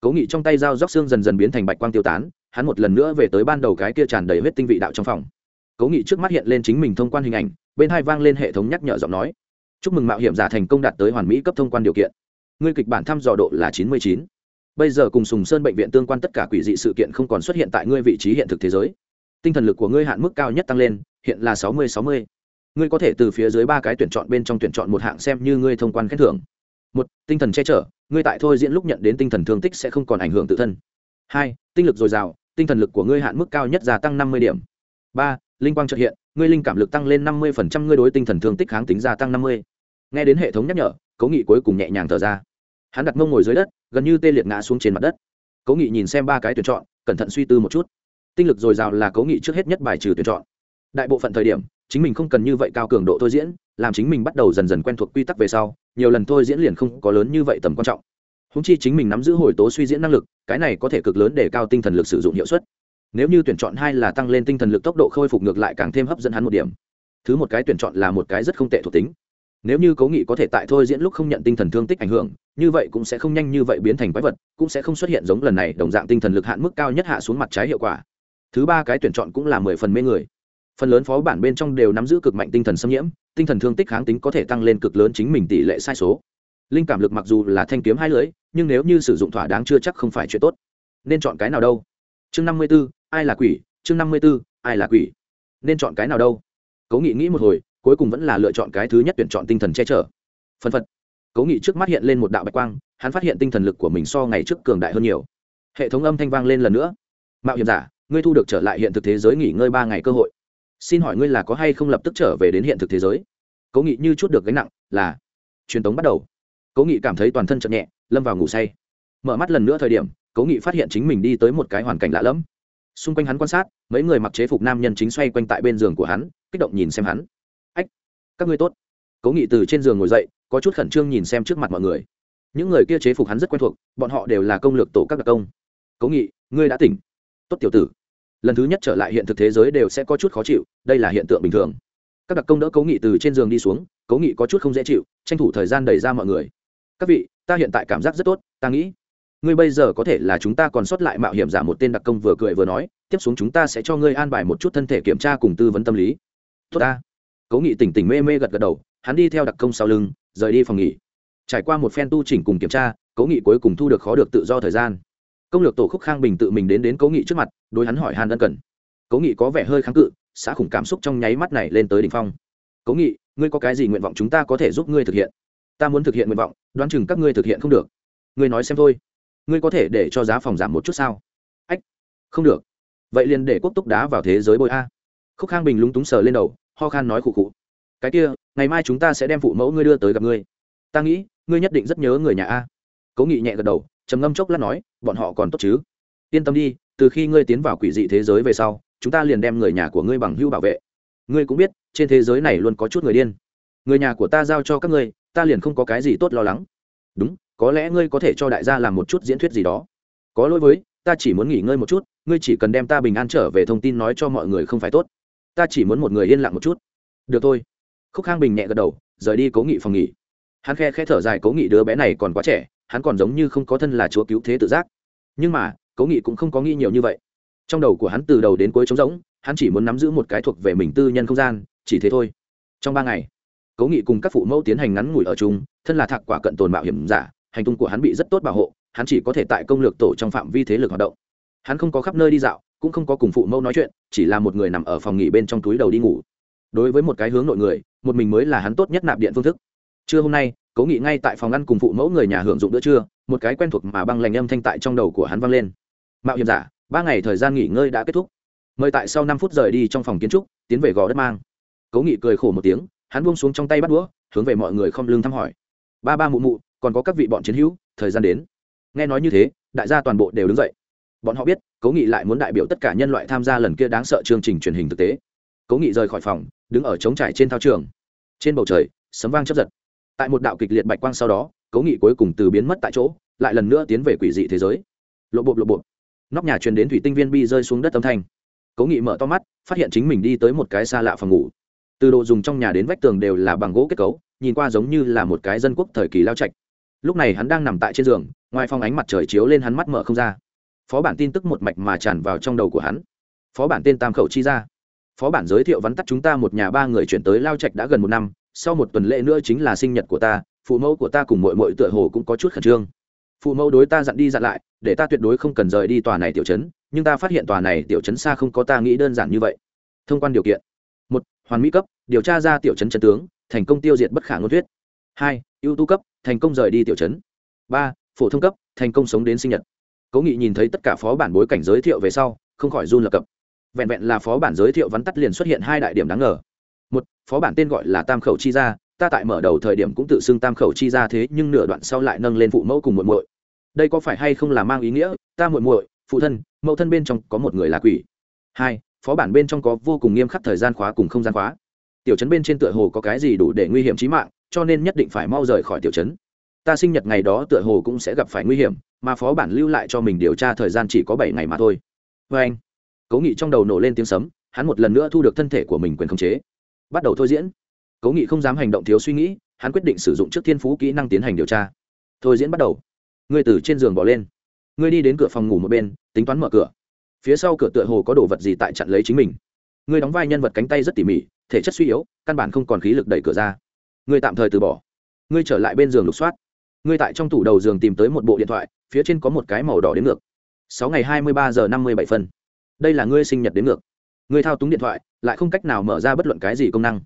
[SPEAKER 1] Cố nghị trong tay dao róc xương dần dần biến thành bạch quang tiêu tán, hắn một lần nữa về tới ban đầu cái kia tràn đầy huyết tinh vị đạo trong phòng. Cố nghị trước mắt hiện lên chính mình thông quan hình ảnh, bên hai vang lên hệ thống nhắc nhở giọng nói. Chúc mừng mạo hiểm giả thành công đạt tới hoàn mỹ cấp thông quan điều kiện ngươi kịch bản thăm dò độ là chín mươi chín. Bây giờ cùng sùng sơn bệnh viện tương quan tất cả quỷ dị sự kiện không còn xuất hiện tại ngươi vị trí hiện thực thế giới. Tinh thần lực của ngươi hạn mức cao nhất tăng lên, hiện là sáu mươi sáu mươi. Ngươi có thể từ phía dưới ba cái tuyển chọn bên trong tuyển chọn một hạng xem như ngươi thông quan khen thưởng. Một, tinh thần che chở, ngươi tại thôi diễn lúc nhận đến tinh thần thương tích sẽ không còn ảnh hưởng tự thân. Hai, tinh lực dồi dào, tinh thần lực của ngươi hạn mức cao nhất gia tăng năm mươi điểm. Ba, linh quang trợ hiện, ngươi linh cảm lực tăng lên năm mươi phần trăm, ngươi đối tinh thần thương tích kháng tính gia tăng năm mươi. Nghe đến hệ thống nhắc nhở cố nghị cuối cùng nhẹ nhàng thở ra. Hắn đặt mông ngồi dưới đất, gần như tê liệt ngã xuống trên mặt đất. Cố nghị nhìn xem ba cái tuyển chọn, cẩn thận suy tư một chút. Tinh lực dồi dào là cố nghị trước hết nhất bài trừ tuyển chọn. Đại bộ phận thời điểm, chính mình không cần như vậy cao cường độ thôi diễn, làm chính mình bắt đầu dần dần quen thuộc quy tắc về sau, nhiều lần thôi diễn liền không có lớn như vậy tầm quan trọng. Húng chi chính mình nắm giữ hồi tố suy diễn năng lực, cái này có thể cực lớn để cao tinh thần lực sử dụng hiệu suất. Nếu như tuyển chọn hai là tăng lên tinh thần lực tốc độ khôi phục ngược lại càng thêm hấp dẫn hắn một điểm. Thứ một cái tuyển chọn là một cái rất không tệ thuộc tính nếu như cố nghị có thể tại thôi diễn lúc không nhận tinh thần thương tích ảnh hưởng, như vậy cũng sẽ không nhanh như vậy biến thành quái vật, cũng sẽ không xuất hiện giống lần này đồng dạng tinh thần lực hạn mức cao nhất hạ xuống mặt trái hiệu quả. Thứ ba cái tuyển chọn cũng là mười phần mê người. Phần lớn phó bản bên trong đều nắm giữ cực mạnh tinh thần xâm nhiễm, tinh thần thương tích kháng tính có thể tăng lên cực lớn chính mình tỷ lệ sai số. Linh cảm lực mặc dù là thanh kiếm hai lưỡi, nhưng nếu như sử dụng thỏa đáng chưa chắc không phải chuyện tốt. Nên chọn cái nào đâu? Chương năm mươi b ố ai là quỷ? Chương năm mươi b ố ai là quỷ? Nên chọn cái nào đâu? Cố nghị nghĩ một hồi cuối cùng vẫn là lựa chọn cái thứ nhất tuyển chọn tinh thần che chở. Phân phật. Cố nghị trước mắt hiện lên một đạo bạch quang, hắn phát hiện tinh thần lực của mình so ngày trước cường đại hơn nhiều. Hệ thống âm thanh vang lên lần nữa. Mạo hiểm giả, ngươi thu được trở lại hiện thực thế giới nghỉ ngơi ba ngày cơ hội. Xin hỏi ngươi là có hay không lập tức trở về đến hiện thực thế giới? Cố nghị như chút được gánh nặng là truyền tống bắt đầu. Cố nghị cảm thấy toàn thân chậm nhẹ, lâm vào ngủ say. Mở mắt lần nữa thời điểm, cố nghị phát hiện chính mình đi tới một cái hoàn cảnh lạ lẫm. Xung quanh hắn quan sát, mấy người mặc chế phục nam nhân chính xoay quanh tại bên giường của hắn, kích động nhìn xem hắn các ngươi tốt. Cố nghị từ trên giường ngồi dậy, có chút khẩn trương nhìn xem trước mặt mọi người. Những người kia chế phục hắn rất quen thuộc, bọn họ đều là công lược tổ các đặc công. Cố nghị, ngươi đã tỉnh. Tốt tiểu tử. Lần thứ nhất trở lại hiện thực thế giới đều sẽ có chút khó chịu, đây là hiện tượng bình thường. Các đặc công đỡ cố nghị từ trên giường đi xuống, cố nghị có chút không dễ chịu, tranh thủ thời gian đẩy ra mọi người. Các vị, ta hiện tại cảm giác rất tốt, ta nghĩ, ngươi bây giờ có thể là chúng ta còn sót lại mạo hiểm giả một tên đặc công vừa cười vừa nói, tiếp xuống chúng ta sẽ cho ngươi an bài một chút thân thể kiểm tra cùng tư vấn tâm lý. Tốt ta cố nghị tỉnh tỉnh mê mê gật gật đầu, hắn đi theo đặc công sau lưng, rời đi phòng nghỉ. Trải qua một phen tu chỉnh cùng kiểm tra, cố nghị cuối cùng thu được khó được tự do thời gian. Công lược tổ khúc khang bình tự mình đến đến cố nghị trước mặt, đối hắn hỏi han ân cần. Cố nghị có vẻ hơi kháng cự, xã khủng cảm xúc trong nháy mắt này lên tới đ ỉ n h phong. Cố nghị, ngươi có cái gì nguyện vọng chúng ta có thể giúp ngươi thực hiện? Ta muốn thực hiện nguyện vọng, đoán chừng các ngươi thực hiện không được. Ngươi nói xem thôi. Ngươi có thể để cho giá phòng giảm một chút sao? Ách, không được. Vậy liền để quốc túc đá vào thế giới bôi a. Khúc khang bình lúng túng sờ lên đầu ho khan nói khụ khụ. Cái kia, ngày mai chúng ta sẽ đem phụ mẫu ngươi đưa tới gặp ngươi. Ta nghĩ, ngươi nhất định rất nhớ người nhà a. Cố nghị nhẹ gật đầu, trầm ngâm chốc lát nói, bọn họ còn tốt chứ? Yên tâm đi, từ khi ngươi tiến vào quỷ dị thế giới về sau, chúng ta liền đem người nhà của ngươi bằng hưu bảo vệ. Ngươi cũng biết, trên thế giới này luôn có chút người điên. Người nhà của ta giao cho các ngươi, ta liền không có cái gì tốt lo lắng. Đúng, có lẽ ngươi có thể cho đại gia làm một chút diễn thuyết gì đó. Có lỗi với, ta chỉ muốn nghỉ ngơi một chút, ngươi chỉ cần đem ta bình an trở về thông tin nói cho mọi người không phải tốt ta chỉ muốn một người yên lặng một chút. Được thôi. Khúc khang bình nhẹ gật đầu, rời đi cố nghị phòng nghỉ. Hắn khe khe thở dài cố nghị đứa bé này còn quá trẻ, hắn còn giống như không có thân là chúa cứu thế tự giác. Nhưng mà, cố nghị cũng không có nghĩ nhiều như vậy. Trong đầu của hắn từ đầu đến cuối trống rỗng, hắn chỉ muốn nắm giữ một cái thuộc về mình tư nhân không gian, chỉ thế thôi. Trong ba ngày, cố nghị cùng các phụ mẫu tiến hành ngắn ngủi ở chung, thân là thạc quả cận tồn mạo hiểm giả, hành tung của hắn bị rất tốt bảo hộ, hắn chỉ có thể tại công lược tổ trong phạm vi thế lực hoạt động. Hắn không có khắp nơi đi dạo cũng không có cùng phụ mẫu nói chuyện, chỉ là một người nằm ở phòng nghỉ bên trong túi đầu đi ngủ. Đối với một cái hướng nội người, một mình mới là hắn tốt nhất nạp điện phương thức. Trưa hôm nay, cố nghị ngay tại phòng ăn cùng phụ mẫu người nhà hưởng dụng bữa trưa, một cái quen thuộc mà băng lành âm thanh tại trong đầu của hắn vang lên. Mạo hiểm giả, ba ngày thời gian nghỉ ngơi đã kết thúc. Mời tại sau năm phút rời đi trong phòng kiến trúc, tiến về gò đất mang. Cố nghị cười khổ một tiếng, hắn buông xuống trong tay bắt đũa, hướng về mọi người không lưng thăm hỏi. Ba ba mụ mụ, còn có các vị bọn chiến hữu, thời gian đến. Nghe nói như thế, đại gia toàn bộ đều đứng dậy. Bọn họ biết cố nghị lại muốn đại biểu tất cả nhân loại tham gia lần kia đáng sợ chương trình truyền hình thực tế. Cố nghị rời khỏi phòng, đứng ở trống trải trên thao trường. Trên bầu trời, sấm vang chấp giật. Tại một đạo kịch liệt bạch quang sau đó, cố nghị cuối cùng từ biến mất tại chỗ, lại lần nữa tiến về quỷ dị thế giới. Lộ bộp lộ bộp. Nóc nhà truyền đến thủy tinh viên bi rơi xuống đất âm thanh. Cố nghị mở to mắt, phát hiện chính mình đi tới một cái xa lạ phòng ngủ. Từ đồ dùng trong nhà đến vách tường đều là bằng gỗ kết cấu, nhìn qua giống như là một cái dân quốc thời kỳ lao trạch. Lúc này hắn đang nằm tại trên giường, ngoài phong ánh mặt trời chiếu lên hắn mắt mở không ra phó bản tin tức một mạch mà tràn vào trong đầu của hắn. Phó bản tên tam khẩu chi ra phó bản giới thiệu vắn tắt chúng ta một nhà ba người chuyển tới lao trạch đã gần một năm, sau một tuần lễ nữa chính là sinh nhật của ta, phụ mẫu của ta cùng mội mội tựa hồ cũng có chút khẩn trương. Phụ mẫu đối ta dặn đi dặn lại, để ta tuyệt đối không cần rời đi tòa này tiểu chấn nhưng ta phát hiện tòa này tiểu chấn xa không có ta nghĩ đơn giản như vậy. Thông quan điều kiện. Một, hoàn mỹ cấp, điều tra ra tiểu chấn chân tướng, thành công tiêu diệt bất khả ngôn thuyết. Hai, ưu tú cấp, thành công rời đi tiểu chấn ba, phổ thông cấp, thành công sống đến sinh nhật cố nghị nhìn thấy tất cả phó bản bối cảnh giới thiệu về sau, không khỏi run lập cập. Vẹn vẹn là phó bản giới thiệu vắn tắt liền xuất hiện hai đại điểm đáng ngờ. Một, phó bản tên gọi là tam khẩu chi gia, ta tại mở đầu thời điểm cũng tự xưng tam khẩu chi gia thế, nhưng nửa đoạn sau lại nâng lên phụ mẫu cùng muội muội. Đây có phải hay không là mang ý nghĩa, ta muội muội, phụ thân, mẫu thân bên trong có một người là quỷ? Hai, phó bản bên trong có vô cùng nghiêm khắc thời gian khóa cùng không gian khóa. Tiểu trấn bên trên tựa hồ có cái gì đủ để nguy hiểm chí mạng, cho nên nhất định phải mau rời khỏi tiểu trấn. Ta sinh nhật ngày đó tựa hồ cũng sẽ gặp phải nguy hiểm mà phó bản lưu lại cho mình điều tra thời gian chỉ có bảy ngày mà thôi. Vê anh, cố nghị trong đầu nổ lên tiếng sấm, hắn một lần nữa thu được thân thể của mình quyền khống chế. Bắt đầu thôi diễn. Cố nghị không dám hành động thiếu suy nghĩ, hắn quyết định sử dụng trước thiên phú kỹ năng tiến hành điều tra. Thôi diễn bắt đầu. Ngươi từ trên giường bỏ lên. Ngươi đi đến cửa phòng ngủ một bên, tính toán mở cửa. Phía sau cửa tựa hồ có đồ vật gì tại chặn lấy chính mình. Ngươi đóng vai nhân vật cánh tay rất tỉ mỉ, thể chất suy yếu, căn bản không còn khí lực đẩy cửa ra. Ngươi tạm thời từ bỏ. Ngươi trở lại bên giường lục soát. Ngươi tại trong tủ đầu giường tìm tới một bộ điện thoại phía trên có một cái màu đỏ đến ngược. Sáu ngày hai mươi ba giờ năm mươi bảy phân. Đây là ngươi sinh nhật đến ngược. Ngươi thao túng điện thoại, lại không cách nào mở ra bất luận cái gì công năng.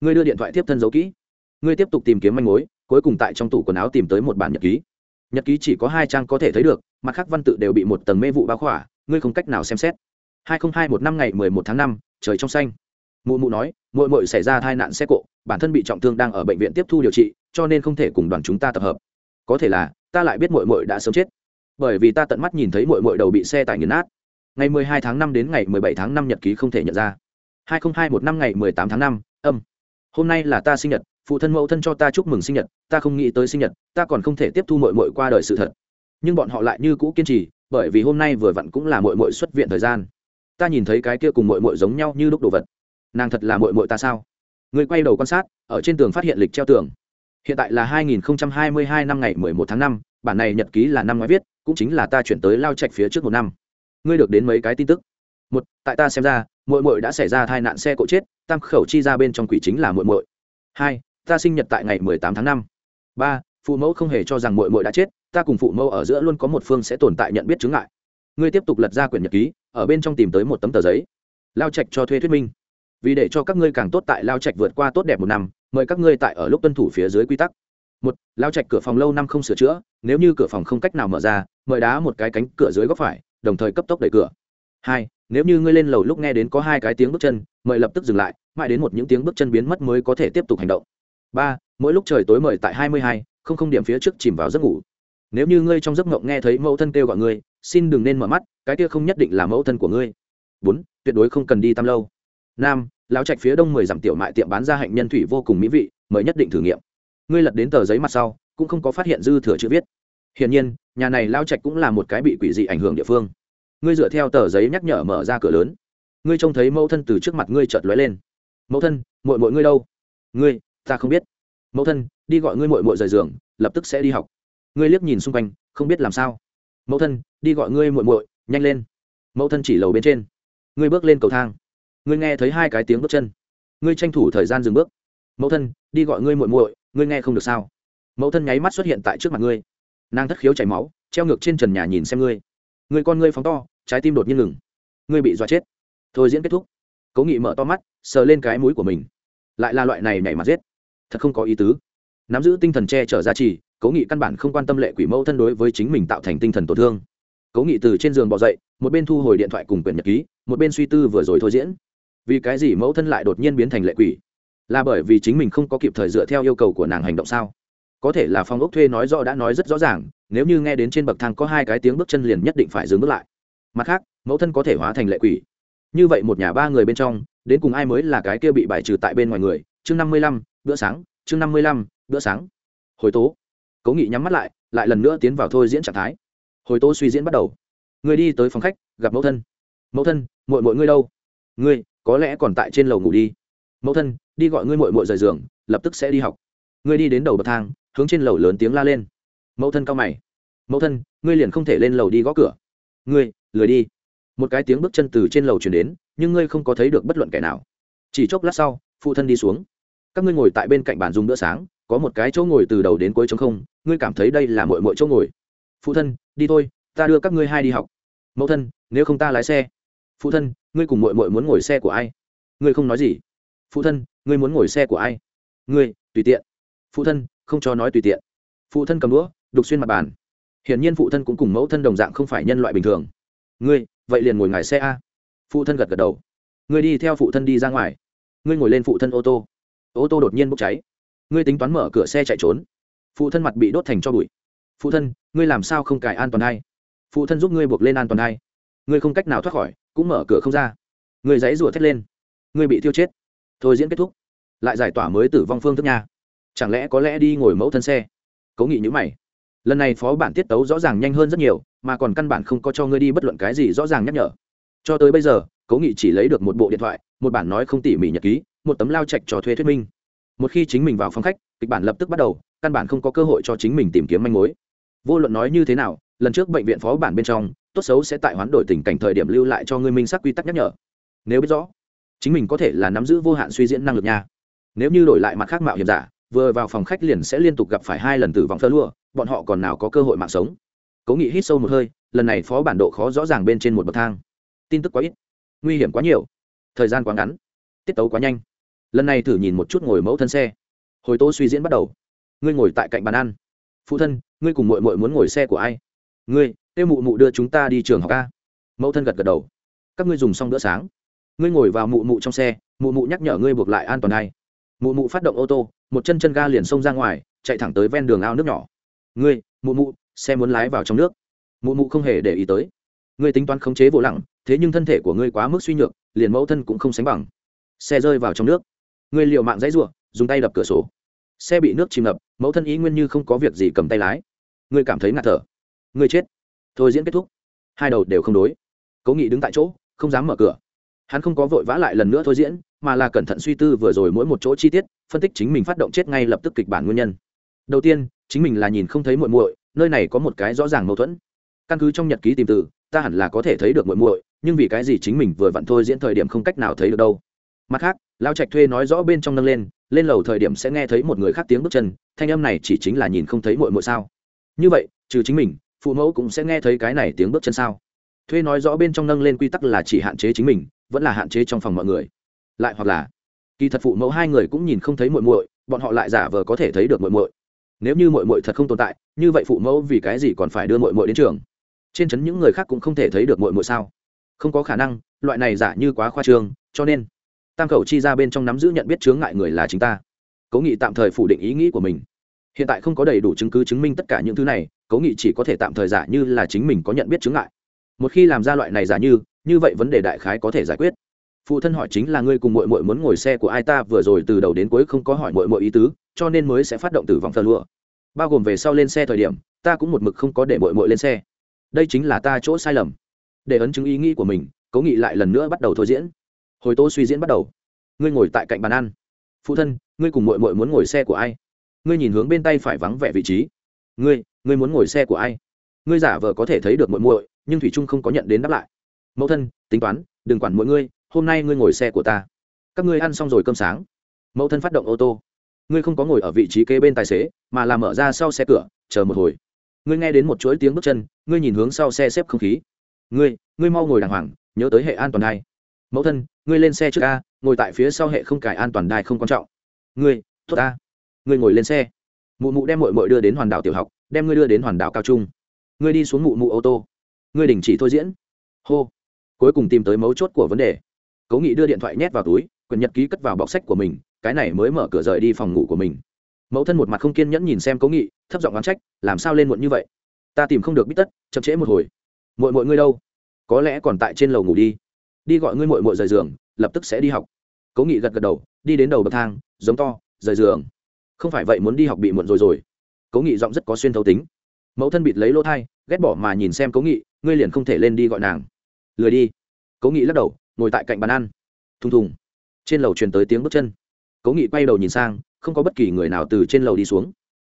[SPEAKER 1] Ngươi đưa điện thoại tiếp thân giấu kỹ. Ngươi tiếp tục tìm kiếm manh mối, cuối cùng tại trong tủ quần áo tìm tới một bản nhật ký. Nhật ký chỉ có hai trang có thể thấy được, mặt khác văn tự đều bị một tầng mê vụ bao khỏa, ngươi không cách nào xem xét. Hai nghìn hai một năm ngày mười một tháng năm, trời trong xanh. Mụ mụ nói mội mội xảy ra tai nạn xe cộ, bản thân bị trọng thương đang ở bệnh viện tiếp thu điều trị, cho nên không thể cùng đoàn chúng ta tập hợp. Có thể là ta lại biết mội mội đã sớm chết. Bởi vì ta tận mắt nhìn thấy mội mội đầu bị xe tải nghiền nát. Ngày mười hai tháng năm đến ngày mười bảy tháng năm nhật ký không thể nhận ra. Hai nghìn hai một năm ngày mười tám tháng năm, âm. Hôm nay là ta sinh nhật, phụ thân mẫu thân cho ta chúc mừng sinh nhật, ta không nghĩ tới sinh nhật, ta còn không thể tiếp thu mội mội qua đời sự thật. Nhưng bọn họ lại như cũ kiên trì, bởi vì hôm nay vừa vặn cũng là mội mội xuất viện thời gian. Ta nhìn thấy cái kia cùng mội mội giống nhau như lúc đồ vật. Nàng thật là mội mội ta sao? Người quay đầu quan sát, ở trên tường phát hiện lịch treo tường hiện tại là 2022 năm ngày 11 tháng 5, bản này nhật ký là năm ngoái viết cũng chính là ta chuyển tới lao trạch phía trước một năm. Ngươi được đến mấy cái tin tức? Một tại ta xem ra muội muội đã xảy ra tai nạn xe cộ chết tam khẩu chi ra bên trong quỷ chính là muội muội. Hai ta sinh nhật tại ngày 18 tháng 5. ba phụ mẫu không hề cho rằng muội muội đã chết ta cùng phụ mẫu ở giữa luôn có một phương sẽ tồn tại nhận biết chứng ngại. Ngươi tiếp tục lật ra quyển nhật ký ở bên trong tìm tới một tấm tờ giấy. Lao trạch cho thuê thuyết minh vì để cho các ngươi càng tốt tại lao trạch vượt qua tốt đẹp một năm, mời các ngươi tại ở lúc tuân thủ phía dưới quy tắc. Một, lao trạch cửa phòng lâu năm không sửa chữa, nếu như cửa phòng không cách nào mở ra, mời đá một cái cánh cửa dưới góc phải, đồng thời cấp tốc đẩy cửa. Hai, nếu như ngươi lên lầu lúc nghe đến có hai cái tiếng bước chân, mời lập tức dừng lại, mãi đến một những tiếng bước chân biến mất mới có thể tiếp tục hành động. Ba, mỗi lúc trời tối mời tại hai mươi hai, không không điểm phía trước chìm vào giấc ngủ. Nếu như ngươi trong giấc ngộng nghe thấy mẫu thân kêu gọi ngươi, xin đừng nên mở mắt, cái kia không nhất định là mẫu thân của ngươi. Bốn, tuyệt đối không cần đi tam lâu. Năm lão trạch phía đông mười dặm tiểu mại tiệm bán ra hạnh nhân thủy vô cùng mỹ vị, mới nhất định thử nghiệm. Ngươi lật đến tờ giấy mặt sau, cũng không có phát hiện dư thừa chữ viết. Hiển nhiên, nhà này lao trạch cũng là một cái bị quỷ dị ảnh hưởng địa phương. Ngươi dựa theo tờ giấy nhắc nhở mở ra cửa lớn. Ngươi trông thấy mẫu thân từ trước mặt ngươi chợt lóe lên. Mẫu thân mội mội ngươi đâu? Ngươi, ta không biết. Mẫu thân, đi gọi ngươi mội mội rời giường, lập tức sẽ đi học. Ngươi liếc nhìn xung quanh, không biết làm sao. Mẫu thân, đi gọi ngươi mội mội nhanh lên. Mẫu thân chỉ lầu bên trên. Ngươi bước lên cầu thang ngươi nghe thấy hai cái tiếng bước chân. Ngươi tranh thủ thời gian dừng bước. Mẫu thân, đi gọi ngươi muội muội, ngươi nghe không được sao? Mẫu thân nháy mắt xuất hiện tại trước mặt ngươi. Nàng thất khiếu chảy máu, treo ngược trên trần nhà nhìn xem ngươi. Ngươi con ngươi phóng to, trái tim đột nhiên ngừng. Ngươi bị dọa chết. Thôi diễn kết thúc. Cố nghị mở to mắt, sờ lên cái mũi của mình. Lại là loại này nhảy mặt giết. Thật không có ý tứ. Nắm giữ tinh thần che chở giá trị cố nghị căn bản không quan tâm lệ quỷ mẫu thân đối với chính mình tạo thành tinh thần tổn thương. Cố nghị từ trên giường bỏ dậy, một bên thu hồi điện thoại cùng quyển nhật ký, một bên suy tư vừa rồi thôi diễn vì cái gì mẫu thân lại đột nhiên biến thành lệ quỷ? Là bởi vì chính mình không có kịp thời dựa theo yêu cầu của nàng hành động sao? Có thể là phòng ốc thuê nói rõ đã nói rất rõ ràng, nếu như nghe đến trên bậc thang có hai cái tiếng bước chân liền nhất định phải dừng bước lại. Mặt khác, mẫu thân có thể hóa thành lệ quỷ. Như vậy một nhà ba người bên trong, đến cùng ai mới là cái kia bị bài trừ tại bên ngoài người? Chương năm mươi lăm, bữa sáng, chương năm mươi lăm, bữa sáng. Hồi tố. Cố nghị nhắm mắt lại lại lần nữa tiến vào thôi diễn trạng thái. Hồi tố suy diễn bắt đầu. Người đi tới phòng khách, gặp mẫu thân. Mẫu thân mội mội ngươi đâu? Ngươi có lẽ còn tại trên lầu ngủ đi. Mẫu thân, đi gọi ngươi mội mội rời giường, lập tức sẽ đi học. Ngươi đi đến đầu bậc thang, hướng trên lầu lớn tiếng la lên. Mẫu thân cao mày. Mẫu thân, ngươi liền không thể lên lầu đi gõ cửa. Ngươi, lười đi. Một cái tiếng bước chân từ trên lầu chuyển đến, nhưng ngươi không có thấy được bất luận kẻ nào. Chỉ chốc lát sau, phụ thân đi xuống. Các ngươi ngồi tại bên cạnh bàn dùng bữa sáng, có một cái chỗ ngồi từ đầu đến cuối trống không, ngươi cảm thấy đây là mội mội chỗ ngồi. Phụ thân, đi thôi, ta đưa các ngươi hai đi học. Mẫu thân, nếu không ta lái xe phụ thân, ngươi cùng mội mội muốn ngồi xe của ai? Ngươi không nói gì. Phụ thân, ngươi muốn ngồi xe của ai? Ngươi, tùy tiện. Phụ thân, không cho nói tùy tiện. Phụ thân cầm đũa, đục xuyên mặt bàn. Hiển nhiên phụ thân cũng cùng mẫu thân đồng dạng không phải nhân loại bình thường. Ngươi, vậy liền ngồi ngài xe a. Phụ thân gật gật đầu. Ngươi đi theo phụ thân đi ra ngoài. Ngươi ngồi lên phụ thân ô tô. Ô tô đột nhiên bốc cháy. Ngươi tính toán mở cửa xe chạy trốn. Phụ thân mặt bị đốt thành cho bụi. Phụ thân, ngươi làm sao không cài an toàn hay phụ thân giúp ngươi buộc lên an toàn hay ngươi không cách nào thoát khỏi, cũng mở cửa không ra. Ngươi dãy rủa thét lên. Ngươi bị tiêu chết. Thôi diễn kết thúc. Lại giải tỏa mới tử vong phương thức nha. Chẳng lẽ có lẽ đi ngồi mẫu thân xe? Cố nghị nhữ mày. Lần này phó bản tiết tấu rõ ràng nhanh hơn rất nhiều, mà còn căn bản không có cho ngươi đi bất luận cái gì rõ ràng nhắc nhở. Cho tới bây giờ, cố nghị chỉ lấy được một bộ điện thoại, một bản nói không tỉ mỉ nhật ký, một tấm lao chạch trò thuê thuyết minh. Một khi chính mình vào phòng khách, kịch bản lập tức bắt đầu, căn bản không có cơ hội cho chính mình tìm kiếm manh mối. Vô luận nói như thế nào, lần trước bệnh viện phó bản bên trong tốt xấu sẽ tại hoán đổi tình cảnh thời điểm lưu lại cho ngươi minh xác quy tắc nhắc nhở. Nếu biết rõ, chính mình có thể là nắm giữ vô hạn suy diễn năng lực nha. Nếu như đổi lại mặt khác mạo hiểm giả, vừa vào phòng khách liền sẽ liên tục gặp phải hai lần tử vong phơ lụa, bọn họ còn nào có cơ hội mạng sống. Cố nghị hít sâu một hơi, lần này phó bản độ khó rõ ràng bên trên một bậc thang. Tin tức quá ít, nguy hiểm quá nhiều, thời gian quá ngắn, tiết tấu quá nhanh. Lần này thử nhìn một chút ngồi mẫu thân xe. Hồi tố suy diễn bắt đầu. Ngươi ngồi tại cạnh bàn ăn. Phụ thân, ngươi cùng mội mội muốn ngồi xe của ai? Ngươi kêu mụ mụ đưa chúng ta đi trường học ca mẫu thân gật gật đầu. Các ngươi dùng xong bữa sáng. Ngươi ngồi vào mụ mụ trong xe, mụ mụ nhắc nhở ngươi buộc lại an toàn hay mụ mụ phát động ô tô, một chân chân ga liền xông ra ngoài, chạy thẳng tới ven đường ao nước nhỏ. Ngươi, mụ mụ, xe muốn lái vào trong nước. Mụ mụ không hề để ý tới. Ngươi tính toán khống chế vô lặng thế nhưng thân thể của ngươi quá mức suy nhược, liền mẫu thân cũng không sánh bằng. Xe rơi vào trong nước. Ngươi liệu mạng dãy r u ộ dùng tay đập cửa sổ. Xe bị nước chìm ngập, mẫu thân ý nguyên như không có việc gì cầm tay lái. Ngươi cảm thấy ngạt thở. Ngươi chết thôi diễn kết thúc. Hai đầu đều không đối. Cố nghị đứng tại chỗ, không dám mở cửa. Hắn không có vội vã lại lần nữa thôi diễn, mà là cẩn thận suy tư vừa rồi mỗi một chỗ chi tiết, phân tích chính mình phát động chết ngay lập tức kịch bản nguyên nhân. Đầu tiên, chính mình là nhìn không thấy muội muội, nơi này có một cái rõ ràng mâu thuẫn. Căn cứ trong nhật ký tìm từ, ta hẳn là có thể thấy được muội muội, nhưng vì cái gì chính mình vừa vặn thôi diễn thời điểm không cách nào thấy được đâu. Mặt khác, lao trạch thuê nói rõ bên trong nâng lên lên lầu thời điểm sẽ nghe thấy một người khác tiếng bước chân, thanh âm này chỉ chính là nhìn không thấy muội muội sao? Như vậy, trừ chính mình phụ mẫu cũng sẽ nghe thấy cái này tiếng bước chân sao? Thuê nói rõ bên trong nâng lên quy tắc là chỉ hạn chế chính mình, vẫn là hạn chế trong phòng mọi người. Lại hoặc là, kỳ thật phụ mẫu hai người cũng nhìn không thấy muội muội, bọn họ lại giả vờ có thể thấy được muội muội. Nếu như muội muội thật không tồn tại, như vậy phụ mẫu vì cái gì còn phải đưa muội muội đến trường? Trên trấn những người khác cũng không thể thấy được muội muội sao? Không có khả năng, loại này giả như quá khoa trương, cho nên, tam khẩu chi ra bên trong nắm giữ nhận biết chướng ngại người là chính ta. Cố nghị tạm thời phủ định ý nghĩ của mình. Hiện tại không có đầy đủ chứng cứ chứng minh tất cả những thứ này cố nghị chỉ có thể tạm thời giả như là chính mình có nhận biết chứng ngại. Một khi làm ra loại này giả như như vậy vấn đề đại khái có thể giải quyết. Phụ thân hỏi chính là ngươi cùng mội mội muốn ngồi xe của ai ta, vừa rồi từ đầu đến cuối không có hỏi mội mội ý tứ, cho nên mới sẽ phát động tử vong thờ lụa. Bao gồm về sau lên xe thời điểm, ta cũng một mực không có để mội mội lên xe. Đây chính là ta chỗ sai lầm. Để ấn chứng ý nghĩ của mình cố nghị lại lần nữa bắt đầu thôi diễn. Hồi tô suy diễn bắt đầu. Ngươi ngồi tại cạnh bàn ăn. Phụ thân, ngươi cùng mội mội muốn ngồi xe của ai? Ngươi nhìn hướng bên tay phải vắng vẻ vị trí. Ngươi ngươi muốn ngồi xe của ai? Ngươi giả vờ có thể thấy được muội muội, nhưng thủy trung không có nhận đến đáp lại. Mẫu thân tính toán đừng quản mỗi ngươi hôm nay ngươi ngồi xe của ta. Các ngươi ăn xong rồi cơm sáng. Mẫu thân phát động ô tô. Ngươi không có ngồi ở vị trí kế bên tài xế mà là mở ra sau xe cửa chờ một hồi. Ngươi nghe đến một chuỗi tiếng bước chân ngươi nhìn hướng sau xe xếp không khí. Ngươi ngươi mau ngồi đàng hoàng nhớ tới hệ an toàn đai mẫu thân ngươi lên xe trước a ngồi tại phía sau hệ không cài an toàn đai không quan trọng. Ngươi thốt a. Ngươi ngồi lên xe. Mụ mụ đem mội mội đưa đến hoàn đảo tiểu học đem ngươi đưa đến hoàn đảo cao trung. Ngươi đi xuống mụ mụ ô tô. Ngươi đình chỉ thôi diễn. Hô. Cuối cùng tìm tới mấu chốt của vấn đề. Cố nghị đưa điện thoại nhét vào túi, quyển nhật ký cất vào bọc sách của mình, cái này mới mở cửa rời đi phòng ngủ của mình. Mẫu thân một mặt không kiên nhẫn nhìn xem cố nghị, thấp giọng oán trách, làm sao lên muộn như vậy? Ta tìm không được bít tất, chậm trễ một hồi. Mội mội ngươi đâu? Có lẽ còn tại trên lầu ngủ đi. Đi gọi ngươi mội mội rời giường, lập tức sẽ đi học. Cố nghị gật gật đầu, đi đến đầu bậc thang, giống to, rời giường. Không phải vậy muốn đi học bị muộn rồi rồi cố nghị giọng rất có xuyên thấu tính. Mẫu thân bịt lấy lỗ thai, ghét bỏ mà nhìn xem cố nghị, ngươi liền không thể lên đi gọi nàng. Lười đi. Cố nghị lắc đầu, ngồi tại cạnh bàn ăn. Thùng thùng. Trên lầu truyền tới tiếng bước chân. Cố nghị quay đầu nhìn sang, không có bất kỳ người nào từ trên lầu đi xuống.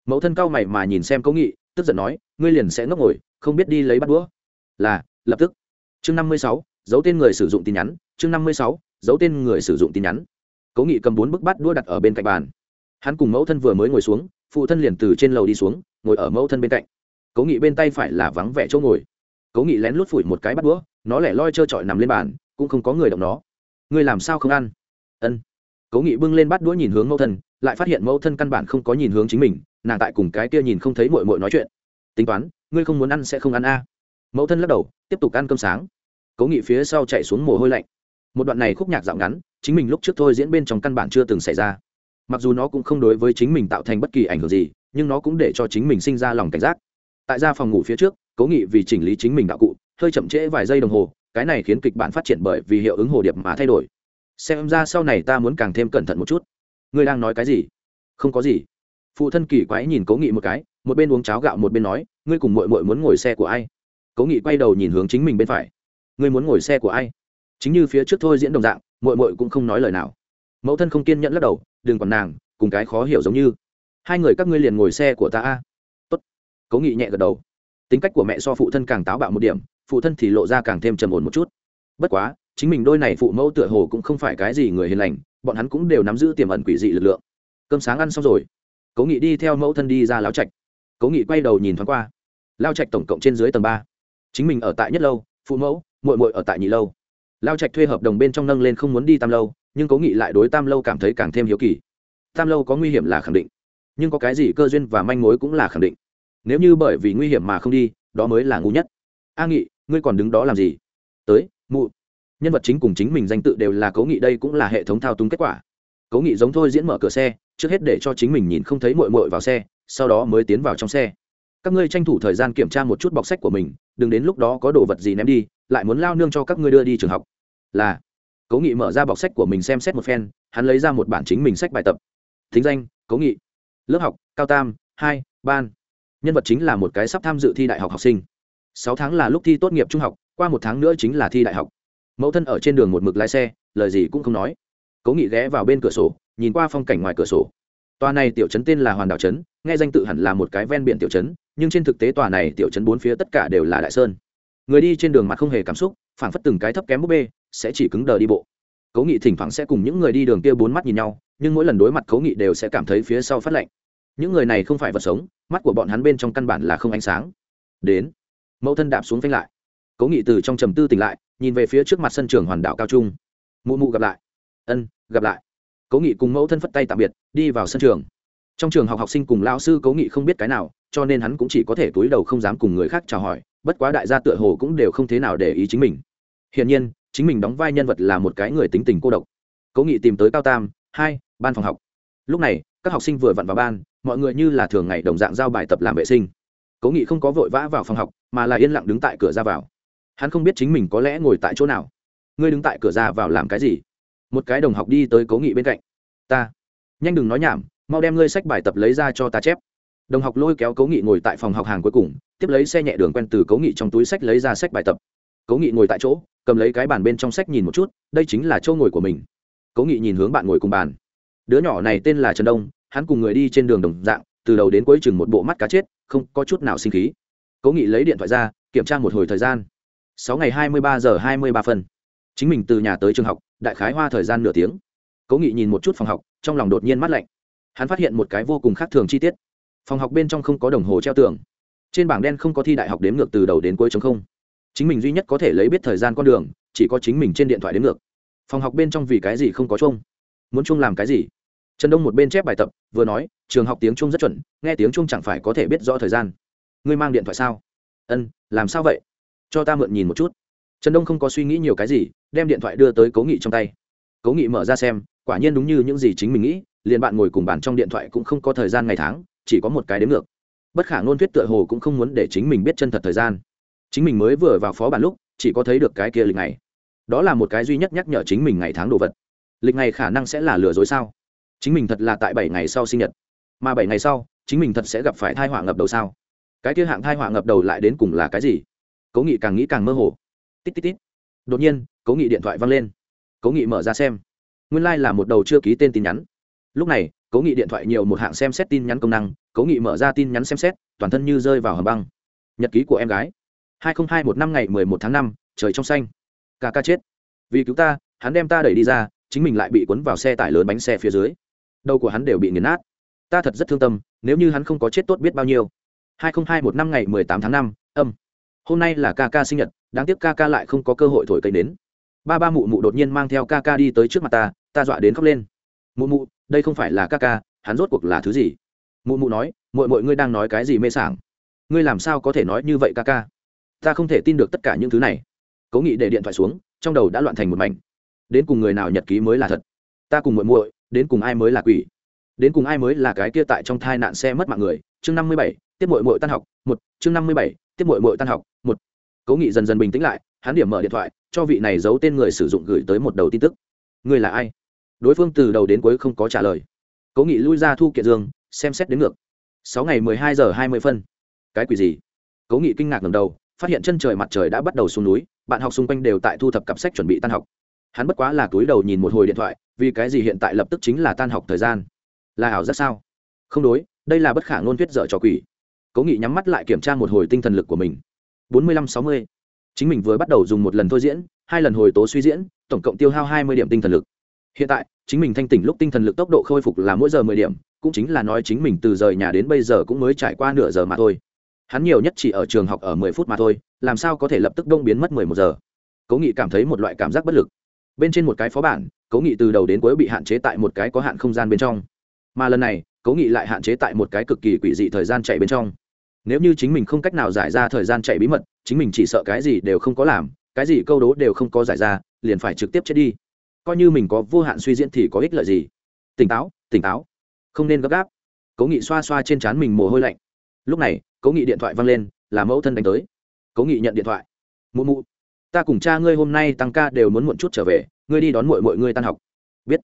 [SPEAKER 1] Mẫu thân cao mày mà nhìn xem cố nghị, tức giận nói, ngươi liền sẽ ngốc ngồi, không biết đi lấy bắt đũa. Là, lập tức. Chương năm mươi sáu, giấu tên người sử dụng tin nhắn. Chương năm mươi sáu, giấu tên người sử dụng tin nhắn. Cố nghị cầm bốn bức bắt đũa đặt ở bên cạnh bàn. Hắn cùng mẫu thân vừa mới ngồi xuống phụ thân liền từ trên lầu đi xuống, ngồi ở mẫu thân bên cạnh. Cố nghị bên tay phải là vắng vẻ chỗ ngồi. Cố nghị lén lút phủi một cái bắt đũa, nó lẻ loi trơ trọi nằm lên bàn, cũng không có người động nó. Ngươi làm sao không ăn? Ân. Cố nghị bưng lên bắt đũa nhìn hướng mẫu thân, lại phát hiện mẫu thân căn bản không có nhìn hướng chính mình, nàng tại cùng cái kia nhìn không thấy mội mội nói chuyện. Tính toán, ngươi không muốn ăn sẽ không ăn a. Mẫu thân lắc đầu, tiếp tục ăn cơm sáng. Cố nghị phía sau chạy xuống mồ hôi lạnh. Một đoạn này khúc nhạc dạo ngắn, chính mình lúc trước thôi diễn bên trong căn bản chưa từng xảy ra mặc dù nó cũng không đối với chính mình tạo thành bất kỳ ảnh hưởng gì, nhưng nó cũng để cho chính mình sinh ra lòng cảnh giác. Tại ra phòng ngủ phía trước, cố nghị vì chỉnh lý chính mình đạo cụ, hơi chậm trễ vài giây đồng hồ, cái này khiến kịch bản phát triển bởi vì hiệu ứng hồ điệp mà thay đổi. Xem ra sau này ta muốn càng thêm cẩn thận một chút. Ngươi đang nói cái gì? Không có gì. Phụ thân kỳ quái nhìn cố nghị một cái, một bên uống cháo gạo một bên nói, ngươi cùng mội mội muốn ngồi xe của ai? Cố nghị quay đầu nhìn hướng chính mình bên phải. Ngươi muốn ngồi xe của ai? Chính như phía trước thôi diễn đồng dạng mội mội cũng không nói lời nào. Mẫu thân không kiên nhẫn lắc đầu đừng còn nàng, cùng cái khó hiểu giống như. Hai người các ngươi liền ngồi xe của ta a. Tốt. Cố nghị nhẹ gật đầu. Tính cách của mẹ so phụ thân càng táo bạo một điểm, phụ thân thì lộ ra càng thêm trầm ổn một chút. Bất quá, chính mình đôi này phụ mẫu tựa hồ cũng không phải cái gì người hiền lành, bọn hắn cũng đều nắm giữ tiềm ẩn quỷ dị lực lượng. Cơm sáng ăn xong rồi, cố nghị đi theo mẫu thân đi ra lão trạch. Cố nghị quay đầu nhìn thoáng qua. Lao trạch tổng cộng trên dưới tầng ba. Chính mình ở tại nhất lâu, phụ mẫu, muội muội ở tại nhị lâu. Lao trạch thuê hợp đồng bên trong nâng lên không muốn đi tam lâu nhưng cố nghị lại đối tam lâu cảm thấy càng thêm hiếu kỳ. Tam lâu có nguy hiểm là khẳng định, nhưng có cái gì cơ duyên và manh mối cũng là khẳng định. Nếu như bởi vì nguy hiểm mà không đi, đó mới là ngu nhất. A nghị, ngươi còn đứng đó làm gì? Tới, mụ. Nhân vật chính cùng chính mình danh tự đều là cố nghị, đây cũng là hệ thống thao túng kết quả. Cố nghị giống thôi diễn mở cửa xe, trước hết để cho chính mình nhìn không thấy mội mội vào xe, sau đó mới tiến vào trong xe. Các ngươi tranh thủ thời gian kiểm tra một chút bọc sách của mình, đừng đến lúc đó có đồ vật gì ném đi, lại muốn lao nương cho các ngươi đưa đi trường học. Là cố nghị mở ra bọc sách của mình xem xét một phen, hắn lấy ra một bản chính mình sách bài tập. Thính danh, cố nghị. Lớp học, cao tam, hai, ban. Nhân vật chính là một cái sắp tham dự thi đại học học sinh. Sáu tháng là lúc thi tốt nghiệp trung học, qua một tháng nữa chính là thi đại học. Mẫu thân ở trên đường một mực lái xe, lời gì cũng không nói. Cố nghị ghé vào bên cửa sổ, nhìn qua phong cảnh ngoài cửa sổ. Tòa này tiểu trấn tên là hoàn đảo trấn, nghe danh tự hẳn là một cái ven biển tiểu trấn, nhưng trên thực tế tòa này tiểu trấn bốn phía tất cả đều là đại sơn. Người đi trên đường mặt không hề cảm xúc, phảng phất từng cái thấp kém búp bê sẽ chỉ cứng đờ đi bộ. Cố nghị thỉnh thoảng sẽ cùng những người đi đường kia bốn mắt nhìn nhau, nhưng mỗi lần đối mặt cố nghị đều sẽ cảm thấy phía sau phát lạnh. Những người này không phải vật sống, mắt của bọn hắn bên trong căn bản là không ánh sáng. Đến. Mẫu thân đạp xuống phanh lại. Cố nghị từ trong trầm tư tỉnh lại, nhìn về phía trước mặt sân trường hoàn đảo cao trung. Mụ mụ gặp lại. Ân, gặp lại. Cố nghị cùng mẫu thân phất tay tạm biệt, đi vào sân trường. Trong trường học học sinh cùng lao sư cố nghị không biết cái nào, cho nên hắn cũng chỉ có thể túi đầu không dám cùng người khác chào hỏi, bất quá đại gia tựa hồ cũng đều không thế nào để ý chính mình. Hiển nhiên chính mình đóng vai nhân vật là một cái người tính tình cô độc. Cố nghị tìm tới cao tam, hai, ban phòng học. Lúc này, các học sinh vừa vặn vào ban, mọi người như là thường ngày đồng dạng giao bài tập làm vệ sinh. Cố nghị không có vội vã vào phòng học, mà là yên lặng đứng tại cửa ra vào. Hắn không biết chính mình có lẽ ngồi tại chỗ nào. Ngươi đứng tại cửa ra vào làm cái gì? Một cái đồng học đi tới cố nghị bên cạnh. Ta. Nhanh đừng nói nhảm, mau đem ngươi sách bài tập lấy ra cho ta chép. Đồng học lôi kéo cố nghị ngồi tại phòng học hàng cuối cùng, tiếp lấy xe nhẹ đường quen từ cố nghị trong túi sách lấy ra sách bài tập cố nghị ngồi tại chỗ, cầm lấy cái bàn bên trong sách nhìn một chút, đây chính là chỗ ngồi của mình. Cố nghị nhìn hướng bạn ngồi cùng bàn. Đứa nhỏ này tên là trần đông, hắn cùng người đi trên đường đồng dạng, từ đầu đến cuối chừng một bộ mắt cá chết, không có chút nào sinh khí. Cố nghị lấy điện thoại ra, kiểm tra một hồi thời gian. Sáu ngày hai mươi ba giờ hai mươi ba phân. Chính mình từ nhà tới trường học, đại khái hoa thời gian nửa tiếng. Cố nghị nhìn một chút phòng học, trong lòng đột nhiên mắt lạnh. Hắn phát hiện một cái vô cùng khác thường chi tiết. Phòng học bên trong không có đồng hồ treo tường. Trên bảng đen không có thi đại học đếm ngược từ đầu đến cuối chống không chính mình duy nhất có thể lấy biết thời gian con đường, chỉ có chính mình trên điện thoại đến ngược. Phòng học bên trong vì cái gì không có chung muốn chung làm cái gì? Trần đông một bên chép bài tập, vừa nói, trường học tiếng chung rất chuẩn, nghe tiếng chung chẳng phải có thể biết rõ thời gian. Ngươi mang điện thoại sao? Ân, làm sao vậy? Cho ta mượn nhìn một chút. Trần đông không có suy nghĩ nhiều cái gì, đem điện thoại đưa tới cố nghị trong tay. Cố nghị mở ra xem, quả nhiên đúng như những gì chính mình nghĩ, liền bạn ngồi cùng bàn trong điện thoại cũng không có thời gian ngày tháng, chỉ có một cái đếm ngược. Bất khả ngôn thuyết tựa hồ cũng không muốn để chính mình biết chân thật thời gian chính mình mới vừa vào phó bản lúc, chỉ có thấy được cái kia lịch này đó là một cái duy nhất nhắc nhở chính mình ngày tháng đồ vật. Lịch này khả năng sẽ là lừa dối sao? Chính mình thật là tại bảy ngày sau sinh nhật. Mà bảy ngày sau, chính mình thật sẽ gặp phải thai họa ngập đầu sao? Cái kia hạng thai họa ngập đầu lại đến cùng là cái gì? Cố nghị càng nghĩ càng mơ hồ. Tít tít tít. Đột nhiên, cố nghị điện thoại văng lên. Cố nghị mở ra xem. Nguyên lai、like、là một đầu chưa ký tên tin nhắn. Lúc này, cố nghị điện thoại nhiều một hạng xem xét tin nhắn công năng. Cố nghị mở ra tin nhắn xem xét, toàn thân như rơi vào hầm băng. Nhật ký của em gái hai nghìn hai một năm ngày mười một tháng 5, trời trong xanh. Ca ca chết. Vì cứu ta hắn đem ta đẩy đi ra chính mình lại bị cuốn vào xe tải lớn bánh xe phía dưới. Đầu của hắn đều bị nghiền nát. Ta thật rất thương tâm nếu như hắn không có chết tốt biết bao nhiêu. hai nghìn hai một năm ngày mười tám tháng 5, âm. Hôm nay là ca ca sinh nhật đáng tiếc ca ca lại không có cơ hội thổi cây đến ba ba mụ mụ đột nhiên mang theo ca ca đi tới trước mặt ta ta dọa đến khóc lên. Mụ mụ đây không phải là ca ca hắn rốt cuộc là thứ gì? Mụ mụ nói mọi mọi ngươi đang nói cái gì mê sảng? Ngươi làm sao có thể nói như vậy ca ca? Ta không thể tin được tất cả những thứ này. Cố nghị để điện thoại xuống, trong đầu đã loạn thành một mảnh. Đến cùng người nào nhật ký mới là thật? Ta cùng muội muội, đến cùng ai mới là quỷ? Đến cùng ai mới là cái kia tại trong thai nạn xe mất mạng người? Chương năm mươi bảy, tiếp muội muội tan học, một, chương năm mươi bảy, tiếp muội muội tan học, một. Cố nghị dần dần bình tĩnh lại, hắn điểm mở điện thoại, cho vị này giấu tên người sử dụng gửi tới một đầu tin tức. Người là ai? Đối phương từ đầu đến cuối không có trả lời. Cố nghị lui ra thu kiện dương, xem xét đến ngược. Sáu ngày mười hai giờ hai mươi phân. Cái quỷ gì? Cố nghị kinh ngạc ngầm đầu phát hiện chân trời mặt trời đã bắt đầu xuống núi, bạn học xung quanh đều tại thu thập cặp sách chuẩn bị tan học. Hắn bất quá là túi đầu nhìn một hồi điện thoại, vì cái gì hiện tại lập tức chính là tan học thời gian? Là ảo rất sao? Không đối, đây là bất khả ngôn thuyết dở trò quỷ. Cố nghị nhắm mắt lại kiểm tra một hồi tinh thần lực của mình. Bốn mươi lăm sáu mươi. Chính mình vừa bắt đầu dùng một lần thôi diễn, hai lần hồi tố suy diễn, tổng cộng tiêu hao hai mươi điểm tinh thần lực. Hiện tại, chính mình thanh tỉnh lúc tinh thần lực tốc độ khôi phục là mỗi giờ mười điểm, cũng chính là nói chính mình từ rời nhà đến bây giờ cũng mới trải qua nửa giờ mà thôi hắn nhiều nhất chỉ ở trường học ở mười phút mà thôi, làm sao có thể lập tức đông biến mất mười một giờ? Cố nghị cảm thấy một loại cảm giác bất lực. Bên trên một cái phó bản, cố nghị từ đầu đến cuối bị hạn chế tại một cái có hạn không gian bên trong. Mà lần này, cố nghị lại hạn chế tại một cái cực kỳ quỷ dị thời gian chạy bên trong. Nếu như chính mình không cách nào giải ra thời gian chạy bí mật, chính mình chỉ sợ cái gì đều không có làm, cái gì câu đố đều không có giải ra, liền phải trực tiếp chết đi. Coi như mình có vô hạn suy diễn thì có ích lợi gì? Tỉnh táo tỉnh táo. Không nên gấp gáp. Cố nghị xoa xoa trên trán mình mồ hôi lạnh lúc này, cố nghị điện thoại văng lên, là mẫu thân đánh tới. Cố nghị nhận điện thoại. Mụ mụ, ta cùng cha ngươi hôm nay tăng ca đều muốn muộn chút trở về, ngươi đi đón mội mội ngươi tan học. Biết.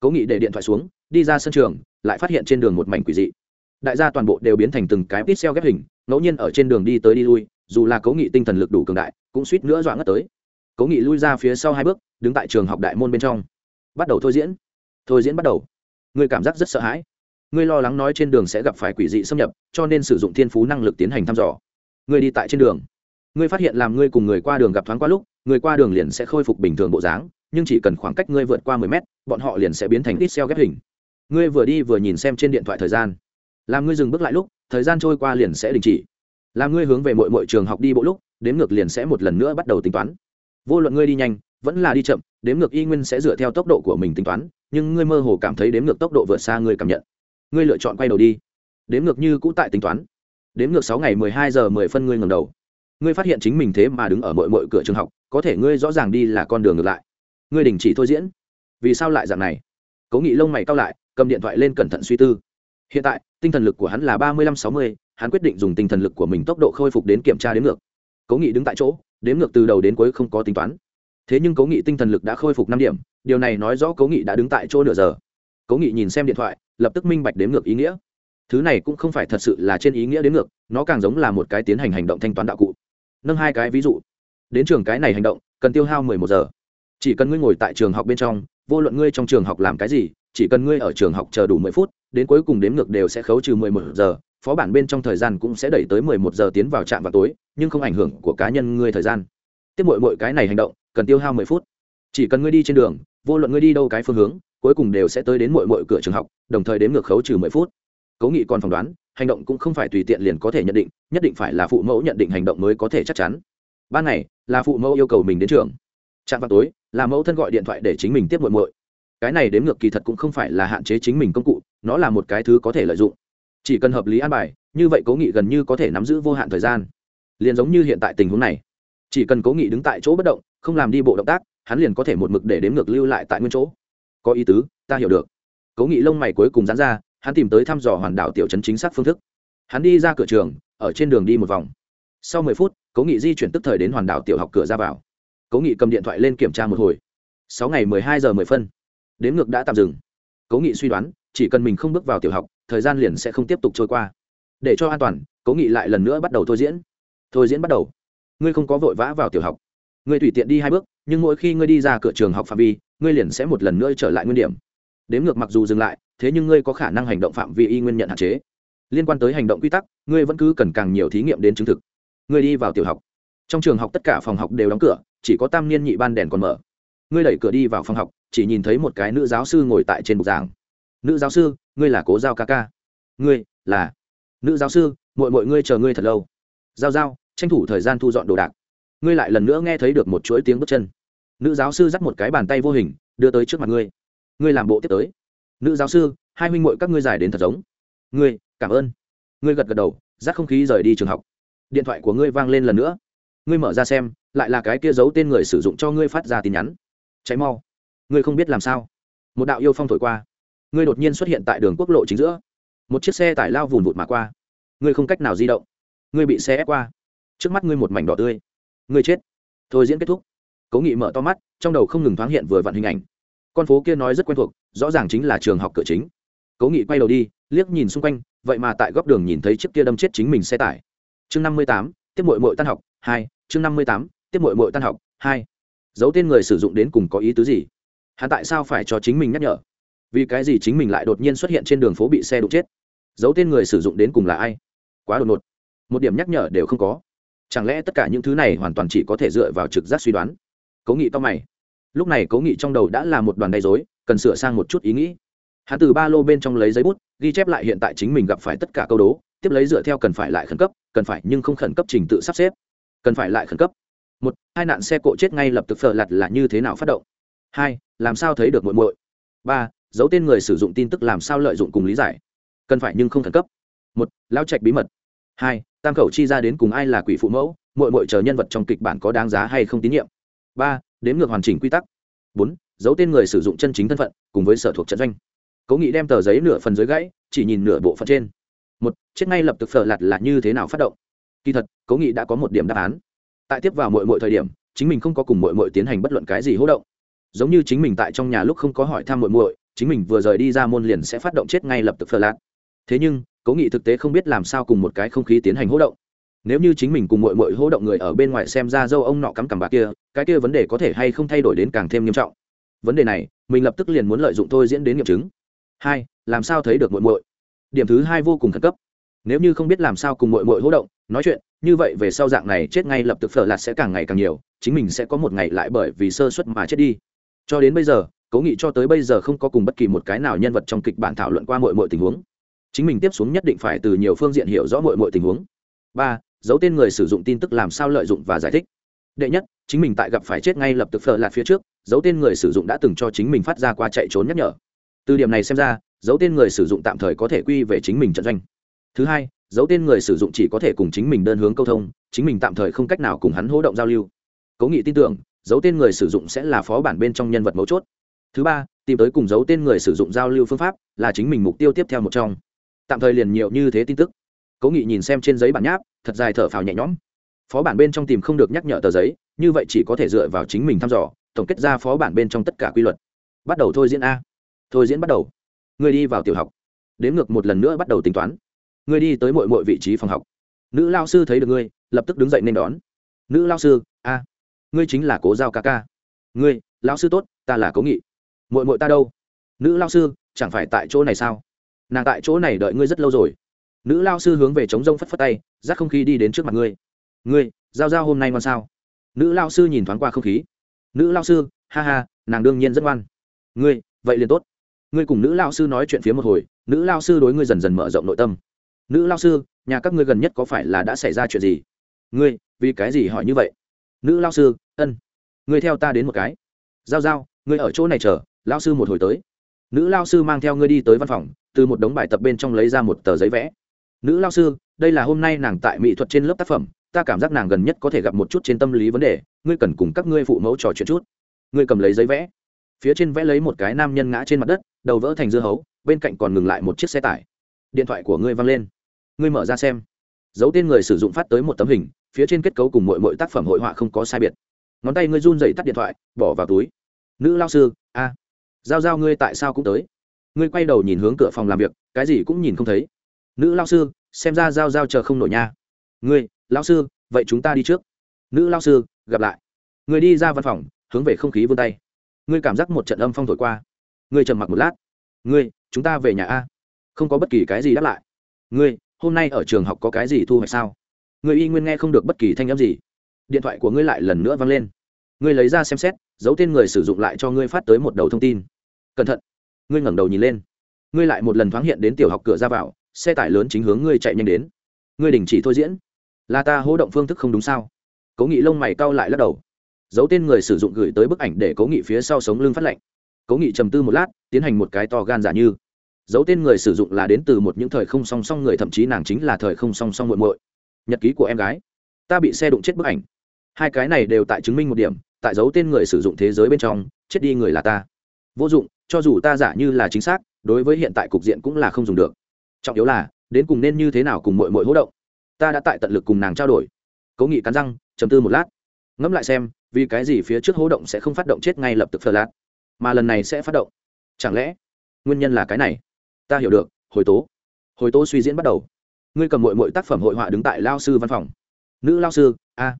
[SPEAKER 1] Cố nghị để điện thoại xuống, đi ra sân trường, lại phát hiện trên đường một mảnh quỷ dị. Đại gia toàn bộ đều biến thành từng cái pít xeo ghép hình, ngẫu nhiên ở trên đường đi tới đi lui, dù là cố nghị tinh thần lực đủ cường đại, cũng suýt nữa dọa ngất tới. Cố nghị lui ra phía sau hai bước, đứng tại trường học đại môn bên trong. Bắt đầu thôi diễn. Thôi diễn bắt đầu. Ngươi cảm giác rất sợ hãi ngươi lo lắng nói trên đường sẽ gặp phải quỷ dị xâm nhập, cho nên sử dụng thiên phú năng lực tiến hành thăm dò. Ngươi đi tại trên đường. Ngươi phát hiện làm ngươi cùng người qua đường gặp thoáng qua lúc, người qua đường liền sẽ khôi phục bình thường bộ dáng, nhưng chỉ cần khoảng cách ngươi vượt qua mười mét, bọn họ liền sẽ biến thành ít xeo ghép hình. Ngươi vừa đi vừa nhìn xem trên điện thoại thời gian. Làm ngươi dừng bước lại lúc, thời gian trôi qua liền sẽ đình chỉ. Làm ngươi hướng về mọi mọi trường học đi bộ lúc, đếm ngược liền sẽ một lần nữa bắt đầu tính toán. Vô luận ngươi đi nhanh, vẫn là đi chậm, đếm ngược y nguyên sẽ dựa theo tốc độ của mình tính toán, nhưng ngươi mơ hồ cảm thấy đếm ngược tốc độ vượt xa ngươi cảm nhận ngươi lựa chọn quay đầu đi. Đếm ngược như cũ tại tính toán. Đếm ngược sáu ngày mười hai giờ mười phân ngươi ngầm đầu. Ngươi phát hiện chính mình thế mà đứng ở mọi mọi cửa trường học, có thể ngươi rõ ràng đi là con đường ngược lại. Ngươi đình chỉ thôi diễn. Vì sao lại dạng này? Cố nghị lông mày cao lại, cầm điện thoại lên cẩn thận suy tư. Hiện tại, tinh thần lực của hắn là ba mươi lăm sáu mươi, hắn quyết định dùng tinh thần lực của mình tốc độ khôi phục đến kiểm tra đếm ngược. Cố nghị đứng tại chỗ, đếm ngược từ đầu đến cuối không có tính toán. Thế nhưng cố nghị tinh thần lực đã khôi phục năm điểm, điều này nói rõ cố nghị đã đứng tại chỗ nửa giờ cố nghị nhìn xem điện thoại, lập tức minh bạch đếm ngược ý nghĩa. Thứ này cũng không phải thật sự là trên ý nghĩa đếm ngược, nó càng giống là một cái tiến hành hành động thanh toán đạo cụ. Nâng hai cái ví dụ. Đến trường cái này hành động, cần tiêu hao mười một giờ. Chỉ cần ngươi ngồi tại trường học bên trong, vô luận ngươi trong trường học làm cái gì, chỉ cần ngươi ở trường học chờ đủ mười phút, đến cuối cùng đếm ngược đều sẽ khấu trừ mười một giờ, phó bản bên trong thời gian cũng sẽ đẩy tới mười một giờ tiến vào trạm vào tối, nhưng không ảnh hưởng của cá nhân ngươi thời gian. Tiếp mỗi mỗi cái này hành động, cần tiêu hao mười phút. Chỉ cần ngươi đi trên đường, vô luận ngươi đi đâu cái phương hướng cuối cùng đều sẽ tới đến mỗi mỗi cửa trường học, đồng thời đếm ngược khấu trừ mười phút. Cố nghị còn phỏng đoán, hành động cũng không phải tùy tiện liền có thể nhận định, nhất định phải là phụ mẫu nhận định hành động mới có thể chắc chắn. Ban ngày, là phụ mẫu yêu cầu mình đến trường. Trạm vào tối, là mẫu thân gọi điện thoại để chính mình tiếp muội muội. Cái này đếm ngược kỳ thật cũng không phải là hạn chế chính mình công cụ, nó là một cái thứ có thể lợi dụng. Chỉ cần hợp lý an bài, như vậy cố nghị gần như có thể nắm giữ vô hạn thời gian. Liền giống như hiện tại tình huống này. Chỉ cần cố nghị đứng tại chỗ bất động, không làm đi bộ động tác, hắn liền có thể một mực để đếm ngược lưu lại tại nguyên chỗ có ý tứ, ta hiểu được. Cố nghị lông mày cuối cùng dán ra, hắn tìm tới thăm dò hoàn đảo tiểu chấn chính xác phương thức. Hắn đi ra cửa trường, ở trên đường đi một vòng. Sau mười phút, cố nghị di chuyển tức thời đến hoàn đảo tiểu học cửa ra vào. Cố nghị cầm điện thoại lên kiểm tra một hồi. Sáu ngày mười hai giờ mười phân. Đến ngược đã tạm dừng. Cố nghị suy đoán, chỉ cần mình không bước vào tiểu học, thời gian liền sẽ không tiếp tục trôi qua. Để cho an toàn, cố nghị lại lần nữa bắt đầu thôi diễn. Thôi diễn bắt đầu. Ngươi không có vội vã vào tiểu học. Ngươi tùy tiện đi hai bước, nhưng mỗi khi ngươi đi ra cửa trường học phạm vi ngươi liền sẽ một lần nữa trở lại nguyên điểm. Đếm ngược mặc dù dừng lại, thế nhưng ngươi có khả năng hành động phạm vi y nguyên nhận hạn chế. Liên quan tới hành động quy tắc, ngươi vẫn cứ cần càng nhiều thí nghiệm đến chứng thực. Ngươi đi vào tiểu học. Trong trường học tất cả phòng học đều đóng cửa, chỉ có tam niên nhị ban đèn còn mở. Ngươi đẩy cửa đi vào phòng học, chỉ nhìn thấy một cái nữ giáo sư ngồi tại trên bục giảng. Nữ giáo sư, ngươi là cố giao ca ca. Ngươi là nữ giáo sư mọi mọi ngươi chờ ngươi thật lâu. Giao giao, tranh thủ thời gian thu dọn đồ đạc. Ngươi lại lần nữa nghe thấy được một chuỗi tiếng bước chân nữ giáo sư dắt một cái bàn tay vô hình, đưa tới trước mặt ngươi. Ngươi làm bộ tiếp tới. Nữ giáo sư, hai huynh m các ngươi giải đến thật giống. Ngươi, cảm ơn. Ngươi gật gật đầu, dắt không khí rời đi trường học. Điện thoại của ngươi vang lên lần nữa. Ngươi mở ra xem, lại là cái kia giấu tên người sử dụng cho ngươi phát ra tin nhắn. Cháy mau. Ngươi không biết làm sao. Một đạo yêu phong thổi qua. Ngươi đột nhiên xuất hiện tại đường quốc lộ chính giữa. Một chiếc xe tải lao vùn vụt mà qua. Ngươi không cách nào di động. Ngươi bị xe ép qua. Trước mắt ngươi một mảnh đỏ tươi. Ngươi chết. Thôi diễn kết thúc cố nghị mở to mắt, trong đầu không ngừng thoáng hiện vừa vặn hình ảnh. Con phố kia nói rất quen thuộc, rõ ràng chính là trường học cửa chính. Cố nghị quay đầu đi, liếc nhìn xung quanh, vậy mà tại góc đường nhìn thấy chiếc kia đâm chết chính mình xe tải. Chương năm mươi tám, tiếp mội mội tan học, hai, chương năm mươi tám, tiếp mội mội tan học, hai. Giấu tên người sử dụng đến cùng có ý tứ gì? Hắn tại sao phải cho chính mình nhắc nhở? Vì cái gì chính mình lại đột nhiên xuất hiện trên đường phố bị xe đụng chết? Giấu tên người sử dụng đến cùng là ai? Quá đột ngột. Một điểm nhắc nhở đều không có. Chẳng lẽ tất cả những thứ này hoàn toàn chỉ có thể dựa vào trực giác suy đoán? Cố nghị to mày. Lúc này cố nghị trong đầu đã là một đoàn đầy dối cần sửa sang một chút ý nghĩ. Hắn từ ba lô bên trong lấy giấy bút, ghi chép lại hiện tại chính mình gặp phải tất cả câu đố, tiếp lấy dựa theo cần phải lại khẩn cấp, cần phải nhưng không khẩn cấp trình tự sắp xếp. Cần phải lại khẩn cấp. Một, hai nạn xe cộ chết ngay lập tức phở lặt là như thế nào phát động. Hai, làm sao thấy được muội muội. Ba, giấu tên người sử dụng tin tức làm sao lợi dụng cùng lý giải. Cần phải nhưng không khẩn cấp. Một, lao trạch bí mật. Hai, tam khẩu chi ra đến cùng ai là quỷ phụ mẫu, muội muội chờ nhân vật trong kịch bản có đáng giá hay không tín nhiệm ba, đếm ngược hoàn chỉnh quy tắc. Bốn, giấu tên người sử dụng chân chính thân phận, cùng với sở thuộc trận doanh. Cố nghị đem tờ giấy nửa phần dưới gãy, chỉ nhìn nửa bộ phận trên. Một, chết ngay lập tức phở lặt là như thế nào phát động? Kỳ thật, cố nghị đã có một điểm đáp án. Tại tiếp vào mọi mọi thời điểm, chính mình không có cùng mọi mọi tiến hành bất luận cái gì hỗ động. Giống như chính mình tại trong nhà lúc không có hỏi thăm mọi mọi chính mình vừa rời đi ra môn liền sẽ phát động chết ngay lập tức phở lạt. Thế nhưng, cố nghị thực tế không biết làm sao cùng một cái không khí tiến hành hỗ động nếu như chính mình cùng mội mội hỗ động người ở bên ngoài xem ra dâu ông nọ cắm cằm bà kia, cái kia vấn đề có thể hay không thay đổi đến càng thêm nghiêm trọng? Vấn đề này, mình lập tức liền muốn lợi dụng thôi diễn đến nghiệm chứng. Hai, làm sao thấy được muội muội? Điểm thứ hai vô cùng khẩn cấp. Nếu như không biết làm sao cùng muội muội hỗ động, nói chuyện, như vậy về sau dạng này chết ngay lập tức phở lạt sẽ càng ngày càng nhiều, chính mình sẽ có một ngày lại bởi vì sơ suất mà chết đi. Cho đến bây giờ, cố nghị cho tới bây giờ không có cùng bất kỳ một cái nào nhân vật trong kịch bản thảo luận qua muội muội tình huống. Chính mình tiếp xuống nhất định phải từ nhiều phương diện hiểu rõ muội muội tình huống. Ba giấu tên người sử dụng tin tức làm sao lợi dụng và giải thích. Đệ nhất, chính mình tại gặp phải chết ngay lập tức phở lạt phía trước, giấu tên người sử dụng đã từng cho chính mình phát ra qua chạy trốn nhắc nhở. Từ điểm này xem ra, giấu tên người sử dụng tạm thời có thể quy về chính mình trận doanh. Thứ hai, giấu tên người sử dụng chỉ có thể cùng chính mình đơn hướng câu thông, chính mình tạm thời không cách nào cùng hắn hỗ động giao lưu. Cố nghị tin tưởng, giấu tên người sử dụng sẽ là phó bản bên trong nhân vật mấu chốt. Thứ ba, tìm tới cùng giấu tên người sử dụng giao lưu phương pháp là chính mình mục tiêu tiếp theo một trong. Tạm thời liền nhiều như thế tin tức cố nghị nhìn xem trên giấy bản nháp, thật dài thở phào nhẹ nhõm. Phó bản bên trong tìm không được nhắc nhở tờ giấy, như vậy chỉ có thể dựa vào chính mình thăm dò, tổng kết ra phó bản bên trong tất cả quy luật. Bắt đầu thôi diễn a. Thôi diễn bắt đầu. Người đi vào tiểu học. Đến ngược một lần nữa bắt đầu tính toán. Người đi tới mọi mọi vị trí phòng học. Nữ lao sư thấy được ngươi, lập tức đứng dậy nên đón. Nữ lao sư, a. Ngươi chính là cố giao ca ca. Ngươi, lao sư tốt, ta là cố nghị. Mội mội ta đâu? Nữ lao sư, chẳng phải tại chỗ này sao? Nàng tại chỗ này đợi ngươi rất lâu rồi nữ lao sư hướng về trống rông phất phất tay rác không khí đi đến trước mặt ngươi. Ngươi, giao giao hôm nay ngoan sao? Nữ lao sư nhìn thoáng qua không khí. Nữ lao sư, ha ha, nàng đương nhiên rất ngoan. Ngươi, vậy liền tốt. Ngươi cùng nữ lao sư nói chuyện phía một hồi, nữ lao sư đối ngươi dần dần mở rộng nội tâm. Nữ lao sư, nhà các ngươi gần nhất có phải là đã xảy ra chuyện gì? Ngươi, vì cái gì hỏi như vậy? Nữ lao sư, ân. Ngươi theo ta đến một cái. Giao giao, ngươi ở chỗ này chờ, lao sư một hồi tới. Nữ lao sư mang theo ngươi đi tới văn phòng, từ một đống bài tập bên trong lấy ra một tờ giấy vẽ nữ lao sư, đây là hôm nay nàng tại mỹ thuật trên lớp tác phẩm, ta cảm giác nàng gần nhất có thể gặp một chút trên tâm lý vấn đề, ngươi cần cùng các ngươi phụ mẫu trò chuyện chút. Ngươi cầm lấy giấy vẽ. Phía trên vẽ lấy một cái nam nhân ngã trên mặt đất, đầu vỡ thành dưa hấu, bên cạnh còn ngừng lại một chiếc xe tải. Điện thoại của ngươi văng lên. Ngươi mở ra xem. Dấu tên người sử dụng phát tới một tấm hình, phía trên kết cấu cùng mọi mọi tác phẩm hội họa không có sai biệt. Ngón tay ngươi run dậy tắt điện thoại, bỏ vào túi. Nữ lao sư, a. Giao giao ngươi tại sao cũng tới. Ngươi quay đầu nhìn hướng cửa phòng làm việc, cái gì cũng nhìn không thấy nữ lao sư, xem ra giao giao chờ không nổi nha. Ngươi lao sư, vậy chúng ta đi trước. Nữ lao sư, gặp lại. Người đi ra văn phòng, hướng về không khí vươn tay. Ngươi cảm giác một trận âm phong thổi qua. Ngươi trầm mặc một lát. Ngươi, chúng ta về nhà a. Không có bất kỳ cái gì đáp lại. Ngươi, hôm nay ở trường học có cái gì thu hoạch sao? Ngươi y nguyên nghe không được bất kỳ thanh âm gì. Điện thoại của ngươi lại lần nữa vang lên. Ngươi lấy ra xem xét, giấu tên người sử dụng lại cho ngươi phát tới một đầu thông tin. Cẩn thận. Ngươi ngẩng đầu nhìn lên. Ngươi lại một lần thoáng hiện đến tiểu học cửa ra vào xe tải lớn chính hướng ngươi chạy nhanh đến. Ngươi đình chỉ thôi diễn. Là ta hỗ động phương thức không đúng sao? Cố nghị lông mày cau lại lắc đầu. Giấu tên người sử dụng gửi tới bức ảnh để cố nghị phía sau sống lưng phát lệnh cố nghị trầm tư một lát, tiến hành một cái to gan giả như. Giấu tên người sử dụng là đến từ một những thời không song song người, thậm chí nàng chính là thời không song song muộn muội. Nhật ký của em gái. Ta bị xe đụng chết bức ảnh. Hai cái này đều tại chứng minh một điểm, tại giấu tên người sử dụng thế giới bên trong, chết đi người là ta. Vô dụng, cho dù ta giả như là chính xác, đối với hiện tại cục diện cũng là không dùng được trọng yếu là, đến cùng nên như thế nào cùng mội mội hỗ động? Ta đã tại tận lực cùng nàng trao đổi. Cố nghị cắn răng chấm tư một lát. Ngẫm lại xem, vì cái gì phía trước hỗ động sẽ không phát động chết ngay lập tức phờ lát mà lần này sẽ phát động? Chẳng lẽ nguyên nhân là cái này? Ta hiểu được, hồi tố. Hồi tố suy diễn bắt đầu. Ngươi cầm mội mội tác phẩm hội họa đứng tại lao sư văn phòng. Nữ lao sư, a.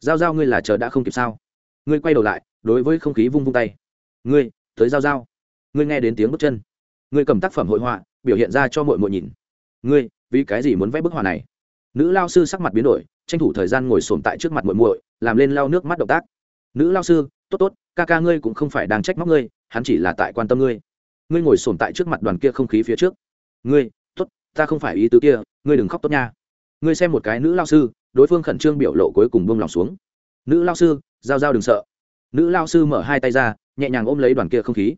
[SPEAKER 1] Giao giao ngươi là chờ đã không kịp sao? Ngươi quay đầu lại, đối với không khí vung vung tay. Ngươi, tới giao giao. Ngươi nghe đến tiếng bước chân. Ngươi cầm tác phẩm hội họa biểu hiện ra cho mội mội nhìn. Ngươi, vì cái gì muốn vẽ bức họa này? Nữ lao sư sắc mặt biến đổi, tranh thủ thời gian ngồi sồn tại trước mặt mội mội làm lên lao nước mắt động tác. Nữ lao sư, tốt tốt, ca ca ngươi cũng không phải đang trách móc ngươi, hắn chỉ là tại quan tâm ngươi. Ngươi ngồi sồn tại trước mặt đoàn kia không khí phía trước. Ngươi, tốt, ta không phải ý tứ kia, ngươi đừng khóc tốt nha. Ngươi xem một cái nữ lao sư, đối phương khẩn trương biểu lộ cuối cùng buông lòng xuống. Nữ lao sư, giao giao đừng sợ. Nữ lao sư mở hai tay ra, nhẹ nhàng ôm lấy đoàn kia không khí.